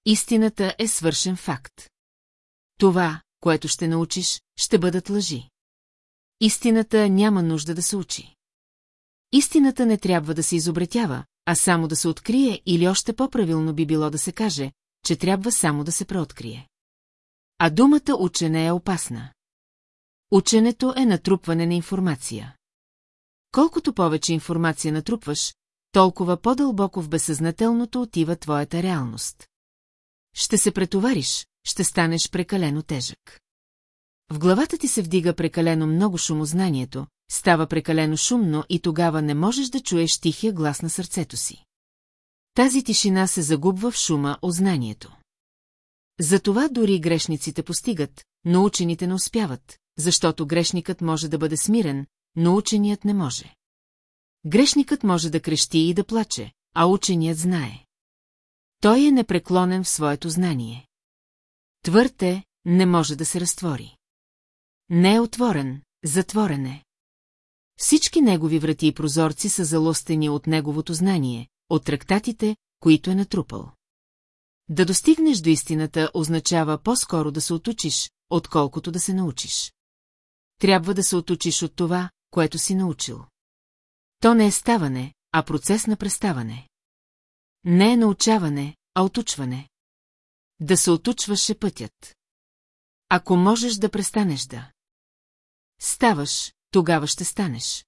A: истината е свършен факт. Това, което ще научиш, ще бъдат лъжи. Истината няма нужда да се учи. Истината не трябва да се изобретява, а само да се открие или още по-правилно би било да се каже, че трябва само да се преоткрие. А думата учене е опасна. Ученето е натрупване на информация. Колкото повече информация натрупваш, толкова по-дълбоко в безсъзнателното отива твоята реалност. Ще се претовариш, ще станеш прекалено тежък. В главата ти се вдига прекалено много шумознанието, става прекалено шумно и тогава не можеш да чуеш тихия глас на сърцето си. Тази тишина се загубва в шума знанието. Затова дори грешниците постигат, но учените не успяват, защото грешникът може да бъде смирен, но ученият не може. Грешникът може да крещи и да плаче, а ученият знае. Той е непреклонен в своето знание. Твърд е, не може да се разтвори. Не е отворен, затворен е. Всички негови врати и прозорци са залостени от неговото знание, от трактатите, които е натрупал. Да достигнеш до истината означава по-скоро да се отучиш, отколкото да се научиш. Трябва да се отучиш от това, което си научил. То не е ставане, а процес на преставане. Не е научаване, а отучване. Да се отучваше пътят. Ако можеш да престанеш да. Ставаш, тогава ще станеш.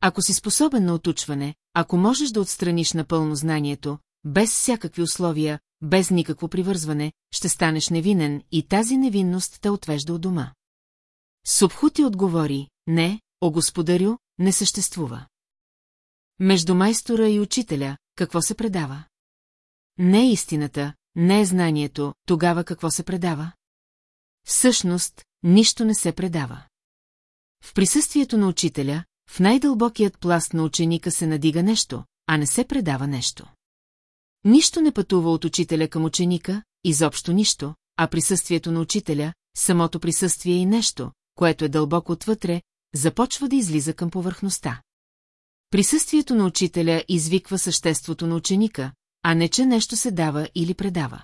A: Ако си способен на отучване, ако можеш да отстраниш напълно знанието, без всякакви условия, без никакво привързване, ще станеш невинен и тази невинност те отвежда от дома. Субхути отговори, не, о господарю, не съществува. Между майстора и учителя, какво се предава? Не е истината, не е знанието, тогава какво се предава? Всъщност, нищо не се предава. В присъствието на учителя, в най-дълбокият пласт на ученика се надига нещо, а не се предава нещо. Нищо не пътува от учителя към ученика, изобщо нищо, а присъствието на учителя, самото присъствие и нещо, което е дълбоко отвътре, започва да излиза към повърхността. Присъствието на учителя извиква съществото на ученика, а не че нещо се дава или предава.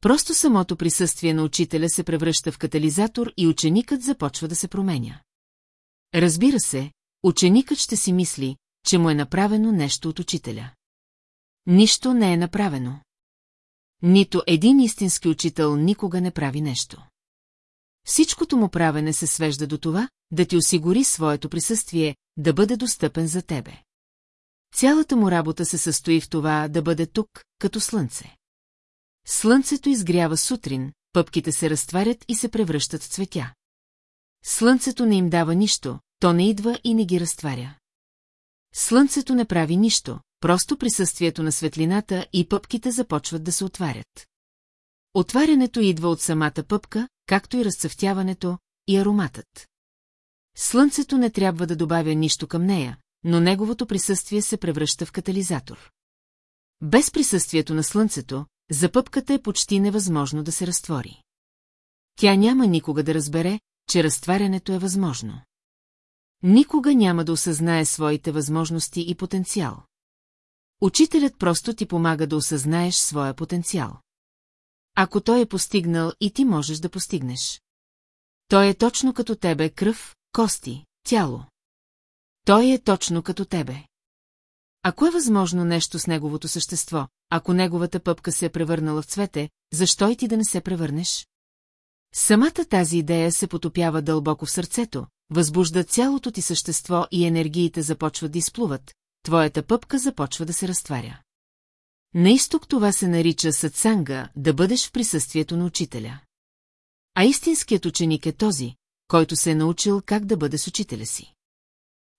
A: Просто самото присъствие на учителя се превръща в катализатор и ученикът започва да се променя. Разбира се, ученикът ще си мисли, че му е направено нещо от учителя. Нищо не е направено. Нито един истински учител никога не прави нещо. Всичкото му правене се свежда до това, да ти осигури своето присъствие, да бъде достъпен за тебе. Цялата му работа се състои в това да бъде тук, като слънце. Слънцето изгрява сутрин, пъпките се разтварят и се превръщат в цветя. Слънцето не им дава нищо, то не идва и не ги разтваря. Слънцето не прави нищо, просто присъствието на светлината и пъпките започват да се отварят. Отварянето идва от самата пъпка, както и разцъфтяването и ароматът. Слънцето не трябва да добавя нищо към нея, но неговото присъствие се превръща в катализатор. Без присъствието на слънцето, запъпката е почти невъзможно да се разтвори. Тя няма никога да разбере, че разтварянето е възможно. Никога няма да осъзнае своите възможности и потенциал. Учителят просто ти помага да осъзнаеш своя потенциал ако той е постигнал и ти можеш да постигнеш. Той е точно като тебе кръв, кости, тяло. Той е точно като тебе. Ако е възможно нещо с неговото същество, ако неговата пъпка се е превърнала в цвете, защо и ти да не се превърнеш? Самата тази идея се потопява дълбоко в сърцето, възбужда цялото ти същество и енергиите започват да изплуват, твоята пъпка започва да се разтваря. На изток това се нарича сатсанга, да бъдеш в присъствието на учителя. А истинският ученик е този, който се е научил как да бъде с учителя си.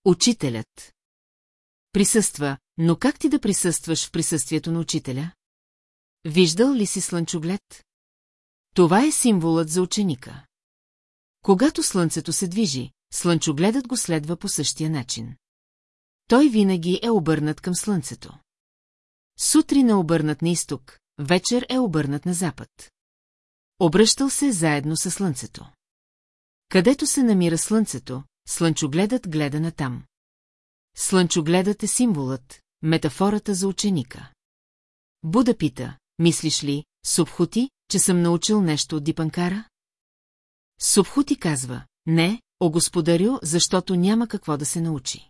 A: Учителят. Присъства, но как ти да присъстваш в присъствието на учителя? Виждал ли си слънчоглед? Това е символът за ученика. Когато слънцето се движи, слънчогледът го следва по същия начин. Той винаги е обърнат към слънцето. Сутрин е обърнат на изток, вечер е обърнат на запад. Обръщал се заедно със слънцето. Където се намира слънцето, слънчогледът гледа на там. Слънчогледът е символът, метафората за ученика. Буда пита, мислиш ли, Субхути, че съм научил нещо от Дипанкара? Субхути казва, не, о господарю, защото няма какво да се научи.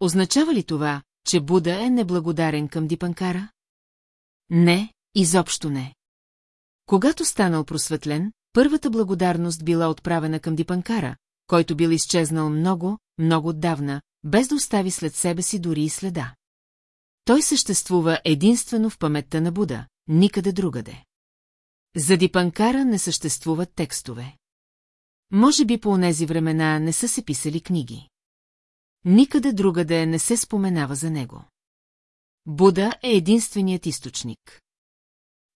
A: Означава ли това, че Буда е неблагодарен към Дипанкара? Не, изобщо не. Когато станал просветлен, първата благодарност била отправена към Дипанкара, който бил изчезнал много, много отдавна, без да остави след себе си дори и следа. Той съществува единствено в паметта на Буда, никъде другаде. За Дипанкара не съществуват текстове. Може би по онези времена не са се писали книги. Никъде другаде не се споменава за него. Буда е единственият източник.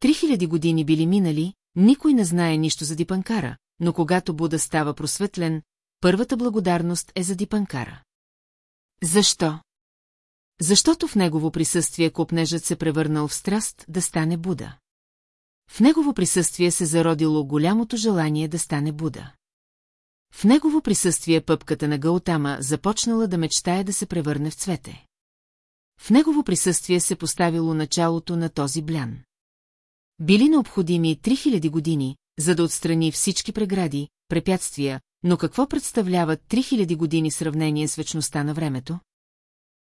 A: Три хиляди години били минали, никой не знае нищо за Дипанкара, но когато Буда става просветлен, първата благодарност е за Дипанкара. Защо? Защото в негово присъствие копнежът се превърнал в страст да стане Буда. В негово присъствие се зародило голямото желание да стане Буда. В негово присъствие пъпката на Гаутама започнала да мечтае да се превърне в цвете. В негово присъствие се поставило началото на този блян. Били необходими 3000 години, за да отстрани всички прегради, препятствия, но какво представляват 3000 години сравнение с вечността на времето?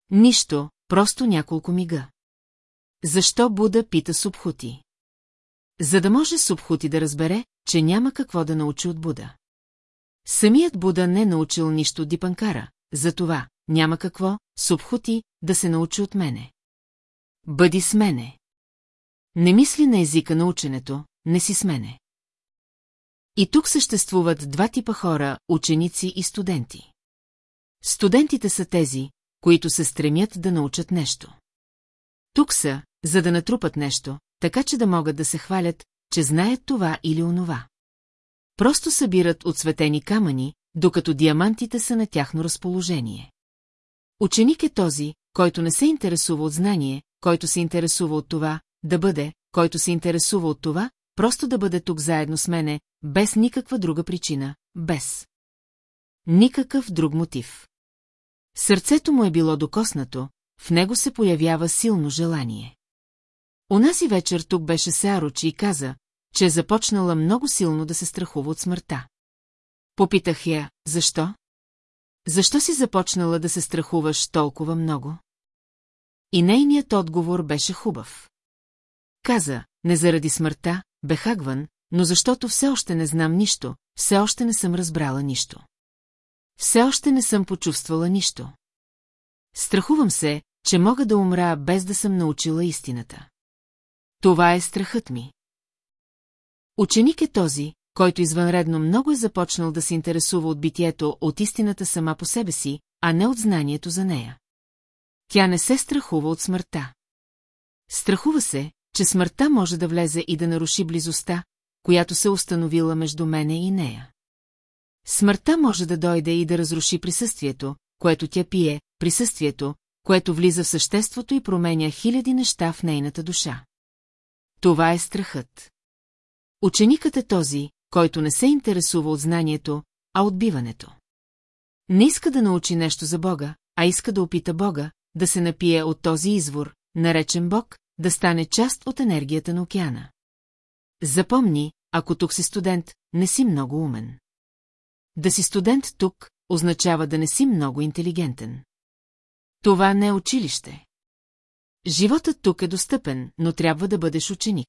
A: Нищо, просто няколко мига. Защо Буда пита Субхути? За да може Субхути да разбере, че няма какво да научи от Буда. Самият Буда не научил нищо дипанкара, затова няма какво, субхути, да се научи от мене. Бъди с мене. Не мисли на езика на ученето, не си с мене. И тук съществуват два типа хора, ученици и студенти. Студентите са тези, които се стремят да научат нещо. Тук са, за да натрупат нещо, така че да могат да се хвалят, че знаят това или онова. Просто събират отсветени камъни, докато диамантите са на тяхно разположение. Ученик е този, който не се интересува от знание, който се интересува от това, да бъде, който се интересува от това, просто да бъде тук заедно с мене, без никаква друга причина, без никакъв друг мотив. Сърцето му е било докоснато, в него се появява силно желание. Унази вечер тук беше Сеароч и каза, че е започнала много силно да се страхува от смъртта. Попитах я, защо? Защо си започнала да се страхуваш толкова много? И нейният отговор беше хубав. Каза, не заради смъртта, бе хагван, но защото все още не знам нищо, все още не съм разбрала нищо. Все още не съм почувствала нищо. Страхувам се, че мога да умра без да съм научила истината. Това е страхът ми. Ученик е този, който извънредно много е започнал да се интересува от битието, от истината сама по себе си, а не от знанието за нея. Тя не се страхува от смъртта. Страхува се, че смъртта може да влезе и да наруши близостта, която се установила между мене и нея. Смъртта може да дойде и да разруши присъствието, което тя пие, присъствието, което влиза в съществото и променя хиляди неща в нейната душа. Това е страхът. Ученикът е този, който не се интересува от знанието, а от биването. Не иска да научи нещо за Бога, а иска да опита Бога, да се напие от този извор, наречен Бог, да стане част от енергията на океана. Запомни, ако тук си студент, не си много умен. Да си студент тук означава да не си много интелигентен. Това не е училище. Животът тук е достъпен, но трябва да бъдеш ученик.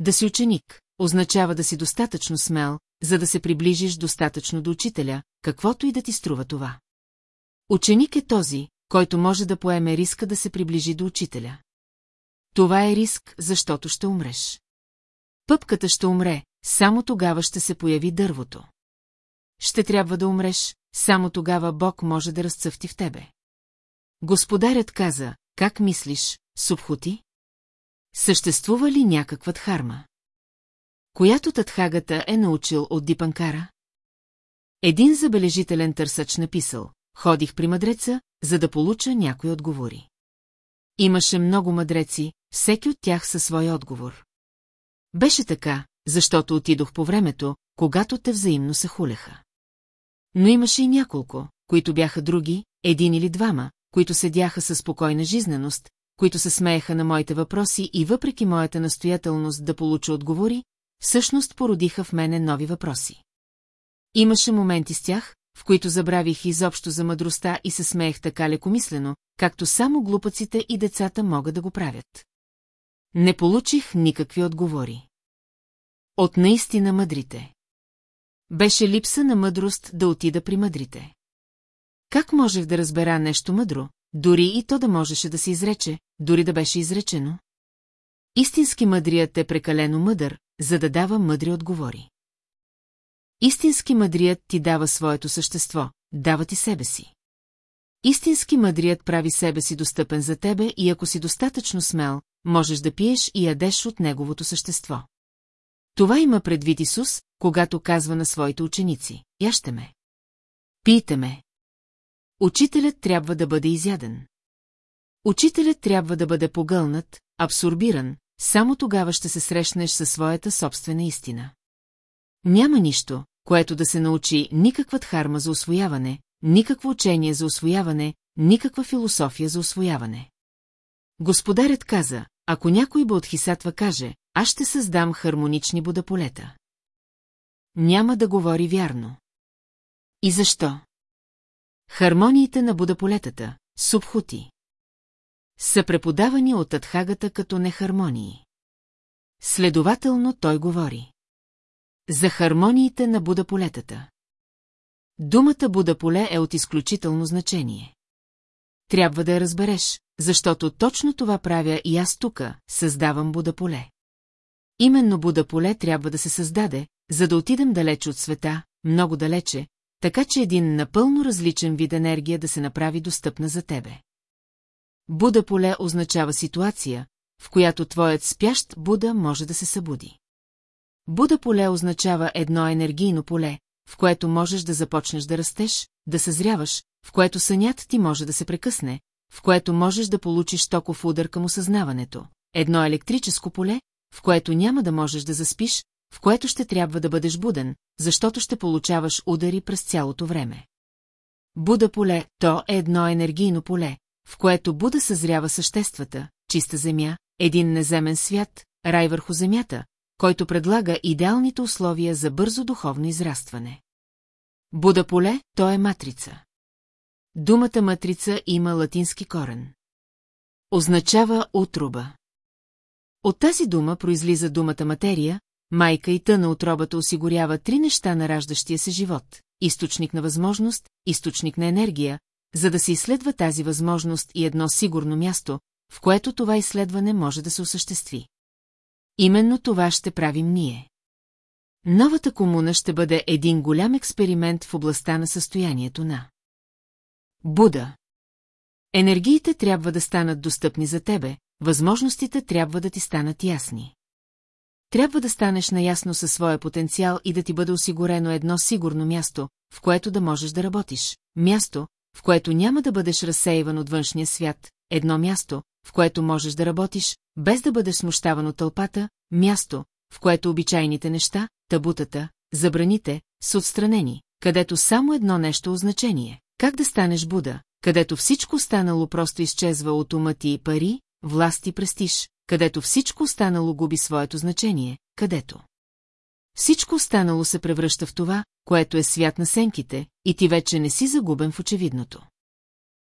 A: Да си ученик означава да си достатъчно смел, за да се приближиш достатъчно до учителя, каквото и да ти струва това. Ученик е този, който може да поеме риска да се приближи до учителя. Това е риск, защото ще умреш. Пъпката ще умре, само тогава ще се появи дървото. Ще трябва да умреш, само тогава Бог може да разцъфти в тебе. Господарят каза, как мислиш, Субхути? Съществува ли някаква дхарма? Която Татхагата е научил от Дипанкара? Един забележителен търсач написал, ходих при мъдреца, за да получа някои отговори. Имаше много мъдреци, всеки от тях със свой отговор. Беше така, защото отидох по времето, когато те взаимно се хулеха. Но имаше и няколко, които бяха други, един или двама, които седяха със спокойна жизненост, които се смееха на моите въпроси и въпреки моята настоятелност да получа отговори, всъщност породиха в мене нови въпроси. Имаше моменти с тях, в които забравих изобщо за мъдростта и се смеех така лекомислено, както само глупаците и децата могат да го правят. Не получих никакви отговори. От наистина мъдрите. Беше липса на мъдрост да отида при мъдрите. Как можех да разбера нещо мъдро, дори и то да можеше да се изрече, дори да беше изречено. Истински мъдрият е прекалено мъдър, за да дава мъдри отговори. Истински мъдрият ти дава своето същество, дава ти себе си. Истински мъдрият прави себе си достъпен за тебе и ако си достатъчно смел, можеш да пиеш и ядеш от неговото същество. Това има предвид Исус, когато казва на своите ученици, яще ме. Пийте ме. Учителят трябва да бъде изяден. Учителят трябва да бъде погълнат, абсорбиран, само тогава ще се срещнеш със своята собствена истина. Няма нищо, което да се научи никаква харма за освояване, никакво учение за освояване, никаква философия за освояване. Господарят каза, ако някой бодхисатва каже, аз ще създам хармонични бодаполета. Няма да говори вярно. И защо? Хармониите на Будаполетата, субхути, са преподавани от Атхагата като нехармонии. Следователно той говори. За хармониите на Будаполетата. Думата Будаполе е от изключително значение. Трябва да я разбереш, защото точно това правя и аз тука, създавам Будаполе. Именно Будаполе трябва да се създаде, за да отидем далеч от света, много далече, така че един напълно различен вид енергия да се направи достъпна за тебе. Буда поле означава ситуация, в която твоят спящ Буда може да се събуди. Буда поле означава едно енергийно поле, в което можеш да започнеш да растеш, да съзряваш, в което сънят ти може да се прекъсне, в което можеш да получиш токов удар към осъзнаването, едно електрическо поле, в което няма да можеш да заспиш, в което ще трябва да бъдеш буден, защото ще получаваш удари през цялото време. Буда поле, то е едно енергийно поле, в което Буда съзрява съществата, чиста земя, един неземен свят, рай върху земята, който предлага идеалните условия за бързо духовно израстване. Буда поле, то е матрица. Думата матрица има латински корен. Означава отруба. От тази дума произлиза думата материя, майка и тъна отробата осигурява три неща на раждащия се живот – източник на възможност, източник на енергия, за да се изследва тази възможност и едно сигурно място, в което това изследване може да се осъществи. Именно това ще правим ние. Новата комуна ще бъде един голям експеримент в областта на състоянието на Буда. Енергиите трябва да станат достъпни за тебе, възможностите трябва да ти станат ясни. Трябва да станеш наясно със своя потенциал и да ти бъде осигурено едно сигурно място, в което да можеш да работиш, място, в което няма да бъдеш разсеиван от външния свят, едно място, в което можеш да работиш, без да бъдеш смущаван от тълпата, място, в което обичайните неща, табутата, забраните, са отстранени, където само едно нещо означение. Как да станеш Буда, където всичко станало просто изчезва от ума ти и пари, власт и престиж, където всичко останало губи своето значение, където. Всичко останало се превръща в това, което е свят на сенките, и ти вече не си загубен в очевидното.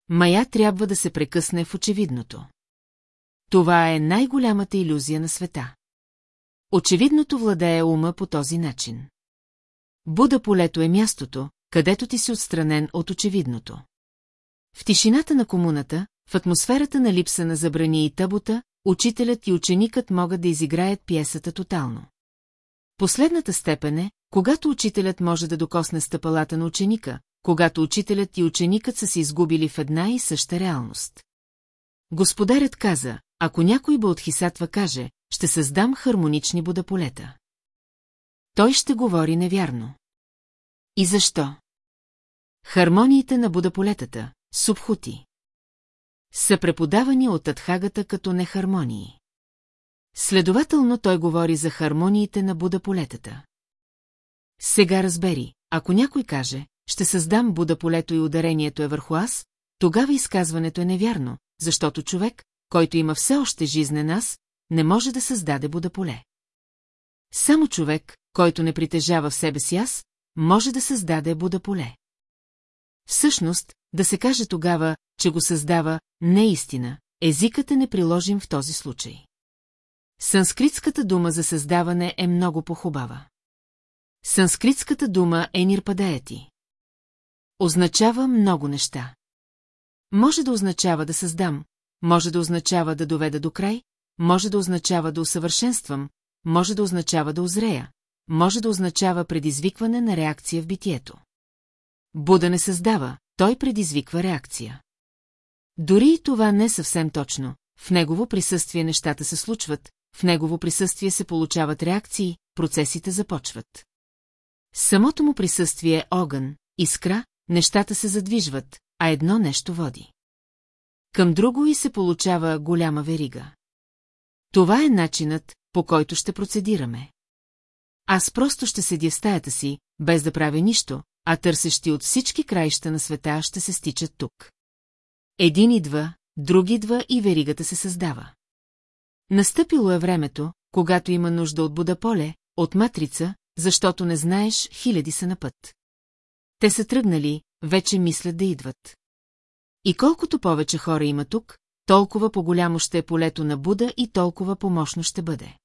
A: Мая трябва да се прекъсне в очевидното. Това е най-голямата иллюзия на света. Очевидното владее ума по този начин. Буда полето е мястото, където ти си отстранен от очевидното. В тишината на комуната, в атмосферата на липса на забрани и табута, учителят и ученикът могат да изиграят пиесата тотално. Последната степен е, когато учителят може да докосне стъпалата на ученика, когато учителят и ученикът са се изгубили в една и съща реалност. Господарят каза, ако някой Баудхисатва каже, ще създам хармонични бодаполета. Той ще говори невярно. И защо? Хармониите на бодаполетата, субхути са преподавани от Атхагата като нехармонии. Следователно той говори за хармониите на Будаполетата. Сега разбери, ако някой каже, ще създам Будаполето и ударението е върху аз, тогава изказването е невярно, защото човек, който има все още жизнен аз, не може да създаде Будаполе. Само човек, който не притежава в себе си аз, може да създаде Будаполе. Всъщност, да се каже тогава, че го създава, не истина, езикът е неприложим в този случай. Санскритската дума за създаване е много похубава. Санскритската дума е нирпадаети. Означава много неща. Може да означава да създам, може да означава да доведа до край, може да означава да усъвършенствам, може да означава да озрея, може да означава предизвикване на реакция в битието. Буда не създава, той предизвиква реакция. Дори и това не е съвсем точно. В негово присъствие нещата се случват, в негово присъствие се получават реакции, процесите започват. Самото му присъствие е огън, искра, нещата се задвижват, а едно нещо води. Към друго и се получава голяма верига. Това е начинът, по който ще процедираме. Аз просто ще седя в стаята си, без да правя нищо, а търсещи от всички краища на света ще се стичат тук. Един идва, други, идва и веригата се създава. Настъпило е времето, когато има нужда от Будаполе, от матрица, защото не знаеш, хиляди са на път. Те са тръгнали, вече мислят да идват. И колкото повече хора има тук, толкова по-голямо ще е полето на Буда и толкова помощно ще бъде.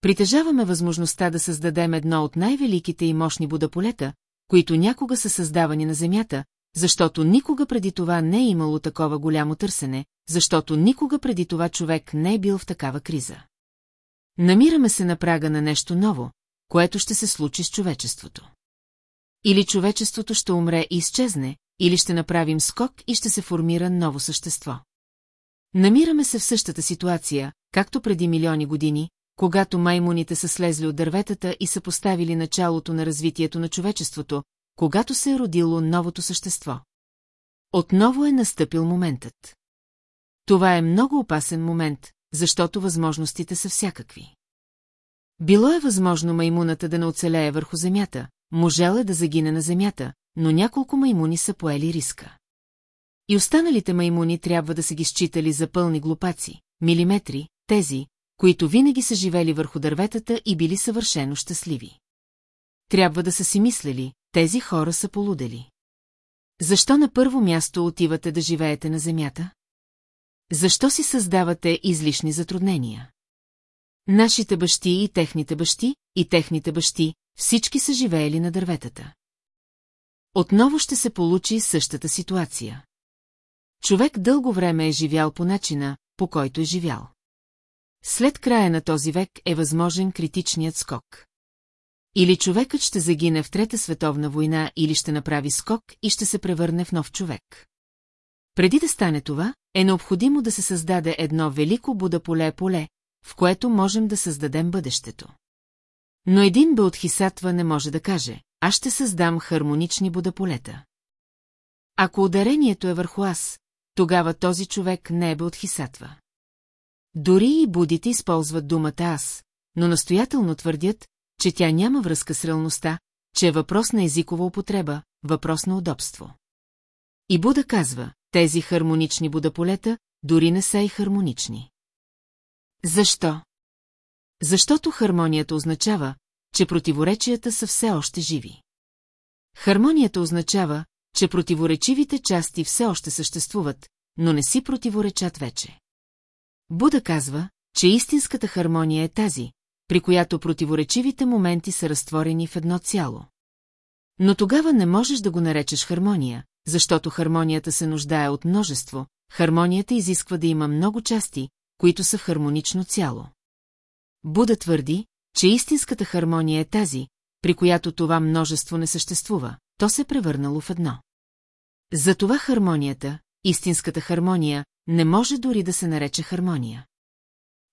A: Притежаваме възможността да създадем едно от най-великите и мощни будаполета, които някога са създавани на Земята, защото никога преди това не е имало такова голямо търсене, защото никога преди това човек не е бил в такава криза. Намираме се на прага на нещо ново, което ще се случи с човечеството. Или човечеството ще умре и изчезне, или ще направим скок и ще се формира ново същество. Намираме се в същата ситуация, както преди милиони години, когато маймуните са слезли от дърветата и са поставили началото на развитието на човечеството, когато се е родило новото същество. Отново е настъпил моментът. Това е много опасен момент, защото възможностите са всякакви. Било е възможно маймуната да не оцелее върху земята, можела е да загине на земята, но няколко маймуни са поели риска. И останалите маймуни трябва да са ги считали за пълни глупаци, милиметри, тези, които винаги са живели върху дърветата и били съвършено щастливи. Трябва да са си мислили, тези хора са полудели. Защо на първо място отивате да живеете на земята? Защо си създавате излишни затруднения? Нашите бащи и техните бащи, и техните бащи, всички са живеели на дърветата. Отново ще се получи същата ситуация. Човек дълго време е живял по начина, по който е живял. След края на този век е възможен критичният скок. Или човекът ще загине в Трета световна война, или ще направи скок и ще се превърне в нов човек. Преди да стане това, е необходимо да се създаде едно велико Буда поле-поле, в което можем да създадем бъдещето. Но един Баудхисатва не може да каже, аз ще създам хармонични будаполета. Ако ударението е върху аз, тогава този човек не е Баудхисатва. Дори и будите използват думата аз, но настоятелно твърдят, че тя няма връзка с реалността, че е въпрос на езикова употреба, въпрос на удобство. И Буда казва, тези хармонични будаполета дори не са и хармонични. Защо? Защото хармонията означава, че противоречията са все още живи. Хармонията означава, че противоречивите части все още съществуват, но не си противоречат вече. Буда казва, че истинската хармония е тази, при която противоречивите моменти са разтворени в едно цяло. Но тогава не можеш да го наречеш хармония, защото хармонията се нуждае от множество, хармонията изисква да има много части, които са в хармонично цяло. Буда твърди, че истинската хармония е тази, при която това множество не съществува, то се е превърнало в едно. Затова хармонията, истинската хармония, не може дори да се нарече хармония.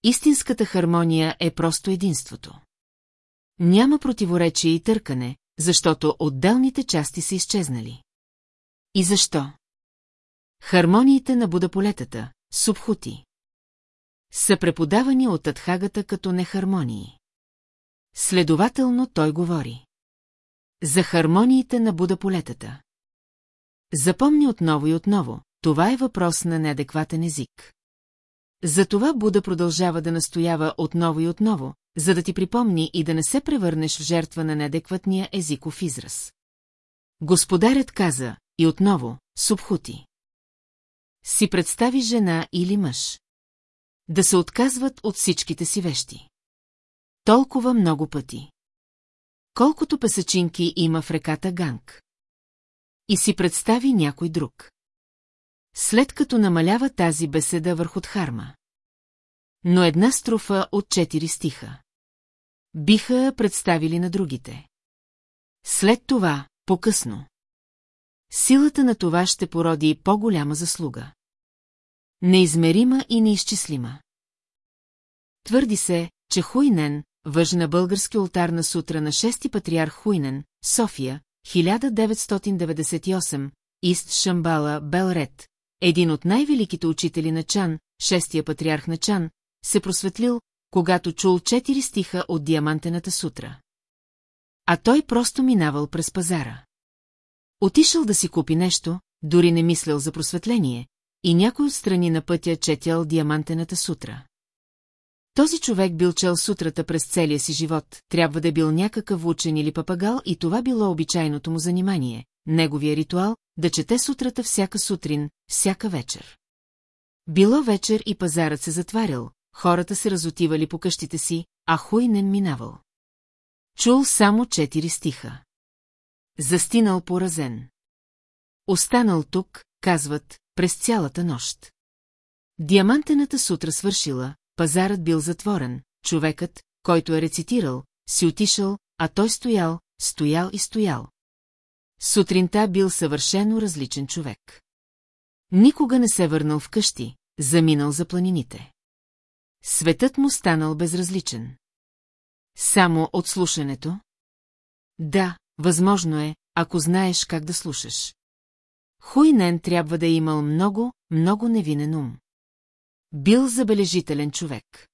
A: Истинската хармония е просто единството. Няма противоречие и търкане, защото отделните части са изчезнали. И защо? Хармониите на Будаполетата, субхути, са преподавани от Атхагата като нехармонии. Следователно той говори. За хармониите на Будаполетата. Запомни отново и отново, това е въпрос на неадекватен език. Затова Буда продължава да настоява отново и отново, за да ти припомни и да не се превърнеш в жертва на неадекватния езиков израз. Господарят каза, и отново, субхути. Си представи жена или мъж. Да се отказват от всичките си вещи. Толкова много пъти. Колкото песачинки има в реката Ганг. И си представи някой друг след като намалява тази беседа върху Дхарма. Но една строфа от четири стиха. Биха я представили на другите. След това, по-късно. Силата на това ще породи и по-голяма заслуга. Неизмерима и неизчислима. Твърди се, че Хуйнен, въж на български ултар на сутра на шести патриарх Хуйнен, София, 1998, Ист Шамбала, Белред, един от най-великите учители на Чан, шестия патриарх на Чан, се просветлил, когато чул четири стиха от Диамантената сутра. А той просто минавал през пазара. Отишъл да си купи нещо, дори не мислял за просветление, и някой от страни на пътя четял Диамантената сутра. Този човек бил чел сутрата през целия си живот, трябва да е бил някакъв учен или папагал и това било обичайното му занимание, неговия ритуал, да чете сутрата всяка сутрин, всяка вечер. Било вечер и пазарът се затварял, хората се разотивали по къщите си, а хуй не минавал. Чул само четири стиха. Застинал поразен. Останал тук, казват, през цялата нощ. Диамантената сутра свършила, пазарът бил затворен, човекът, който е рецитирал, си отишъл, а той стоял, стоял и стоял, Сутринта бил съвършено различен човек. Никога не се върнал в къщи, заминал за планините. Светът му станал безразличен. Само от слушането? Да, възможно е, ако знаеш как да слушаш. Хуйнен трябва да е имал много, много невинен ум. Бил забележителен човек.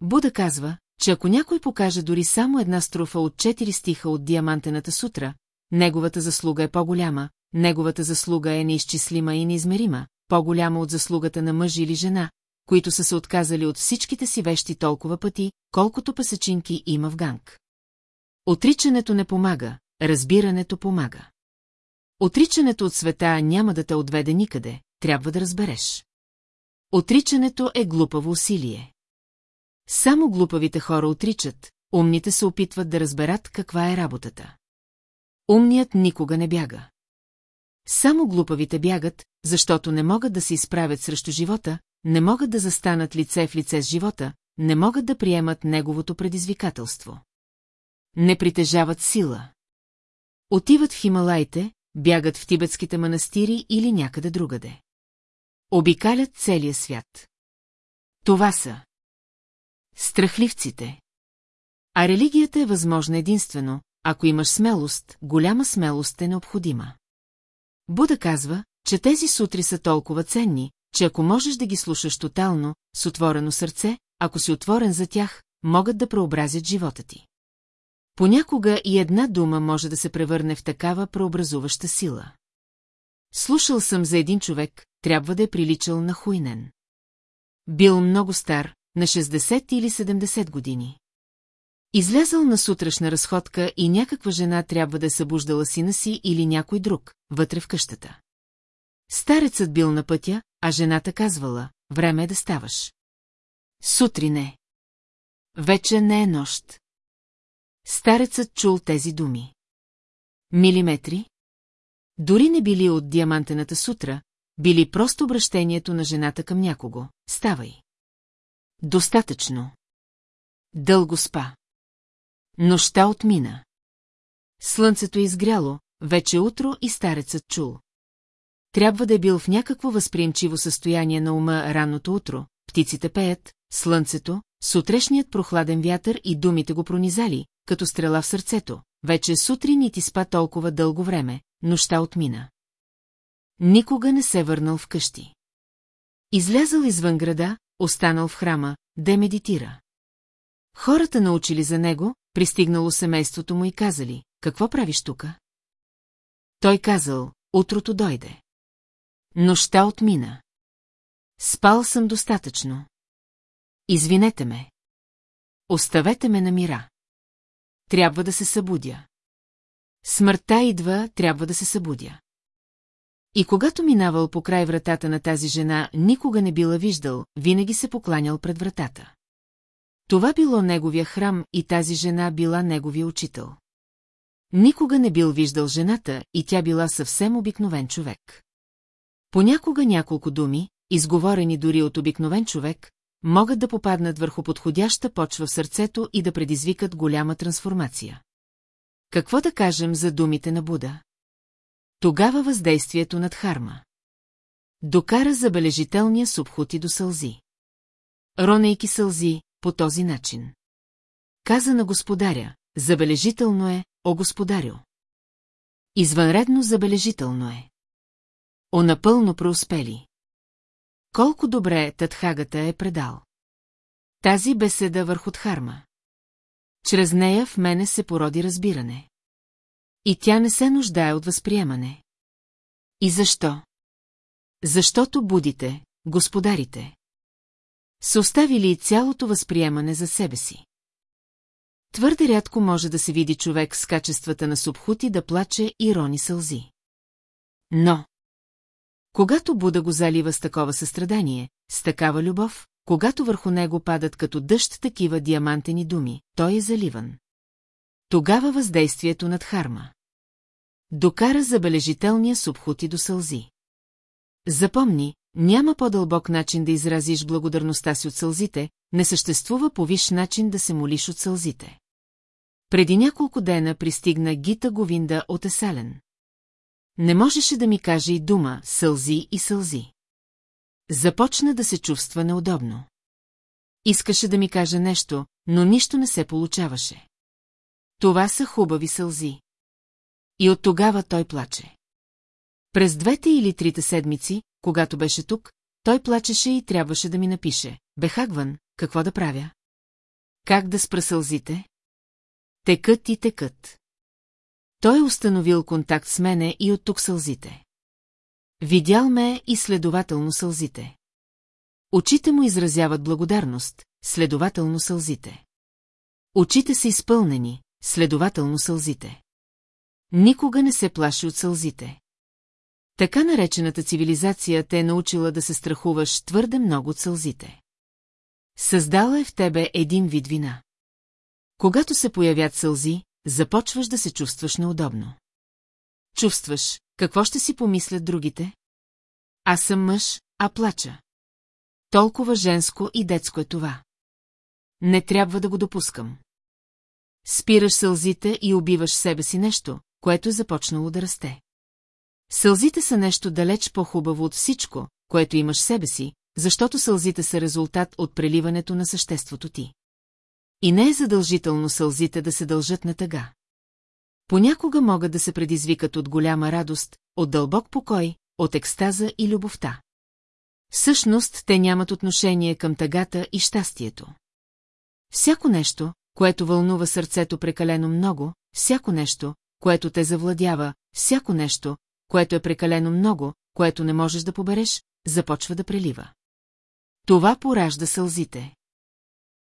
A: Буда казва, че ако някой покаже дори само една строфа от четири стиха от Диамантената сутра, неговата заслуга е по-голяма, неговата заслуга е неизчислима и неизмерима, по-голяма от заслугата на мъж или жена, които са се отказали от всичките си вещи толкова пъти, колкото пасечинки има в ганг. Отричането не помага, разбирането помага. Отричането от света няма да те отведе никъде, трябва да разбереш. Отричането е глупаво усилие. Само глупавите хора отричат, умните се опитват да разберат каква е работата. Умният никога не бяга. Само глупавите бягат, защото не могат да се изправят срещу живота, не могат да застанат лице в лице с живота, не могат да приемат неговото предизвикателство. Не притежават сила. Отиват в Хималайте, бягат в тибетските манастири или някъде другаде. Обикалят целия свят. Това са страхливците. А религията е възможна единствено, ако имаш смелост, голяма смелост е необходима. Буда казва, че тези сутри са толкова ценни, че ако можеш да ги слушаш тотално, с отворено сърце, ако си отворен за тях, могат да преобразят живота ти. Понякога и една дума може да се превърне в такава преобразуваща сила. Слушал съм за един човек, трябва да е приличал на хуйнен. Бил много стар, на 60 или 70 години. Излязъл на сутрешна разходка и някаква жена трябва да е събуждала сина си или някой друг, вътре в къщата. Старецът бил на пътя, а жената казвала, време е да ставаш. Сутри не. Вече не е нощ. Старецът чул тези думи. Милиметри? Дори не били от диамантената сутра, били просто обращението на жената към някого. Ставай. Достатъчно. Дълго спа. Нощта отмина. Слънцето е изгряло, вече утро и старецът чул. Трябва да е бил в някакво възприемчиво състояние на ума раното утро, птиците пеят, слънцето, сутрешният прохладен вятър и думите го пронизали, като стрела в сърцето, вече сутрин и ти спа толкова дълго време, нощта отмина. Никога не се е върнал вкъщи. Излязъл извън града, останал в храма, де медитира. Хората научили за него, пристигнало семейството му и казали, какво правиш тука? Той казал, утрото дойде. Нощта отмина. Спал съм достатъчно. Извинете ме. Оставете ме на мира. Трябва да се събудя. Смъртта идва, трябва да се събудя. И когато минавал по край вратата на тази жена, никога не била виждал, винаги се покланял пред вратата. Това било неговия храм и тази жена била неговия учител. Никога не бил виждал жената и тя била съвсем обикновен човек. Понякога няколко думи, изговорени дори от обикновен човек, могат да попаднат върху подходяща почва в сърцето и да предизвикат голяма трансформация. Какво да кажем за думите на Буда? Тогава въздействието над Харма. Докара забележителния субхути до сълзи. Ронейки сълзи, по този начин. Каза на господаря, забележително е, о господарю. Извънредно забележително е. О напълно преуспели. Колко добре Татхагата е предал. Тази беседа върху Дхарма. Чрез нея в мене се породи разбиране. И тя не се нуждае от възприемане. И защо? Защото будите, господарите са оставили и цялото възприемане за себе си. Твърде рядко може да се види човек с качествата на субхути да плаче и рони сълзи. Но, когато Буда го залива с такова състрадание, с такава любов, когато върху него падат като дъжд такива диамантени думи, той е заливан. Тогава въздействието над харма. Докара забележителния субхути до сълзи. Запомни, няма по-дълбок начин да изразиш благодарността си от сълзите, не съществува повиш начин да се молиш от сълзите. Преди няколко дена пристигна Гита Говинда от Есален. Не можеше да ми каже и дума сълзи и сълзи. Започна да се чувства неудобно. Искаше да ми каже нещо, но нищо не се получаваше. Това са хубави сълзи. И от тогава той плаче. През двете или трите седмици, когато беше тук, той плачеше и трябваше да ми напише. Бехагван, какво да правя? Как да спра сълзите? Текът и текът. Той установил контакт с мене и от тук сълзите. Видял ме и следователно сълзите. Очите му изразяват благодарност, следователно сълзите. Очите са изпълнени, следователно сълзите. Никога не се плаши от сълзите. Така наречената цивилизация те е научила да се страхуваш твърде много от сълзите. Създала е в тебе един вид вина. Когато се появят сълзи, започваш да се чувстваш неудобно. Чувстваш, какво ще си помислят другите? Аз съм мъж, а плача. Толкова женско и детско е това. Не трябва да го допускам. Спираш сълзите и убиваш себе си нещо, което е започнало да расте. Сълзите са нещо далеч по-хубаво от всичко, което имаш себе си, защото сълзите са резултат от преливането на съществото ти. И не е задължително сълзите да се дължат на тъга. Понякога могат да се предизвикат от голяма радост, от дълбок покой, от екстаза и любовта. Всъщност те нямат отношение към тъгата и щастието. Всяко нещо, което вълнува сърцето прекалено много, всяко нещо, което те завладява, всяко нещо, което е прекалено много, което не можеш да побереш, започва да прелива. Това поражда сълзите.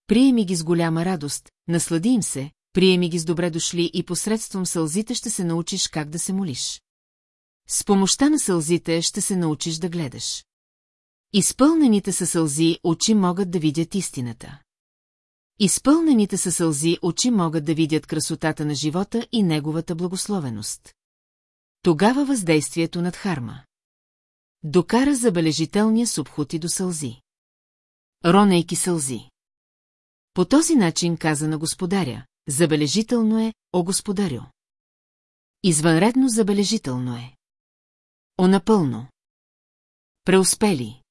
A: Приеми ги с голяма радост, наслади им се, приеми ги с добре дошли и посредством сълзите ще се научиш как да се молиш. С помощта на сълзите ще се научиш да гледаш. Изпълнените са сълзи очи могат да видят истината. Изпълнените са сълзи очи могат да видят красотата на живота и неговата благословеност. Тогава въздействието над Харма. Докара забележителния субхути до сълзи. Ронейки сълзи. По този начин каза на господаря, забележително е, о господарю. Извънредно забележително е. О напълно. Преуспели.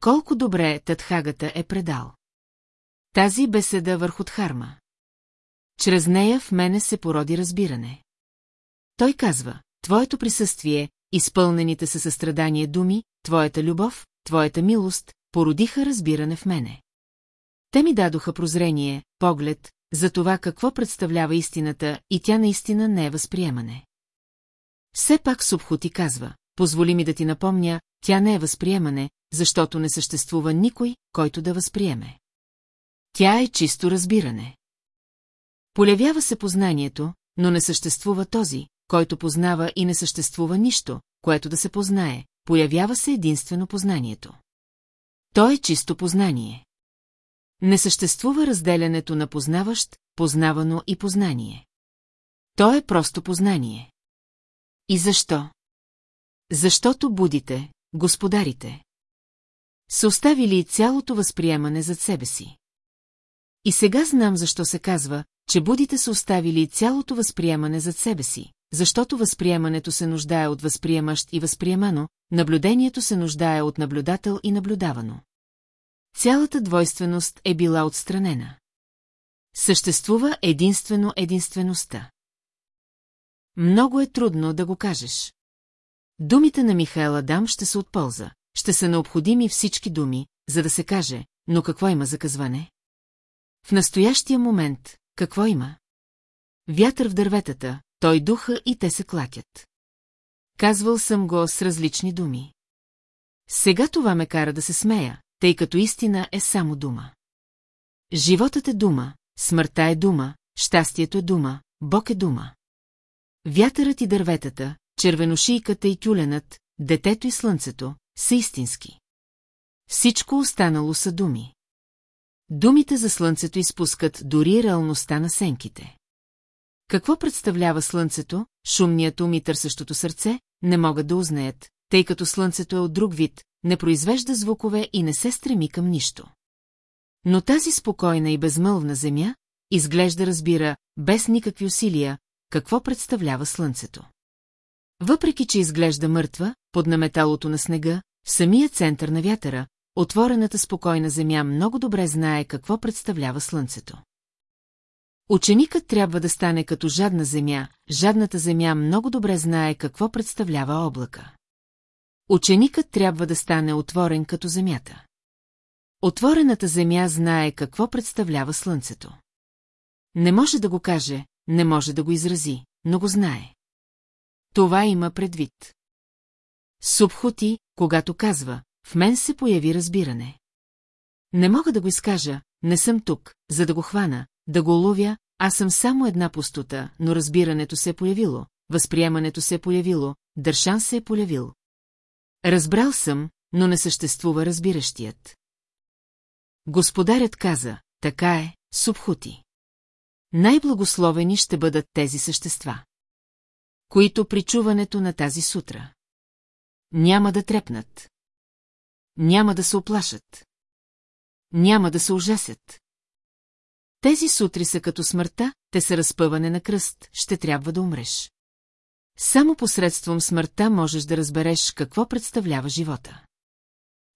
A: Колко добре Татхагата е предал. Тази беседа върху Дхарма. Чрез нея в мене се породи разбиране. Той казва, Твоето присъствие, изпълнените със състрадание думи, Твоята любов, Твоята милост, породиха разбиране в мене. Те ми дадоха прозрение, поглед, за това какво представлява истината и тя наистина не е възприемане. Все пак ти казва, позволи ми да ти напомня, тя не е възприемане, защото не съществува никой, който да възприеме. Тя е чисто разбиране. Полявява се познанието, но не съществува този, който познава и не съществува нищо, което да се познае, появява се единствено познанието. То е чисто познание. Не съществува разделянето на познаващ, познавано и познание. То е просто познание. И защо? Защото будите, господарите, са оставили и цялото възприемане зад себе си. И сега знам защо се казва, че будите са оставили и цялото възприемане зад себе си, защото възприемането се нуждае от възприемащ и възприемано, наблюдението се нуждае от наблюдател и наблюдавано. Цялата двойственост е била отстранена. Съществува единствено единствеността. Много е трудно да го кажеш. Думите на Михайла Дам ще са от полза, ще са необходими всички думи, за да се каже, но какво има заказване? В настоящия момент, какво има? Вятър в дърветата, той духа и те се клатят. Казвал съм го с различни думи. Сега това ме кара да се смея, тъй като истина е само дума. Животът е дума, смъртта е дума, щастието е дума, Бог е дума. Вятърът и дърветата, червеношийката и тюленът, детето и слънцето, са истински. Всичко останало са думи. Думите за слънцето изпускат дори реалността на сенките. Какво представлява слънцето, шумният ум и търсещото сърце, не могат да узнаят, тъй като слънцето е от друг вид, не произвежда звукове и не се стреми към нищо. Но тази спокойна и безмълвна земя, изглежда разбира, без никакви усилия, какво представлява слънцето. Въпреки, че изглежда мъртва, под наметалото на снега, в самия център на вятъра, отворената спокойна земя много добре знае какво представлява слънцето. Ученикът трябва да стане като жадна земя, жадната земя много добре знае какво представлява облака. Ученикът трябва да стане отворен като земята. Отворената земя знае какво представлява слънцето. Не може да го каже, не може да го изрази, но го знае. Това има предвид. Субхути, когато казва, в мен се появи разбиране. Не мога да го изкажа, не съм тук, за да го хвана, да го ловя, аз съм само една пустота, но разбирането се е появило, възприемането се е появило, дършан се е появил. Разбрал съм, но не съществува разбиращият. Господарят каза, така е, субхути. Най-благословени ще бъдат тези същества, които при чуването на тази сутра. Няма да трепнат. Няма да се оплашат. Няма да се ужасят. Тези сутри са като смъртта, те са разпъване на кръст, ще трябва да умреш. Само посредством смъртта можеш да разбереш какво представлява живота.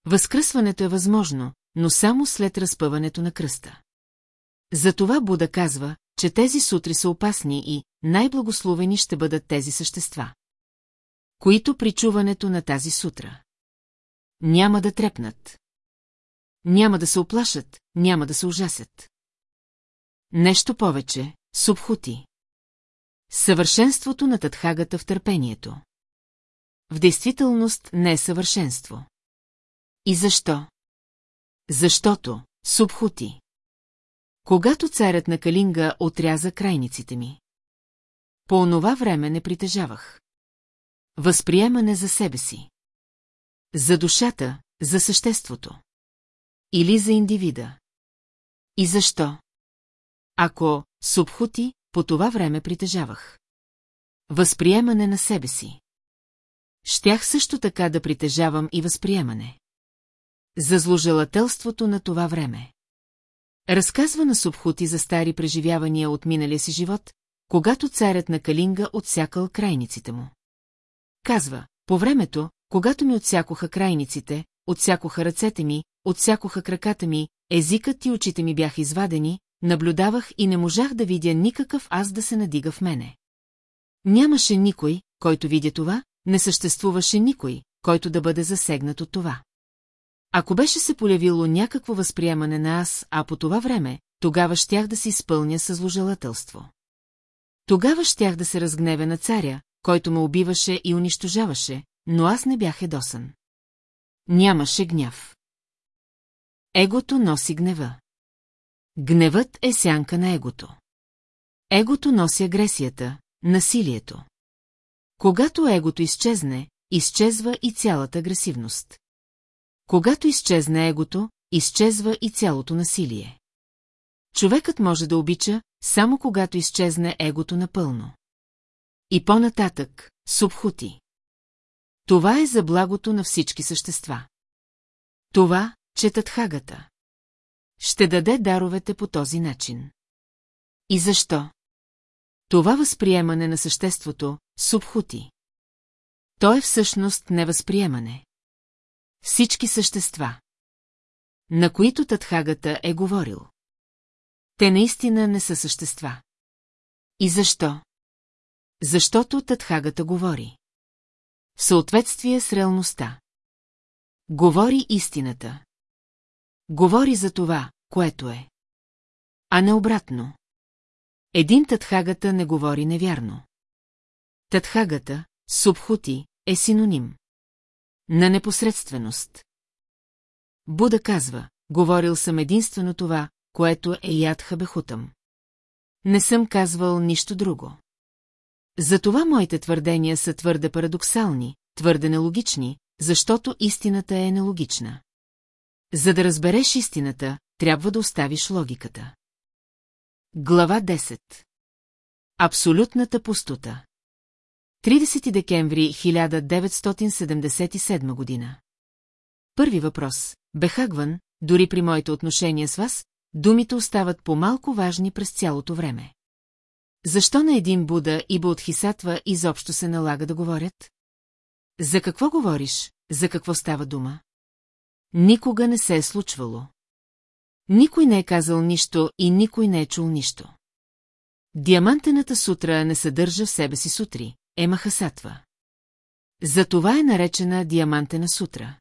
A: Възкръсването е възможно, но само след разпъването на кръста. Затова Буда казва, че тези сутри са опасни и най-благословени ще бъдат тези същества, които при чуването на тази сутра няма да трепнат. Няма да се оплашат, няма да се ужасят. Нещо повече, субхути. Съвършенството на татхагата в търпението. В действителност не е съвършенство. И защо? Защото, субхути. Когато царят на Калинга отряза крайниците ми. По онова време не притежавах. Възприемане за себе си. За душата, за съществото. Или за индивида. И защо? Ако субхути, по това време притежавах. Възприемане на себе си. Щях също така да притежавам и възприемане. За зложелателството на това време. Разказва на Субхути за стари преживявания от миналия си живот, когато царят на Калинга отсякал крайниците му. Казва, по времето, когато ми отсякоха крайниците, отсякоха ръцете ми, отсякоха краката ми, езикът и очите ми бяха извадени, наблюдавах и не можах да видя никакъв аз да се надига в мене. Нямаше никой, който видя това, не съществуваше никой, който да бъде засегнат от това. Ако беше се полявило някакво възприемане на аз, а по това време, тогава щях да се изпълня със зложелателство. Тогава щях да се разгневя на царя, който ме убиваше и унищожаваше, но аз не бях едосан. Нямаше гняв. Егото носи гнева. Гневът е сянка на егото. Егото носи агресията, насилието. Когато егото изчезне, изчезва и цялата агресивност. Когато изчезне егото, изчезва и цялото насилие. Човекът може да обича, само когато изчезне егото напълно. И по-нататък, субхути. Това е за благото на всички същества. Това, четат хагата ще даде даровете по този начин. И защо? Това възприемане на съществото – субхути. То е всъщност невъзприемане. Всички същества, на които Татхагата е говорил. Те наистина не са същества. И защо? Защото Татхагата говори. В съответствие с реалността. Говори истината. Говори за това, което е. А не обратно. Един татхагата не говори невярно. Татхагата, субхути, е синоним. На непосредственост. Буда казва, говорил съм единствено това, което е яд хабехутъм. Не съм казвал нищо друго. Затова моите твърдения са твърде парадоксални, твърде нелогични, защото истината е нелогична. За да разбереш истината, трябва да оставиш логиката. Глава 10 Абсолютната пустота 30 декември 1977 година Първи въпрос. Бехагван, дори при моите отношения с вас, думите остават по-малко важни през цялото време. Защо на един Буда и Бодхисатва изобщо се налага да говорят? За какво говориш, за какво става дума? Никога не се е случвало. Никой не е казал нищо и никой не е чул нищо. Диамантената сутра не съдържа в себе си сутри, е махасатва. Затова е наречена диамантена сутра.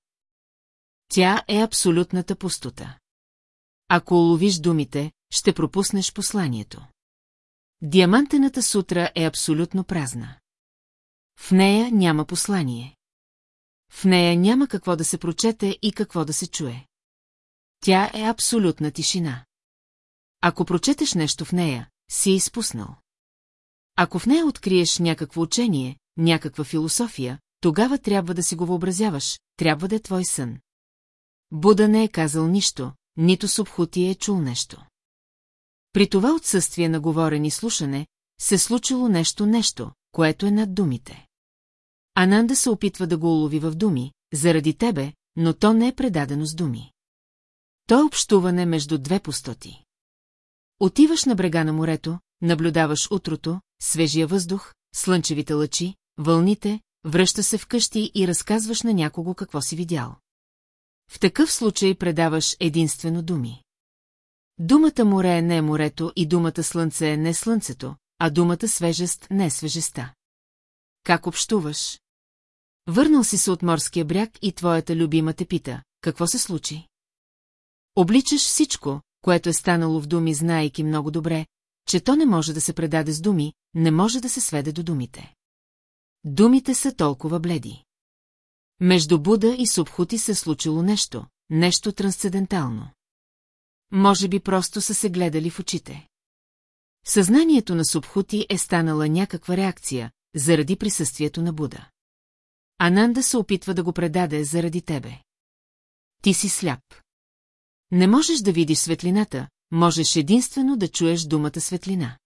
A: Тя е абсолютната пустота. Ако уловиш думите, ще пропуснеш посланието. Диамантената сутра е абсолютно празна. В нея няма послание. В нея няма какво да се прочете и какво да се чуе. Тя е абсолютна тишина. Ако прочетеш нещо в нея, си е изпуснал. Ако в нея откриеш някакво учение, някаква философия, тогава трябва да си го въобразяваш, трябва да е твой сън. Буда не е казал нищо, нито Субхути е чул нещо. При това отсъствие на говорен и слушане се случило нещо-нещо, което е над думите. Ананда се опитва да го улови в думи, заради тебе, но то не е предадено с думи. То е общуване между две пустоти. Отиваш на брега на морето, наблюдаваш утрото, свежия въздух, слънчевите лъчи, вълните, връща се вкъщи и разказваш на някого какво си видял. В такъв случай предаваш единствено думи. Думата море не е морето и думата слънце е не слънцето, а думата свежест не е свежестта. Как общуваш? Върнал си се от морския бряг и твоята любима те пита. Какво се случи? Обличаш всичко, което е станало в думи, знаейки много добре, че то не може да се предаде с думи, не може да се сведе до думите. Думите са толкова бледи. Между Буда и Субхути се случило нещо, нещо трансцендентално. Може би просто са се гледали в очите. съзнанието на Субхути е станала някаква реакция, заради присъствието на Буда. Ананда се опитва да го предаде заради тебе. Ти си сляп. Не можеш да видиш светлината, можеш единствено да чуеш думата светлина.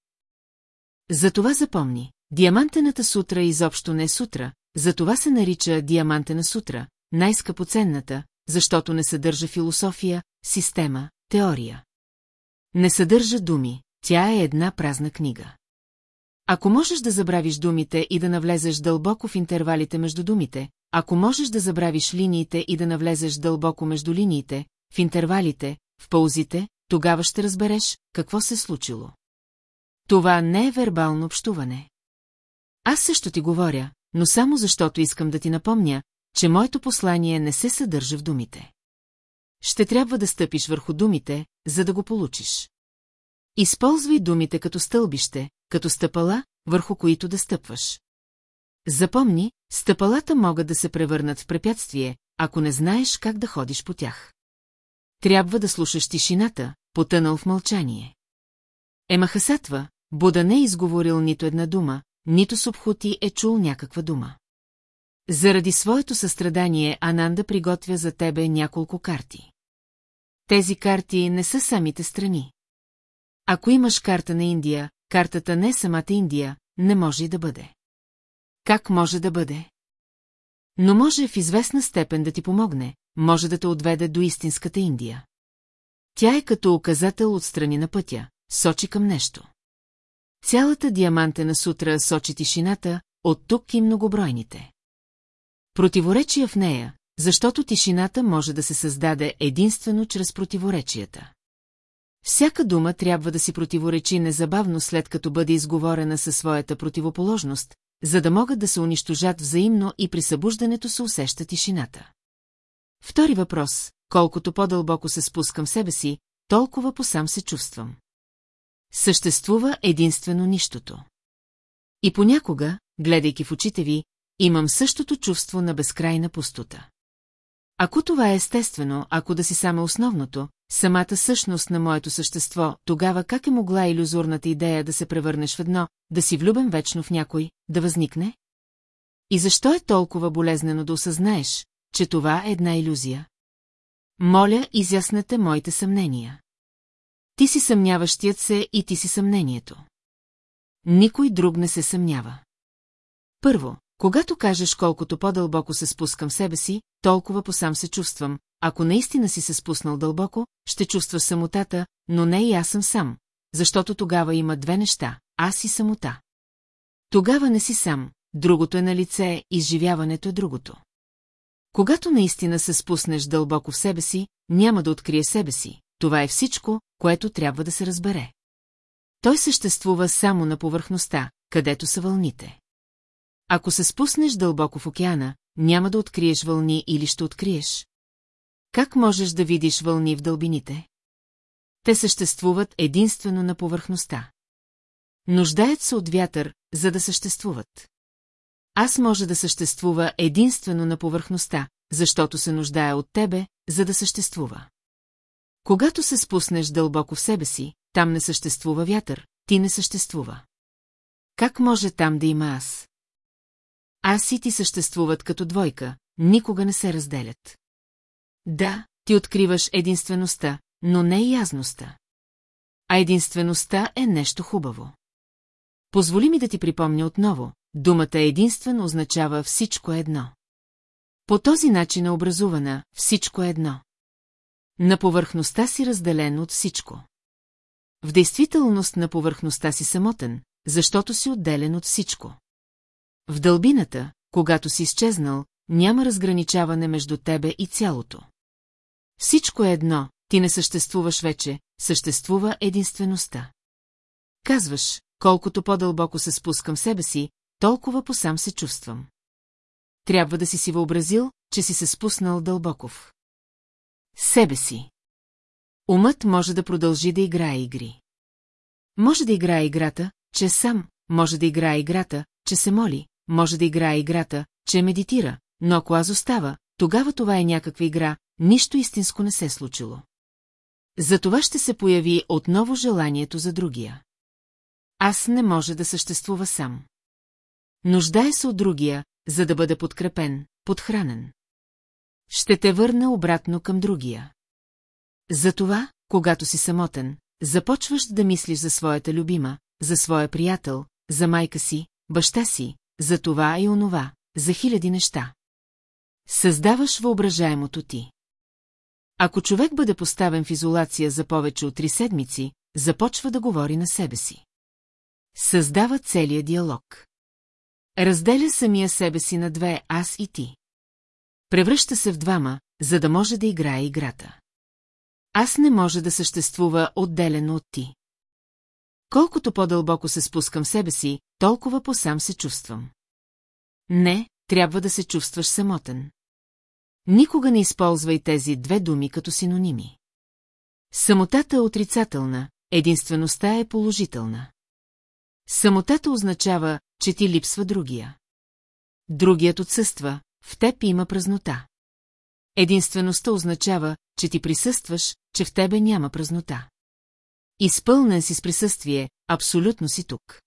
A: Затова запомни, диамантената сутра изобщо не е сутра, затова се нарича диамантена сутра, най-скъпоценната, защото не съдържа философия, система, теория. Не съдържа думи, тя е една празна книга. Ако можеш да забравиш думите и да навлезеш дълбоко в интервалите между думите, ако можеш да забравиш линиите и да навлезеш дълбоко между линиите, в интервалите, в паузите, тогава ще разбереш какво се е случило. Това не е вербално общуване. Аз също ти говоря, но само защото искам да ти напомня, че моето послание не се съдържа в думите. Ще трябва да стъпиш върху думите, за да го получиш. Използвай думите като стълбище, като стъпала, върху които да стъпваш. Запомни, стъпалата могат да се превърнат в препятствие, ако не знаеш как да ходиш по тях. Трябва да слушаш тишината, потънал в мълчание. Емахасатва, Буда не е изговорил нито една дума, нито Субхути е чул някаква дума. Заради своето състрадание Ананда приготвя за тебе няколко карти. Тези карти не са самите страни. Ако имаш карта на Индия, картата не е самата Индия, не може и да бъде. Как може да бъде? Но може в известна степен да ти помогне, може да те отведе до истинската Индия. Тя е като указател от страни на пътя, сочи към нещо. Цялата диамантена сутра сочи тишината, от тук и многобройните. Противоречия в нея, защото тишината може да се създаде единствено чрез противоречията. Всяка дума трябва да си противоречи незабавно след като бъде изговорена със своята противоположност, за да могат да се унищожат взаимно и при събуждането се усеща тишината. Втори въпрос – колкото по-дълбоко се спускам себе си, толкова посам се чувствам. Съществува единствено нищото. И понякога, гледайки в очите ви, имам същото чувство на безкрайна пустота. Ако това е естествено, ако да си само основното, самата същност на моето същество, тогава как е могла иллюзорната идея да се превърнеш в едно, да си влюбен вечно в някой, да възникне? И защо е толкова болезнено да осъзнаеш, че това е една иллюзия? Моля, изяснете моите съмнения. Ти си съмняващият се и ти си съмнението. Никой друг не се съмнява. Първо, когато кажеш колкото по-дълбоко се спускам в себе си, толкова посам се чувствам, ако наистина си се спуснал дълбоко, ще чувства самотата, но не и аз съм сам, защото тогава има две неща – аз и самота. Тогава не си сам, другото е на лице, изживяването е другото. Когато наистина се спуснеш дълбоко в себе си, няма да открие себе си, това е всичко, което трябва да се разбере. Той съществува само на повърхността, където са вълните. Ако се спуснеш дълбоко в океана, няма да откриеш вълни или ще откриеш, как можеш да видиш вълни в дълбините? Те съществуват единствено на повърхността. Нуждаят се от вятър, за да съществуват. Аз може да съществува единствено на повърхността, защото се нуждая от тебе, за да съществува. Когато се спуснеш дълбоко в себе си, там не съществува вятър, ти не съществува. Как може там да има аз? Аз и ти съществуват като двойка, никога не се разделят. Да, ти откриваш единствеността, но не и ясността. А единствеността е нещо хубаво. Позволи ми да ти припомня отново, думата единствено означава всичко едно. По този начин е образувана всичко едно. На повърхността си разделен от всичко. В действителност на повърхността си самотен, защото си отделен от всичко. В дълбината, когато си изчезнал, няма разграничаване между тебе и цялото. Всичко е едно, ти не съществуваш вече, съществува единствеността. Казваш, колкото по-дълбоко се спускам себе си, толкова посам се чувствам. Трябва да си си въобразил, че си се спуснал дълбоков. Себе си. Умът може да продължи да играе игри. Може да играе играта, че е сам, може да играе играта, че се моли, може да играе играта, че медитира, но ако аз остава, тогава това е някаква игра, нищо истинско не се е случило. Затова ще се появи отново желанието за другия. Аз не може да съществува сам. Нуждае се от другия, за да бъде подкрепен, подхранен. Ще те върна обратно към другия. Затова, когато си самотен, започваш да мислиш за своята любима, за своя приятел, за майка си, баща си, за това и онова, за хиляди неща. Създаваш въображаемото ти. Ако човек бъде поставен в изолация за повече от три седмици, започва да говори на себе си. Създава целия диалог. Разделя самия себе си на две аз и ти. Превръща се в двама, за да може да играе играта. Аз не може да съществува отделено от ти. Колкото по-дълбоко се спускам себе си, толкова по-сам се чувствам. Не, трябва да се чувстваш самотен. Никога не използвай тези две думи като синоними. Самотата е отрицателна, единствеността е положителна. Самотата означава, че ти липсва другия. Другият отсъства, в теб има празнота. Единствеността означава, че ти присъстваш, че в тебе няма празнота. Изпълнен си с присъствие, абсолютно си тук.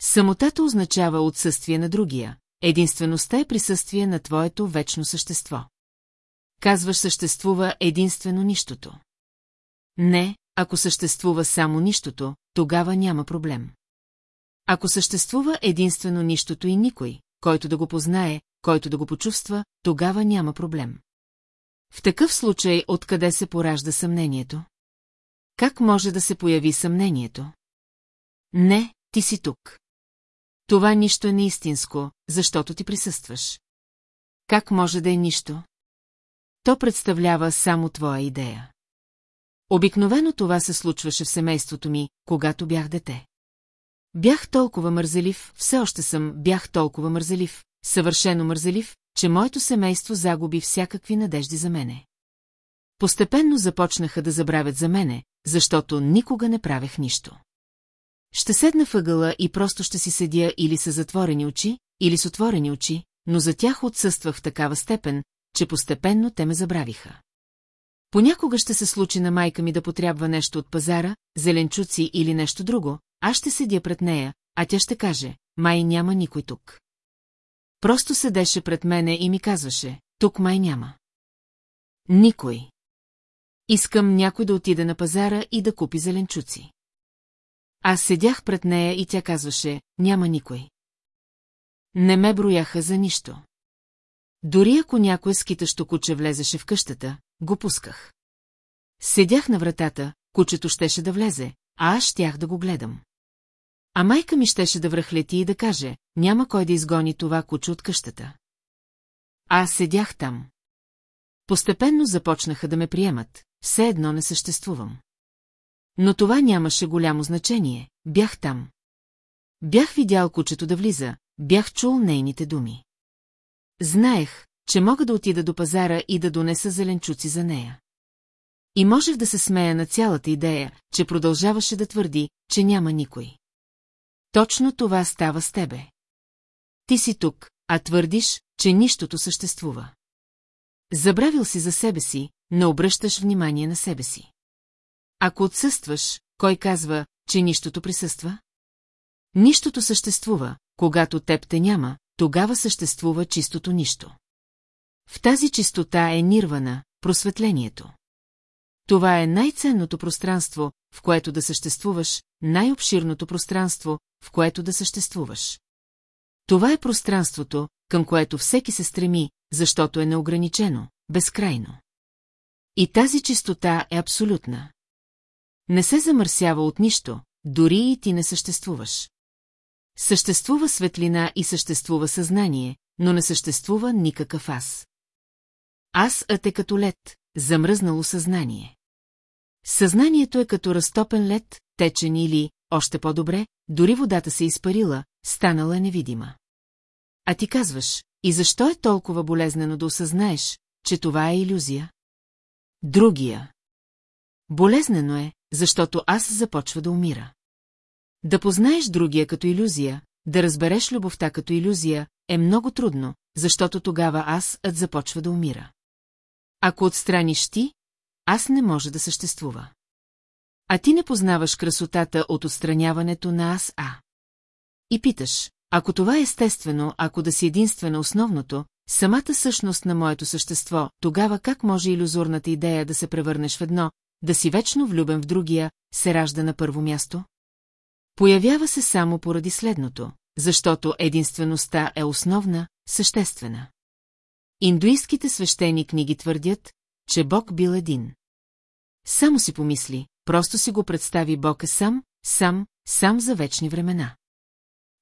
A: Самотата означава отсъствие на другия, Единствеността е присъствие на твоето вечно същество. Казваш съществува единствено нищото. Не, ако съществува само нищото, тогава няма проблем. Ако съществува единствено нищото и никой, който да го познае, който да го почувства, тогава няма проблем. В такъв случай откъде се поражда съмнението? Как може да се появи съмнението? Не, ти си тук. Това нищо е неистинско, защото ти присъстваш. Как може да е нищо? То представлява само твоя идея. Обикновено това се случваше в семейството ми, когато бях дете. Бях толкова мързелив, все още съм, бях толкова мързелив, съвършено мързелив, че моето семейство загуби всякакви надежди за мене. Постепенно започнаха да забравят за мене, защото никога не правех нищо. Ще седна въгъла и просто ще си седя или с затворени очи, или с отворени очи, но за тях отсъствах в такава степен, че постепенно те ме забравиха. Понякога ще се случи на майка ми да потрябва нещо от пазара, зеленчуци или нещо друго, аз ще седя пред нея, а тя ще каже, май няма никой тук. Просто седеше пред мене и ми казваше, тук май няма. Никой. Искам някой да отиде на пазара и да купи зеленчуци. Аз седях пред нея и тя казваше, няма никой. Не ме брояха за нищо. Дори ако някое скитащо куче влезеше в къщата, го пусках. Седях на вратата, кучето щеше да влезе, а аз щях да го гледам. А майка ми щеше да връхлети и да каже, няма кой да изгони това куче от къщата. Аз седях там. Постепенно започнаха да ме приемат, все едно не съществувам. Но това нямаше голямо значение, бях там. Бях видял кучето да влиза, бях чул нейните думи. Знаех, че мога да отида до пазара и да донеса зеленчуци за нея. И можех да се смея на цялата идея, че продължаваше да твърди, че няма никой. Точно това става с тебе. Ти си тук, а твърдиш, че нищото съществува. Забравил си за себе си, не обръщаш внимание на себе си. Ако отсъстваш, кой казва, че нищото присъства? Нищото съществува, когато теб те няма, тогава съществува чистото нищо. В тази чистота е нирвана, просветлението. Това е най-ценното пространство, в което да съществуваш, най-обширното пространство, в което да съществуваш. Това е пространството, към което всеки се стреми, защото е неограничено, безкрайно. И тази чистота е абсолютна. Не се замърсява от нищо, дори и ти не съществуваш. Съществува светлина и съществува съзнание, но не съществува никакъв аз. Аз ът е като лед, замръзнало съзнание. Съзнанието е като разтопен лед, течен или, още по-добре, дори водата се изпарила, станала невидима. А ти казваш, и защо е толкова болезнено да осъзнаеш, че това е иллюзия? Другия. Болезнено е, защото аз започва да умира. Да познаеш другия като иллюзия, да разбереш любовта като иллюзия, е много трудно, защото тогава аз ад започва да умира. Ако отстраниш ти, аз не може да съществува. А ти не познаваш красотата от отстраняването на аз А. И питаш, ако това е естествено, ако да си единствено основното, самата същност на моето същество, тогава как може иллюзорната идея да се превърнеш в едно, да си вечно влюбен в другия, се ражда на първо място? Появява се само поради следното, защото единствеността е основна, съществена. Индуистките свещени книги твърдят, че Бог бил един. Само си помисли, просто си го представи Бог е сам, сам, сам за вечни времена.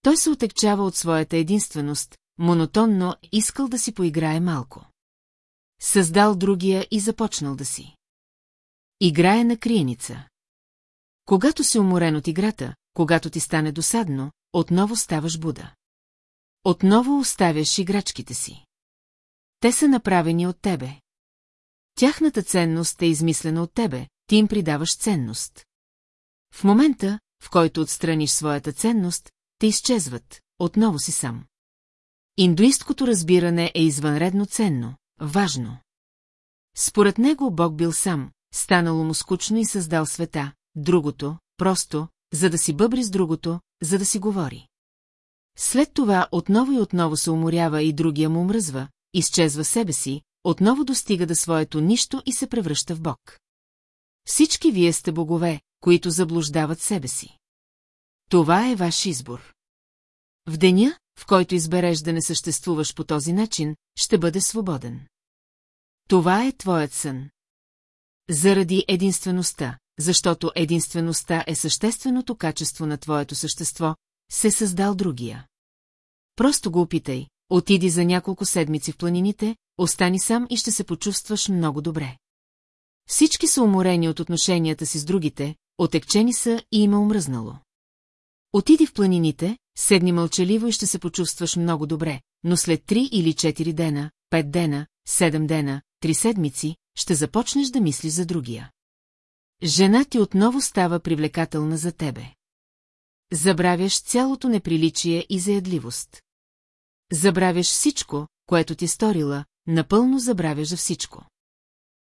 A: Той се отекчава от своята единственост, монотонно искал да си поиграе малко. Създал другия и започнал да си. Играе на криеница. Когато си уморен от играта, когато ти стане досадно, отново ставаш Буда. Отново оставяш играчките си. Те са направени от тебе. Тяхната ценност е измислена от тебе, ти им придаваш ценност. В момента, в който отстраниш своята ценност, те изчезват, отново си сам. Индуисткото разбиране е извънредно ценно, важно. Според него Бог бил сам, станало му скучно и създал света, другото, просто, за да си бъбри с другото, за да си говори. След това отново и отново се уморява и другия му мръзва, изчезва себе си, отново достига до своето нищо и се превръща в Бог. Всички вие сте богове, които заблуждават себе си. Това е ваш избор. В деня, в който избереш да не съществуваш по този начин, ще бъде свободен. Това е твоят сън. Заради единствеността, защото единствеността е същественото качество на твоето същество, се създал другия. Просто го опитай, отиди за няколко седмици в планините, остани сам и ще се почувстваш много добре. Всички са уморени от отношенията си с другите, отекчени са и има умръзнало. Отиди в планините, седни мълчаливо и ще се почувстваш много добре, но след три или четири дена, пет дена, седем дена, три седмици, ще започнеш да мислиш за другия. Жена ти отново става привлекателна за тебе. Забравяш цялото неприличие и заядливост. Забравяш всичко, което ти е сторила, напълно забравяш за всичко.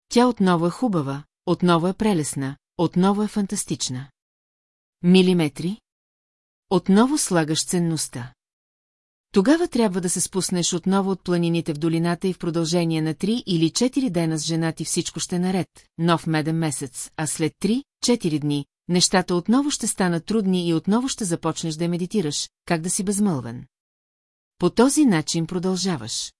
A: Тя отново е хубава, отново е прелесна, отново е фантастична. Милиметри? Отново слагаш ценността. Тогава трябва да се спуснеш отново от планините в долината и в продължение на три или 4 дена с жена ти всичко ще е наред, нов меден месец, а след три четири дни, нещата отново ще станат трудни и отново ще започнеш да медитираш, как да си безмълвен. По този начин продължаваш.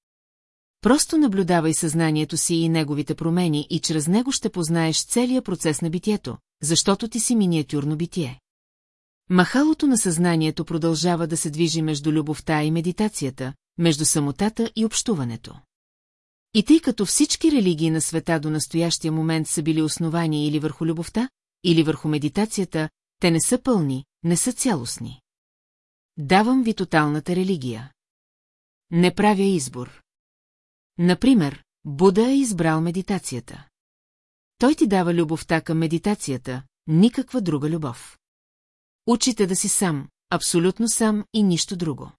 A: Просто наблюдавай съзнанието си и неговите промени и чрез него ще познаеш целия процес на битието, защото ти си миниатюрно битие. Махалото на съзнанието продължава да се движи между любовта и медитацията, между самотата и общуването. И тъй като всички религии на света до настоящия момент са били основани или върху любовта, или върху медитацията, те не са пълни, не са цялостни. Давам ви тоталната религия. Не правя избор. Например, Буда е избрал медитацията. Той ти дава любовта към медитацията, никаква друга любов. Учите да си сам, абсолютно сам и нищо друго.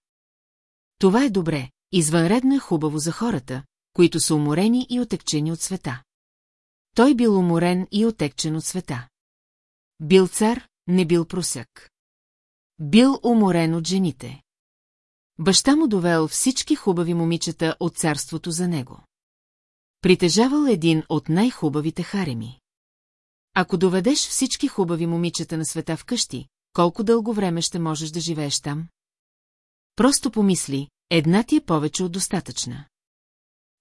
A: Това е добре, извънредно е хубаво за хората, които са уморени и отекчени от света. Той бил уморен и отекчен от света. Бил цар, не бил просяк. Бил уморен от жените. Баща му довел всички хубави момичета от царството за него. Притежавал един от най-хубавите хареми. Ако доведеш всички хубави момичета на света в къщи, колко дълго време ще можеш да живееш там? Просто помисли, една ти е повече от достатъчна.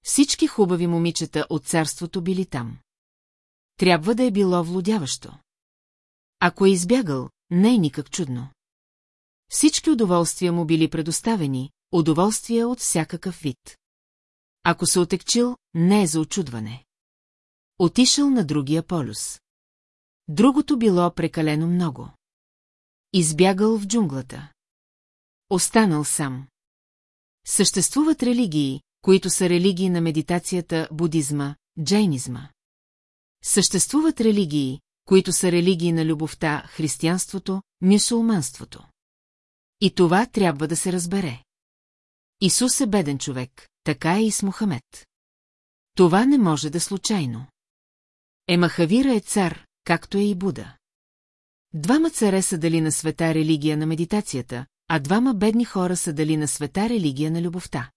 A: Всички хубави момичета от царството били там. Трябва да е било влудяващо. Ако е избягал, не е никак чудно. Всички удоволствия му били предоставени, удоволствия от всякакъв вид. Ако се отекчил, не е за очудване. Отишъл на другия полюс. Другото било прекалено много. Избягал в джунглата. Останал сам. Съществуват религии, които са религии на медитацията, будизма, джайнизма. Съществуват религии, които са религии на любовта, християнството, мюсулманството. И това трябва да се разбере. Исус е беден човек, така е и с Мохамед. Това не може да е случайно. Емахавира е цар, както е и Буда. Двама царе са дали на света религия на медитацията, а двама бедни хора са дали на света религия на любовта.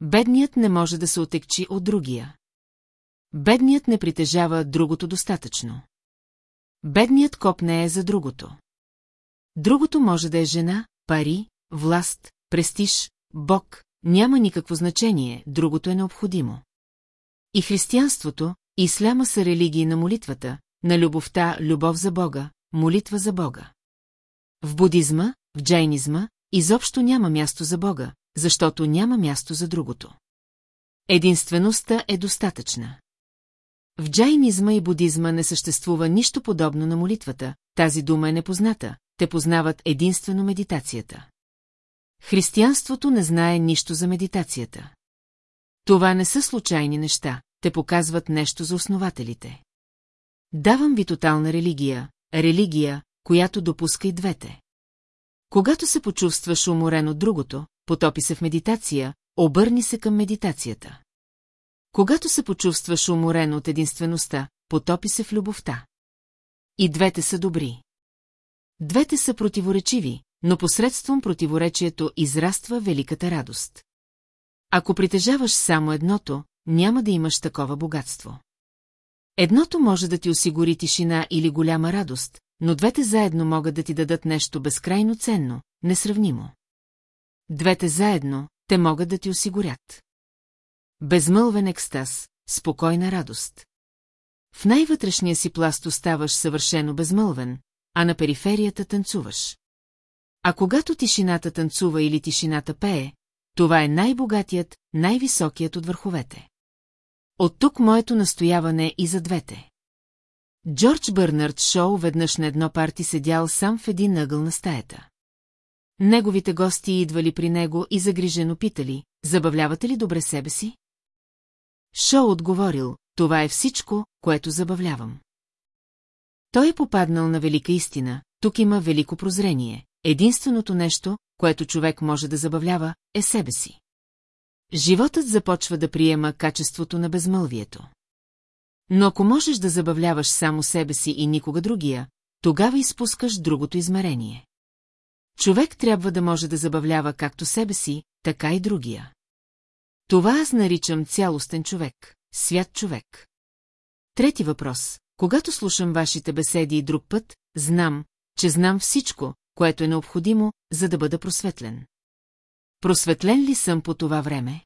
A: Бедният не може да се отекчи от другия. Бедният не притежава другото достатъчно. Бедният коп не е за другото. Другото може да е жена, пари, власт, престиж, бог, няма никакво значение, другото е необходимо. И християнството, и исляма са религии на молитвата, на любовта, любов за Бога, молитва за Бога. В будизма, в джайнизма, изобщо няма място за Бога, защото няма място за другото. Единствеността е достатъчна. В джайнизма и будизма не съществува нищо подобно на молитвата, тази дума е непозната, те познават единствено медитацията. Християнството не знае нищо за медитацията. Това не са случайни неща, те показват нещо за основателите. Давам ви тотална религия, религия, която допуска и двете. Когато се почувстваш уморен от другото, потопи се в медитация, обърни се към медитацията. Когато се почувстваш уморен от единствеността, потопи се в любовта. И двете са добри. Двете са противоречиви, но посредством противоречието израства великата радост. Ако притежаваш само едното, няма да имаш такова богатство. Едното може да ти осигури тишина или голяма радост, но двете заедно могат да ти дадат нещо безкрайно ценно, несравнимо. Двете заедно, те могат да ти осигурят. Безмълвен екстаз, спокойна радост. В най-вътрешния си пласт оставаш съвършено безмълвен, а на периферията танцуваш. А когато тишината танцува или тишината пее, това е най-богатият, най-високият от върховете. От тук моето настояване и за двете. Джордж Бърнард Шоу веднъж на едно парти седял сам в един ъгъл на стаята. Неговите гости идвали при него и загрижено питали, забавлявате ли добре себе си? Шоу отговорил, това е всичко, което забавлявам. Той е попаднал на велика истина, тук има велико прозрение. Единственото нещо, което човек може да забавлява, е себе си. Животът започва да приема качеството на безмълвието. Но ако можеш да забавляваш само себе си и никога другия, тогава изпускаш другото измерение. Човек трябва да може да забавлява както себе си, така и другия. Това аз наричам цялостен човек, свят човек. Трети въпрос. Когато слушам вашите беседи и друг път, знам, че знам всичко, което е необходимо, за да бъда просветлен. Просветлен ли съм по това време?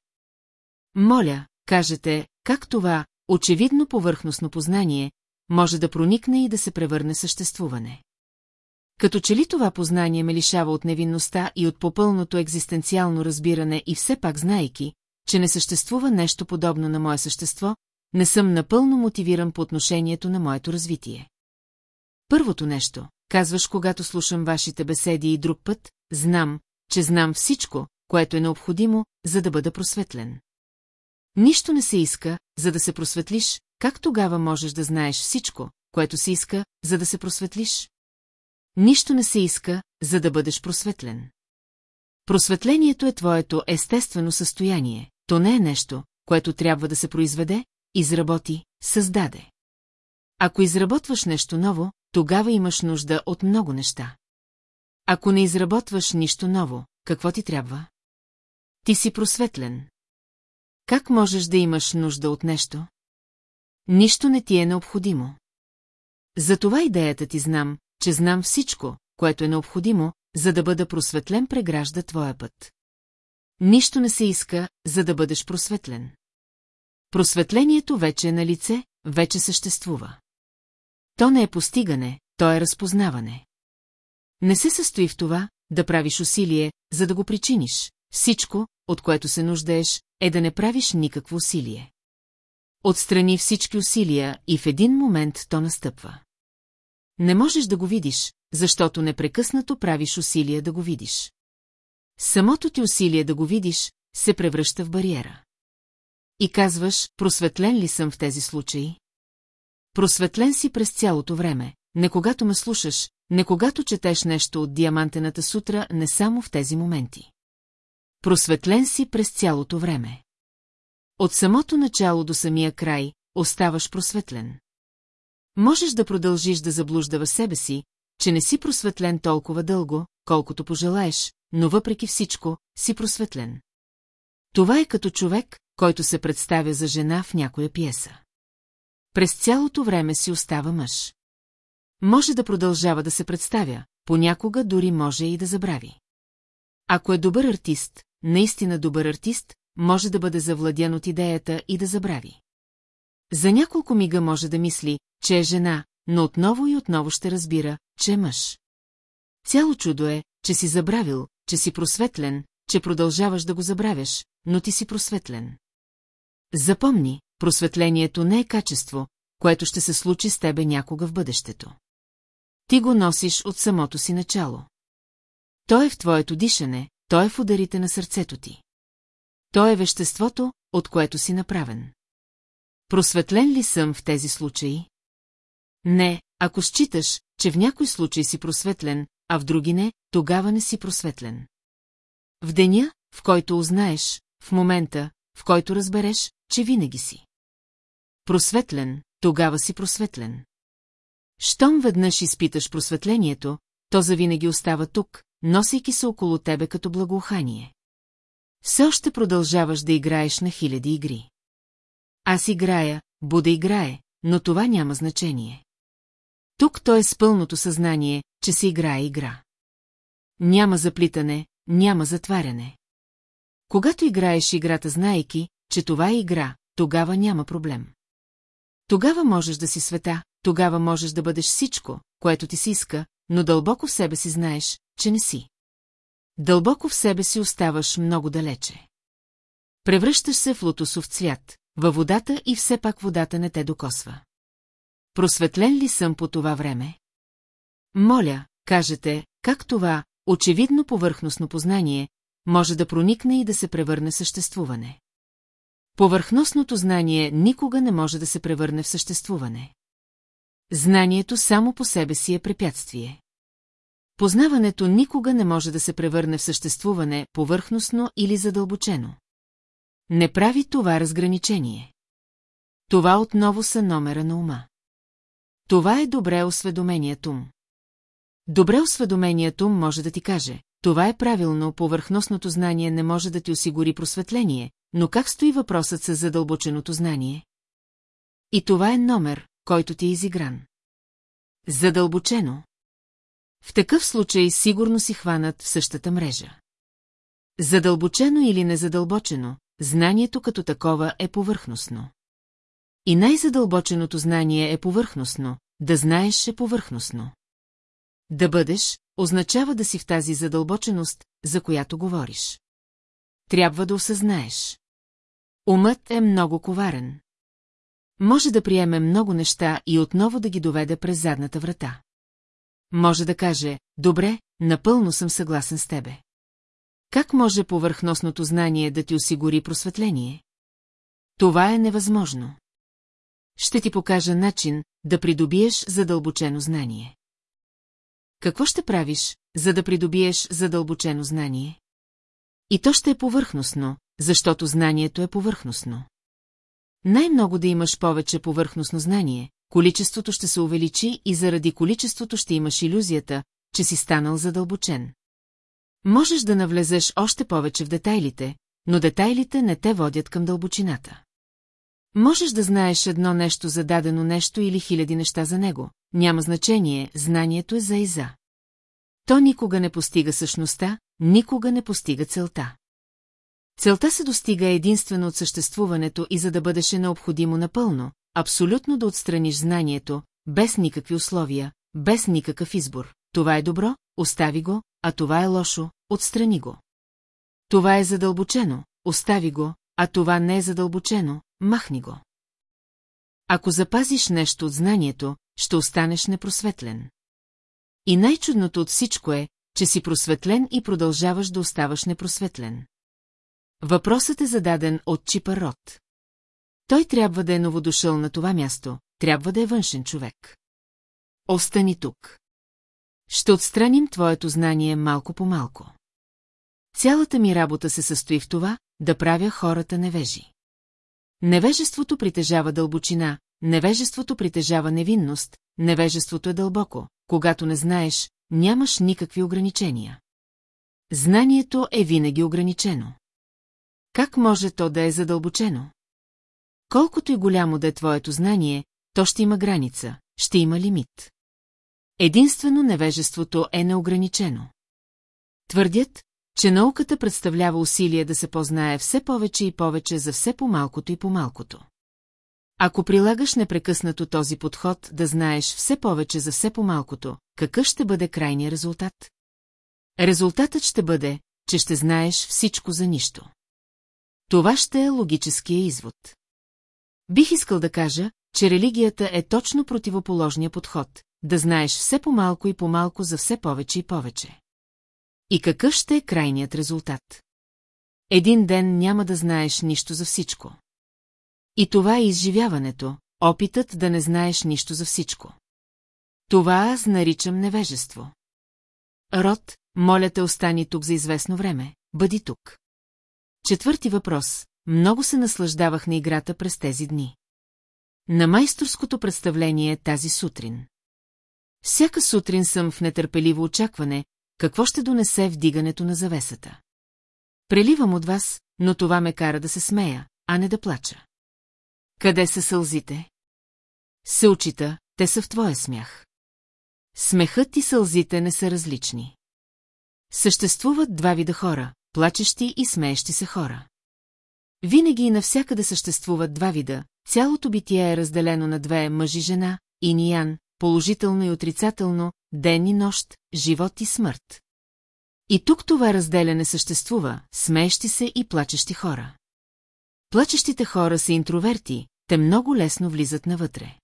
A: Моля, кажете, как това, очевидно повърхностно познание, може да проникне и да се превърне съществуване. Като че ли това познание ме лишава от невинността и от попълното екзистенциално разбиране и все пак знайки, че не съществува нещо подобно на мое същество, не съм напълно мотивиран по отношението на моето развитие. Първото нещо, казваш, когато слушам вашите беседи и друг път, знам, че знам всичко, което е необходимо, за да бъда просветлен. Нищо не се иска, за да се просветлиш, как тогава можеш да знаеш всичко, което се иска, за да се просветлиш? Нищо не се иска, за да бъдеш просветлен. Просветлението е твоето естествено състояние, то не е нещо, което трябва да се произведе, изработи, създаде. Ако изработваш нещо ново, тогава имаш нужда от много неща. Ако не изработваш нищо ново, какво ти трябва? Ти си просветлен. Как можеш да имаш нужда от нещо? Нищо не ти е необходимо. Затова идеята ти знам, че знам всичко, което е необходимо, за да бъда просветлен прегражда твоя път. Нищо не се иска, за да бъдеш просветлен. Просветлението вече е на лице, вече съществува. То не е постигане, то е разпознаване. Не се състои в това, да правиш усилие, за да го причиниш. Всичко, от което се нуждаеш, е да не правиш никакво усилие. Отстрани всички усилия и в един момент то настъпва. Не можеш да го видиш, защото непрекъснато правиш усилия да го видиш. Самото ти усилие да го видиш се превръща в бариера. И казваш, просветлен ли съм в тези случаи? Просветлен си през цялото време, не когато ме слушаш, не когато четеш нещо от диамантената сутра, не само в тези моменти. Просветлен си през цялото време. От самото начало до самия край оставаш просветлен. Можеш да продължиш да заблуждава себе си, че не си просветлен толкова дълго, колкото пожелаеш, но въпреки всичко си просветлен. Това е като човек, който се представя за жена в някоя пиеса. През цялото време си остава мъж. Може да продължава да се представя, понякога дори може и да забрави. Ако е добър артист, наистина добър артист, може да бъде завладян от идеята и да забрави. За няколко мига може да мисли, че е жена, но отново и отново ще разбира, че е мъж. Цяло чудо е, че си забравил, че си просветлен, че продължаваш да го забравяш, но ти си просветлен. Запомни, просветлението не е качество, което ще се случи с тебе някога в бъдещето. Ти го носиш от самото си начало. То е в твоето дишане, той е в ударите на сърцето ти. Той е веществото, от което си направен. Просветлен ли съм в тези случаи? Не, ако считаш, че в някой случай си просветлен, а в други не, тогава не си просветлен. В деня, в който узнаеш, в момента, в който разбереш, че винаги си. Просветлен, тогава си просветлен. Щом веднъж изпиташ просветлението, то завинаги остава тук, носейки се около тебе като благоухание. Все още продължаваш да играеш на хиляди игри. Аз играя, Буда играе, но това няма значение. Тук той е с пълното съзнание, че се играе игра. Няма заплитане, няма затваряне. Когато играеш играта, знаеки, че това е игра, тогава няма проблем. Тогава можеш да си света, тогава можеш да бъдеш всичко, което ти си иска, но дълбоко в себе си знаеш, че не си. Дълбоко в себе си оставаш много далече. Превръщаш се в лотосов цвят, във водата и все пак водата не те докосва. Просветлен ли съм по това време? Моля, кажете, как това, очевидно повърхностно познание, може да проникне и да се превърне съществуване. Повърхностното знание никога не може да се превърне в съществуване. Знанието само по себе си е препятствие. Познаването никога не може да се превърне в съществуване, повърхностно или задълбочено. Не прави това разграничение. Това отново са номера на ума. Това е добре осведомението ум. Добре осведомението ум може да ти каже, това е правилно, повърхностното знание не може да ти осигури просветление, но как стои въпросът с задълбоченото знание? И това е номер, който ти е изигран. Задълбочено. В такъв случай сигурно си хванат в същата мрежа. Задълбочено или незадълбочено, знанието като такова е повърхностно. И най-задълбоченото знание е повърхностно, да знаеш е повърхностно. Да бъдеш, означава да си в тази задълбоченост, за която говориш. Трябва да осъзнаеш. Умът е много коварен. Може да приеме много неща и отново да ги доведе през задната врата може да каже, добре, напълно съм съгласен с тебе. Как може повърхностното знание да ти осигури просветление? Това е невъзможно. Ще ти покажа начин да придобиеш задълбочено знание. Какво ще правиш, за да придобиеш задълбочено знание? И то ще е повърхностно, защото знанието е повърхностно. Най-много да имаш повече повърхностно знание, количеството ще се увеличи и заради количеството ще имаш иллюзията, че си станал задълбочен. Можеш да навлезеш още повече в детайлите, но детайлите не те водят към дълбочината. Можеш да знаеш едно нещо за дадено нещо или хиляди неща за него, няма значение, знанието е за и за. То никога не постига същността, никога не постига целта. Целта се достига единствено от съществуването и за да бъдеше необходимо напълно, абсолютно да отстраниш знанието, без никакви условия, без никакъв избор. Това е добро, остави го, а това е лошо, отстрани го. Това е задълбочено, остави го, а това не е задълбочено, махни го. Ако запазиш нещо от знанието, ще останеш непросветлен. И най-чудното от всичко е, че си просветлен и продължаваш да оставаш непросветлен. Въпросът е зададен от Чипа Рот. Той трябва да е новодошъл на това място, трябва да е външен човек. Остани тук. Ще отстраним твоето знание малко по малко. Цялата ми работа се състои в това, да правя хората невежи. Невежеството притежава дълбочина, невежеството притежава невинност, невежеството е дълбоко, когато не знаеш, нямаш никакви ограничения. Знанието е винаги ограничено. Как може то да е задълбочено? Колкото и голямо да е твоето знание, то ще има граница, ще има лимит. Единствено невежеството е неограничено. Твърдят, че науката представлява усилие да се познае все повече и повече за все по-малкото и по-малкото. Ако прилагаш непрекъснато този подход да знаеш все повече за все по-малкото, какъв ще бъде крайният резултат? Резултатът ще бъде, че ще знаеш всичко за нищо. Това ще е логическия извод. Бих искал да кажа, че религията е точно противоположния подход, да знаеш все по-малко и по-малко за все повече и повече. И какъв ще е крайният резултат? Един ден няма да знаеш нищо за всичко. И това е изживяването, опитът да не знаеш нищо за всичко. Това аз наричам невежество. Род, моля те остани тук за известно време, бъди тук. Четвърти въпрос. Много се наслаждавах на играта през тези дни. На майсторското представление тази сутрин. Всяка сутрин съм в нетърпеливо очакване, какво ще донесе вдигането на завесата. Преливам от вас, но това ме кара да се смея, а не да плача. Къде са сълзите? очита, те са в твоя смях. Смехът и сълзите не са различни. Съществуват два вида хора, плачещи и смеещи се хора. Винаги и навсякъде съществуват два вида, цялото битие е разделено на две мъжи-жена, иниян, положително и отрицателно, ден и нощ, живот и смърт. И тук това разделяне съществува, смеещи се и плачещи хора. Плачещите хора са интроверти, те много лесно влизат навътре.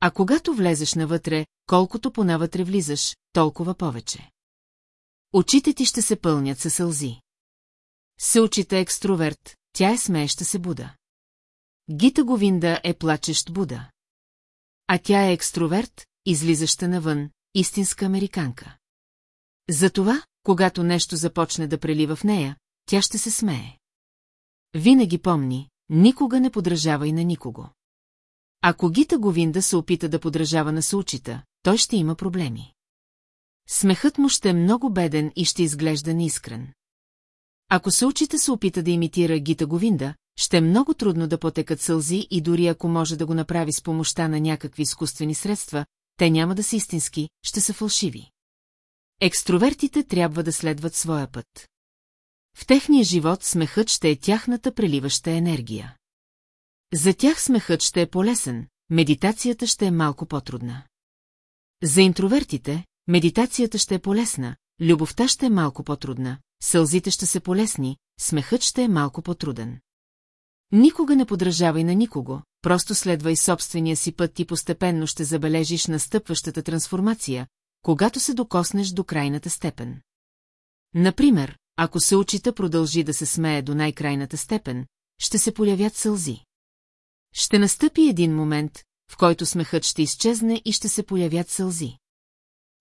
A: А когато влезеш навътре, колкото понавътре влизаш, толкова повече. Очите ти ще се пълнят със сълзи. Се очите екстроверт, тя е смееща се Буда. Гита Говинда е плачещ Буда. А тя е екстроверт, излизаща навън, истинска американка. Затова, когато нещо започне да прелива в нея, тя ще се смее. Винаги помни, никога не подражавай на никого. Ако Гита Говинда се опита да подражава на съучита, той ще има проблеми. Смехът му ще е много беден и ще изглежда неискрен. Ако съучите се опита да имитира Гита Говинда, ще е много трудно да потекат сълзи и дори ако може да го направи с помощта на някакви изкуствени средства, те няма да са истински, ще са фалшиви. Екстровертите трябва да следват своя път. В техния живот смехът ще е тяхната преливаща енергия. За тях смехът ще е полесен, медитацията ще е малко по-трудна. За интровертите, медитацията ще е полесна, любовта ще е малко по-трудна, сълзите ще се полесни, смехът ще е малко по-труден. Никога не подражавай на никого, просто следвай собствения си път и постепенно ще забележиш настъпващата трансформация, когато се докоснеш до крайната степен. Например, ако се очита продължи да се смее до най-крайната степен, ще се появят сълзи. Ще настъпи един момент, в който смехът ще изчезне и ще се появят сълзи.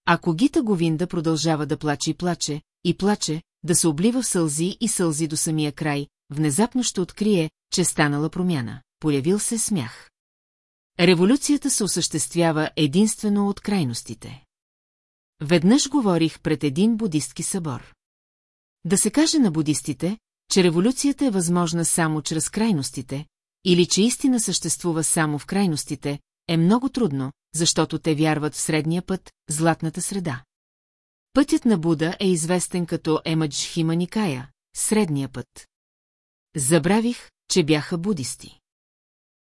A: Ако Гита Говинда продължава да плаче и плаче, и плаче, да се облива в сълзи и сълзи до самия край, внезапно ще открие, че станала промяна. Появил се смях. Революцията се осъществява единствено от крайностите. Веднъж говорих пред един будистки събор. Да се каже на будистите, че революцията е възможна само чрез крайностите, или че истина съществува само в крайностите, е много трудно, защото те вярват в средния път, златната среда. Пътят на Буда е известен като Емаджхима Никая, средния път. Забравих, че бяха будисти.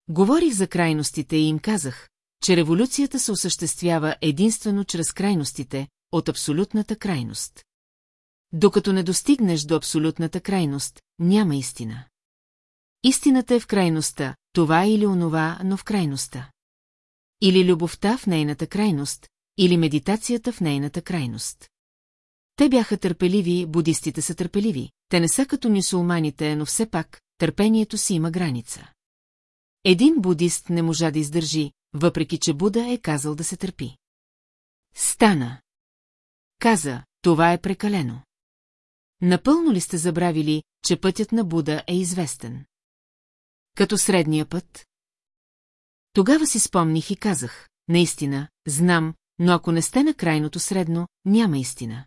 A: Говорих за крайностите и им казах, че революцията се осъществява единствено чрез крайностите, от абсолютната крайност. Докато не достигнеш до абсолютната крайност, няма истина. Истината е в крайността, това или онова, но в крайността. Или любовта в нейната крайност, или медитацията в нейната крайност. Те бяха търпеливи, будистите са търпеливи, те не са като мюсулманите, но все пак, търпението си има граница. Един будист не можа да издържи, въпреки че Буда е казал да се търпи. Стана. Каза, това е прекалено. Напълно ли сте забравили, че пътят на Буда е известен? Като средния път? Тогава си спомних и казах, наистина, знам, но ако не сте на крайното средно, няма истина.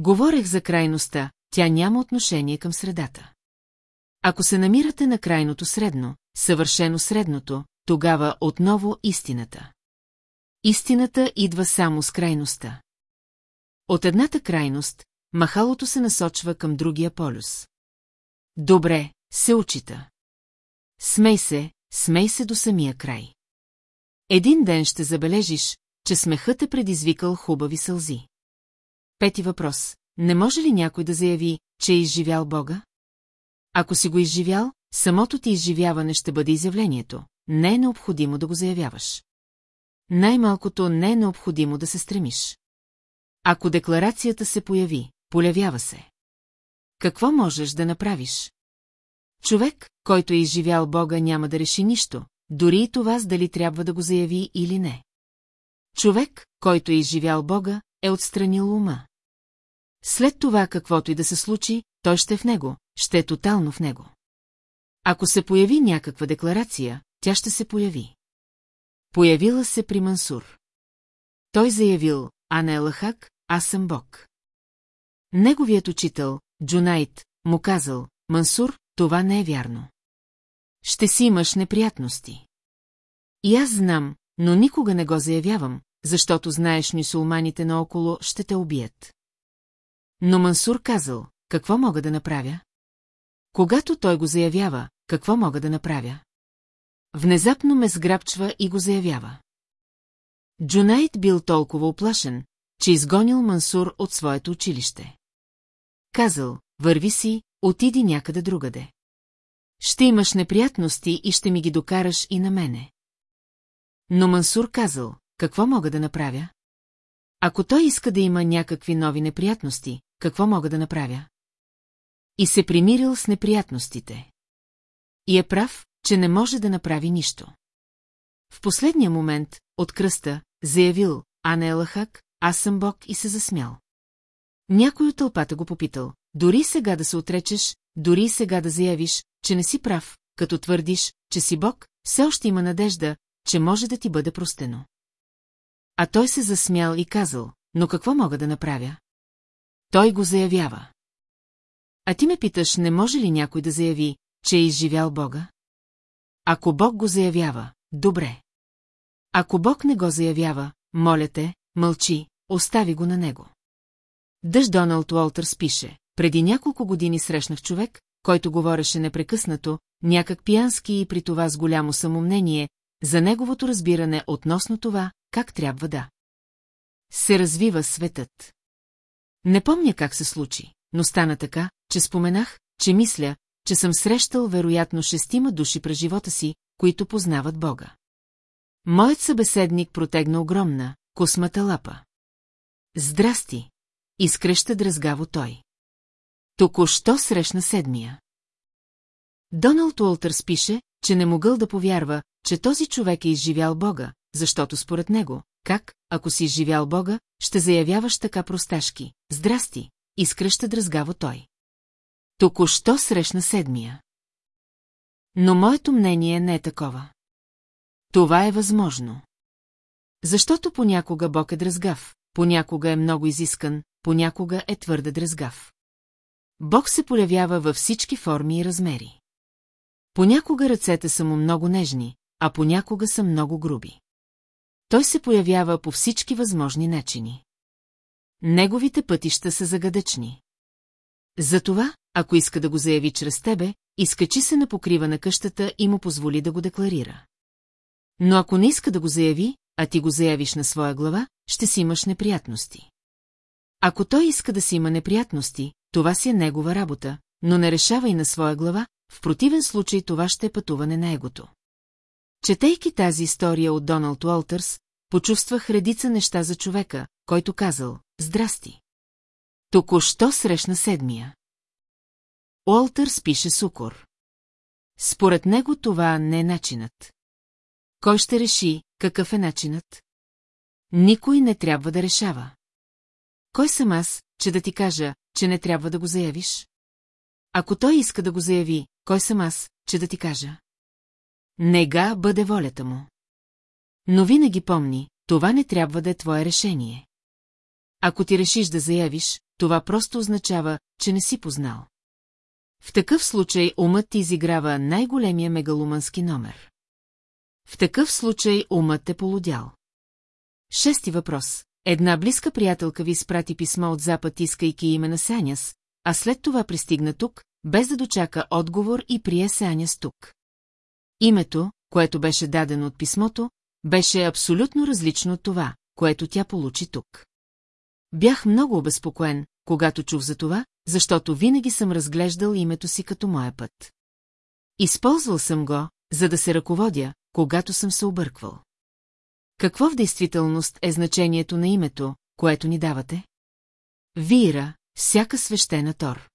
A: Говорех за крайността, тя няма отношение към средата. Ако се намирате на крайното средно, съвършено средното, тогава отново истината. Истината идва само с крайността. От едната крайност, махалото се насочва към другия полюс. Добре, се учита. Смей се, смей се до самия край. Един ден ще забележиш, че смехът е предизвикал хубави сълзи. Пети въпрос. Не може ли някой да заяви, че е изживял Бога? Ако си го изживял, самото ти изживяване ще бъде изявлението. Не е необходимо да го заявяваш. Най-малкото не е необходимо да се стремиш. Ако декларацията се появи, полявява се. Какво можеш да направиш? Човек, който е изживял Бога, няма да реши нищо, дори и това с дали трябва да го заяви или не. Човек, който е изживял Бога, е отстранил ума. След това каквото и да се случи, той ще е в него, ще е тотално в него. Ако се появи някаква декларация, тя ще се появи. Появила се при Мансур. Той заявил, а не Лахак, аз съм Бог. Неговият учител, Джунайт, му казал, Мансур, това не е вярно. Ще си имаш неприятности. И аз знам, но никога не го заявявам, защото знаеш, мусулманите наоколо ще те убият. Но Мансур казал, какво мога да направя? Когато той го заявява, какво мога да направя? Внезапно ме сграбчва и го заявява. Джунайт бил толкова оплашен, че изгонил Мансур от своето училище. Казал, върви си, отиди някъде другаде. Ще имаш неприятности и ще ми ги докараш и на мене. Но Мансур казал, какво мога да направя? Ако той иска да има някакви нови неприятности, какво мога да направя? И се примирил с неприятностите. И е прав, че не може да направи нищо. В последния момент, от кръста, заявил, а не Елахак, аз съм Бог и се засмял. Някой от тълпата го попитал, дори сега да се отречеш, дори сега да заявиш, че не си прав, като твърдиш, че си Бог, все още има надежда, че може да ти бъде простено. А той се засмял и казал, но какво мога да направя? Той го заявява. А ти ме питаш, не може ли някой да заяви, че е изживял Бога? Ако Бог го заявява, добре. Ако Бог не го заявява, моля те, мълчи, остави го на него. Дъж Доналд Уолтърс пише, преди няколко години срещнах човек, който говореше непрекъснато, някак пиянски и при това с голямо самомнение, за неговото разбиране относно това, как трябва да. Се развива светът. Не помня как се случи, но стана така, че споменах, че мисля, че съм срещал вероятно шестима души през живота си, които познават Бога. Моят събеседник протегна огромна, космата лапа. Здрасти! Изкръща дразгаво той. Току-що срещна седмия. Доналд Уолтърс пише, че не могъл да повярва, че този човек е изживял Бога, защото според него, как, ако си изживял Бога, ще заявяваш така просташки? Здрасти, изкръща дразгаво той. Току-що срещна седмия. Но моето мнение не е такова. Това е възможно. Защото понякога Бог е дразгав, понякога е много изискан, понякога е твърде дразгав. Бог се появява във всички форми и размери. Понякога ръцете са му много нежни, а понякога са много груби той се появява по всички възможни начини. Неговите пътища са загадъчни. Затова, ако иска да го заяви чрез тебе, изкачи се на покрива на къщата и му позволи да го декларира. Но ако не иска да го заяви, а ти го заявиш на своя глава, ще си имаш неприятности. Ако той иска да си има неприятности, това си е негова работа, но не решава и на своя глава, в противен случай това ще е пътуване на егото. Четейки тази история от Доналд Уолтърс, почувствах редица неща за човека, който казал «Здрасти». Току-що срещна седмия. Уолтърс пише сукор. Според него това не е начинът. Кой ще реши, какъв е начинът? Никой не трябва да решава. Кой съм аз, че да ти кажа, че не трябва да го заявиш? Ако той иска да го заяви, кой съм аз, че да ти кажа? Нега бъде волята му. Но винаги помни, това не трябва да е твое решение. Ако ти решиш да заявиш, това просто означава, че не си познал. В такъв случай умът ти изиграва най-големия мегалумански номер. В такъв случай умът е полудял. Шести въпрос. Една близка приятелка ви изпрати писмо от Запад, искайки име на Саняс, а след това пристигна тук, без да дочака отговор и прие Саняс тук. Името, което беше дадено от писмото, беше абсолютно различно от това, което тя получи тук. Бях много обезпокоен, когато чух за това, защото винаги съм разглеждал името си като моя път. Използвал съм го, за да се ръководя, когато съм се обърквал. Какво в действителност е значението на името, което ни давате? Вира, всяка свещена Тор.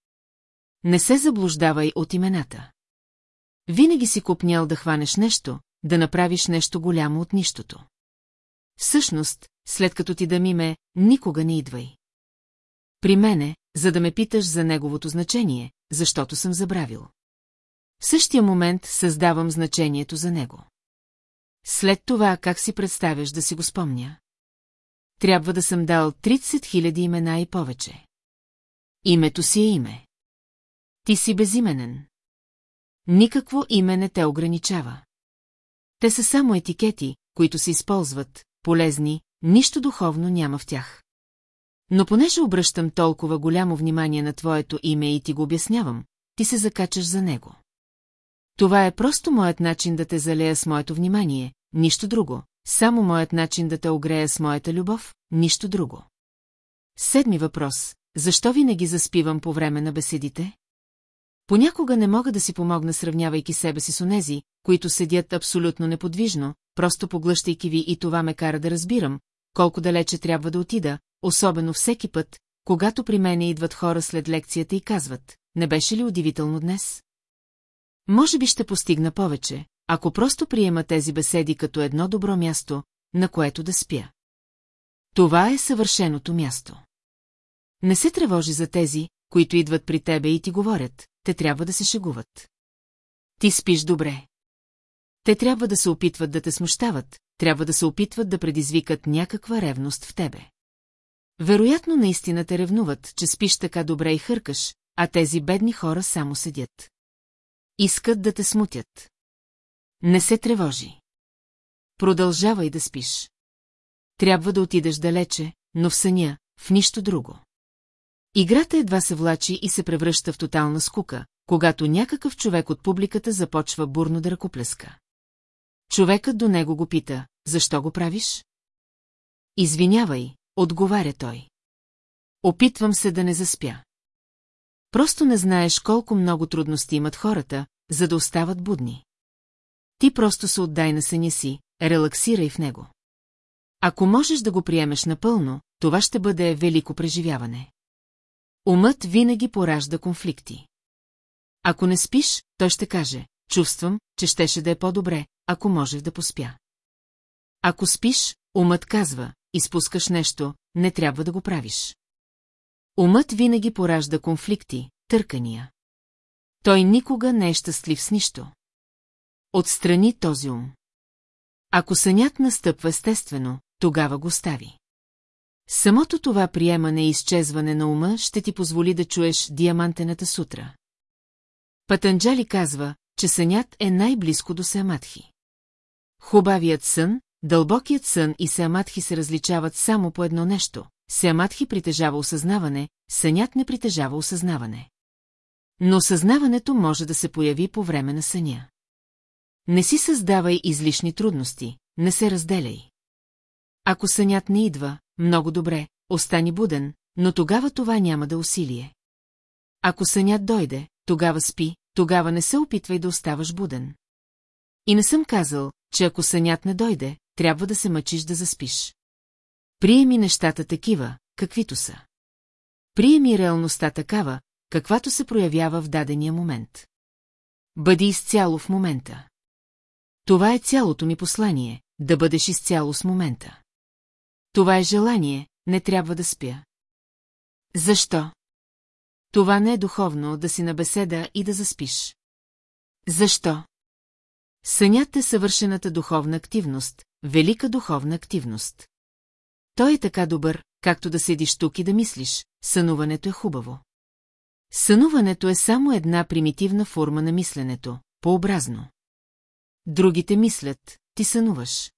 A: Не се заблуждавай от имената. Винаги си купнял да хванеш нещо, да направиш нещо голямо от нищото. Всъщност, след като ти да миме, никога не идвай. При мене, за да ме питаш за неговото значение, защото съм забравил. В същия момент създавам значението за него. След това как си представяш да си го спомня? Трябва да съм дал 30 000 имена и повече. Името си е име. Ти си безименен. Никакво име не те ограничава. Те са само етикети, които се използват, полезни, нищо духовно няма в тях. Но понеже обръщам толкова голямо внимание на твоето име и ти го обяснявам, ти се закачаш за него. Това е просто моят начин да те залея с моето внимание, нищо друго, само моят начин да те огрея с моята любов, нищо друго. Седми въпрос. Защо винаги заспивам по време на беседите? Понякога не мога да си помогна сравнявайки себе си с онези, които седят абсолютно неподвижно, просто поглъщайки ви и това ме кара да разбирам, колко далече трябва да отида, особено всеки път, когато при мене идват хора след лекцията и казват, не беше ли удивително днес? Може би ще постигна повече, ако просто приема тези беседи като едно добро място, на което да спя. Това е съвършеното място. Не се тревожи за тези, които идват при тебе и ти говорят, те трябва да се шегуват. Ти спиш добре. Те трябва да се опитват да те смущават, трябва да се опитват да предизвикат някаква ревност в тебе. Вероятно наистина те ревнуват, че спиш така добре и хъркаш, а тези бедни хора само седят. Искат да те смутят. Не се тревожи. Продължавай да спиш. Трябва да отидеш далече, но в съня, в нищо друго. Играта едва се влачи и се превръща в тотална скука, когато някакъв човек от публиката започва бурно да ръкоплеска. Човекът до него го пита, защо го правиш? Извинявай, отговаря той. Опитвам се да не заспя. Просто не знаеш колко много трудности имат хората, за да остават будни. Ти просто се отдай на съня си, релаксирай в него. Ако можеш да го приемеш напълно, това ще бъде велико преживяване. Умът винаги поражда конфликти. Ако не спиш, той ще каже, чувствам, че щеше да е по-добре, ако можех да поспя. Ако спиш, умът казва, изпускаш нещо, не трябва да го правиш. Умът винаги поражда конфликти, търкания. Той никога не е щастлив с нищо. Отстрани този ум. Ако сънят настъпва естествено, тогава го стави. Самото това приемане и изчезване на ума ще ти позволи да чуеш диамантената сутра. Патанджали казва, че сънят е най-близко до самадхи. Хубавият сън, дълбокият сън и самадхи се различават само по едно нещо. Самадхи притежава осъзнаване, сънят не притежава осъзнаване. Но съзнаването може да се появи по време на съня. Не си създавай излишни трудности, не се разделяй. Ако сънят не идва, много добре, остани буден, но тогава това няма да усилие. Ако сънят дойде, тогава спи, тогава не се опитвай да оставаш буден. И не съм казал, че ако сънят не дойде, трябва да се мъчиш да заспиш. Приеми нещата такива, каквито са. Приеми реалността такава, каквато се проявява в дадения момент. Бъди изцяло в момента. Това е цялото ми послание, да бъдеш изцяло с момента. Това е желание, не трябва да спя. Защо? Това не е духовно да си на беседа и да заспиш. Защо? Сънят е съвършената духовна активност, велика духовна активност. Той е така добър, както да седиш тук и да мислиш, сънуването е хубаво. Сънуването е само една примитивна форма на мисленето, пообразно. Другите мислят, ти сънуваш.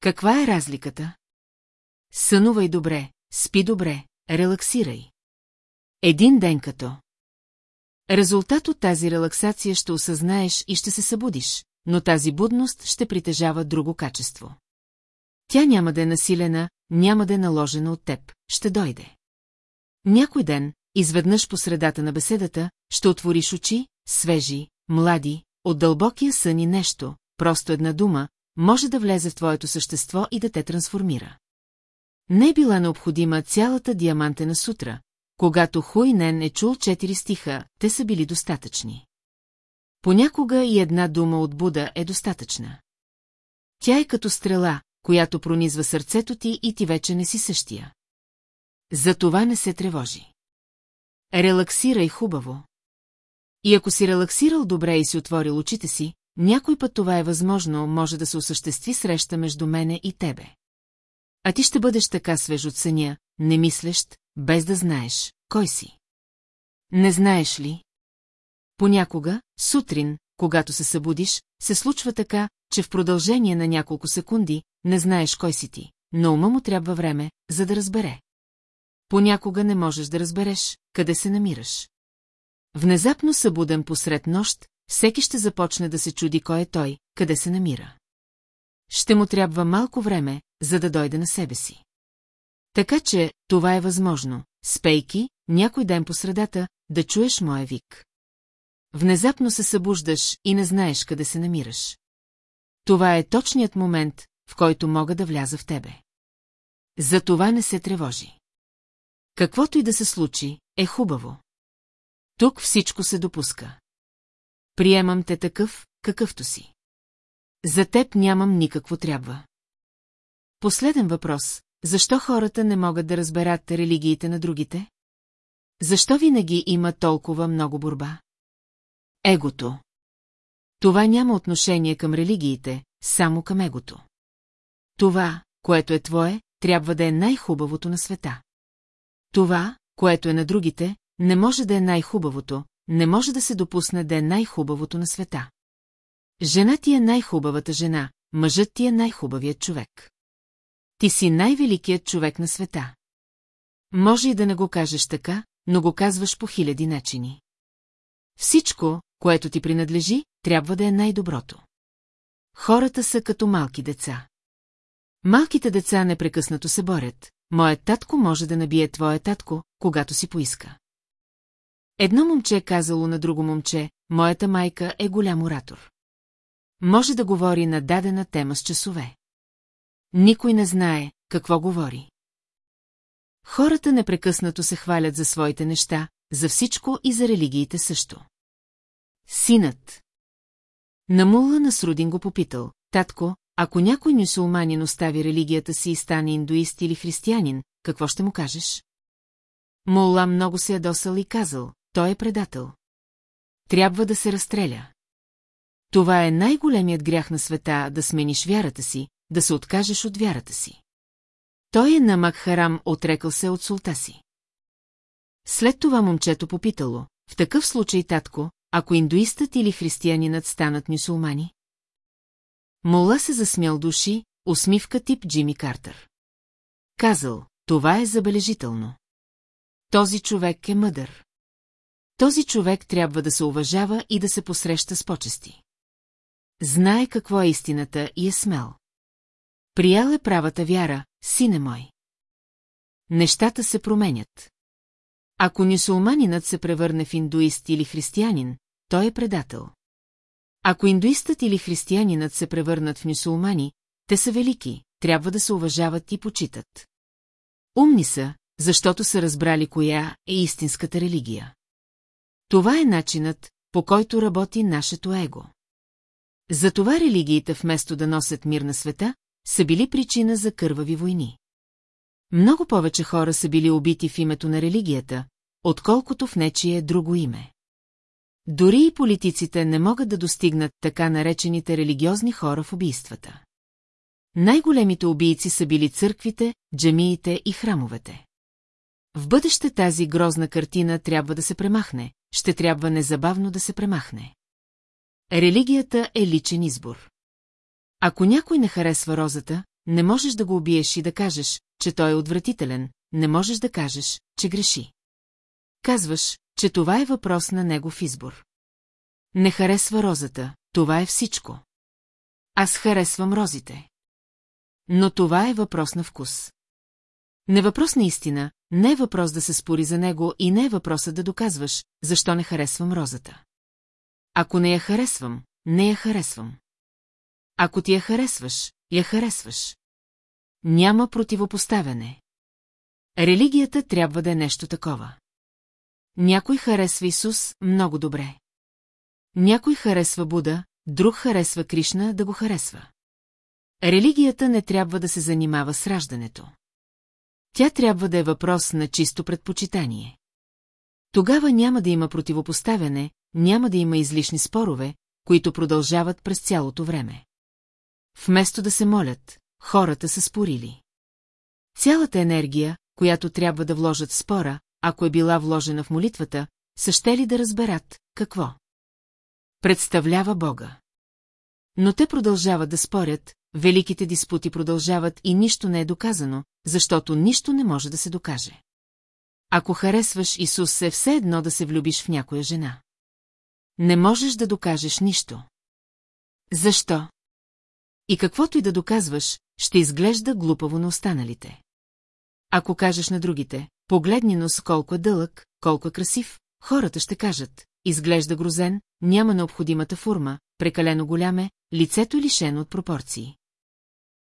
A: Каква е разликата? Сънувай добре, спи добре, релаксирай. Един ден като. Резултат от тази релаксация ще осъзнаеш и ще се събудиш, но тази будност ще притежава друго качество. Тя няма да е насилена, няма да е наложена от теб, ще дойде. Някой ден, изведнъж по средата на беседата, ще отвориш очи, свежи, млади, от дълбокия сън и нещо, просто една дума, може да влезе в твоето същество и да те трансформира. Не е била необходима цялата диамантена сутра, когато Хуй Нен е чул четири стиха, те са били достатъчни. Понякога и една дума от Буда е достатъчна. Тя е като стрела, която пронизва сърцето ти и ти вече не си същия. За това не се тревожи. Релаксирай хубаво. И ако си релаксирал добре и си отворил очите си, някой път това е възможно, може да се осъществи среща между мене и тебе. А ти ще бъдеш така свеж от съня, не мислещ, без да знаеш, кой си. Не знаеш ли? Понякога, сутрин, когато се събудиш, се случва така, че в продължение на няколко секунди не знаеш кой си ти, но ума му трябва време, за да разбере. Понякога не можеш да разбереш, къде се намираш. Внезапно събуден посред нощ, всеки ще започне да се чуди кой е той, къде се намира. Ще му трябва малко време, за да дойде на себе си. Така че, това е възможно, спейки, някой ден по средата, да чуеш моя вик. Внезапно се събуждаш и не знаеш къде се намираш. Това е точният момент, в който мога да вляза в тебе. За това не се тревожи. Каквото и да се случи, е хубаво. Тук всичко се допуска. Приемам те такъв, какъвто си. За теб нямам никакво трябва. Последен въпрос. Защо хората не могат да разберат религиите на другите? Защо винаги има толкова много борба? Егото. Това няма отношение към религиите, само към егото. Това, което е твое, трябва да е най-хубавото на света. Това, което е на другите, не може да е най-хубавото, не може да се допусне да е най-хубавото на света. Жена ти е най-хубавата жена, мъжът ти е най-хубавият човек. Ти си най-великият човек на света. Може и да не го кажеш така, но го казваш по хиляди начини. Всичко, което ти принадлежи, трябва да е най-доброто. Хората са като малки деца. Малките деца непрекъснато се борят. Моят татко може да набие твоя татко, когато си поиска. Едно момче е казало на друго момче, моята майка е голям оратор. Може да говори на дадена тема с часове. Никой не знае, какво говори. Хората непрекъснато се хвалят за своите неща, за всичко и за религиите също. Синът. Намула на Срудин го попитал, татко, ако някой мюсулманин остави религията си и стане индуист или християнин, какво ще му кажеш? Молла много се ядосал е и казал, той е предател. Трябва да се разстреля. Това е най-големият грях на света да смениш вярата си, да се откажеш от вярата си. Той е на Макхарам отрекал се от султа си. След това момчето попитало, в такъв случай, татко, ако индуистът или християнинът станат мюсулмани? Мола се засмял души, усмивка тип Джими Картер. Казал, това е забележително. Този човек е мъдър. Този човек трябва да се уважава и да се посреща с почести. Знае какво е истината и е смел. Приял е правата вяра, сине мой. Нещата се променят. Ако нюсулманинът се превърне в индуист или християнин, той е предател. Ако индуистът или християнинът се превърнат в нюсулмани, те са велики, трябва да се уважават и почитат. Умни са, защото са разбрали коя е истинската религия. Това е начинът, по който работи нашето его. Затова религиите вместо да носят мир на света, са били причина за кървави войни. Много повече хора са били убити в името на религията, отколкото в нечие друго име. Дори и политиците не могат да достигнат така наречените религиозни хора в убийствата. Най-големите убийци са били църквите, джамиите и храмовете. В бъдеще тази грозна картина трябва да се премахне, ще трябва незабавно да се премахне. Религията е личен избор. Ако някой не харесва розата, не можеш да го убиеш и да кажеш, че той е отвратителен, не можеш да кажеш, че греши. Казваш, че това е въпрос на негов избор. Не харесва розата, това е всичко. Аз харесвам розите. Но това е въпрос на вкус. Не е въпрос на истина, не е въпрос да се спори за него и не е въпросът да доказваш, защо не харесвам розата. Ако не я харесвам, не я харесвам. Ако ти я харесваш, я харесваш. Няма противопоставяне. Религията трябва да е нещо такова. Някой харесва Исус много добре. Някой харесва Буда, друг харесва Кришна да го харесва. Религията не трябва да се занимава с раждането. Тя трябва да е въпрос на чисто предпочитание. Тогава няма да има противопоставяне, няма да има излишни спорове, които продължават през цялото време. Вместо да се молят, хората са спорили. Цялата енергия, която трябва да вложат в спора, ако е била вложена в молитвата, са ще ли да разберат какво? Представлява Бога. Но те продължават да спорят, великите диспути продължават и нищо не е доказано, защото нищо не може да се докаже. Ако харесваш Исус, е все едно да се влюбиш в някоя жена. Не можеш да докажеш нищо. Защо? И каквото и да доказваш, ще изглежда глупаво на останалите. Ако кажеш на другите, погледни нос колко е дълъг, колко е красив, хората ще кажат, изглежда грозен, няма необходимата форма, прекалено голяме, лицето е лишено от пропорции.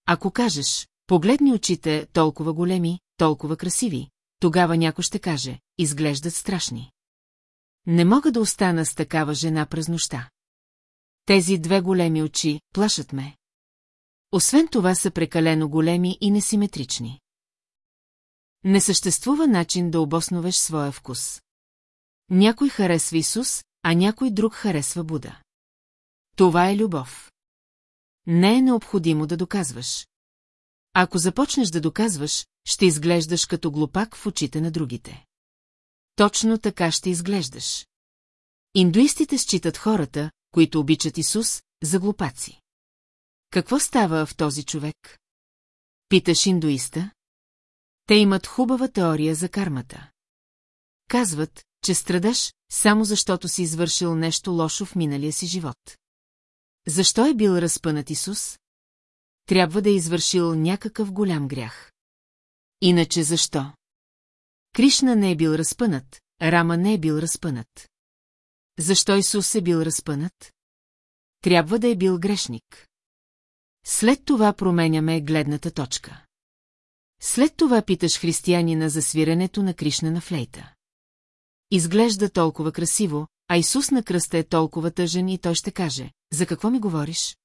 A: Ако кажеш, погледни очите, толкова големи, толкова красиви, тогава някой ще каже, изглеждат страшни. Не мога да остана с такава жена през нощта. Тези две големи очи плашат ме. Освен това са прекалено големи и несиметрични. Не съществува начин да обосновеш своя вкус. Някой харесва Исус, а някой друг харесва Буда. Това е любов. Не е необходимо да доказваш. Ако започнеш да доказваш, ще изглеждаш като глупак в очите на другите. Точно така ще изглеждаш. Индуистите считат хората, които обичат Исус, за глупаци. Какво става в този човек? Питаш индуиста? Те имат хубава теория за кармата. Казват, че страдаш, само защото си извършил нещо лошо в миналия си живот. Защо е бил разпънат Исус? Трябва да е извършил някакъв голям грях. Иначе защо? Кришна не е бил разпънат, Рама не е бил разпънат. Защо Исус е бил разпънат? Трябва да е бил грешник. След това променяме гледната точка. След това питаш християнина за свиренето на Кришна на флейта. Изглежда толкова красиво, а Исус на кръста е толкова тъжен и той ще каже, за какво ми говориш?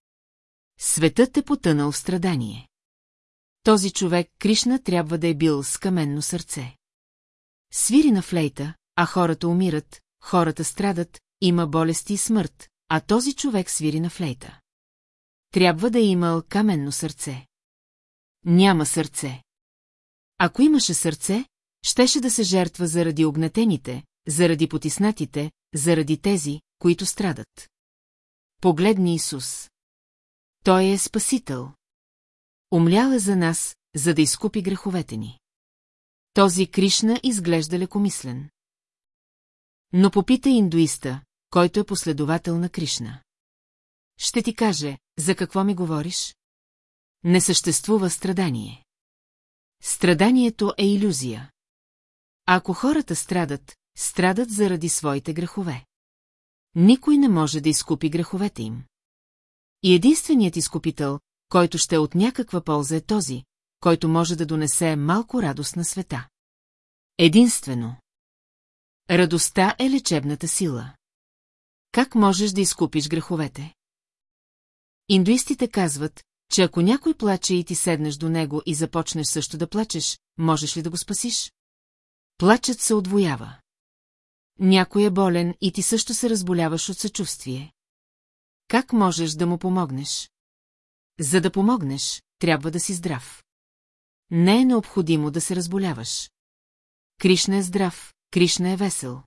A: Светът е потънал в страдание. Този човек Кришна трябва да е бил с каменно сърце. Свири на флейта, а хората умират, хората страдат, има болести и смърт, а този човек свири на флейта трябва да е имал каменно сърце. Няма сърце. Ако имаше сърце, щеше да се жертва заради огнетените, заради потиснатите, заради тези, които страдат. Погледни Исус. Той е Спасител. Умлял е за нас, за да изкупи греховете ни. Този Кришна изглежда лекомислен. Но попита индуиста, който е последовател на Кришна. Ще ти каже, за какво ми говориш? Не съществува страдание. Страданието е иллюзия. Ако хората страдат, страдат заради своите грехове. Никой не може да изкупи греховете им. И единственият изкупител, който ще е от някаква полза е този, който може да донесе малко радост на света. Единствено. Радостта е лечебната сила. Как можеш да изкупиш греховете? Индуистите казват, че ако някой плаче и ти седнеш до него и започнеш също да плачеш, можеш ли да го спасиш? Плачът се отвоява. Някой е болен и ти също се разболяваш от съчувствие. Как можеш да му помогнеш? За да помогнеш, трябва да си здрав. Не е необходимо да се разболяваш. Кришна е здрав, Кришна е весел.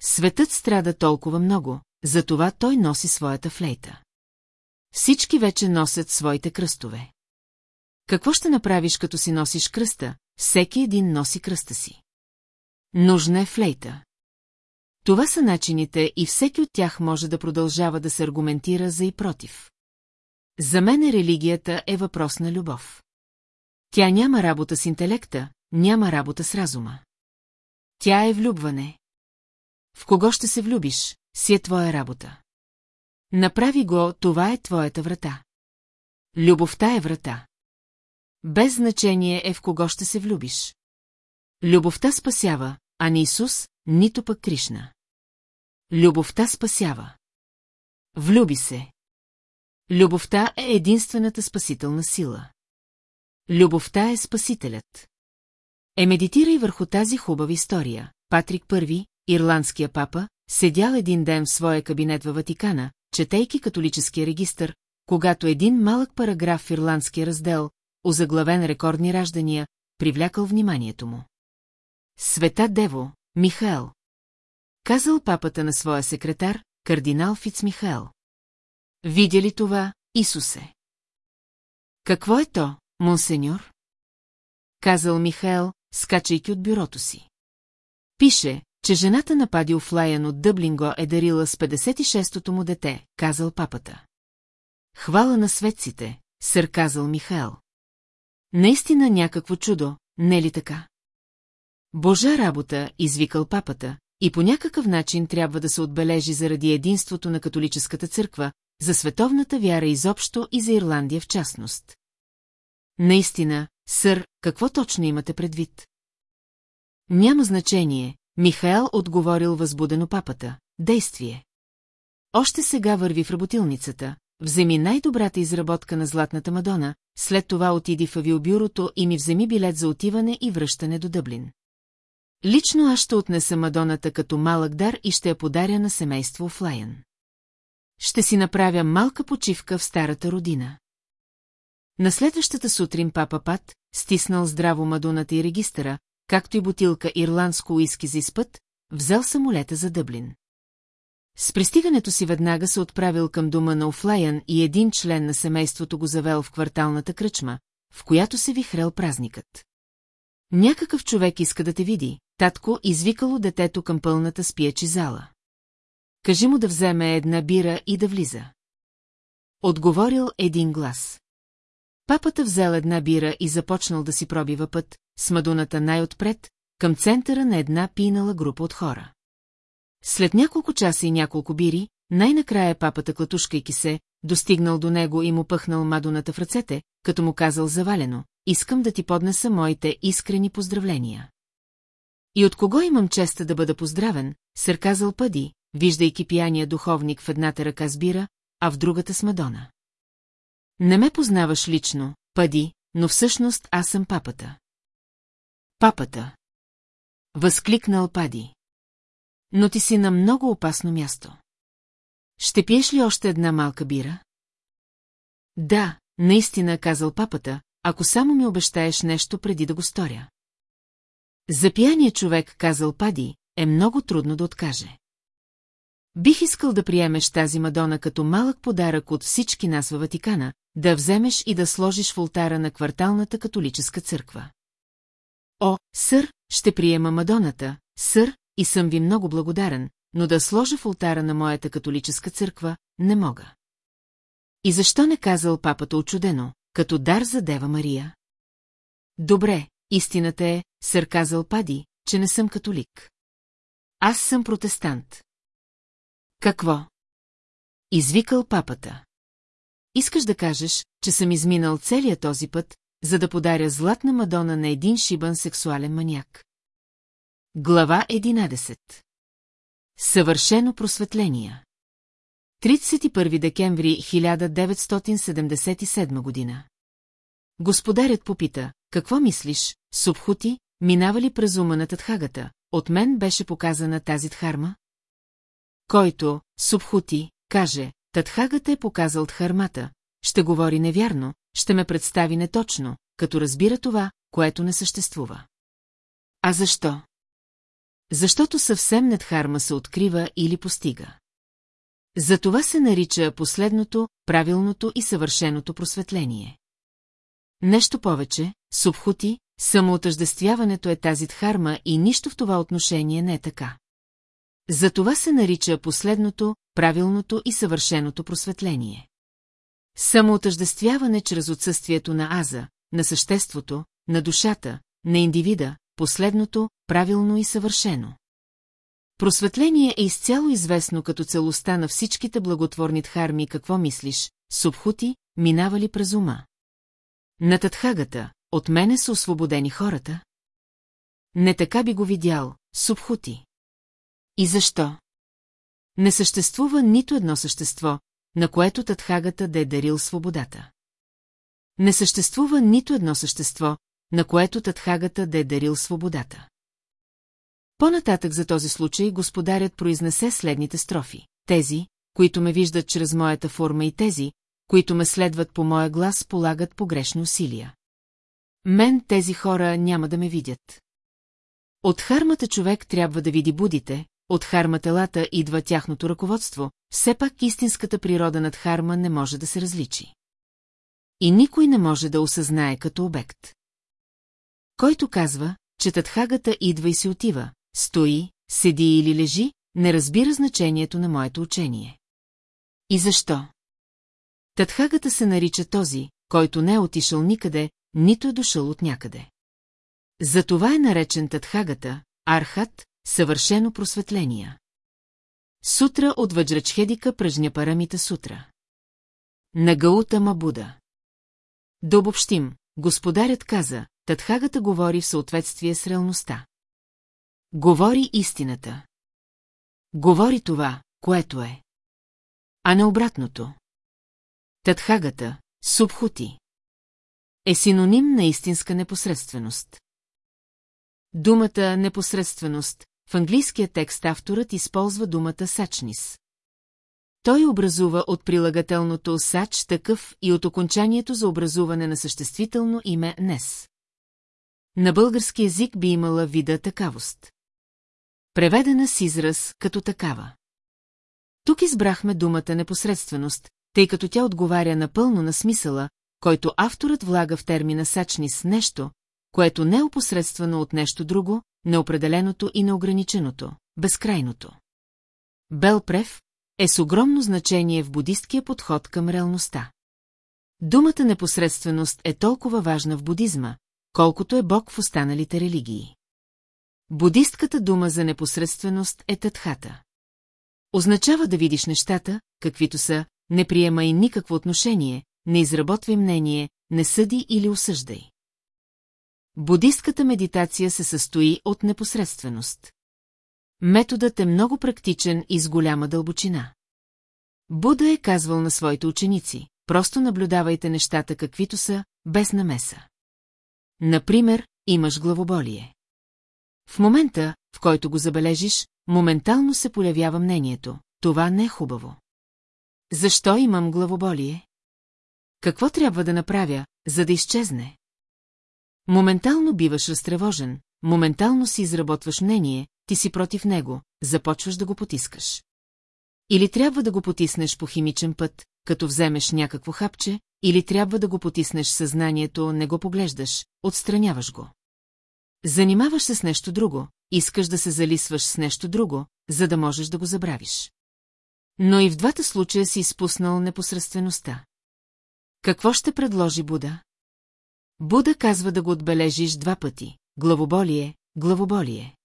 A: Светът страда толкова много, затова той носи своята флейта. Всички вече носят своите кръстове. Какво ще направиш, като си носиш кръста? Всеки един носи кръста си. Нужна е флейта. Това са начините и всеки от тях може да продължава да се аргументира за и против. За мен религията е въпрос на любов. Тя няма работа с интелекта, няма работа с разума. Тя е влюбване. В кого ще се влюбиш, си е твоя работа. Направи го, това е твоята врата. Любовта е врата. Без значение е в кого ще се влюбиш. Любовта спасява, а не Исус, нито пък Кришна. Любовта спасява. Влюби се. Любовта е единствената спасителна сила. Любовта е спасителят. Е медитирай върху тази хубава история. Патрик I, ирландския папа, седял един ден в своя кабинет във Ватикана, четейки католическия регистър, когато един малък параграф в ирландския раздел, озаглавен рекордни раждания, привлякал вниманието му. Света Дево, Михаел. Казал папата на своя секретар, кардинал Фиц Михаел. Видя ли това, Исусе? Какво е то, монсеньор? Казал Михаел, скачайки от бюрото си. Пише, че жената на Падио Флайен от Дъблинго е дарила с 56-тото му дете, казал папата. Хвала на светците, сър казал Михаел. Наистина някакво чудо, не ли така? Божа работа, извикал папата, и по някакъв начин трябва да се отбележи заради единството на католическата църква, за световната вяра изобщо и за Ирландия в частност. Наистина, сър, какво точно имате предвид? Няма значение, Михаел отговорил възбудено папата. Действие. Още сега върви в работилницата, вземи най-добрата изработка на Златната Мадона, след това отиди в авиобюрото и ми вземи билет за отиване и връщане до Дъблин. Лично аз ще отнеса Мадоната като малък дар и ще я подаря на семейство Флайен. Ще си направя малка почивка в старата родина. На следващата сутрин папа Пат, стиснал здраво Мадоната и регистъра, както и бутилка ирландско уиски за изпът, взел самолета за Дъблин. С пристигането си веднага се отправил към дома на Офлаян и един член на семейството го завел в кварталната кръчма, в която се вихрел празникът. Някакъв човек иска да те види, татко извикало детето към пълната спиечи зала. Кажи му да вземе една бира и да влиза. Отговорил един глас. Папата взел една бира и започнал да си пробива път, с мадуната най-отпред, към центъра на една пинала група от хора. След няколко часа и няколко бири, най-накрая папата, клатушкайки се, достигнал до него и му пъхнал мадоната в ръцете, като му казал завалено, искам да ти поднеса моите искрени поздравления. И от кого имам честа да бъда поздравен, сър казал Пъди, виждайки пияния духовник в едната ръка с бира, а в другата с Мадона. Не ме познаваш лично, Пъди, но всъщност аз съм папата. Папата! Възкликнал Пади. Но ти си на много опасно място. Ще пиеш ли още една малка бира? Да, наистина, казал папата, ако само ми обещаеш нещо преди да го сторя. За пияния човек, казал Пади, е много трудно да откаже. Бих искал да приемеш тази Мадона като малък подарък от всички нас във Ватикана, да вземеш и да сложиш в ултара на кварталната католическа църква. О, сър, ще приема Мадоната, сър, и съм ви много благодарен, но да сложа в ултара на моята католическа църква не мога. И защо не казал папата очудено, като дар за Дева Мария? Добре, истината е, сър казал Пади, че не съм католик. Аз съм протестант. Какво? Извикал папата. Искаш да кажеш, че съм изминал целият този път, за да подаря златна Мадона на един шибан сексуален маняк. Глава 11 Съвършено просветление. 31 декември 1977 година Господарят попита, какво мислиш, субхути, минава ли през ума на Татхагата, от мен беше показана тази Тхарма? Който, субхути, каже, Татхагата е показал Тхармата, ще говори невярно, ще ме представи неточно, като разбира това, което не съществува. А защо? Защото съвсем недхарма се открива или постига. това се нарича последното, правилното и съвършеното просветление. Нещо повече, субхути, самоотъждествяването е тази дхарма и нищо в това отношение не е така. За това се нарича последното, правилното и съвършеното просветление. Самоотъждествяване чрез отсъствието на аза, на съществото, на душата, на индивида, последното, правилно и съвършено. Просветление е изцяло известно като целостта на всичките благотворни дхарми какво мислиш, субхути, минавали през ума. На татхагата, от мене са освободени хората. Не така би го видял, субхути. И защо? Не съществува нито едно същество, на което Татхагата да е дарил свободата. Не съществува нито едно същество, на което Татхагата да е дарил свободата. По-нататък за този случай господарят произнесе следните строфи. Тези, които ме виждат чрез моята форма и тези, които ме следват по моя глас, полагат погрешни усилия. Мен тези хора няма да ме видят. От хармата човек трябва да види будите, от харма телата идва тяхното ръководство, все пак истинската природа над харма не може да се различи. И никой не може да осъзнае като обект. Който казва, че татхагата идва и се отива, стои, седи или лежи, не разбира значението на моето учение. И защо? Татхагата се нарича този, който не е отишъл никъде, нито е дошъл от някъде. Затова е наречен Татхагата, Архат, Съвършено просветление. Сутра от Ваджрачхедика пръжня парамита сутра. На Гаутама Мабуда. Да обобщим, господарят каза, Татхагата говори в съответствие с реалността. Говори истината. Говори това, което е. А не обратното. Татхагата, субхути. Е синоним на истинска непосредственост. Думата непосредственост в английския текст авторът използва думата сачнис. Той образува от прилагателното сач такъв и от окончанието за образуване на съществително име нес. На български язик би имала вида такавост. Преведена с израз като такава. Тук избрахме думата непосредственост, тъй като тя отговаря напълно на смисъла, който авторът влага в термина сачни с нещо, което не е опосредствено от нещо друго, неопределеното и неограниченото, безкрайното. Белпрев е с огромно значение в будисткия подход към реалността. Думата непосредственост е толкова важна в будизма, колкото е Бог в останалите религии. Будистката дума за непосредственост е тътхата. Означава да видиш нещата, каквито са, не приемай никакво отношение, не изработвай мнение, не съди или осъждай. Будистката медитация се състои от непосредственост. Методът е много практичен и с голяма дълбочина. Буда е казвал на своите ученици, просто наблюдавайте нещата каквито са, без намеса. Например, имаш главоболие. В момента, в който го забележиш, моментално се появява мнението, това не е хубаво. Защо имам главоболие? Какво трябва да направя, за да изчезне? Моментално биваш разтревожен, моментално си изработваш мнение, ти си против него, започваш да го потискаш. Или трябва да го потиснеш по химичен път, като вземеш някакво хапче, или трябва да го потиснеш съзнанието, не го поглеждаш, отстраняваш го. Занимаваш се с нещо друго, искаш да се залисваш с нещо друго, за да можеш да го забравиш. Но и в двата случая си изпуснал непосредствеността. Какво ще предложи Буда? Буда казва да го отбележиш два пъти. Главоболие, главоболие.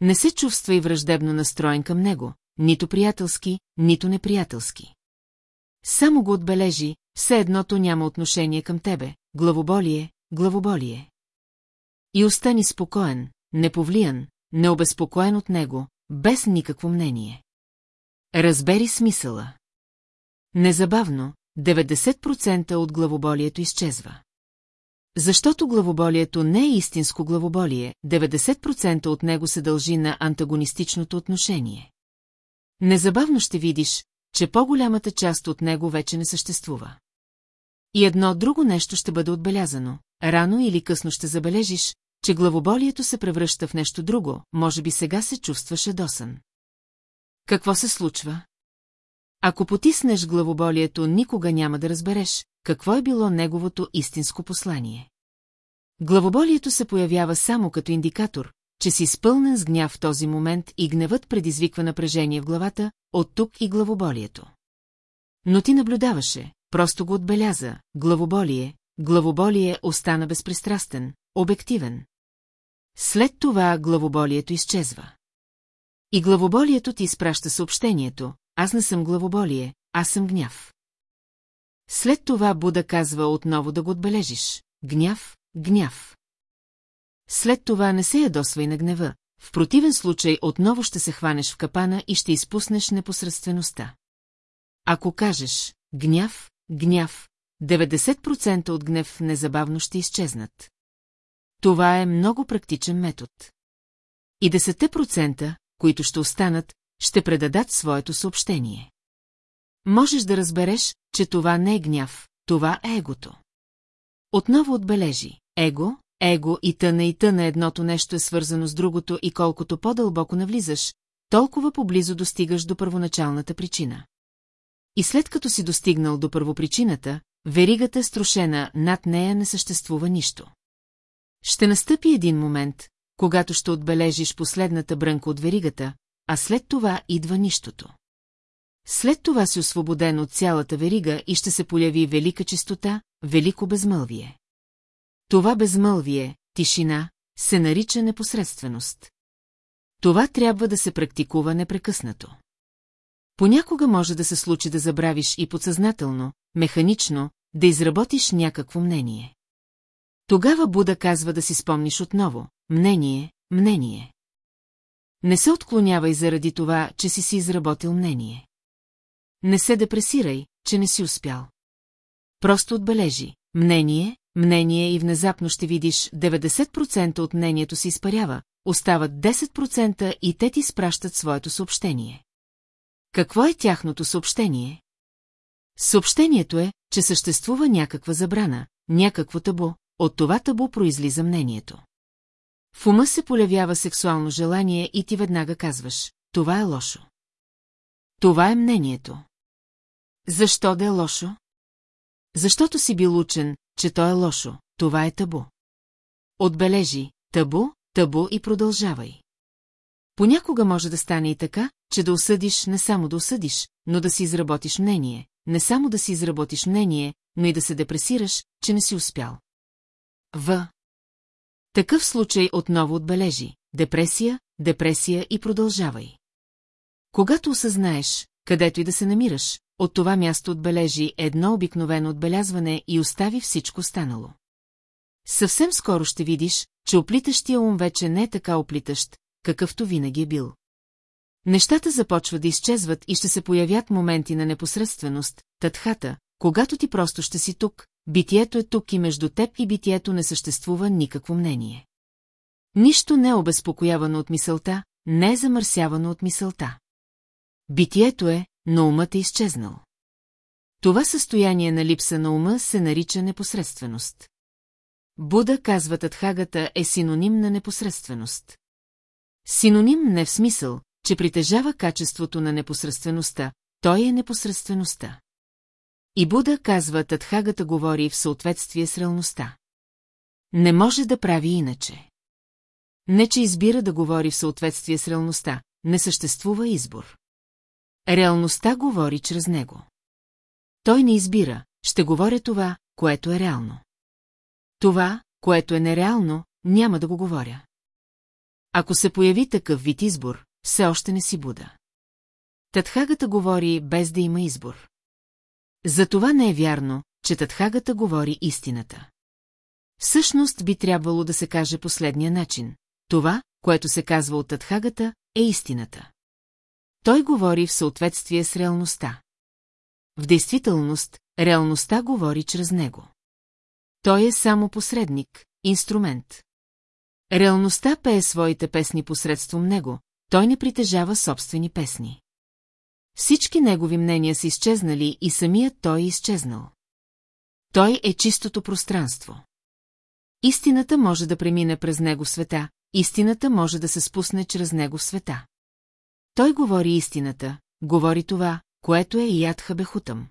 A: Не се чувства и враждебно настроен към него, нито приятелски, нито неприятелски. Само го отбележи, все едното няма отношение към тебе, главоболие, главоболие. И остани спокоен, неповлиян, необезпокоен от него, без никакво мнение. Разбери смисъла. Незабавно, 90% от главоболието изчезва. Защото главоболието не е истинско главоболие, 90% от него се дължи на антагонистичното отношение. Незабавно ще видиш, че по-голямата част от него вече не съществува. И едно друго нещо ще бъде отбелязано. Рано или късно ще забележиш, че главоболието се превръща в нещо друго, може би сега се чувстваше досън. Какво се случва? Ако потиснеш главоболието, никога няма да разбереш, какво е било неговото истинско послание. Главоболието се появява само като индикатор, че си спълнен с гняв в този момент и гневът предизвиква напрежение в главата, от тук и главоболието. Но ти наблюдаваше, просто го отбеляза, главоболие, главоболие остана безпристрастен, обективен. След това главоболието изчезва. И главоболието ти изпраща съобщението, аз не съм главоболие, аз съм гняв. След това Буда казва отново да го отбележиш. Гняв, гняв. След това не се ядосвай на гнева, в противен случай отново ще се хванеш в капана и ще изпуснеш непосредствеността. Ако кажеш гняв, гняв, 90% от гнев незабавно ще изчезнат. Това е много практичен метод. И 10%, които ще останат, ще предадат своето съобщение. Можеш да разбереш, че това не е гняв, това е егото. Отново отбележи – его, его и тъна и тъна едното нещо е свързано с другото и колкото по-дълбоко навлизаш, толкова поблизо достигаш до първоначалната причина. И след като си достигнал до първопричината, веригата е струшена, над нея не съществува нищо. Ще настъпи един момент, когато ще отбележиш последната брънка от веригата, а след това идва нищото. След това си освободен от цялата верига и ще се появи велика чистота, велико безмълвие. Това безмълвие, тишина, се нарича непосредственост. Това трябва да се практикува непрекъснато. Понякога може да се случи да забравиш и подсъзнателно, механично, да изработиш някакво мнение. Тогава Буда казва да си спомниш отново – мнение, мнение. Не се отклонявай заради това, че си си изработил мнение. Не се депресирай, че не си успял. Просто отбележи. Мнение, мнение и внезапно ще видиш 90% от мнението си изпарява, остават 10% и те ти спращат своето съобщение. Какво е тяхното съобщение? Съобщението е, че съществува някаква забрана, някакво табу, от това табу произлиза мнението. В ума се полявява сексуално желание и ти веднага казваш, това е лошо. Това е мнението. Защо да е лошо? Защото си бил учен, че то е лошо, това е табу. Отбележи табу, табу и продължавай. Понякога може да стане и така, че да осъдиш не само да осъдиш, но да си изработиш мнение, не само да си изработиш мнение, но и да се депресираш, че не си успял. В. Такъв случай отново отбележи депресия, депресия и продължавай. Когато осъзнаеш, където и да се намираш, от това място отбележи едно обикновено отбелязване и остави всичко станало. Съвсем скоро ще видиш, че оплитащия ум вече не е така оплитащ, какъвто винаги е бил. Нещата започват да изчезват и ще се появят моменти на непосредственост, тътхата, когато ти просто ще си тук, битието е тук и между теб и битието не съществува никакво мнение. Нищо не е обезпокоявано от мисълта, не е замърсявано от мисълта. Битието е, но умът е изчезнал. Това състояние на липса на ума се нарича непосредственост. Буда, казва Татхагата, е синоним на непосредственост. Синоним не в смисъл, че притежава качеството на непосредствеността, той е непосредствеността. И Буда, казва Татхагата, говори в съответствие с реалността. Не може да прави иначе. Не, че избира да говори в съответствие с реалността, не съществува избор. Реалността говори чрез него. Той не избира, ще говоря това, което е реално. Това, което е нереално, няма да го говоря. Ако се появи такъв вид избор, все още не си Буда. Татхагата говори без да има избор. За това не е вярно, че Татхагата говори истината. Всъщност би трябвало да се каже последния начин. Това, което се казва от Татхагата, е истината. Той говори в съответствие с реалността. В действителност, реалността говори чрез него. Той е само посредник, инструмент. Реалността пее своите песни посредством него, той не притежава собствени песни. Всички негови мнения са изчезнали и самият той е изчезнал. Той е чистото пространство. Истината може да премине през него света, истината може да се спусне чрез него света. Той говори истината, говори това, което е и ядха бехутъм.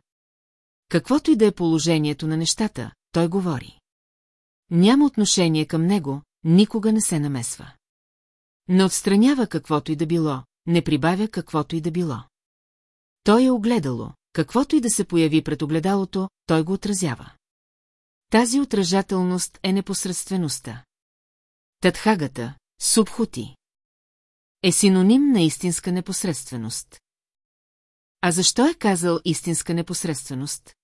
A: Каквото и да е положението на нещата, той говори. Няма отношение към него, никога не се намесва. Не отстранява каквото и да било, не прибавя каквото и да било. Той е огледало, каквото и да се появи пред огледалото, той го отразява. Тази отражателност е непосредствеността. Татхагата, субхути е синоним на истинска непосредственост. А защо е казал истинска непосредственост?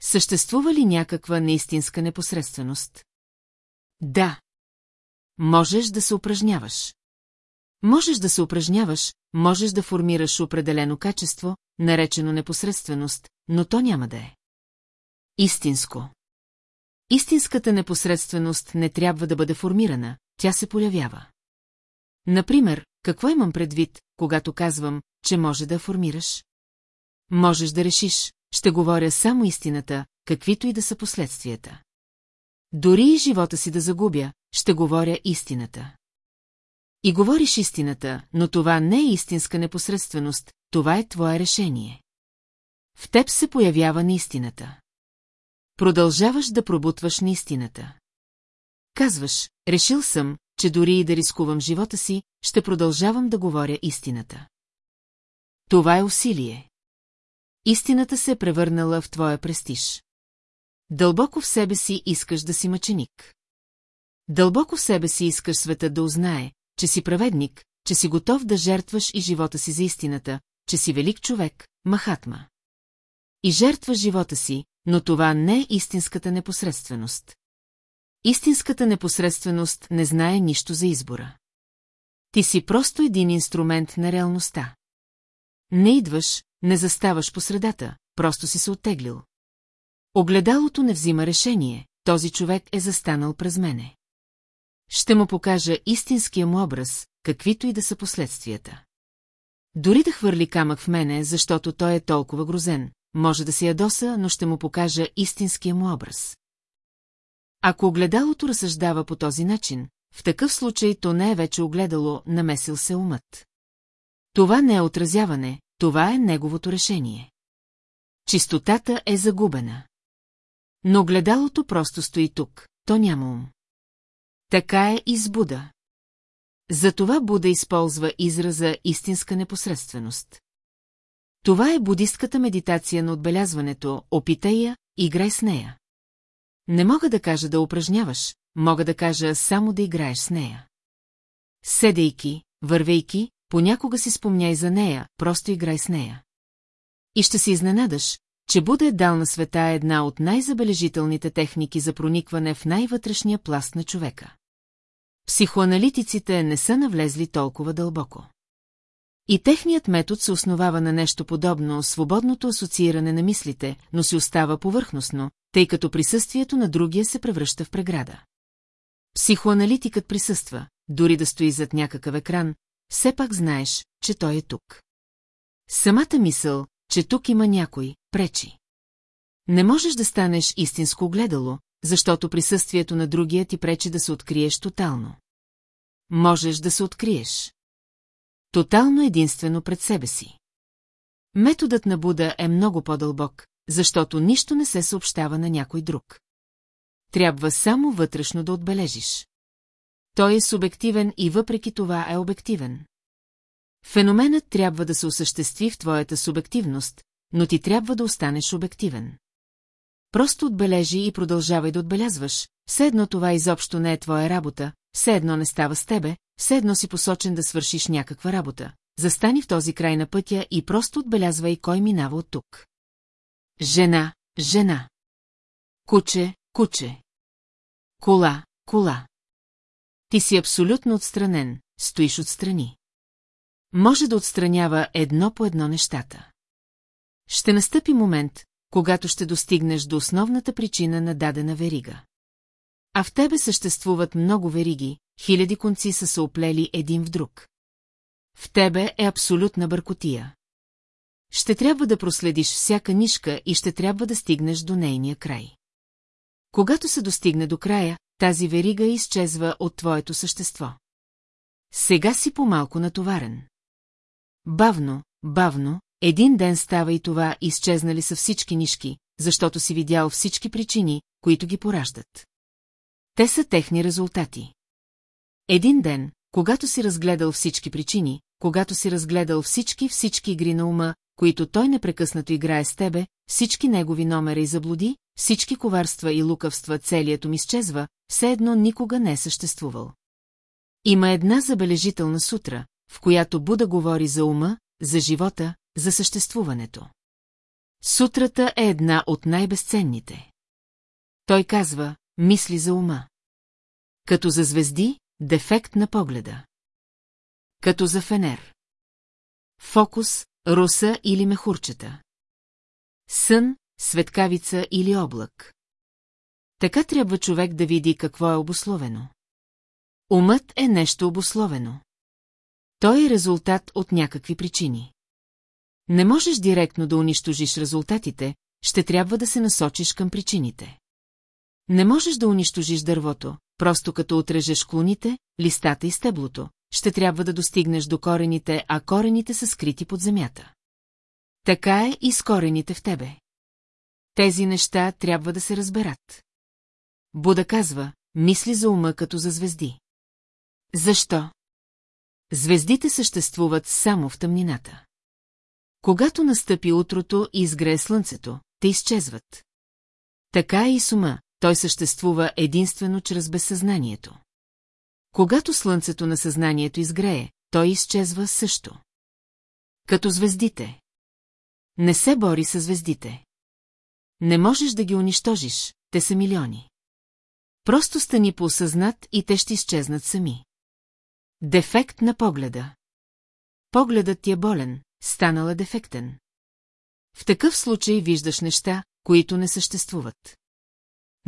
A: Съществува ли някаква неистинска непосредственост? Да. Можеш да се упражняваш. Можеш да се упражняваш, можеш да формираш определено качество, наречено непосредственост, но то няма да е. Истинско. Истинската непосредственост не трябва да бъде формирана, тя се появява. Например, какво имам предвид, когато казвам, че може да формираш? Можеш да решиш, ще говоря само истината, каквито и да са последствията. Дори и живота си да загубя, ще говоря истината. И говориш истината, но това не е истинска непосредственост, това е твое решение. В теб се появява неистината. Продължаваш да пробутваш неистината. Казваш, решил съм, че дори и да рискувам живота си, ще продължавам да говоря истината. Това е усилие. Истината се е превърнала в твоя престиж. Дълбоко в себе си искаш да си мъченик. Дълбоко в себе си искаш света да узнае, че си праведник, че си готов да жертваш и живота си за истината, че си велик човек, махатма. И жертваш живота си, но това не е истинската непосредственост. Истинската непосредственост не знае нищо за избора. Ти си просто един инструмент на реалността. Не идваш, не заставаш по средата, просто си се оттеглил. Огледалото не взима решение, този човек е застанал през мене. Ще му покажа истинския му образ, каквито и да са последствията. Дори да хвърли камък в мене, защото той е толкова грозен, може да си ядоса, но ще му покажа истинския му образ. Ако огледалото разсъждава по този начин, в такъв случай то не е вече огледало, намесил се умът. Това не е отразяване, това е неговото решение. Чистотата е загубена. Но гледалото просто стои тук, то няма ум. Така е и с Буда. Затова Буда използва израза истинска непосредственост. Това е будистката медитация на отбелязването, опитай я, играй с нея. Не мога да кажа да упражняваш, мога да кажа само да играеш с нея. Седейки, вървейки, понякога си спомняй за нея, просто играй с нея. И ще се изненадаш, че Буда е дал на света една от най-забележителните техники за проникване в най-вътрешния пласт на човека. Психоаналитиците не са навлезли толкова дълбоко. И техният метод се основава на нещо подобно свободното асоцииране на мислите, но си остава повърхностно, тъй като присъствието на другия се превръща в преграда. Психоаналитикът присъства, дори да стои зад някакъв екран, все пак знаеш, че той е тук. Самата мисъл, че тук има някой, пречи. Не можеш да станеш истинско гледало, защото присъствието на другия ти пречи да се откриеш тотално. Можеш да се откриеш. Тотално единствено пред себе си. Методът на Буда е много по-дълбок, защото нищо не се съобщава на някой друг. Трябва само вътрешно да отбележиш. Той е субективен и въпреки това е обективен. Феноменът трябва да се осъществи в твоята субективност, но ти трябва да останеш обективен. Просто отбележи и продължавай да отбелязваш, все едно това изобщо не е твоя работа, все едно не става с тебе, все едно си посочен да свършиш някаква работа. Застани в този край на пътя и просто отбелязвай кой минава от тук. Жена, жена. Куче, куче. Кола, кола. Ти си абсолютно отстранен, стоиш отстрани. Може да отстранява едно по едно нещата. Ще настъпи момент, когато ще достигнеш до основната причина на дадена верига. А в тебе съществуват много вериги, хиляди конци са се оплели един в друг. В тебе е абсолютна бъркотия. Ще трябва да проследиш всяка нишка и ще трябва да стигнеш до нейния край. Когато се достигне до края, тази верига изчезва от твоето същество. Сега си по-малко натоварен. Бавно, бавно, един ден става и това, изчезнали са всички нишки, защото си видял всички причини, които ги пораждат. Те са техни резултати. Един ден, когато си разгледал всички причини, когато си разгледал всички всички игри на ума, които той непрекъснато играе с тебе, всички негови номера и заблуди, всички коварства и лукавства целият ми изчезва, все едно никога не е съществувал. Има една забележителна сутра, в която Буда говори за ума, за живота, за съществуването. Сутрата е една от най-безценните. Той казва, мисли за ума. Като за звезди, дефект на погледа. Като за фенер. Фокус, руса или мехурчета. Сън, светкавица или облак. Така трябва човек да види какво е обословено. Умът е нещо обословено. Той е резултат от някакви причини. Не можеш директно да унищожиш резултатите, ще трябва да се насочиш към причините. Не можеш да унищожиш дървото, просто като отрежеш клоните, листата и стеблото, ще трябва да достигнеш до корените, а корените са скрити под земята. Така е и с корените в тебе. Тези неща трябва да се разберат. Буда казва, мисли за ума като за звезди. Защо? Звездите съществуват само в тъмнината. Когато настъпи утрото и изгрее слънцето, те изчезват. Така е и с ума, той съществува единствено чрез безсъзнанието. Когато слънцето на съзнанието изгрее, той изчезва също. Като звездите. Не се бори с звездите. Не можеш да ги унищожиш, те са милиони. Просто стани поосъзнат и те ще изчезнат сами. Дефект на погледа. Погледът ти е болен, станала дефектен. В такъв случай виждаш неща, които не съществуват.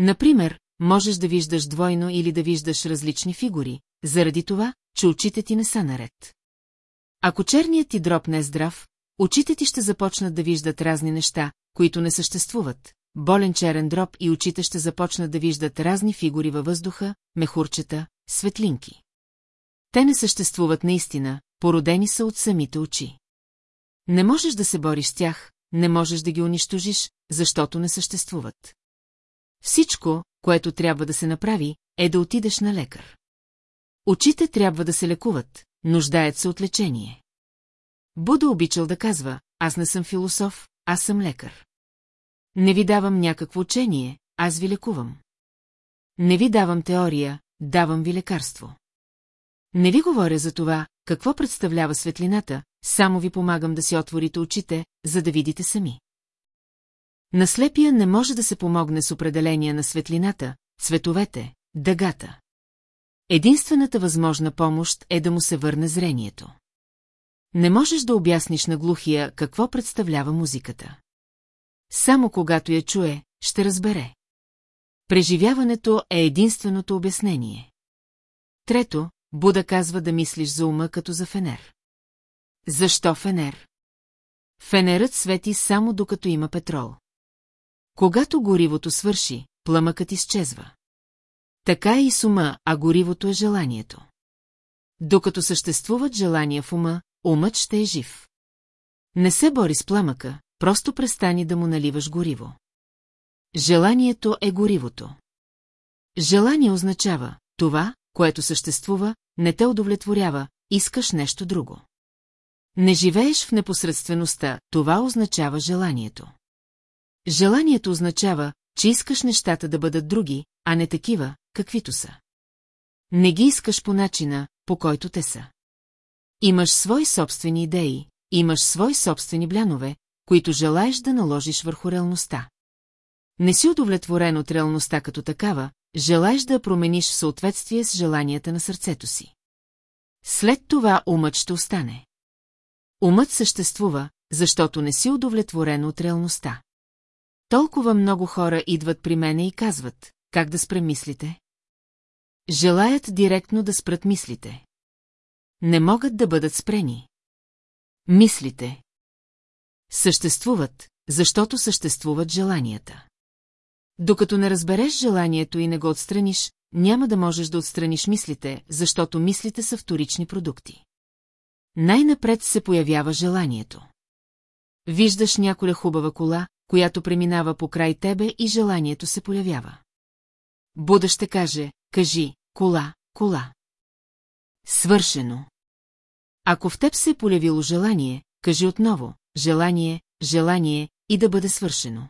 A: Например, можеш да виждаш двойно или да виждаш различни фигури, заради това, че очите ти не са наред. Ако черният ти дроб не е здрав, очите ти ще започнат да виждат разни неща, които не съществуват. Болен черен дроб и очите ще започнат да виждат разни фигури във въздуха, мехурчета, светлинки. Те не съществуват наистина, породени са от самите очи. Не можеш да се бориш с тях, не можеш да ги унищожиш, защото не съществуват. Всичко, което трябва да се направи, е да отидеш на лекар. Очите трябва да се лекуват, нуждаят се от лечение. Буда обичал да казва, аз не съм философ, аз съм лекар. Не ви давам някакво учение, аз ви лекувам. Не ви давам теория, давам ви лекарство. Не ви говоря за това, какво представлява светлината, само ви помагам да си отворите очите, за да видите сами. На слепия не може да се помогне с определение на светлината, цветовете, дъгата. Единствената възможна помощ е да му се върне зрението. Не можеш да обясниш на глухия какво представлява музиката. Само когато я чуе, ще разбере. Преживяването е единственото обяснение. Трето, Буда казва да мислиш за ума като за фенер. Защо фенер? Фенерът свети само докато има петрол. Когато горивото свърши, пламъкът изчезва. Така е и с ума, а горивото е желанието. Докато съществуват желания в ума, умът ще е жив. Не се бори с пламъка, просто престани да му наливаш гориво. Желанието е горивото. Желание означава, това, което съществува, не те удовлетворява, искаш нещо друго. Не живееш в непосредствеността, това означава желанието. Желанието означава, че искаш нещата да бъдат други, а не такива, каквито са. Не ги искаш по начина, по който те са. Имаш свои собствени идеи, имаш свои собствени блянове, които желаеш да наложиш върху реалността. Не си удовлетворен от реалността като такава, желаеш да я промениш в съответствие с желанията на сърцето си. След това умът ще остане. Умът съществува, защото не си удовлетворен от реалността. Толкова много хора идват при мене и казват, как да спрем мислите? Желаят директно да спрат мислите. Не могат да бъдат спрени. Мислите. Съществуват, защото съществуват желанията. Докато не разбереш желанието и не го отстраниш, няма да можеш да отстраниш мислите, защото мислите са вторични продукти. Най-напред се появява желанието. Виждаш няколя хубава кола, която преминава по край тебе и желанието се появява. Буда ще каже, кажи, кола, кола. Свършено. Ако в теб се е полявило желание, кажи отново, желание, желание и да бъде свършено.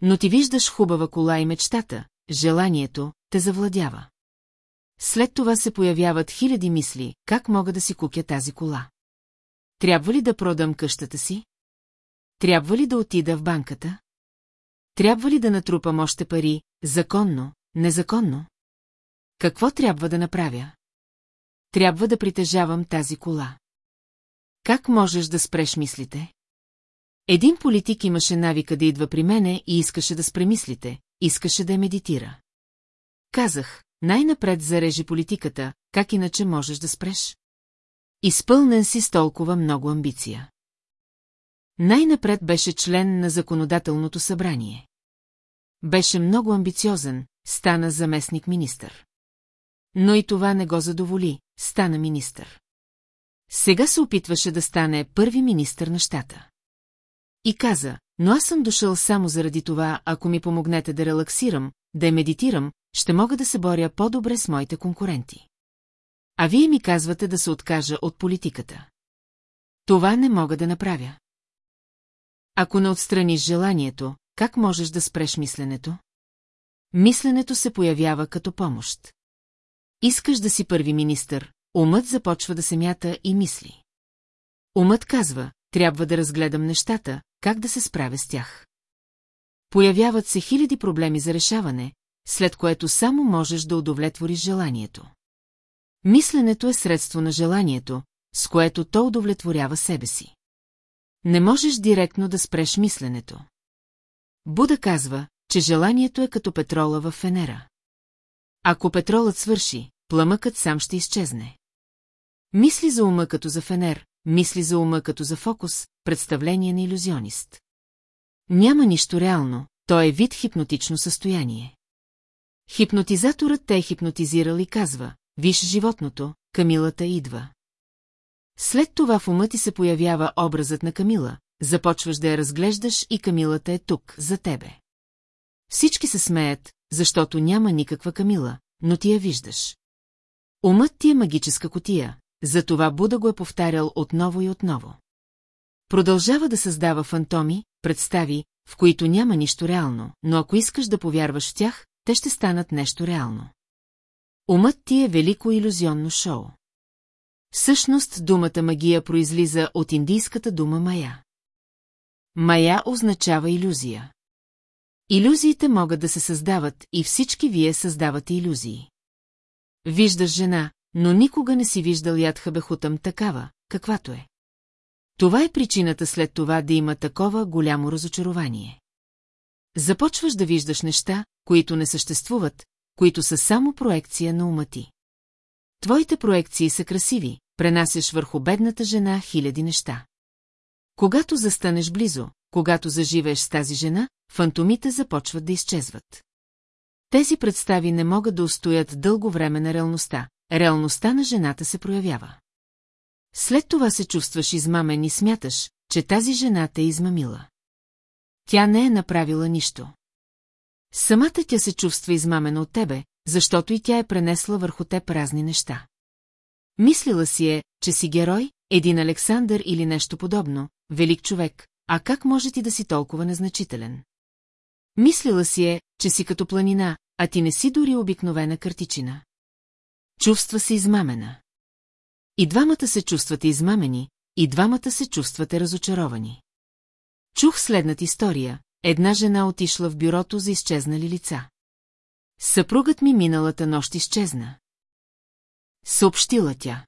A: Но ти виждаш хубава кола и мечтата, желанието те завладява. След това се появяват хиляди мисли, как мога да си купя тази кола. Трябва ли да продам къщата си? Трябва ли да отида в банката? Трябва ли да натрупам още пари, законно, незаконно? Какво трябва да направя? Трябва да притежавам тази кола. Как можеш да спреш мислите? Един политик имаше навика да идва при мене и искаше да спре мислите, искаше да медитира. Казах, най-напред зарежи политиката, как иначе можеш да спреш? Изпълнен си с толкова много амбиция. Най-напред беше член на законодателното събрание. Беше много амбициозен, стана заместник-министър. Но и това не го задоволи, стана министър. Сега се опитваше да стане първи министър на щата. И каза, но аз съм дошъл само заради това, ако ми помогнете да релаксирам, да я медитирам, ще мога да се боря по-добре с моите конкуренти. А вие ми казвате да се откажа от политиката. Това не мога да направя. Ако не отстраниш желанието, как можеш да спреш мисленето? Мисленето се появява като помощ. Искаш да си първи министър, умът започва да се мята и мисли. Умът казва, трябва да разгледам нещата, как да се справя с тях. Появяват се хиляди проблеми за решаване, след което само можеш да удовлетвориш желанието. Мисленето е средство на желанието, с което то удовлетворява себе си. Не можеш директно да спреш мисленето. Буда казва, че желанието е като петрола в фенера. Ако петролът свърши, пламъкът сам ще изчезне. Мисли за ума като за фенер, мисли за ума като за фокус, представление на иллюзионист. Няма нищо реално, то е вид хипнотично състояние. Хипнотизаторът те е хипнотизирал и казва, виж животното, камилата идва. След това в ума ти се появява образът на Камила, започваш да я разглеждаш и Камилата е тук, за тебе. Всички се смеят, защото няма никаква Камила, но ти я виждаш. Умът ти е магическа котия, затова Буда го е повтарял отново и отново. Продължава да създава фантоми, представи, в които няма нищо реално, но ако искаш да повярваш в тях, те ще станат нещо реално. Умът ти е велико иллюзионно шоу. Всъщност думата магия произлиза от индийската дума мая. Мая означава иллюзия. Иллюзиите могат да се създават и всички вие създавате иллюзии. Виждаш жена, но никога не си виждал Ядхабехутъм такава, каквато е. Това е причината след това да има такова голямо разочарование. Започваш да виждаш неща, които не съществуват, които са само проекция на ума ти. Твоите проекции са красиви, пренасеш върху бедната жена хиляди неща. Когато застанеш близо, когато заживееш с тази жена, фантомите започват да изчезват. Тези представи не могат да устоят дълго време на реалността. Реалността на жената се проявява. След това се чувстваш измамен и смяташ, че тази жена те е измамила. Тя не е направила нищо. Самата тя се чувства измамена от тебе, защото и тя е пренесла върху теб разни неща. Мислила си е, че си герой, един Александър или нещо подобно, велик човек, а как може ти да си толкова незначителен? Мислила си е, че си като планина, а ти не си дори обикновена картичина. Чувства се измамена. И двамата се чувствате измамени, и двамата се чувствате разочаровани. Чух следната история. Една жена отишла в бюрото за изчезнали лица. Съпругът ми миналата нощ изчезна. Съобщила тя.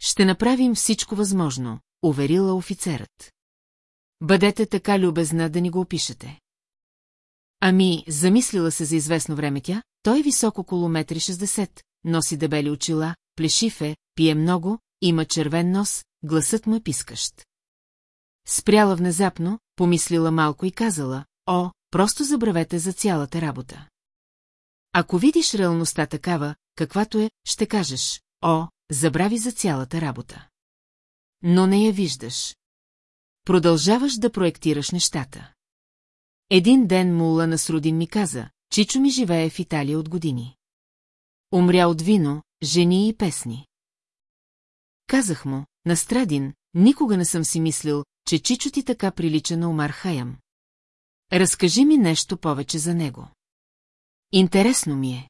A: Ще направим всичко възможно, уверила офицерът. Бъдете така любезна да ни го опишете. Ами, замислила се за известно време тя, той е висок около метри 60, носи дебели очила, плешив е, пие много, има червен нос, гласът му е пискащ. Спряла внезапно, помислила малко и казала, о, просто забравете за цялата работа. Ако видиш реалността такава, каквато е, ще кажеш, о, забрави за цялата работа. Но не я виждаш. Продължаваш да проектираш нещата. Един ден мула на Срудин ми каза, Чичо ми живее в Италия от години. Умря от вино, жени и песни. Казах му, на Страдин, никога не съм си мислил, че Чичо ти така прилича на Омар Хаям. Разкажи ми нещо повече за него. Интересно ми е.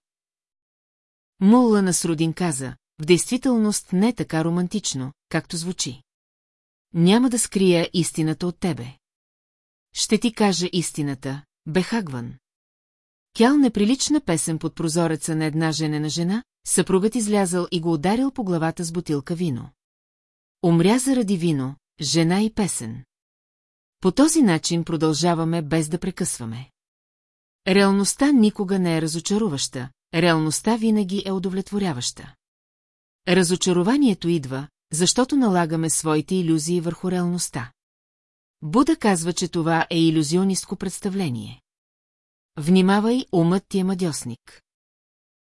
A: Мулла на Срудин каза, в действителност не е така романтично, както звучи. Няма да скрия истината от тебе. Ще ти кажа истината, Бехагван. Кял неприлична песен под прозореца на една женена жена, съпругът излязал и го ударил по главата с бутилка вино. Умря заради вино, жена и песен. По този начин продължаваме без да прекъсваме. Реалността никога не е разочаруваща, реалността винаги е удовлетворяваща. Разочарованието идва, защото налагаме своите иллюзии върху реалността. Буда казва, че това е иллюзионистко представление. Внимавай, умът ти е мадьосник.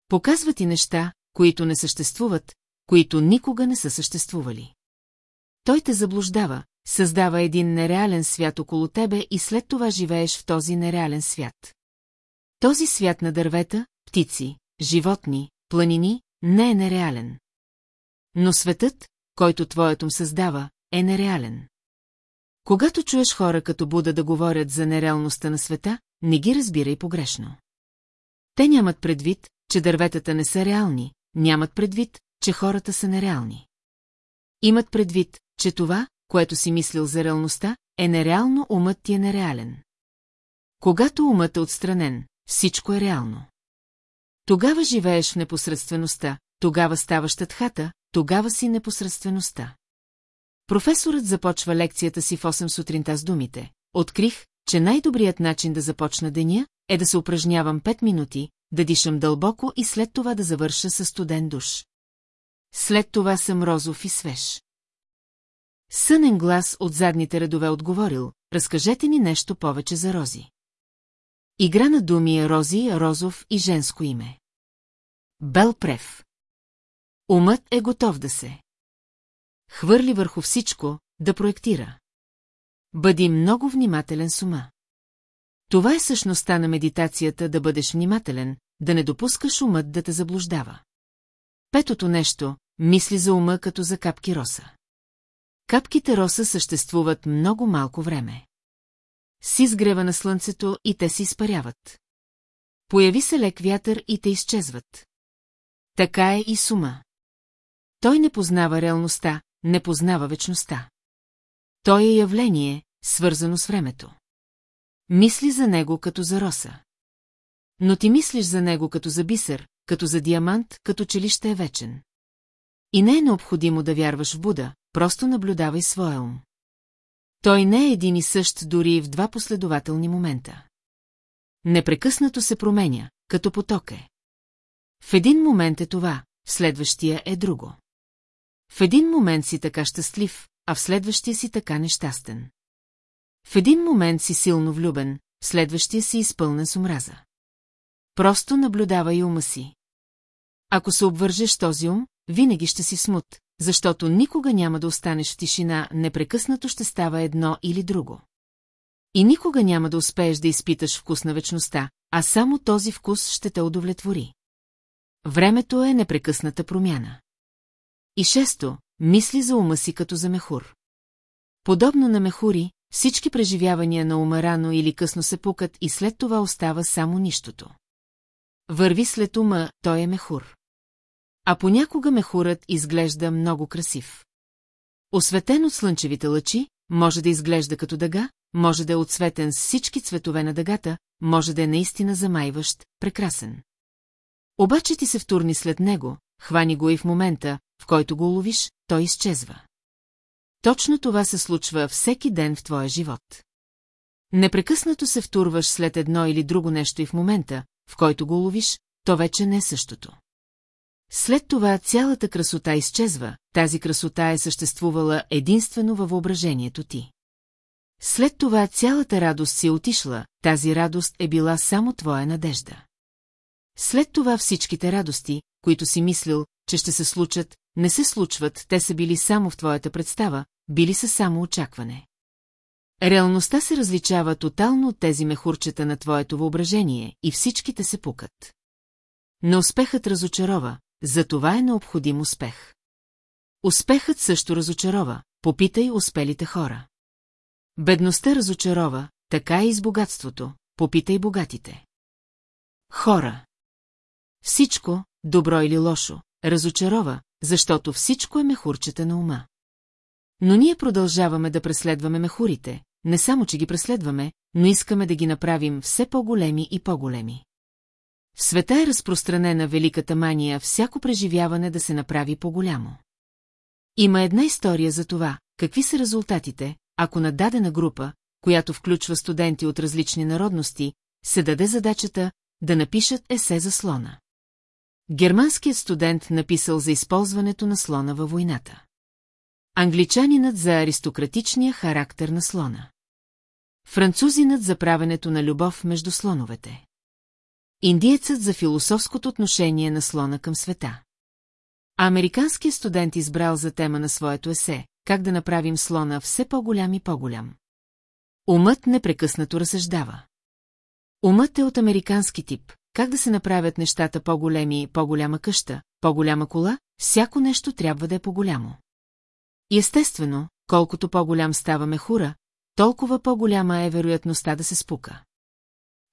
A: Показва ти неща, които не съществуват, които никога не са съществували. Той те заблуждава, създава един нереален свят около тебе и след това живееш в този нереален свят. Този свят на дървета, птици, животни, планини не е нереален. Но светът, който твоето му създава, е нереален. Когато чуеш хора като Буда да говорят за нереалността на света, не ги разбирай погрешно. Те нямат предвид, че дърветата не са реални, нямат предвид, че хората са нереални. Имат предвид, че това, което си мислил за реалността, е нереално, умът ти е нереален. Когато умът е отстранен, всичко е реално. Тогава живееш в непосредствеността, тогава ставаш тътхата, тогава си непосредствеността. Професорът започва лекцията си в 8 сутринта с думите. Открих, че най-добрият начин да започна деня е да се упражнявам 5 минути, да дишам дълбоко и след това да завърша със студен душ. След това съм розов и свеж. Сънен глас от задните редове отговорил, разкажете ни нещо повече за рози. Игра на думи е Рози, Розов и женско име. Белпрев. Умът е готов да се. Хвърли върху всичко, да проектира. Бъди много внимателен с ума. Това е същността на медитацията да бъдеш внимателен, да не допускаш умът да те заблуждава. Петото нещо – мисли за ума като за капки роса. Капките роса съществуват много малко време с изгрева на слънцето и те се изпаряват. Появи се лек вятър и те изчезват. Така е и сума. Той не познава реалността, не познава вечността. Той е явление, свързано с времето. Мисли за него като за роса. Но ти мислиш за него като за бисер, като за диамант, като че ли ще е вечен. И не е необходимо да вярваш в Буда, просто наблюдавай своя ум. Той не е един и същ дори и в два последователни момента. Непрекъснато се променя, като поток е. В един момент е това, в следващия е друго. В един момент си така щастлив, а в следващия си така нещастен. В един момент си силно влюбен, в следващия си изпълнен с омраза. Просто наблюдавай ума си. Ако се обвържеш този ум, винаги ще си смут, защото никога няма да останеш в тишина, непрекъснато ще става едно или друго. И никога няма да успееш да изпиташ вкус на вечността, а само този вкус ще те удовлетвори. Времето е непрекъсната промяна. И шесто, мисли за ума си като за мехур. Подобно на мехури, всички преживявания на ума рано или късно се пукат и след това остава само нищото. Върви след ума, той е мехур. А понякога мехурът изглежда много красив. Осветен от слънчевите лъчи, може да изглежда като дъга, може да е отсветен с всички цветове на дъгата, може да е наистина замайващ, прекрасен. Обаче ти се втурни след него, хвани го и в момента, в който го ловиш, той изчезва. Точно това се случва всеки ден в твоя живот. Непрекъснато се втурваш след едно или друго нещо и в момента, в който го ловиш, то вече не е същото. След това цялата красота изчезва, тази красота е съществувала единствено във въображението ти. След това цялата радост си е отишла, тази радост е била само твоя надежда. След това всичките радости, които си мислил, че ще се случат, не се случват, те са били само в твоята представа, били са само очакване. Реалността се различава тотално от тези мехурчета на твоето въображение и всичките се пукат. Но успехът разочарова, за това е необходим успех. Успехът също разочарова, попитай успелите хора. Бедността разочарова, така е и с богатството, попитай богатите. Хора. Всичко, добро или лошо, разочарова, защото всичко е мехурчета на ума. Но ние продължаваме да преследваме мехурите, не само, че ги преследваме, но искаме да ги направим все по-големи и по-големи. В света е разпространена великата мания всяко преживяване да се направи по-голямо. Има една история за това, какви са резултатите, ако на дадена група, която включва студенти от различни народности, се даде задачата да напишат есе за слона. Германският студент написал за използването на слона във войната. Англичанинът за аристократичния характер на слона. Французинът за правенето на любов между слоновете. Индиецът за философското отношение на слона към света. Американският студент избрал за тема на своето есе «Как да направим слона все по-голям и по-голям». Умът непрекъснато разсъждава. Умът е от американски тип, как да се направят нещата по-големи и по-голяма къща, по-голяма кола, всяко нещо трябва да е по-голямо. Естествено, колкото по-голям става мехура, толкова по-голяма е вероятността да се спука.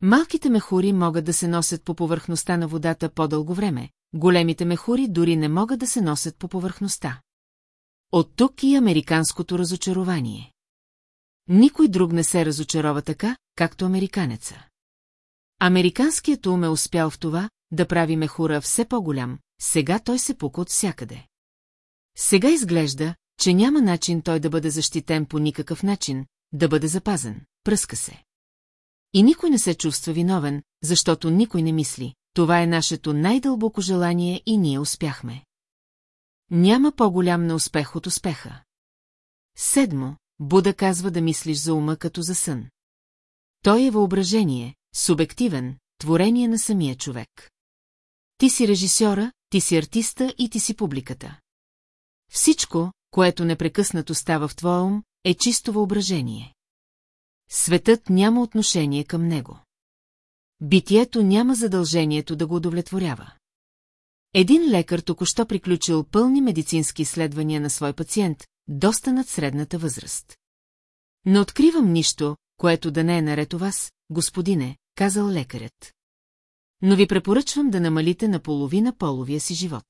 A: Малките мехури могат да се носят по повърхността на водата по-дълго време, големите мехури дори не могат да се носят по повърхността. От тук и американското разочарование. Никой друг не се разочарова така, както американеца. Американският ум е успял в това, да прави мехура все по-голям, сега той се пука от всякъде. Сега изглежда, че няма начин той да бъде защитен по никакъв начин, да бъде запазен, пръска се. И никой не се чувства виновен, защото никой не мисли. Това е нашето най-дълбоко желание и ние успяхме. Няма по-голям неуспех от успеха. Седмо, Буда казва да мислиш за ума като за сън. Той е въображение, субективен, творение на самия човек. Ти си режисьора, ти си артиста и ти си публиката. Всичко, което непрекъснато става в твоя ум, е чисто въображение. Светът няма отношение към него. Битието няма задължението да го удовлетворява. Един лекар току-що приключил пълни медицински изследвания на свой пациент, доста над средната възраст. Не откривам нищо, което да не е наред у вас, господине, казал лекарят. Но ви препоръчвам да намалите наполовина половия си живот.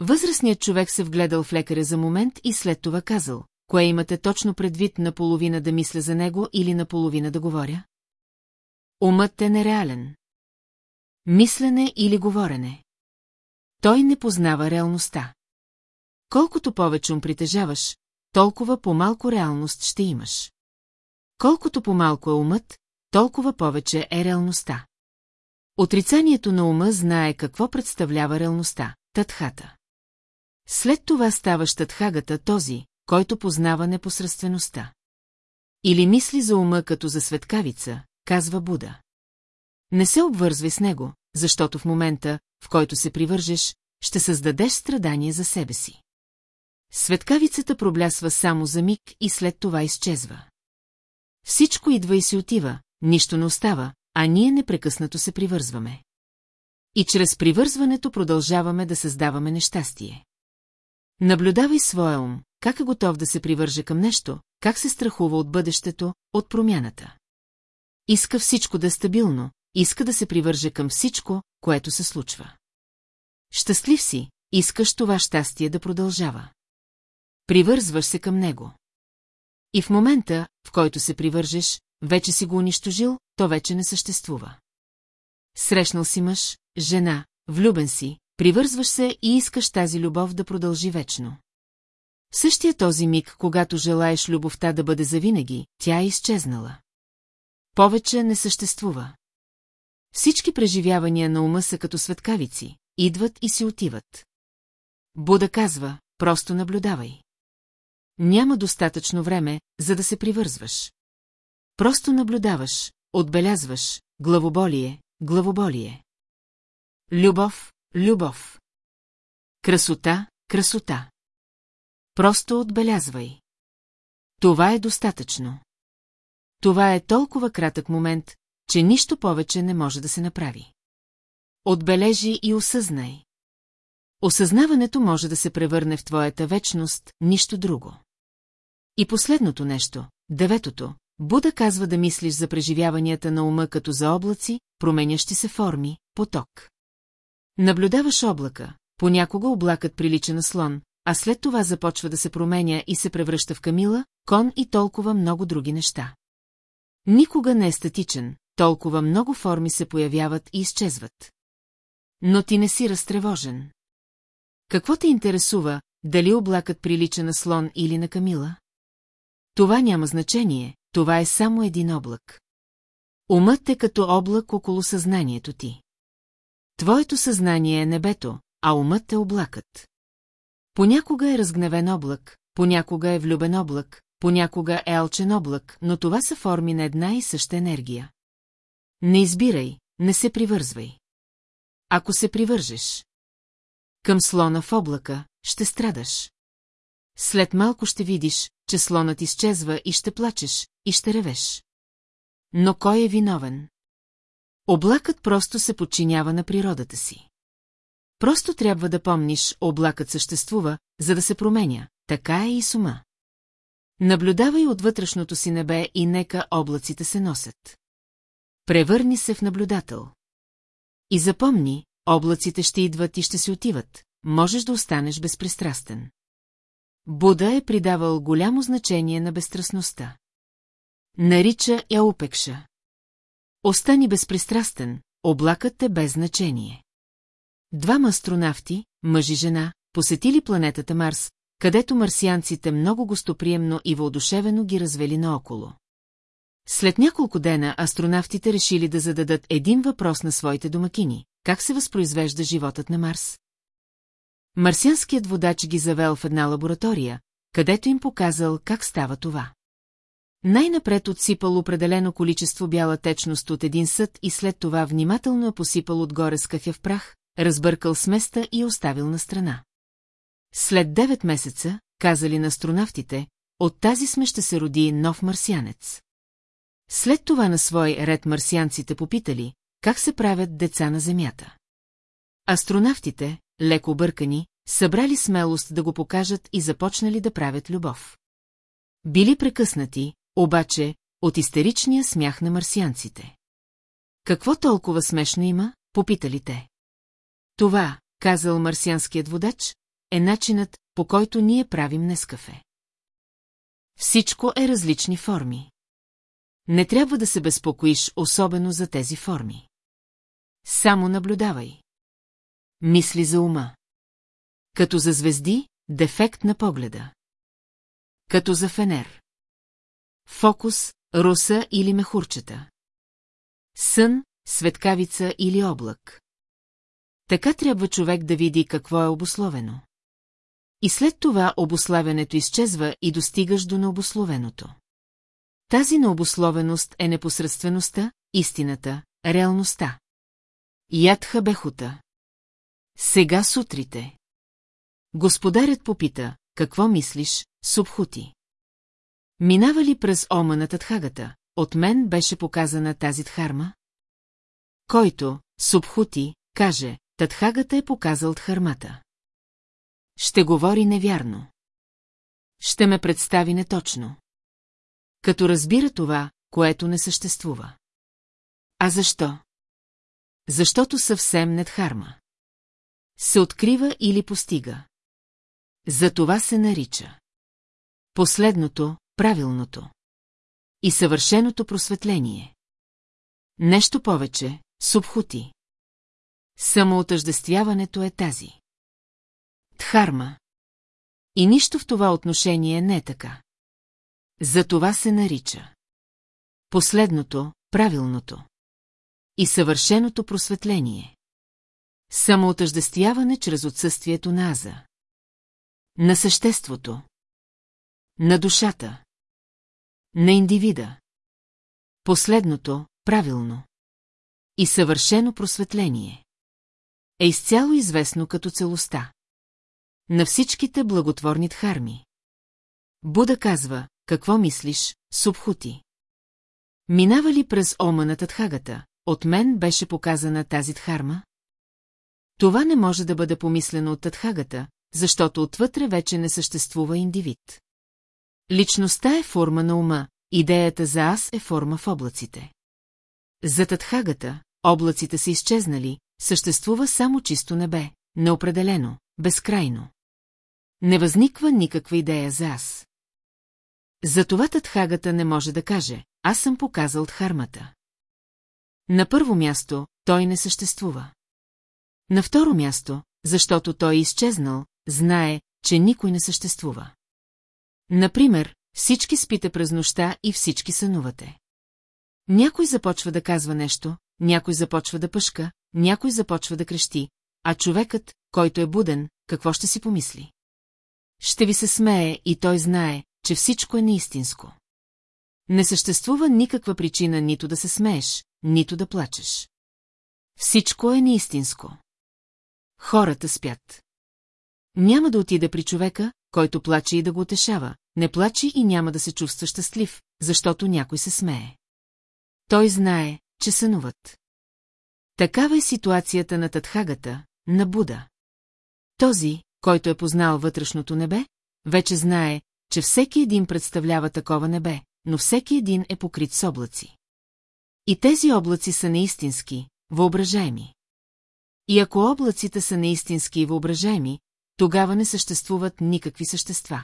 A: Възрастният човек се вгледал в лекаря за момент и след това казал, кое имате точно предвид наполовина да мисля за него или наполовина да говоря? Умът е нереален. Мислене или говорене. Той не познава реалността. Колкото повече ум притежаваш, толкова по-малко реалност ще имаш. Колкото по-малко е умът, толкова повече е реалността. Отрицанието на ума знае какво представлява реалността – татхата. След това ставаш татхагата този, който познава непосредствеността. Или мисли за ума като за светкавица, казва Буда. Не се обвързвай с него, защото в момента, в който се привържеш, ще създадеш страдание за себе си. Светкавицата проблясва само за миг и след това изчезва. Всичко идва и си отива, нищо не остава, а ние непрекъснато се привързваме. И чрез привързването продължаваме да създаваме нещастие. Наблюдавай своя ум, как е готов да се привърже към нещо, как се страхува от бъдещето, от промяната. Иска всичко да е стабилно, иска да се привърже към всичко, което се случва. Щастлив си, искаш това щастие да продължава. Привързваш се към него. И в момента, в който се привържеш, вече си го унищожил, то вече не съществува. Срещнал си мъж, жена, влюбен си, привързваш се и искаш тази любов да продължи вечно. В същия този миг, когато желаеш любовта да бъде завинаги, тя е изчезнала. Повече не съществува. Всички преживявания на ума са като светкавици, идват и си отиват. Буда казва, просто наблюдавай. Няма достатъчно време, за да се привързваш. Просто наблюдаваш, отбелязваш, главоболие, главоболие. Любов, Любов. Красота, красота. Просто отбелязвай. Това е достатъчно. Това е толкова кратък момент, че нищо повече не може да се направи. Отбележи и осъзнай. Осъзнаването може да се превърне в твоята вечност, нищо друго. И последното нещо, деветото, Буда казва да мислиш за преживяванията на ума като за облаци, променящи се форми, поток. Наблюдаваш облака, понякога облакът прилича на слон, а след това започва да се променя и се превръща в камила, кон и толкова много други неща. Никога не е статичен, толкова много форми се появяват и изчезват. Но ти не си разтревожен. Какво те интересува, дали облакът прилича на слон или на камила? Това няма значение, това е само един облак. Умът е като облак около съзнанието ти. Твоето съзнание е небето, а умът е облакът. Понякога е разгневен облак, понякога е влюбен облак, понякога е алчен облак, но това са форми на една и съща енергия. Не избирай, не се привързвай. Ако се привържеш към слона в облака, ще страдаш. След малко ще видиш, че слонът изчезва и ще плачеш, и ще ревеш. Но кой е виновен? Облакът просто се подчинява на природата си. Просто трябва да помниш, облакът съществува, за да се променя, така е и с ума. Наблюдавай от вътрешното си небе и нека облаците се носят. Превърни се в наблюдател. И запомни, облаците ще идват и ще си отиват, можеш да останеш безпристрастен. Буда е придавал голямо значение на безстрастността. Нарича я упекша. Остани безпристрастен, облакът е без значение. Двама астронавти, мъж и жена, посетили планетата Марс, където марсианците много гостоприемно и въодушевено ги развели наоколо. След няколко дена астронавтите решили да зададат един въпрос на своите домакини – как се възпроизвежда животът на Марс? Марсианският водач ги завел в една лаборатория, където им показал как става това. Най-напред отсипал определено количество бяла течност от един съд и след това внимателно е посипал отгоре с кафе в прах, разбъркал сместа и оставил на страна. След девет месеца, казали на астронавтите, от тази сме ще се роди нов марсианец. След това на свой ред марсианците попитали, как се правят деца на Земята. Астронавтите, леко бъркани, събрали смелост да го покажат и започнали да правят любов. Били прекъснати, обаче, от истеричния смях на марсианците. Какво толкова смешно има, попитали те. Това, казал марсианският водач, е начинът, по който ние правим нескафе. Всичко е различни форми. Не трябва да се безпокоиш особено за тези форми. Само наблюдавай. Мисли за ума. Като за звезди, дефект на погледа. Като за фенер фокус, руса или мехурчета. Сън, светкавица или облак. Така трябва човек да види какво е обословено. И след това обославянето изчезва и достигаш до необословеното. Тази необословеност е непосредствеността, истината, реалността. Ядха бехута. Сега сутрите. Господарят попита, какво мислиш, Субхути? Минава ли през на Тадхагата, от мен беше показана тази Дхарма? Който, Субхути, каже, Тадхагата е показал Дхармата. Ще говори невярно. Ще ме представи неточно. Като разбира това, което не съществува. А защо? Защото съвсем не Дхарма. Се открива или постига. За това се нарича. Последното, правилното и съвършеното просветление. Нещо повече, субхути. Самоотъждествяването е тази. Дхарма. И нищо в това отношение не е така. За това се нарича. Последното, правилното. И съвършеното просветление. Самоотъждествяване чрез отсъствието на аза. На съществото. На душата. На индивида. Последното, правилно. И съвършено просветление. Е изцяло известно като целостта. На всичките благотворни дхарми. Буда казва, какво мислиш, Субхути? Минава ли през оманата тхагата, от мен беше показана тази дхарма? Това не може да бъде помислено от тътхагата, защото отвътре вече не съществува индивид. Личността е форма на ума, идеята за аз е форма в облаците. За Татхагата, облаците са изчезнали, съществува само чисто небе, неопределено, безкрайно. Не възниква никаква идея за аз. Затова Татхагата не може да каже, аз съм показал дхармата. На първо място, той не съществува. На второ място, защото той е изчезнал, знае, че никой не съществува. Например, всички спите през нощта и всички сънувате. Някой започва да казва нещо, някой започва да пъшка, някой започва да крещи, а човекът, който е буден, какво ще си помисли? Ще ви се смее и той знае, че всичко е неистинско. Не съществува никаква причина нито да се смееш, нито да плачеш. Всичко е неистинско. Хората спят. Няма да отида при човека, който плаче и да го утешава, не плачи и няма да се чувства щастлив, защото някой се смее. Той знае, че сънуват. Такава е ситуацията на Татхагата, на Буда. Този, който е познал вътрешното небе, вече знае, че всеки един представлява такова небе, но всеки един е покрит с облаци. И тези облаци са неистински, въображаеми. И ако облаците са неистински и въображаеми, тогава не съществуват никакви същества.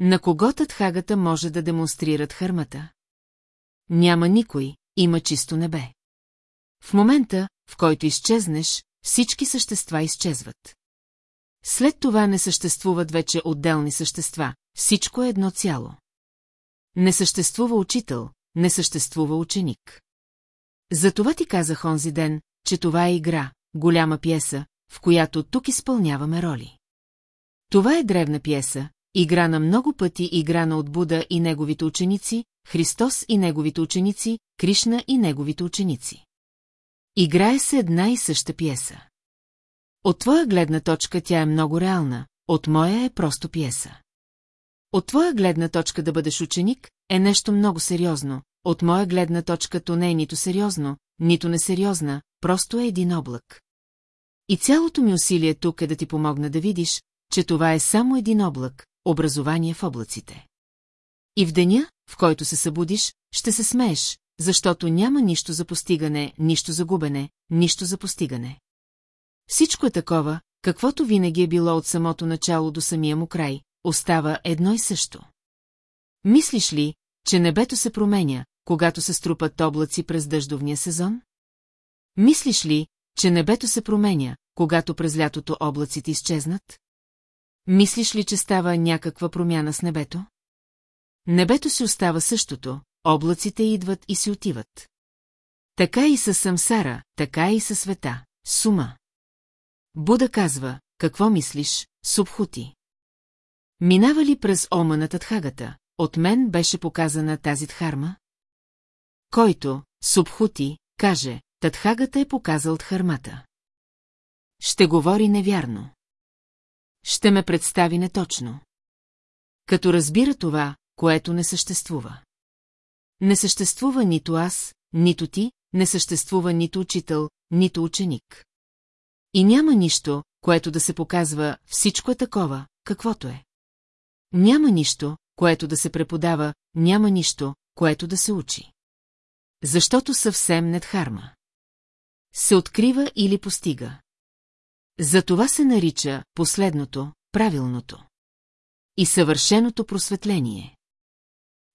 A: На кого Татхагата може да демонстрират хърмата? Няма никой, има чисто небе. В момента, в който изчезнеш, всички същества изчезват. След това не съществуват вече отделни същества, всичко е едно цяло. Не съществува учител, не съществува ученик. Затова ти казах онзи ден, че това е игра, голяма пьеса в която тук изпълняваме роли. Това е древна пиеса, игра на много пъти играна от Буда и неговите ученици, Христос и неговите ученици, Кришна и неговите ученици. Играе се една и съща пиеса. От твоя гледна точка тя е много реална, от моя е просто пиеса. От твоя гледна точка да бъдеш ученик е нещо много сериозно, от моя гледна точка то не е нито сериозно, нито несериозна, просто е един облак. И цялото ми усилие тук е да ти помогна да видиш, че това е само един облак, образование в облаците. И в деня, в който се събудиш, ще се смееш, защото няма нищо за постигане, нищо за губене, нищо за постигане. Всичко е такова, каквото винаги е било от самото начало до самия му край, остава едно и също. Мислиш ли, че небето се променя, когато се струпат облаци през дъждовния сезон? Мислиш ли, че небето се променя, когато през лятото облаците изчезнат? Мислиш ли, че става някаква промяна с небето? Небето си остава същото, облаците идват и си отиват. Така и със самсара, така и със света, сума. Буда казва, какво мислиш, субхути? Минава ли през на тхагата, от мен беше показана тази дхарма? Който, субхути, каже, Татхагата е показал дхармата. Ще говори невярно. Ще ме представи неточно. Като разбира това, което не съществува. Не съществува нито аз, нито ти, не съществува нито учител, нито ученик. И няма нищо, което да се показва, всичко е такова, каквото е. Няма нищо, което да се преподава, няма нищо, което да се учи. Защото съвсем не дхарма се открива или постига. За това се нарича последното, правилното. И съвършеното просветление.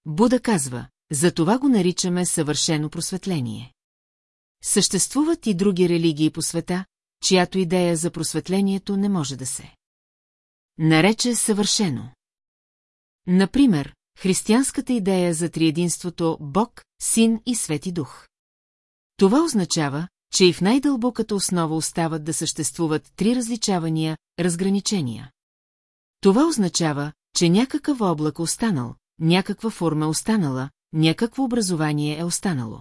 A: Буда казва, за това го наричаме съвършено просветление. Съществуват и други религии по света, чиято идея за просветлението не може да се. Нарече съвършено. Например, християнската идея за триединството Бог, Син и Свети Дух. Това означава, че и в най-дълбоката основа остават да съществуват три различавания, разграничения. Това означава, че някакъв облак е останал, някаква форма е останала, някакво образование е останало.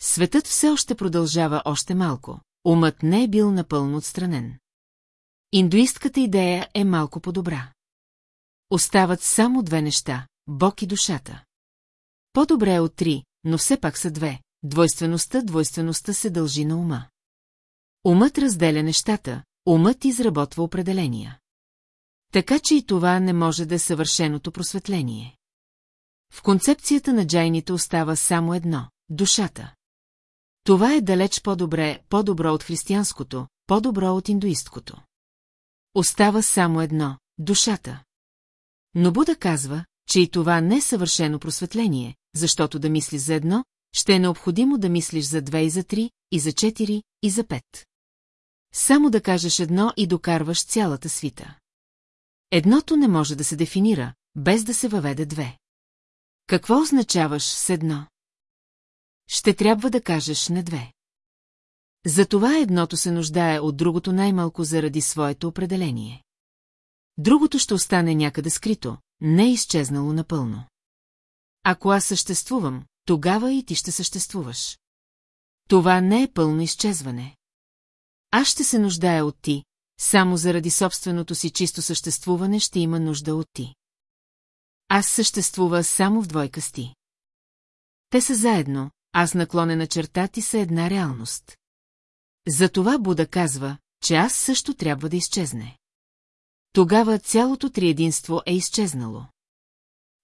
A: Светът все още продължава още малко, умът не е бил напълно отстранен. Индуистката идея е малко по-добра. Остават само две неща – Бог и душата. По-добре е от три, но все пак са две, Двойствеността, двойствеността се дължи на ума. Умът разделя нещата, умът изработва определения. Така че и това не може да е съвършеното просветление. В концепцията на джайните остава само едно – душата. Това е далеч по-добре, по-добро от християнското, по-добро от индуисткото. Остава само едно – душата. Но Буда казва, че и това не е съвършено просветление, защото да мисли за едно, ще е необходимо да мислиш за две и за три, и за четири, и за пет. Само да кажеш едно и докарваш цялата свита. Едното не може да се дефинира, без да се въведе две. Какво означаваш с едно? Ще трябва да кажеш на две. Затова едното се нуждае от другото най-малко заради своето определение. Другото ще остане някъде скрито, не е изчезнало напълно. Ако аз съществувам, тогава и ти ще съществуваш. Това не е пълно изчезване. Аз ще се нуждая от ти, само заради собственото си чисто съществуване ще има нужда от ти. Аз съществува само в двойка с ти. Те са заедно, аз наклонена черта ти са една реалност. Затова Буда казва, че аз също трябва да изчезне. Тогава цялото триединство е изчезнало.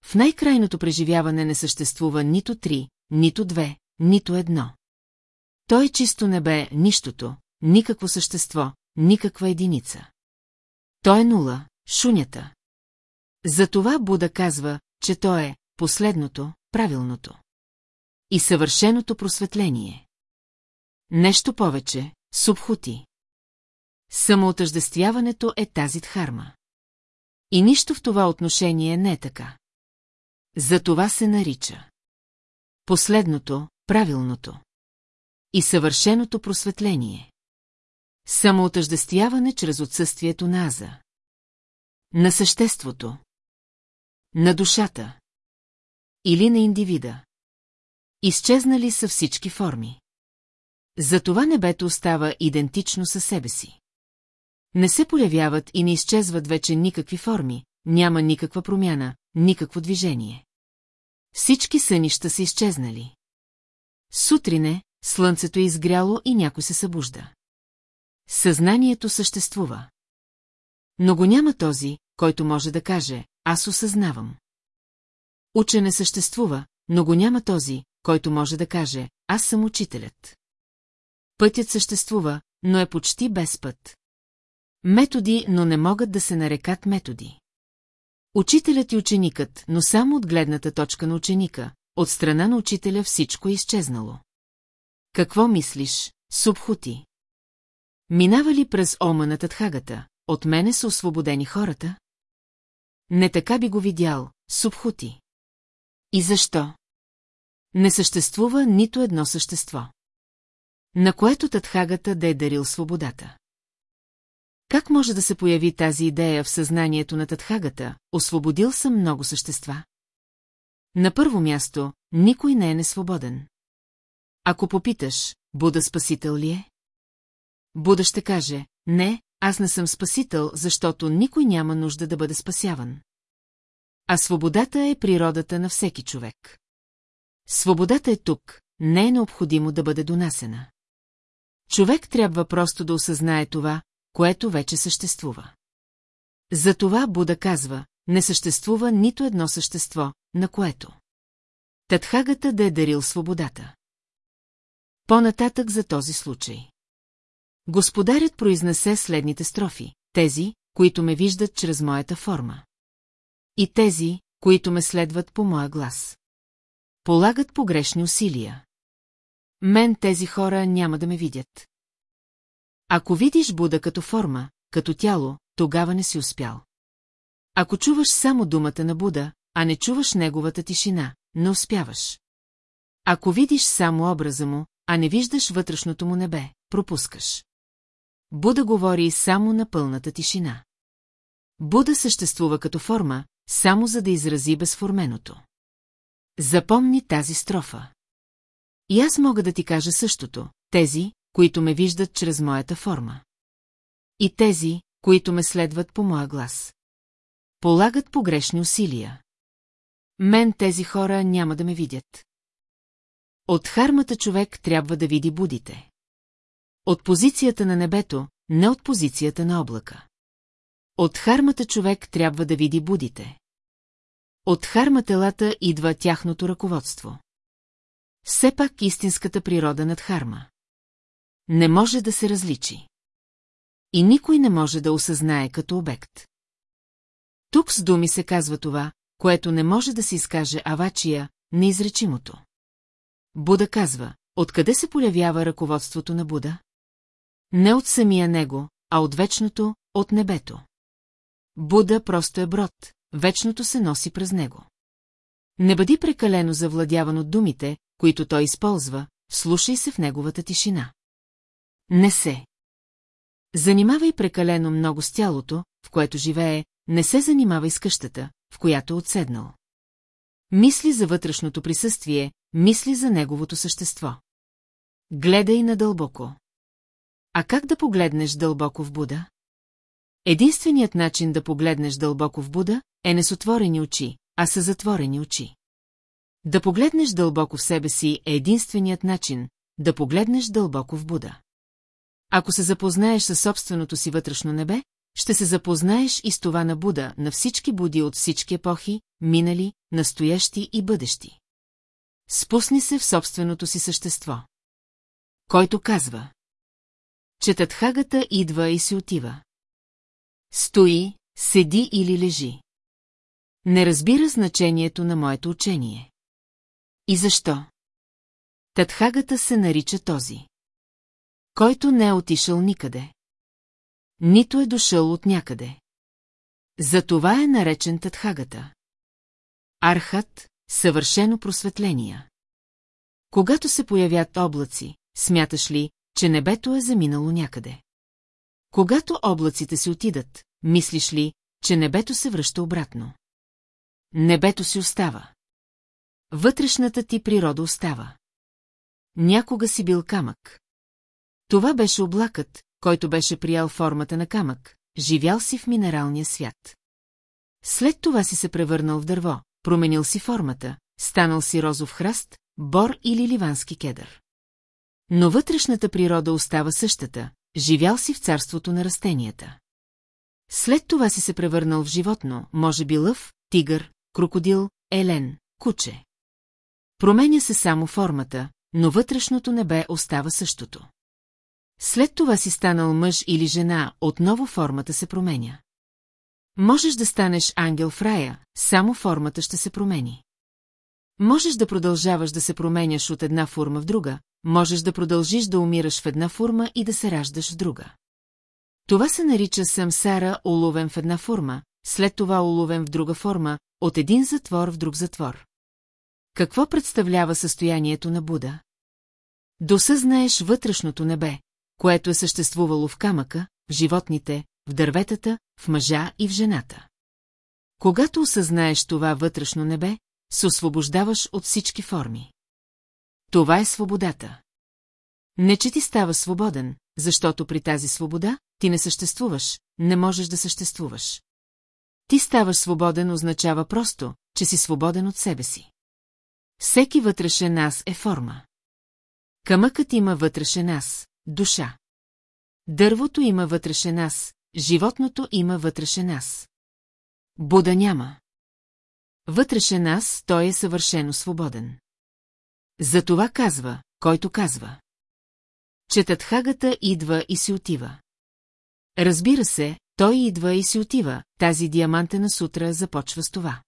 A: В най-крайното преживяване не съществува нито три, нито две, нито едно. Той е чисто небе, нищото, никакво същество, никаква единица. Той е нула, шунята. Затова Буда казва, че то е последното, правилното. И съвършеното просветление. Нещо повече, субхути. Самоотъждествяването е тази дхарма. И нищо в това отношение не е така. За това се нарича. Последното, правилното. И съвършеното просветление. Самоотъждествяване чрез отсъствието на аза. На съществото. На душата. Или на индивида. Изчезнали са всички форми. Затова небето остава идентично със себе си. Не се появяват и не изчезват вече никакви форми, няма никаква промяна, никакво движение. Всички сънища са изчезнали. Сутрине, слънцето е изгряло и някой се събужда. Съзнанието съществува. Но го няма този, който може да каже, аз осъзнавам. Учене съществува, но го няма този, който може да каже, аз съм учителят. Пътят съществува, но е почти без път. Методи, но не могат да се нарекат методи. Учителят и ученикът, но само от гледната точка на ученика, от страна на учителя всичко е изчезнало. Какво мислиш, Субхути? Минава ли през ома на Татхагата, от мене са освободени хората? Не така би го видял, Субхути. И защо? Не съществува нито едно същество. На което Татхагата да е дарил свободата. Как може да се появи тази идея в съзнанието на Татхагата, освободил съм много същества? На първо място, никой не е несвободен. Ако попиташ, Буда спасител ли е? Буда ще каже, не, аз не съм спасител, защото никой няма нужда да бъде спасяван. А свободата е природата на всеки човек. Свободата е тук, не е необходимо да бъде донасена. Човек трябва просто да осъзнае това, което вече съществува. Затова Буда казва, не съществува нито едно същество, на което. Татхагата да е дарил свободата. По-нататък за този случай. Господарят произнесе следните строфи, тези, които ме виждат чрез моята форма. И тези, които ме следват по моя глас. Полагат погрешни усилия. Мен тези хора няма да ме видят. Ако видиш Буда като форма, като тяло, тогава не си успял. Ако чуваш само думата на Буда, а не чуваш неговата тишина, не успяваш. Ако видиш само образа му, а не виждаш вътрешното му небе, пропускаш. Буда говори само на пълната тишина. Буда съществува като форма, само за да изрази безформеното. Запомни тази строфа. И аз мога да ти кажа същото. Тези, които ме виждат чрез моята форма. И тези, които ме следват по моя глас. Полагат погрешни усилия. Мен тези хора няма да ме видят. От хармата човек трябва да види будите. От позицията на небето, не от позицията на облака. От хармата човек трябва да види будите. От харма телата идва тяхното ръководство. Все пак истинската природа над харма не може да се различи. И никой не може да осъзнае като обект. Тук с думи се казва това, което не може да се изкаже авачия, неизречимото. Буда казва, откъде се появява ръководството на Буда? Не от самия него, а от вечното, от небето. Буда просто е брод, вечното се носи през него. Не бъди прекалено завладяван от думите, които той използва, слушай се в неговата тишина. Не се. Занимавай прекалено много с тялото, в което живее, не се занимавай с къщата, в която е отседнал. Мисли за вътрешното присъствие, мисли за неговото същество. Гледай надълбоко. А как да погледнеш дълбоко в Буда? Единственият начин да погледнеш дълбоко в Буда е не с отворени очи, а с затворени очи. Да погледнеш дълбоко в себе си е единственият начин да погледнеш дълбоко в Буда. Ако се запознаеш със собственото си вътрешно небе, ще се запознаеш и с това на Буда, на всички Буди от всички епохи, минали, настоящи и бъдещи. Спусни се в собственото си същество. Който казва. Че Татхагата идва и си отива. Стои, седи или лежи. Не разбира значението на моето учение. И защо? Татхагата се нарича този. Който не е отишъл никъде. Нито е дошъл от някъде. Затова е наречен Татхагата. Архат – съвършено просветление. Когато се появят облаци, смяташ ли, че небето е заминало някъде? Когато облаците си отидат, мислиш ли, че небето се връща обратно? Небето си остава. Вътрешната ти природа остава. Някога си бил камък. Това беше облакът, който беше приял формата на камък, живял си в минералния свят. След това си се превърнал в дърво, променил си формата, станал си розов храст, бор или ливански кедър. Но вътрешната природа остава същата, живял си в царството на растенията. След това си се превърнал в животно, може би лъв, тигър, крокодил, елен, куче. Променя се само формата, но вътрешното небе остава същото. След това си станал мъж или жена, отново формата се променя. Можеш да станеш ангел в рая, само формата ще се промени. Можеш да продължаваш да се променяш от една форма в друга, можеш да продължиш да умираш в една форма и да се раждаш в друга. Това се нарича самсара уловен в една форма, след това уловен в друга форма, от един затвор в друг затвор. Какво представлява състоянието на Буда? Досъзнаеш вътрешното небе, което е съществувало в камъка, в животните, в дърветата, в мъжа и в жената. Когато осъзнаеш това вътрешно небе, се освобождаваш от всички форми. Това е свободата. Не, че ти става свободен, защото при тази свобода ти не съществуваш, не можеш да съществуваш. Ти ставаш свободен означава просто, че си свободен от себе си. Всеки вътрешен нас е форма. Камъкът има вътрешен нас душа. Дървото има вътрешен нас, животното има вътрешен нас. Буда няма. Вътрешен нас, той е съвършено свободен. Затова казва, който казва. Четат хагата идва и си отива. Разбира се, той идва и си отива, тази диамантена сутра започва с това.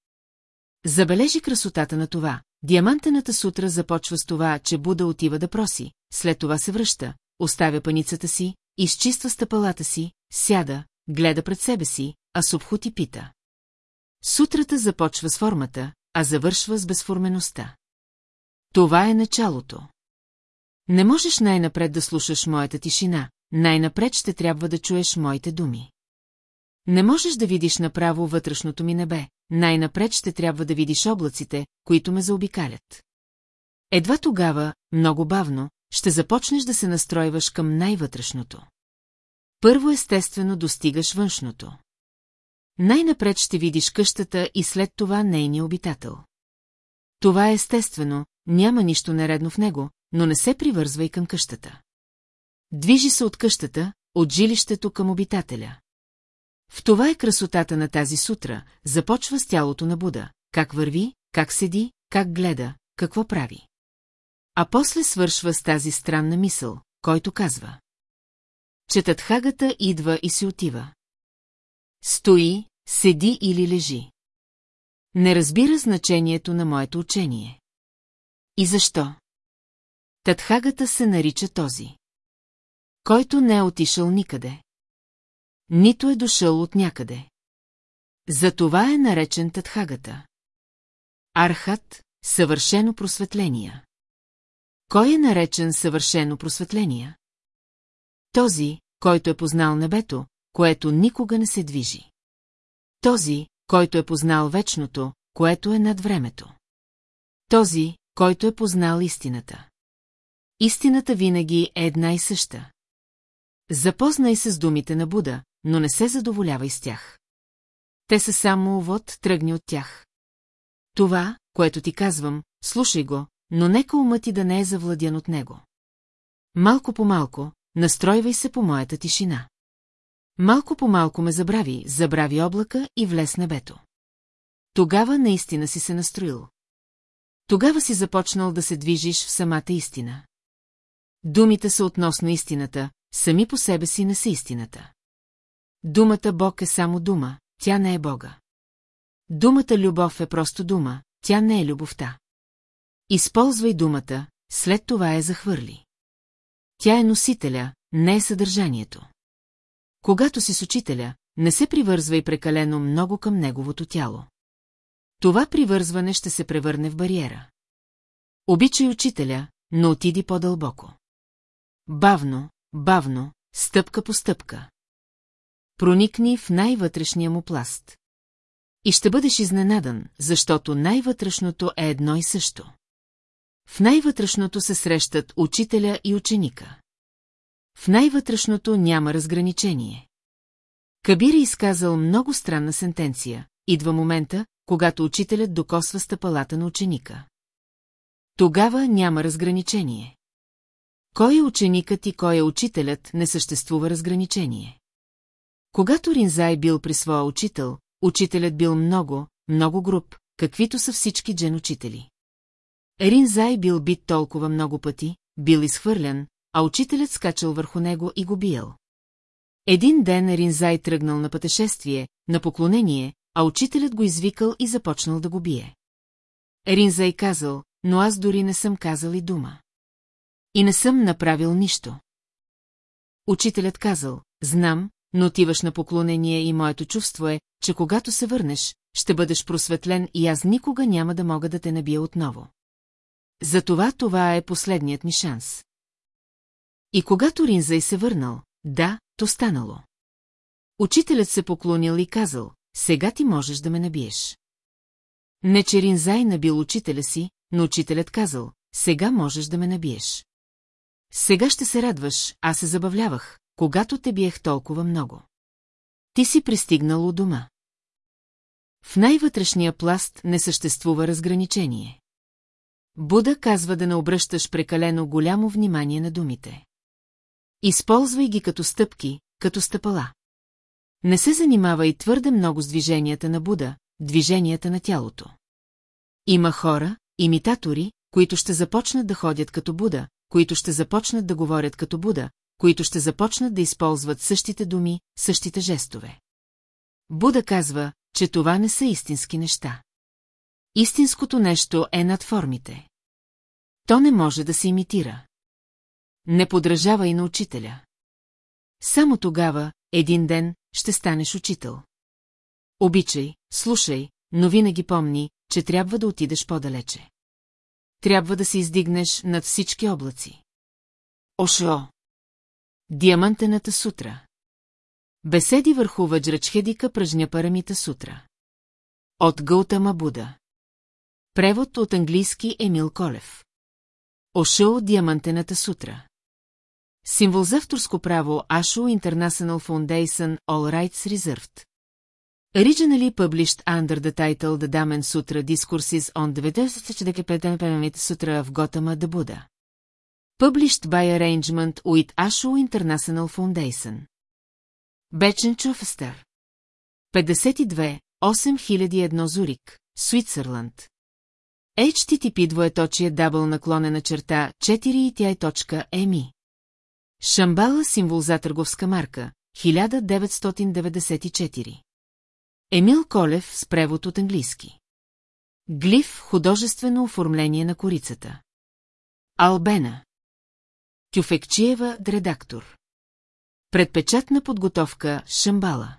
A: Забележи красотата на това. Диамантената сутра започва с това, че Буда отива да проси, след това се връща, оставя паницата си, изчиства стъпалата си, сяда, гледа пред себе си, а субхути пита. Сутрата започва с формата, а завършва с безформеността. Това е началото. Не можеш най-напред да слушаш моята тишина, най-напред ще трябва да чуеш моите думи. Не можеш да видиш направо вътрешното ми небе, най-напред ще трябва да видиш облаците, които ме заобикалят. Едва тогава, много бавно, ще започнеш да се настройваш към най-вътрешното. Първо естествено достигаш външното. Най-напред ще видиш къщата и след това нейния обитател. Това е естествено, няма нищо нередно в него, но не се привързвай към къщата. Движи се от къщата, от жилището към обитателя. В това е красотата на тази сутра, започва с тялото на Буда, как върви, как седи, как гледа, какво прави. А после свършва с тази странна мисъл, който казва. Четът хагата идва и си отива. Стои, седи или лежи. Не разбира значението на моето учение. И защо? Татхагата се нарича този, който не е отишъл никъде. Нито е дошъл от някъде. Затова е наречен Татхагата. Архат – съвършено просветление. Кой е наречен съвършено просветление? Този, който е познал небето, което никога не се движи. Този, който е познал вечното, което е над времето. Този, който е познал истината. Истината винаги е една и съща. Запознай се с думите на Буда, но не се задоволявай с тях. Те са само увод, тръгни от тях. Това, което ти казвам, слушай го, но нека умът ти да не е завладян от него. Малко по малко, настройвай се по моята тишина. Малко по малко ме забрави, забрави облака и влез небето. Тогава наистина си се настроил. Тогава си започнал да се движиш в самата истина. Думите са относно истината, сами по себе си не са истината. Думата Бог е само дума, тя не е Бога. Думата любов е просто дума, тя не е любовта. Използвай думата, след това е захвърли. Тя е носителя, не е съдържанието. Когато си с учителя, не се привързвай прекалено много към неговото тяло. Това привързване ще се превърне в бариера. Обичай учителя, но отиди по-дълбоко. Бавно, бавно, стъпка по стъпка. Проникни в най-вътрешния му пласт. И ще бъдеш изненадан, защото най-вътрешното е едно и също. В най-вътрешното се срещат учителя и ученика. В най-вътрешното няма разграничение. Кабир е изказал много странна сентенция. Идва момента, когато учителят докосва стъпалата на ученика. Тогава няма разграничение. Кой е ученикът и кой е учителят, не съществува разграничение. Когато Ринзай бил при своя учител, учителят бил много, много груб, каквито са всички джен учители. Ринзай бил бит толкова много пъти, бил изхвърлян, а учителят скачал върху него и го биел. Един ден Ринзай тръгнал на пътешествие, на поклонение, а учителят го извикал и започнал да го бие. Ринзай казал, но аз дори не съм казал и дума. И не съм направил нищо. Учителят казал, знам, но отиваш на поклонение и моето чувство е, че когато се върнеш, ще бъдеш просветлен и аз никога няма да мога да те набия отново. Затова това е последният ми шанс. И когато Ринзай се върнал, да, то станало. Учителят се поклонил и казал, сега ти можеш да ме набиеш. Не че Ринзай набил учителя си, но учителят казал, сега можеш да ме набиеш. Сега ще се радваш, аз се забавлявах, когато те биех толкова много. Ти си пристигнал у дома. В най-вътрешния пласт не съществува разграничение. Буда казва да не обръщаш прекалено голямо внимание на думите. Използвай ги като стъпки, като стъпала. Не се занимавай твърде много с движенията на Буда, движенията на тялото. Има хора, имитатори, които ще започнат да ходят като Буда, които ще започнат да говорят като Буда, които ще започнат да използват същите думи, същите жестове. Буда казва, че това не са истински неща. Истинското нещо е над формите. То не може да се имитира. Не подражава и на учителя. Само тогава, един ден, ще станеш учител. Обичай, слушай, но винаги помни, че трябва да отидеш по-далече. Трябва да се издигнеш над всички облаци. Ошо. Диамантената сутра. Беседи върху Ваджрачхедика пръжня парамита сутра. От гълта Буда. Превод от английски Емил Колев. Ошо Диамантената сутра. Символ за авторско право Ашо International Foundation All Rights Reserved. Originally published under the title The Damen Sutra Discourses on 1975 Sutra в Готама да Буда. Published by arrangement with Ашо International Foundation. Бечен Чофестер. 52, 8001 Зурик, Суицерланд, HTTP двоеточие дабл наклонена черта 4 и тя е точка EMI. Шамбала е символ за търговска марка 1994. Емил Колев с превод от английски. Глиф художествено оформление на корицата. Албена. Тюфекчиева редактор. Предпечатна подготовка Шамбала.